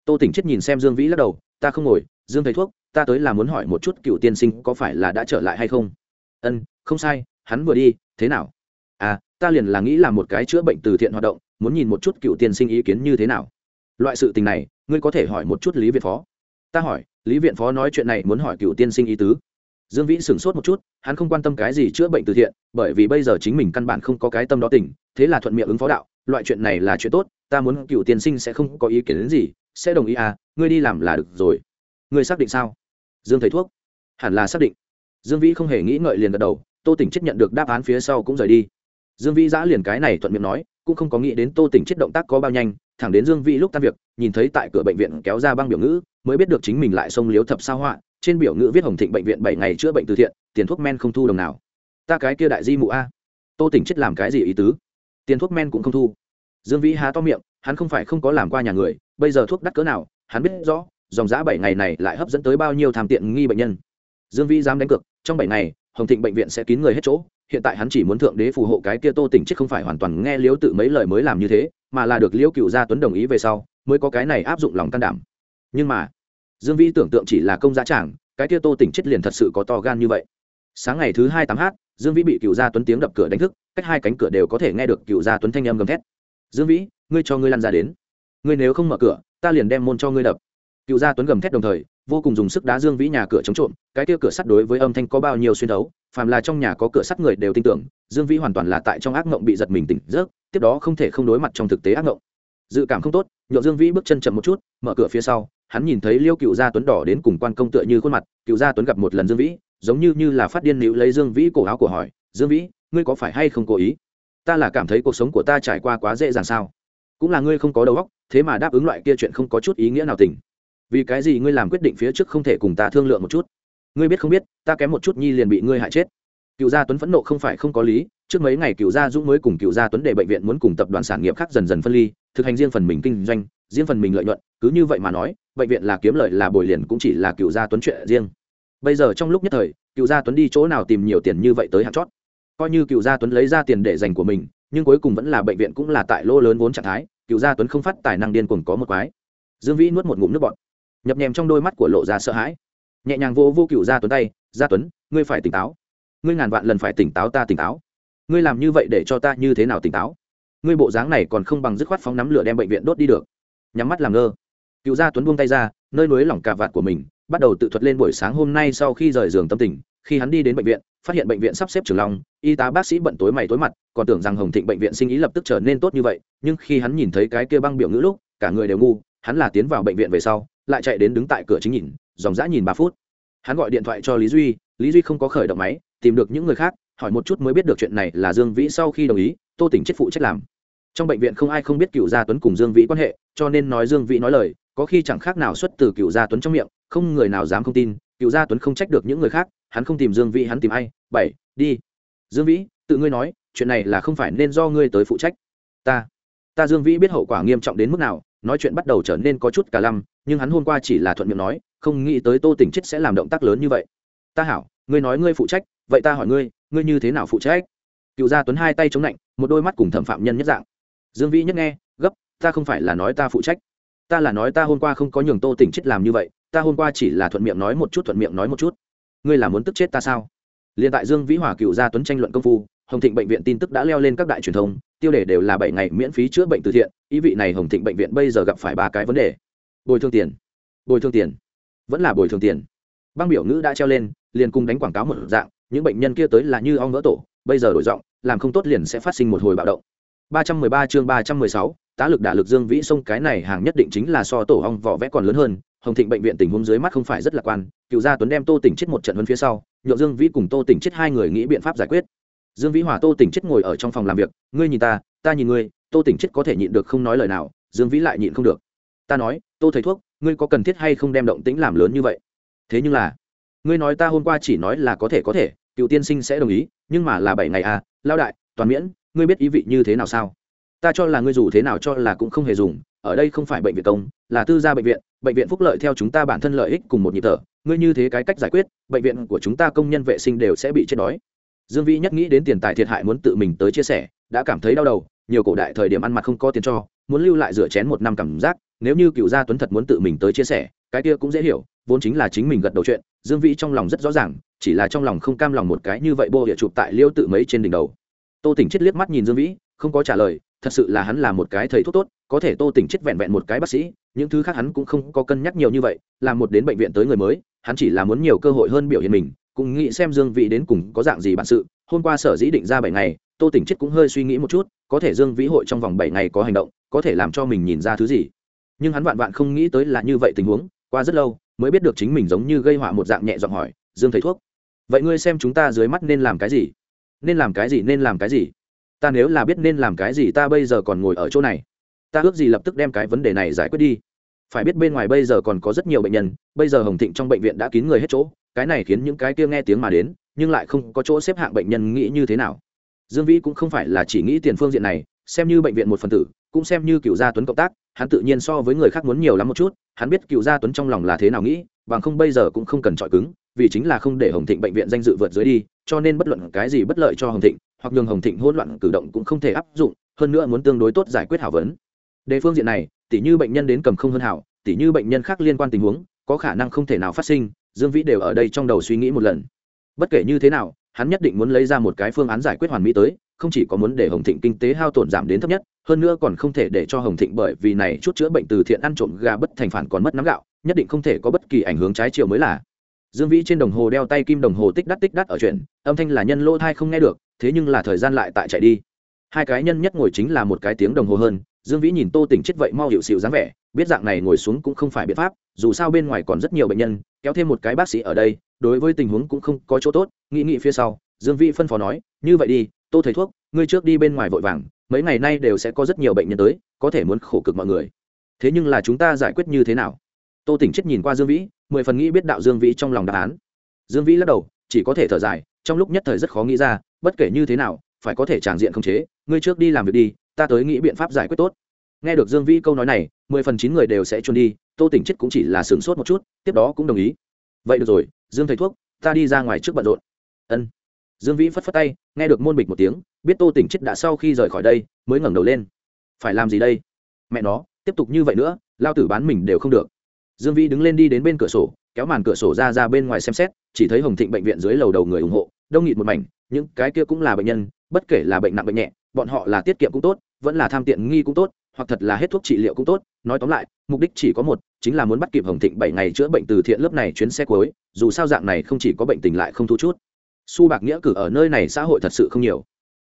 Tô tỉnh chết nhìn xem dương vĩ lắc đầu, ta không ngồi, dương thầy thuốc, ta tới là muốn hỏi một chút cựu tiên sinh có phải là đã trở lại hay không? Ân, không sai, hắn vừa đi, thế nào? À ta liền là nghĩ là một cái chữa bệnh từ thiện hoạt động, muốn nhìn một chút cựu tiên sinh ý kiến như thế nào. Loại sự tình này, ngươi có thể hỏi một chút lý việt phó. Ta hỏi lý viện phó nói chuyện này muốn hỏi cựu tiên sinh ý tứ. Dương vĩ sửng sốt một chút, hắn không quan tâm cái gì chữa bệnh từ thiện, bởi vì bây giờ chính mình căn bản không có cái tâm đó tỉnh, thế là thuận miệng ứng phó đạo, loại chuyện này là chuyện tốt, ta muốn cựu tiên sinh sẽ không có ý kiến đến gì, sẽ đồng ý à ngươi đi làm là được rồi. Ngươi xác định sao? Dương thầy thuốc. Hẳn là xác định. Dương vĩ không hề nghĩ ngợi liền gật đầu, tô tỉnh chết nhận được đáp án phía sau cũng rời đi. Dương vĩ giã liền cái này thuận miệng nói, cũng không có nghĩ đến tô tỉnh chết động tác có bao nhanh, thẳng đến dương vĩ lúc tan việc, nhìn thấy tại cửa bệnh viện kéo ra băng biểu ngữ mới biết được chính mình lại xông liếu thập sao họa, trên biểu ngữ viết hồng thịnh bệnh viện bảy ngày chữa bệnh từ thiện, tiền thuốc men không thu đồng nào. Ta cái kia đại di mụ a. Tô tỉnh chết làm cái gì ý tứ? Tiền thuốc men cũng không thu. Dương vĩ há to miệng, hắn không phải không có làm qua nhà người, bây giờ thuốc đắt cỡ nào, hắn biết rõ, dòng giã bảy ngày này lại hấp dẫn tới bao nhiêu tham tiện nghi bệnh nhân. Dương vĩ dám đánh cược, trong bảy ngày, hồng thịnh bệnh viện sẽ kín người hết chỗ, hiện tại hắn chỉ muốn thượng đế phù hộ cái kia tô tỉnh chết không phải hoàn toàn nghe liếu tự mấy lời mới làm như thế, mà là được liễu cựu gia tuấn đồng ý về sau, mới có cái này áp dụng lòng can đảm nhưng mà, dương vĩ tưởng tượng chỉ là công giá trảng cái kia tô tỉnh chết liền thật sự có to gan như vậy. Sáng ngày thứ hai tám h dương vĩ bị cựu gia tuấn tiếng đập cửa đánh thức, cách hai cánh cửa đều có thể nghe được cựu gia tuấn thanh âm gầm thét. Dương vĩ, ngươi cho ngươi lăn ra đến. Ngươi nếu không mở cửa, ta liền đem môn cho ngươi đập. Cựu gia tuấn gầm thét đồng thời, vô cùng dùng sức đá dương vĩ nhà cửa chống trộm, cái kia cửa sắt đối với âm thanh có bao nhiêu xuyên đấu phàm là trong nhà có cửa sắt người đều tin tưởng, dương vĩ hoàn toàn là tại trong ác mộng bị giật mình tỉnh giấc, tiếp đó không thể không đối mặt trong thực tế ác mộng. Dự cảm không tốt nhộn dương vĩ bước chân chậm một chút, mở cửa phía sau hắn nhìn thấy liêu cựu gia tuấn đỏ đến cùng quan công tựa như khuôn mặt, cựu gia tuấn gặp một lần dương vĩ, giống như như là phát điên nữ lấy dương vĩ cổ áo của hỏi, dương vĩ, ngươi có phải hay không cố ý? Ta là cảm thấy cuộc sống của ta trải qua quá dễ dàng sao? Cũng là ngươi không có đầu óc, thế mà đáp ứng loại kia chuyện không có chút ý nghĩa nào tình vì cái gì ngươi làm quyết định phía trước không thể cùng ta thương lượng một chút? Ngươi biết không biết, ta kém một chút nhi liền bị ngươi hại chết. Cựu gia tuấn phẫn nộ không phải không có lý, trước mấy ngày cựu gia dũng mới cùng cựu gia tuấn để bệnh viện muốn cùng tập đoàn sản nghiệp khác dần dần phân ly, thực hành riêng phần mình kinh doanh riêng phần mình lợi nhuận, cứ như vậy mà nói, bệnh viện là kiếm lợi, là bồi liền cũng chỉ là cựu gia tuấn chuyện riêng. Bây giờ trong lúc nhất thời, cựu gia tuấn đi chỗ nào tìm nhiều tiền như vậy tới hạt chót. Coi như cựu gia tuấn lấy ra tiền để dành của mình, nhưng cuối cùng vẫn là bệnh viện cũng là tại lỗ lớn vốn trạng thái, cựu gia tuấn không phát tài năng điên cuồng có một quái. Dương vĩ nuốt một ngụm nước bọt. Nhập nhèm trong đôi mắt của lộ ra sợ hãi. Nhẹ nhàng vô vô cựu gia tuấn tay, gia tuấn, ngươi phải tỉnh táo. Ngươi ngàn vạn lần phải tỉnh táo ta tỉnh táo. Ngươi làm như vậy để cho ta như thế nào tỉnh táo? Ngươi bộ dáng này còn không bằng dứt khoát phóng nắm lửa đem bệnh viện đốt đi được nhắm mắt làm ngơ. Cựu gia tuấn buông tay ra, nơi núi lỏng cà vạt của mình, bắt đầu tự thuật lên buổi sáng hôm nay sau khi rời giường tâm tình. Khi hắn đi đến bệnh viện, phát hiện bệnh viện sắp xếp trường long, y tá bác sĩ bận tối mày tối mặt, còn tưởng rằng hồng thịnh bệnh viện sinh ý lập tức trở nên tốt như vậy, nhưng khi hắn nhìn thấy cái kia băng biểu ngữ lúc, cả người đều ngu, hắn là tiến vào bệnh viện về sau, lại chạy đến đứng tại cửa chính nhìn, dòng dã nhìn ba phút. Hắn gọi điện thoại cho lý duy lý duy không có khởi động máy, tìm được những người khác, hỏi một chút mới biết được chuyện này là dương vĩ sau khi đồng ý, tô tỉnh chết phụ trách làm trong bệnh viện không ai không biết cựu gia tuấn cùng dương vĩ quan hệ, cho nên nói dương vĩ nói lời, có khi chẳng khác nào xuất từ cựu gia tuấn trong miệng, không người nào dám không tin, cựu gia tuấn không trách được những người khác, hắn không tìm dương vĩ, hắn tìm ai? Bảy, đi. Dương vĩ, tự ngươi nói, chuyện này là không phải nên do ngươi tới phụ trách. Ta ta dương vĩ biết hậu quả nghiêm trọng đến mức nào, nói chuyện bắt đầu trở nên có chút cả lăm, nhưng hắn hôm qua chỉ là thuận miệng nói, không nghĩ tới tô tỉnh chết sẽ làm động tác lớn như vậy. Ta hảo, ngươi nói ngươi phụ trách, vậy ta hỏi ngươi ngươi như thế nào phụ trách? Cựu gia tuấn hai tay chống lạnh một đôi mắt cùng thẩm phạm nhân nhất dạng dương vĩ nhất nghe, gấp, ta không phải là nói ta phụ trách. Ta là nói ta hôm qua không có nhường tô tỉnh chết làm như vậy, ta hôm qua chỉ là thuận miệng nói một chút, thuận miệng nói một chút. Ngươi là muốn tức chết ta sao? Liền tại dương vĩ hòa cựu gia tuấn tranh luận công phu, hồng thịnh bệnh viện tin tức đã leo lên các đại truyền thông, tiêu đề đều là bảy ngày miễn phí chữa bệnh từ thiện, ý vị này hồng thịnh bệnh viện bây giờ gặp phải ba cái vấn đề. Bồi thường tiền. Bồi thường tiền. Vẫn là bồi thường tiền. Băng biểu ngữ đã treo lên, liền cùng đánh quảng cáo một dạng, những bệnh nhân kia tới là như ong vỡ tổ, bây giờ đổi giọng, làm không tốt liền sẽ phát sinh một hồi bạo động. 313 chương 316, tá lực đả lực Dương Vĩ sông cái này hàng nhất định chính là so tổ ong vỏ vẽ còn lớn hơn, Hồng Thịnh bệnh viện tình huống dưới mắt không phải rất lạc quan, Cựu Gia Tuấn đem Tô Tỉnh chết một trận hơn phía sau, nhượng Dương Vĩ cùng Tô Tỉnh chết hai người nghĩ biện pháp giải quyết. Dương Vĩ hòa Tô Tỉnh chết ngồi ở trong phòng làm việc, ngươi nhìn ta, ta nhìn ngươi, Tô Tỉnh chết có thể nhịn được không nói lời nào, Dương Vĩ lại nhịn không được. Ta nói, Tô thầy thuốc, ngươi có cần thiết hay không đem động tĩnh làm lớn như vậy? Thế nhưng là, ngươi nói ta hôm qua chỉ nói là có thể có thể, Cựu tiên sinh sẽ đồng ý, nhưng mà là bảy ngày à, lao đại, toàn miễn, ngươi biết ý vị như thế nào sao? ta cho là ngươi dù thế nào cho là cũng không hề dùng, ở đây không phải bệnh viện công, là tư gia bệnh viện bệnh viện phúc lợi theo chúng ta bản thân lợi ích cùng một nhịp thở. Ngươi như thế cái cách giải quyết, bệnh viện của chúng ta công nhân vệ sinh đều sẽ bị chết đói. Dương vĩ nhất nghĩ đến tiền tài thiệt hại muốn tự mình tới chia sẻ, đã cảm thấy đau đầu, nhiều cổ đại thời điểm ăn mặt không có tiền cho, muốn lưu lại rửa chén một năm cảm giác, nếu như cựu gia tuấn thật muốn tự mình tới chia sẻ, cái kia cũng dễ hiểu, vốn chính là chính mình gật đầu chuyện, dương vĩ trong lòng rất rõ ràng, chỉ là trong lòng không cam lòng một cái như vậy bô địa chụp tại liêu tự mấy trên đỉnh đầu tô tỉnh chết liếc mắt nhìn dương vĩ, không có trả lời, thật sự là hắn là một cái thầy thuốc tốt, có thể tô tỉnh chết vẹn vẹn một cái bác sĩ, những thứ khác hắn cũng không có cân nhắc nhiều như vậy là một đến bệnh viện tới người mới, hắn chỉ là muốn nhiều cơ hội hơn biểu hiện mình, cũng nghĩ xem dương vĩ đến cùng có dạng gì bản sự, hôm qua sở dĩ định ra bảy ngày, tô tỉnh chết cũng hơi suy nghĩ một chút, có thể dương vĩ hội trong vòng bảy ngày có hành động, có thể làm cho mình nhìn ra thứ gì. Nhưng hắn vạn vạn không nghĩ tới là như vậy tình huống, qua rất lâu, mới biết được chính mình giống như gây họa một dạng nhẹ giọng hỏi, dương thầy thuốc, vậy ngươi xem chúng ta dưới mắt nên làm cái gì? Nên làm cái gì nên làm cái gì. Ta nếu là biết nên làm cái gì ta bây giờ còn ngồi ở chỗ này. Ta ước gì lập tức đem cái vấn đề này giải quyết đi. Phải biết bên ngoài bây giờ còn có rất nhiều bệnh nhân, bây giờ hồng thịnh trong bệnh viện đã kín người hết chỗ, cái này khiến những cái kia nghe tiếng mà đến, nhưng lại không có chỗ xếp hạng bệnh nhân nghĩ như thế nào. Dương vĩ cũng không phải là chỉ nghĩ tiền phương diện này, xem như bệnh viện một phần tử, cũng xem như cựu gia tuấn cộng tác, hắn tự nhiên so với người khác muốn nhiều lắm một chút, hắn biết cựu gia tuấn trong lòng là thế nào nghĩ, bằng không bây giờ cũng không cần chọi cứng, vì chính là không để hồng thịnh bệnh viện danh dự vượt dưới đi cho nên bất luận cái gì bất lợi cho hồng thịnh, hoặc nhường hồng thịnh hỗn loạn cử động cũng không thể áp dụng, hơn nữa muốn tương đối tốt giải quyết hảo vấn. Đề phương diện này, tỉ như bệnh nhân đến cầm không hơn hảo, tỉ như bệnh nhân khác liên quan tình huống, có khả năng không thể nào phát sinh, dương vĩ đều ở đây trong đầu suy nghĩ một lần. Bất kể như thế nào, hắn nhất định muốn lấy ra một cái phương án giải quyết hoàn mỹ tới, không chỉ có muốn để hồng thịnh kinh tế hao tổn giảm đến thấp nhất, hơn nữa còn không thể để cho hồng thịnh bởi vì này chút chữa bệnh từ thiện ăn trộm gà bất thành phản còn mất nắm gạo, nhất định không thể có bất kỳ ảnh hưởng trái chiều mới là dương vĩ trên đồng hồ đeo tay kim đồng hồ tích đắt tích đắt ở chuyện, âm thanh là nhân lỗ thai không nghe được, thế nhưng là thời gian lại tại chạy đi. Hai cái nhân nhất ngồi chính là một cái tiếng đồng hồ hơn, dương vĩ nhìn tô tỉnh chết vậy mau hiệu xịu dáng vẻ, biết dạng này ngồi xuống cũng không phải biện pháp, dù sao bên ngoài còn rất nhiều bệnh nhân, kéo thêm một cái bác sĩ ở đây, đối với tình huống cũng không có chỗ tốt, nghĩ nghĩ phía sau, dương vĩ phân phó nói, như vậy đi, tô thầy thuốc, ngươi trước đi bên ngoài vội vàng, mấy ngày nay đều sẽ có rất nhiều bệnh nhân tới, có thể muốn khổ cực mọi người. Thế nhưng là chúng ta giải quyết như thế nào? Tô tỉnh chết nhìn qua dương vĩ mười phần nghĩ biết đạo dương vĩ trong lòng đáp án. Dương vĩ lắc đầu, chỉ có thể thở dài, trong lúc nhất thời rất khó nghĩ ra, bất kể như thế nào, phải có thể tràng diện không chế, ngươi trước đi làm việc đi, ta tới nghĩ biện pháp giải quyết tốt. Nghe được dương vĩ câu nói này, mười phần chín người đều sẽ trốn đi, tô tỉnh chết cũng chỉ là sửng sốt một chút, tiếp đó cũng đồng ý. Vậy được rồi, dương thầy thuốc, ta đi ra ngoài trước bận rộn. Ân. Dương vĩ phất phất tay, nghe được môn bịch một tiếng, biết tô tỉnh chết đã sau khi rời khỏi đây, mới ngẩng đầu lên. Phải làm gì đây? Mẹ nó, tiếp tục như vậy nữa, lao tử bán mình đều không được dương vĩ đứng lên đi đến bên cửa sổ, kéo màn cửa sổ ra ra bên ngoài xem xét, chỉ thấy hồng thịnh bệnh viện dưới lầu đầu người ủng hộ, đông nghịt một mảnh, những cái kia cũng là bệnh nhân, bất kể là bệnh nặng bệnh nhẹ, bọn họ là tiết kiệm cũng tốt, vẫn là tham tiện nghi cũng tốt, hoặc thật là hết thuốc trị liệu cũng tốt, nói tóm lại, mục đích chỉ có một, chính là muốn bắt kịp hồng thịnh bảy ngày chữa bệnh từ thiện lớp này chuyến xe cuối, dù sao dạng này không chỉ có bệnh tình lại không thu chút. Su bạc nghĩa cử ở nơi này xã hội thật sự không nhiều.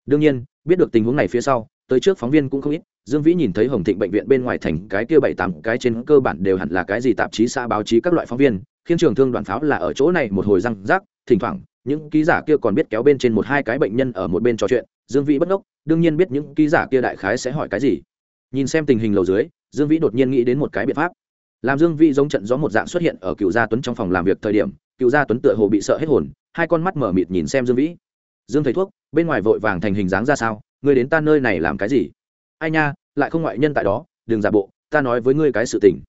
Đương nhiên, biết được tình huống này phía sau, tới trước phóng viên cũng không ít dương vĩ nhìn thấy hồng thịnh bệnh viện bên ngoài thành cái kia bảy tám cái trên cơ bản đều hẳn là cái gì tạp chí, xã báo chí các loại phóng viên, khiến trường thương đoàn pháo là ở chỗ này một hồi răng rác thỉnh thoảng, những ký giả kia còn biết kéo bên trên một hai cái bệnh nhân ở một bên trò chuyện. Dương vĩ bất ngốc, đương nhiên biết những ký giả kia đại khái sẽ hỏi cái gì. Nhìn xem tình hình lầu dưới, dương vĩ đột nhiên nghĩ đến một cái biện pháp. Làm dương vĩ giống trận gió một dạng xuất hiện ở cựu gia tuấn trong phòng làm việc thời điểm, cựu gia tuấn tựa hồ bị sợ hết hồn, hai con mắt mở mịt nhìn xem dương vĩ. Dương thầy thuốc, bên ngoài vội vàng thành hình dáng ra sao? Người đến ta nơi này làm cái gì? Ai nha, lại không ngoại nhân tại đó, đừng giả bộ, ta nói với ngươi cái sự tình.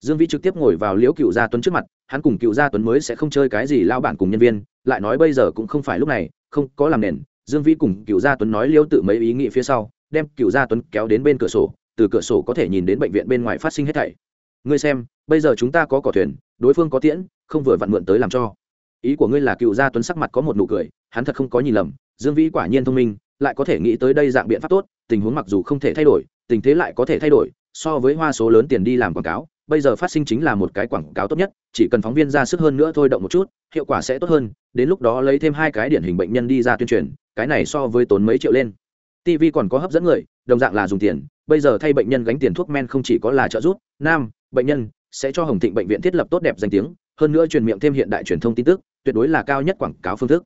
Dương vĩ trực tiếp ngồi vào liễu cựu gia tuấn trước mặt, hắn cùng cựu gia tuấn mới sẽ không chơi cái gì lao bản cùng nhân viên, lại nói bây giờ cũng không phải lúc này, không có làm nền, dương vĩ cùng cựu gia tuấn nói liễu tự mấy ý nghĩ phía sau, đem cựu gia tuấn kéo đến bên cửa sổ, từ cửa sổ có thể nhìn đến bệnh viện bên ngoài phát sinh hết thảy. Ngươi xem, bây giờ chúng ta có cỏ thuyền, đối phương có tiễn, không vừa vặn mượn tới làm cho. Ý của ngươi là cựu gia tuấn sắc mặt có một nụ cười, hắn thật không có nhìn lầm, dương vĩ quả nhiên thông minh lại có thể nghĩ tới đây dạng biện pháp tốt, tình huống mặc dù không thể thay đổi, tình thế lại có thể thay đổi, so với hoa số lớn tiền đi làm quảng cáo, bây giờ phát sinh chính là một cái quảng cáo tốt nhất, chỉ cần phóng viên ra sức hơn nữa thôi động một chút, hiệu quả sẽ tốt hơn, đến lúc đó lấy thêm hai cái điển hình bệnh nhân đi ra tuyên truyền, cái này so với tốn mấy triệu lên. Tv còn có hấp dẫn người, đồng dạng là dùng tiền, bây giờ thay bệnh nhân gánh tiền thuốc men không chỉ có là trợ giúp, nam, bệnh nhân, sẽ cho hồng thịnh bệnh viện thiết lập tốt đẹp danh tiếng, hơn nữa truyền miệng thêm hiện đại truyền thông tin tức, tuyệt đối là cao nhất quảng cáo phương thức.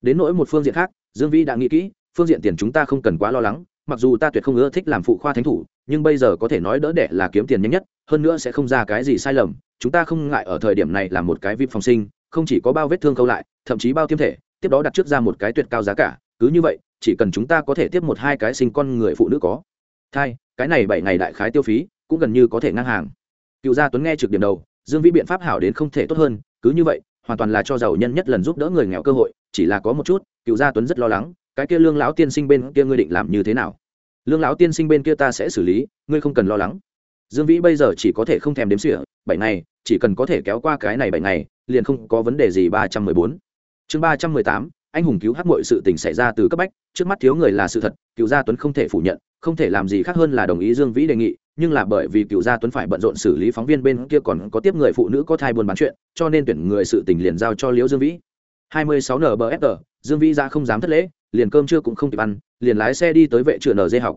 Đến nỗi một phương diện khác, dương vĩ đã nghĩ kỹ phương diện tiền chúng ta không cần quá lo lắng, mặc dù ta tuyệt không ưa thích làm phụ khoa thánh thủ, nhưng bây giờ có thể nói đỡ đẻ là kiếm tiền nhanh nhất, hơn nữa sẽ không ra cái gì sai lầm. Chúng ta không ngại ở thời điểm này làm một cái vip phòng sinh, không chỉ có bao vết thương câu lại, thậm chí bao tiêm thể, tiếp đó đặt trước ra một cái tuyệt cao giá cả. Cứ như vậy, chỉ cần chúng ta có thể tiếp một hai cái sinh con người phụ nữ có. Thai, cái này bảy ngày đại khái tiêu phí, cũng gần như có thể ngang hàng. Cựu gia tuấn nghe trực điểm đầu, dương vĩ biện pháp hảo đến không thể tốt hơn, cứ như vậy, hoàn toàn là cho giàu nhân nhất lần giúp đỡ người nghèo cơ hội, chỉ là có một chút, cựu gia tuấn rất lo lắng cái kia lương lão tiên sinh bên kia ngươi định làm như thế nào? Lương lão tiên sinh bên kia ta sẽ xử lý, ngươi không cần lo lắng. Dương vĩ bây giờ chỉ có thể không thèm đếm xỉa, bảy ngày, chỉ cần có thể kéo qua cái này bảy ngày, liền không có vấn đề gì. Ba trăm mười bốn. Chương ba trăm mười tám, anh hùng cứu hắc mọi sự tình xảy ra từ cấp bách, trước mắt thiếu người là sự thật, cựu gia tuấn không thể phủ nhận, không thể làm gì khác hơn là đồng ý dương vĩ đề nghị, nhưng là bởi vì cựu gia tuấn phải bận rộn xử lý phóng viên bên kia còn có tiếp người phụ nữ có thai buôn bán chuyện, cho nên tuyển người sự tình liền giao cho liễu dương vĩ. hai mươi sáu nbfr dương vĩ ra không dám thất lễ liền cơm trưa cũng không kịp ăn, liền lái xe đi tới vệ chữa nd học.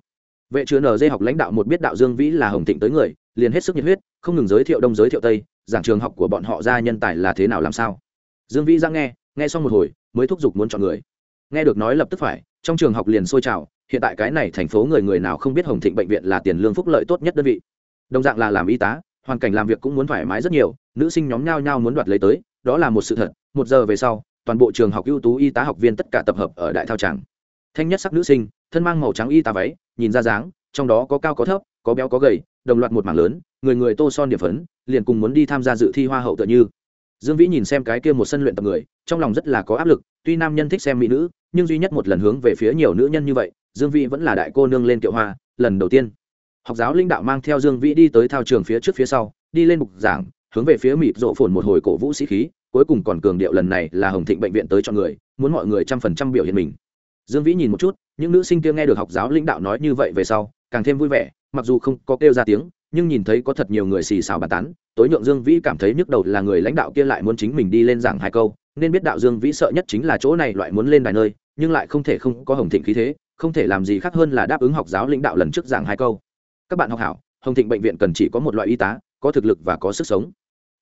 Vệ chữa nd học lãnh đạo một biết đạo dương vĩ là hồng thịnh tới người, liền hết sức nhiệt huyết, không ngừng giới thiệu đông giới thiệu tây, giảng trường học của bọn họ ra nhân tài là thế nào làm sao. Dương vĩ ra nghe nghe xong một hồi, mới thúc giục muốn chọn người. Nghe được nói lập tức phải, trong trường học liền sôi trào, hiện tại cái này thành phố người người nào không biết hồng thịnh bệnh viện là tiền lương phúc lợi tốt nhất đơn vị. Đồng dạng là làm y tá, hoàn cảnh làm việc cũng muốn thoải mái rất nhiều, nữ sinh nhóm nhao nhao muốn đoạt lấy tới, đó là một sự thật, một giờ về sau toàn bộ trường học ưu tú y tá học viên tất cả tập hợp ở đại thao tràng. Thanh nhất sắc nữ sinh, thân mang màu trắng y tá váy, nhìn ra dáng, trong đó có cao có thấp, có béo có gầy, đồng loạt một mảng lớn, người người tô son điểm phấn, liền cùng muốn đi tham gia dự thi hoa hậu tựa như. Dương vĩ nhìn xem cái kia một sân luyện tập người, trong lòng rất là có áp lực, tuy nam nhân thích xem mỹ nữ, nhưng duy nhất một lần hướng về phía nhiều nữ nhân như vậy, dương vĩ vẫn là đại cô nương lên kiệu hoa, lần đầu tiên. Học giáo linh đạo mang theo dương vĩ đi tới thao trường phía trước phía sau, đi lên mục giảng, hướng về phía mịp rộ phồn một hồi cổ vũ sĩ khí cuối cùng còn cường điệu lần này là hồng thịnh bệnh viện tới cho người, muốn mọi người trăm phần trăm biểu hiện mình. Dương vĩ nhìn một chút, những nữ sinh kia nghe được học giáo lãnh đạo nói như vậy về sau, càng thêm vui vẻ, mặc dù không có kêu ra tiếng, nhưng nhìn thấy có thật nhiều người xì xào bàn tán, tối nhượng dương vĩ cảm thấy nhức đầu là người lãnh đạo kia lại muốn chính mình đi lên giảng hai câu, nên biết đạo dương vĩ sợ nhất chính là chỗ này loại muốn lên đài nơi, nhưng lại không thể không có hồng thịnh khí thế, không thể làm gì khác hơn là đáp ứng học giáo lãnh đạo lần trước giảng hai câu. Các bạn học hảo, hồng thịnh bệnh viện cần chỉ có một loại y tá, có thực lực và có sức sống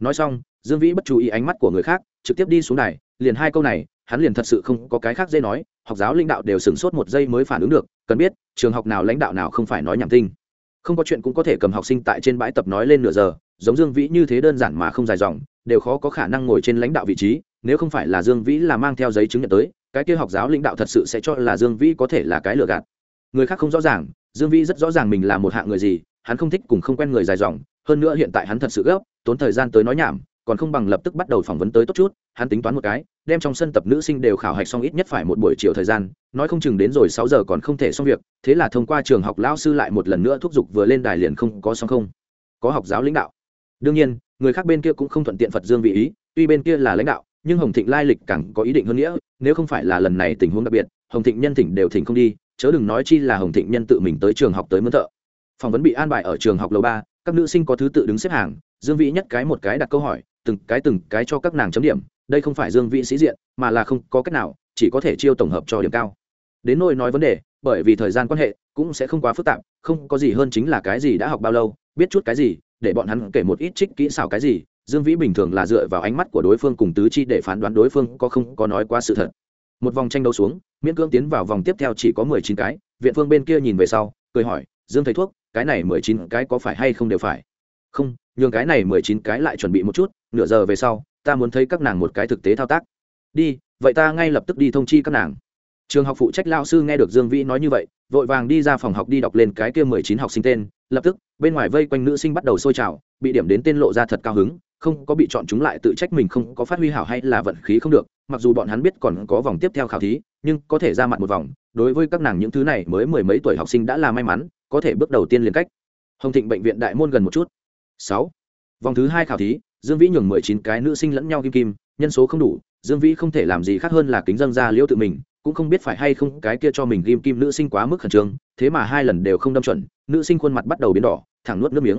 nói xong, dương vĩ bất chú ý ánh mắt của người khác, trực tiếp đi xuống đài, liền hai câu này, hắn liền thật sự không có cái khác dễ nói, học giáo lãnh đạo đều sửng sốt một giây mới phản ứng được, cần biết, trường học nào lãnh đạo nào không phải nói nhảm tinh không có chuyện cũng có thể cầm học sinh tại trên bãi tập nói lên nửa giờ, giống dương vĩ như thế đơn giản mà không dài dòng, đều khó có khả năng ngồi trên lãnh đạo vị trí, nếu không phải là dương vĩ là mang theo giấy chứng nhận tới, cái kia học giáo lãnh đạo thật sự sẽ cho là dương vĩ có thể là cái lừa gạt. Người khác không rõ ràng, dương vĩ rất rõ ràng mình là một hạng người gì, hắn không thích cùng không quen người dài dòng, hơn nữa hiện tại hắn thật sự gấp tốn thời gian tới nói nhảm, còn không bằng lập tức bắt đầu phỏng vấn tới tốt chút, hắn tính toán một cái, đem trong sân tập nữ sinh đều khảo hạch xong ít nhất phải một buổi chiều thời gian, nói không chừng đến rồi sáu giờ còn không thể xong việc, thế là thông qua trường học lao sư lại một lần nữa thúc giục vừa lên đài liền không có xong không. Có học giáo lãnh đạo. Đương nhiên, người khác bên kia cũng không thuận tiện phật dương vị ý, tuy bên kia là lãnh đạo, nhưng hồng thịnh lai lịch càng có ý định hơn nghĩa, nếu không phải là lần này tình huống đặc biệt, hồng thịnh nhân thỉnh đều thỉnh không đi, chớ đừng nói chi là hồng thịnh nhân tự mình tới trường học tới mướn thợ. Phỏng vấn bị an bài ở trường học lầu ba, các nữ sinh có thứ tự đứng xếp hàng dương vĩ nhất cái một cái đặt câu hỏi, từng cái từng cái cho các nàng chấm điểm, đây không phải dương vĩ sĩ diện, mà là không có cách nào, chỉ có thể chiêu tổng hợp cho điểm cao. Đến nôi nói vấn đề, bởi vì thời gian quan hệ cũng sẽ không quá phức tạp, không có gì hơn chính là cái gì đã học bao lâu, biết chút cái gì, để bọn hắn kể một ít trích kỹ xảo cái gì, dương vĩ bình thường là dựa vào ánh mắt của đối phương cùng tứ chi để phán đoán đối phương có không có nói quá sự thật. Một vòng tranh đấu xuống, miễn cưỡng tiến vào vòng tiếp theo chỉ có mười chín cái, viện phương bên kia nhìn về sau, cười hỏi, dương thầy thuốc, cái này mười chín cái có phải hay không đều phải? Không nhường cái này mười chín cái lại chuẩn bị một chút, nửa giờ về sau, ta muốn thấy các nàng một cái thực tế thao tác. Đi, vậy ta ngay lập tức đi thông chi các nàng. Trường học phụ trách lao sư nghe được dương vĩ nói như vậy, vội vàng đi ra phòng học đi đọc lên cái kia mười chín học sinh tên, lập tức, bên ngoài vây quanh nữ sinh bắt đầu sôi trào, bị điểm đến tên lộ ra thật cao hứng, không có bị chọn chúng lại tự trách mình không có phát huy hảo hay là vận khí không được, mặc dù bọn hắn biết còn có vòng tiếp theo khảo thí, nhưng có thể ra mặt một vòng, đối với các nàng những thứ này mới mười mấy tuổi học sinh đã là may mắn, có thể bước đầu tiên liền cách. Hồng thịnh bệnh viện đại môn gần một chút sáu. Vòng thứ hai khảo thí, dương vĩ nhường mười chín cái nữ sinh lẫn nhau kim kim, nhân số không đủ, dương vĩ không thể làm gì khác hơn là kính dân ra liễu tự mình, cũng không biết phải hay không cái kia cho mình kim kim nữ sinh quá mức khẩn trương, thế mà hai lần đều không đâm chuẩn, nữ sinh khuôn mặt bắt đầu biến đỏ, thẳng nuốt nước miếng.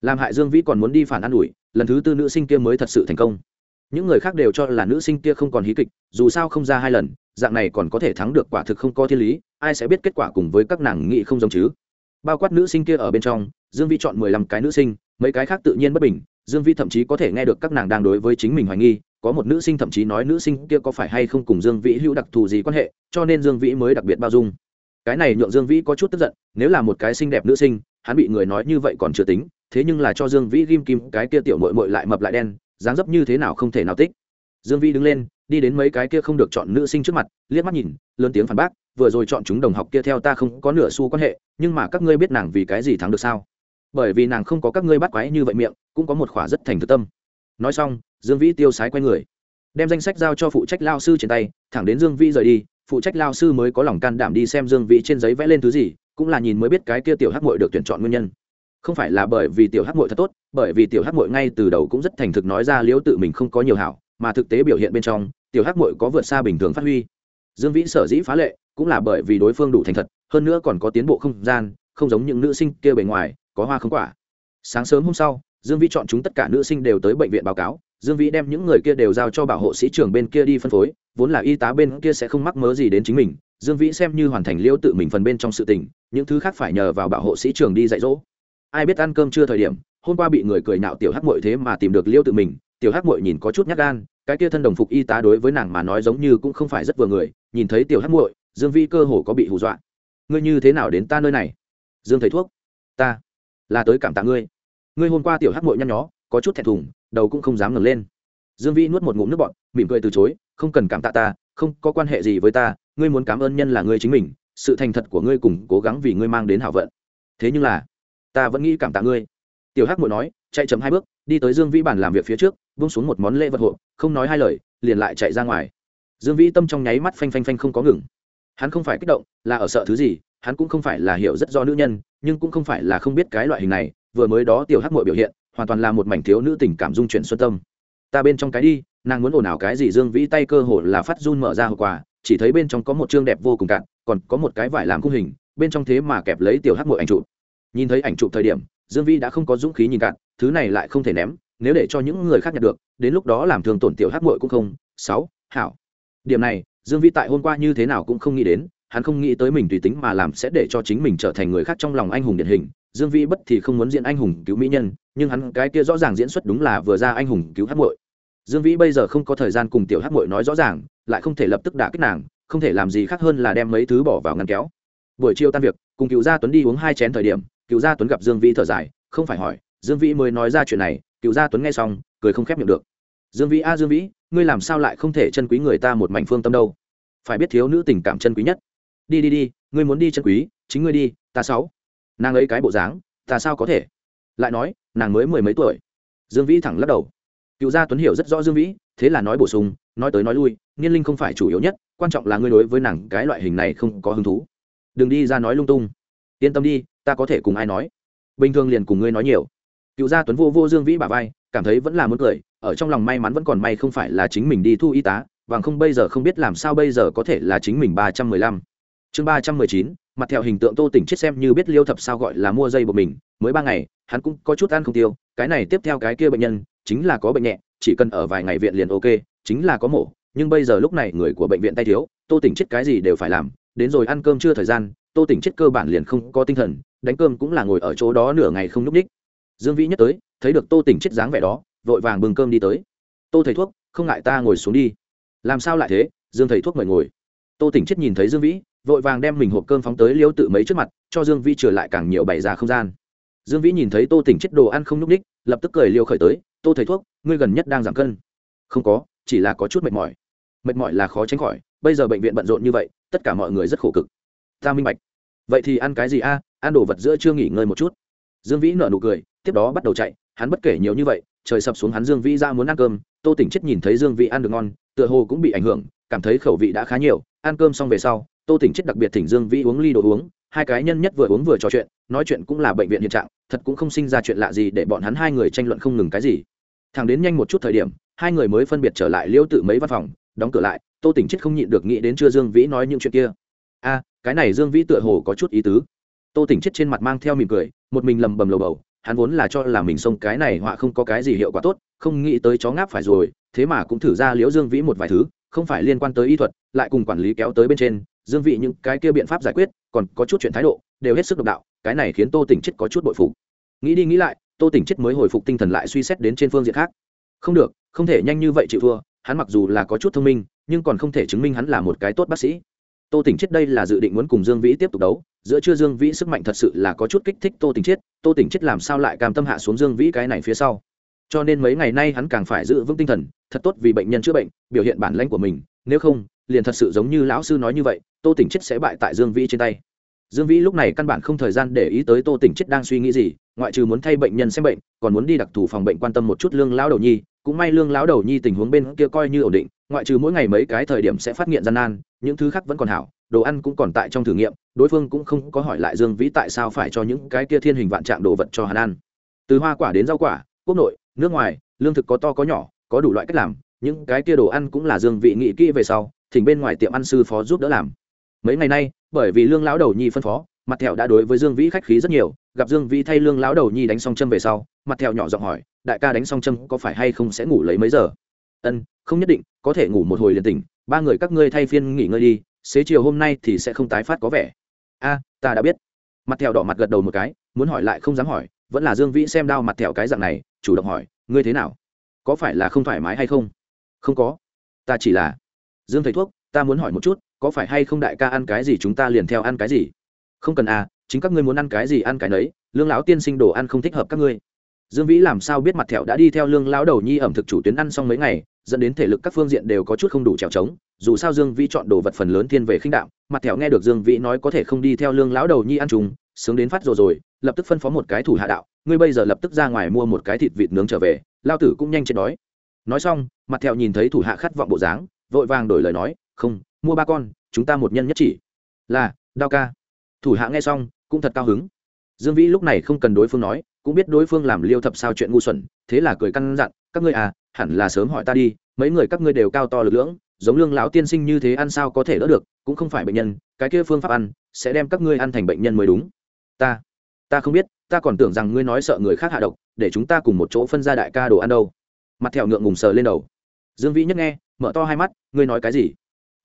Làm hại dương vĩ còn muốn đi phản ăn n ủi, lần thứ tư nữ sinh kia mới thật sự thành công. Những người khác đều cho là nữ sinh kia không còn hí kịch, dù sao không ra hai lần, dạng này còn có thể thắng được quả thực không có thiên lý, ai sẽ biết kết quả cùng với các nàng nghị không giống chứ? Bao quát nữ sinh kia ở bên trong, dương Vĩ chọn mười lăm cái nữ sinh mấy cái khác tự nhiên bất bình, dương vi thậm chí có thể nghe được các nàng đang đối với chính mình hoài nghi, có một nữ sinh thậm chí nói nữ sinh kia có phải hay không cùng dương vĩ hữu đặc thù gì quan hệ, cho nên dương vĩ mới đặc biệt bao dung. Cái này nhượng dương vĩ có chút tức giận, nếu là một cái xinh đẹp nữ sinh, hắn bị người nói như vậy còn chưa tính, thế nhưng là cho dương vĩ ghim kim cái kia tiểu mội mội lại mập lại đen, dáng dấp như thế nào không thể nào tích. Dương vĩ đứng lên, đi đến mấy cái kia không được chọn nữ sinh trước mặt, liếc mắt nhìn, lớn tiếng phản bác, vừa rồi chọn chúng đồng học kia theo ta không có nửa xu quan hệ, nhưng mà các ngươi biết nàng vì cái gì thắng được sao? Bởi vì nàng không có các ngươi bắt quái như vậy miệng, cũng có một khỏa rất thành thực tâm. Nói xong, dương vĩ tiêu sái quay người, đem danh sách giao cho phụ trách lao sư trên tay, thẳng đến dương vĩ rời đi, phụ trách lao sư mới có lòng can đảm đi xem dương vĩ trên giấy vẽ lên thứ gì, cũng là nhìn mới biết cái kia tiểu hắc mội được tuyển chọn nguyên nhân. Không phải là bởi vì tiểu hắc mội thật tốt, bởi vì tiểu hắc mội ngay từ đầu cũng rất thành thực nói ra liễu tự mình không có nhiều hảo, mà thực tế biểu hiện bên trong, tiểu hắc mội có vượt xa bình thường phát huy. Dương vĩ sở dĩ phá lệ, cũng là bởi vì đối phương đủ thành thật, hơn nữa còn có tiến bộ không gian, không giống những nữ sinh kia bề ngoài có hoa không quả. Sáng sớm hôm sau, dương vĩ chọn chúng tất cả nữ sinh đều tới bệnh viện báo cáo. Dương vĩ đem những người kia đều giao cho bảo hộ sĩ trưởng bên kia đi phân phối, vốn là y tá bên kia sẽ không mắc mớ gì đến chính mình. Dương vĩ xem như hoàn thành liêu tự mình phần bên trong sự tình, những thứ khác phải nhờ vào bảo hộ sĩ trưởng đi dạy dỗ. Ai biết ăn cơm chưa thời điểm, hôm qua bị người cười nạo tiểu hắc mội thế mà tìm được liêu tự mình. Tiểu hắc mội nhìn có chút nhát gan, cái kia thân đồng phục y tá đối với nàng mà nói giống như cũng không phải rất vừa người. Nhìn thấy tiểu hắc muội, dương vi cơ hồ có bị hù dọa. Ngươi như thế nào đến ta nơi này? Dương thầy thuốc. Ta là tới cảm tạ ngươi. Ngươi hôm qua tiểu hắc muội nhăn nhó, có chút thẹn thùng, đầu cũng không dám ngẩng lên. Dương Vĩ nuốt một ngụm nước bọt, mỉm cười từ chối, không cần cảm tạ ta, không có quan hệ gì với ta, ngươi muốn cảm ơn nhân là ngươi chính mình, sự thành thật của ngươi cùng cố gắng vì ngươi mang đến hảo vận. Thế nhưng là, ta vẫn nghĩ cảm tạ ngươi. Tiểu hắc muội nói, chạy chậm hai bước, đi tới dương vĩ bàn làm việc phía trước vung xuống một món lễ vật hộ không nói hai lời, liền lại chạy ra ngoài. Dương vĩ tâm trong nháy mắt phanh phanh phanh không có ngừng. Hắn không phải kích động, là ở sợ thứ gì hắn cũng không phải là hiểu rất do nữ nhân, nhưng cũng không phải là không biết cái loại hình này, vừa mới đó tiểu hắc mội biểu hiện, hoàn toàn là một mảnh thiếu nữ tình cảm dung chuyển xuân tâm. Ta bên trong cái đi, nàng muốn ồn ào cái gì dương vĩ tay cơ hồ là phát run mở ra hậu quả, chỉ thấy bên trong có một chương đẹp vô cùng cạn, còn có một cái vải làm khung hình, bên trong thế mà kẹp lấy tiểu hắc mội ảnh chụp. Nhìn thấy ảnh chụp thời điểm, dương vĩ đã không có dũng khí nhìn cạn, thứ này lại không thể ném, nếu để cho những người khác nhận được, đến lúc đó làm thường tổn tiểu hắc muội cũng không. Sáu, hảo. Điểm này, dương vĩ tại hôm qua như thế nào cũng không nghĩ đến hắn không nghĩ tới mình tùy tính mà làm sẽ để cho chính mình trở thành người khác trong lòng anh hùng điển hình. Dương vĩ bất thì không muốn diễn anh hùng cứu mỹ nhân, nhưng hắn cái kia rõ ràng diễn xuất đúng là vừa ra anh hùng cứu hát muội. Dương vĩ bây giờ không có thời gian cùng tiểu hát muội nói rõ ràng, lại không thể lập tức đả kích nàng, không thể làm gì khác hơn là đem mấy thứ bỏ vào ngăn kéo. Buổi chiều tan việc, cùng cựu gia tuấn đi uống hai chén thời điểm, cựu gia tuấn gặp dương vĩ thở dài, không phải hỏi, dương vĩ mới nói ra chuyện này, cựu gia tuấn nghe xong, cười không khép miệng được. Dương vĩ, a dương vĩ, ngươi làm sao lại không thể chân quý người ta một mảnh phương tâm đâu? Phải biết thiếu nữ tình cảm chân quý nhất đi đi đi, ngươi muốn đi chân quý, chính ngươi đi, ta sáu. Nàng ấy cái bộ dáng, ta sao có thể? Lại nói, nàng mới mười mấy tuổi. Dương vĩ thẳng lắc đầu. Cựu gia tuấn hiểu rất rõ dương vĩ, thế là nói bổ sung, nói tới nói lui niên linh không phải chủ yếu nhất, quan trọng là ngươi đối với nàng cái loại hình này không có hứng thú. Đừng đi ra nói lung tung. Yên tâm đi, ta có thể cùng ai nói. Bình thường liền cùng ngươi nói nhiều. Cựu gia tuấn vô vô dương vĩ bà vai, cảm thấy vẫn là muốn cười, ở trong lòng may mắn vẫn còn may không phải là chính mình đi thu y tá và không bây giờ không biết làm sao bây giờ có thể là chính mình ba trăm mười lăm chương ba trăm mười chín, mặt theo hình tượng tô tỉnh chết xem như biết liêu thập sao gọi là mua dây của mình, mới ba ngày, hắn cũng có chút ăn không tiêu, cái này tiếp theo cái kia bệnh nhân, chính là có bệnh nhẹ, chỉ cần ở vài ngày viện liền ok, chính là có mổ, nhưng bây giờ lúc này người của bệnh viện tay thiếu, tô tỉnh chết cái gì đều phải làm, đến rồi ăn cơm chưa thời gian, tô tỉnh chết cơ bản liền không có tinh thần, đánh cơm cũng là ngồi ở chỗ đó nửa ngày không n ú c ních dương vĩ nhất tới, thấy được tô tỉnh chết dáng vẻ đó, vội vàng bưng cơm đi tới. Tô thầy thuốc, không ngại ta ngồi xuống đi. Làm sao lại thế? Dương thầy thuốc mời ngồi. Tô tỉnh chết nhìn thấy dương vĩ vội vàng đem mình hộp cơm phóng tới liêu tự mấy trước mặt, cho dương vĩ trở lại càng nhiều bày ra không gian. Dương vĩ nhìn thấy tô tỉnh chết đồ ăn không nhúc ních lập tức cười liêu khởi tới, tô thầy thuốc, ngươi gần nhất đang giảm cân. Không có, chỉ là có chút mệt mỏi. Mệt mỏi là khó tránh khỏi, bây giờ bệnh viện bận rộn như vậy, tất cả mọi người rất khổ cực. Ta minh bạch. Vậy thì ăn cái gì a? Ăn đồ vật giữa chưa nghỉ ngơi một chút. Dương vĩ nở nụ cười, tiếp đó bắt đầu chạy, hắn bất kể nhiều như vậy, trời sập xuống hắn dương vĩ ra muốn ăn cơm, tô tỉnh chết nhìn thấy dương vĩ ăn được ngon, tựa hồ cũng bị ảnh hưởng, cảm thấy khẩu vị đã khá nhiều, ăn cơm xong về sau tô tỉnh chết đặc biệt thỉnh dương vĩ uống ly đồ uống, hai cái nhân nhất vừa uống vừa trò chuyện, nói chuyện cũng là bệnh viện hiện trạng, thật cũng không sinh ra chuyện lạ gì để bọn hắn hai người tranh luận không ngừng cái gì. Thằng đến nhanh một chút thời điểm, hai người mới phân biệt trở lại liêu tự mấy văn phòng, đóng cửa lại, tô tỉnh chết không nhịn được nghĩ đến chưa dương vĩ nói những chuyện kia. A, cái này dương vĩ tựa hồ có chút ý tứ. Tô tỉnh chết trên mặt mang theo mỉm cười, một mình lầm bầm lầu bầu, hắn vốn là cho là mình xông cái này họa không có cái gì hiệu quả tốt, không nghĩ tới chó ngáp phải rồi, thế mà cũng thử ra liễu dương vĩ một vài thứ, không phải liên quan tới y thuật, lại cùng quản lý kéo tới bên trên dương vị những cái kia biện pháp giải quyết, còn có chút chuyện thái độ, đều hết sức độc đạo, cái này khiến tô tỉnh chết có chút bội phục. Nghĩ đi nghĩ lại, tô tỉnh chết mới hồi phục tinh thần lại suy xét đến trên phương diện khác. Không được, không thể nhanh như vậy chịu thua, hắn mặc dù là có chút thông minh, nhưng còn không thể chứng minh hắn là một cái tốt bác sĩ. Tô tỉnh chết đây là dự định muốn cùng dương vĩ tiếp tục đấu, giữa chưa dương vĩ sức mạnh thật sự là có chút kích thích tô tỉnh chết, tô tỉnh chết làm sao lại cam tâm hạ xuống dương vĩ cái này phía sau? Cho nên mấy ngày nay hắn càng phải giữ vững tinh thần, thật tốt vì bệnh nhân chữa bệnh, biểu hiện bản lãnh của mình, nếu không, liền thật sự giống như lão sư nói như vậy tô tỉnh chết sẽ bại tại dương vĩ trên tay. Dương vĩ lúc này căn bản không thời gian để ý tới tô tỉnh chết đang suy nghĩ gì, ngoại trừ muốn thay bệnh nhân xem bệnh, còn muốn đi đặc thù phòng bệnh quan tâm một chút lương lão đầu nhi. Cũng may lương lão đầu nhi tình huống bên kia coi như ổn định, ngoại trừ mỗi ngày mấy cái thời điểm sẽ phát hiện gian nan, những thứ khác vẫn còn hảo, đồ ăn cũng còn tại trong thử nghiệm, đối phương cũng không có hỏi lại dương vĩ tại sao phải cho những cái kia thiên hình vạn trạng đồ vật cho hắn ăn. Từ hoa quả đến rau quả, quốc nội, nước ngoài, lương thực có to có nhỏ, có đủ loại cách làm, những cái kia đồ ăn cũng là dương vị nghĩ kỹ về sau, thỉnh bên ngoài tiệm ăn sư phó giúp đỡ làm mấy ngày nay, bởi vì lương lão đầu nhi phân phó, mặt thẹo đã đối với dương vĩ khách khí rất nhiều. Gặp dương vĩ thay lương lão đầu nhi đánh xong châm về sau, mặt thẹo nhỏ giọng hỏi, đại ca đánh xong châm có phải hay không sẽ ngủ lấy mấy giờ? Ân, không nhất định, có thể ngủ một hồi liền tỉnh. Ba người các ngươi thay phiên nghỉ ngơi đi, xế chiều hôm nay thì sẽ không tái phát có vẻ. A, ta đã biết. Mặt thẹo đỏ mặt gật đầu một cái, muốn hỏi lại không dám hỏi, vẫn là dương vĩ xem đau mặt thẹo cái dạng này, chủ động hỏi, ngươi thế nào? Có phải là không thoải mái hay không? Không có, ta chỉ là dương thầy thuốc ta muốn hỏi một chút, có phải hay không đại ca ăn cái gì chúng ta liền theo ăn cái gì? Không cần à chính các ngươi muốn ăn cái gì ăn cái nấy, lương lão tiên sinh đồ ăn không thích hợp các ngươi. Dương vĩ làm sao biết mặt thẹo đã đi theo lương lão đầu nhi ẩm thực chủ tuyến ăn xong mấy ngày, dẫn đến thể lực các phương diện đều có chút không đủ trèo trống, dù sao dương vĩ chọn đồ vật phần lớn thiên về khinh đạo mặt thẹo nghe được dương vĩ nói có thể không đi theo lương lão đầu nhi ăn chúng sướng đến phát rồi rồi, lập tức phân phó một cái thủ hạ đạo, ngươi bây giờ lập tức ra ngoài mua một cái thịt vịt nướng trở về, lao tử cũng nhanh chết đói. Nói xong, mặt thẹo nhìn thấy thủ hạ khát vọng bộ dáng, vội vàng đổi lời nói không, mua ba con, chúng ta một nhân nhất chỉ. Là, đao ca. Thủ hạ nghe xong, cũng thật cao hứng. Dương vĩ lúc này không cần đối phương nói, cũng biết đối phương làm liêu thập sao chuyện ngu xuẩn, thế là cười căn dặn, các ngươi à hẳn là sớm hỏi ta đi, mấy người các ngươi đều cao to lực lưỡng, giống lương lão tiên sinh như thế ăn sao có thể đỡ được, cũng không phải bệnh nhân, cái kia phương pháp ăn, sẽ đem các ngươi ăn thành bệnh nhân mới đúng. Ta ta không biết, ta còn tưởng rằng ngươi nói sợ người khác hạ độc, để chúng ta cùng một chỗ phân ra đại ca đồ ăn đâu. Mặt thẹo ngượng ngùng sờ lên đầu. Dương vĩ nhất nghe, mở to hai mắt, ngươi nói cái gì?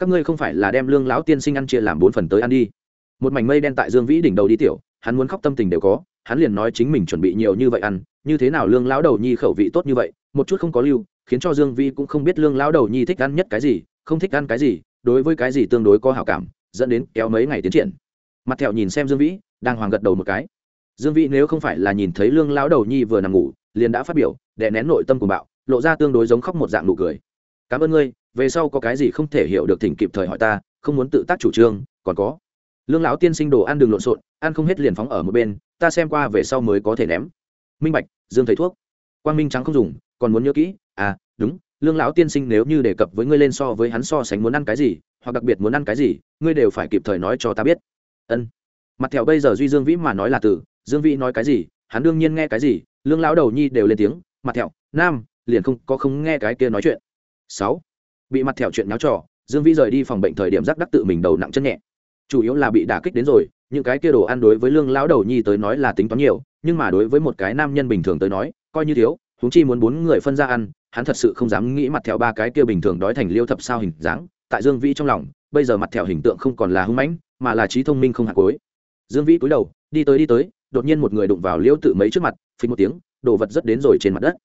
Các ngươi không phải là đem lương lão tiên sinh ăn chia làm bốn phần tới ăn đi. Một mảnh mây đen tại dương vĩ đỉnh đầu đi tiểu, hắn muốn khóc tâm tình đều có, hắn liền nói chính mình chuẩn bị nhiều như vậy ăn, như thế nào lương lão đầu nhi khẩu vị tốt như vậy, một chút không có lưu, khiến cho dương vĩ cũng không biết lương lão đầu nhi thích ăn nhất cái gì, không thích ăn cái gì, đối với cái gì tương đối có hảo cảm, dẫn đến kéo mấy ngày tiến triển. Mặt thẹo nhìn xem dương vĩ, đang hoàng gật đầu một cái. Dương vĩ nếu không phải là nhìn thấy lương lão đầu nhi vừa nằm ngủ, liền đã phát biểu, đè nén nội tâm của bạo, lộ ra tương đối giống khóc một dạng nụ cười. Cảm ơn ngươi về sau có cái gì không thể hiểu được thỉnh kịp thời hỏi ta, không muốn tự tác chủ trương, còn có. Lương lão tiên sinh đồ ăn đường lộn xộn, ăn không hết liền phóng ở một bên, ta xem qua về sau mới có thể ném. Minh bạch, dương thầy thuốc. Quang minh trắng không dùng, còn muốn nhớ kỹ à đúng, lương lão tiên sinh nếu như đề cập với ngươi lên so với hắn so sánh muốn ăn cái gì, hoặc đặc biệt muốn ăn cái gì, ngươi đều phải kịp thời nói cho ta biết. Ân. Mặt thẹo bây giờ duy dương vĩ mà nói là từ, dương vĩ nói cái gì, hắn đương nhiên nghe cái gì, lương lão đầu nhi đều lên tiếng, mặt thẹo, nam, liền không, có không nghe cái kia nói chuyện. Sáu bị mặt thẹo chuyện nháo trò, dương vĩ rời đi phòng bệnh thời điểm giác đắc tự mình đầu nặng chân nhẹ. Chủ yếu là bị đả kích đến rồi, những cái kia đồ ăn đối với lương lão đầu nhi tới nói là tính toán nhiều, nhưng mà đối với một cái nam nhân bình thường tới nói, coi như thiếu chúng chi muốn bốn người phân ra ăn, hắn thật sự không dám nghĩ mặt thẹo ba cái kia bình thường đói thành liêu thập sao hình dáng, tại dương vĩ trong lòng, bây giờ mặt thẹo hình tượng không còn là hung mãnh, mà là trí thông minh không hạt cối dương vĩ cúi đầu, đi tới đi tới, đột nhiên một người đụng vào liêu tự mấy trước mặt phí một tiếng, đồ vật rất đến rồi trên mặt đất.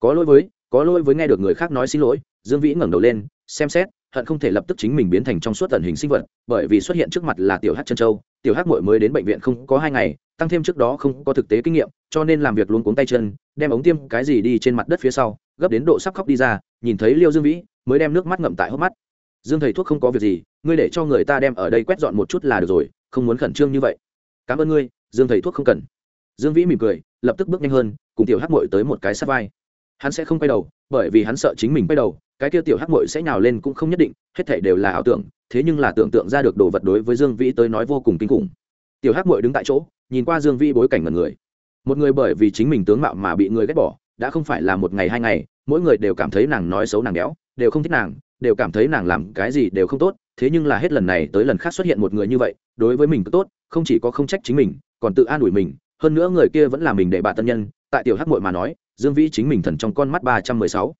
Có lỗi với, có lỗi với nghe được người khác nói xin lỗi, dương vĩ ngẩng đầu lên xem xét, hận không thể lập tức chính mình biến thành trong suốt tận hình sinh vật, bởi vì xuất hiện trước mặt là tiểu hát chân châu, tiểu hát mội mới đến bệnh viện không có hai ngày, tăng thêm trước đó không có thực tế kinh nghiệm, cho nên làm việc luôn cuống tay chân, đem ống tiêm cái gì đi trên mặt đất phía sau, gấp đến độ sắp khóc đi ra, nhìn thấy liêu dương vĩ, mới đem nước mắt ngậm tại hốc mắt. Dương thầy thuốc không có việc gì, ngươi để cho người ta đem ở đây quét dọn một chút là được rồi, không muốn khẩn trương như vậy. Cảm ơn ngươi, dương thầy thuốc không cần. Dương vĩ mỉm cười, lập tức bước nhanh hơn, cùng tiểu hát mội tới một cái sát vai. Hắn sẽ không quay đầu, bởi vì hắn sợ chính mình quay đầu cái kia tiểu hắc mội sẽ nhào lên cũng không nhất định, hết thảy đều là ảo tưởng, thế nhưng là tưởng tượng ra được đồ vật đối với dương vĩ tới nói vô cùng kinh khủng. Tiểu hắc mội đứng tại chỗ, nhìn qua dương vĩ bối cảnh mật người. Một người bởi vì chính mình tướng mạo mà bị người ghét bỏ, đã không phải là một ngày hai ngày, mỗi người đều cảm thấy nàng nói xấu nàng béo, đều không thích nàng, đều cảm thấy nàng làm cái gì đều không tốt, thế nhưng là hết lần này tới lần khác xuất hiện một người như vậy, đối với mình cứ tốt, không chỉ có không trách chính mình, còn tự an ủi mình, hơn nữa người kia vẫn là mình để bà tân nhân, tại tiểu hắc mội mà nói, dương vĩ chính mình thần trong con mắt ba trăm mười sáu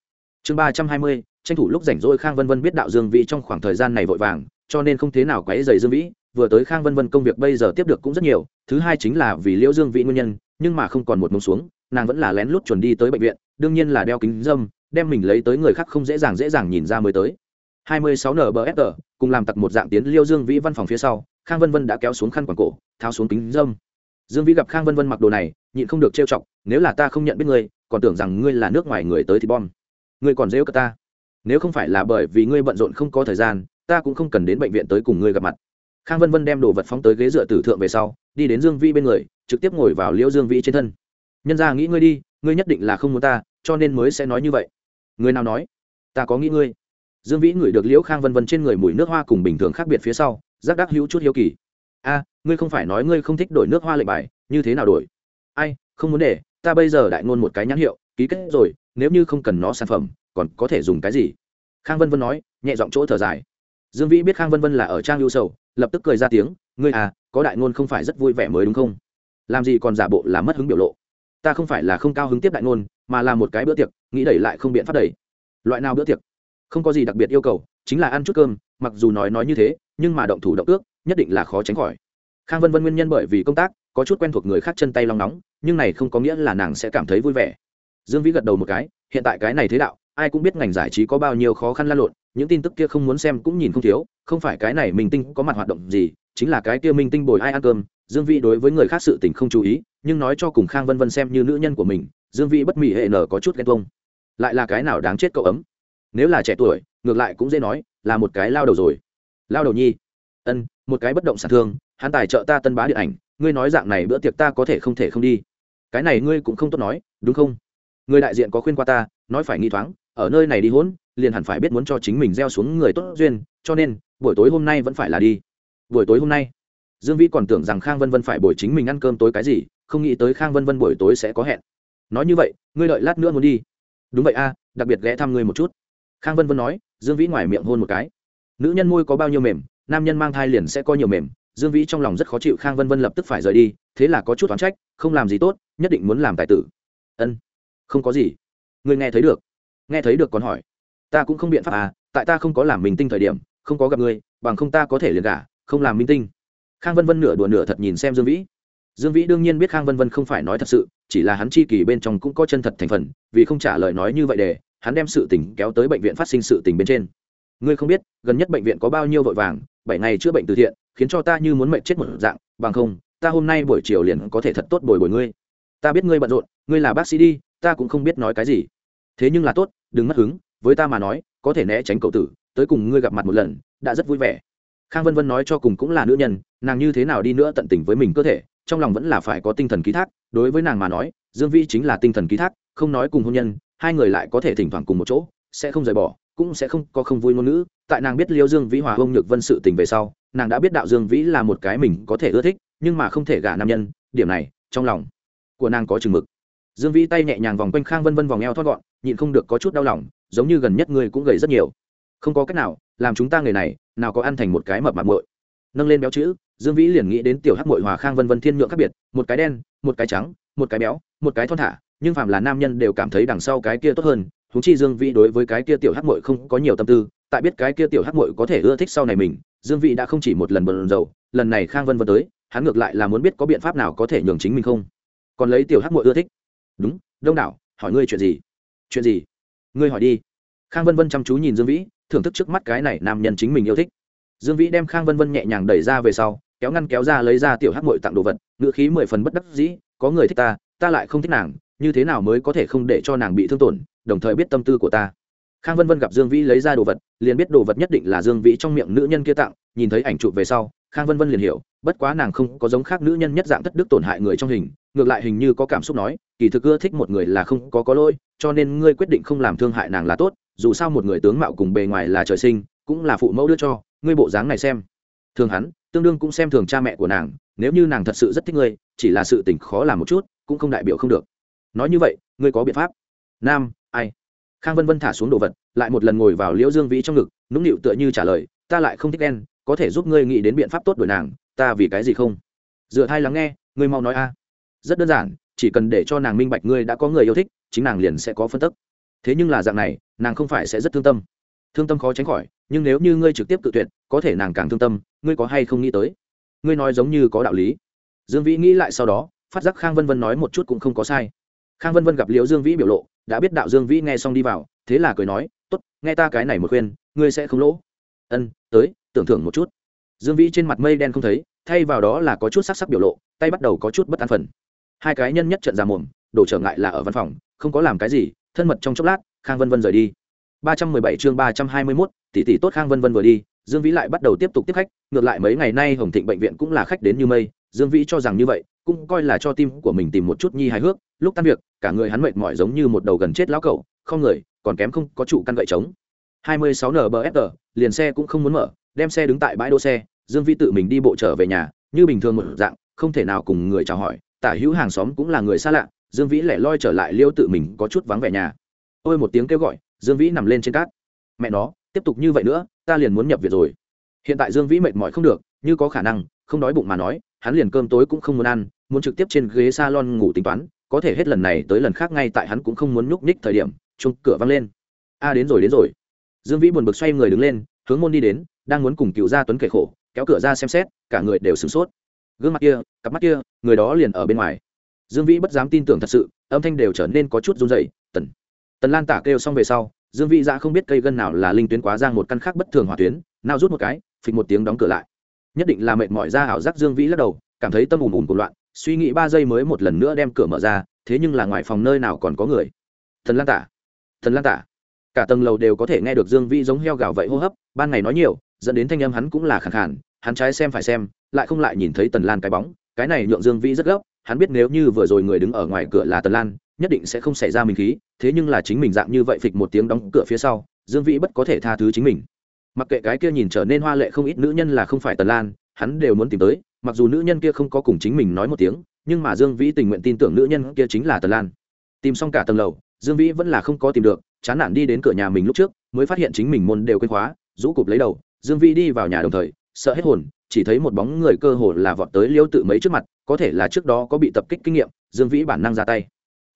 chương ba trăm hai mươi tranh thủ lúc rảnh rỗi khang vân vân biết đạo dương vĩ trong khoảng thời gian này vội vàng cho nên không thế nào quấy dày dương vĩ vừa tới khang vân vân công việc bây giờ tiếp được cũng rất nhiều thứ hai chính là vì liễu dương vĩ nguyên nhân nhưng mà không còn một mông xuống nàng vẫn là lén lút chuẩn đi tới bệnh viện đương nhiên là đeo kính dâm đem mình lấy tới người khác không dễ dàng dễ dàng nhìn ra mới tới 26 NBFR, cùng làm tặc một dạng tiến Liêu Dương Vĩ văn phòng phía sau, Khang Vân Vân đã kéo xuống khăn quàng cổ, tháo xuống kính dâm. Dương Vĩ gặp Khang Vân Vân mặc đồ này, nhịn không được trêu chọc, nếu là ta không nhận biết ngươi, còn tưởng rằng ngươi là nước ngoài người tới thì bom. Ngươi còn giễu cả ta. Nếu không phải là bởi vì ngươi bận rộn không có thời gian, ta cũng không cần đến bệnh viện tới cùng ngươi gặp mặt. Khang Vân Vân đem đồ vật phóng tới ghế dựa tử thượng về sau, đi đến Dương Vĩ bên người, trực tiếp ngồi vào Liễu Dương Vĩ trên thân. Nhân gia nghĩ ngươi đi, ngươi nhất định là không muốn ta, cho nên mới sẽ nói như vậy. Người nào nói? Ta có nghĩ ngươi dương vĩ ngửi được liễu khang vân vân trên người mùi nước hoa cùng bình thường khác biệt phía sau giác đắc hữu chút hiếu kỳ a ngươi không phải nói ngươi không thích đổi nước hoa lệnh bài như thế nào đổi ai không muốn để ta bây giờ đại ngôn một cái nhãn hiệu ký kết rồi, nếu như không cần nó sản phẩm, còn có thể dùng cái gì? Khang vân vân nói, nhẹ giọng chỗ thở dài. Dương vĩ biết khang vân vân là ở trang lưu sầu, lập tức cười ra tiếng, ngươi à có đại ngôn không phải rất vui vẻ mới đúng không? Làm gì còn giả bộ là mất hứng biểu lộ? Ta không phải là không cao hứng tiếp đại ngôn, mà là một cái bữa tiệc, nghĩ đẩy lại không biện pháp đẩy. Loại nào bữa tiệc? Không có gì đặc biệt yêu cầu, chính là ăn chút cơm, mặc dù nói nói như thế, nhưng mà động thủ động ước, nhất định là khó tránh khỏi. Khang vân vân nguyên nhân bởi vì công tác, có chút quen thuộc người khác chân tay long nóng, nhưng này không có nghĩa là nàng sẽ cảm thấy vui vẻ dương vĩ gật đầu một cái, hiện tại cái này thế đạo, ai cũng biết ngành giải trí có bao nhiêu khó khăn lan lộn, những tin tức kia không muốn xem cũng nhìn không thiếu, không phải cái này minh tinh có mặt hoạt động gì, chính là cái kia minh tinh bồi ai ăn cơm, dương vĩ đối với người khác sự tình không chú ý, nhưng nói cho cùng khang vân vân xem như nữ nhân của mình, dương vĩ bất mỹ hệ nở có chút ghen tuông. Lại là cái nào đáng chết cậu ấm? Nếu là trẻ tuổi, ngược lại cũng dễ nói, là một cái lao đầu rồi. Lao đầu nhi. Ân, một cái bất động sản thương, hắn tài trợ ta tân bá điện ảnh, ngươi nói dạng này bữa tiệc ta có thể không thể không đi. Cái này ngươi cũng không tốt nói, đúng không? Người đại diện có khuyên qua ta, nói phải nghi thoáng, ở nơi này đi hỗn, liền hẳn phải biết muốn cho chính mình gieo xuống người tốt duyên, cho nên, buổi tối hôm nay vẫn phải là đi. Buổi tối hôm nay, dương vĩ còn tưởng rằng khang vân vân phải buổi chính mình ăn cơm tối cái gì, không nghĩ tới khang vân vân buổi tối sẽ có hẹn. Nói như vậy, ngươi đợi lát nữa muốn đi. Đúng vậy a, đặc biệt ghé thăm ngươi một chút. Khang vân vân nói, dương vĩ ngoài miệng hôn một cái. Nữ nhân môi có bao nhiêu mềm, nam nhân mang thai liền sẽ có nhiều mềm. Dương vĩ trong lòng rất khó chịu, khang vân vân lập tức phải rời đi, thế là có chút oán trách, không làm gì tốt, nhất định muốn làm tài tử. Ân không có gì. Người nghe thấy được? Nghe thấy được còn hỏi. Ta cũng không biện pháp à tại ta không có làm minh tinh thời điểm, không có gặp ngươi, bằng không ta có thể liền cả không làm minh tinh. Khang vân vân nửa đùa nửa thật nhìn xem dương vĩ. Dương vĩ đương nhiên biết khang vân vân không phải nói thật sự, chỉ là hắn chi kỳ bên trong cũng có chân thật thành phần, vì không trả lời nói như vậy để, hắn đem sự tình kéo tới bệnh viện phát sinh sự tình bên trên. Ngươi không biết, gần nhất bệnh viện có bao nhiêu vội vàng, bảy ngày chữa bệnh từ thiện, khiến cho ta như muốn mệnh chết một dạng, bằng không, ta hôm nay buổi chiều liền có thể thật tốt bồi bồi ngươi. Ta biết ngươi bận rộn, ngươi là bác sĩ đi ta cũng không biết nói cái gì. Thế nhưng là tốt, đừng mất hứng, với ta mà nói, có thể né tránh cậu tử, tới cùng ngươi gặp mặt một lần, đã rất vui vẻ. Khang vân vân nói cho cùng cũng là nữ nhân, nàng như thế nào đi nữa tận tình với mình cơ thể, trong lòng vẫn là phải có tinh thần ký thác, đối với nàng mà nói, dương vi chính là tinh thần ký thác, không nói cùng hôn nhân, hai người lại có thể thỉnh thoảng cùng một chỗ, sẽ không rời bỏ, cũng sẽ không có không vui ngôn ngữ. Tại nàng biết liêu dương vĩ hòa hông nhược vân sự tình về sau, nàng đã biết đạo dương vĩ là một cái mình có thể ưa thích, nhưng mà không thể gả nam nhân, điểm này, trong lòng của nàng có chừng mực dương vĩ tay nhẹ nhàng vòng quanh khang vân vân vòng eo thoát gọn, nhịn không được có chút đau lòng, giống như gần nhất ngươi cũng gầy rất nhiều. Không có cách nào, làm chúng ta người này, nào có ăn thành một cái mập mạp muội. Nâng lên béo chữ, dương vĩ liền nghĩ đến tiểu hắc muội hòa khang vân vân thiên nhượng khác biệt, một cái đen, một cái trắng, một cái béo, một cái thon thả, nhưng phàm là nam nhân đều cảm thấy đằng sau cái kia tốt hơn thú chi dương vĩ đối với cái kia tiểu hắc mội không có nhiều tâm tư, tại biết cái kia tiểu hắc mội có thể ưa thích sau này mình, dương vĩ đã không chỉ một lần bận rộn. lần này khang vân vân tới, hắn ngược lại là muốn biết có biện pháp nào có thể nhường chính mình không. Còn lấy tiểu hắc mội ưa thích đúng, đông đảo, hỏi ngươi chuyện gì? Chuyện gì? Ngươi hỏi đi. Khang vân vân chăm chú nhìn dương vĩ, thưởng thức trước mắt cái này nam nhân chính mình yêu thích. Dương vĩ đem khang vân vân nhẹ nhàng đẩy ra về sau, kéo ngăn kéo ra lấy ra tiểu hắc mội tặng đồ vật ngựa khí mười phần bất đắc dĩ, có người thích ta ta lại không thích nàng, như thế nào mới có thể không để cho nàng bị thương tổn, đồng thời biết tâm tư của ta. Khang vân vân gặp dương vĩ lấy ra đồ vật, liền biết đồ vật nhất định là dương vĩ trong miệng nữ nhân kia tặng, nhìn thấy ảnh chụp về sau, khang vân vân liền hiểu bất quá nàng không có giống khác nữ nhân nhất dạng thất đức tổn hại người trong hình, ngược lại hình như có cảm xúc nói, kỳ thực ưa thích một người là không có có lỗi, cho nên ngươi quyết định không làm thương hại nàng là tốt, dù sao một người tướng mạo cùng bề ngoài là trời sinh, cũng là phụ mẫu đưa cho, ngươi bộ dáng này xem. Thường hắn, tương đương cũng xem thường cha mẹ của nàng, nếu như nàng thật sự rất thích ngươi, chỉ là sự tình khó làm một chút, cũng không đại biểu không được. Nói như vậy, ngươi có biện pháp. Nam, ai? Khang vân vân thả xuống đồ vật, lại một lần ngồi vào liễu dương vĩ trong ngực, nũng nịu tựa như trả lời, ta lại không thích đen có thể giúp ngươi nghĩ đến biện pháp tốt đổi nàng, ta vì cái gì không? Dựa thai lắng nghe, ngươi mau nói a. Rất đơn giản, chỉ cần để cho nàng minh bạch ngươi đã có người yêu thích, chính nàng liền sẽ có phân tức. Thế nhưng là dạng này, nàng không phải sẽ rất thương tâm. Thương tâm khó tránh khỏi, nhưng nếu như ngươi trực tiếp tự tuyệt, có thể nàng càng thương tâm, ngươi có hay không nghĩ tới? Ngươi nói giống như có đạo lý. Dương vĩ nghĩ lại sau đó, phát giác khang vân vân nói một chút cũng không có sai. Khang vân vân gặp liễu dương vĩ biểu lộ, đã biết đạo dương vĩ nghe xong đi vào, thế là cười nói t ố t nghe ta cái này một khuyên, ngươi sẽ không lỗ. Ân, tới tưởng thưởng một chút. Dương vĩ trên mặt mây đen không thấy, thay vào đó là có chút sắc sắc biểu lộ, tay bắt đầu có chút bất an phần. Hai cái nhân nhất trận ra mồm, đổ trở ngại là ở văn phòng, không có làm cái gì, thân mật trong chốc lát, khang vân vân rời đi. ba trăm mười bảy chương ba trăm hai mươi mốt, tỷ tỷ tốt khang vân vân vừa đi, dương vĩ lại bắt đầu tiếp tục tiếp khách, ngược lại mấy ngày nay hồng thịnh bệnh viện cũng là khách đến như mây, dương vĩ cho rằng như vậy, cũng coi là cho tim của mình tìm một chút nhi hài hước, lúc tan việc, cả người hắn mệt mỏi giống như một đầu gần chết lão cẩu, không người, còn kém không có trụ căn gậy trống. 26 nbfr liền xe cũng không muốn mở đem xe đứng tại bãi đỗ xe, dương vĩ tự mình đi bộ trở về nhà, như bình thường một dạng, không thể nào cùng người chào hỏi. Tả hữu hàng xóm cũng là người xa lạ, dương vĩ lẻ loi trở lại liêu tự mình có chút vắng vẻ nhà. Ôi một tiếng kêu gọi, dương vĩ nằm lên trên cát. Mẹ nó, tiếp tục như vậy nữa, ta liền muốn nhập viện rồi. Hiện tại dương vĩ mệt mỏi không được, như có khả năng, không đói bụng mà nói, hắn liền cơm tối cũng không muốn ăn, muốn trực tiếp trên ghế s a lon ngủ tính toán, có thể hết lần này tới lần khác ngay tại hắn cũng không muốn nhúc nhích thời điểm chung cửa văng lên. A, đến rồi đến rồi. Dương vĩ buồn bực xoay người đứng lên, hướng môn đi đến đang muốn cùng cựu gia tuấn kể khổ, kéo cửa ra xem xét, cả người đều sửng sốt. Gương mặt kia, cặp mắt kia, người đó liền ở bên ngoài. Dương vĩ bất dám tin tưởng thật sự, âm thanh đều trở nên có chút run dậy tần tần lan tả kêu xong về sau, dương vĩ ra không biết cây gân nào là linh tuyến quá giang một căn khác bất thường hỏa tuyến nào rút một cái, phịch một tiếng đóng cửa lại. Nhất định là mệt mỏi ra ảo giác dương vĩ lắc đầu, cảm thấy tâm ùn ùn của loạn, suy nghĩ ba giây mới một lần nữa đem cửa mở ra, thế nhưng là ngoài phòng nơi nào còn có người. Thần lan tả thần lan tả. Cả tầng lầu đều có thể nghe được dương vĩ giống heo gạo vậy hô hấp, ban ngày nói nhiều dẫn đến thanh âm hắn cũng là khẳng khản hắn trái xem phải xem, lại không lại nhìn thấy tần lan cái bóng. Cái này nhượng dương vĩ rất gấp, hắn biết nếu như vừa rồi người đứng ở ngoài cửa là tần lan, nhất định sẽ không xảy ra mình khí, thế nhưng là chính mình dạng như vậy phịch một tiếng đóng cửa phía sau, dương vĩ bất có thể tha thứ chính mình. Mặc kệ cái kia nhìn trở nên hoa lệ không ít nữ nhân là không phải tần lan, hắn đều muốn tìm tới, mặc dù nữ nhân kia không có cùng chính mình nói một tiếng, nhưng mà dương vĩ tình nguyện tin tưởng nữ nhân kia chính là tần lan. Tìm xong cả tầng lầu, dương vĩ vẫn là không có tìm được, chán nản đi đến cửa nhà mình lúc trước, mới phát hiện chính mình môn đều quên khóa, rũ cụp lấy đầu dương vĩ đi vào nhà đồng thời, sợ hết hồn, chỉ thấy một bóng người cơ hồ là vọt tới liêu tự mấy trước mặt, có thể là trước đó có bị tập kích kinh nghiệm, dương vĩ bản năng ra tay.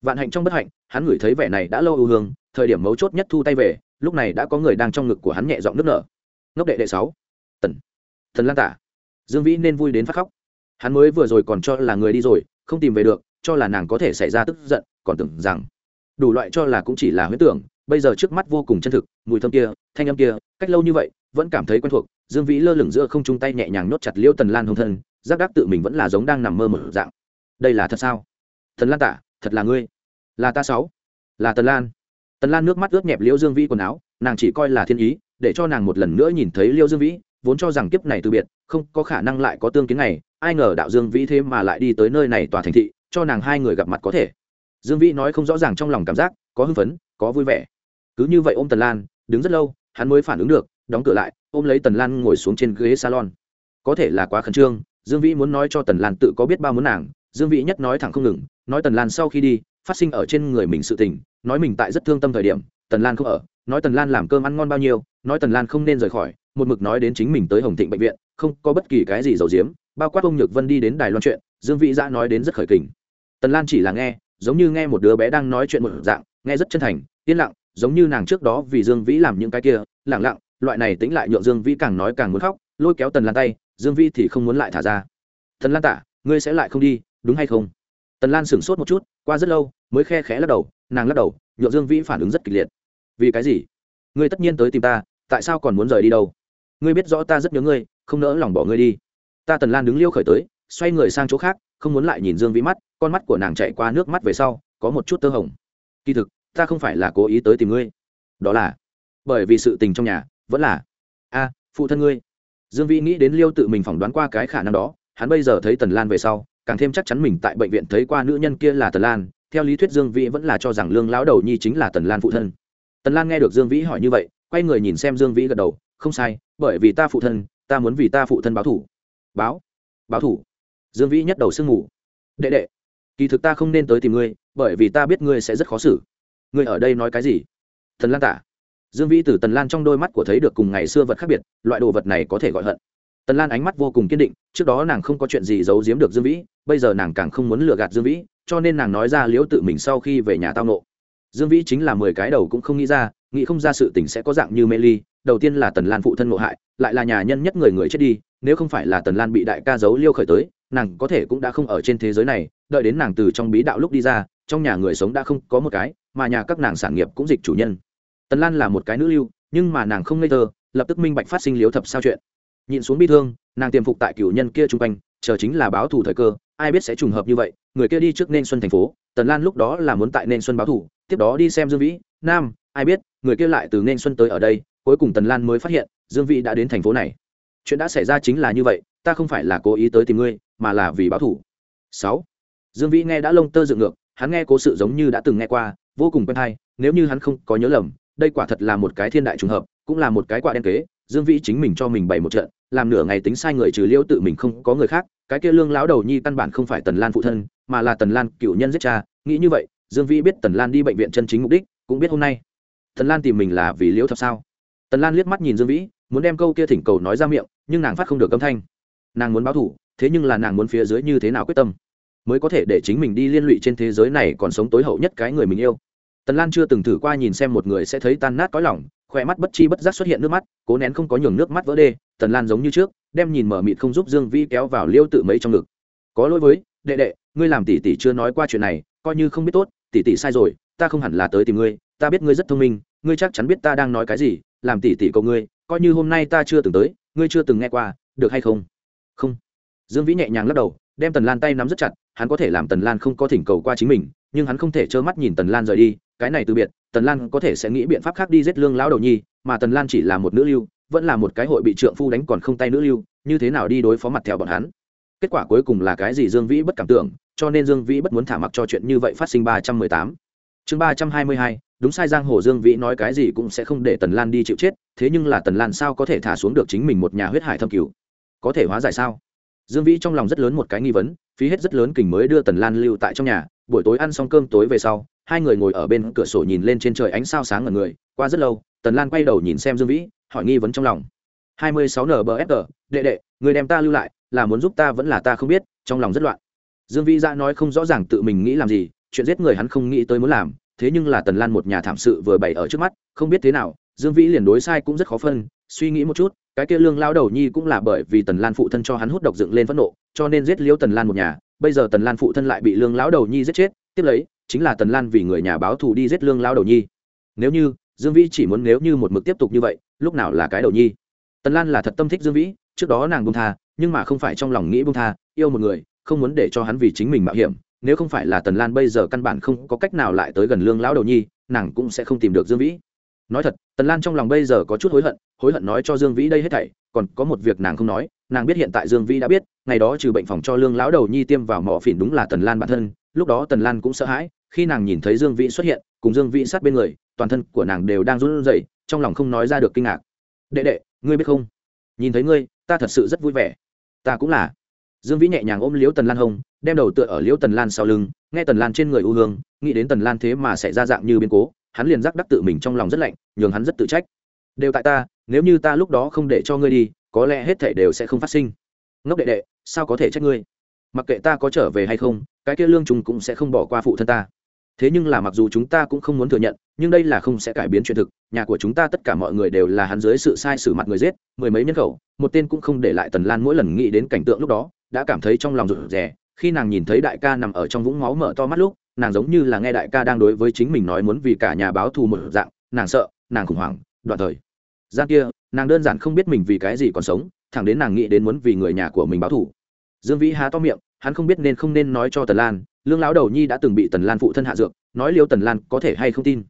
Vạn hạnh trong bất hạnh, hắn ngửi thấy vẻ này đã lâu ưu hương, thời điểm mấu chốt nhất thu tay về, lúc này đã có người đang trong ngực của hắn nhẹ giọng nước nở. Ngốc đệ đệ sáu, tần thần lan tả. Dương vĩ nên vui đến phát khóc. Hắn mới vừa rồi còn cho là người đi rồi, không tìm về được, cho là nàng có thể xảy ra tức giận, còn tưởng rằng đủ loại cho là cũng chỉ là huyễn tưởng, bây giờ trước mắt vô cùng chân thực, mùi thơm kia, thanh âm kia, cách lâu như vậy vẫn cảm thấy quen thuộc, dương vĩ lơ lửng giữa không chung tay nhẹ nhàng nhốt chặt liêu tần lan hông thân, giác đắc tự mình vẫn là giống đang nằm mơ mở dạng. Đây là thật sao? Thần lan tả, thật là ngươi. Là ta sáu. Là tần lan. Tần lan nước mắt ướt nhẹp liêu dương vĩ quần áo, nàng chỉ coi là thiên ý, để cho nàng một lần nữa nhìn thấy liêu dương vĩ, vốn cho rằng kiếp này từ biệt, không có khả năng lại có tương kiến này ai ngờ đạo dương vĩ thế mà lại đi tới nơi này tòa thành thị, cho nàng hai người gặp mặt có thể. Dương vĩ nói không rõ ràng trong lòng cảm giác, có hưng phấn, có vui vẻ. Cứ như vậy ôm tần lan, đứng rất lâu, hắn mới phản ứng được đóng cửa lại, ôm lấy tần lan ngồi xuống trên ghế salon. Có thể là quá khẩn trương, dương vĩ muốn nói cho tần lan tự có biết bao muốn nàng, dương vĩ nhất nói thẳng không ngừng, nói tần lan sau khi đi, phát sinh ở trên người mình sự tình, nói mình tại rất thương tâm thời điểm, tần lan không ở, nói tần lan làm cơm ăn ngon bao nhiêu, nói tần lan không nên rời khỏi, một mực nói đến chính mình tới hồng thịnh bệnh viện, không có bất kỳ cái gì giàu diếm bao quát ông nhược vân đi đến đài loan chuyện, dương vĩ giã nói đến rất khởi kình. Tần lan chỉ là nghe, giống như nghe một đứa bé đang nói chuyện một dạng, nghe rất chân thành, yên lặng, giống như nàng trước đó vì dương vĩ làm những cái kia lẳng lặng loại này tính lại nhượng dương vĩ càng nói càng muốn khóc, lôi kéo tần lan tay, dương vĩ thì không muốn lại thả ra. Tần lan tả, ngươi sẽ lại không đi, đúng hay không? Tần lan sửng sốt một chút, qua rất lâu, mới khe khẽ lắc đầu, nàng lắc đầu, nhượng dương vĩ phản ứng rất kịch liệt. Vì cái gì? Ngươi tất nhiên tới tìm ta, tại sao còn muốn rời đi đâu? Ngươi biết rõ ta rất nhớ ngươi, không nỡ lòng bỏ ngươi đi. Ta tần lan đứng liêu khởi tới, xoay người sang chỗ khác, không muốn lại nhìn dương vĩ mắt, con mắt của nàng chạy qua nước mắt về sau, có một chút tơ hồng. Kỳ thực, ta không phải là cố ý tới tìm ngươi, đó là bởi vì sự tình trong nhà vẫn là, a, phụ thân ngươi. Dương vĩ nghĩ đến liêu tự mình phỏng đoán qua cái khả năng đó, hắn bây giờ thấy tần lan về sau, càng thêm chắc chắn mình tại bệnh viện thấy qua nữ nhân kia là tần lan. Theo lý thuyết dương vĩ vẫn là cho rằng lương lão đầu nhi chính là tần lan phụ thân. Tần lan nghe được dương vĩ hỏi như vậy, quay người nhìn xem dương vĩ gật đầu, không sai, bởi vì ta phụ thân, ta muốn vì ta phụ thân báo thủ. Báo? Báo thủ? Dương vĩ nhất đầu sương ngủ đệ đệ, kỳ thực ta không nên tới tìm ngươi, bởi vì ta biết ngươi sẽ rất khó xử. Ngươi ở đây nói cái gì? Thần lan tả dương vĩ từ tần lan trong đôi mắt của thấy được cùng ngày xưa vật khác biệt, loại đồ vật này có thể gọi hận. Tần lan ánh mắt vô cùng kiên định, trước đó nàng không có chuyện gì giấu giếm được dương vĩ, bây giờ nàng càng không muốn lừa gạt dương vĩ, cho nên nàng nói ra liễu tự mình sau khi về nhà tao nộ. Dương vĩ chính là mười cái đầu cũng không nghĩ ra, nghĩ không ra sự tình sẽ có dạng như mê ly, đầu tiên là tần lan phụ thân ngộ hại, lại là nhà nhân nhất người người chết đi, nếu không phải là tần lan bị đại ca giấu liêu khởi tới, nàng có thể cũng đã không ở trên thế giới này, đợi đến nàng từ trong bí đạo lúc đi ra, trong nhà người sống đã không có một cái, mà nhà các nàng sản nghiệp cũng dịch chủ nhân tần lan là một cái nữ lưu nhưng mà nàng không ngây thơ lập tức minh bạch phát sinh liếu thập sao chuyện nhịn xuống bi thương nàng tiềm phục tại cựu nhân kia chung quanh chờ chính là báo thủ thời cơ ai biết sẽ trùng hợp như vậy người kia đi trước nên xuân thành phố tần lan lúc đó là muốn tại nên xuân báo thủ, tiếp đó đi xem dương vĩ nam ai biết người kia lại từ nên xuân tới ở đây cuối cùng tần lan mới phát hiện dương vĩ đã đến thành phố này chuyện đã xảy ra chính là như vậy ta không phải là cố ý tới tìm ngươi mà là vì báo thủ. sáu dương vĩ nghe đã lông tơ dựng ngược hắn nghe cố sự giống như đã từng nghe qua vô cùng quen thai nếu như hắn không có nhớ lầm đây quả thật là một cái thiên đại trùng hợp, cũng là một cái quả đen kế, dương vĩ chính mình cho mình bày một trận, làm nửa ngày tính sai người trừ liêu tự mình không có người khác, cái kia lương lão đầu nhi căn bản không phải tần lan phụ thân, mà là tần lan cựu nhân giết cha, nghĩ như vậy, dương vĩ biết tần lan đi bệnh viện chân chính mục đích, cũng biết hôm nay, tần lan tìm mình là vì liễu thập sao? Tần lan liếc mắt nhìn dương vĩ, muốn đem câu kia thỉnh cầu nói ra miệng, nhưng nàng phát không được âm thanh. Nàng muốn báo thủ thế nhưng là nàng muốn phía dưới như thế nào quyết tâm, mới có thể để chính mình đi liên lụy trên thế giới này còn sống tối hậu nhất cái người mình yêu tần lan chưa từng thử qua nhìn xem một người sẽ thấy tan nát có lòng, khỏe mắt bất chi bất giác xuất hiện nước mắt, cố nén không có nhường nước mắt vỡ đê, tần lan giống như trước, đem nhìn mở mịt không giúp dương vi kéo vào liêu tự mấy trong ngực. Có lỗi với, đệ đệ, ngươi làm tỷ tỷ chưa nói qua chuyện này, coi như không biết tốt, tỷ tỷ sai rồi, ta không hẳn là tới tìm ngươi, ta biết ngươi rất thông minh, ngươi chắc chắn biết ta đang nói cái gì, làm tỷ tỷ cầu ngươi, coi như hôm nay ta chưa từng tới, ngươi chưa từng nghe qua, được hay không? Không. Dương vĩ nhẹ nhàng lắc đầu, đem tần lan tay nắm rất chặt, hắn có thể làm tần lan không có thỉnh cầu qua chính mình, nhưng hắn không thể trơ mắt nhìn tần lan rời đi cái này từ biệt, tần lan có thể sẽ nghĩ biện pháp khác đi giết lương lão đầu nhi, mà tần lan chỉ là một nữ lưu, vẫn là một cái hội bị trượng phu đánh còn không tay nữ lưu, như thế nào đi đối phó mặt theo bọn hắn? Kết quả cuối cùng là cái gì dương vĩ bất cảm tưởng, cho nên dương vĩ bất muốn thả mặc cho chuyện như vậy phát sinh ba trăm mười tám. Chương ba trăm hai mươi hai, đúng sai giang hồ dương vĩ nói cái gì cũng sẽ không để tần lan đi chịu chết, thế nhưng là tần lan sao có thể thả xuống được chính mình một nhà huyết hải thâm cứu có thể hóa giải sao? Dương vĩ trong lòng rất lớn một cái nghi vấn, phí hết rất lớn kình mới đưa tần lan lưu tại trong nhà, buổi tối ăn xong cơm tối về sau hai người ngồi ở bên cửa sổ nhìn lên trên trời ánh sao sáng ở người, qua rất lâu, tần lan quay đầu nhìn xem dương vĩ, hỏi nghi vấn trong lòng. Hai mươi sáu nbfg đệ đệ, người đem ta lưu lại, là muốn giúp ta vẫn là ta không biết, trong lòng rất loạn. Dương vĩ ra nói không rõ ràng tự mình nghĩ làm gì, chuyện giết người hắn không nghĩ tới muốn làm, thế nhưng là tần lan một nhà thảm sự vừa bày ở trước mắt, không biết thế nào, dương vĩ liền đối sai cũng rất khó phân, suy nghĩ một chút, cái kia lương lao đầu nhi cũng là bởi vì tần lan phụ thân cho hắn hút độc dựng lên phẫn nộ, cho nên giết liễu tần lan một nhà, bây giờ tần lan phụ thân lại bị lương lão đầu nhi giết chết, tiếp lấy chính là tần lan vì người nhà báo thù đi giết lương lao đầu nhi. Nếu như, dương vĩ chỉ muốn nếu như một mực tiếp tục như vậy, lúc nào là cái đầu nhi? Tần lan là thật tâm thích dương vĩ, trước đó nàng bông tha, nhưng mà không phải trong lòng nghĩ bông tha, yêu một người, không muốn để cho hắn vì chính mình mạo hiểm. Nếu không phải là tần lan bây giờ căn bản không có cách nào lại tới gần lương lão đầu nhi, nàng cũng sẽ không tìm được dương vĩ. Nói thật, tần lan trong lòng bây giờ có chút hối hận hối hận nói cho dương vĩ đây hết thảy, còn có một việc nàng không nói, nàng biết hiện tại dương vĩ đã biết, ngày đó trừ bệnh phòng cho lương lão đầu nhi tiêm vào mỏ phỉn đúng là tần lan bản thân, lúc đó tần lan cũng sợ hãi khi nàng nhìn thấy dương vĩ xuất hiện, cùng dương vĩ sát bên người, toàn thân của nàng đều đang run rẩy, trong lòng không nói ra được kinh ngạc. Đệ đệ, ngươi biết không? Nhìn thấy ngươi, ta thật sự rất vui vẻ. Ta cũng là. Dương vĩ nhẹ nhàng ôm liễu tần lan hông, đem đầu tựa ở liễu tần lan sau lưng, nghe tần lan trên người u hương, nghĩ đến tần lan thế mà sẽ ra dạng như biến cố, hắn liền giác đắc tự mình trong lòng rất lạnh, nhường hắn rất tự trách. Đều tại ta, nếu như ta lúc đó không để cho ngươi đi, có lẽ hết thể đều sẽ không phát sinh. Ngốc đệ đệ, sao có thể trách ngươi? Mặc kệ ta có trở về hay không, cái kia lương trùng cũng sẽ không bỏ qua phụ thân ta thế nhưng là mặc dù chúng ta cũng không muốn thừa nhận, nhưng đây là không sẽ cải biến chuyện thực. Nhà của chúng ta tất cả mọi người đều là hắn dưới sự sai sử mặt người giết, mười mấy nhân khẩu, một tên cũng không để lại tần lan mỗi lần nghĩ đến cảnh tượng lúc đó, đã cảm thấy trong lòng rụt rè. Khi nàng nhìn thấy đại ca nằm ở trong vũng máu mở to mắt lúc, nàng giống như là nghe đại ca đang đối với chính mình nói muốn vì cả nhà báo thù một dạng, nàng sợ, nàng khủng hoảng, đoạn thời gian kia, nàng đơn giản không biết mình vì cái gì còn sống, thẳng đến nàng nghĩ đến muốn vì người nhà của mình báo thù. Dương vĩ há to miệng, hắn không biết nên không nên nói cho tần lan lương lão đầu nhi đã từng bị tần lan phụ thân hạ dược, nói liêu tần lan có thể hay không tin.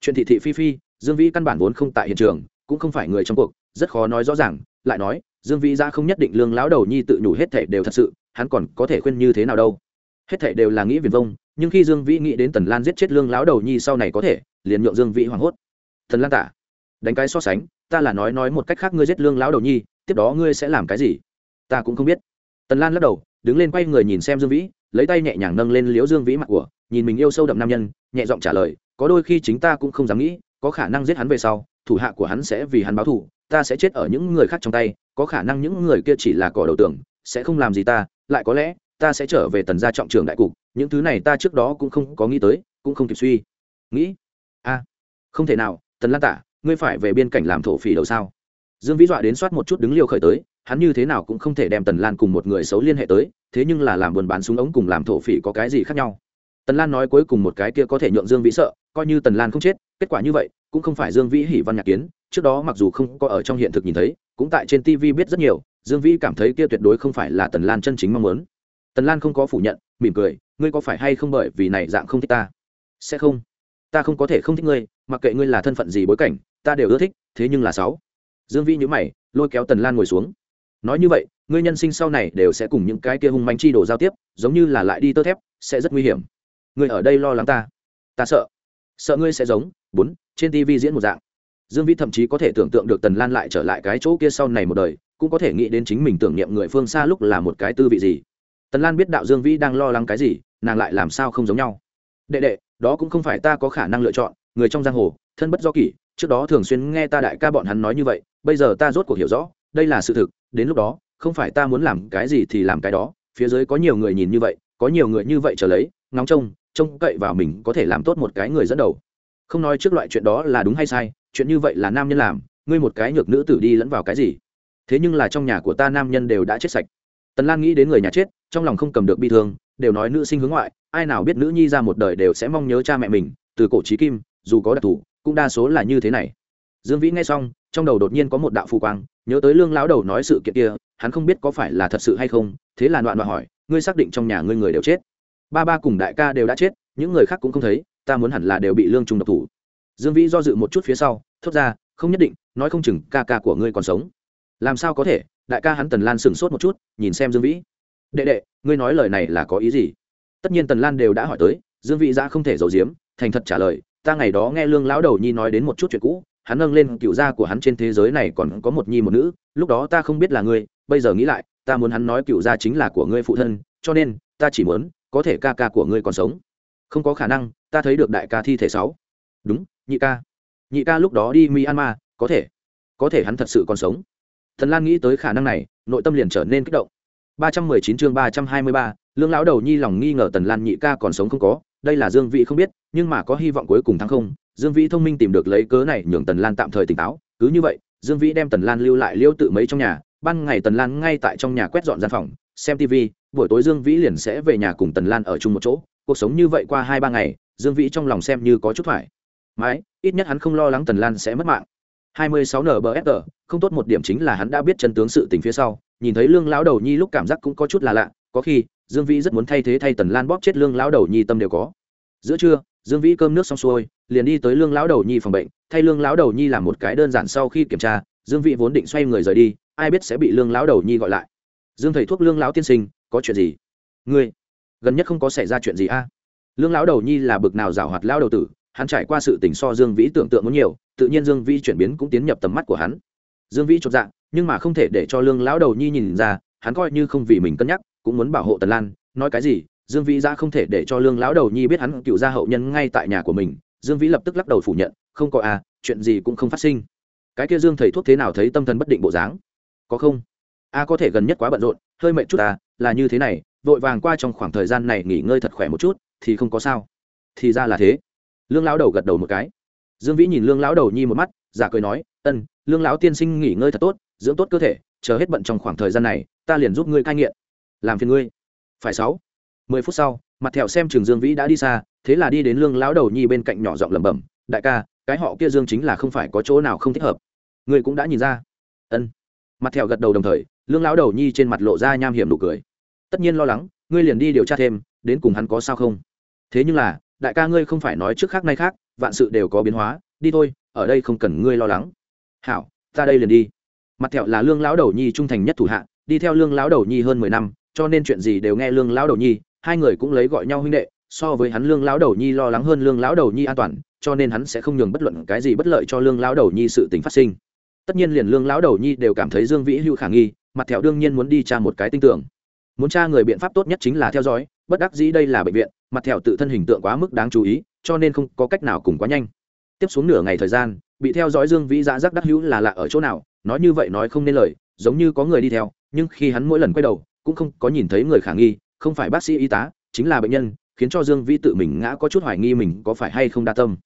Chuyện thị thị phi phi, dương vĩ căn bản vốn không tại hiện trường, cũng không phải người trong cuộc, rất khó nói rõ ràng, lại nói, dương vĩ ra không nhất định lương lão đầu nhi tự nhủ hết thể đều thật sự, hắn còn có thể khuyên như thế nào đâu. Hết thể đều là nghĩ viền vông, nhưng khi dương vĩ nghĩ đến tần lan giết chết lương lão đầu nhi sau này có thể, liền nhượng dương vĩ hoảng hốt. Tần lan tả, đánh cái so sánh, ta là nói nói một cách khác ngươi giết lương lão đầu nhi, tiếp đó ngươi sẽ làm cái gì? Ta cũng không biết. Tần lan lắc đầu, đứng lên quay người nhìn xem dương vĩ lấy tay nhẹ nhàng nâng lên liếu dương vĩ mặt của, nhìn mình yêu sâu đậm nam nhân, nhẹ giọng trả lời, có đôi khi chính ta cũng không dám nghĩ, có khả năng giết hắn về sau, thủ hạ của hắn sẽ vì hắn báo thù, ta sẽ chết ở những người khác trong tay, có khả năng những người kia chỉ là cỏ đầu tưởng sẽ không làm gì ta, lại có lẽ, ta sẽ trở về tần gia trọng trường đại cục, những thứ này ta trước đó cũng không có nghĩ tới, cũng không kịp suy nghĩ. A, không thể nào, tần lan tả, ngươi phải về biên cảnh làm thổ phỉ đầu sao? Dương vĩ dọa đến soát một chút đứng liều khởi tới hắn như thế nào cũng không thể đem tần lan cùng một người xấu liên hệ tới, thế nhưng là làm buôn bán súng ống cùng làm thổ phỉ có cái gì khác nhau? Tần lan nói cuối cùng một cái kia có thể nhượng dương vĩ sợ, coi như tần lan không chết, kết quả như vậy, cũng không phải dương vĩ hỉ văn nhạc kiến, trước đó mặc dù không có ở trong hiện thực nhìn thấy, cũng tại trên tv biết rất nhiều, dương vĩ cảm thấy kia tuyệt đối không phải là tần lan chân chính mong muốn. Tần lan không có phủ nhận, mỉm cười, ngươi có phải hay không bởi vì này dạng không thích ta? Sẽ không. Ta không có thể không thích ngươi, mặc kệ ngươi là thân phận gì bối cảnh, ta đều ưa thích, thế nhưng là sáu. Dương vĩ nhữ mày, lôi kéo tần lan ngồi xuống nói như vậy, ngươi nhân sinh sau này đều sẽ cùng những cái kia hung manh chi đồ giao tiếp, giống như là lại đi tơ thép, sẽ rất nguy hiểm. Ngươi ở đây lo lắng ta. Ta sợ. Sợ ngươi sẽ giống, bốn, trên tv diễn một dạng. Dương vĩ thậm chí có thể tưởng tượng được tần lan lại trở lại cái chỗ kia sau này một đời, cũng có thể nghĩ đến chính mình tưởng niệm người phương xa lúc là một cái tư vị gì. Tần lan biết đạo dương vĩ đang lo lắng cái gì, nàng lại làm sao không giống nhau. Đệ đệ, đó cũng không phải ta có khả năng lựa chọn, người trong giang hồ, thân bất do kỷ, trước đó thường xuyên nghe ta đại ca bọn hắn nói như vậy, bây giờ ta rốt cuộc hiểu rõ đây là sự thực, đến lúc đó, không phải ta muốn làm cái gì thì làm cái đó, phía dưới có nhiều người nhìn như vậy, có nhiều người như vậy trở lấy, ngóng trông trông cậy vào mình có thể làm tốt một cái người dẫn đầu. Không nói trước loại chuyện đó là đúng hay sai, chuyện như vậy là nam nhân làm, ngươi một cái nhược nữ tử đi lẫn vào cái gì? Thế nhưng là trong nhà của ta nam nhân đều đã chết sạch. Tần lan nghĩ đến người nhà chết, trong lòng không cầm được bi thương, đều nói nữ sinh hướng ngoại, ai nào biết nữ nhi ra một đời đều sẽ mong nhớ cha mẹ mình, từ cổ trí kim, dù có đặc thù, cũng đa số là như thế này dương vĩ nghe xong, trong đầu đột nhiên có một đạo phù quang, nhớ tới lương lão đầu nói sự kiện kia, hắn không biết có phải là thật sự hay không, thế là đoạn đoạn hỏi, ngươi xác định trong nhà ngươi người đều chết? Ba ba cùng đại ca đều đã chết, những người khác cũng không thấy, ta muốn hẳn là đều bị lương trùng độc thủ. Dương vĩ do dự một chút phía sau, thốt ra, không nhất định, nói không chừng ca ca của ngươi còn sống. Làm sao có thể? Đại ca hắn tần lan sửng sốt một chút, nhìn xem dương vĩ. Đệ đệ, ngươi nói lời này là có ý gì? Tất nhiên tần lan đều đã hỏi tới, dương vĩ ra không thể giấu giếm, thành thật trả lời, ta ngày đó nghe lương lão đầu nhi nói đến một chút chuyện cũ hắn nâng lên cựu gia của hắn trên thế giới này còn có một nhi một nữ, lúc đó ta không biết là ngươi, bây giờ nghĩ lại, ta muốn hắn nói cựu gia chính là của ngươi phụ thân, cho nên, ta chỉ muốn, có thể ca ca của ngươi còn sống. Không có khả năng, ta thấy được đại ca thi thể sáu. Đúng, nhị ca. Nhị ca lúc đó đi myanmar, có thể. Có thể hắn thật sự còn sống. Thần lan nghĩ tới khả năng này, nội tâm liền trở nên kích động. ba trăm mười chín chương ba trăm hai mươi ba, lương lão đầu nhi lòng nghi ngờ tần lan nhị ca còn sống không có, đây là dương Vị không biết, nhưng mà có hy vọng cuối cùng thắng không dương vĩ thông minh tìm được lấy cớ này nhường tần lan tạm thời tỉnh táo. Cứ như vậy, dương vĩ đem tần lan lưu lại liêu tự mấy trong nhà. Ban ngày tần lan ngay tại trong nhà quét dọn gian phòng, xem tv buổi tối dương vĩ liền sẽ về nhà cùng tần lan ở chung một chỗ. Cuộc sống như vậy qua hai ba ngày, dương vĩ trong lòng xem như có chút thoải mái. Ít nhất hắn không lo lắng tần lan sẽ mất mạng. 26 nbfr không tốt một điểm chính là hắn đã biết chân tướng sự tình phía sau. Nhìn thấy lương lão đầu nhi lúc cảm giác cũng có chút là lạ. Có khi, dương vĩ rất muốn thay thế thay tần lan bóp chết lương lão đầu nhi tâm đều có. Giữa trưa dương vĩ cơm nước xong xuôi, liền đi tới lương lão đầu nhi phòng bệnh, thay lương lão đầu nhi làm một cái đơn giản sau khi kiểm tra, dương vĩ vốn định xoay người rời đi, ai biết sẽ bị lương lão đầu nhi gọi lại. Dương thầy thuốc lương lão tiên sinh, có chuyện gì? Ngươi, gần nhất không có xảy ra chuyện gì a? Lương lão đầu nhi là bực nào giảo hoạt lão đầu tử, hắn trải qua sự tình so dương vĩ tưởng tượng muốn nhiều, tự nhiên dương vĩ chuyển biến cũng tiến nhập tầm mắt của hắn. Dương vĩ chột dạ nhưng mà không thể để cho lương lão đầu nhi nhìn ra, hắn coi như không vì mình cân nhắc, cũng muốn bảo hộ tần lan, nói cái gì dương vĩ ra không thể để cho lương lão đầu nhi biết hắn cựu gia hậu nhân ngay tại nhà của mình, dương vĩ lập tức lắc đầu phủ nhận, không có à chuyện gì cũng không phát sinh. Cái kia dương thầy thuốc thế nào thấy tâm thần bất định bộ dáng? Có không? A, có thể gần nhất quá bận rộn, hơi mệt chút à là như thế này, vội vàng qua trong khoảng thời gian này nghỉ ngơi thật khỏe một chút, thì không có sao. Thì ra là thế. Lương lão đầu gật đầu một cái. Dương vĩ nhìn lương lão đầu nhi một mắt, giả cười nói, ân, lương lão tiên sinh nghỉ ngơi thật tốt, dưỡng tốt cơ thể, chờ hết bận trong khoảng thời gian này, ta liền giúp ngươi cai nghiện. Làm phiền ngươi. Phải sáu mười phút sau, mặt thẹo xem trường dương vĩ đã đi xa, thế là đi đến lương lão đầu nhi bên cạnh nhỏ giọng lẩm bẩm, đại ca, cái họ kia dương chính là không phải có chỗ nào không thích hợp. Ngươi cũng đã nhìn ra. Ân. Mặt thẹo gật đầu đồng thời, lương lão đầu nhi trên mặt lộ ra nham hiểm nụ cười. Tất nhiên lo lắng, ngươi liền đi điều tra thêm, đến cùng hắn có sao không? Thế nhưng là, đại ca ngươi không phải nói trước khác nay khác, vạn sự đều có biến hóa, đi thôi, ở đây không cần ngươi lo lắng. Hảo, ta đây liền đi. Mặt thẹo là lương lão đầu nhi trung thành nhất thủ hạ, đi theo lương lão đầu nhi hơn mười năm, cho nên chuyện gì đều nghe lương lão đầu nhi hai người cũng lấy gọi nhau huynh đệ, so với hắn lương lão đầu nhi lo lắng hơn lương lão đầu nhi an toàn, cho nên hắn sẽ không nhường bất luận cái gì bất lợi cho lương lão đầu nhi sự tình phát sinh. Tất nhiên liền lương lão đầu nhi đều cảm thấy dương vĩ hữu khả nghi, mặt thẹo đương nhiên muốn đi tra một cái tinh tưởng. Muốn tra người biện pháp tốt nhất chính là theo dõi, bất đắc dĩ đây là bệnh viện, mặt thẹo tự thân hình tượng quá mức đáng chú ý, cho nên không có cách nào cùng quá nhanh. Tiếp xuống nửa ngày thời gian, bị theo dõi dương vĩ dã giác đắc hữu là lạ ở chỗ nào, nói như vậy nói không nên lời, giống như có người đi theo, nhưng khi hắn mỗi lần quay đầu, cũng không có nhìn thấy người khả nghi không phải bác sĩ y tá, chính là bệnh nhân, khiến cho dương Vi tự mình ngã có chút hoài nghi mình có phải hay không đa tâm.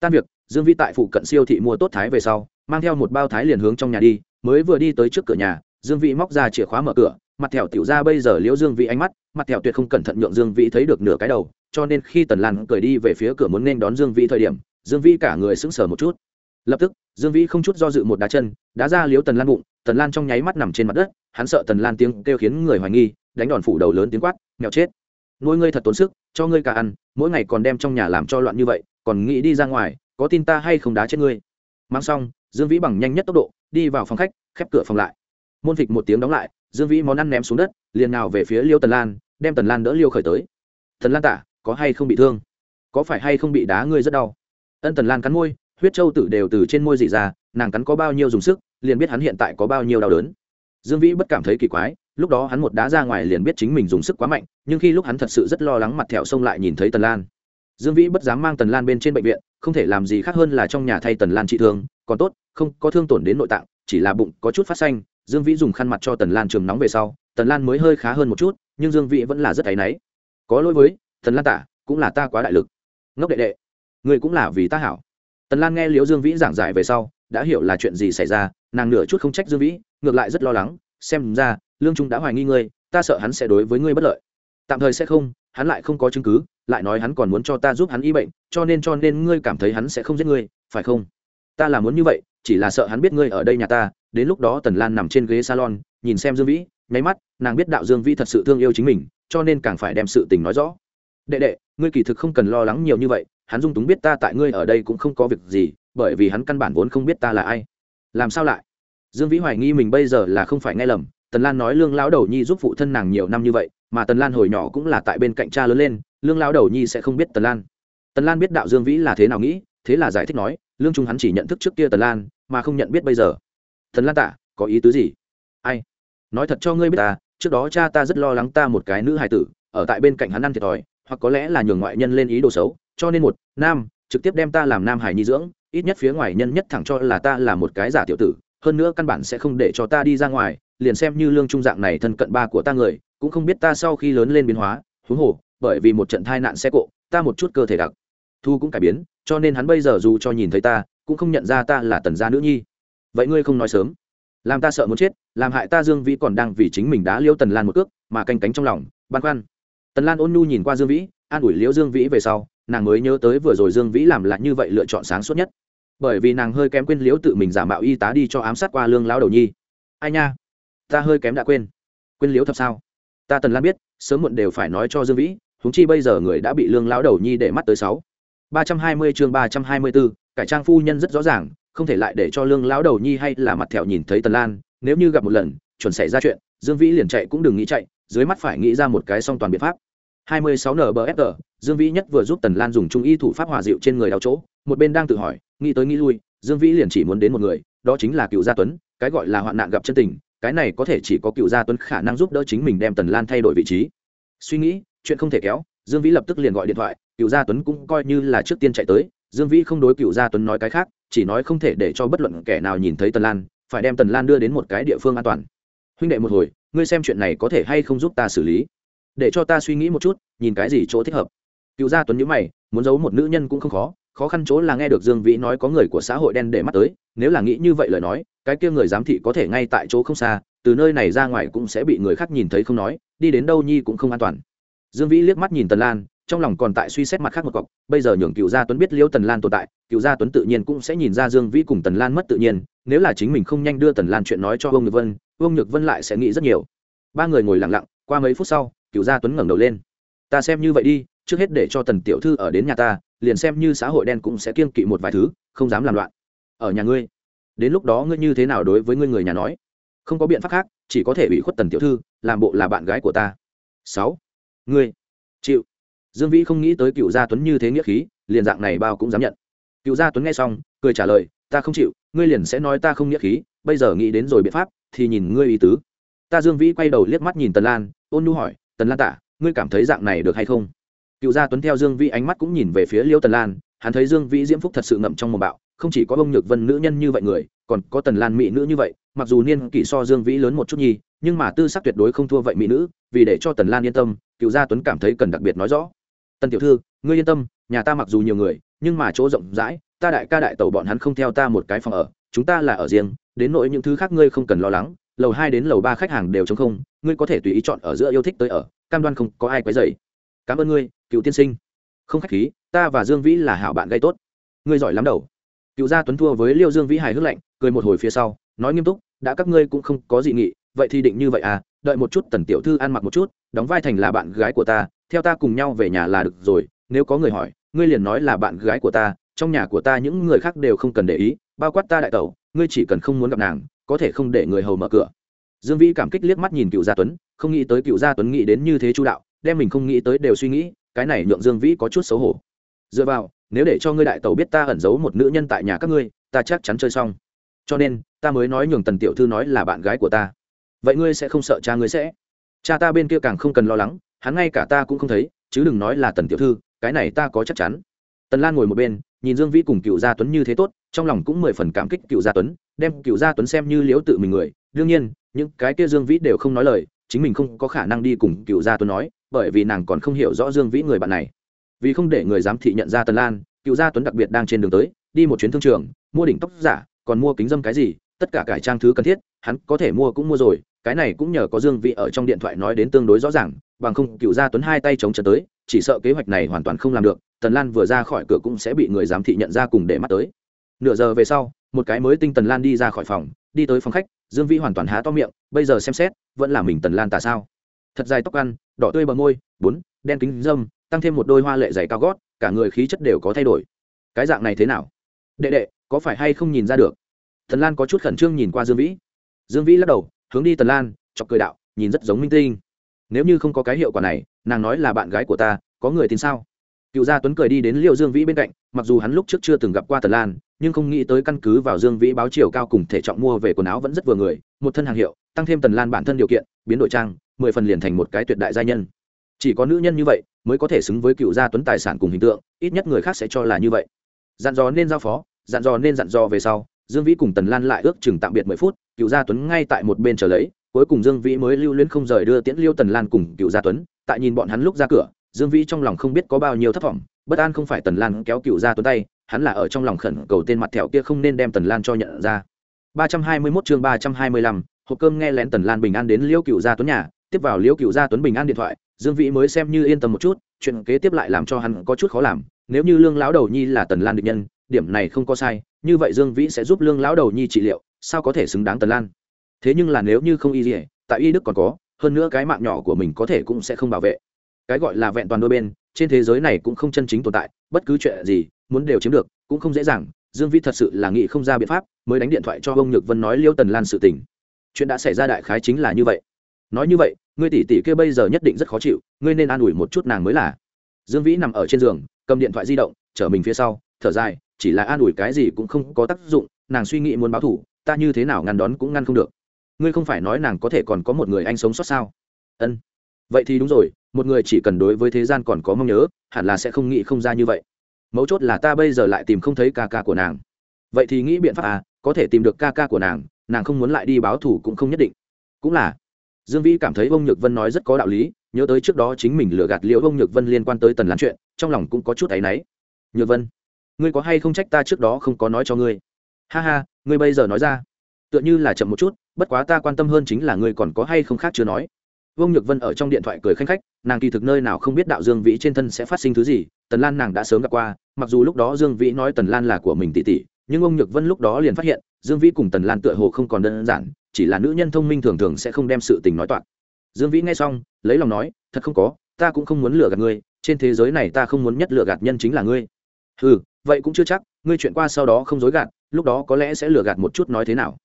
Tan việc, dương Vi tại phụ cận siêu thị mua tốt thái về sau, mang theo một bao thái liền hướng trong nhà đi, mới vừa đi tới trước cửa nhà, dương Vi móc ra chìa khóa mở cửa, mặt thẹo tiểu ra bây giờ liễu dương Vi ánh mắt, mặt thẹo tuyệt không cẩn thận nhượng dương Vi thấy được nửa cái đầu, cho nên khi tần lan cười đi về phía cửa muốn nên đón dương Vi thời điểm, dương Vi cả người sững sờ một chút. Lập tức, dương vĩ không chút do dự một đá chân, đá ra liếu tần lan bụng, tần lan trong nháy mắt nằm trên mặt đất, hắn sợ tần lan tiếng kêu khiến người hoài nghi, đánh đòn phủ đầu lớn tiếng quát mèo chết. Nuôi ngươi thật tốn sức, cho ngươi cả ăn, mỗi ngày còn đem trong nhà làm cho loạn như vậy, còn nghĩ đi ra ngoài, có tin ta hay không đá chết ngươi. Mang xong, dương vĩ bằng nhanh nhất tốc độ, đi vào phòng khách, khép cửa phòng lại. Môn phịch một tiếng đóng lại, dương vĩ món ăn ném xuống đất, liền nào về phía liêu tần lan, đem tần lan đỡ liêu khởi tới. Tần lan tả, có hay không bị thương? Có phải hay không bị đá ngươi rất đau? Ân tần lan cắn môi, huyết châu tử đều từ trên môi dị ra, nàng cắn có bao nhiêu dùng sức, liền biết hắn hiện tại có bao nhiêu đau đớn. Dương vĩ bất cảm thấy kỳ quái lúc đó hắn một đá ra ngoài liền biết chính mình dùng sức quá mạnh, nhưng khi lúc hắn thật sự rất lo lắng mặt thẹo xông lại nhìn thấy tần lan. Dương vĩ bất dám mang tần lan bên trên bệnh viện, không thể làm gì khác hơn là trong nhà thay tần lan trị thương, còn tốt, không có thương tổn đến nội tạng, chỉ là bụng có chút phát xanh. Dương vĩ dùng khăn mặt cho tần lan trường nóng về sau, tần lan mới hơi khá hơn một chút, nhưng dương vĩ vẫn là rất áy náy. Có lỗi với, tần lan tả, cũng là ta quá đại lực. Ngốc đệ đệ người cũng là vì ta hảo. Tần lan nghe liễu dương vĩ giảng giải về sau, đã hiểu là chuyện gì xảy ra, nàng nửa chút không trách dương vĩ, ngược lại rất lo lắng, xem ra lương trung đã hoài nghi ngươi, ta sợ hắn sẽ đối với ngươi bất lợi. Tạm thời sẽ không, hắn lại không có chứng cứ, lại nói hắn còn muốn cho ta giúp hắn y bệnh, cho nên cho nên ngươi cảm thấy hắn sẽ không giết ngươi, phải không? Ta là muốn như vậy, chỉ là sợ hắn biết ngươi ở đây nhà ta, đến lúc đó tần lan nằm trên ghế salon, nhìn xem dương vĩ, nháy mắt, nàng biết đạo dương vĩ thật sự thương yêu chính mình, cho nên càng phải đem sự tình nói rõ. Đệ đệ, ngươi kỳ thực không cần lo lắng nhiều như vậy, hắn dung túng biết ta tại ngươi ở đây cũng không có việc gì, bởi vì hắn căn bản vốn không biết ta là ai. Làm sao lại? Dương vĩ hoài nghi mình bây giờ là không phải nghe lầm tần lan nói lương lão đầu nhi giúp phụ thân nàng nhiều năm như vậy, mà tần lan hồi nhỏ cũng là tại bên cạnh cha lớn lên, lương lão đầu nhi sẽ không biết tần lan. Tần lan biết đạo dương vĩ là thế nào nghĩ, thế là giải thích nói, lương trung hắn chỉ nhận thức trước kia tần lan, mà không nhận biết bây giờ. Tần lan tạ, có ý tứ gì? Ai? Nói thật cho ngươi biết ta, trước đó cha ta rất lo lắng ta một cái nữ hài tử, ở tại bên cạnh hắn ăn thiệt thòi, hoặc có lẽ là nhường ngoại nhân lên ý đồ xấu, cho nên một nam, trực tiếp đem ta làm nam hải nhi dưỡng, ít nhất phía ngoài nhân nhất thẳng cho là ta là một cái giả tiểu tử, hơn nữa căn bản sẽ không để cho ta đi ra ngoài liền xem như lương trung dạng này thân cận ba của ta người, cũng không biết ta sau khi lớn lên biến hóa, huống hồ, bởi vì một trận tai nạn xe cộ, ta một chút cơ thể đặc thu cũng cải biến, cho nên hắn bây giờ dù cho nhìn thấy ta, cũng không nhận ra ta là tần gia nữ nhi. Vậy ngươi không nói sớm. Làm ta sợ muốn chết, làm hại ta dương vĩ còn đang vì chính mình đã liêu tần lan một cước, mà canh cánh trong lòng, băn khoăn. Tần lan ôn nhu nhìn qua dương vĩ, an ủi liễu dương vĩ về sau, nàng mới nhớ tới vừa rồi dương vĩ làm lại như vậy lựa chọn sáng suốt nhất. Bởi vì nàng hơi kém quên liễu tự mình giả mạo y tá đi cho ám sát qua lương lão đầu nhi. Ai nha? Ta hơi kém đã quên. Quên liếu thật sao? Ta tần lan biết sớm muộn đều phải nói cho dương vĩ húng chi bây giờ người đã bị lương lão đầu nhi để mắt tới sáu. ba trăm hai mươi chương ba trăm hai mươi bốn cải trang phu nhân rất rõ ràng không thể lại để cho lương lão đầu nhi hay là mặt thẹo nhìn thấy tần lan nếu như gặp một lần chuẩn xảy ra chuyện dương vĩ liền chạy cũng đừng nghĩ chạy dưới mắt phải nghĩ ra một cái song toàn biện pháp. 26 NBFR, Dương Vĩ nhất vừa giúp Tần Lan dùng trung y thủ pháp hòa dịu trên người đau chỗ, một bên đang tự hỏi, nghĩ tới nghĩ lui, Dương Vĩ liền chỉ muốn đến một người, đó chính là Cựu Gia Tuấn, cái gọi là hoạn nạn gặp chân tình, cái này có thể chỉ có Cựu Gia Tuấn khả năng giúp đỡ chính mình đem Tần Lan thay đổi vị trí. Suy nghĩ, chuyện không thể kéo, Dương Vĩ lập tức liền gọi điện thoại, Cựu Gia Tuấn cũng coi như là trước tiên chạy tới, Dương Vĩ không đối Cựu Gia Tuấn nói cái khác, chỉ nói không thể để cho bất luận kẻ nào nhìn thấy Tần Lan, phải đem Tần Lan đưa đến một cái địa phương an toàn. Huynh đệ một hồi, ngươi xem chuyện này có thể hay không giúp ta xử lý để cho ta suy nghĩ một chút nhìn cái gì chỗ thích hợp cựu gia tuấn nhữ mày muốn giấu một nữ nhân cũng không khó khó khăn chỗ là nghe được dương vĩ nói có người của xã hội đen để mắt tới, nếu là nghĩ như vậy lời nói, cái kia người giám thị có thể ngay tại chỗ không xa, từ nơi này ra ngoài cũng sẽ bị người khác nhìn thấy không nói, đi đến đâu nhi cũng không an toàn. Dương vĩ liếc mắt nhìn tần lan, trong lòng còn tại suy xét mặt khác một cọc, bây giờ nhường cựu gia tuấn biết liêu tần lan tồn tại, cựu gia tuấn tự nhiên cũng sẽ nhìn ra dương vĩ cùng tần lan mất tự nhiên, nếu là chính mình không nhanh đưa tần lan chuyện nói cho vương nhược vân, vương nhược vân lại sẽ nghĩ rất nhiều. Ba người ngồi lặng lặng, qua mấy phút sau, cựu gia tuấn ngẩng đầu lên. Ta xem như vậy đi, trước hết để cho tần tiểu thư ở đến nhà ta liền xem như xã hội đen cũng sẽ kiêng kỵ một vài thứ, không dám làm loạn. Ở nhà ngươi, đến lúc đó ngươi như thế nào đối với ngươi người nhà nói? Không có biện pháp khác, chỉ có thể ủy khuất tần tiểu thư, làm bộ là bạn gái của ta. Sáu, ngươi, chịu. Dương vĩ không nghĩ tới cựu gia tuấn như thế nghĩa khí, liền dạng này bao cũng dám nhận. Cựu gia tuấn nghe xong, cười trả lời, ta không chịu, ngươi liền sẽ nói ta không nghĩa khí, bây giờ nghĩ đến rồi biện pháp, thì nhìn ngươi ý tứ. Ta dương vĩ quay đầu liếc mắt nhìn tần lan, ôn nhu hỏi, tần lan tạ ngươi cảm thấy dạng này được hay không? Cựu gia tuấn theo dương vĩ ánh mắt cũng nhìn về phía liêu tần lan, hắn thấy dương vĩ diễm phúc thật sự ngậm trong mồm bạo, không chỉ có bông nhược vân nữ nhân như vậy người, còn có tần lan mỹ nữ như vậy, mặc dù niên kỷ so dương vĩ lớn một chút nhi nhưng mà tư sắc tuyệt đối không thua vậy mỹ nữ, vì để cho tần lan yên tâm, cựu gia tuấn cảm thấy cần đặc biệt nói rõ. Tần tiểu thư, ngươi yên tâm, nhà ta mặc dù nhiều người, nhưng mà chỗ rộng rãi, ta đại ca đại tẩu bọn hắn không theo ta một cái phòng ở, chúng ta là ở riêng, đến nỗi những thứ khác ngươi không cần lo lắng, lầu hai đến lầu ba khách hàng đều chống không, ngươi có thể tùy ý chọn ở giữa yêu thích tới ở, cam đoan không có ai quấy dày cảm ơn ngươi cựu tiên sinh. Không khách khí, ta và dương vĩ là hảo bạn gây tốt. Ngươi giỏi lắm đầu. Cựu gia tuấn thua với liêu dương vĩ hài hước lạnh, cười một hồi phía sau, nói nghiêm túc, đã các ngươi cũng không có gì nghị, vậy thì định như vậy à đợi một chút tần tiểu thư ăn mặc một chút, đóng vai thành là bạn gái của ta, theo ta cùng nhau về nhà là được rồi, nếu có người hỏi, ngươi liền nói là bạn gái của ta, trong nhà của ta những người khác đều không cần để ý, bao quát ta đại tẩu, ngươi chỉ cần không muốn gặp nàng, có thể không để người hầu mở cửa. Dương vĩ cảm kích liếc mắt nhìn cựu gia tuấn, không nghĩ tới cựu gia tuấn nghĩ đến như thế chu đạo, đem mình không nghĩ tới đều suy nghĩ cái này nhượng dương vĩ có chút xấu hổ. Dựa vào, nếu để cho ngươi đại tẩu biết ta ẩn giấu một nữ nhân tại nhà các ngươi, ta chắc chắn chơi xong. Cho nên, ta mới nói nhường tần tiểu thư nói là bạn gái của ta. Vậy ngươi sẽ không sợ cha ngươi sẽ? Cha ta bên kia càng không cần lo lắng, hắn ngay cả ta cũng không thấy, chứ đừng nói là tần tiểu thư, cái này ta có chắc chắn. Tần lan ngồi một bên, nhìn dương vĩ cùng cựu gia tuấn như thế tốt, trong lòng cũng mười phần cảm kích cựu gia tuấn, đem cựu gia tuấn xem như liễu tự mình người. Đương nhiên, những cái kia dương vĩ đều không nói lời, chính mình không có khả năng đi cùng cựu gia tuấn nói bởi vì nàng còn không hiểu rõ dương vĩ người bạn này. Vì không để người giám thị nhận ra tần lan, cựu gia tuấn đặc biệt đang trên đường tới, đi một chuyến thương trường, mua đỉnh tóc giả, còn mua kính dâm cái gì, tất cả cải trang thứ cần thiết, hắn có thể mua cũng mua rồi, cái này cũng nhờ có dương vị ở trong điện thoại nói đến tương đối rõ ràng, bằng không cựu gia tuấn hai tay chống chân tới, chỉ sợ kế hoạch này hoàn toàn không làm được, tần lan vừa ra khỏi cửa cũng sẽ bị người giám thị nhận ra cùng để mắt tới. Nửa giờ về sau, một cái mới tinh tần lan đi ra khỏi phòng, đi tới phòng khách, dương vĩ hoàn toàn há to miệng, bây giờ xem xét, vẫn là mình tần lan tà sao? Thật dài tóc ăn đỏ tươi bờ môi, bốn, đen kính dâm, tăng thêm một đôi hoa lệ dày cao gót, cả người khí chất đều có thay đổi. Cái dạng này thế nào? Đệ đệ, có phải hay không nhìn ra được? Thần lan có chút khẩn trương nhìn qua dương vĩ. Dương vĩ lắc đầu, hướng đi tần lan, chọc cười đạo, nhìn rất giống minh tinh. Nếu như không có cái hiệu quả này, nàng nói là bạn gái của ta, có người tin sao? Cựu gia tuấn cười đi đến liệu dương vĩ bên cạnh, mặc dù hắn lúc trước chưa từng gặp qua tần lan, nhưng không nghĩ tới căn cứ vào dương vĩ báo chiều cao cùng thể trọng mua về quần áo vẫn rất vừa người, một thân hàng hiệu, tăng thêm tần lan bản thân điều kiện, biến đổi trang mười phần liền thành một cái tuyệt đại gia nhân. Chỉ có nữ nhân như vậy mới có thể xứng với cựu gia tuấn tài sản cùng hình tượng ít nhất người khác sẽ cho là như vậy. Dặn dò nên giao phó dặn dò nên dặn dò về sau dương vĩ cùng tần lan lại ước chừng tạm biệt mười phút cựu gia tuấn ngay tại một bên chờ lấy cuối cùng dương vĩ mới lưu luyến không rời đưa tiễn liêu tần lan cùng cựu gia tuấn tại nhìn bọn hắn lúc ra cửa dương vĩ trong lòng không biết có bao nhiêu thất vọng bất an không phải tần lan kéo cựu gia tuấn tay hắn là ở trong lòng khẩn cầu tên mặt thẹo kia không nên đem tần lan cho nhận ra. ba trăm hai mươi 321 chương ba trăm hai mươi lăm, hộp cơm nghe lén tần lan bình an đến liêu cựu gia tuấn nhà tiếp vào liễu cựu gia tuấn bình an điện thoại, dương vĩ mới xem như yên tâm một chút, chuyện kế tiếp lại làm cho hắn có chút khó làm, nếu như lương lão đầu nhi là tần lan được nhân, điểm này không có sai, như vậy dương vĩ sẽ giúp lương lão đầu nhi trị liệu, sao có thể xứng đáng tần lan? Thế nhưng là nếu như không y gì tại y đức còn có, hơn nữa cái mạng nhỏ của mình có thể cũng sẽ không bảo vệ. Cái gọi là vẹn toàn đôi bên, trên thế giới này cũng không chân chính tồn tại, bất cứ chuyện gì, muốn đều chiếm được, cũng không dễ dàng, dương vĩ thật sự là nghĩ không ra biện pháp, mới đánh điện thoại cho ông nhược vân nói liêu tần lan sự tình. Chuyện đã xảy ra đại khái chính là như vậy nói như vậy, ngươi tỷ tỷ kia bây giờ nhất định rất khó chịu, ngươi nên an ủi một chút nàng mới là. Dương vĩ nằm ở trên giường, cầm điện thoại di động chở mình phía sau, thở dài, chỉ là an ủi cái gì cũng không có tác dụng, nàng suy nghĩ muốn báo thủ, ta như thế nào ngăn đón cũng ngăn không được. Ngươi không phải nói nàng có thể còn có một người anh sống sót sao? Ân. Vậy thì đúng rồi, một người chỉ cần đối với thế gian còn có mong nhớ, hẳn là sẽ không nghĩ không ra như vậy. Mấu chốt là ta bây giờ lại tìm không thấy ca ca của nàng. Vậy thì nghĩ biện pháp à có thể tìm được ca ca của nàng nàng không muốn lại đi báo thủ cũng không nhất định. Cũng là dương vĩ cảm thấy ông nhược vân nói rất có đạo lý, nhớ tới trước đó chính mình lừa gạt liễu ông nhược vân liên quan tới tần lan chuyện, trong lòng cũng có chút áy náy. Nhược vân, ngươi có hay không trách ta trước đó không có nói cho ngươi? Ha ha, ngươi bây giờ nói ra. Tựa như là chậm một chút, bất quá ta quan tâm hơn chính là ngươi còn có hay không khác chưa nói. Vương nhược vân ở trong điện thoại cười khanh khách, nàng kỳ thực nơi nào không biết đạo dương vĩ trên thân sẽ phát sinh thứ gì, tần lan nàng đã sớm gặp qua, mặc dù lúc đó dương vĩ nói tần lan là của mình tỷ tỷ, nhưng ông nhược vân lúc đó liền phát hiện, dương vĩ cùng tần lan tựa hồ không còn đơn giản chỉ là nữ nhân thông minh thường thường sẽ không đem sự tình nói toạc. Dương vĩ nghe xong, lấy lòng nói, thật không có, ta cũng không muốn lừa gạt ngươi, trên thế giới này ta không muốn nhất lừa gạt nhân chính là ngươi. Ừ vậy cũng chưa chắc, ngươi chuyện qua sau đó không dối gạt, lúc đó có lẽ sẽ lừa gạt một chút nói thế nào.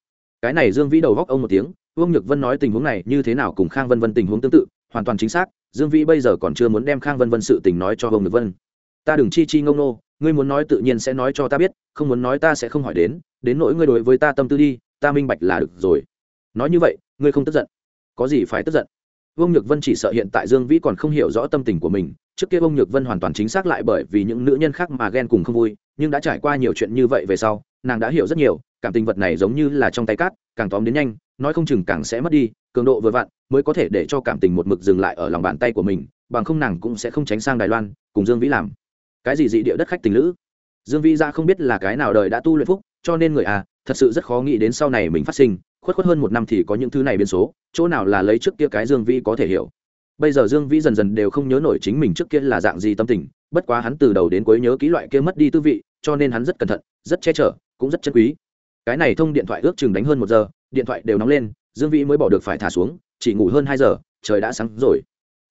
Cái này dương vĩ đầu góc ông một tiếng, vương nhược vân nói tình huống này như thế nào cùng khang vân vân tình huống tương tự, hoàn toàn chính xác, dương vĩ bây giờ còn chưa muốn đem khang vân vân sự tình nói cho vương nhược vân. Ta đừng chi chi ngông nô, ngươi muốn nói tự nhiên sẽ nói cho ta biết, không muốn nói ta sẽ không hỏi đến đến nỗi ngươi đối với ta tâm tư đi, ta minh bạch là được rồi nói như vậy, ngươi không tức giận. Có gì phải tức giận? Vương nhược vân chỉ sợ hiện tại dương vĩ còn không hiểu rõ tâm tình của mình, trước kia vương nhược vân hoàn toàn chính xác lại bởi vì những nữ nhân khác mà ghen cùng không vui, nhưng đã trải qua nhiều chuyện như vậy về sau, nàng đã hiểu rất nhiều, cảm tình vật này giống như là trong tay cát, càng tóm đến nhanh, nói không chừng càng sẽ mất đi, cường độ vừa vặn, mới có thể để cho cảm tình một mực dừng lại ở lòng bàn tay của mình, bằng không nàng cũng sẽ không tránh sang đài loan, cùng dương vĩ làm. Cái gì dị địa đất khách tình lữ? Dương vĩ ra không biết là cái nào đời đã tu luyện phúc, cho nên người à thật sự rất khó nghĩ đến sau này mình phát sinh khuất khuất hơn một năm thì có những thứ này biến số, chỗ nào là lấy trước kia cái dương vĩ có thể hiểu. Bây giờ dương vĩ dần dần đều không nhớ nổi chính mình trước kia là dạng gì tâm tình, bất quá hắn từ đầu đến cuối nhớ kỹ loại kia mất đi tư vị, cho nên hắn rất cẩn thận, rất che chở, cũng rất chân quý. Cái này thông điện thoại ước chừng đánh hơn một giờ, điện thoại đều nóng lên, dương vĩ mới bỏ được phải thả xuống, chỉ ngủ hơn hai giờ, trời đã sáng rồi.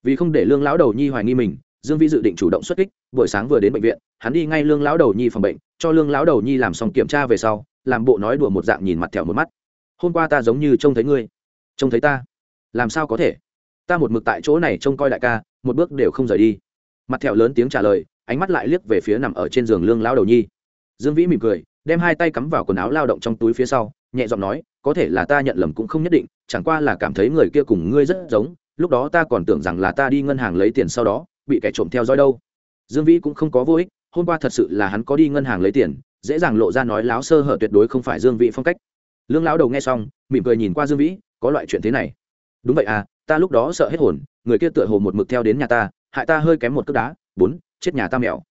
Vì không để lương lão đầu nhi hoài nghi mình, dương vĩ dự định chủ động xuất kích, buổi sáng vừa đến bệnh viện, hắn đi ngay lương lão đầu nhi phòng bệnh, cho lương lão đầu nhi làm xong kiểm tra về sau, làm bộ nói đùa một dạng nhìn mặt thẹo một mắt hôm qua ta giống như trông thấy ngươi. Trông thấy ta? Làm sao có thể? Ta một mực tại chỗ này trông coi đại ca, một bước đều không rời đi. Mặt thẹo lớn tiếng trả lời, ánh mắt lại liếc về phía nằm ở trên giường lương lao đầu nhi. Dương vĩ mỉm cười, đem hai tay cắm vào quần áo lao động trong túi phía sau, nhẹ giọng nói, có thể là ta nhận lầm cũng không nhất định, chẳng qua là cảm thấy người kia cùng ngươi rất giống, lúc đó ta còn tưởng rằng là ta đi ngân hàng lấy tiền sau đó, bị kẻ trộm theo dõi đâu. Dương vĩ cũng không có vô ích, hôm qua thật sự là hắn có đi ngân hàng lấy tiền, dễ dàng lộ ra nói láo sơ hở tuyệt đối không phải dương vĩ phong cách lương lão đầu nghe xong, mỉm cười nhìn qua dương vĩ, có loại chuyện thế này. Đúng vậy à ta lúc đó sợ hết hồn, người kia tựa hồ một mực theo đến nhà ta, hại ta hơi kém một cước đá, bốn, chết nhà ta mèo.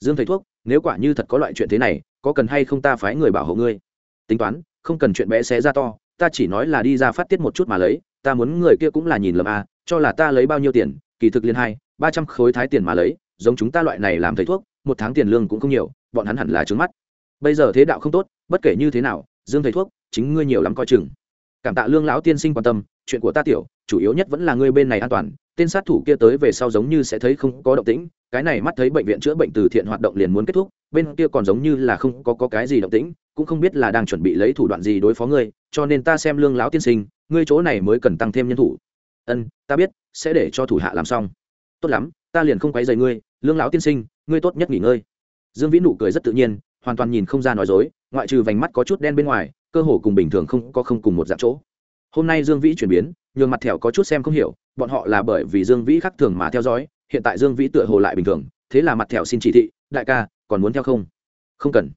Dương thầy thuốc, nếu quả như thật có loại chuyện thế này, có cần hay không ta phái người bảo hộ ngươi? Tính toán, không cần chuyện bé xé ra to, ta chỉ nói là đi ra phát tiết một chút mà lấy, ta muốn người kia cũng là nhìn lầm à cho là ta lấy bao nhiêu tiền, kỳ thực liên hai, ba trăm khối thái tiền mà lấy, giống chúng ta loại này làm thầy thuốc, một tháng tiền lương cũng không nhiều, bọn hắn hẳn là trướng mắt. Bây giờ thế đạo không tốt, bất kể như thế nào, dương thầy thuốc chính ngươi nhiều lắm coi chừng. Cảm tạ lương lão tiên sinh quan tâm chuyện của ta tiểu chủ yếu nhất vẫn là ngươi bên này an toàn tên sát thủ kia tới về sau giống như sẽ thấy không có động tĩnh cái này mắt thấy bệnh viện chữa bệnh từ thiện hoạt động liền muốn kết thúc bên kia còn giống như là không có, có cái gì động tĩnh cũng không biết là đang chuẩn bị lấy thủ đoạn gì đối phó ngươi cho nên ta xem lương lão tiên sinh ngươi chỗ này mới cần tăng thêm nhân thủ. Ân ta biết sẽ để cho thủ hạ làm xong. Tốt lắm ta liền không quấy rầy ngươi lương lão tiên sinh ngươi tốt nhất nghỉ ngơi. Dương vĩ nụ cười rất tự nhiên hoàn toàn nhìn không ra nói dối ngoại trừ vành mắt có chút đen bên ngoài cơ hồ cùng bình thường không có không cùng một dạng chỗ. Hôm nay dương vĩ chuyển biến, nhường mặt thẻo có chút xem không hiểu, bọn họ là bởi vì dương vĩ khác thường mà theo dõi, hiện tại dương vĩ tựa hồ lại bình thường, thế là mặt thẻo xin chỉ thị, đại ca, còn muốn theo không? Không cần.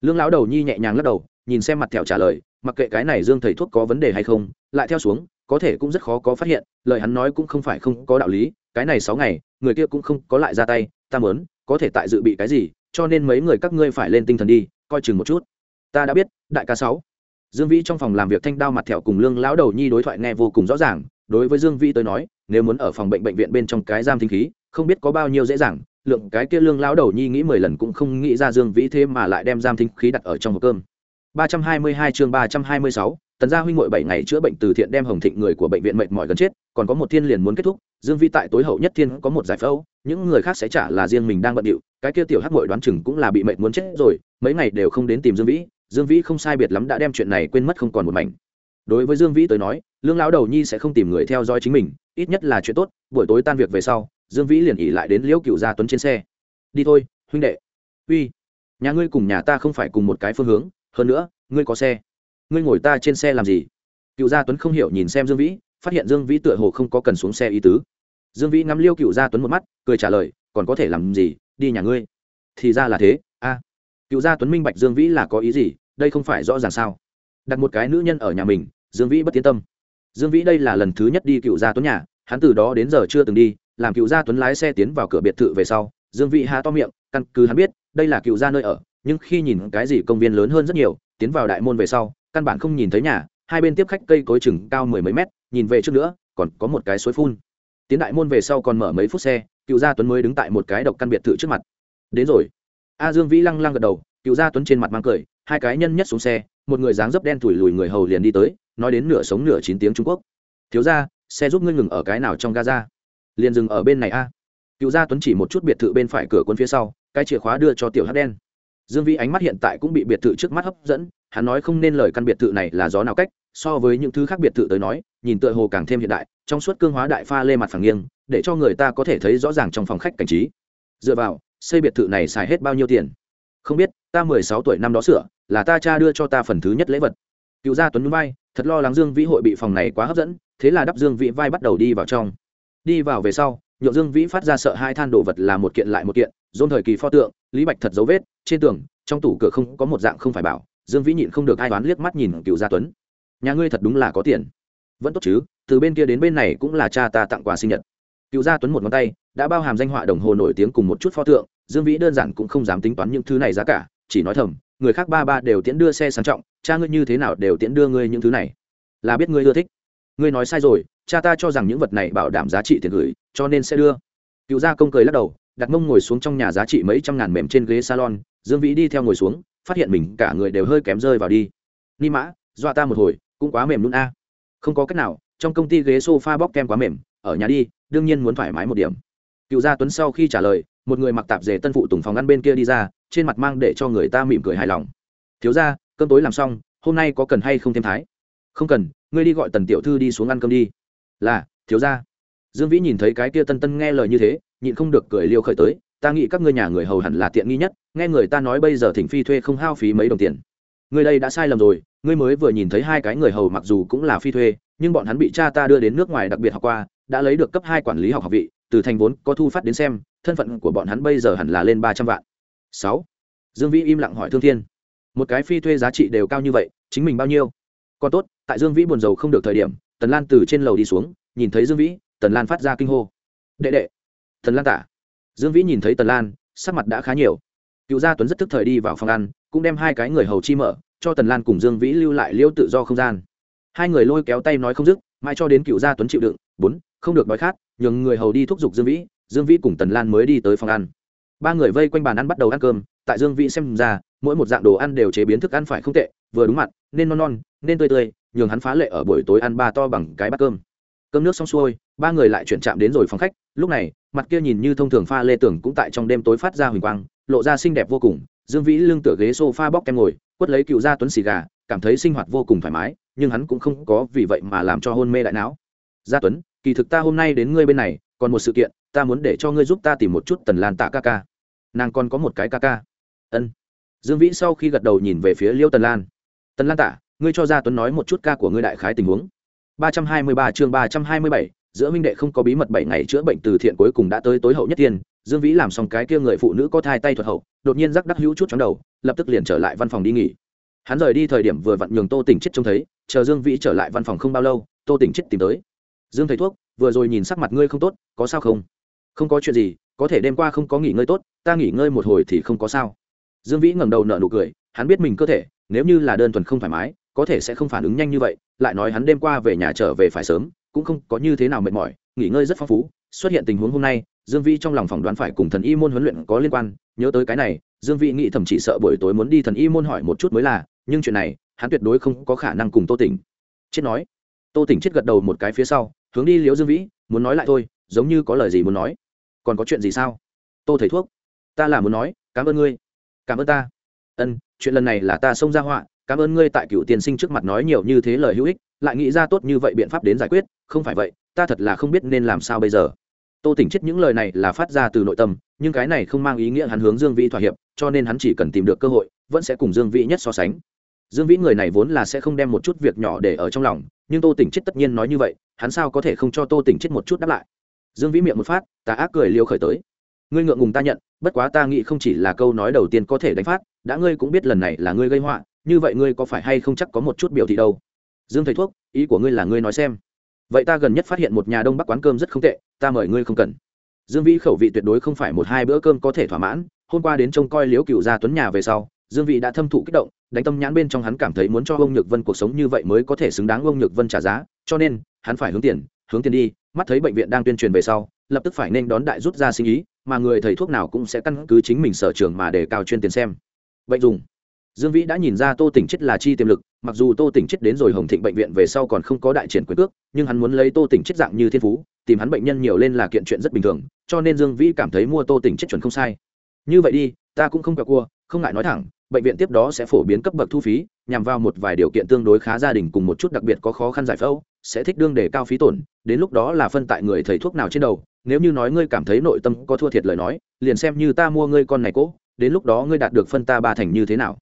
Lương lão đầu nhi nhẹ nhàng lắc đầu, nhìn xem mặt thẻo trả lời, mặc kệ cái này dương thầy thuốc có vấn đề hay không, lại theo xuống, có thể cũng rất khó có phát hiện, lời hắn nói cũng không phải không có đạo lý, cái này sáu ngày, người kia cũng không có lại ra tay, ta mớn có thể tại dự bị cái gì, cho nên mấy người các ngươi phải lên tinh thần đi, coi chừng một chút. Ta đã biết, đại ca sáu dương vĩ trong phòng làm việc thanh đao mặt thẹo cùng lương lão đầu nhi đối thoại nghe vô cùng rõ ràng đối với dương vĩ tới nói nếu muốn ở phòng bệnh bệnh viện bên trong cái giam thính khí không biết có bao nhiêu dễ dàng lượng cái kia lương lão đầu nhi nghĩ mười lần cũng không nghĩ ra dương vĩ thế mà lại đem giam thính khí đặt ở trong hộp cơm. 322 chương 326, tần gia huynh muội bảy ngày chữa bệnh từ thiện đem hồng thịnh người của bệnh viện mệt mỏi gần chết còn có một thiên liền muốn kết thúc dương vĩ tại tối hậu nhất thiên có một giải phẫu những người khác sẽ trả là riêng mình đang bận điệu cái kia tiểu hắc muội đoán chừng cũng là bị mệt muốn chết rồi mấy ngày đều không đến tìm dương vĩ dương vĩ không sai biệt lắm đã đem chuyện này quên mất không còn một mảnh. Đối với dương vĩ tới nói, lương lão đầu nhi sẽ không tìm người theo dõi chính mình, ít nhất là chuyện tốt, buổi tối tan việc về sau, dương vĩ liền ỉ lại đến liễu cựu gia tuấn trên xe. Đi thôi, huynh đệ. Uy, nhà ngươi cùng nhà ta không phải cùng một cái phương hướng, hơn nữa, ngươi có xe. Ngươi ngồi ta trên xe làm gì? Cựu gia tuấn không hiểu nhìn xem dương vĩ, phát hiện dương vĩ tựa hồ không có cần xuống xe ý tứ. Dương vĩ ngắm liêu cựu gia tuấn một mắt, cười trả lời, còn có thể làm gì? Đi nhà ngươi. Thì ra là thế, a cựu gia tuấn minh bạch dương vĩ là có ý gì? Đây không phải rõ ràng sao? Đặt một cái nữ nhân ở nhà mình, dương vĩ bất tiến tâm. Dương vĩ đây là lần thứ nhất đi cựu gia tuấn nhà, hắn từ đó đến giờ chưa từng đi, làm cựu gia tuấn lái xe tiến vào cửa biệt thự về sau, dương vĩ há to miệng, căn cứ hắn biết, đây là cựu gia nơi ở, nhưng khi nhìn cái gì công viên lớn hơn rất nhiều, tiến vào đại môn về sau, căn bản không nhìn thấy nhà, hai bên tiếp khách cây cối chừng cao mười mấy mét, nhìn về trước nữa, còn có một cái suối phun. Tiến đại môn về sau còn mở mấy phút xe, cựu gia tuấn mới đứng tại một cái độc căn biệt thự trước mặt. Đến rồi a dương vĩ lăng lăng gật đầu, cựu gia tuấn trên mặt mang cười, hai cái nhân nhất xuống xe, một người dáng dấp đen thủi lùi người hầu liền đi tới, nói đến nửa sống nửa chín tiếng trung quốc. Thiếu ra xe giúp ngươi ngừng ở cái nào trong gaza? Liền dừng ở bên này a. Cựu gia tuấn chỉ một chút biệt thự bên phải cửa quân phía sau, cái chìa khóa đưa cho tiểu hát đen. Dương vĩ ánh mắt hiện tại cũng bị biệt thự trước mắt hấp dẫn, hắn nói không nên lời căn biệt thự này là gió nào cách, so với những thứ khác biệt thự tới nói, nhìn tựa hồ càng thêm hiện đại, trong suốt cương hóa đại pha lê mặt phẳng nghiêng, để cho người ta có thể thấy rõ ràng trong phòng khách cảnh trí. Dựa vào xây biệt thự này xài hết bao nhiêu tiền? Không biết, ta mười sáu tuổi năm đó sửa, là ta cha đưa cho ta phần thứ nhất lễ vật. Cựu gia tuấn núi vai, thật lo lắng dương vĩ hội bị phòng này quá hấp dẫn, thế là đắp dương vĩ vai bắt đầu đi vào trong. Đi vào về sau nhộn dương vĩ phát ra sợ hai than đồ vật là một kiện lại một kiện dôn thời kỳ pho tượng, lý bạch thật dấu vết, trên tường, trong tủ cửa không có một dạng không phải bảo, dương vĩ nhịn không được ai đoán liếc mắt nhìn cựu gia tuấn. Nhà ngươi thật đúng là có tiền. Vẫn tốt chứ, từ bên kia đến bên này cũng là cha ta tặng quà sinh nhật. Cựu gia tuấn một ngón tay, đã bao hàm danh họa đồng hồ nổi tiếng cùng một chút pho tượng dương vĩ đơn giản cũng không dám tính toán những thứ này giá cả, chỉ nói thầm, người khác ba ba đều tiễn đưa xe sang trọng, cha ngươi như thế nào đều tiễn đưa ngươi những thứ này. Là biết ngươi ưa thích. Ngươi nói sai rồi, cha ta cho rằng những vật này bảo đảm giá trị tiền gửi, cho nên sẽ đưa. Cựu gia công cười lắc đầu, đặt mông ngồi xuống trong nhà giá trị mấy trăm ngàn mềm trên ghế salon, dương vĩ đi theo ngồi xuống, phát hiện mình cả người đều hơi kém rơi vào đi. Ni mã, dọa ta một hồi, cũng quá mềm luôn a. Không có cách nào, trong công ty ghế sofa bóc kem quá mềm, ở nhà đi, đương nhiên muốn thoải mái một điểm. Cựu gia tuấn sau khi trả lời một người mặc tạp dề tân phụ tùng phòng ăn bên kia đi ra, trên mặt mang để cho người ta mỉm cười hài lòng. Thiếu ra cơm tối làm xong, hôm nay có cần hay không thêm thái? Không cần, ngươi đi gọi tần tiểu thư đi xuống ăn cơm đi. Là, thiếu ra dương vĩ nhìn thấy cái kia tân tân nghe lời như thế, nhịn không được cười liêu khởi tới. Ta nghĩ các ngươi nhà người hầu hẳn là tiện nghi nhất, nghe người ta nói bây giờ thỉnh phi thuê không hao phí mấy đồng tiền. Ngươi đây đã sai lầm rồi, ngươi mới vừa nhìn thấy hai cái người hầu mặc dù cũng là phi thuê, nhưng bọn hắn bị cha ta đưa đến nước ngoài đặc biệt học qua, đã lấy được cấp hai quản lý học học vị từ thành vốn có thu phát đến xem, thân phận của bọn hắn bây giờ hẳn là lên ba trăm vạn. Sáu. Dương vĩ im lặng hỏi thương thiên. Một cái phi thuê giá trị đều cao như vậy, chính mình bao nhiêu? Còn tốt, tại dương vĩ buồn rầu không được thời điểm, tần lan từ trên lầu đi xuống, nhìn thấy dương vĩ, tần lan phát ra kinh hô. Đệ đệ, tần lan tả. Dương vĩ nhìn thấy tần lan, sắc mặt đã khá nhiều. Cựu gia tuấn rất thức thời đi vào phòng ăn, cũng đem hai cái người hầu chi mở, cho tần lan cùng dương vĩ lưu lại liêu tự do không gian. Hai người lôi kéo tay nói không dứt, mãi cho đến cựu gia tuấn chịu đựng, bốn, không được đói khát nhường người hầu đi thúc giục dương vĩ dương vĩ cùng tần lan mới đi tới phòng ăn. Ba người vây quanh bàn ăn bắt đầu ăn cơm, tại dương vĩ xem ra, mỗi một dạng đồ ăn đều chế biến thức ăn phải không tệ, vừa đúng mặn nên non non, nên tươi tươi, nhường hắn phá lệ ở buổi tối ăn ba to bằng cái bát cơm. Cơm nước xong xuôi, ba người lại chuyển chạm đến rồi phòng khách, lúc này, mặt kia nhìn như thông thường pha lê tưởng cũng tại trong đêm tối phát ra huỳnh quang, lộ ra xinh đẹp vô cùng, dương vĩ lưng tựa ghế s o f a bóc kem ngồi, quất lấy cựu gia tuấn xì gà, cảm thấy sinh hoạt vô cùng thoải mái, nhưng hắn cũng không có vì vậy mà làm cho hôn mê đại não. Gia tuấn kỳ thực ta hôm nay đến ngươi bên này, còn một sự kiện, ta muốn để cho ngươi giúp ta tìm một chút tần lan tạ ca ca. Nàng còn có một cái ca ca. Ân. Dương vĩ sau khi gật đầu nhìn về phía liêu tần lan. Tần lan tạ, ngươi cho gia tuấn nói một chút ca của ngươi đại khái tình huống. ba trăm hai mươi ba chương ba trăm hai mươi bảy, giữa minh đệ không có bí mật bảy ngày chữa bệnh từ thiện cuối cùng đã tới tối hậu nhất tiên, dương vĩ làm xong cái kia người phụ nữ có thai tay thuật hậu, đột nhiên rắc đắc hữu chút trong đầu, lập tức liền trở lại văn phòng đi nghỉ. Hắn rời đi thời điểm vừa vặn nhường tô tỉnh chết trông thấy, chờ dương vĩ trở lại văn phòng không bao lâu, tô tỉnh chết tìm tới dương thầy thuốc, vừa rồi nhìn sắc mặt ngươi không tốt, có sao không? Không có chuyện gì, có thể đêm qua không có nghỉ ngơi tốt, ta nghỉ ngơi một hồi thì không có sao. Dương vĩ ngẩng đầu nở nụ cười, hắn biết mình cơ thể, nếu như là đơn thuần không thoải mái, có thể sẽ không phản ứng nhanh như vậy, lại nói hắn đêm qua về nhà trở về phải sớm, cũng không có như thế nào mệt mỏi, nghỉ ngơi rất phong phú, xuất hiện tình huống hôm nay, dương vĩ trong lòng phỏng đoán phải cùng thần y môn huấn luyện có liên quan, nhớ tới cái này, dương vĩ nghĩ thậm chí sợ buổi tối muốn đi thần y môn hỏi một chút mới là, nhưng chuyện này, hắn tuyệt đối không có khả năng cùng tô tỉnh chết nói. Tô tỉnh chết gật đầu một cái phía sau hướng đi liễu dương vĩ, muốn nói lại thôi, giống như có lời gì muốn nói. Còn có chuyện gì sao? Tô thầy thuốc, ta là muốn nói, cảm ơn ngươi. Cảm ơn ta. Ân, chuyện lần này là ta xông ra họa, cảm ơn ngươi tại cựu tiên sinh trước mặt nói nhiều như thế lời hữu ích, lại nghĩ ra tốt như vậy biện pháp đến giải quyết, không phải vậy, ta thật là không biết nên làm sao bây giờ. Tô tỉnh chết những lời này là phát ra từ nội tâm, nhưng cái này không mang ý nghĩa hắn hướng dương vĩ thỏa hiệp, cho nên hắn chỉ cần tìm được cơ hội, vẫn sẽ cùng dương vĩ nhất so sánh dương vĩ người này vốn là sẽ không đem một chút việc nhỏ để ở trong lòng, nhưng tô tỉnh chết tất nhiên nói như vậy, hắn sao có thể không cho tô tỉnh chết một chút đáp lại? Dương vĩ miệng một phát ta ác cười liêu khởi tới. Ngươi ngượng ngùng ta nhận, bất quá ta nghĩ không chỉ là câu nói đầu tiên có thể đánh phát, đã ngươi cũng biết lần này là ngươi gây họa, như vậy ngươi có phải hay không chắc có một chút biểu thị đâu? Dương thầy thuốc, ý của ngươi là ngươi nói xem. Vậy ta gần nhất phát hiện một nhà đông bắc quán cơm rất không tệ, ta mời ngươi không cần. Dương vĩ khẩu vị tuyệt đối không phải một hai bữa cơm có thể thỏa mãn, hôm qua đến trông coi liếu cựu gia tuấn nhà về sau, dương vĩ đã thâm thụ kích động đánh tâm nhãn bên trong hắn cảm thấy muốn cho ông nhược vân cuộc sống như vậy mới có thể xứng đáng ông nhược vân trả giá, cho nên, hắn phải hướng tiền hướng tiền đi, mắt thấy bệnh viện đang tuyên truyền về sau, lập tức phải nên đón đại rút ra sinh ý, mà người thầy thuốc nào cũng sẽ căn cứ chính mình sở trường mà để cao chuyên tiền xem. Bệnh dùng. Dương vĩ đã nhìn ra tô tỉnh chết là chi tiềm lực, mặc dù tô tỉnh chết đến rồi hồng thịnh bệnh viện về sau còn không có đại triển quyền cước, nhưng hắn muốn lấy tô tỉnh chết dạng như thiên phú, tìm hắn bệnh nhân nhiều lên là kiện chuyện rất bình thường, cho nên dương vĩ cảm thấy mua tô tỉnh chết chuẩn không sai. Như vậy đi, ta cũng không kẹo cua, không ngại nói thẳng bệnh viện tiếp đó sẽ phổ biến cấp bậc thu phí, nhằm vào một vài điều kiện tương đối khá gia đình cùng một chút đặc biệt có khó khăn giải phẫu, sẽ thích đương để cao phí tổn, đến lúc đó là phân tại người thầy thuốc nào trên đầu. Nếu như nói ngươi cảm thấy nội tâm có thua thiệt lời nói, liền xem như ta mua ngươi con này cỗ, đến lúc đó ngươi đạt được phân ta ba thành như thế nào.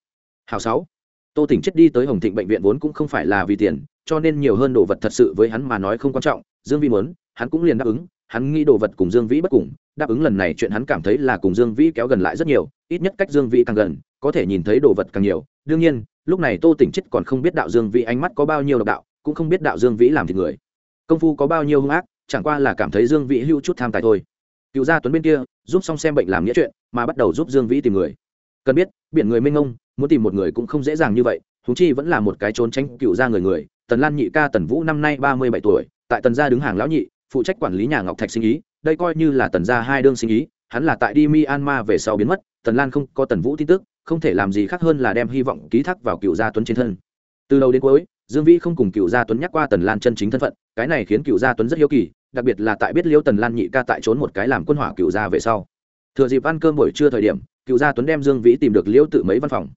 Hào sáu. Tô tỉnh chết đi tới hồng thịnh bệnh viện vốn cũng không phải là vì tiền, cho nên nhiều hơn đồ vật thật sự với hắn mà nói không quan trọng, dương vĩ muốn, hắn cũng liền đáp ứng, hắn nghĩ đồ vật cùng dương vĩ bất cùng, đáp ứng lần này chuyện hắn cảm thấy là cùng dương vĩ kéo gần lại rất nhiều, ít nhất cách dương vĩ càng gần có thể nhìn thấy đồ vật càng nhiều. Đương nhiên, lúc này tô tỉnh chết còn không biết đạo dương vĩ ánh mắt có bao nhiêu độc đạo, cũng không biết đạo dương vĩ làm thịt người. Công phu có bao nhiêu hung ác, chẳng qua là cảm thấy dương vĩ hưu chút tham tài thôi. Cựu gia tuấn bên kia, giúp xong xem bệnh làm nghĩa chuyện, mà bắt đầu giúp dương vĩ tìm người. Cần biết, biển người mênh ngông muốn tìm một người cũng không dễ dàng như vậy thú chi vẫn là một cái trốn tránh cựu gia người người. Tần lan nhị ca tần vũ năm nay ba mươi bảy tuổi, tại tần gia đứng hàng lão nhị, phụ trách quản lý nhà ngọc thạch sinh ý, đây coi như là tần gia hai đương sinh ý, hắn là tại đi myanmar về sau biến mất, tần lan không có tần vũ tin tức không thể làm gì khác hơn là đem hy vọng ký thác vào cựu gia tuấn trên thân. Từ đầu đến cuối, dương vĩ không cùng cựu gia tuấn nhắc qua tần lan chân chính thân phận, cái này khiến cựu gia tuấn rất hiếu kỳ, đặc biệt là tại biết liêu tần lan nhị ca tại trốn một cái làm quân hỏa cựu gia về sau. Thừa dịp ăn cơm buổi trưa thời điểm, cựu gia tuấn đem dương vĩ tìm được liêu tự mấy văn phòng.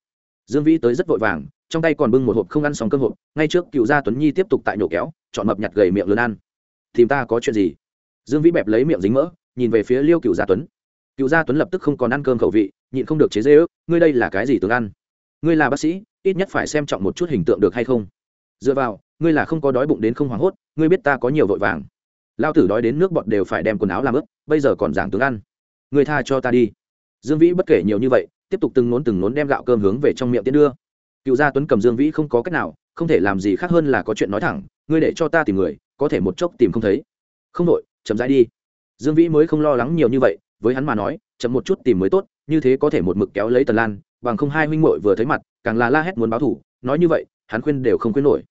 Dương vĩ tới rất vội vàng, trong tay còn bưng một hộp không ăn xong cơm hộp, ngay trước cựu gia tuấn nhi tiếp tục tại nhổ kéo, chọn mập nhặt gầy miệng lớn ăn. Tìm ta có chuyện gì? Dương vĩ bẹp lấy miệng dính mỡ, nhìn về phía liêu cựu gia tuấn. Cựu gia tuấn lập tức không còn ăn cơm khẩu vị nhịn không được chế dê ước, ngươi đây là cái gì tướng ăn? Ngươi là bác sĩ, ít nhất phải xem trọng một chút hình tượng được hay không? Dựa vào, ngươi là không có đói bụng đến không hoảng hốt, ngươi biết ta có nhiều vội vàng. Lao tử đói đến nước bọt đều phải đem quần áo làm ướp bây giờ còn giảng tướng ăn. Ngươi tha cho ta đi. Dương vĩ bất kể nhiều như vậy, tiếp tục từng nốn từng nốn đem gạo cơm hướng về trong miệng tiến đưa. Cựu gia tuấn cầm dương vĩ không có cách nào, không thể làm gì khác hơn là có chuyện nói thẳng, ngươi để cho ta tìm người, có thể một chốc tìm không thấy. Không đội, chậm rãi đi. Dương vĩ mới không lo lắng nhiều như vậy, với hắn mà nói chậm một chút tìm mới tốt, như thế có thể một mực kéo lấy tần lan, bằng không hai huynh muội vừa thấy mặt, càng là la hét muốn báo thủ, nói như vậy, hắn khuyên đều không khuyên nổi.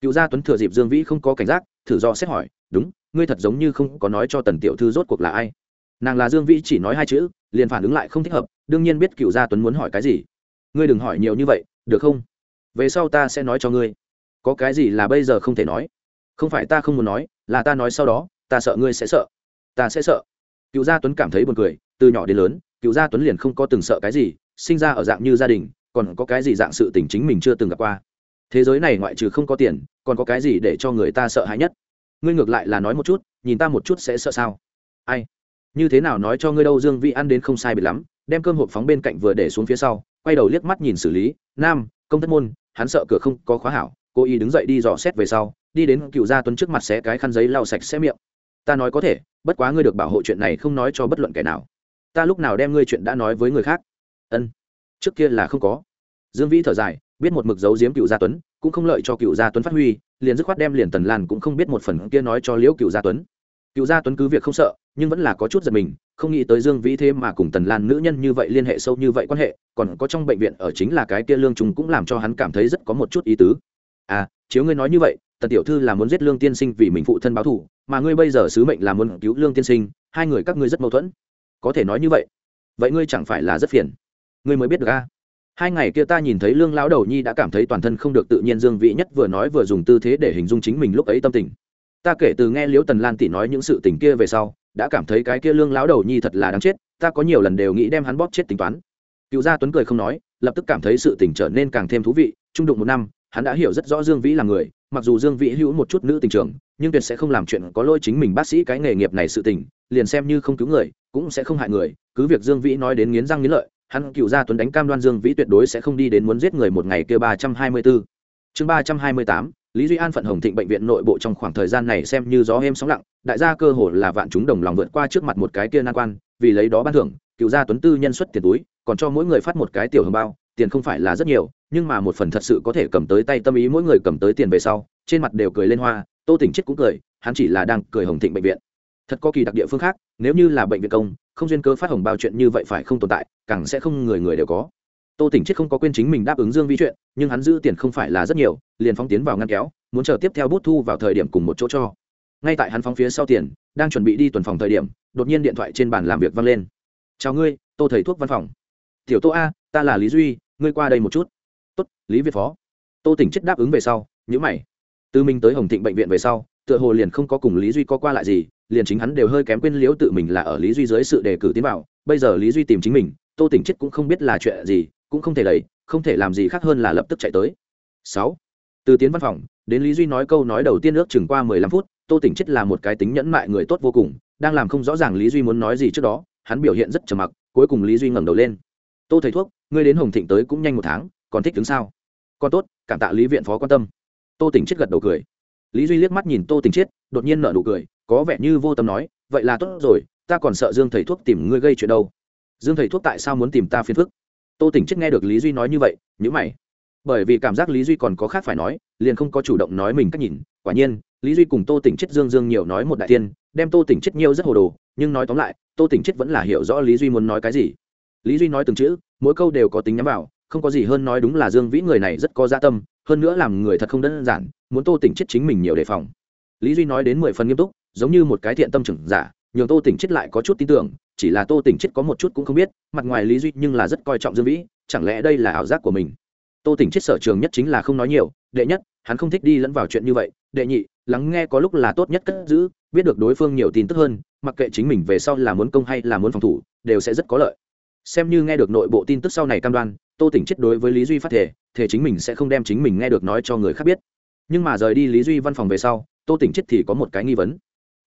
Cựu gia tuấn thừa dịp dương vĩ không có cảnh giác, thử do xét hỏi, đúng, ngươi thật giống như không có nói cho tần tiểu thư rốt cuộc là ai? Nàng là dương vĩ chỉ nói hai chữ, liền phản ứng lại không thích hợp, đương nhiên biết cựu gia tuấn muốn hỏi cái gì. Ngươi đừng hỏi nhiều như vậy, được không? Về sau ta sẽ nói cho ngươi. Có cái gì là bây giờ không thể nói? Không phải ta không muốn nói, là ta nói sau đó, ta sợ ngươi sẽ sợ. Ta sẽ sợ. Cựu gia tuấn cảm thấy buồn cười từ nhỏ đến lớn, cựu gia tuấn liền không có từng sợ cái gì, sinh ra ở dạng như gia đình, còn có cái gì dạng sự tình chính mình chưa từng gặp qua. Thế giới này ngoại trừ không có tiền, còn có cái gì để cho người ta sợ hãi nhất? Ngươi ngược lại là nói một chút, nhìn ta một chút sẽ sợ sao? Ai? Như thế nào nói cho ngươi đâu, dương vị ăn đến không sai bị lắm, đem cơm hộp phóng bên cạnh vừa để xuống phía sau, quay đầu liếc mắt nhìn xử lý, nam, công thất môn, hắn sợ cửa không có khóa hảo, cô y đứng dậy đi dò xét về sau, đi đến cựu gia tuấn trước mặt xé cái khăn giấy lau sạch xé miệng. Ta nói có thể, bất quá ngươi được bảo hộ chuyện này không nói cho bất luận kẻ nào ta lúc nào đem ngươi chuyện đã nói với người khác? Ân, trước kia là không có. Dương vĩ thở dài, biết một mực giấu giếm cựu gia tuấn, cũng không lợi cho cựu gia tuấn phát huy, liền dứt khoát đem liền tần lan cũng không biết một phần kia nói cho liễu cựu gia tuấn. Cựu gia tuấn cứ việc không sợ, nhưng vẫn là có chút giật mình, không nghĩ tới dương vĩ thế mà cùng tần lan nữ nhân như vậy liên hệ sâu như vậy quan hệ, còn có trong bệnh viện ở chính là cái kia lương trùng cũng làm cho hắn cảm thấy rất có một chút ý tứ. À chiếu ngươi nói như vậy, tần tiểu thư là muốn giết lương tiên sinh vì mình phụ thân báo thù, mà ngươi bây giờ sứ mệnh là muốn cứu lương tiên sinh, hai người các ngươi rất mâu thuẫn có thể nói như vậy. Vậy ngươi chẳng phải là rất phiền. Ngươi mới biết được a. Hai ngày kia ta nhìn thấy lương lão đầu nhi đã cảm thấy toàn thân không được tự nhiên dương vĩ nhất vừa nói vừa dùng tư thế để hình dung chính mình lúc ấy tâm tình. Ta kể từ nghe liễu tần lan tỷ nói những sự tình kia về sau, đã cảm thấy cái kia lương lão đầu nhi thật là đáng chết, ta có nhiều lần đều nghĩ đem hắn bóp chết tính toán. Cựu gia tuấn cười không nói, lập tức cảm thấy sự tình trở nên càng thêm thú vị, trung đụng một năm, hắn đã hiểu rất rõ dương vĩ là người mặc dù dương vĩ hữu một chút nữ tình trường, nhưng tuyệt sẽ không làm chuyện có lỗi chính mình bác sĩ cái nghề nghiệp này sự tình, liền xem như không cứu người, cũng sẽ không hại người. Cứ việc dương vĩ nói đến nghiến răng nghiến lợi, hắn cựu gia tuấn đánh cam đoan dương vĩ tuyệt đối sẽ không đi đến muốn giết người một ngày kia ba trăm hai mươi bốn chương ba trăm hai mươi tám, lý duy an phận hồng thịnh bệnh viện nội bộ trong khoảng thời gian này xem như gió êm sóng lặng, đại gia cơ hồ là vạn chúng đồng lòng vượt qua trước mặt một cái kia nan quan, vì lấy đó ban thưởng, cựu gia tuấn tư nhân xuất tiền túi, còn cho mỗi người phát một cái tiểu hồng bao tiền không phải là rất nhiều, nhưng mà một phần thật sự có thể cầm tới tay tâm ý mỗi người cầm tới tiền về sau, trên mặt đều cười lên hoa, tô tỉnh chết cũng cười, hắn chỉ là đang cười hồng thịnh bệnh viện. Thật có kỳ đặc địa phương khác, nếu như là bệnh viện công, không duyên cơ phát hồng bao chuyện như vậy phải không tồn tại, càng sẽ không người người đều có. Tô tỉnh chết không có quên chính mình đáp ứng dương vi chuyện, nhưng hắn giữ tiền không phải là rất nhiều, liền phóng tiến vào ngăn kéo, muốn chờ tiếp theo bút thu vào thời điểm cùng một chỗ cho. Ngay tại hắn phóng phía sau tiền, đang chuẩn bị đi tuần phòng thời điểm, đột nhiên điện thoại trên bàn làm việc vang lên. Chào ngươi, tô thầy thuốc văn phòng. Tiểu tô a ta là lý duy ngươi qua đây một chút tốt lý việt phó tô tỉnh chết đáp ứng về sau nhữ mày từ mình tới hồng thịnh bệnh viện về sau tựa hồ liền không có cùng lý duy có qua lại gì liền chính hắn đều hơi kém quên liễu tự mình là ở lý duy dưới sự đề cử tiến vào bây giờ lý duy tìm chính mình tô tỉnh chết cũng không biết là chuyện gì cũng không thể đẩy không thể làm gì khác hơn là lập tức chạy tới sáu từ tiến văn phòng đến lý duy nói câu nói đầu tiên ước chừng qua mười lăm phút tô tỉnh chết là một cái tính nhẫn mại người tốt vô cùng đang làm không rõ ràng lý duy muốn nói gì trước đó hắn biểu hiện rất trầm mặc cuối cùng lý duy ngẩng đầu lên tô thầy thuốc, ngươi đến hồng thịnh tới cũng nhanh một tháng, còn thích đứng sao? Còn tốt, cảm tạ lý viện phó quan tâm. Tô tỉnh chết gật đầu cười. Lý duy liếc mắt nhìn tô tỉnh chết đột nhiên nở nụ cười, có vẻ như vô tâm nói, vậy là tốt rồi, ta còn sợ dương thầy thuốc tìm ngươi gây chuyện đâu. Dương thầy thuốc tại sao muốn tìm ta phiền phức? Tô tỉnh chết nghe được lý duy nói như vậy nhữ mày. Bởi vì cảm giác lý duy còn có khác phải nói, liền không có chủ động nói mình cách nhìn, quả nhiên, lý duy cùng tô tỉnh chết dương dương nhiều nói một đại tiên đem tô tỉnh chết nhiều rất hồ đồ, nhưng nói tóm lại, tô tỉnh chết vẫn là hiểu rõ lý duy muốn nói cái gì lý duy nói từng chữ, mỗi câu đều có tính nhắm vào, không có gì hơn nói đúng là dương vĩ người này rất có gia tâm, hơn nữa làm người thật không đơn giản, muốn tô tỉnh chết chính mình nhiều đề phòng. Lý duy nói đến mười phần nghiêm túc, giống như một cái thiện tâm trưởng giả, nhường tô tỉnh chết lại có chút tin tưởng, chỉ là tô tỉnh chết có một chút cũng không biết, mặt ngoài lý duy nhưng là rất coi trọng dương vĩ, chẳng lẽ đây là ảo giác của mình? Tô tỉnh chết sở trường nhất chính là không nói nhiều, đệ nhất, hắn không thích đi lẫn vào chuyện như vậy, đệ nhị, lắng nghe có lúc là tốt nhất cất giữ, biết được đối phương nhiều tin tức hơn, mặc kệ chính mình về sau là muốn công hay là muốn phòng thủ, đều sẽ rất có lợi xem như nghe được nội bộ tin tức sau này cam đoan, tô tỉnh chết đối với lý duy phát thể thể chính mình sẽ không đem chính mình nghe được nói cho người khác biết. Nhưng mà rời đi lý duy văn phòng về sau, tô tỉnh chết thì có một cái nghi vấn.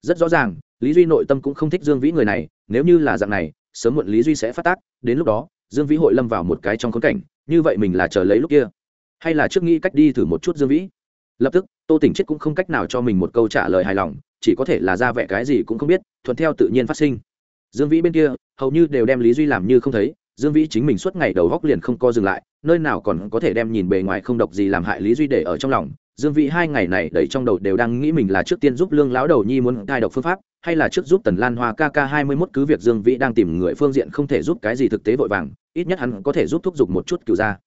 Rất rõ ràng, lý duy nội tâm cũng không thích dương vĩ người này, nếu như là dạng này, sớm muộn lý duy sẽ phát tác, đến lúc đó, dương vĩ hội lâm vào một cái trong khốn cảnh, như vậy mình là chờ lấy lúc kia. Hay là trước nghĩ cách đi thử một chút dương vĩ? Lập tức, tô tỉnh chết cũng không cách nào cho mình một câu trả lời hài lòng, chỉ có thể là ra vẻ cái gì cũng không biết, thuận theo tự nhiên phát sinh dương vĩ bên kia, hầu như đều đem lý duy làm như không thấy, dương vĩ chính mình suốt ngày đầu góc liền không co dừng lại, nơi nào còn có thể đem nhìn bề ngoài không độc gì làm hại lý duy để ở trong lòng. Dương vĩ hai ngày này đẩy trong đầu đều đang nghĩ mình là trước tiên giúp lương lão đầu nhi muốn cai độc phương pháp, hay là trước giúp tần lan hoa kk hai mươi mốt cứ việc dương vĩ đang tìm người phương diện không thể giúp cái gì thực tế vội vàng, ít nhất hắn có thể giúp thúc giục một chút cựu gia.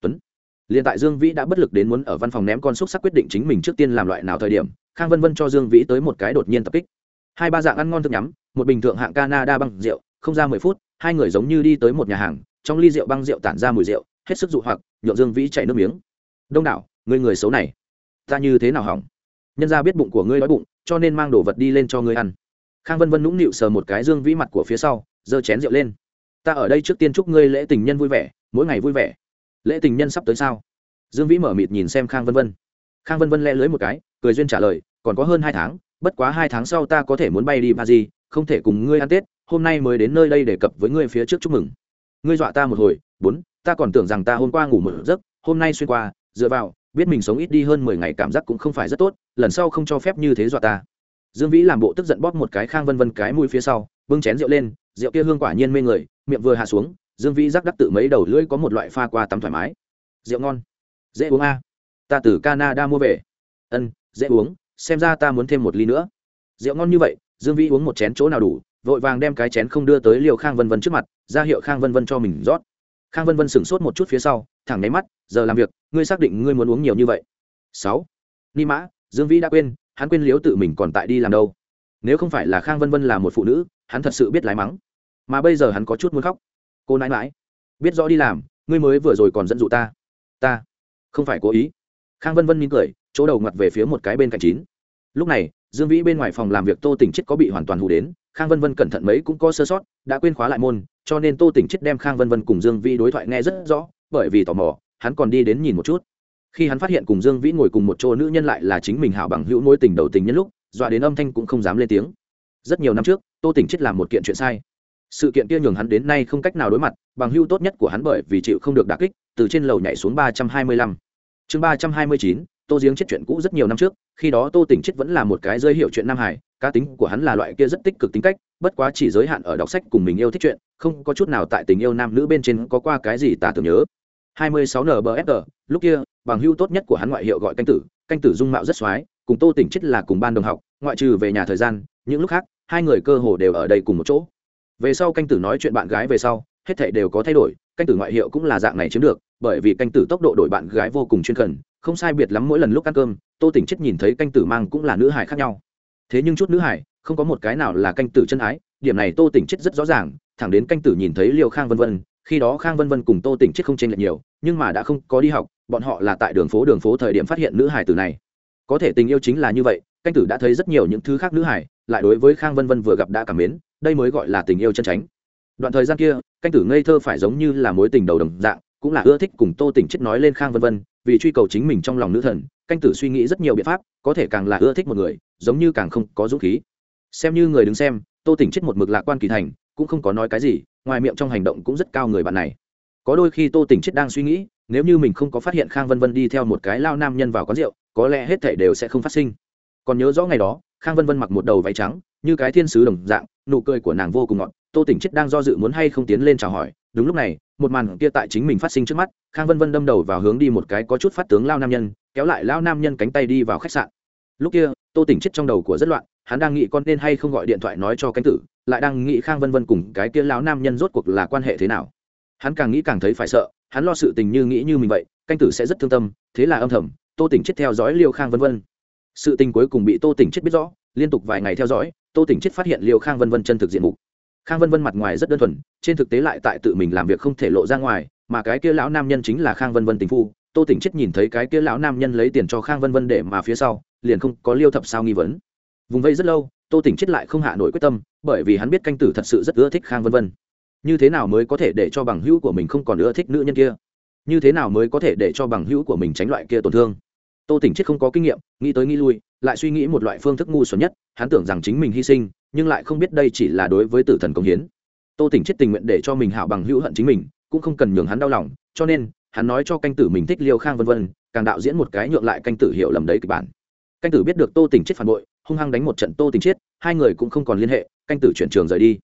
Tuấn. Liền tại dương vĩ đã bất lực đến muốn ở văn phòng ném con xúc sắc quyết định chính mình trước tiên làm loại nào thời điểm, khang vân vân cho dương vĩ tới một cái đột nhiên tập kích. Hai ba dạng ăn ngon thức nhắm một bình thượng hạng canada băng rượu, không ra mười phút, hai người giống như đi tới một nhà hàng, trong ly rượu băng rượu tản ra mùi rượu, hết sức dụ hoặc, nhộn dương vĩ chảy nước miếng. Đông đảo người người xấu này, ta như thế nào hỏng? Nhân ra biết bụng của ngươi đói bụng, cho nên mang đồ vật đi lên cho ngươi ăn. Khang vân vân nũng nịu sờ một cái dương vĩ mặt của phía sau, giơ chén rượu lên. Ta ở đây trước tiên chúc ngươi lễ tình nhân vui vẻ, mỗi ngày vui vẻ. Lễ tình nhân sắp tới sao? Dương vĩ mở mịt nhìn xem khang vân vân. Khang vân vân le lưới một cái, cười duyên trả lời, còn có hơn hai tháng, bất quá hai tháng sau ta có thể muốn bay đi ba không thể cùng ngươi ăn tết, hôm nay mới đến nơi đây để cập với ngươi phía trước chúc mừng. Ngươi dọa ta một hồi, bốn, ta còn tưởng rằng ta hôm qua ngủ một giấc, hôm nay xuyên qua, dựa vào, biết mình sống ít đi hơn mười ngày cảm giác cũng không phải rất tốt, lần sau không cho phép như thế dọa ta. Dương vĩ làm bộ tức giận bóp một cái khang vân vân cái mũi phía sau, bưng chén rượu lên, rượu kia hương quả nhiên mê người, miệng vừa hạ xuống, dương vĩ rắc đắc tự mấy đầu lưỡi có một loại pha qua tắm thoải mái. Rượu ngon. Dễ uống a. Ta từ canada mua về. Ân, dễ uống, xem ra ta muốn thêm một ly nữa. Rượu ngon như vậy dương vĩ uống một chén chỗ nào đủ, vội vàng đem cái chén không đưa tới liều khang vân vân trước mặt, ra hiệu khang vân vân cho mình rót. Khang vân vân sửng sốt một chút phía sau, thẳng nháy mắt, giờ làm việc, ngươi xác định ngươi muốn uống nhiều như vậy? Sáu. Ni mã, dương vĩ đã quên, hắn quên liếu tự mình còn tại đi làm đâu. Nếu không phải là khang vân vân là một phụ nữ, hắn thật sự biết lái mắng. Mà bây giờ hắn có chút muốn khóc. Cô nãi mãi biết rõ đi làm, ngươi mới vừa rồi còn dẫn dụ ta. Ta, không phải cố ý. Khang vân vân mỉm cười, chỗ đầu ngặt về phía một cái bên cạnh chín. Lúc này dương vĩ bên ngoài phòng làm việc tô tỉnh chết có bị hoàn toàn hù đến, khang vân vân cẩn thận mấy cũng có sơ sót, đã quên khóa lại môn, cho nên tô tỉnh chết đem khang vân vân cùng dương vĩ đối thoại nghe rất rõ, bởi vì tò mò, hắn còn đi đến nhìn một chút. Khi hắn phát hiện cùng dương vĩ ngồi cùng một chỗ nữ nhân lại là chính mình hảo bằng hữu mối tình đầu tình nhân lúc, dọa đến âm thanh cũng không dám lên tiếng. Rất nhiều năm trước, tô tỉnh chết làm một kiện chuyện sai. Sự kiện kia nhường hắn đến nay không cách nào đối mặt, bằng hữu tốt nhất của hắn bởi vì chịu không được đà kích, từ trên lầu nhảy xuống ba trăm hai mươi lăm. Chương ba trăm hai mươi chín tô giếng chết chuyện cũ rất nhiều năm trước, khi đó tô tỉnh chết vẫn là một cái rơi hiệu chuyện nam hải cá tính của hắn là loại kia rất tích cực tính cách, bất quá chỉ giới hạn ở đọc sách cùng mình yêu thích chuyện, không có chút nào tại tình yêu nam nữ bên trên có qua cái gì tả tưởng nhớ. 26 nbfr lúc kia, bằng hưu tốt nhất của hắn ngoại hiệu gọi canh tử canh tử dung mạo rất soái, cùng tô tỉnh chết là cùng ban đồng học, ngoại trừ về nhà thời gian, những lúc khác, hai người cơ hồ đều ở đây cùng một chỗ. Về sau canh tử nói chuyện bạn gái về sau, hết thảy đều có thay đổi canh tử ngoại hiệu cũng là dạng này chiếm được, bởi vì canh tử tốc độ đổi bạn gái vô cùng chuyên cần, không sai biệt lắm mỗi lần lúc ăn cơm, tô tỉnh chết nhìn thấy canh tử mang cũng là nữ hải khác nhau. Thế nhưng chút nữ hải không có một cái nào là canh tử chân ái, điểm này tô tỉnh chết rất rõ ràng, thẳng đến canh tử nhìn thấy liêu khang vân vân, khi đó khang vân vân cùng tô tỉnh chết không tranh lệch nhiều, nhưng mà đã không có đi học, bọn họ là tại đường phố đường phố thời điểm phát hiện nữ hải tử này. Có thể tình yêu chính là như vậy, canh tử đã thấy rất nhiều những thứ khác nữ hải lại đối với khang vân vân vừa gặp đã cảm mến, đây mới gọi là tình yêu chân tránh đoạn thời gian kia, canh tử ngây thơ phải giống như là mối tình đầu đồng dạng, cũng là ưa thích cùng tô tỉnh chết nói lên khang vân vân, vì truy cầu chính mình trong lòng nữ thần, canh tử suy nghĩ rất nhiều biện pháp, có thể càng là ưa thích một người, giống như càng không có dũng khí. Xem như người đứng xem, tô tỉnh chết một mực lạc quan kỳ thành, cũng không có nói cái gì, ngoài miệng trong hành động cũng rất cao người bạn này. Có đôi khi tô tỉnh chết đang suy nghĩ, nếu như mình không có phát hiện khang vân vân đi theo một cái lao nam nhân vào quán rượu, có lẽ hết thể đều sẽ không phát sinh. Còn nhớ rõ ngày đó, khang vân vân mặc một đầu váy trắng, như cái thiên sứ đồng dạng, nụ cười của nàng vô cùng ngọt tô tỉnh chết đang do dự muốn hay không tiến lên chào hỏi. Đúng lúc này, một màn kia tại chính mình phát sinh trước mắt, khang vân vân đâm đầu vào hướng đi một cái có chút phát tướng lao nam nhân, kéo lại lao nam nhân cánh tay đi vào khách sạn. Lúc kia, tô tỉnh chết trong đầu của rất loạn, hắn đang nghĩ con nên hay không gọi điện thoại nói cho canh tử, lại đang nghĩ khang vân vân cùng cái kia lão nam nhân rốt cuộc là quan hệ thế nào. Hắn càng nghĩ càng thấy phải sợ, hắn lo sự tình như nghĩ như mình vậy canh tử sẽ rất thương tâm, thế là âm thầm, tô tỉnh chết theo dõi liêu khang vân vân. Sự tình cuối cùng bị tô tỉnh chết biết rõ, liên tục vài ngày theo dõi, tô tỉnh chết phát hiện liêu khang vân vân chân thực diện mục khang vân vân mặt ngoài rất đơn thuần, trên thực tế lại tại tự mình làm việc không thể lộ ra ngoài, mà cái kia lão nam nhân chính là khang vân vân tình phu. Tô tỉnh chết nhìn thấy cái kia lão nam nhân lấy tiền cho khang vân vân để mà phía sau, liền không có liêu thập sao nghi vấn. Vùng vây rất lâu, tô tỉnh chết lại không hạ nổi quyết tâm, bởi vì hắn biết canh tử thật sự rất ưa thích khang vân vân. Như thế nào mới có thể để cho bằng hữu của mình không còn ưa thích nữ nhân kia? Như thế nào mới có thể để cho bằng hữu của mình tránh loại kia tổn thương? Tô tỉnh chết không có kinh nghiệm, nghĩ tới nghĩ lui lại suy nghĩ một loại phương thức ngu xuẩn nhất, hắn tưởng rằng chính mình hy sinh, nhưng lại không biết đây chỉ là đối với tử thần công hiến. Tô tỉnh chết tình nguyện để cho mình hảo bằng hữu hận chính mình, cũng không cần nhường hắn đau lòng, cho nên, hắn nói cho canh tử mình thích liêu khang vân vân, càng đạo diễn một cái nhượng lại canh tử hiểu lầm đấy kịch bản. Canh tử biết được tô tỉnh chết phản bội, hung hăng đánh một trận tô tỉnh chết, hai người cũng không còn liên hệ, canh tử chuyển trường rời đi.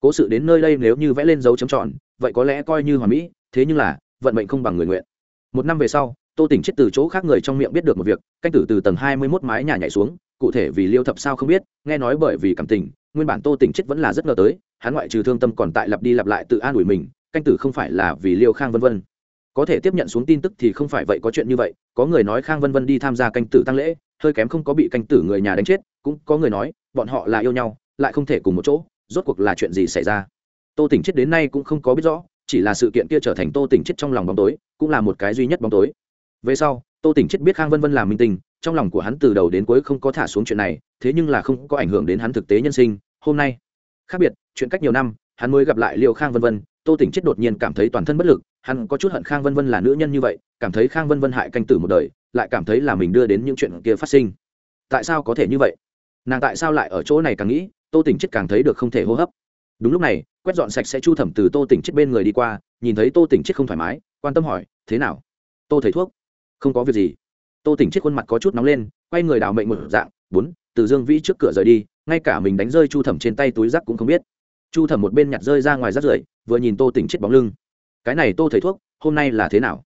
Cố sự đến nơi đây nếu như vẽ lên dấu chấm tròn, vậy có lẽ coi như hoàn mỹ, thế nhưng là, vận mệnh không bằng người nguyện. Một năm về sau tô tỉnh chết từ chỗ khác người trong miệng biết được một việc, canh tử từ tầng hai mươi mốt mái nhà nhảy xuống, cụ thể vì liêu thập sao không biết, nghe nói bởi vì cảm tình, nguyên bản tô tỉnh chết vẫn là rất ngờ tới, hắn ngoại trừ thương tâm còn tại lặp đi lặp lại tự an ủi mình, canh tử không phải là vì liêu khang vân vân. Có thể tiếp nhận xuống tin tức thì không phải vậy, có chuyện như vậy, có người nói khang vân vân đi tham gia canh tử tăng lễ, hơi kém không có bị canh tử người nhà đánh chết, cũng có người nói, bọn họ là yêu nhau, lại không thể cùng một chỗ, rốt cuộc là chuyện gì xảy ra? Tô tỉnh chết đến nay cũng không có biết rõ, chỉ là sự kiện kia trở thành tô tỉnh chết trong lòng bóng tối, cũng là một cái duy nhất bóng tối về sau, tô tỉnh chết biết khang vân vân là minh tình trong lòng của hắn từ đầu đến cuối không có thả xuống chuyện này, thế nhưng là không có ảnh hưởng đến hắn thực tế nhân sinh. Hôm nay, khác biệt, chuyện cách nhiều năm, hắn mới gặp lại liệu khang vân vân, tô tỉnh chết đột nhiên cảm thấy toàn thân bất lực, hắn có chút hận khang vân vân là nữ nhân như vậy, cảm thấy khang vân vân hại canh tử một đời, lại cảm thấy là mình đưa đến những chuyện kia phát sinh. Tại sao có thể như vậy? Nàng tại sao lại ở chỗ này càng nghĩ, tô tỉnh chết càng thấy được không thể hô hấp. Đúng lúc này, quét dọn sạch sẽ chu thẩm từ tô tỉnh chết bên người đi qua, nhìn thấy tô tỉnh chết không thoải mái, quan tâm hỏi, thế nào? Tô thầy thuốc? Không có việc gì. Tô tỉnh chết khuôn mặt có chút nóng lên, quay người đào mệnh một dạng, bốn, từ dương vĩ trước cửa rời đi, ngay cả mình đánh rơi chu thẩm trên tay túi rác cũng không biết. Chu thẩm một bên nhặt rơi ra ngoài rác rưởi, vừa nhìn tô tỉnh chết bóng lưng. Cái này tô thầy thuốc, hôm nay là thế nào?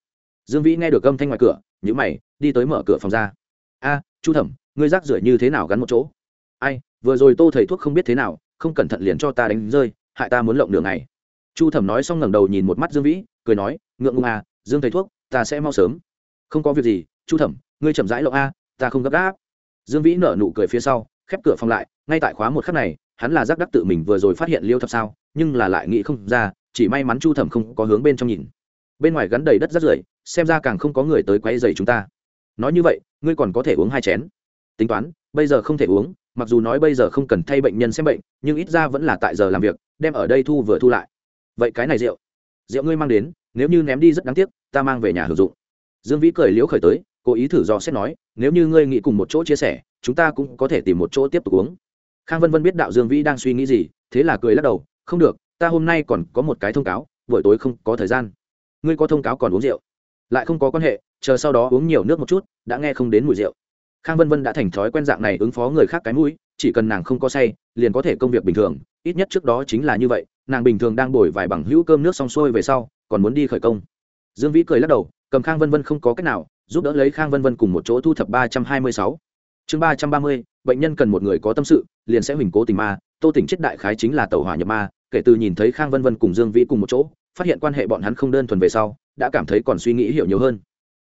Dương vĩ nghe được âm thanh ngoài cửa nhữ mày, đi tới mở cửa phòng ra. A, chu thẩm, ngươi rác rưởi như thế nào gắn một chỗ? Ai, vừa rồi tô thầy thuốc không biết thế nào, không cẩn thận liền cho ta đánh rơi, hại ta muốn lộng đường này chu thẩm nói xong ngẩng đầu nhìn một mắt dương vĩ, cười nói, ngượng ngùng à dương thầy thuốc, ta sẽ mau sớm không có việc gì, chu thẩm, ngươi chậm rãi lộng a, ta không gấp gáp. Dương vĩ nở nụ cười phía sau, khép cửa phòng lại, ngay tại khóa một khắc này, hắn là giác đắc tự mình vừa rồi phát hiện liêu thập sao, nhưng là lại nghĩ không ra, chỉ may mắn chu thẩm không có hướng bên trong nhìn. Bên ngoài gắn đầy đất rất rưởi, xem ra càng không có người tới quay dày chúng ta. Nói như vậy, ngươi còn có thể uống hai chén. Tính toán, bây giờ không thể uống, mặc dù nói bây giờ không cần thay bệnh nhân xem bệnh, nhưng ít ra vẫn là tại giờ làm việc, đem ở đây thu vừa thu lại. Vậy cái này rượu rượu ngươi mang đến, nếu như ném đi rất đáng tiếc, ta mang về nhà hưởng dụng dương vĩ cười liễu khởi tới, cố ý thử do xét nói, nếu như ngươi nghĩ cùng một chỗ chia sẻ, chúng ta cũng có thể tìm một chỗ tiếp tục uống. Khang vân vân biết đạo dương vĩ đang suy nghĩ gì, thế là cười lắc đầu, không được, ta hôm nay còn có một cái thông cáo, buổi tối không có thời gian. Ngươi có thông cáo còn uống rượu? Lại không có quan hệ, chờ sau đó uống nhiều nước một chút, đã nghe không đến mùi rượu. Khang vân vân đã thành thói quen dạng này ứng phó người khác cái mũi, chỉ cần nàng không có say, liền có thể công việc bình thường, ít nhất trước đó chính là như vậy, nàng bình thường đang bồi vài bằng hữu cơm nước xong xuôi về sau, còn muốn đi khởi công dương vĩ cười lắc đầu, cầm khang vân vân không có cách nào, giúp đỡ lấy khang vân vân cùng một chỗ thu thập ba trăm hai mươi sáu. Chương ba trăm ba mươi, bệnh nhân cần một người có tâm sự, liền sẽ huỳnh cố tình ma, tô tỉnh chết đại khái chính là tàu hỏa nhập ma, kể từ nhìn thấy khang vân vân cùng dương vĩ cùng một chỗ, phát hiện quan hệ bọn hắn không đơn thuần về sau, đã cảm thấy còn suy nghĩ hiểu nhiều hơn.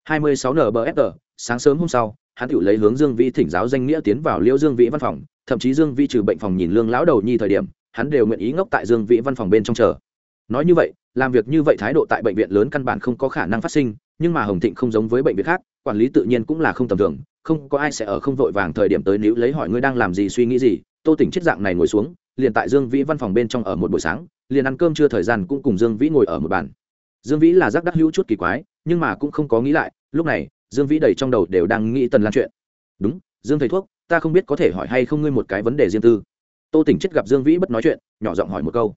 26 nbfr sáng sớm hôm sau, hắn tự lấy hướng dương vĩ thỉnh giáo danh nghĩa tiến vào liễu dương vĩ văn phòng, thậm chí dương vĩ trừ bệnh phòng nhìn lương lão đầu nhi thời điểm, hắn đều nguyện ý ngốc tại dương vĩ văn phòng bên trong chờ nói như vậy, làm việc như vậy thái độ tại bệnh viện lớn căn bản không có khả năng phát sinh, nhưng mà hồng thịnh không giống với bệnh viện khác, quản lý tự nhiên cũng là không tầm thường, không có ai sẽ ở không vội vàng thời điểm tới nếu lấy hỏi ngươi đang làm gì, suy nghĩ gì. Tô tỉnh chết dạng này ngồi xuống, liền tại dương vĩ văn phòng bên trong ở một buổi sáng, liền ăn cơm chưa thời gian cũng cùng dương vĩ ngồi ở một bàn. Dương vĩ là giác đắc hữu chút kỳ quái, nhưng mà cũng không có nghĩ lại, lúc này, dương vĩ đầy trong đầu đều đang nghĩ tần lan chuyện. Đúng, dương thầy thuốc, ta không biết có thể hỏi hay không ngươi một cái vấn đề riêng tư. Tô tỉnh chết gặp dương vĩ bất nói chuyện, nhỏ giọng hỏi một câu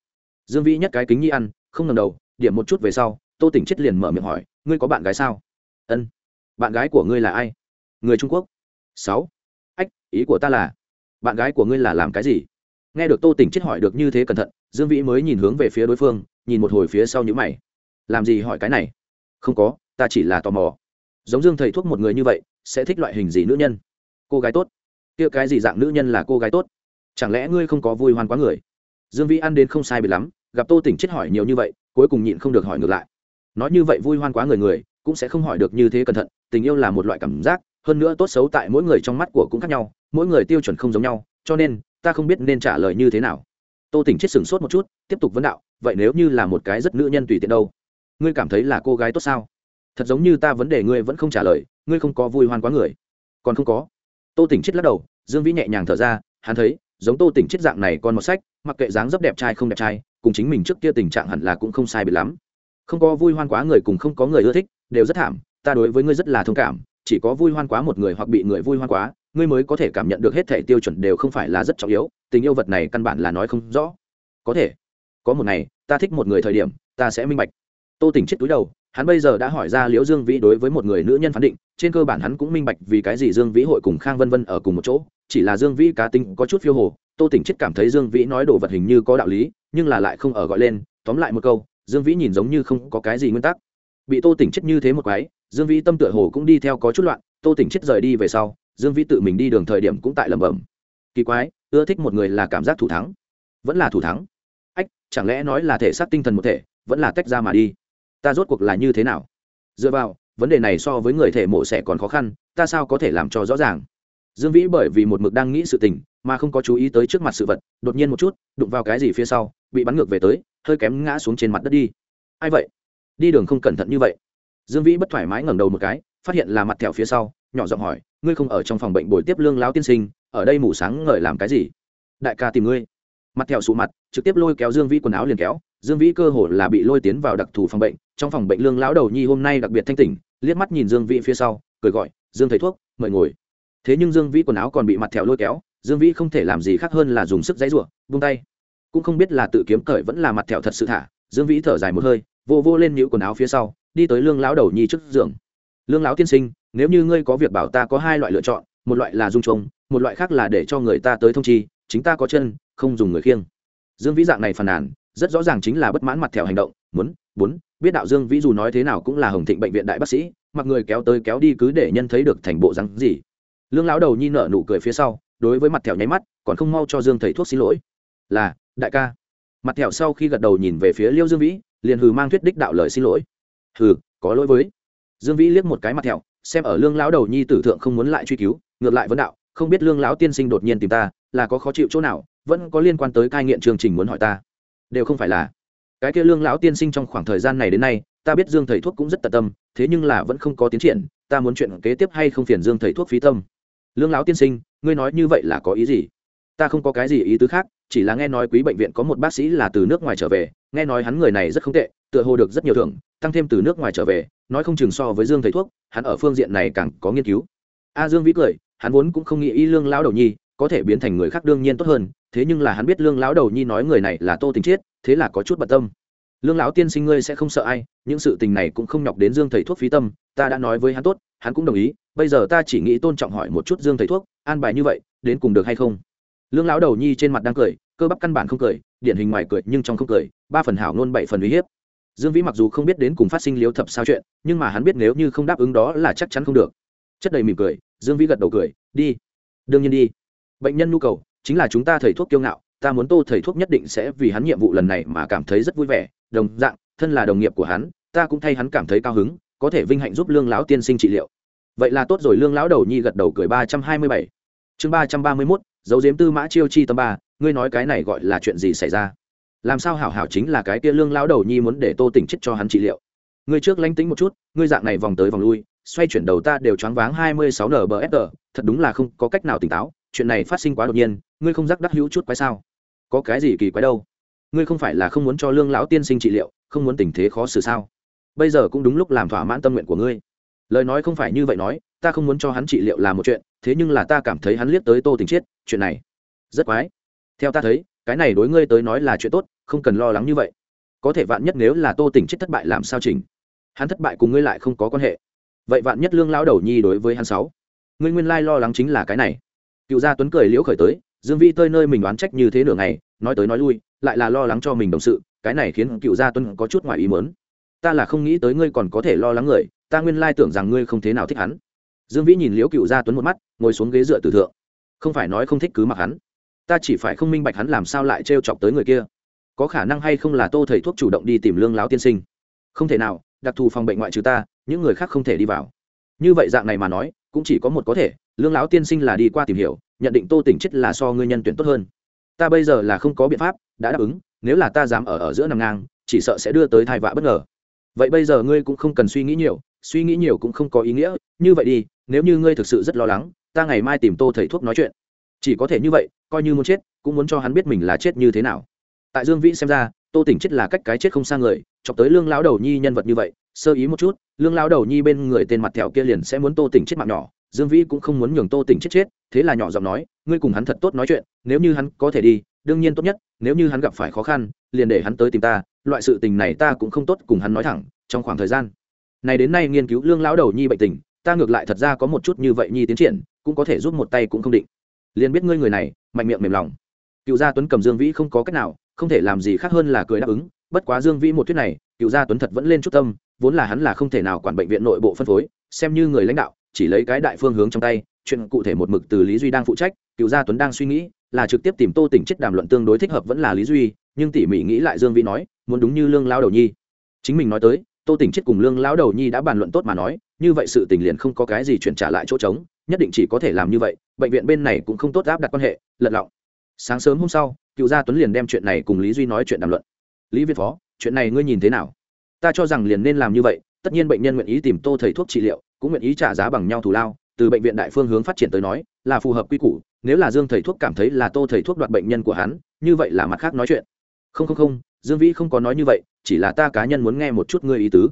dương vĩ nhất cái kính nhi ăn, không ngầm đầu, điểm một chút về sau, tô tỉnh chết liền mở miệng hỏi, ngươi có bạn gái sao? Ân. Bạn gái của ngươi là ai? Người trung quốc. Sáu. Ách, ý của ta là, bạn gái của ngươi là làm cái gì? Nghe được tô tỉnh chết hỏi được như thế cẩn thận, dương vĩ mới nhìn hướng về phía đối phương, nhìn một hồi phía sau nhữ mày. Làm gì hỏi cái này? Không có, ta chỉ là tò mò. Giống dương thầy thuốc một người như vậy, sẽ thích loại hình gì nữ nhân? Cô gái tốt. Kia cái gì dạng nữ nhân là cô gái tốt? Chẳng lẽ ngươi không có vui hoan quá người? Dương vĩ ăn đến không sai bị lắm gặp tô tỉnh chết hỏi nhiều như vậy, cuối cùng nhịn không được hỏi ngược lại. Nói như vậy vui hoan quá người người, cũng sẽ không hỏi được như thế cẩn thận, tình yêu là một loại cảm giác, hơn nữa tốt xấu tại mỗi người trong mắt của cũng khác nhau, mỗi người tiêu chuẩn không giống nhau, cho nên, ta không biết nên trả lời như thế nào. Tô tỉnh chết sửng sốt một chút, tiếp tục vấn đạo, vậy nếu như là một cái rất nữ nhân tùy tiện đâu? Ngươi cảm thấy là cô gái tốt sao? Thật giống như ta vấn đề ngươi vẫn không trả lời, ngươi không có vui hoan quá người. Còn không có. Tô tỉnh chết lắc đầu, dương vĩ nhẹ nhàng thở ra, hắn thấy, giống tô tỉnh chết dạng này còn một sách, mặc kệ dáng dấp đẹp trai không đẹp trai cùng chính mình trước kia tình trạng hẳn là cũng không sai biệt lắm. Không có vui hoan quá người cùng không có người ưa thích, đều rất thảm, ta đối với ngươi rất là thông cảm, chỉ có vui hoan quá một người hoặc bị người vui hoan quá, ngươi mới có thể cảm nhận được hết thể tiêu chuẩn đều không phải là rất trọng yếu, tình yêu vật này căn bản là nói không rõ. Có thể, có một ngày, ta thích một người thời điểm, ta sẽ minh bạch. Tô tỉnh chết túi đầu, hắn bây giờ đã hỏi ra liễu dương vĩ đối với một người nữ nhân phán định, trên cơ bản hắn cũng minh bạch vì cái gì dương vĩ hội cùng khang vân vân ở cùng một chỗ, chỉ là dương vĩ cá tính có chút phiêu hồ, tô tỉnh chết cảm thấy dương vĩ nói đồ vật hình như có đạo lý nhưng là lại không ở gọi lên, tóm lại một câu, dương vĩ nhìn giống như không có cái gì nguyên tắc. Bị tô tỉnh chết như thế một cái dương vĩ tâm tựa hồ cũng đi theo có chút loạn, tô tỉnh chết rời đi về sau, dương vĩ tự mình đi đường thời điểm cũng tại lẩm bẩm. Kỳ quái, ưa thích một người là cảm giác thủ thắng. Vẫn là thủ thắng. Ách, chẳng lẽ nói là thể xác tinh thần một thể, vẫn là tách ra mà đi? Ta rốt cuộc là như thế nào? Dựa vào, vấn đề này so với người thể mổ xẻ còn khó khăn, ta sao có thể làm cho rõ ràng? Dương vĩ bởi vì một mực đang nghĩ sự tình, mà không có chú ý tới trước mặt sự vật, đột nhiên một chút, đụng vào cái gì phía sau bị bắn ngược về tới, hơi kém ngã xuống trên mặt đất đi. Ai vậy? Đi đường không cẩn thận như vậy. Dương vĩ bất thoải mái ngẩng đầu một cái, phát hiện là mặt thẹo phía sau, nhỏ giọng hỏi, ngươi không ở trong phòng bệnh buổi tiếp lương lão tiên sinh, ở đây mù sáng ngời làm cái gì? Đại ca tìm ngươi. Mặt thẹo sụ mặt, trực tiếp lôi kéo dương vĩ quần áo liền kéo. Dương vĩ cơ hồ là bị lôi tiến vào đặc thù phòng bệnh. Trong phòng bệnh lương lão đầu nhi hôm nay đặc biệt thanh tỉnh, liếc mắt nhìn dương vĩ phía sau, cười gọi, dương thầy thuốc, mời ngồi. Thế nhưng dương vĩ quần áo còn bị mặt thẹo lôi kéo, dương vĩ không thể làm gì khác hơn là dùng sức dãy rủa vung tay cũng không biết là tự kiếm cởi vẫn là mặt thẹo thật sự thả. Dương vĩ thở dài một hơi, vô vô lên nhũ quần áo phía sau, đi tới lương lão đầu nhi trước giường. Lương lão tiên sinh, nếu như ngươi có việc bảo ta có hai loại lựa chọn, một loại là dung trống một loại khác là để cho người ta tới thông chi, chính ta có chân, không dùng người khiêng. Dương vĩ dạng này phàn nàn, rất rõ ràng chính là bất mãn mặt thẹo hành động, muốn bốn biết đạo dương vĩ dù nói thế nào cũng là hồng thịnh bệnh viện đại bác sĩ, mặc người kéo tới kéo đi cứ để nhân thấy được thành bộ rắn gì. Lương lão đầu nhi nở nụ cười phía sau, đối với mặt thẹo nháy mắt, còn không mau cho dương thầy thuốc xin lỗi. Là đại ca. Mặt thẹo sau khi gật đầu nhìn về phía liêu dương vĩ, liền hừ mang thuyết đích đạo lời xin lỗi. Hừ, có lỗi với. Dương vĩ liếc một cái mặt thẹo, xem ở lương lão đầu nhi tử thượng không muốn lại truy cứu, ngược lại vấn đạo, không biết lương lão tiên sinh đột nhiên tìm ta, là có khó chịu chỗ nào, vẫn có liên quan tới cai nghiện chương trình muốn hỏi ta. Đều không phải là. Cái kia lương lão tiên sinh trong khoảng thời gian này đến nay, ta biết dương thầy thuốc cũng rất tận tâm, thế nhưng là vẫn không có tiến triển, ta muốn chuyện kế tiếp hay không phiền dương thầy thuốc phí tâm. Lương lão tiên sinh, ngươi nói như vậy là có ý gì? Ta không có cái gì ý tứ khác, chỉ là nghe nói quý bệnh viện có một bác sĩ là từ nước ngoài trở về, nghe nói hắn người này rất không tệ, tựa hồ được rất nhiều thưởng, tăng thêm từ nước ngoài trở về, nói không chừng so với dương thầy thuốc, hắn ở phương diện này càng có nghiên cứu. A dương vĩ cười, hắn vốn cũng không nghĩ y lương lão đầu nhi có thể biến thành người khác đương nhiên tốt hơn, thế nhưng là hắn biết lương lão đầu nhi nói người này là tô tình chiết, thế là có chút bận tâm. Lương lão tiên sinh ngươi sẽ không sợ ai, những sự tình này cũng không nhọc đến dương thầy thuốc phí tâm, ta đã nói với hắn tốt, hắn cũng đồng ý, bây giờ ta chỉ nghĩ tôn trọng hỏi một chút dương thầy thuốc, an bài như vậy, đến cùng được hay không? Lương lão đầu nhi trên mặt đang cười, cơ bắp căn bản không cười, điển hình ngoài cười nhưng trong không cười, ba phần hảo nôn bảy phần uy hiếp. Dương vĩ mặc dù không biết đến cùng phát sinh liếu thập sao chuyện, nhưng mà hắn biết nếu như không đáp ứng đó là chắc chắn không được. Chất đầy mỉm cười, dương vĩ gật đầu cười, đi. Đương nhiên đi. Bệnh nhân nhu cầu, chính là chúng ta thầy thuốc kiêu ngạo, ta muốn tô thầy thuốc nhất định sẽ vì hắn nhiệm vụ lần này mà cảm thấy rất vui vẻ. Đồng dạng, thân là đồng nghiệp của hắn, ta cũng thay hắn cảm thấy cao hứng, có thể vinh hạnh giúp lương lão tiên sinh trị liệu. Vậy là tốt rồi, lương lão đầu nhi gật đầu cười ba trăm hai mươi bảy. Chương ba trăm ba mươi mốt dấu diếm tư mã chiêu chi tâm ba, ngươi nói cái này gọi là chuyện gì xảy ra? Làm sao hảo hảo chính là cái kia lương lão đầu nhi muốn để tô tỉnh chết cho hắn trị liệu? Ngươi trước lánh tính một chút, ngươi dạng này vòng tới vòng lui, xoay chuyển đầu ta đều choáng váng hai mươi sáu nbfr thật đúng là không có cách nào tỉnh táo, chuyện này phát sinh quá đột nhiên, ngươi không rắc đắc hữu chút quái sao? Có cái gì kỳ quái đâu? Ngươi không phải là không muốn cho lương lão tiên sinh trị liệu, không muốn tình thế khó xử sao? Bây giờ cũng đúng lúc làm thỏa mãn tâm nguyện của ngươi. Lời nói không phải như vậy nói, ta không muốn cho hắn trị liệu là một chuyện thế nhưng là ta cảm thấy hắn liếc tới tô tình chiết, chuyện này rất quái. Theo ta thấy, cái này đối ngươi tới nói là chuyện tốt, không cần lo lắng như vậy. Có thể vạn nhất nếu là tô tình chết thất bại làm sao chỉnh? Hắn thất bại cùng ngươi lại không có quan hệ. Vậy vạn nhất lương lão đầu nhi đối với hắn sáu? Ngươi nguyên lai lo lắng chính là cái này. Cựu gia tuấn cười liễu khởi tới, dương vi tơi nơi mình đoán trách như thế nửa ngày, nói tới nói lui, lại là lo lắng cho mình đồng sự, cái này khiến cựu gia tuấn có chút ngoài ý mớn ta là không nghĩ tới ngươi còn có thể lo lắng người, ta nguyên lai tưởng rằng ngươi không thế nào thích hắn dương vĩ nhìn liễu cựu gia tuấn một mắt, ngồi xuống ghế dựa tử thượng. Không phải nói không thích cứ mặc hắn. Ta chỉ phải không minh bạch hắn làm sao lại trêu chọc tới người kia. Có khả năng hay không là tô thầy thuốc chủ động đi tìm lương láo tiên sinh. Không thể nào, đặc thù phòng bệnh ngoại trừ ta, những người khác không thể đi vào. Như vậy dạng này mà nói, cũng chỉ có một có thể, lương lão tiên sinh là đi qua tìm hiểu, nhận định tô tỉnh chết là so ngươi nhân tuyển tốt hơn. Ta bây giờ là không có biện pháp, đã đáp ứng, nếu là ta dám ở ở giữa nằm ngang, chỉ sợ sẽ đưa tới thai vạ bất ngờ. Vậy bây giờ ngươi cũng không cần suy nghĩ nhiều, suy nghĩ nhiều cũng không có ý nghĩa, như vậy đi nếu như ngươi thực sự rất lo lắng, ta ngày mai tìm tô thầy thuốc nói chuyện. Chỉ có thể như vậy, coi như muốn chết, cũng muốn cho hắn biết mình là chết như thế nào. Tại dương vĩ xem ra, tô tỉnh chết là cách cái chết không xa người, chọc tới lương lão đầu nhi nhân vật như vậy, sơ ý một chút, lương lão đầu nhi bên người tên mặt thẹo kia liền sẽ muốn tô tỉnh chết mạng nhỏ, dương vĩ cũng không muốn nhường tô tỉnh chết chết, thế là nhỏ giọng nói, ngươi cùng hắn thật tốt nói chuyện, nếu như hắn có thể đi, đương nhiên tốt nhất, nếu như hắn gặp phải khó khăn, liền để hắn tới tìm ta, loại sự tình này ta cũng không tốt cùng hắn nói thẳng, trong khoảng thời gian này đến nay nghiên cứu lương lão đầu nhi bệnh tình ta ngược lại thật ra có một chút như vậy nhi tiến triển, cũng có thể giúp một tay cũng không định. Liền biết ngươi người này, mạnh miệng mềm lòng. Cựu gia tuấn cầm dương vĩ không có cách nào, không thể làm gì khác hơn là cười đáp ứng, bất quá dương vĩ một thuyết này, cựu gia tuấn thật vẫn lên chút tâm, vốn là hắn là không thể nào quản bệnh viện nội bộ phân phối, xem như người lãnh đạo, chỉ lấy cái đại phương hướng trong tay, chuyện cụ thể một mực từ lý duy đang phụ trách, cựu gia tuấn đang suy nghĩ, là trực tiếp tìm tô tỉnh chết đàm luận tương đối thích hợp vẫn là lý duy, nhưng tỉ mỉ nghĩ lại dương vĩ nói, muốn đúng như lương lao đầu nhi. Chính mình nói tới, tô tỉnh chết cùng lương lão đầu nhi đã bàn luận tốt mà nói như vậy sự tình liền không có cái gì chuyển trả lại chỗ trống, nhất định chỉ có thể làm như vậy, bệnh viện bên này cũng không tốt áp đặt quan hệ, lật lọng. Sáng sớm hôm sau, cựu gia tuấn liền đem chuyện này cùng lý duy nói chuyện đàm luận. Lý việt phó, chuyện này ngươi nhìn thế nào? Ta cho rằng liền nên làm như vậy, tất nhiên bệnh nhân nguyện ý tìm tô thầy thuốc trị liệu, cũng nguyện ý trả giá bằng nhau thù lao, từ bệnh viện đại phương hướng phát triển tới nói, là phù hợp quy củ, nếu là dương thầy thuốc cảm thấy là tô thầy thuốc đoạt bệnh nhân của hắn, như vậy là mặt khác nói chuyện. Không không không, dương vĩ không có nói như vậy, chỉ là ta cá nhân muốn nghe một chút ngươi ý tứ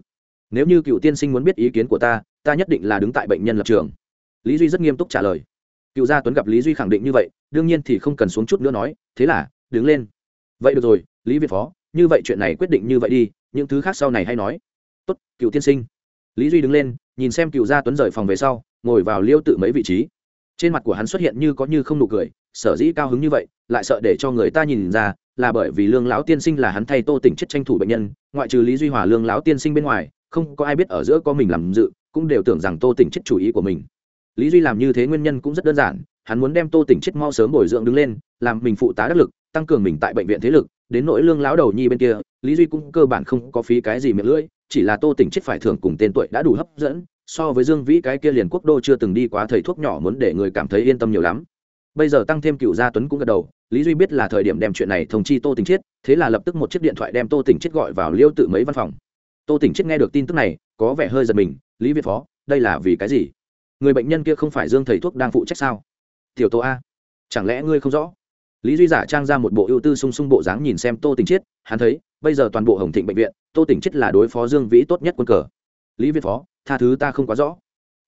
nếu như cựu tiên sinh muốn biết ý kiến của ta ta nhất định là đứng tại bệnh nhân lập trường. Lý duy rất nghiêm túc trả lời. Cựu gia tuấn gặp lý duy khẳng định như vậy, đương nhiên thì không cần xuống chút nữa nói, thế là, đứng lên. Vậy được rồi, lý việt phó, như vậy chuyện này quyết định như vậy đi, những thứ khác sau này hay nói. Tốt, cựu tiên sinh. Lý duy đứng lên, nhìn xem cựu gia tuấn rời phòng về sau, ngồi vào liêu tự mấy vị trí. Trên mặt của hắn xuất hiện như có như không nụ cười, sở dĩ cao hứng như vậy, lại sợ để cho người ta nhìn ra, là bởi vì lương lão tiên sinh là hắn thay tô tỉnh chết tranh thủ bệnh nhân, ngoại trừ lý duy hòa lương lão tiên sinh bên ngoài không có ai biết ở giữa có mình làm dự, cũng đều tưởng rằng tô tỉnh chết chủ ý của mình. Lý duy làm như thế nguyên nhân cũng rất đơn giản, hắn muốn đem tô tỉnh chết mau sớm bồi dưỡng đứng lên, làm mình phụ tá đắc lực, tăng cường mình tại bệnh viện thế lực, đến nỗi lương lão đầu nhi bên kia, lý duy cũng cơ bản không có phí cái gì miệng lưỡi, chỉ là tô tỉnh chết phải thưởng cùng tên tuổi đã đủ hấp dẫn, so với dương vĩ cái kia liền quốc đô chưa từng đi quá thầy thuốc nhỏ muốn để người cảm thấy yên tâm nhiều lắm. Bây giờ tăng thêm cựu gia tuấn cũng gật đầu, lý duy biết là thời điểm đem chuyện này thông chi tô tỉnh chết, thế là lập tức một chiếc điện thoại đem tô tỉnh chết gọi vào liêu tự mấy văn phòng tô tỉnh chết nghe được tin tức này, có vẻ hơi giật mình, lý việt phó, đây là vì cái gì? Người bệnh nhân kia không phải dương thầy thuốc đang phụ trách sao? Tiểu tô a, chẳng lẽ ngươi không rõ? Lý duy giả trang ra một bộ ưu tư sung sung bộ dáng nhìn xem tô tỉnh chết hắn thấy, bây giờ toàn bộ hồng thịnh bệnh viện, tô tỉnh chết là đối phó dương vĩ tốt nhất quân cờ. Lý việt phó, tha thứ ta không quá rõ.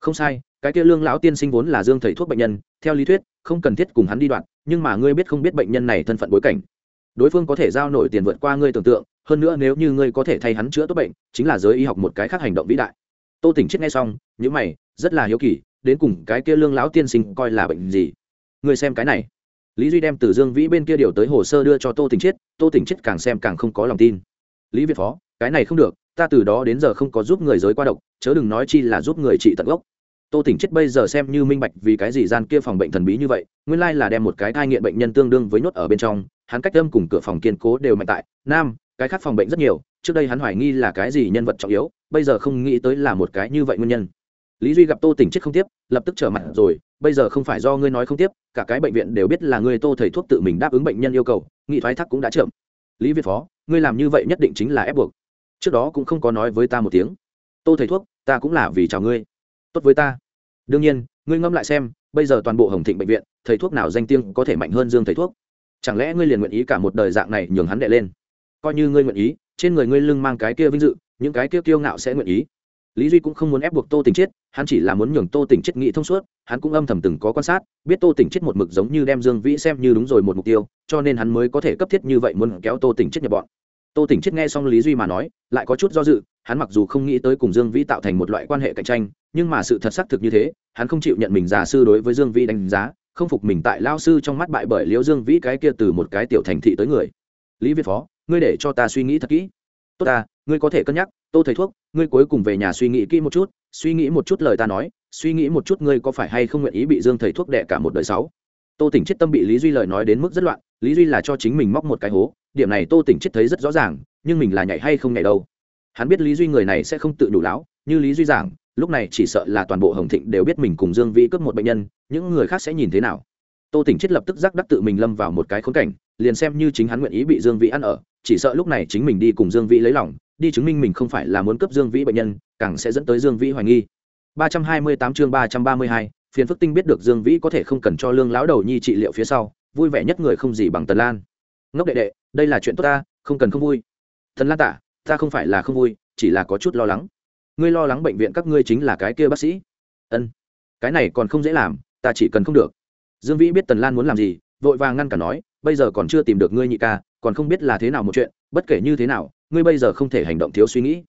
Không sai, cái kia lương lão tiên sinh vốn là dương thầy thuốc bệnh nhân, theo lý thuyết, không cần thiết cùng hắn đi đoạn, nhưng mà ngươi biết không biết bệnh nhân này thân phận bối cảnh đối phương có thể giao nổi tiền vượt qua ngươi tưởng tượng, hơn nữa nếu như ngươi có thể thay hắn chữa tốt bệnh, chính là giới y học một cái khác hành động vĩ đại. Tô tỉnh chết nghe xong những mày, rất là hiếu kỳ, đến cùng cái kia lương lão tiên sinh coi là bệnh gì? Ngươi xem cái này. Lý duy đem từ dương vĩ bên kia điều tới hồ sơ đưa cho tô tỉnh chết, tô tỉnh chết càng xem càng không có lòng tin. Lý việt phó, cái này không được, ta từ đó đến giờ không có giúp người giới qua độc, chớ đừng nói chi là giúp người trị tận gốc. Tô tỉnh chết bây giờ xem như minh bạch vì cái gì gian kia phòng bệnh thần bí như vậy, nguyên lai là đem một cái thai nghiện bệnh nhân tương đương với nhốt ở bên trong hắn cách âm cùng cửa phòng kiên cố đều mạnh tại. Nam, cái khác phòng bệnh rất nhiều, trước đây hắn hoài nghi là cái gì nhân vật trọng yếu, bây giờ không nghĩ tới là một cái như vậy nguyên nhân. Lý duy gặp tô tỉnh chết không tiếp, lập tức trở mặt rồi, bây giờ không phải do ngươi nói không tiếp, cả cái bệnh viện đều biết là ngươi tô thầy thuốc tự mình đáp ứng bệnh nhân yêu cầu, nghị thoái thác cũng đã chậm. Lý việt phó, ngươi làm như vậy nhất định chính là ép buộc. Trước đó cũng không có nói với ta một tiếng. Tô thầy thuốc, ta cũng là vì chào ngươi. Tốt với ta. Đương nhiên, ngươi ngâm lại xem, bây giờ toàn bộ hồng thịnh bệnh viện, thầy thuốc nào danh tiếng có thể mạnh hơn dương thầy thuốc? Chẳng lẽ ngươi liền nguyện ý cả một đời dạng này nhường hắn đệ lên? Coi như ngươi nguyện ý, trên người ngươi lưng mang cái kia vinh dự, những cái kia kiêu ngạo sẽ nguyện ý. Lý duy cũng không muốn ép buộc tô tình chết hắn chỉ là muốn nhường tô tình chết nghĩ thông suốt, hắn cũng âm thầm từng có quan sát, biết tô tình chết một mực giống như đem dương vĩ xem như đúng rồi một mục tiêu, cho nên hắn mới có thể cấp thiết như vậy muốn kéo tô tình chết nhập bọn. Tô tỉnh chết nghe xong lý duy mà nói, lại có chút do dự, hắn mặc dù không nghĩ tới cùng dương vĩ tạo thành một loại quan hệ cạnh tranh, nhưng mà sự thật xác thực như thế, hắn không chịu nhận mình già sư đối với dương vĩ đánh giá không phục mình tại lao sư trong mắt bại bởi liễu dương vĩ cái kia từ một cái tiểu thành thị tới người. Lý việt phó, ngươi để cho ta suy nghĩ thật kỹ. Tốt ta, ngươi có thể cân nhắc, tô thầy thuốc, ngươi cuối cùng về nhà suy nghĩ kỹ một chút, suy nghĩ một chút lời ta nói, suy nghĩ một chút ngươi có phải hay không nguyện ý bị dương thầy thuốc đẻ cả một đời sáu. Tô tỉnh chết tâm bị lý duy lời nói đến mức rất loạn, lý duy là cho chính mình móc một cái hố, điểm này tô tỉnh chết thấy rất rõ ràng, nhưng mình là nhảy hay không nhảy đâu. Hắn biết lý duy người này sẽ không tự đủ lão như lý duy giảng lúc này chỉ sợ là toàn bộ hồng thịnh đều biết mình cùng dương vĩ cướp một bệnh nhân những người khác sẽ nhìn thế nào? Tô tỉnh chết lập tức giác đắc tự mình lâm vào một cái khốn cảnh liền xem như chính hắn nguyện ý bị dương vĩ ăn ở chỉ sợ lúc này chính mình đi cùng dương vĩ lấy lòng đi chứng minh mình không phải là muốn cướp dương vĩ bệnh nhân càng sẽ dẫn tới dương vĩ hoài nghi. 328 chương 332, phiền phức tinh biết được dương vĩ có thể không cần cho lương lão đầu nhi trị liệu phía sau vui vẻ nhất người không gì bằng tần lan. Ngốc đệ đệ đây là chuyện tốt ta không cần không vui. Thần lan tả ta không phải là không vui chỉ là có chút lo lắng ngươi lo lắng bệnh viện các ngươi chính là cái kia bác sĩ. Ân, cái này còn không dễ làm, ta chỉ cần không được. Dương vĩ biết tần lan muốn làm gì, vội vàng ngăn cả nói, bây giờ còn chưa tìm được ngươi nhị ca, còn không biết là thế nào một chuyện, bất kể như thế nào, ngươi bây giờ không thể hành động thiếu suy nghĩ.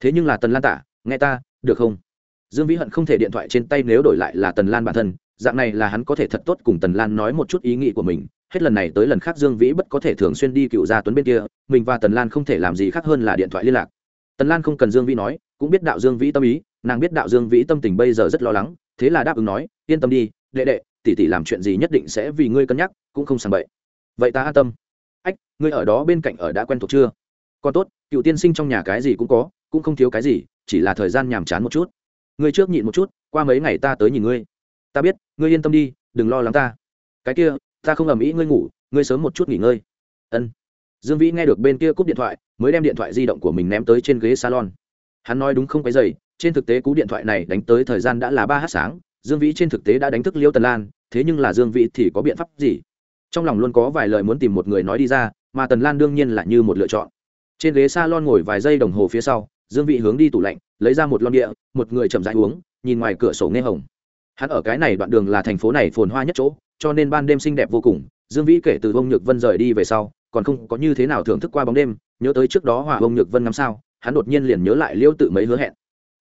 Thế nhưng là tần lan tả nghe ta, được không? Dương vĩ hận không thể điện thoại trên tay nếu đổi lại là tần lan bản thân, dạng này là hắn có thể thật tốt cùng tần lan nói một chút ý nghĩ của mình. Hết lần này tới lần khác dương vĩ bất có thể thường xuyên đi cựu gia tuấn bên kia, mình và tần lan không thể làm gì khác hơn là điện thoại liên lạc. Tần lan không cần dương vĩ nói cũng biết đạo dương vĩ tâm ý, nàng biết đạo dương vĩ tâm tình bây giờ rất lo lắng, thế là đáp ứng nói, yên tâm đi, đệ đệ, tỷ tỷ làm chuyện gì nhất định sẽ vì ngươi cân nhắc, cũng không sàng bậy. Vậy ta an tâm. Ách, ngươi ở đó bên cạnh ở đã quen thuộc chưa? Còn tốt, cựu tiên sinh trong nhà cái gì cũng có, cũng không thiếu cái gì, chỉ là thời gian nhàm chán một chút. Ngươi trước nhịn một chút, qua mấy ngày ta tới nhìn ngươi. Ta biết, ngươi yên tâm đi, đừng lo lắng ta. Cái kia, ta không ầm ĩ ngươi ngủ, ngươi sớm một chút nghỉ ngơi. Ân. Dương vĩ nghe được bên kia cúp điện thoại, mới đem điện thoại di động của mình ném tới trên ghế salon hắn nói đúng không cái dày trên thực tế cú điện thoại này đánh tới thời gian đã là ba h sáng, dương vĩ trên thực tế đã đánh thức liêu tần lan, thế nhưng là dương vĩ thì có biện pháp gì? Trong lòng luôn có vài lời muốn tìm một người nói đi ra, mà tần lan đương nhiên là như một lựa chọn. Trên ghế s a lon ngồi vài giây đồng hồ phía sau, dương vị hướng đi tủ lạnh, lấy ra một lon địa, một người chậm rãi uống, nhìn ngoài cửa sổ nghe hồng. Hắn ở cái này đoạn đường là thành phố này phồn hoa nhất chỗ, cho nên ban đêm xinh đẹp vô cùng, dương vĩ kể từ bông nhược vân rời đi về sau, còn không có như thế nào thưởng thức qua bóng đêm, nhớ tới trước đó hòa bông nhược vân ngắm sao hắn đột nhiên liền nhớ lại liêu tự mấy hứa hẹn.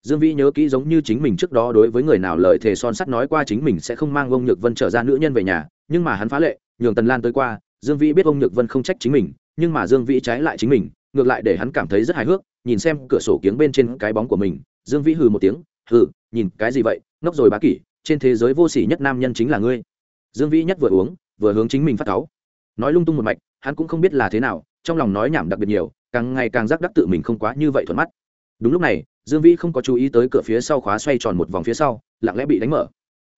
Dương vĩ nhớ kỹ giống như chính mình trước đó đối với người nào lời thề son sắt nói qua chính mình sẽ không mang ông nhược vân trở ra nữ nhân về nhà, nhưng mà hắn phá lệ, nhường tần lan tới qua, dương vĩ biết ông nhược vân không trách chính mình, nhưng mà dương vĩ trái lại chính mình, ngược lại để hắn cảm thấy rất hài hước, nhìn xem cửa sổ kiếng bên trên cái bóng của mình, dương vĩ hừ một tiếng, hừ, nhìn cái gì vậy, ngốc rồi bá kỷ, trên thế giới vô sỉ nhất nam nhân chính là ngươi. Dương vĩ nhất vừa uống, vừa hướng chính mình phát cáu. Nói lung tung một mạch, hắn cũng không biết là thế nào, trong lòng nói nhảm đặc biệt nhiều càng ngày càng giác đắc tự mình không quá như vậy thuận mắt. Đúng lúc này, dương vĩ không có chú ý tới cửa phía sau khóa xoay tròn một vòng phía sau, lặng lẽ bị đánh mở.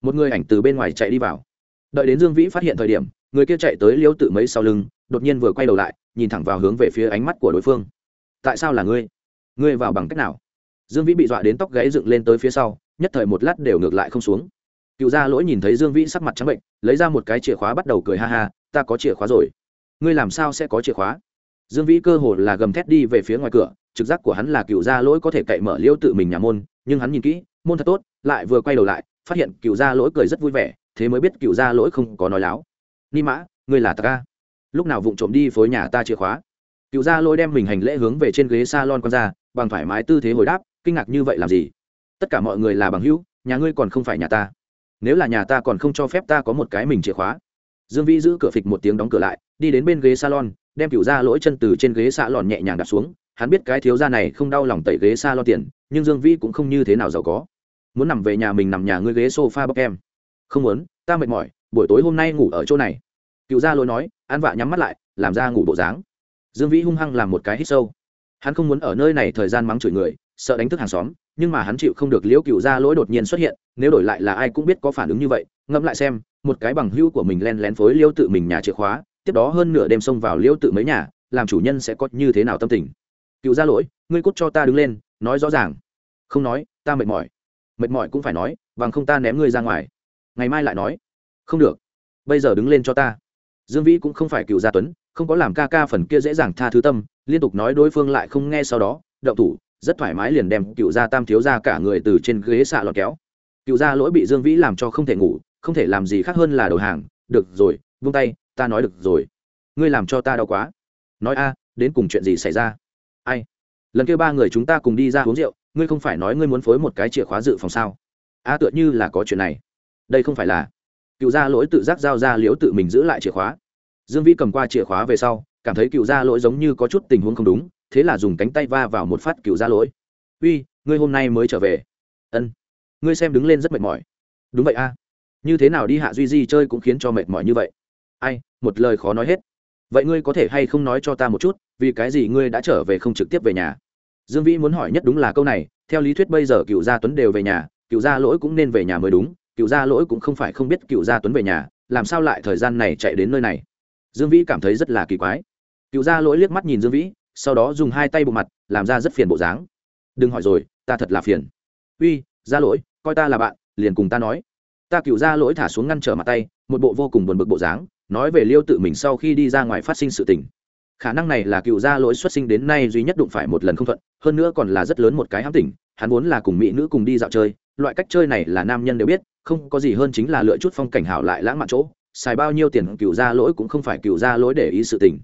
Một người ảnh từ bên ngoài chạy đi vào. Đợi đến dương vĩ phát hiện thời điểm, người kia chạy tới liêu tự mấy sau lưng, đột nhiên vừa quay đầu lại, nhìn thẳng vào hướng về phía ánh mắt của đối phương. Tại sao là ngươi? Ngươi vào bằng cách nào? Dương vĩ bị dọa đến tóc gáy dựng lên tới phía sau, nhất thời một lát đều ngược lại không xuống. Cựu gia lỗi nhìn thấy dương vĩ sắc mặt trắng bệnh, lấy ra một cái chìa khóa bắt đầu cười ha ha, ta có chìa khóa rồi. Ngươi làm sao sẽ có chìa khóa? Dương vĩ cơ hồ là gầm thét đi về phía ngoài cửa, trực giác của hắn là cựu gia lỗi có thể cậy mở liêu tự mình nhà môn, nhưng hắn nhìn kỹ, môn thật tốt, lại vừa quay đầu lại, phát hiện cựu gia lỗi cười rất vui vẻ, thế mới biết cựu gia lỗi không có nói láo. Ni mã, ngươi là ta ca. Lúc nào vụng trộm đi phối nhà ta chìa khóa. Cựu gia lỗi đem mình hành lễ hướng về trên ghế s a lon con ra, bằng thoải mái tư thế hồi đáp, kinh ngạc như vậy làm gì? Tất cả mọi người là bằng hữu, nhà ngươi còn không phải nhà ta. Nếu là nhà ta còn không cho phép ta có một cái mình chìa khóa. Dương vĩ giữ cửa phịch một tiếng đóng cửa lại, đi đến bên ghế salon đem cựu gia lỗi chân từ trên ghế xạ lòn nhẹ nhàng đặt xuống, hắn biết cái thiếu gia này không đau lòng tẩy ghế xa lo tiền, nhưng dương vĩ cũng không như thế nào giàu có. Muốn nằm về nhà mình nằm nhà ngươi ghế sofa bọc em. Không muốn, ta mệt mỏi, buổi tối hôm nay ngủ ở chỗ này. Cựu gia lỗi nói, an vạ nhắm mắt lại, làm ra ngủ bộ dáng. Dương vĩ hung hăng làm một cái hít sâu. Hắn không muốn ở nơi này thời gian mắng chửi người, sợ đánh thức hàng xóm, nhưng mà hắn chịu không được liễu cựu gia lỗi đột nhiên xuất hiện, nếu đổi lại là ai cũng biết có phản ứng như vậy, ngẫm lại xem, một cái bằng hữu của mình len lén phối liêu tự mình nhà chìa khóa tiếp đó hơn nửa đêm xông vào liêu tự mấy nhà, làm chủ nhân sẽ có như thế nào tâm tình? Cựu gia lỗi, ngươi cút cho ta đứng lên, nói rõ ràng. Không nói, ta mệt mỏi. Mệt mỏi cũng phải nói, bằng không ta ném ngươi ra ngoài. Ngày mai lại nói. Không được. Bây giờ đứng lên cho ta. Dương vĩ cũng không phải cựu gia tuấn, không có làm ca ca phần kia dễ dàng tha thứ tâm, liên tục nói đối phương lại không nghe sau đó đậu thủ, rất thoải mái liền đem cựu gia tam thiếu ra cả người từ trên ghế xạ lọt kéo. Cựu gia lỗi bị dương vĩ làm cho không thể ngủ, không thể làm gì khác hơn là đầu hàng. Được rồi vung tay ta nói được rồi. Ngươi làm cho ta đau quá. Nói a, đến cùng chuyện gì xảy ra? Ai? Lần kia ba người chúng ta cùng đi ra uống rượu, ngươi không phải nói ngươi muốn phối một cái chìa khóa dự phòng sao? A, tựa như là có chuyện này. Đây không phải là. Cựu gia lỗi tự giác giao ra liễu tự mình giữ lại chìa khóa. Dương vĩ cầm qua chìa khóa về sau, cảm thấy cựu gia lỗi giống như có chút tình huống không đúng, thế là dùng cánh tay va vào một phát cựu gia lỗi. Uy, ngươi hôm nay mới trở về. Ân. Ngươi xem đứng lên rất mệt mỏi. Đúng vậy a. Như thế nào đi hạ duy di chơi cũng khiến cho mệt mỏi như vậy. Ai? Một lời khó nói hết. Vậy ngươi có thể hay không nói cho ta một chút, vì cái gì ngươi đã trở về không trực tiếp về nhà? Dương vĩ muốn hỏi nhất đúng là câu này, theo lý thuyết bây giờ cựu gia tuấn đều về nhà, cựu gia lỗi cũng nên về nhà mới đúng, cựu gia lỗi cũng không phải không biết cựu gia tuấn về nhà, làm sao lại thời gian này chạy đến nơi này? Dương vĩ cảm thấy rất là kỳ quái. Cựu gia lỗi liếc mắt nhìn dương vĩ, sau đó dùng hai tay bộ mặt, làm ra rất phiền bộ dáng. Đừng hỏi rồi, ta thật là phiền. Uy, gia lỗi, coi ta là bạn, liền cùng ta nói. Ta cựu gia lỗi thả xuống ngăn trở mặt tay, một bộ vô cùng buồn bực bộ dáng nói về liêu tự mình sau khi đi ra ngoài phát sinh sự tình. Khả năng này là cựu gia lỗi xuất sinh đến nay duy nhất đụng phải một lần không thuận, hơn nữa còn là rất lớn một cái hám tỉnh, hắn vốn là cùng mỹ nữ cùng đi dạo chơi, loại cách chơi này là nam nhân đều biết, không có gì hơn chính là lựa chút phong cảnh hảo lại lãng mạn chỗ, xài bao nhiêu tiền cựu gia lỗi cũng không phải cựu gia lỗi để ý sự tình.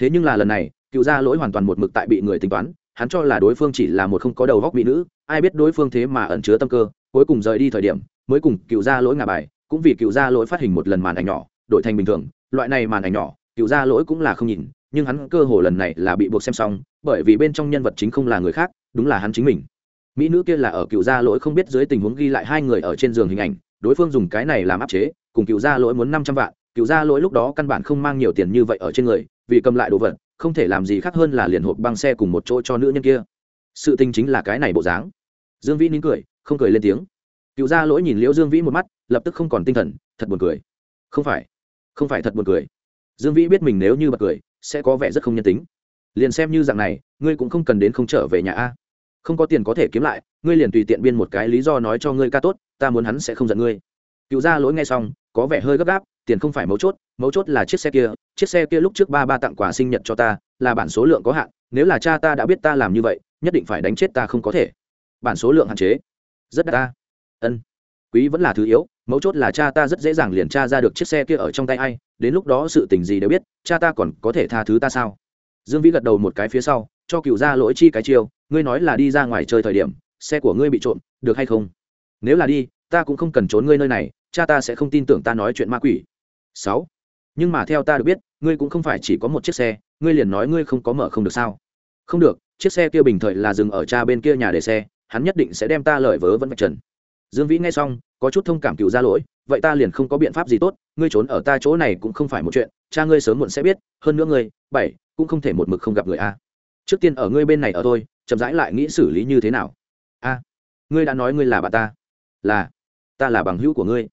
Thế nhưng là lần này, cựu gia lỗi hoàn toàn một mực tại bị người tính toán, hắn cho là đối phương chỉ là một không có đầu góc mỹ nữ, ai biết đối phương thế mà ẩn chứa tâm cơ, cuối cùng rời đi thời điểm, mới cùng cựu gia lỗi ngà bài, cũng vì cựu gia lỗi phát hình một lần màn ảnh nhỏ đổi thành bình thường, loại này màn ảnh nhỏ, cựu gia lỗi cũng là không nhìn, nhưng hắn cơ hồ lần này là bị buộc xem xong, bởi vì bên trong nhân vật chính không là người khác, đúng là hắn chính mình. Mỹ nữ kia là ở cựu gia lỗi không biết dưới tình huống ghi lại hai người ở trên giường hình ảnh, đối phương dùng cái này làm áp chế, cùng cựu gia lỗi muốn năm trăm vạn, cựu gia lỗi lúc đó căn bản không mang nhiều tiền như vậy ở trên người, vì cầm lại đồ vật, không thể làm gì khác hơn là liền hộp băng xe cùng một chỗ cho nữ nhân kia. Sự tình chính là cái này bộ dáng. Dương vĩ nín cười, không cười lên tiếng. Cựu gia lỗi nhìn liễu dương vĩ một mắt, lập tức không còn tinh thần, thật buồn cười. Không phải không phải thật buồn cười. Dương vĩ biết mình nếu như bật cười, sẽ có vẻ rất không nhân tính. Liền xem như dạng này, ngươi cũng không cần đến không trở về nhà a. Không có tiền có thể kiếm lại, ngươi liền tùy tiện biên một cái lý do nói cho ngươi ca tốt, ta muốn hắn sẽ không giận ngươi. Cựu gia lỗi ngay xong, có vẻ hơi gấp gáp, tiền không phải mấu chốt mấu chốt là chiếc xe kia, chiếc xe kia lúc trước ba ba tặng quà sinh nhật cho ta, là bản số lượng có hạn, nếu là cha ta đã biết ta làm như vậy, nhất định phải đánh chết ta không có thể. Bản số lượng hạn chế. Rất đắt ta. Ân. Quý vẫn là thứ yếu mấu chốt là cha ta rất dễ dàng liền tra ra được chiếc xe kia ở trong tay ai, đến lúc đó sự tình gì đều biết, cha ta còn có thể tha thứ ta sao? Dương vĩ gật đầu một cái phía sau, cho cựu ra lỗi chi cái chiêu, ngươi nói là đi ra ngoài chơi thời điểm, xe của ngươi bị trộm, được hay không? Nếu là đi, ta cũng không cần trốn ngươi nơi này, cha ta sẽ không tin tưởng ta nói chuyện ma quỷ. Sáu. Nhưng mà theo ta được biết, ngươi cũng không phải chỉ có một chiếc xe, ngươi liền nói ngươi không có mở không được sao? Không được, chiếc xe kia bình thời là dừng ở cha bên kia nhà để xe, hắn nhất định sẽ đem ta lợi vớ vẫn vạch trần. Dương vĩ nghe xong có chút thông cảm cựu ra lỗi, vậy ta liền không có biện pháp gì tốt, ngươi trốn ở ta chỗ này cũng không phải một chuyện, cha ngươi sớm muộn sẽ biết, hơn nữa ngươi, bảy, cũng không thể một mực không gặp người a. Trước tiên ở ngươi bên này ở tôi chậm rãi lại nghĩ xử lý như thế nào? A, ngươi đã nói ngươi là bà ta. Là ta là bằng hữu của ngươi.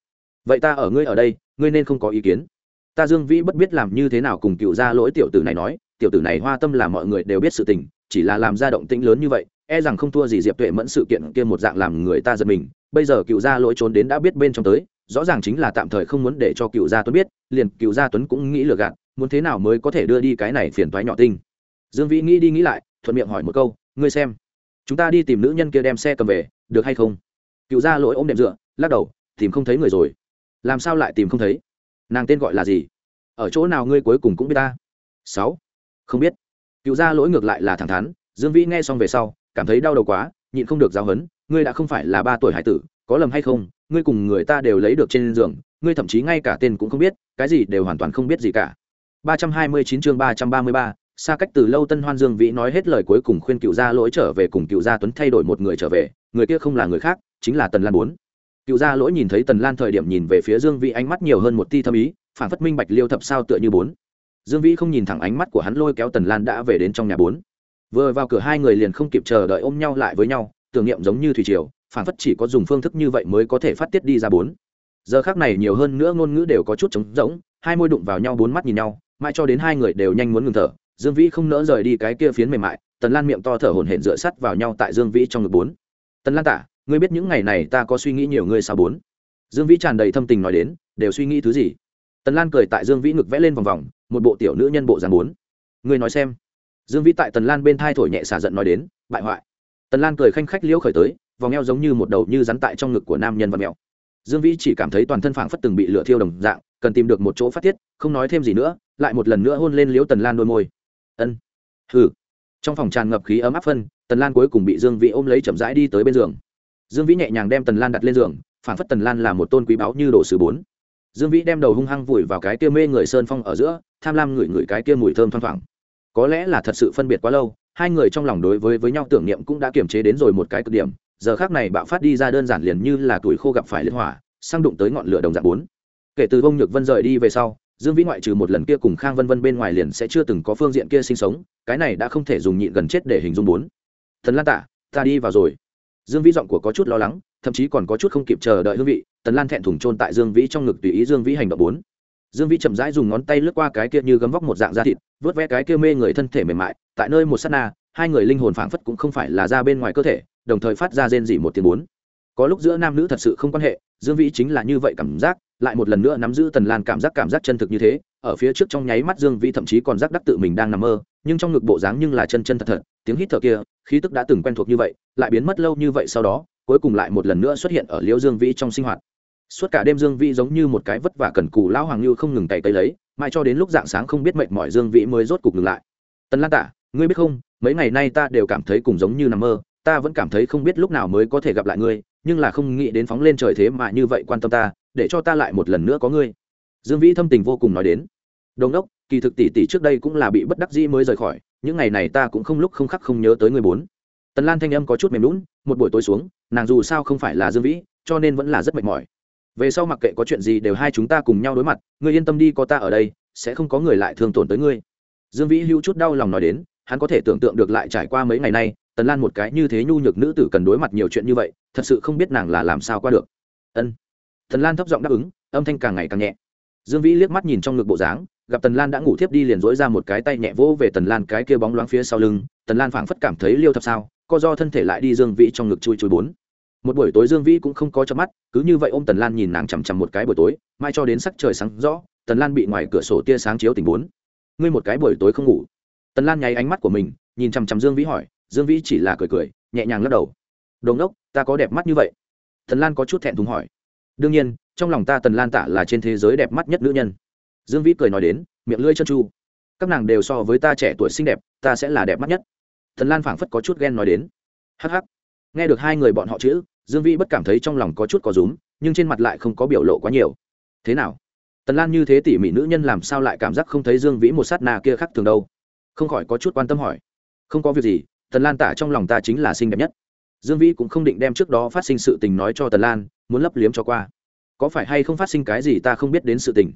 Vậy ta ở ngươi ở đây, ngươi nên không có ý kiến. Ta dương vĩ bất biết làm như thế nào cùng cựu gia lỗi tiểu tử này nói, tiểu tử này hoa tâm là mọi người đều biết sự tình, chỉ là làm ra động tĩnh lớn như vậy e rằng không thua gì diệp tuệ mẫn sự kiện kia một dạng làm người ta giật mình bây giờ cựu gia lỗi trốn đến đã biết bên trong tới, rõ ràng chính là tạm thời không muốn để cho cựu gia tuấn biết, liền cựu gia tuấn cũng nghĩ lừa gạt, muốn thế nào mới có thể đưa đi cái này phiền toái nhỏ tinh. Dương vĩ nghĩ đi nghĩ lại, thuận miệng hỏi một câu, ngươi xem, chúng ta đi tìm nữ nhân kia đem xe cầm về, được hay không? Cựu gia lỗi ôm đệm dựa, lắc đầu, tìm không thấy người rồi. Làm sao lại tìm không thấy? Nàng tên gọi là gì? Ở chỗ nào ngươi cuối cùng cũng biết ta? Sáu. Không biết. Cựu gia lỗi ngược lại là thẳng thắn, dương vĩ nghe xong về sau, cảm thấy đau đầu quá, nhịn không được giáo hấn ngươi đã không phải là ba tuổi hải tử có lầm hay không ngươi cùng người ta đều lấy được trên giường ngươi thậm chí ngay cả tên cũng không biết cái gì đều hoàn toàn không biết gì cả 329 chương 333, xa cách từ lâu Tân Hoan Dương Vĩ nói hết lời cuối cùng khuyên Cựu Gia Lỗi trở về cùng Cựu Gia Tuấn thay đổi một người trở về, người kia không là người khác, chính là Tần Lan bốn. Cựu Gia Lỗi nhìn thấy Tần Lan thời điểm nhìn về phía Dương Vĩ ánh mắt nhiều hơn một tia thâm ý, phản phất minh bạch liêu thập sao tựa như bốn. Dương Vĩ không nhìn thẳng ánh mắt của hắn lôi kéo Tần Lan đã về đến trong nhà bốn. Vừa vào cửa hai người liền không kịp chờ đợi ôm nhau lại với nhau, tưởng niệm giống như thủy triều, phản phất chỉ có dùng phương thức như vậy mới có thể phát tiết đi ra bốn. Giờ khắc này nhiều hơn nữa ngôn ngữ đều có chút trống rỗng, hai môi đụng vào nhau bốn mắt nhìn nhau, mãi cho đến hai người đều nhanh muốn ngừng thở dương vĩ không nỡ rời đi cái kia phiến mềm mại tần lan miệng to thở hổn hển dựa sắt vào nhau tại dương vĩ trong ngực bốn. Tần lan tả ngươi biết những ngày này ta có suy nghĩ nhiều ngươi sao bốn? Dương vĩ tràn đầy thâm tình nói đến đều suy nghĩ thứ gì? Tần lan cười tại dương vĩ ngực vẽ lên vòng vòng một bộ tiểu nữ nhân bộ dàn bốn. Ngươi nói xem. Dương vĩ tại tần lan bên thai thổi nhẹ xả giận nói đến bại hoại tần lan cười khanh khách liễu khởi tới, vòng eo giống như một đầu như rắn tại trong ngực của nam nhân và mèo. Dương vĩ chỉ cảm thấy toàn thân phảng phất từng bị lửa thiêu đồng dạng, cần tìm được một chỗ phát tiết, không nói thêm gì nữa, lại một lần nữa hôn lên liễu tần lan đôi môi. Ân. Hừ. Trong phòng tràn ngập khí ấm áp phân, tần lan cuối cùng bị dương vĩ ôm lấy chậm rãi đi tới bên giường. Dương vĩ nhẹ nhàng đem tần lan đặt lên giường phản phất tần lan là một tôn quý báu như đồ sứ bốn. Dương vĩ đem đầu hung hăng vùi vào cái kia mê người sơn phong ở giữa, tham lam ngửi ngửi cái kia mùi thơm thoang thoảng. Có lẽ là thật sự phân biệt quá lâu hai người trong lòng đối với với nhau tưởng niệm cũng đã kiềm chế đến rồi một cái cực điểm. Giờ khác này bạo phát đi ra đơn giản liền như là tuổi khô gặp phải liên hỏa, sang đụng tới ngọn lửa đồng dạng bốn. Kể từ bông nhược vân rời đi về sau, dương vĩ ngoại trừ một lần kia cùng khang vân vân bên ngoài liền sẽ chưa từng có phương diện kia sinh sống, cái này đã không thể dùng nhịn gần chết để hình dung bốn. Thần lan tạ ta đi vào rồi. Dương vĩ giọng của có chút lo lắng, thậm chí còn có chút không kịp chờ đợi hương vị, tần lan thẹn thùng trôn tại dương vĩ trong ngực tùy ý dương vĩ hành động bốn dương vĩ chậm rãi dùng ngón tay lướt qua cái kia như gấm vóc một dạng da thịt vớt ve cái kia mê người thân thể mềm mại, tại nơi một s á t na, hai người linh hồn phảng phất cũng không phải là ra bên ngoài cơ thể, đồng thời phát ra rên dỉ một tiếng bốn. Có lúc giữa nam nữ thật sự không quan hệ, dương vĩ chính là như vậy cảm giác, lại một lần nữa nắm giữ tần lan cảm giác cảm giác chân thực như thế, ở phía trước trong nháy mắt dương vĩ thậm chí còn giác đắc tự mình đang nằm mơ, nhưng trong ngực bộ dáng nhưng là chân chân thật thật, tiếng hít thở kia, khí tức đã từng quen thuộc như vậy, lại biến mất lâu như vậy sau đó, cuối cùng lại một lần nữa xuất hiện ở liễu dương vĩ trong sinh hoạt suốt cả đêm dương vĩ giống như một cái vất vả cần cù lão hoàng lưu không ngừng cày cấy lấy, mãi cho đến lúc dạng sáng không biết mệnh mọi dương vĩ mới rốt cục ngừng lại. Tần lan tạ ngươi biết không, mấy ngày nay ta đều cảm thấy cùng giống như nằm mơ, ta vẫn cảm thấy không biết lúc nào mới có thể gặp lại ngươi, nhưng là không nghĩ đến phóng lên trời thế mà như vậy quan tâm ta, để cho ta lại một lần nữa có ngươi. Dương vĩ thâm tình vô cùng nói đến. Đồn đốc, kỳ thực tỷ tỷ trước đây cũng là bị bất đắc dĩ mới rời khỏi, những ngày này ta cũng không lúc không khắc không nhớ tới người bốn. Tần lan thanh âm có chút mềm lún một buổi tối xuống, nàng dù sao không phải là dương vĩ, cho nên vẫn là rất mệt mỏi về sau mặc kệ có chuyện gì đều hai chúng ta cùng nhau đối mặt, ngươi yên tâm đi, có ta ở đây, sẽ không có người lại thương tổn tới ngươi. Dương vĩ hữu chút đau lòng nói đến, hắn có thể tưởng tượng được lại trải qua mấy ngày nay, tần lan một cái như thế nhu nhược nữ tử cần đối mặt nhiều chuyện như vậy, thật sự không biết nàng là làm sao qua được. Ân. Tần lan thấp giọng đáp ứng, âm thanh càng ngày càng nhẹ. Dương vĩ liếc mắt nhìn trong ngực bộ dáng, gặp tần lan đã ngủ thiếp đi liền dỗi ra một cái tay nhẹ vỗ về tần lan cái kia bóng loáng phía sau lưng, tần lan phảng phất cảm thấy liêu thập sao, co do thân thể lại đi dương vĩ trong ngực chui chui bốn một buổi tối dương vĩ cũng không có cho mắt, cứ như vậy ôm tần lan nhìn nàng chằm chằm một cái buổi tối mai cho đến sắc trời sáng rõ, tần lan bị ngoài cửa sổ tia sáng chiếu tình bốn. Ngươi một cái buổi tối không ngủ? Tần lan nháy ánh mắt của mình, nhìn chằm chằm dương vĩ hỏi, dương vĩ chỉ là cười cười, nhẹ nhàng lắc đầu. Đồn đốc ta có đẹp mắt như vậy. Tần lan có chút thẹn thùng hỏi. Đương nhiên, trong lòng ta tần lan tạ là trên thế giới đẹp mắt nhất nữ nhân. Dương vĩ cười nói đến, miệng lưỡi chân chu. Các nàng đều so với ta trẻ tuổi xinh đẹp, ta sẽ là đẹp mắt nhất. Tần lan phảng phất có chút ghen nói đến. Hh nghe được hai người bọn họ chữ, dương vĩ bất cảm thấy trong lòng có chút có rúm, nhưng trên mặt lại không có biểu lộ quá nhiều. Thế nào? Tần lan như thế tỉ mỉ nữ nhân làm sao lại cảm giác không thấy dương vĩ một sát na kia khác thường đâu? Không khỏi có chút quan tâm hỏi. Không có việc gì, tần lan tả trong lòng ta chính là xinh đẹp nhất. Dương vĩ cũng không định đem trước đó phát sinh sự tình nói cho tần lan, muốn lấp liếm cho qua. Có phải hay không phát sinh cái gì ta không biết đến sự tình?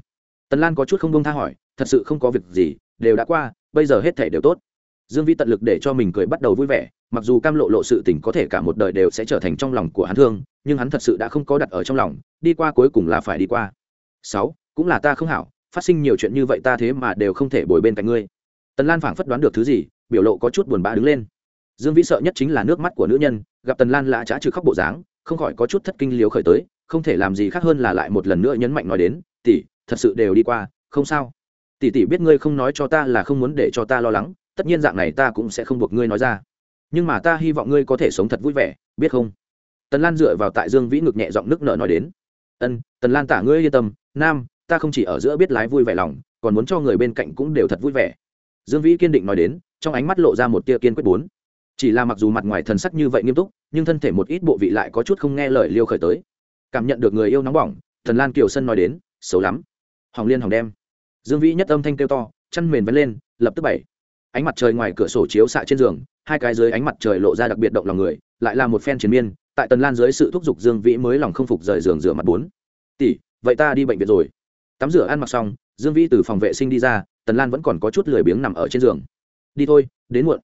Tần lan có chút không bông tha hỏi, thật sự không có việc gì, đều đã qua, bây giờ hết thể đều tốt dương vĩ tận lực để cho mình cười bắt đầu vui vẻ, mặc dù cam lộ lộ sự tình có thể cả một đời đều sẽ trở thành trong lòng của hắn thương, nhưng hắn thật sự đã không có đặt ở trong lòng, đi qua cuối cùng là phải đi qua. Sáu, cũng là ta không hảo, phát sinh nhiều chuyện như vậy ta thế mà đều không thể bồi bên cạnh ngươi. Tần lan phảng phất đoán được thứ gì, biểu lộ có chút buồn bã đứng lên. Dương vĩ sợ nhất chính là nước mắt của nữ nhân, gặp tần lan lạ trá trừ khóc bộ dáng, không khỏi có chút thất kinh liếu khởi tới, không thể làm gì khác hơn là lại một lần nữa nhấn mạnh nói đến, tỷ, thật sự đều đi qua, không sao. Tỷ tỷ biết ngươi không nói cho ta là không muốn để cho ta lo lắng tất nhiên dạng này ta cũng sẽ không buộc ngươi nói ra. Nhưng mà ta hy vọng ngươi có thể sống thật vui vẻ, biết không? Tần lan dựa vào tại dương vĩ ngực nhẹ giọng nước nở nói đến. Ân, tần lan tả ngươi yên tâm, nam, ta không chỉ ở giữa biết lái vui vẻ lòng, còn muốn cho người bên cạnh cũng đều thật vui vẻ. Dương vĩ kiên định nói đến, trong ánh mắt lộ ra một tia kiên quyết bốn. Chỉ là mặc dù mặt ngoài thần sắc như vậy nghiêm túc, nhưng thân thể một ít bộ vị lại có chút không nghe lời liêu khởi tới. Cảm nhận được người yêu nóng bỏng thần lan kiều sân nói đến, xấu lắm. Hỏng liên hỏng đem. Dương vĩ nhất âm thanh kêu to chăn mền vén lên, lập tức bảy ánh mặt trời ngoài cửa sổ chiếu xạ trên giường, hai cái dưới ánh mặt trời lộ ra đặc biệt động lòng người, lại là một phen chiến miên, tại tần lan dưới sự thúc giục dương vĩ mới lòng không phục rời giường rửa mặt bốn. Tỷ, vậy ta đi bệnh viện rồi. Tắm rửa ăn mặc xong, dương vĩ từ phòng vệ sinh đi ra, tần lan vẫn còn có chút lười biếng nằm ở trên giường. Đi thôi, đến muộn.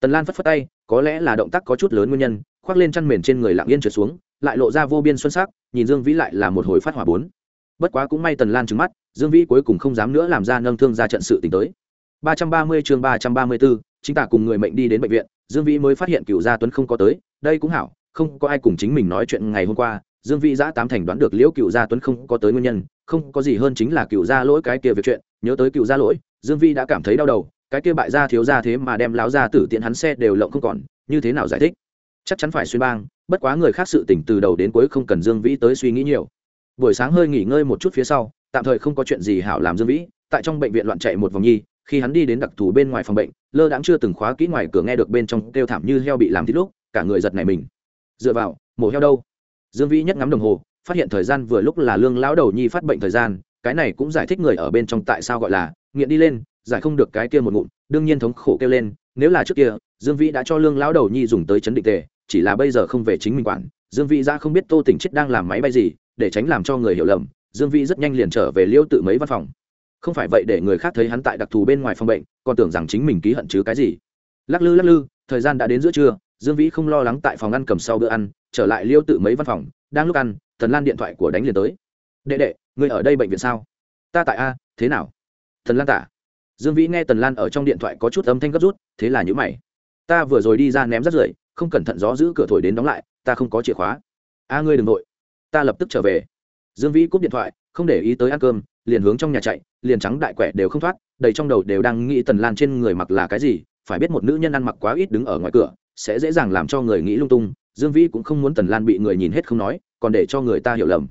Tần lan phất phất tay, có lẽ là động tác có chút lớn nguyên nhân, khoác lên chăn mền trên người lặng yên trượt xuống, lại lộ ra vô biên xuân sắc, nhìn dương vĩ lại là một hồi phát hỏa bốn. Bất quá cũng may tần lan trứng mắt, dương vĩ cuối cùng không dám nữa làm ra nâng thương ra trận sự t tới ba trăm ba mươi chương ba trăm ba mươi bốn chính tả cùng người mệnh đi đến bệnh viện, dương vĩ mới phát hiện cựu gia tuấn không có tới, đây cũng hảo, không có ai cùng chính mình nói chuyện ngày hôm qua, dương vĩ đã tám thành đoán được liễu cựu gia tuấn không có tới nguyên nhân, không có gì hơn chính là cựu gia lỗi cái kia việc chuyện, nhớ tới cựu gia lỗi, dương vĩ đã cảm thấy đau đầu, cái kia bại gia thiếu gia thế mà đem láo gia tử tiện hắn xe đều lộng không còn, như thế nào giải thích? Chắc chắn phải xuyên bang, bất quá người khác sự tình từ đầu đến cuối không cần dương vĩ tới suy nghĩ nhiều. Buổi sáng hơi nghỉ ngơi một chút phía sau, tạm thời không có chuyện gì hảo làm dương vĩ, tại trong bệnh viện loạn chạy một vòng nhi khi hắn đi đến đặc thù bên ngoài phòng bệnh, lơ đãng chưa từng khóa kỹ ngoài cửa nghe được bên trong kêu thảm như heo bị làm thịt lúc, cả người giật này mình. Dựa vào, mổ heo đâu? Dương vĩ nhất ngắm đồng hồ, phát hiện thời gian vừa lúc là lương lão đầu nhi phát bệnh thời gian, cái này cũng giải thích người ở bên trong tại sao gọi là nghiện đi lên, giải không được cái kia một ngụm, đương nhiên thống khổ kêu lên, nếu là trước kia, dương vĩ đã cho lương lão đầu nhi dùng tới chấn định tề, chỉ là bây giờ không về chính mình quản, dương vĩ ra không biết tô tỉnh chết đang làm máy bay gì, để tránh làm cho người hiểu lầm, dương vĩ rất nhanh liền trở về liêu tự mấy văn phòng không phải vậy để người khác thấy hắn tại đặc thù bên ngoài phòng bệnh, còn tưởng rằng chính mình ký hận chứ cái gì. Lắc lư lắc lư, thời gian đã đến giữa trưa, dương vĩ không lo lắng tại phòng ăn cầm sau bữa ăn, trở lại liêu tự mấy văn phòng, đang lúc ăn thần lan điện thoại của đánh liền tới. Đệ đệ người ở đây bệnh viện sao? Ta tại a, thế nào? Thần lan tả. Dương vĩ nghe tần lan ở trong điện thoại có chút âm thanh gấp rút, thế là nhữ mày. Ta vừa rồi đi ra ném rắt rưởi, không cẩn thận gió giữ cửa thổi đến đóng lại, ta không có chìa khóa. A, ngươi đừng nội ta lập tức trở về. Dương vĩ cúp điện thoại không để ý tới ăn cơm, liền hướng trong nhà chạy, liền trắng đại quẻ đều không thoát, đầy trong đầu đều đang nghĩ tần lan trên người mặc là cái gì, phải biết một nữ nhân ăn mặc quá ít đứng ở ngoài cửa, sẽ dễ dàng làm cho người nghĩ lung tung, dương vĩ cũng không muốn tần lan bị người nhìn hết không nói, còn để cho người ta hiểu lầm.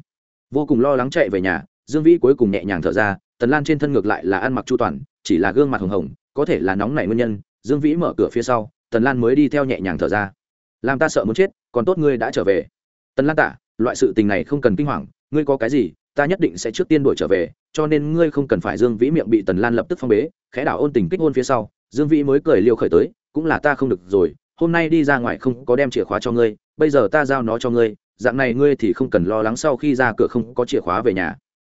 Vô cùng lo lắng chạy về nhà, dương vĩ cuối cùng nhẹ nhàng thở ra, tần lan trên thân ngược lại là ăn mặc chu toàn, chỉ là gương mặt hồng hồng, có thể là nóng nảy nguyên nhân, dương vĩ mở cửa phía sau, tần lan mới đi theo nhẹ nhàng thở ra. Làm ta sợ muốn chết, còn tốt ngươi đã trở về. Tần lan tạ loại sự tình này không cần kinh hoàng, ngươi có cái gì ta nhất định sẽ trước tiên đuổi trở về, cho nên ngươi không cần phải dương vĩ miệng bị tần lan lập tức phong bế, khẽ đảo ôn tình kích hôn phía sau, dương vĩ mới cười liều khởi tới, cũng là ta không được rồi, hôm nay đi ra ngoài không có đem chìa khóa cho ngươi, bây giờ ta giao nó cho ngươi, dạng này ngươi thì không cần lo lắng sau khi ra cửa không có chìa khóa về nhà.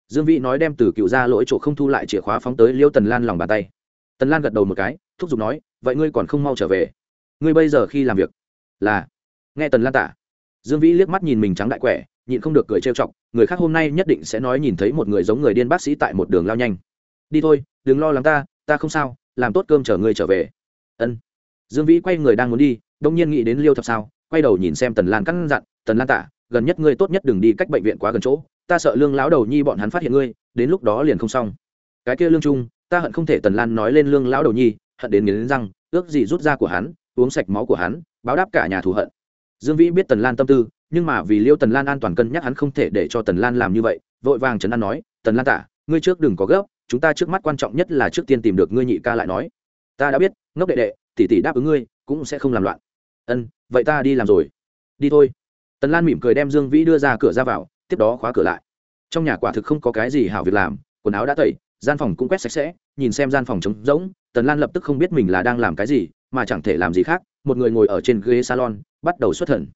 Dương vĩ nói đem từ cựu ra lỗi chỗ không thu lại chìa khóa phóng tới liêu tần lan lòng bàn tay. Tần lan gật đầu một cái, thúc giục nói, vậy ngươi còn không mau trở về. Ngươi bây giờ khi làm việc là, nghe tần lan tả. Dương vĩ liếc mắt nhìn mình trắng đại quẻ nhịn không được cười trêu chọc, người khác hôm nay nhất định sẽ nói nhìn thấy một người giống người điên bác sĩ tại một đường lao nhanh. Đi thôi, đừng lo lắng ta ta không sao, làm tốt cơm chở ngươi trở về. Ân. Dương vĩ quay người đang muốn đi, đông nhiên nghĩ đến liêu thập sao, quay đầu nhìn xem tần lan căn dặn, tần lan tạ, gần nhất ngươi tốt nhất đừng đi cách bệnh viện quá gần chỗ, ta sợ lương lão đầu nhi bọn hắn phát hiện ngươi, đến lúc đó liền không xong. Cái kia lương trung, ta hận không thể tần lan nói lên lương lão đầu nhi, hận đến nghiến răng, ước gì rút ra của hắn, uống sạch máu của hắn, báo đáp cả nhà thù hận. Dương vĩ biết tần lan tâm tư nhưng mà vì liêu tần lan an toàn cân nhắc hắn không thể để cho tần lan làm như vậy, vội vàng trấn an nói, tần lan tả, ngươi trước đừng có gấp, chúng ta trước mắt quan trọng nhất là trước tiên tìm được ngươi nhị ca lại nói. Ta đã biết, ngốc đệ đệ, tỷ tỷ đáp ứng ngươi, cũng sẽ không làm loạn. Ân, vậy ta đi làm rồi. Đi thôi. Tần lan mỉm cười đem dương vĩ đưa ra cửa ra vào, tiếp đó khóa cửa lại. Trong nhà quả thực không có cái gì hảo việc làm, quần áo đã tẩy, gian phòng cũng quét sạch sẽ, nhìn xem gian phòng trống rỗng, tần lan lập tức không biết mình là đang làm cái gì, mà chẳng thể làm gì khác, một người ngồi ở trên ghế salon, bắt đầu xuất thần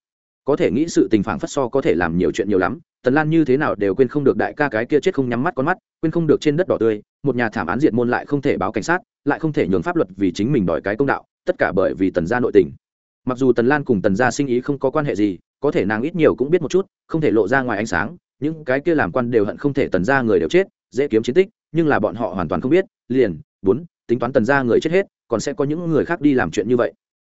có thể nghĩ sự tình phản phất so có thể làm nhiều chuyện nhiều lắm, tần lan như thế nào đều quên không được đại ca cái kia chết không nhắm mắt con mắt, quên không được trên đất đỏ tươi, một nhà thảm án diệt môn lại không thể báo cảnh sát, lại không thể nhường pháp luật vì chính mình đòi cái công đạo, tất cả bởi vì tần gia nội tình. Mặc dù tần lan cùng tần gia sinh ý không có quan hệ gì, có thể nàng ít nhiều cũng biết một chút, không thể lộ ra ngoài ánh sáng, những cái kia làm quan đều hận không thể tần gia người đều chết, dễ kiếm chiến tích, nhưng là bọn họ hoàn toàn không biết, liền, bốn, tính toán tần gia người chết hết, còn sẽ có những người khác đi làm chuyện như vậy.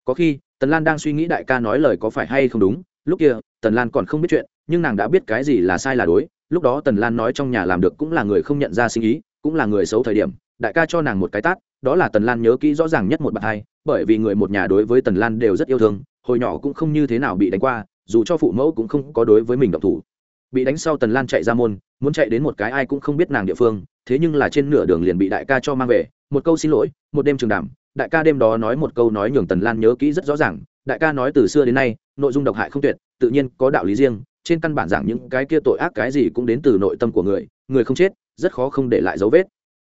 Có khi, tần lan đang suy nghĩ đại ca nói lời có phải hay không đúng lúc kia, tần lan còn không biết chuyện, nhưng nàng đã biết cái gì là sai là đối. Lúc đó tần lan nói trong nhà làm được cũng là người không nhận ra sinh ý, cũng là người xấu thời điểm, đại ca cho nàng một cái tát, đó là tần lan nhớ kỹ rõ ràng nhất một bậc hai, bởi vì người một nhà đối với tần lan đều rất yêu thương, hồi nhỏ cũng không như thế nào bị đánh qua, dù cho phụ mẫu cũng không có đối với mình độc thủ. Bị đánh sau tần lan chạy ra môn, muốn chạy đến một cái ai cũng không biết nàng địa phương, thế nhưng là trên nửa đường liền bị đại ca cho mang về, một câu xin lỗi, một đêm trường đảm đại ca đêm đó nói một câu nói nhường tần lan nhớ kỹ rất rõ ràng, đại ca nói từ xưa đến nay nội dung độc hại không tuyệt, tự nhiên có đạo lý riêng, trên căn bản giảng những cái kia tội ác cái gì cũng đến từ nội tâm của người người không chết, rất khó không để lại dấu vết.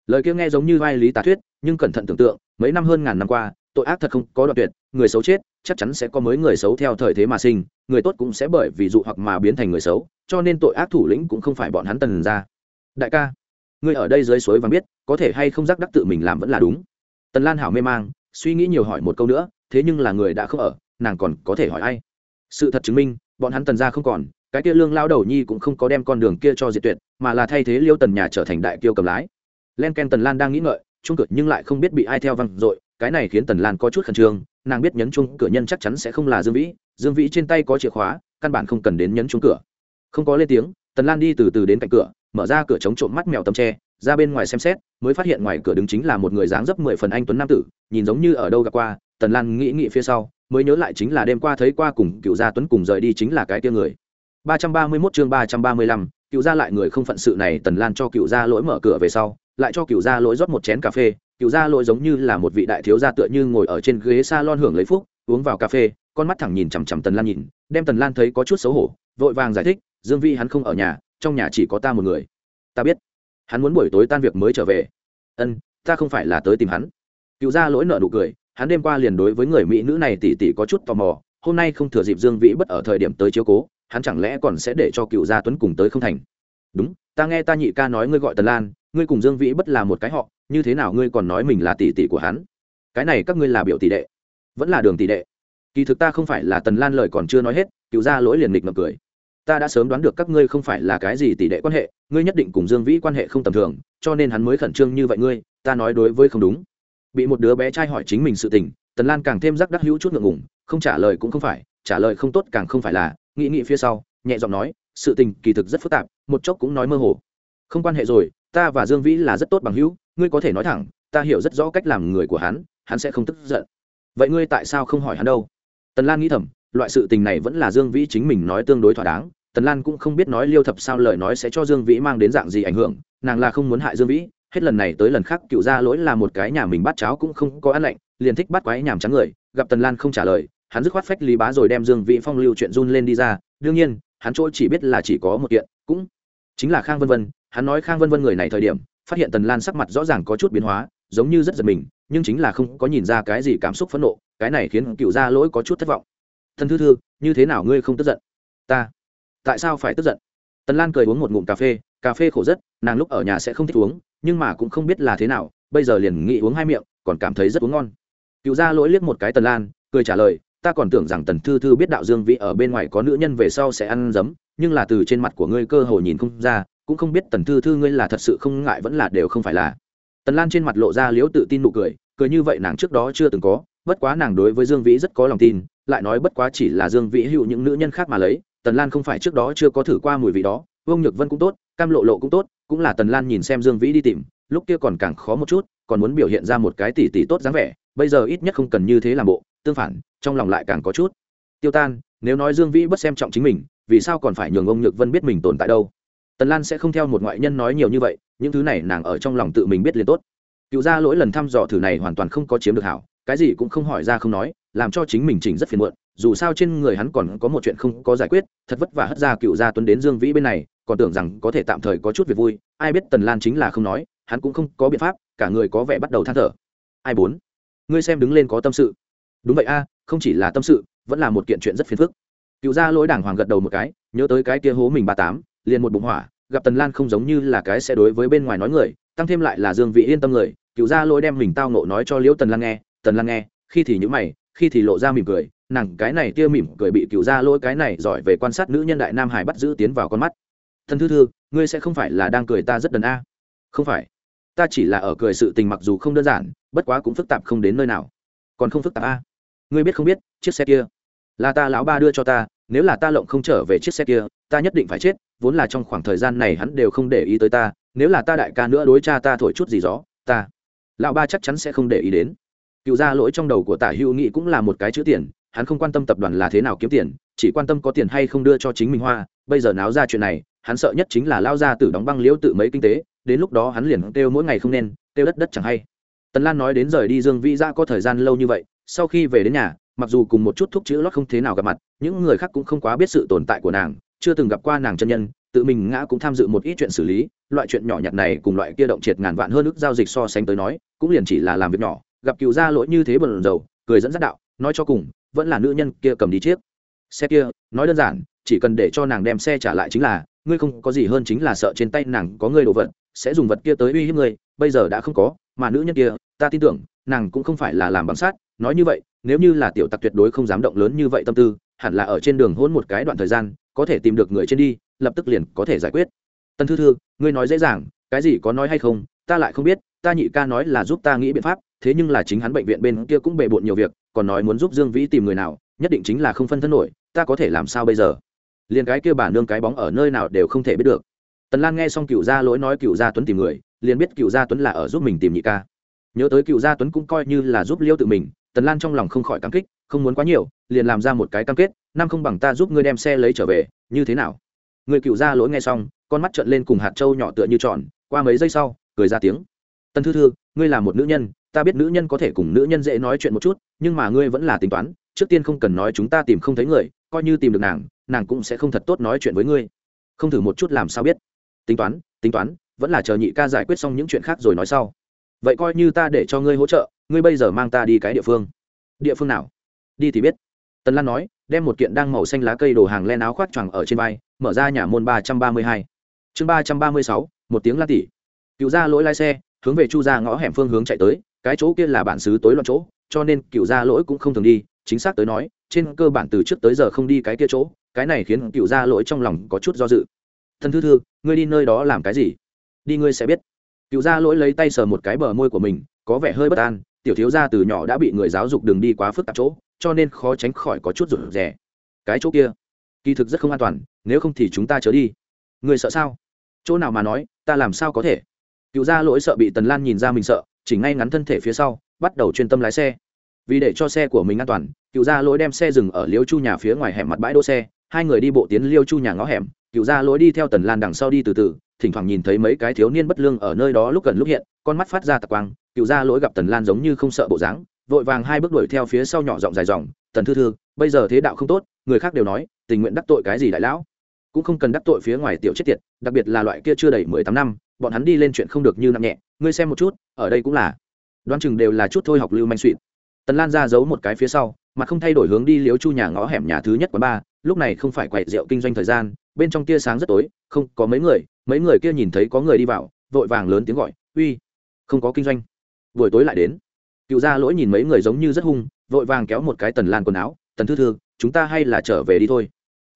Lời kia nghe giống như vai lý tà thuyết, nhưng cẩn thận tưởng tượng, mấy năm hơn ngàn năm qua, tội ác thật không có đoạn tuyệt, người xấu chết, chắc chắn sẽ có mới người xấu theo thời thế mà sinh, người tốt cũng sẽ bởi vì dụ hoặc mà biến thành người xấu, cho nên tội ác thủ lĩnh cũng không phải bọn hắn tần ra. Đại ca, ngươi ở đây dưới suối vàng biết, có thể hay không giác đắc tự mình làm vẫn là đúng. Tần lan hảo mê mang, suy nghĩ nhiều hỏi một câu nữa, thế nhưng là người đã không ở, nàng còn có thể hỏi ai? Sự thật chứng minh, bọn hắn tần ra không còn, cái kia lương lao đầu nhi cũng không có đem con đường kia cho diệt tuyệt, mà là thay thế liêu tần nhà trở thành đại kiêu cầm lái. Len ken tần lan đang nghĩ ngợi, chung cửa nhưng lại không biết bị ai theo văng dội, cái này khiến tần lan có chút khẩn trương, nàng biết nhấn chung cửa nhân chắc chắn sẽ không là dương vĩ dương vĩ trên tay có chìa khóa, căn bản không cần đến nhấn chung cửa. Không có lên tiếng, tần lan đi từ từ đến cạnh cửa, mở ra cửa chống trộm mắt mèo tầm tre, ra bên ngoài xem xét, mới phát hiện ngoài cửa đứng chính là một người dáng dấp mười phần anh tuấn nam tử, nhìn giống như ở đâu gặp qua tần lan nghĩ nghĩ phía sau, mới nhớ lại chính là đêm qua thấy qua cùng cựu gia tuấn cùng rời đi chính là cái tia người. ba trăm ba mươi mốt chương ba trăm ba mươi lăm, cựu gia lại người không phận sự này tần lan cho cựu gia lỗi mở cửa về sau, lại cho cựu gia lỗi rót một chén cà phê. Cựu gia lỗi giống như là một vị đại thiếu gia tựa như ngồi ở trên ghế s a lon hưởng lấy phúc, uống vào cà phê, con mắt thẳng nhìn chằm chằm tần lan nhìn, đem tần lan thấy có chút xấu hổ, vội vàng giải thích, dương vi hắn không ở nhà, trong nhà chỉ có ta một người. Ta biết. Hắn muốn buổi tối tan việc mới trở về. Ân, ta không phải là tới tìm hắn. Cựu gia lỗi nợ nụ cười hắn đêm qua liền đối với người mỹ nữ này tỉ tỉ có chút tò mò, hôm nay không thừa dịp dương vĩ bất ở thời điểm tới chiếu cố, hắn chẳng lẽ còn sẽ để cho cựu gia tuấn cùng tới không thành? Đúng, ta nghe ta nhị ca nói ngươi gọi tần lan, ngươi cùng dương vĩ bất là một cái họ, như thế nào ngươi còn nói mình là tỷ tỷ của hắn? Cái này các ngươi là biểu tỷ đệ, vẫn là đường tỷ đệ. Kỳ thực ta không phải là tần lan lời còn chưa nói hết, cựu gia lỗi liền nghịch ngập cười. Ta đã sớm đoán được các ngươi không phải là cái gì tỷ đệ quan hệ, ngươi nhất định cùng dương vĩ quan hệ không tầm thường, cho nên hắn mới khẩn trương như vậy ngươi, ta nói đối với không đúng bị một đứa bé trai hỏi chính mình sự tình, tần lan càng thêm rắc đắc hữu chút ngượng ngùng, không trả lời cũng không phải, trả lời không tốt càng không phải là, nghĩ nghĩ phía sau, nhẹ giọng nói, sự tình kỳ thực rất phức tạp, một chốc cũng nói mơ hồ. Không quan hệ rồi, ta và dương vĩ là rất tốt bằng hữu, ngươi có thể nói thẳng, ta hiểu rất rõ cách làm người của hắn hắn sẽ không tức giận. Vậy ngươi tại sao không hỏi hắn đâu? Tần lan nghĩ thầm, loại sự tình này vẫn là dương vĩ chính mình nói tương đối thỏa đáng, tần lan cũng không biết nói liêu thập sao lời nói sẽ cho dương vĩ mang đến dạng gì ảnh hưởng, nàng là không muốn hại dương vĩ hết lần này tới lần khác cựu ra lỗi là một cái nhà mình bắt cháo cũng không có ăn lạnh, liền thích bắt quái nhàm trắng người, gặp tần lan không trả lời, hắn dứt khoát phách lý bá rồi đem dương vĩ phong lưu chuyện run lên đi ra, đương nhiên, hắn chỗ chỉ biết là chỉ có một kiện, cũng chính là khang vân vân, hắn nói khang vân vân người này thời điểm, phát hiện tần lan sắc mặt rõ ràng có chút biến hóa, giống như rất giật mình, nhưng chính là không có nhìn ra cái gì cảm xúc phẫn nộ, cái này khiến cựu gia lỗi có chút thất vọng. Thần thư thư, như thế nào ngươi không tức giận? Ta, tại sao phải tức giận? Tần lan cười uống một ngụm cà phê cà phê khổ rất, nàng lúc ở nhà sẽ không thích uống, nhưng mà cũng không biết là thế nào, bây giờ liền nghĩ uống hai miệng, còn cảm thấy rất uống ngon. Cựu gia lỗi liếc một cái tần lan, cười trả lời, ta còn tưởng rằng tần thư thư biết đạo dương vĩ ở bên ngoài có nữ nhân về sau sẽ ăn dấm nhưng là từ trên mặt của ngươi cơ hồ nhìn không ra, cũng không biết tần thư thư ngươi là thật sự không ngại vẫn là đều không phải là. Tần lan trên mặt lộ ra liếu tự tin nụ cười cười như vậy nàng trước đó chưa từng có, bất quá nàng đối với dương vĩ rất có lòng tin, lại nói bất quá chỉ là dương vĩ hữu những nữ nhân khác mà lấy, tần lan không phải trước đó chưa có thử qua mùi vị đó, vương nhược vân cũng tốt cam lộ lộ cũng tốt, cũng là tần lan nhìn xem dương vĩ đi tìm, lúc kia còn càng khó một chút, còn muốn biểu hiện ra một cái tỷ tỷ tốt dáng vẻ, bây giờ ít nhất không cần như thế làm bộ, tương phản, trong lòng lại càng có chút. Tiêu tan, nếu nói dương vĩ bất xem trọng chính mình, vì sao còn phải nhường ông nhược vân biết mình tồn tại đâu? Tần lan sẽ không theo một ngoại nhân nói nhiều như vậy, những thứ này nàng ở trong lòng tự mình biết liền tốt. Cựu ra lỗi lần thăm dò thử này hoàn toàn không có chiếm được hảo, cái gì cũng không hỏi ra không nói, làm cho chính mình chỉnh rất phiền muộn dù sao trên người hắn còn có một chuyện không có giải quyết, thật vất vả hất ra cựu gia tuấn đến dương vĩ bên này, còn tưởng rằng có thể tạm thời có chút việc vui, ai biết tần lan chính là không nói, hắn cũng không có biện pháp, cả người có vẻ bắt đầu than thở. Ai bốn? Ngươi xem đứng lên có tâm sự. Đúng vậy a, không chỉ là tâm sự, vẫn là một kiện chuyện rất phiền phức. Cựu gia lỗi đảng hoàng gật đầu một cái, nhớ tới cái kia hố mình ba tám, liền một bụng hỏa, gặp tần lan không giống như là cái sẽ đối với bên ngoài nói người, tăng thêm lại là dương vị yên tâm người, cựu gia lỗi đem mình tao nộ nói cho liễu tần lan nghe, tần lan nghe, khi thì nhữ mày, khi thì lộ ra mỉm cười nàng cái này tia mỉm cười bị cựu gia lỗi cái này giỏi về quan sát nữ nhân đại nam hải bắt giữ tiến vào con mắt. Thần thư thư, ngươi sẽ không phải là đang cười ta rất đần a. Không phải. Ta chỉ là ở cười sự tình mặc dù không đơn giản, bất quá cũng phức tạp không đến nơi nào. Còn không phức tạp a. Ngươi biết không biết, chiếc xe kia là ta lão ba đưa cho ta, nếu là ta lộng không trở về chiếc xe kia, ta nhất định phải chết, vốn là trong khoảng thời gian này hắn đều không để ý tới ta, nếu là ta đại ca nữa đối cha ta thổi chút gì đó ta, lão ba chắc chắn sẽ không để ý đến. Cựu ra lỗi trong đầu của tả hữu nghị cũng là một cái chữ tiền hắn không quan tâm tập đoàn là thế nào kiếm tiền, chỉ quan tâm có tiền hay không đưa cho chính mình hoa. Bây giờ náo ra chuyện này, hắn sợ nhất chính là lao ra từ đóng băng liễu tự mấy kinh tế, đến lúc đó hắn liền kêu mỗi ngày không nên, kêu đất đất chẳng hay. Tần lan nói đến rời đi dương vĩ ra có thời gian lâu như vậy, sau khi về đến nhà, mặc dù cùng một chút thuốc chữ lót không thế nào gặp mặt, những người khác cũng không quá biết sự tồn tại của nàng, chưa từng gặp qua nàng chân nhân, tự mình ngã cũng tham dự một ít chuyện xử lý, loại chuyện nhỏ nhặt này cùng loại kia động triệt ngàn vạn hơn ước giao dịch so sánh tới nói, cũng liền chỉ là làm việc nhỏ, gặp cựu gia lỗi như thế bần dầu cười dẫn dắt đạo, nói cho cùng vẫn là nữ nhân kia cầm đi chiếc. Xe kia, nói đơn giản, chỉ cần để cho nàng đem xe trả lại chính là, ngươi không có gì hơn chính là sợ trên tay nàng có ngươi đồ vật, sẽ dùng vật kia tới uy hiếp ngươi, bây giờ đã không có, mà nữ nhân kia, ta tin tưởng, nàng cũng không phải là làm bằng sát nói như vậy, nếu như là tiểu tặc tuyệt đối không dám động lớn như vậy tâm tư, hẳn là ở trên đường hôn một cái đoạn thời gian, có thể tìm được người trên đi, lập tức liền có thể giải quyết. Tân thư thư, ngươi nói dễ dàng, cái gì có nói hay không, ta lại không biết ta nhị ca nói là giúp ta nghĩ biện pháp, thế nhưng là chính hắn bệnh viện bên kia cũng bề bộn nhiều việc, còn nói muốn giúp dương vĩ tìm người nào, nhất định chính là không phân thân nổi, ta có thể làm sao bây giờ? Liền cái kia bản nương cái bóng ở nơi nào đều không thể biết được. Tần lan nghe xong cựu gia lỗi nói cựu gia tuấn tìm người, liền biết cựu gia tuấn là ở giúp mình tìm nhị ca. Nhớ tới cựu gia tuấn cũng coi như là giúp liêu tự mình, tần lan trong lòng không khỏi cảm kích, không muốn quá nhiều, liền làm ra một cái cam kết, năm không bằng ta giúp ngươi đem xe lấy trở về, như thế nào? Người cựu gia lỗi nghe xong, con mắt trợn lên cùng hạt trâu nhỏ tựa như tròn, qua mấy giây sau, cười ra tiếng tân thư thư, ngươi là một nữ nhân, ta biết nữ nhân có thể cùng nữ nhân dễ nói chuyện một chút, nhưng mà ngươi vẫn là tính toán, trước tiên không cần nói chúng ta tìm không thấy người, coi như tìm được nàng nàng cũng sẽ không thật tốt nói chuyện với ngươi. Không thử một chút làm sao biết? Tính toán tính toán, vẫn là chờ nhị ca giải quyết xong những chuyện khác rồi nói sau. Vậy coi như ta để cho ngươi hỗ trợ, ngươi bây giờ mang ta đi cái địa phương. Địa phương nào? Đi thì biết. Tần lan nói, đem một kiện đang màu xanh lá cây đồ hàng len áo khoác choàng ở trên vai, mở ra nhà môn ba trăm ba mươi hai. Chương ba trăm ba mươi sáu, một tiếng la tỉ. Cựu ra lỗi lái xe hướng về chu ra ngõ hẻm phương hướng chạy tới, cái chỗ kia là bản xứ tối loạn chỗ, cho nên cựu gia lỗi cũng không thường đi, chính xác tới nói, trên cơ bản từ trước tới giờ không đi cái kia chỗ, cái này khiến cựu gia lỗi trong lòng có chút do dự. Thân thư thư, ngươi đi nơi đó làm cái gì? Đi ngươi sẽ biết. Cựu gia lỗi lấy tay sờ một cái bờ môi của mình, có vẻ hơi bất an, tiểu thiếu gia từ nhỏ đã bị người giáo dục đừng đi quá phức tạp chỗ, cho nên khó tránh khỏi có chút rủi rẻ cái chỗ kia, kỳ thực rất không an toàn, nếu không thì chúng ta chớ đi. Người sợ sao? Chỗ nào mà nói, ta làm sao có thể? Cựu gia lỗi sợ bị tần lan nhìn ra mình sợ, chỉ ngay ngắn thân thể phía sau, bắt đầu chuyên tâm lái xe. Vì để cho xe của mình an toàn, cựu gia lỗi đem xe dừng ở liêu chu nhà phía ngoài hẻm mặt bãi đỗ xe, hai người đi bộ tiến liêu chu nhà ngõ hẻm. Cựu gia lỗi đi theo tần lan đằng sau đi từ từ, thỉnh thoảng nhìn thấy mấy cái thiếu niên bất lương ở nơi đó lúc gần lúc hiện, con mắt phát ra tạc quang. Cựu gia lỗi gặp tần lan giống như không sợ bộ dáng, vội vàng hai bước đuổi theo phía sau nhỏ giọng dài dòng, tần thư thư, bây giờ thế đạo không tốt, người khác đều nói, tình nguyện đắc tội cái gì đại lão? Cũng không cần đắc tội phía ngoài tiểu chết tiệt, đặc biệt là loại kia chưa đầy mười tám năm bọn hắn đi lên chuyện không được như nặng nhẹ, ngươi xem một chút, ở đây cũng là. Đoán chừng đều là chút thôi học lưu manh suỵ tần lan ra giấu một cái phía sau, mà không thay đổi hướng đi liếu chu nhà ngõ hẻm nhà thứ nhất quán ba lúc này không phải quậy rượu kinh doanh thời gian, bên trong tia sáng rất tối, không, có mấy người mấy người kia nhìn thấy có người đi vào, vội vàng lớn tiếng gọi, uy, không có kinh doanh. Buổi tối lại đến. Cựu gia lỗi nhìn mấy người giống như rất hung, vội vàng kéo một cái tần lan quần áo, tần thư thư, chúng ta hay là trở về đi thôi.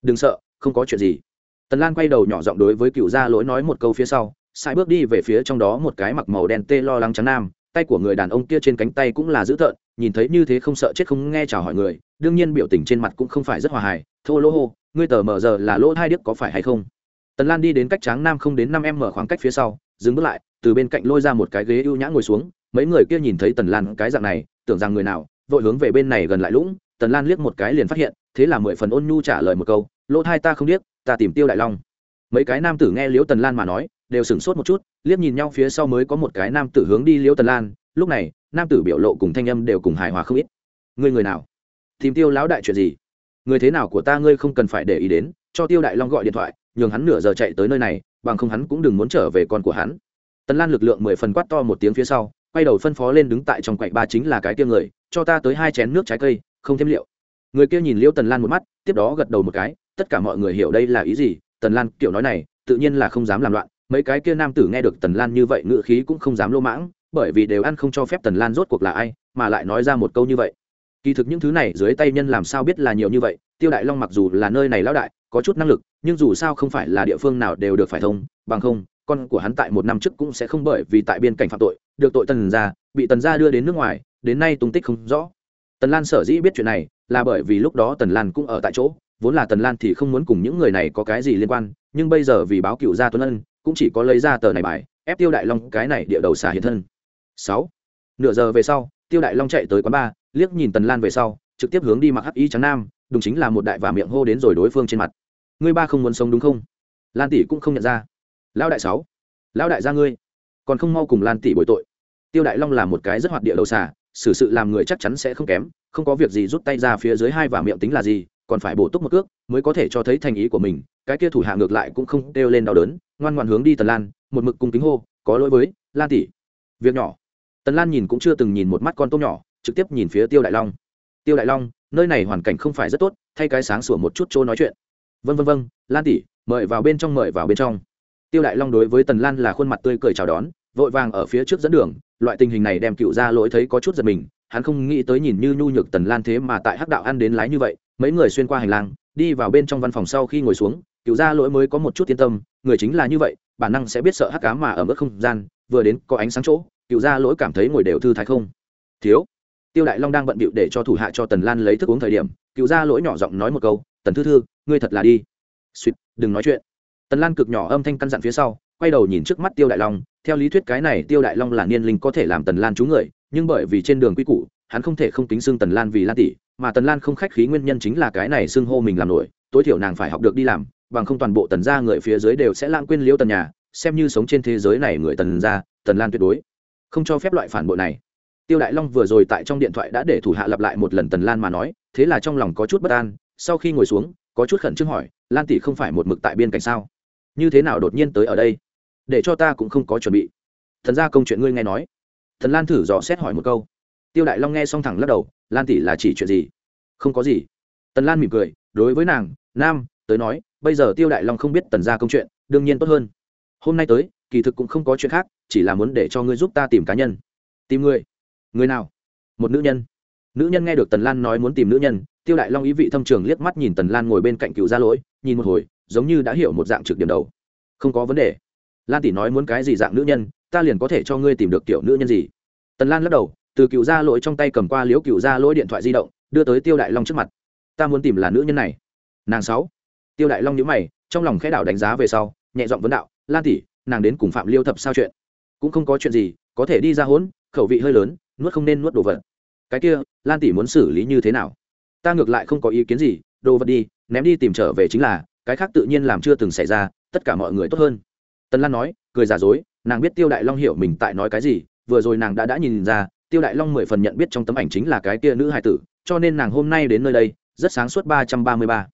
Đừng sợ, không có chuyện gì. Tần lan quay đầu nhỏ giọng đối với cựu gia lỗi nói một câu phía sau sai bước đi về phía trong đó một cái mặc màu đen tê lo lắng trắng nam, tay của người đàn ông kia trên cánh tay cũng là dữ tợn, nhìn thấy như thế không sợ chết không nghe chào hỏi người, đương nhiên biểu tình trên mặt cũng không phải rất hòa hài, thô lỗ hô, ngươi tờ mờ giờ là lỗ hai điếc có phải hay không? Tần lan đi đến cách tráng nam không đến năm em mở khoảng cách phía sau, dừng bước lại, từ bên cạnh lôi ra một cái ghế ưu nhã ngồi xuống, mấy người kia nhìn thấy tần lan cái dạng này, tưởng rằng người nào, vội hướng về bên này gần lại lũng, tần lan liếc một cái liền phát hiện, thế là mười phần ôn nhu trả lời một câu, lỗ hai ta không biết ta tìm tiêu đại long. Mấy cái nam tử nghe liếu tần lan mà nói đều sửng sốt một chút, liếc nhìn nhau phía sau mới có một cái nam tử hướng đi liễu tần lan. Lúc này, nam tử biểu lộ cùng thanh âm đều cùng hài hòa không ít. Ngươi người nào? Tìm tiêu lão đại chuyện gì? Người thế nào của ta ngươi không cần phải để ý đến, cho tiêu đại long gọi điện thoại, nhường hắn nửa giờ chạy tới nơi này, bằng không hắn cũng đừng muốn trở về con của hắn. Tần lan lực lượng mười phần quát to một tiếng phía sau, quay đầu phân phó lên đứng tại trong quạnh ba chính là cái kia người, cho ta tới hai chén nước trái cây, không thêm liệu. Người kia nhìn liễu tần lan một mắt, tiếp đó gật đầu một cái, tất cả mọi người hiểu đây là ý gì? Tần lan kiểu nói này, tự nhiên là không dám làm loạn mấy cái kia nam tử nghe được tần lan như vậy ngự khí cũng không dám lô mãng, bởi vì đều ăn không cho phép tần lan rốt cuộc là ai, mà lại nói ra một câu như vậy. Kỳ thực những thứ này dưới tay nhân làm sao biết là nhiều như vậy, tiêu đại long mặc dù là nơi này lão đại, có chút năng lực, nhưng dù sao không phải là địa phương nào đều được phải thông, bằng không, con của hắn tại một năm trước cũng sẽ không bởi vì tại biên cảnh phạm tội, được tội tần ra bị tần ra đưa đến nước ngoài, đến nay tung tích không rõ. Tần lan sở dĩ biết chuyện này, là bởi vì lúc đó tần lan cũng ở tại chỗ, vốn là tần lan thì không muốn cùng những người này có cái gì liên quan, nhưng bây giờ vì báo cựu gia tuấn ân cũng chỉ có lấy ra tờ này bài, ép tiêu đại long cái này địa đầu xả hiện thân. Sáu. Nửa giờ về sau, tiêu đại long chạy tới quán ba, liếc nhìn tần lan về sau, trực tiếp hướng đi mặc hắc y trắng nam, đúng chính là một đại và miệng hô đến rồi đối phương trên mặt. Ngươi ba không muốn sống đúng không? Lan tỷ cũng không nhận ra. Lão đại sáu. Lão đại gia ngươi. Còn không mau cùng lan tỷ bồi tội. Tiêu đại long là một cái rất hoạt địa đầu xả xử sự làm người chắc chắn sẽ không kém, không có việc gì rút tay ra phía dưới hai và miệng tính là gì còn phải bổ túc một cước mới có thể cho thấy thành ý của mình, cái kia thủ hạ ngược lại cũng không đeo lên đau đớn, ngoan ngoan hướng đi tần lan, một mực cung kính hô, có lỗi với, lan tỷ. Việc nhỏ. Tần lan nhìn cũng chưa từng nhìn một mắt con tôm nhỏ, trực tiếp nhìn phía tiêu đại long. Tiêu đại long, nơi này hoàn cảnh không phải rất tốt, thay cái sáng sủa một chút chỗ nói chuyện. Vân vân vân lan tỷ, mời vào bên trong, mời vào bên trong. Tiêu đại long đối với tần lan là khuôn mặt tươi cười chào đón, vội vàng ở phía trước dẫn đường, loại tình hình này đem cựu ra lỗi thấy có chút giật mình, hắn không nghĩ tới nhìn như nhu nhược tần lan thế mà tại hắc đạo ăn đến lái như vậy mấy người xuyên qua hành lang, đi vào bên trong văn phòng sau khi ngồi xuống, cựu gia lỗi mới có một chút yên tâm, người chính là như vậy, bản năng sẽ biết sợ hắc cá mà ở mức không gian, vừa đến có ánh sáng chỗ, cựu gia lỗi cảm thấy ngồi đều thư thái không. Thiếu, tiêu đại long đang bận bịu để cho thủ hạ cho tần lan lấy thức uống thời điểm, cựu gia lỗi nhỏ giọng nói một câu, tần thư thư, ngươi thật là đi. Suýt đừng nói chuyện. Tần lan cực nhỏ âm thanh căn dặn phía sau, quay đầu nhìn trước mắt tiêu đại long, theo lý thuyết cái này tiêu đại long là niên linh có thể làm tần lan chú người, nhưng bởi vì trên đường quy củ hắn không thể không tính xưng tần lan vì lan tỷ, mà tần lan không khách khí nguyên nhân chính là cái này xưng hô mình làm nổi, tối thiểu nàng phải học được đi làm, bằng không toàn bộ tần gia người phía dưới đều sẽ lãng quên liễu tần nhà, xem như sống trên thế giới này người tần gia, tần lan tuyệt đối không cho phép loại phản bội này. Tiêu đại long vừa rồi tại trong điện thoại đã để thủ hạ lặp lại một lần tần lan mà nói, thế là trong lòng có chút bất an, sau khi ngồi xuống, có chút khẩn trương hỏi, lan tỷ không phải một mực tại biên cảnh sao? Như thế nào đột nhiên tới ở đây? Để cho ta cũng không có chuẩn bị. Thần ra công chuyện ngươi nghe nói. Thần lan thử dò xét hỏi một câu tiêu đại long nghe xong thẳng lắc đầu, lan tỷ là chỉ chuyện gì? Không có gì. Tần lan mỉm cười, đối với nàng, nam, tới nói, bây giờ tiêu đại long không biết tần ra công chuyện, đương nhiên tốt hơn. Hôm nay tới, kỳ thực cũng không có chuyện khác, chỉ là muốn để cho ngươi giúp ta tìm cá nhân. Tìm người? Người nào? Một nữ nhân. Nữ nhân nghe được tần lan nói muốn tìm nữ nhân, tiêu đại long ý vị thâm trường liếc mắt nhìn tần lan ngồi bên cạnh cựu gia lỗi, nhìn một hồi, giống như đã hiểu một dạng trực điểm đầu. Không có vấn đề. Lan tỷ nói muốn cái gì dạng nữ nhân, ta liền có thể cho ngươi tìm được kiểu nữ nhân gì? Tần lan lắc đầu từ cựu gia lỗi trong tay cầm qua liếu cựu gia lỗi điện thoại di động, đưa tới tiêu đại long trước mặt. Ta muốn tìm là nữ nhân này. Nàng sáu. Tiêu đại long nhíu mày, trong lòng khẽ đảo đánh giá về sau, nhẹ giọng vấn đạo, lan tỷ, nàng đến cùng phạm liêu thập sao chuyện? Cũng không có chuyện gì, có thể đi ra hỗn, khẩu vị hơi lớn, nuốt không nên nuốt đồ vật. Cái kia, lan tỷ muốn xử lý như thế nào? Ta ngược lại không có ý kiến gì, đồ vật đi, ném đi tìm trở về chính là, cái khác tự nhiên làm chưa từng xảy ra, tất cả mọi người tốt hơn. Tần lan nói, cười giả dối, nàng biết tiêu đại long hiểu mình tại nói cái gì, vừa rồi nàng đã đã nhìn ra tiêu đại long mười phần nhận biết trong tấm ảnh chính là cái kia nữ hải tử, cho nên nàng hôm nay đến nơi đây, rất sáng suốt ba trăm ba mươi ba.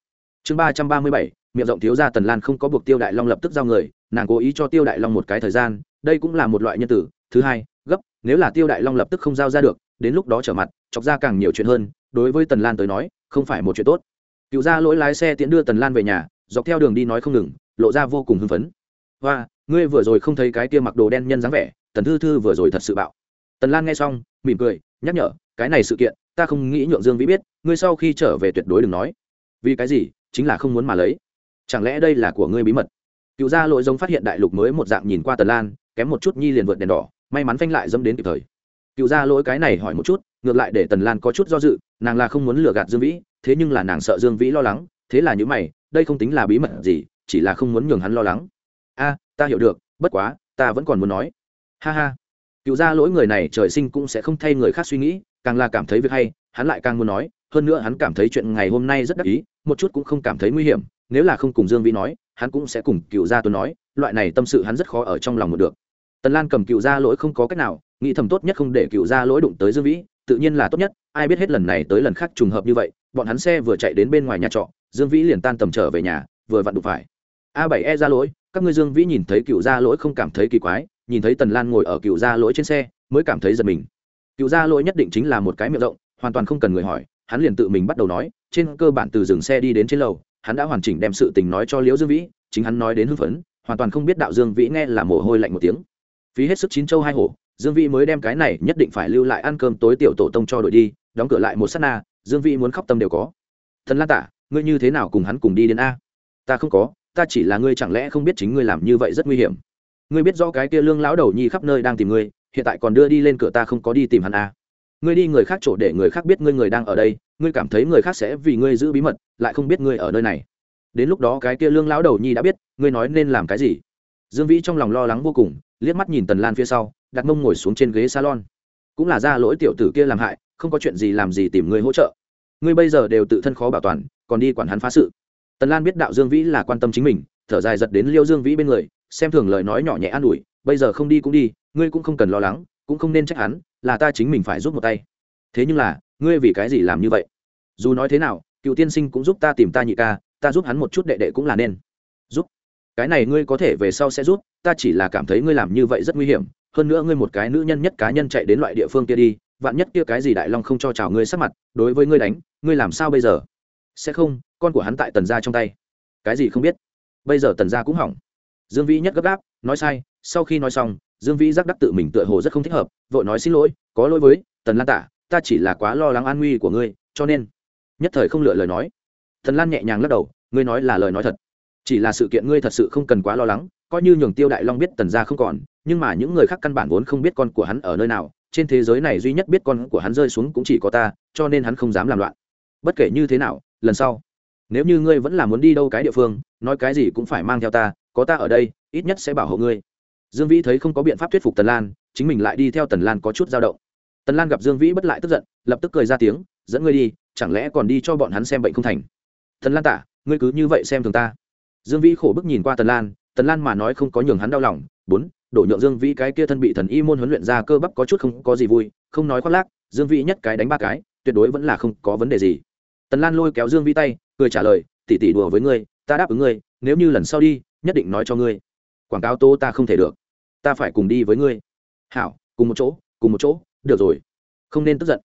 Chương ba trăm ba mươi bảy, miệng rộng thiếu gia tần lan không có buộc tiêu đại long lập tức giao người, nàng cố ý cho tiêu đại long một cái thời gian, đây cũng là một loại nhân tử. Thứ hai, gấp, nếu là tiêu đại long lập tức không giao ra được, đến lúc đó trở mặt, chọc ra càng nhiều chuyện hơn, đối với tần lan tới nói, không phải một chuyện tốt. Cựu gia lỗi lái xe tiễn đưa tần lan về nhà, dọc theo đường đi nói không ngừng, lộ ra vô cùng hưng phấn. Và ngươi vừa rồi không thấy cái kia mặc đồ đen nhân dáng vẻ, tần thư thư vừa rồi thật sự bạo tần lan nghe xong, mỉm cười, nhắc nhở, cái này sự kiện, ta không nghĩ nhượng dương vĩ biết, ngươi sau khi trở về tuyệt đối đừng nói. Vì cái gì? Chính là không muốn mà lấy. Chẳng lẽ đây là của ngươi bí mật? Cựu gia lội giống phát hiện đại lục mới một dạng nhìn qua tần lan, kém một chút nhi liền vượt đèn đỏ, may mắn phanh lại dâm đến kịp thời. Cựu gia lỗi cái này hỏi một chút, ngược lại để tần lan có chút do dự, nàng là không muốn lừa gạt dương vĩ, thế nhưng là nàng sợ dương vĩ lo lắng, thế là những mày, đây không tính là bí mật gì, chỉ là không muốn nhường hắn lo lắng. A, ta hiểu được, bất quá, ta vẫn còn muốn nói. Ha ha cựu gia lỗi người này trời sinh cũng sẽ không thay người khác suy nghĩ, càng là cảm thấy việc hay, hắn lại càng muốn nói, hơn nữa hắn cảm thấy chuyện ngày hôm nay rất đắc ý, một chút cũng không cảm thấy nguy hiểm, nếu là không cùng dương vĩ nói, hắn cũng sẽ cùng cựu gia tuấn nói, loại này tâm sự hắn rất khó ở trong lòng một được. Tần lan cầm cựu gia lỗi không có cách nào, nghĩ thầm tốt nhất không để cựu gia lỗi đụng tới dương vĩ, tự nhiên là tốt nhất, ai biết hết lần này tới lần khác trùng hợp như vậy, bọn hắn xe vừa chạy đến bên ngoài nhà trọ, dương vĩ liền tan tầm trở về nhà, vừa vặn đụng phải. A bảy e ra lỗi, các ngươi dương vĩ nhìn thấy cựu gia lỗi không cảm thấy kỳ quái nhìn thấy tần lan ngồi ở cựu gia lỗi trên xe, mới cảm thấy giật mình. Cựu gia lỗi nhất định chính là một cái miệng rộng, hoàn toàn không cần người hỏi, hắn liền tự mình bắt đầu nói, trên cơ bản từ dừng xe đi đến trên lầu, hắn đã hoàn chỉnh đem sự tình nói cho liễu dương vĩ, chính hắn nói đến hưng phấn, hoàn toàn không biết đạo dương vĩ nghe là mồ hôi lạnh một tiếng. Phí hết sức chín châu hai hổ, dương vĩ mới đem cái này nhất định phải lưu lại ăn cơm tối tiểu tổ tông cho đội đi, đóng cửa lại một s á t na, dương vĩ muốn khóc tâm đều có. Thần lan tả, ngươi như thế nào cùng hắn cùng đi đến a? Ta không có, ta chỉ là ngươi chẳng lẽ không biết chính ngươi làm như vậy rất nguy hiểm ngươi biết rõ cái kia lương lão đầu nhi khắp nơi đang tìm ngươi, hiện tại còn đưa đi lên cửa ta không có đi tìm hắn à? ngươi đi người khác chỗ để người khác biết ngươi người đang ở đây, ngươi cảm thấy người khác sẽ vì ngươi giữ bí mật, lại không biết ngươi ở nơi này. Đến lúc đó cái kia lương lão đầu nhi đã biết, ngươi nói nên làm cái gì. Dương vĩ trong lòng lo lắng vô cùng, liếc mắt nhìn tần lan phía sau, đặt mông ngồi xuống trên ghế salon. Cũng là ra lỗi tiểu tử kia làm hại, không có chuyện gì làm gì tìm ngươi hỗ trợ. Ngươi bây giờ đều tự thân khó bảo toàn, còn đi quản hắn phá sự. Tần lan biết đạo dương vĩ là quan tâm chính mình, thở dài giật đến liêu dương vĩ bên người xem thường lời nói nhỏ nhẹ an ủi, bây giờ không đi cũng đi, ngươi cũng không cần lo lắng, cũng không nên trách hắn, là ta chính mình phải giúp một tay. Thế nhưng là, ngươi vì cái gì làm như vậy? Dù nói thế nào, cựu tiên sinh cũng giúp ta tìm ta nhị ca, ta giúp hắn một chút đệ đệ cũng là nên. Giúp. Cái này ngươi có thể về sau sẽ giúp, ta chỉ là cảm thấy ngươi làm như vậy rất nguy hiểm, hơn nữa ngươi một cái nữ nhân nhất cá nhân chạy đến loại địa phương kia đi, vạn nhất kia cái gì đại long không cho chào ngươi sắc mặt, đối với ngươi đánh, ngươi làm sao bây giờ? Sẽ không, con của hắn tại tần gia trong tay. Cái gì không biết? Bây giờ tần gia cũng hỏng dương vĩ nhất gấp gáp, nói sai, sau khi nói xong, dương vĩ giác đắc tự mình tựa hồ rất không thích hợp, vội nói xin lỗi, có lỗi với, tần lan tả, ta chỉ là quá lo lắng an nguy của ngươi, cho nên, nhất thời không lựa lời nói. Thần lan nhẹ nhàng lắc đầu, ngươi nói là lời nói thật. Chỉ là sự kiện ngươi thật sự không cần quá lo lắng, coi như nhường tiêu đại long biết tần gia không còn, nhưng mà những người khác căn bản vốn không biết con của hắn ở nơi nào, trên thế giới này duy nhất biết con của hắn rơi xuống cũng chỉ có ta, cho nên hắn không dám làm loạn. Bất kể như thế nào, lần sau, nếu như ngươi vẫn là muốn đi đâu cái địa phương, nói cái gì cũng phải mang theo ta có ta ở đây, ít nhất sẽ bảo hộ ngươi. Dương vĩ thấy không có biện pháp thuyết phục tần lan, chính mình lại đi theo tần lan có chút dao động. Tần lan gặp dương vĩ bất lại tức giận, lập tức cười ra tiếng, dẫn ngươi đi, chẳng lẽ còn đi cho bọn hắn xem bệnh không thành? Tần lan tả, ngươi cứ như vậy xem thường ta. Dương vĩ khổ bức nhìn qua tần lan tần lan mà nói không có nhường hắn đau lòng. Bốn, đổ nhượng dương vĩ cái kia thân bị thần y môn huấn luyện ra cơ bắp có chút không có gì vui, không nói khoác lác, dương vĩ nhất cái đánh ba cái, tuyệt đối vẫn là không có vấn đề gì. Tần lan lôi kéo dương vĩ tay, cười trả lời tỉ tỉ đùa với ngươi, ta đáp ứng ngươi, nếu như lần sau đi nhất định nói cho ngươi. Quảng cáo tô ta không thể được. Ta phải cùng đi với ngươi. Hảo, cùng một chỗ, cùng một chỗ, được rồi. Không nên tức giận.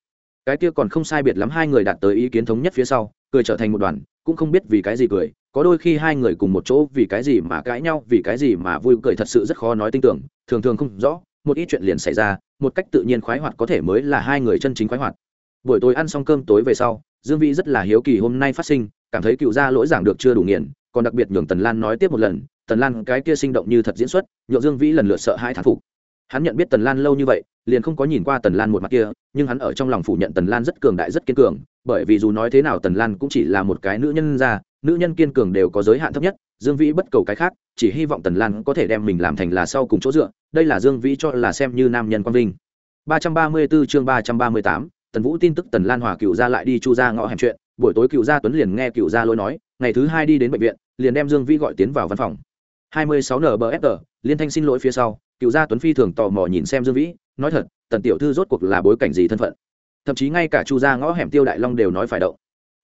Cái kia còn không sai biệt lắm hai người đạt tới ý kiến thống nhất phía sau, cười trở thành một đoàn, cũng không biết vì cái gì cười, có đôi khi hai người cùng một chỗ vì cái gì mà cãi nhau, vì cái gì mà vui cười thật sự rất khó nói tin tưởng, thường thường không rõ, một ít chuyện liền xảy ra, một cách tự nhiên khoái hoạt có thể mới là hai người chân chính khoái hoạt. Buổi tối ăn xong cơm tối về sau, dương vĩ rất là hiếu kỳ hôm nay phát sinh, cảm thấy cựu gia lỗi giảng được chưa đủ nghiền còn đặc biệt nhường tần lan nói tiếp một lần tần lan cái kia sinh động như thật diễn xuất nhộn dương vĩ lần lượt sợ hai thán phục. Hắn nhận biết tần lan lâu như vậy liền không có nhìn qua tần lan một mặt kia nhưng hắn ở trong lòng phủ nhận tần lan rất cường đại rất kiên cường bởi vì dù nói thế nào tần lan cũng chỉ là một cái nữ nhân ra nữ nhân kiên cường đều có giới hạn thấp nhất dương vĩ bất cầu cái khác chỉ hy vọng tần lan có thể đem mình làm thành là sau cùng chỗ dựa đây là dương vĩ cho là xem như nam nhân quang vinh. 334 chương 338, tần vũ tin tức tần lan hòa cựu ra lại đi chu ra ngõ hẻm chuyện buổi tối cựu gia tuấn liền nghe cựu gia lôi nói, ngày thứ hai đi đến bệnh viện, liền đem dương vĩ gọi tiến vào văn phòng. 26 nbfr liên thanh xin lỗi phía sau, cựu gia tuấn phi thường tò mò nhìn xem dương vĩ, nói thật, tần tiểu thư rốt cuộc là bối cảnh gì thân phận? Thậm chí ngay cả chu gia ngõ hẻm tiêu đại long đều nói phải động.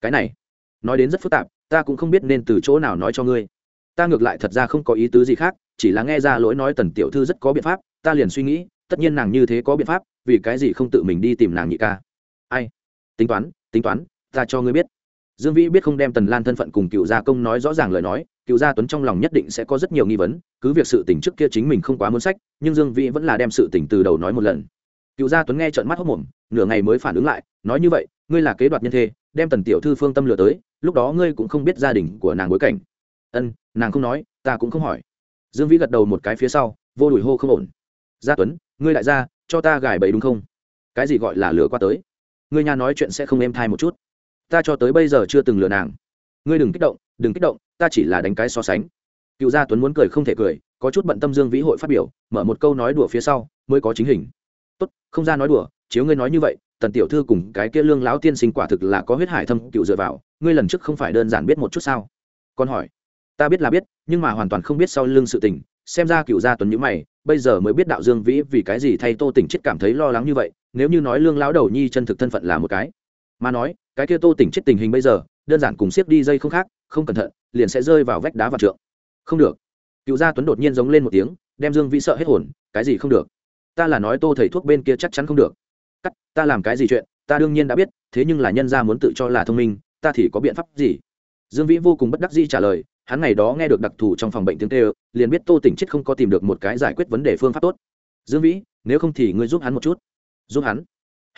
Cái này, nói đến rất phức tạp, ta cũng không biết nên từ chỗ nào nói cho ngươi. Ta ngược lại thật ra không có ý tứ gì khác, chỉ là nghe ra lỗi nói tần tiểu thư rất có biện pháp, ta liền suy nghĩ, tất nhiên nàng như thế có biện pháp, vì cái gì không tự mình đi tìm nàng nhị ca? Ai? Tính toán tính toán ta cho ngươi biết. Dương vĩ biết không đem tần lan thân phận cùng cựu gia công nói rõ ràng lời nói, cựu gia tuấn trong lòng nhất định sẽ có rất nhiều nghi vấn, cứ việc sự tỉnh trước kia chính mình không quá muốn sách, nhưng dương vĩ vẫn là đem sự tỉnh từ đầu nói một lần. Cựu gia tuấn nghe trợn mắt hốc mồm nửa ngày mới phản ứng lại, nói như vậy, ngươi là kế đoạt nhân thê, đem tần tiểu thư phương tâm lừa tới, lúc đó ngươi cũng không biết gia đình của nàng bối cảnh. Ân, nàng không nói, ta cũng không hỏi. Dương vĩ gật đầu một cái phía sau, vô đùi hô không ổn. Gia tuấn, ngươi lại ra cho ta gài bẫy đúng không? Cái gì gọi là lừa qua tới? Ngươi nhà nói chuyện sẽ không êm thai một chút ta cho tới bây giờ chưa từng lừa nàng. Ngươi đừng kích động, đừng kích động, ta chỉ là đánh cái so sánh. Cựu gia tuấn muốn cười không thể cười, có chút bận tâm dương vĩ hội phát biểu, mở một câu nói đùa phía sau, mới có chính hình. Tốt, không ra nói đùa, chiếu ngươi nói như vậy, tần tiểu thư cùng cái kia lương lão tiên sinh quả thực là có huyết hải thâm cựu dựa vào, ngươi lần trước không phải đơn giản biết một chút sao? Con hỏi. Ta biết là biết, nhưng mà hoàn toàn không biết sau lưng sự tình, xem ra cựu gia tuấn nhữ mày, bây giờ mới biết đạo dương vĩ vì cái gì thay tô tỉnh chết cảm thấy lo lắng như vậy, nếu như nói lương lão đầu nhi chân thực thân phận là một cái mà nói, cái kia tô tỉnh chết tình hình bây giờ, đơn giản cùng siết đi dây không khác, không cẩn thận, liền sẽ rơi vào vách đá và trượng. Không được. Cựu gia tuấn đột nhiên giống lên một tiếng, đem dương vĩ sợ hết hồn, cái gì không được. Ta là nói tô thầy thuốc bên kia chắc chắn không được. Cắt, ta làm cái gì chuyện, ta đương nhiên đã biết, thế nhưng là nhân gia muốn tự cho là thông minh, ta thì có biện pháp gì? Dương vĩ vô cùng bất đắc dĩ trả lời, hắn ngày đó nghe được đặc thù trong phòng bệnh tiếng tê liền biết tô tỉnh chết không có tìm được một cái giải quyết vấn đề phương pháp tốt. Dương vĩ, nếu không thì ngươi giúp hắn một chút. Giúp hắn?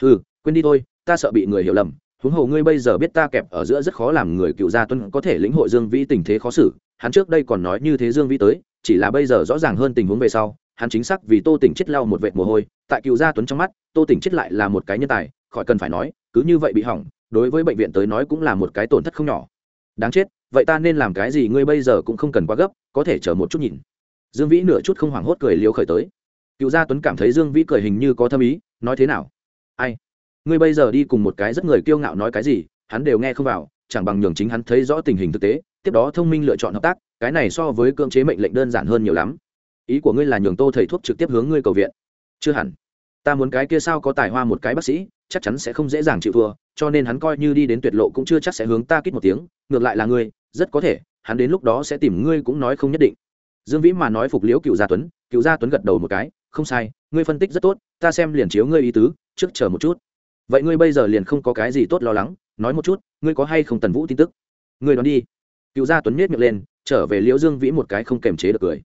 Ừ quên đi thôi ta sợ bị người hiểu lầm, huống hồ ngươi bây giờ biết ta kẹp ở giữa rất khó làm người cựu gia tuân có thể lĩnh hội dương vĩ tình thế khó xử, hắn trước đây còn nói như thế dương vĩ tới, chỉ là bây giờ rõ ràng hơn tình huống về sau, hắn chính xác vì tô tỉnh chết lau một vệt mồ hôi, tại cựu gia tuấn trong mắt, tô tỉnh chết lại là một cái nhân tài, khỏi cần phải nói, cứ như vậy bị hỏng, đối với bệnh viện tới nói cũng là một cái tổn thất không nhỏ. Đáng chết, vậy ta nên làm cái gì ngươi bây giờ cũng không cần quá gấp, có thể chờ một chút nhìn. Dương vĩ nửa chút không hoảng hốt cười liều khởi tới. Cựu gia tuấn cảm thấy dương vĩ cười hình như có thâm ý, nói thế nào? Ai? Ngươi bây giờ đi cùng một cái rất người kiêu ngạo nói cái gì, hắn đều nghe không vào, chẳng bằng nhường chính hắn thấy rõ tình hình thực tế, tiếp đó thông minh lựa chọn hợp tác, cái này so với cưỡng chế mệnh lệnh đơn giản hơn nhiều lắm. Ý của ngươi là nhường tô thầy thuốc trực tiếp hướng ngươi cầu viện. Chưa hẳn. Ta muốn cái kia sao có tài hoa một cái bác sĩ, chắc chắn sẽ không dễ dàng chịu thua, cho nên hắn coi như đi đến tuyệt lộ cũng chưa chắc sẽ hướng ta kít một tiếng, ngược lại là ngươi, rất có thể, hắn đến lúc đó sẽ tìm ngươi cũng nói không nhất định. Dương vĩ mà nói phục liễu cựu gia tuấn, cựu gia tuấn gật đầu một cái, không sai, ngươi phân tích rất tốt, ta xem liền chiếu ngươi ý tứ, trước chờ một chút vậy ngươi bây giờ liền không có cái gì tốt lo lắng, nói một chút, ngươi có hay không tần vũ tin tức? Ngươi đón đi. Cựu gia tuấn nhét miệng lên, trở về liễu dương vĩ một cái không kềm chế được cười.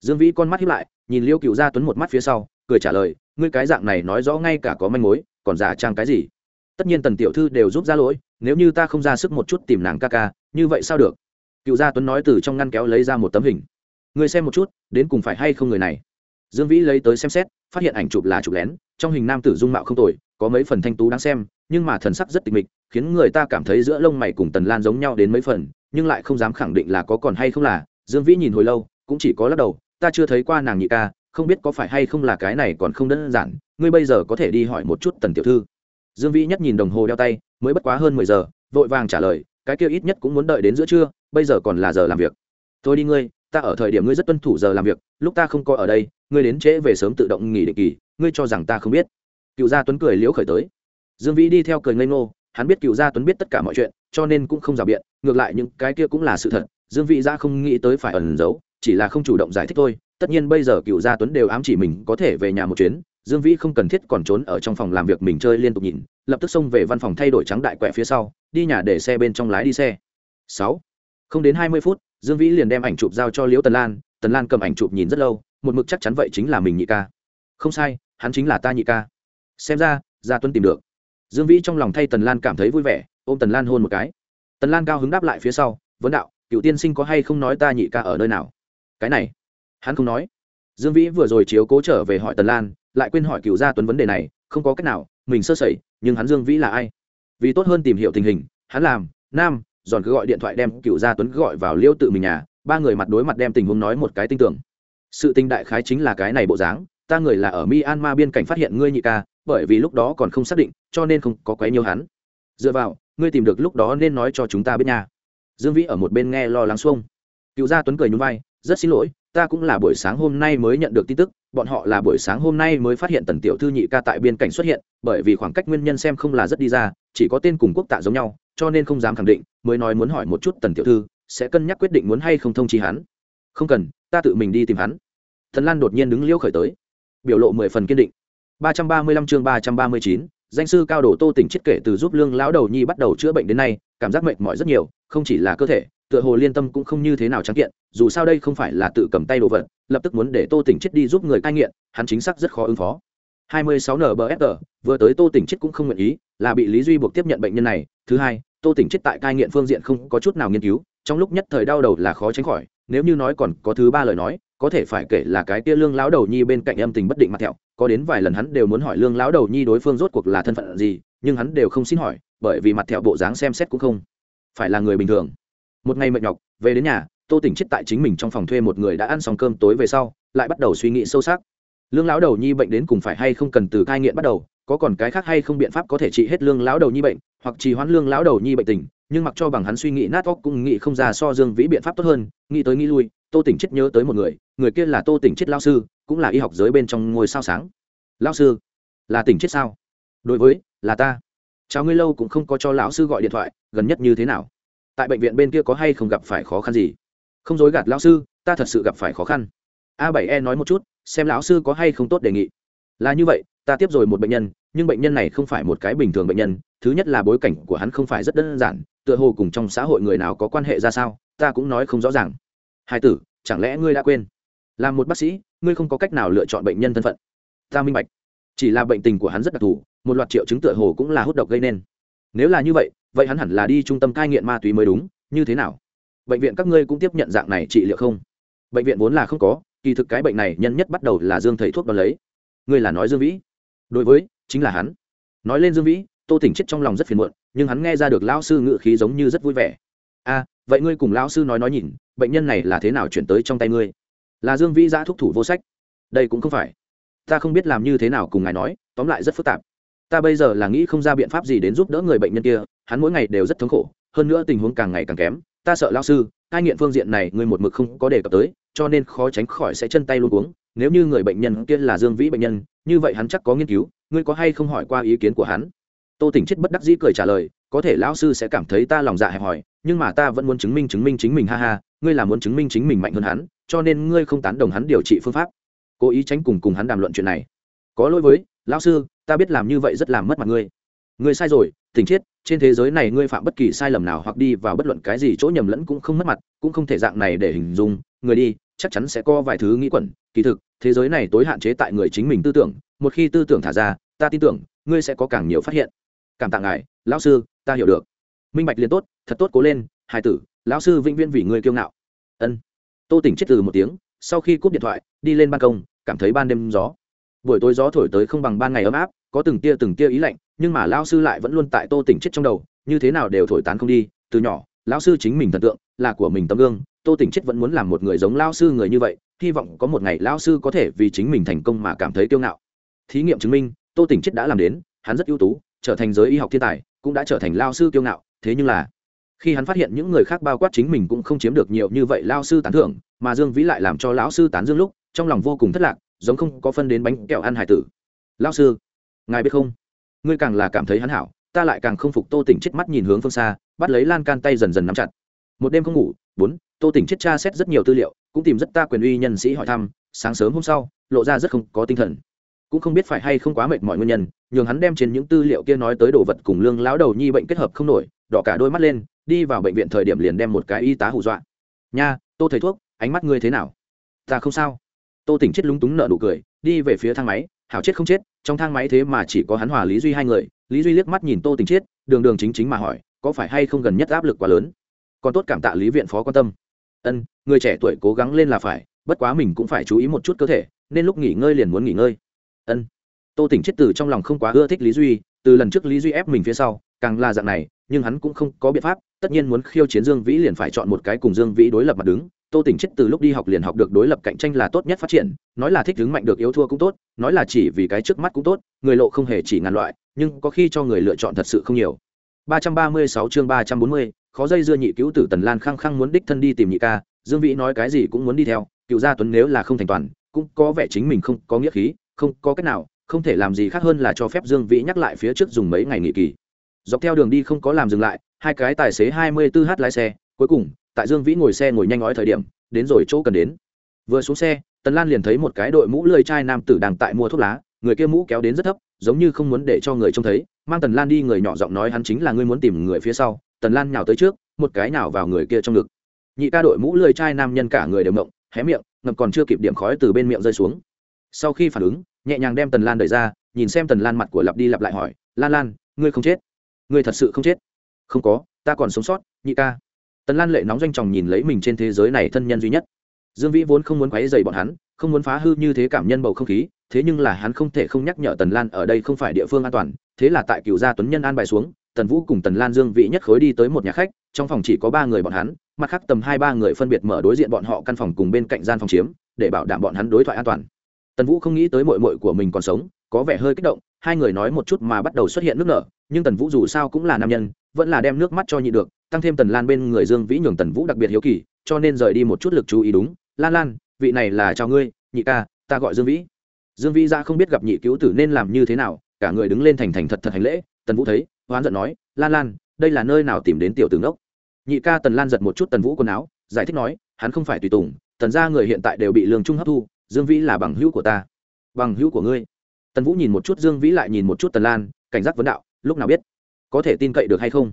Dương vĩ con mắt hiếp lại, nhìn liễu cựu gia tuấn một mắt phía sau, cười trả lời, ngươi cái dạng này nói rõ ngay cả có manh mối, còn giả trang cái gì? Tất nhiên tần tiểu thư đều giúp ra lỗi, nếu như ta không ra sức một chút tìm nàng ca ca, như vậy sao được? Cựu gia tuấn nói từ trong ngăn kéo lấy ra một tấm hình. Ngươi xem một chút, đến cùng phải hay không người này? Dương vĩ lấy tới xem xét, phát hiện ảnh chụp là chụp lén, trong hình nam tử dung mạo không tồi, có mấy phần thanh tú đáng xem, nhưng mà thần sắc rất tịch mịch, khiến người ta cảm thấy giữa lông mày cùng tần lan giống nhau đến mấy phần, nhưng lại không dám khẳng định là có còn hay không là. Dương vĩ nhìn hồi lâu, cũng chỉ có lắc đầu, ta chưa thấy qua nàng nhị ca, không biết có phải hay không là cái này còn không đơn giản, ngươi bây giờ có thể đi hỏi một chút tần tiểu thư. Dương vĩ nhất nhìn đồng hồ đeo tay, mới bất quá hơn mười giờ, vội vàng trả lời, cái kia ít nhất cũng muốn đợi đến giữa trưa, bây giờ còn là giờ làm việc. Thôi đi ngươi, ta ở thời điểm ngươi rất tuân thủ giờ làm việc, lúc ta không có ở đây ngươi đến trễ về sớm tự động nghỉ định kỳ, ngươi cho rằng ta không biết. Cựu gia tuấn cười liễu khởi tới. Dương vĩ đi theo cười ngây ngô, hắn biết cựu gia tuấn biết tất cả mọi chuyện, cho nên cũng không rào biện, ngược lại những cái kia cũng là sự thật, dương vĩ ra không nghĩ tới phải ẩn giấu, chỉ là không chủ động giải thích thôi. Tất nhiên bây giờ cựu gia tuấn đều ám chỉ mình có thể về nhà một chuyến, dương vĩ không cần thiết còn trốn ở trong phòng làm việc mình chơi liên tục nhìn, lập tức xông về văn phòng thay đổi trắng đại quẹ phía sau, đi nhà để xe bên trong lái đi xe. Sáu, không đến hai mươi phút dương vĩ liền đem ảnh chụp giao cho liễu tần lan tần lan cầm ảnh chụp nhìn rất lâu, một mực chắc chắn vậy chính là mình nhị ca. Không sai, hắn chính là ta nhị ca. Xem ra, gia tuấn tìm được. Dương vĩ trong lòng thay tần lan cảm thấy vui vẻ, ôm tần lan hôn một cái. Tần lan cao hứng đáp lại phía sau, vấn đạo, cựu tiên sinh có hay không nói ta nhị ca ở nơi nào? Cái này, hắn không nói. Dương vĩ vừa rồi chiếu cố trở về hỏi tần lan, lại quên hỏi cựu gia tuấn vấn đề này, không có cách nào, mình sơ sẩy, nhưng hắn dương vĩ là ai? Vì tốt hơn tìm hiểu tình hình, hắn làm, nam giòn cứ gọi điện thoại đem cựu gia tuấn gọi vào liêu tự mình nhà, ba người mặt đối mặt đem tình huống nói một cái tinh tưởng. Sự tinh đại khái chính là cái này bộ dáng, ta người là ở myanmar biên cảnh phát hiện ngươi nhị ca, bởi vì lúc đó còn không xác định, cho nên không có quấy nhiều hắn. Dựa vào, ngươi tìm được lúc đó nên nói cho chúng ta biết nha. Dương vĩ ở một bên nghe lo lắng xuông. Cựu gia tuấn cười nhún vai, rất xin lỗi, ta cũng là buổi sáng hôm nay mới nhận được tin tức, bọn họ là buổi sáng hôm nay mới phát hiện tần tiểu thư nhị ca tại biên cảnh xuất hiện, bởi vì khoảng cách nguyên nhân xem không là rất đi ra, chỉ có tên cùng quốc tạ giống nhau cho nên không dám khẳng định, mới nói muốn hỏi một chút tần tiểu thư, sẽ cân nhắc quyết định muốn hay không thông chi hắn. Không cần, ta tự mình đi tìm hắn. Thần lan đột nhiên đứng liễu khởi tới, biểu lộ mười phần kiên định. ba trăm ba mươi lăm chương ba trăm ba mươi chín, danh sư cao độ tô tỉnh chết kể từ giúp lương lão đầu nhi bắt đầu chữa bệnh đến nay, cảm giác mệt mỏi rất nhiều, không chỉ là cơ thể, tựa hồ liên tâm cũng không như thế nào trắng kiện, dù sao đây không phải là tự cầm tay đồ vật, lập tức muốn để tô tỉnh chết đi giúp người cai nghiện, hắn chính xác rất khó ứng phó. 26 nbfr vừa tới tô tỉnh chết cũng không nguyện ý, là bị lý duy buộc tiếp nhận bệnh nhân này thứ hai, tô tỉnh chết tại cai nghiện phương diện không có chút nào nghiên cứu, trong lúc nhất thời đau đầu là khó tránh khỏi, nếu như nói còn có thứ ba lời nói, có thể phải kể là cái tia lương lão đầu nhi bên cạnh âm tình bất định mặt thẹo, có đến vài lần hắn đều muốn hỏi lương lão đầu nhi đối phương rốt cuộc là thân phận gì, nhưng hắn đều không xin hỏi, bởi vì mặt thẹo bộ dáng xem xét cũng không phải là người bình thường. Một ngày mệt nhọc, về đến nhà, tô tỉnh chết tại chính mình trong phòng thuê một người đã ăn xong cơm tối về sau, lại bắt đầu suy nghĩ sâu sắc. Lương lão đầu nhi bệnh đến cùng phải hay không cần từ cai nghiện bắt đầu có còn cái khác hay không biện pháp có thể trị hết lương lão đầu nhi bệnh, hoặc trì hoãn lương lão đầu nhi bệnh tình, nhưng mặc cho bằng hắn suy nghĩ nát óc cũng nghĩ không ra so dương vĩ biện pháp tốt hơn, nghĩ tới nghĩ lui, tô tỉnh chết nhớ tới một người người kia là tô tỉnh chết lao sư, cũng là y học giới bên trong ngôi sao sáng. Lao sư, là tỉnh chết sao? Đối với, là ta. Chào ngươi lâu cũng không có cho lão sư gọi điện thoại, gần nhất như thế nào? Tại bệnh viện bên kia có hay không gặp phải khó khăn gì? Không dối gạt lão sư, ta thật sự gặp phải khó khăn. A bảy e nói một chút, xem lão sư có hay không tốt đề nghị. Là như vậy ta tiếp rồi một bệnh nhân, nhưng bệnh nhân này không phải một cái bình thường bệnh nhân, thứ nhất là bối cảnh của hắn không phải rất đơn giản, tựa hồ cùng trong xã hội người nào có quan hệ ra sao, ta cũng nói không rõ ràng. Hai tử, chẳng lẽ ngươi đã quên? Là một bác sĩ, ngươi không có cách nào lựa chọn bệnh nhân thân phận. Ta minh bạch. Chỉ là bệnh tình của hắn rất đặc thù, một loạt triệu chứng tựa hồ cũng là hút độc gây nên. Nếu là như vậy vậy hắn hẳn là đi trung tâm cai nghiện ma túy mới đúng, như thế nào? Bệnh viện các ngươi cũng tiếp nhận dạng này trị liệu không? Bệnh viện vốn là không có, kỳ thực cái bệnh này nhân nhất bắt đầu là dương thầy thuốc đ ó lấy. Ngươi là nói dương vĩ đối với chính là hắn. Nói lên dương vĩ tô tỉnh chết trong lòng rất phiền muộn nhưng hắn nghe ra được lão sư ngự khí giống như rất vui vẻ. A à, vậy ngươi cùng lão sư nói nói nhìn bệnh nhân này là thế nào chuyển tới trong tay ngươi? Là dương vĩ giã thúc thủ vô sách. Đây cũng không phải. Ta không biết làm như thế nào cùng ngài nói tóm lại rất phức tạp. Ta bây giờ là nghĩ không ra biện pháp gì đến giúp đỡ người bệnh nhân kia hắn mỗi ngày đều rất thống khổ hơn nữa tình huống càng ngày càng kém. Ta sợ lao sư cai nghiện phương diện này ngươi một mực không có đề cập tới cho nên khó tránh khỏi sẽ chân tay luôn uống. Nếu như người bệnh nhân kia là dương vĩ bệnh nhân như vậy hắn chắc có nghiên cứu, ngươi có hay không hỏi qua ý kiến của hắn? Tô tỉnh chết bất đắc dĩ cười trả lời, có thể lão sư sẽ cảm thấy ta lòng dạ hẹp hòi, nhưng mà ta vẫn muốn chứng minh chứng minh chính mình ha ha, ngươi là muốn chứng minh chính mình mạnh hơn hắn, cho nên ngươi không tán đồng hắn điều trị phương pháp. Cố ý tránh cùng cùng hắn đàm luận chuyện này. Có lỗi với, lão sư, ta biết làm như vậy rất làm mất mặt ngươi. Ngươi sai rồi, tỉnh chết, trên thế giới này ngươi phạm bất kỳ sai lầm nào hoặc đi vào bất luận cái gì chỗ nhầm lẫn cũng không mất mặt, cũng không thể dạng này để hình dung. Người đi, chắc chắn sẽ có vài thứ nghĩ quẩn, kỳ thực thế giới này tối hạn chế tại người chính mình tư tưởng, một khi tư tưởng thả ra, ta tin tưởng, ngươi sẽ có càng nhiều phát hiện. Cảm tạ ngài, lão sư, ta hiểu được. Minh bạch liền tốt, thật tốt cố lên hai tử, lão sư vĩnh viễn vì ngươi kiêu ngạo. Ân. Tô tỉnh chết từ một tiếng, sau khi cúp điện thoại, đi lên ban công, cảm thấy ban đêm gió. Buổi tối gió thổi tới không bằng ban ngày ấm áp, có từng tia từng tia ý lạnh, nhưng mà lão sư lại vẫn luôn tại tô tỉnh chết trong đầu, như thế nào đều thổi tán không đi, từ nhỏ, lão sư chính mình thần tượng là của mình tấm gương tô tỉnh chết vẫn muốn làm một người giống lao sư người như vậy, hy vọng có một ngày lao sư có thể vì chính mình thành công mà cảm thấy kiêu ngạo. Thí nghiệm chứng minh, tô tỉnh chết đã làm đến, hắn rất ưu tú, trở thành giới y học thiên tài, cũng đã trở thành lao sư kiêu ngạo, thế nhưng là, khi hắn phát hiện những người khác bao quát chính mình cũng không chiếm được nhiều như vậy lao sư tán thưởng, mà dương vĩ lại làm cho lão sư tán dương lúc, trong lòng vô cùng thất lạc, giống không có phân đến bánh kẹo ăn hải tử. Lao sư, ngài biết không? Ngươi càng là cảm thấy hắn hảo, ta lại càng không phục tô tỉnh chết mắt nhìn hướng phương xa, bắt lấy lan can tay dần dần nắm chặt một đêm không ngủ, bốn, tô tỉnh chết tra xét rất nhiều tư liệu, cũng tìm rất ta quyền uy nhân sĩ hỏi thăm, sáng sớm hôm sau, lộ ra rất không có tinh thần. Cũng không biết phải hay không quá mệt mọi nguyên nhân, nhường hắn đem trên những tư liệu kia nói tới đồ vật cùng lương lão đầu nhi bệnh kết hợp không nổi, đỏ cả đôi mắt lên, đi vào bệnh viện thời điểm liền đem một cái y tá hù dọa. Nha, tô thầy thuốc, ánh mắt ngươi thế nào? Ta không sao. Tô tỉnh chết lúng túng nợ nụ cười, đi về phía thang máy, hảo chết không chết, trong thang máy thế mà chỉ có hắn hòa lý duy hai người, lý duy liếc mắt nhìn tô tỉnh chết, đường đường chính chính mà hỏi, có phải hay không gần nhất áp lực quá lớn? Còn tốt cảm tạ lý viện phó quan tâm. Ân người trẻ tuổi cố gắng lên là phải bất quá mình cũng phải chú ý một chút cơ thể nên lúc nghỉ ngơi liền muốn nghỉ ngơi. Ân. Tô tỉnh chết từ trong lòng không quá ưa thích lý duy từ lần trước lý duy ép mình phía sau càng là dạng này nhưng hắn cũng không có biện pháp tất nhiên muốn khiêu chiến dương vĩ liền phải chọn một cái cùng dương vĩ đối lập mặt đứng. Tô tỉnh chết từ lúc đi học liền học được đối lập cạnh tranh là tốt nhất phát triển nói là thích đứng mạnh được yếu thua cũng tốt nói là chỉ vì cái trước mắt cũng tốt người lộ không hề chỉ ngàn loại nhưng có khi cho người lựa chọn thật sự không nhiều. 336 chương 340, khó dây dưa nhị cứu tử tần lan khăng khăng muốn đích thân đi tìm nhị ca, dương vĩ nói cái gì cũng muốn đi theo, cựu gia tuấn nếu là không thành toàn, cũng có vẻ chính mình không có nghĩa khí, không có cách nào, không thể làm gì khác hơn là cho phép dương vĩ nhắc lại phía trước dùng mấy ngày nghỉ kỳ. Dọc theo đường đi không có làm dừng lại, hai cái tài xế hai mươi 24 h lái xe, cuối cùng, tại dương vĩ ngồi xe ngồi nhanh nói thời điểm, đến rồi chỗ cần đến. Vừa xuống xe, tần lan liền thấy một cái đội mũ lơi chai nam tử đang tại mua thuốc lá, người kia mũ kéo đến rất thấp, giống như không muốn để cho người trông thấy, mang tần lan đi người nhỏ giọng nói hắn chính là ngươi muốn tìm người phía sau tần lan nhào tới trước, một cái nhào vào người kia trong ngực. Nhị ca đội mũ lười trai nam nhân cả người đều mộng hé miệng ngập còn chưa kịp điểm khói từ bên miệng rơi xuống. Sau khi phản ứng, nhẹ nhàng đem tần lan đẩy ra, nhìn xem tần lan mặt của lặp đi lặp lại hỏi, lan lan, ngươi không chết? Ngươi thật sự không chết? Không có, ta còn sống sót, nhị ca. Tần lan lệ nóng doanh tròng nhìn lấy mình trên thế giới này thân nhân duy nhất. Dương vĩ vốn không muốn quấy dày bọn hắn, không muốn phá hư như thế cảm nhân bầu không khí, thế nhưng là hắn không thể không nhắc nhở tần lan ở đây không phải địa phương an toàn, thế là tại cựu gia tuấn nhân an bài xuống tần vũ cùng tần lan dương vị nhất khối đi tới một nhà khách, trong phòng chỉ có ba người bọn hắn, mặt khác tầm hai ba người phân biệt mở đối diện bọn họ căn phòng cùng bên cạnh gian phòng chiếm, để bảo đảm bọn hắn đối thoại an toàn. Tần vũ không nghĩ tới mội mội của mình còn sống, có vẻ hơi kích động, hai người nói một chút mà bắt đầu xuất hiện nước nở, nhưng tần vũ dù sao cũng là nam nhân, vẫn là đem nước mắt cho nhị được, tăng thêm tần lan bên người dương vĩ nhường tần vũ đặc biệt hiếu kỳ, cho nên rời đi một chút lực chú ý đúng. Lan lan, vị này là chào ngươi, nhị ca, ta gọi dương vĩ. Dương vĩ ra không biết gặp nhị cứu tử nên làm như thế nào, cả người đứng lên thành thành thật thật hành lễ tần vũ thấy, hoán giận nói, lan lan, đây là nơi nào tìm đến tiểu tướng ốc nhị ca tần lan giật một chút tần vũ quần áo, giải thích nói, hắn không phải tùy tùng, tần ra người hiện tại đều bị lương trung hấp thu, dương vĩ là bằng hữu của ta. Bằng hữu của ngươi? Tần vũ nhìn một chút dương vĩ lại nhìn một chút tần lan, cảnh giác vấn đạo, lúc nào biết? Có thể tin cậy được hay không?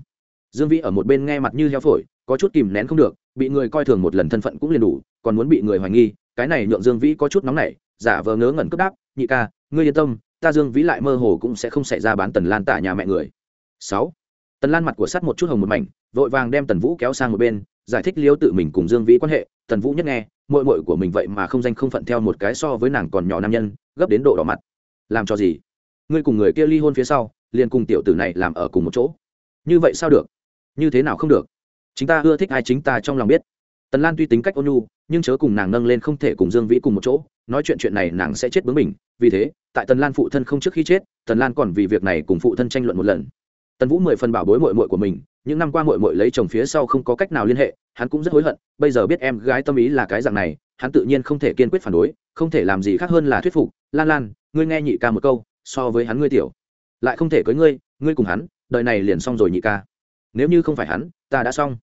Dương vĩ ở một bên nghe mặt như heo phổi, có chút kìm nén không được, bị người coi thường một lần thân phận cũng liền đủ, còn muốn bị người hoài nghi, cái này nhượng dương vĩ có chút nóng nảy, giả vờ ngớ ngẩn cướp đáp, nhị ca, ngươi yên tâm ta dương vĩ lại mơ hồ cũng sẽ không xảy ra bán tần lan tả nhà mẹ người. Sáu, tần lan mặt của sắt một chút hồng một mảnh, vội vàng đem tần vũ kéo sang một bên, giải thích liêu tự mình cùng dương vĩ quan hệ. Tần vũ nhất nghe mội mội của mình vậy mà không danh không phận theo một cái so với nàng còn nhỏ nam nhân, gấp đến độ đỏ mặt. Làm cho gì? Ngươi cùng người kia ly hôn phía sau, liền cùng tiểu tử này làm ở cùng một chỗ. Như vậy sao được? Như thế nào không được? Chính ta ưa thích ai chính ta trong lòng biết. Tần lan tuy tính cách ôn nhu, nhưng chớ cùng nàng nâng lên không thể cùng dương vĩ cùng một chỗ nói chuyện chuyện này nàng sẽ chết bướng mình, vì thế, tại tần lan phụ thân không trước khi chết, tần lan còn vì việc này cùng phụ thân tranh luận một lần. Tần vũ mười phần bảo bối mội mội của mình, những năm qua mội mội lấy chồng phía sau không có cách nào liên hệ, hắn cũng rất hối hận, bây giờ biết em gái tâm ý là cái dạng này, hắn tự nhiên không thể kiên quyết phản đối, không thể làm gì khác hơn là thuyết phục, lan lan, ngươi nghe nhị ca một câu, so với hắn ngươi tiểu. Lại không thể cưới ngươi ngươi cùng hắn, đời này liền xong rồi nhị ca. Nếu như không phải hắn, ta đã xong.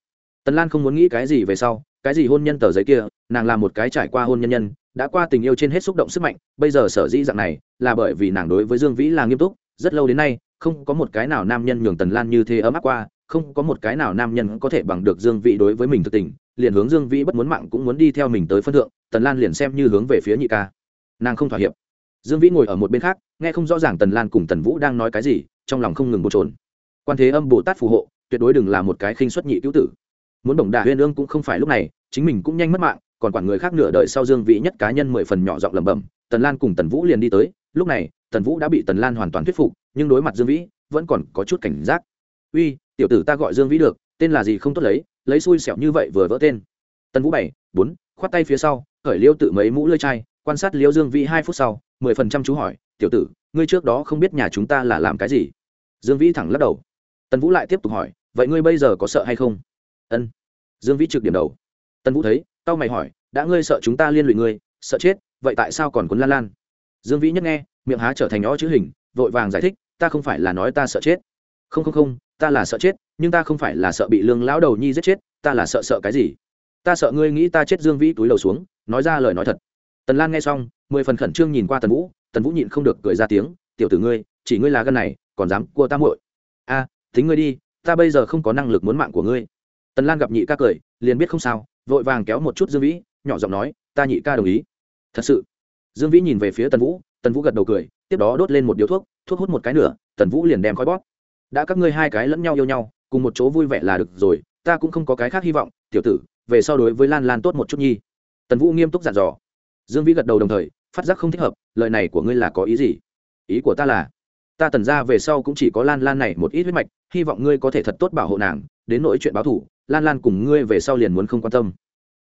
Tần lan không muốn nghĩ cái gì về sau, cái gì hôn nhân tờ giấy kia, nàng là một cái trải qua hôn nhân nhân đã qua tình yêu trên hết xúc động sức mạnh, bây giờ sở dĩ dạng này là bởi vì nàng đối với dương vĩ là nghiêm túc, rất lâu đến nay, không có một cái nào nam nhân nhường tần lan như thế ấm áp qua, không có một cái nào nam nhân có thể bằng được dương vĩ đối với mình thực tình, liền hướng dương vĩ bất muốn mạng cũng muốn đi theo mình tới phân thượng, tần lan liền xem như hướng về phía nhị ca. Nàng không thỏa hiệp. Dương vĩ ngồi ở một bên khác, nghe không rõ ràng tần lan cùng tần vũ đang nói cái gì, trong lòng không ngừng bột trồn quan thế âm bồ tát phù hộ, tuyệt đối đừng là một cái khinh xuất nhị cứu tử. Muốn bổng đà huyên ương cũng không phải lúc này, chính mình cũng nhanh mất mạng còn quản người khác nửa đời sau dương vĩ nhất cá nhân mười phần nhỏ giọng lẩm bẩm, tần lan cùng tần vũ liền đi tới, lúc này, tần vũ đã bị tần lan hoàn toàn thuyết phục, nhưng đối mặt dương vĩ, vẫn còn có chút cảnh giác. Uy, tiểu tử ta gọi dương vĩ được, tên là gì không tốt lấy lấy xui xẻo như vậy vừa vỡ tên. Tần vũ bảy, bốn, khoát tay phía sau, khởi liêu tự mấy mũ lơi chai, quan sát liêu dương vĩ hai phút sau, mười phần trăm chú hỏi, tiểu tử, ngươi trước đó không biết nhà chúng ta là làm cái gì? Dương vĩ thẳng lắc đầu. Tần vũ lại tiếp tục hỏi, vậy ngươi bây giờ có sợ hay không? Ân. Dương vĩ trực điểm đầu. Tần vũ thấy tao mày hỏi đã ngươi sợ chúng ta liên lụy ngươi sợ chết vậy tại sao còn quấn lan lan? Dương vĩ nhất nghe miệng há trở thành ó chữ hình vội vàng giải thích ta không phải là nói ta sợ chết. Không không không ta là sợ chết nhưng ta không phải là sợ bị lương lão đầu nhi giết chết ta là sợ sợ cái gì? Ta sợ ngươi nghĩ ta chết. Dương vĩ túi đầu xuống nói ra lời nói thật. Tần lan nghe xong mười phần khẩn trương nhìn qua tần vũ tần vũ nhịn không được cười ra tiếng tiểu tử ngươi chỉ ngươi là gân này còn dám cua ta muội. A à, tính ngươi đi ta bây giờ không có năng lực muốn mạng của ngươi. Tần lan gặp nhị ca cười liền biết không sao vội vàng kéo một chút dương vĩ, nhỏ giọng nói, ta nhị ca đồng ý. Thật sự? Dương vĩ nhìn về phía tần vũ tần vũ gật đầu cười, tiếp đó đốt lên một điếu thuốc thuốc hút một cái nửa, tần vũ liền đem khói bóp. Đã các ngươi hai cái lẫn nhau yêu nhau, cùng một chỗ vui vẻ là được rồi, ta cũng không có cái khác hy vọng, tiểu tử, về so đối với lan lan tốt một chút nhi. Tần vũ nghiêm túc dặn dò. Dương vĩ gật đầu đồng thời, phát giác không thích hợp, lời này của ngươi là có ý gì? Ý của ta là, ta tần ra về sau cũng chỉ có lan lan này một ít huyết mạch, hy vọng ngươi có thể thật tốt bảo hộ nàng đến nỗi chuyện báo thủ, lan lan cùng ngươi về sau liền muốn không quan tâm.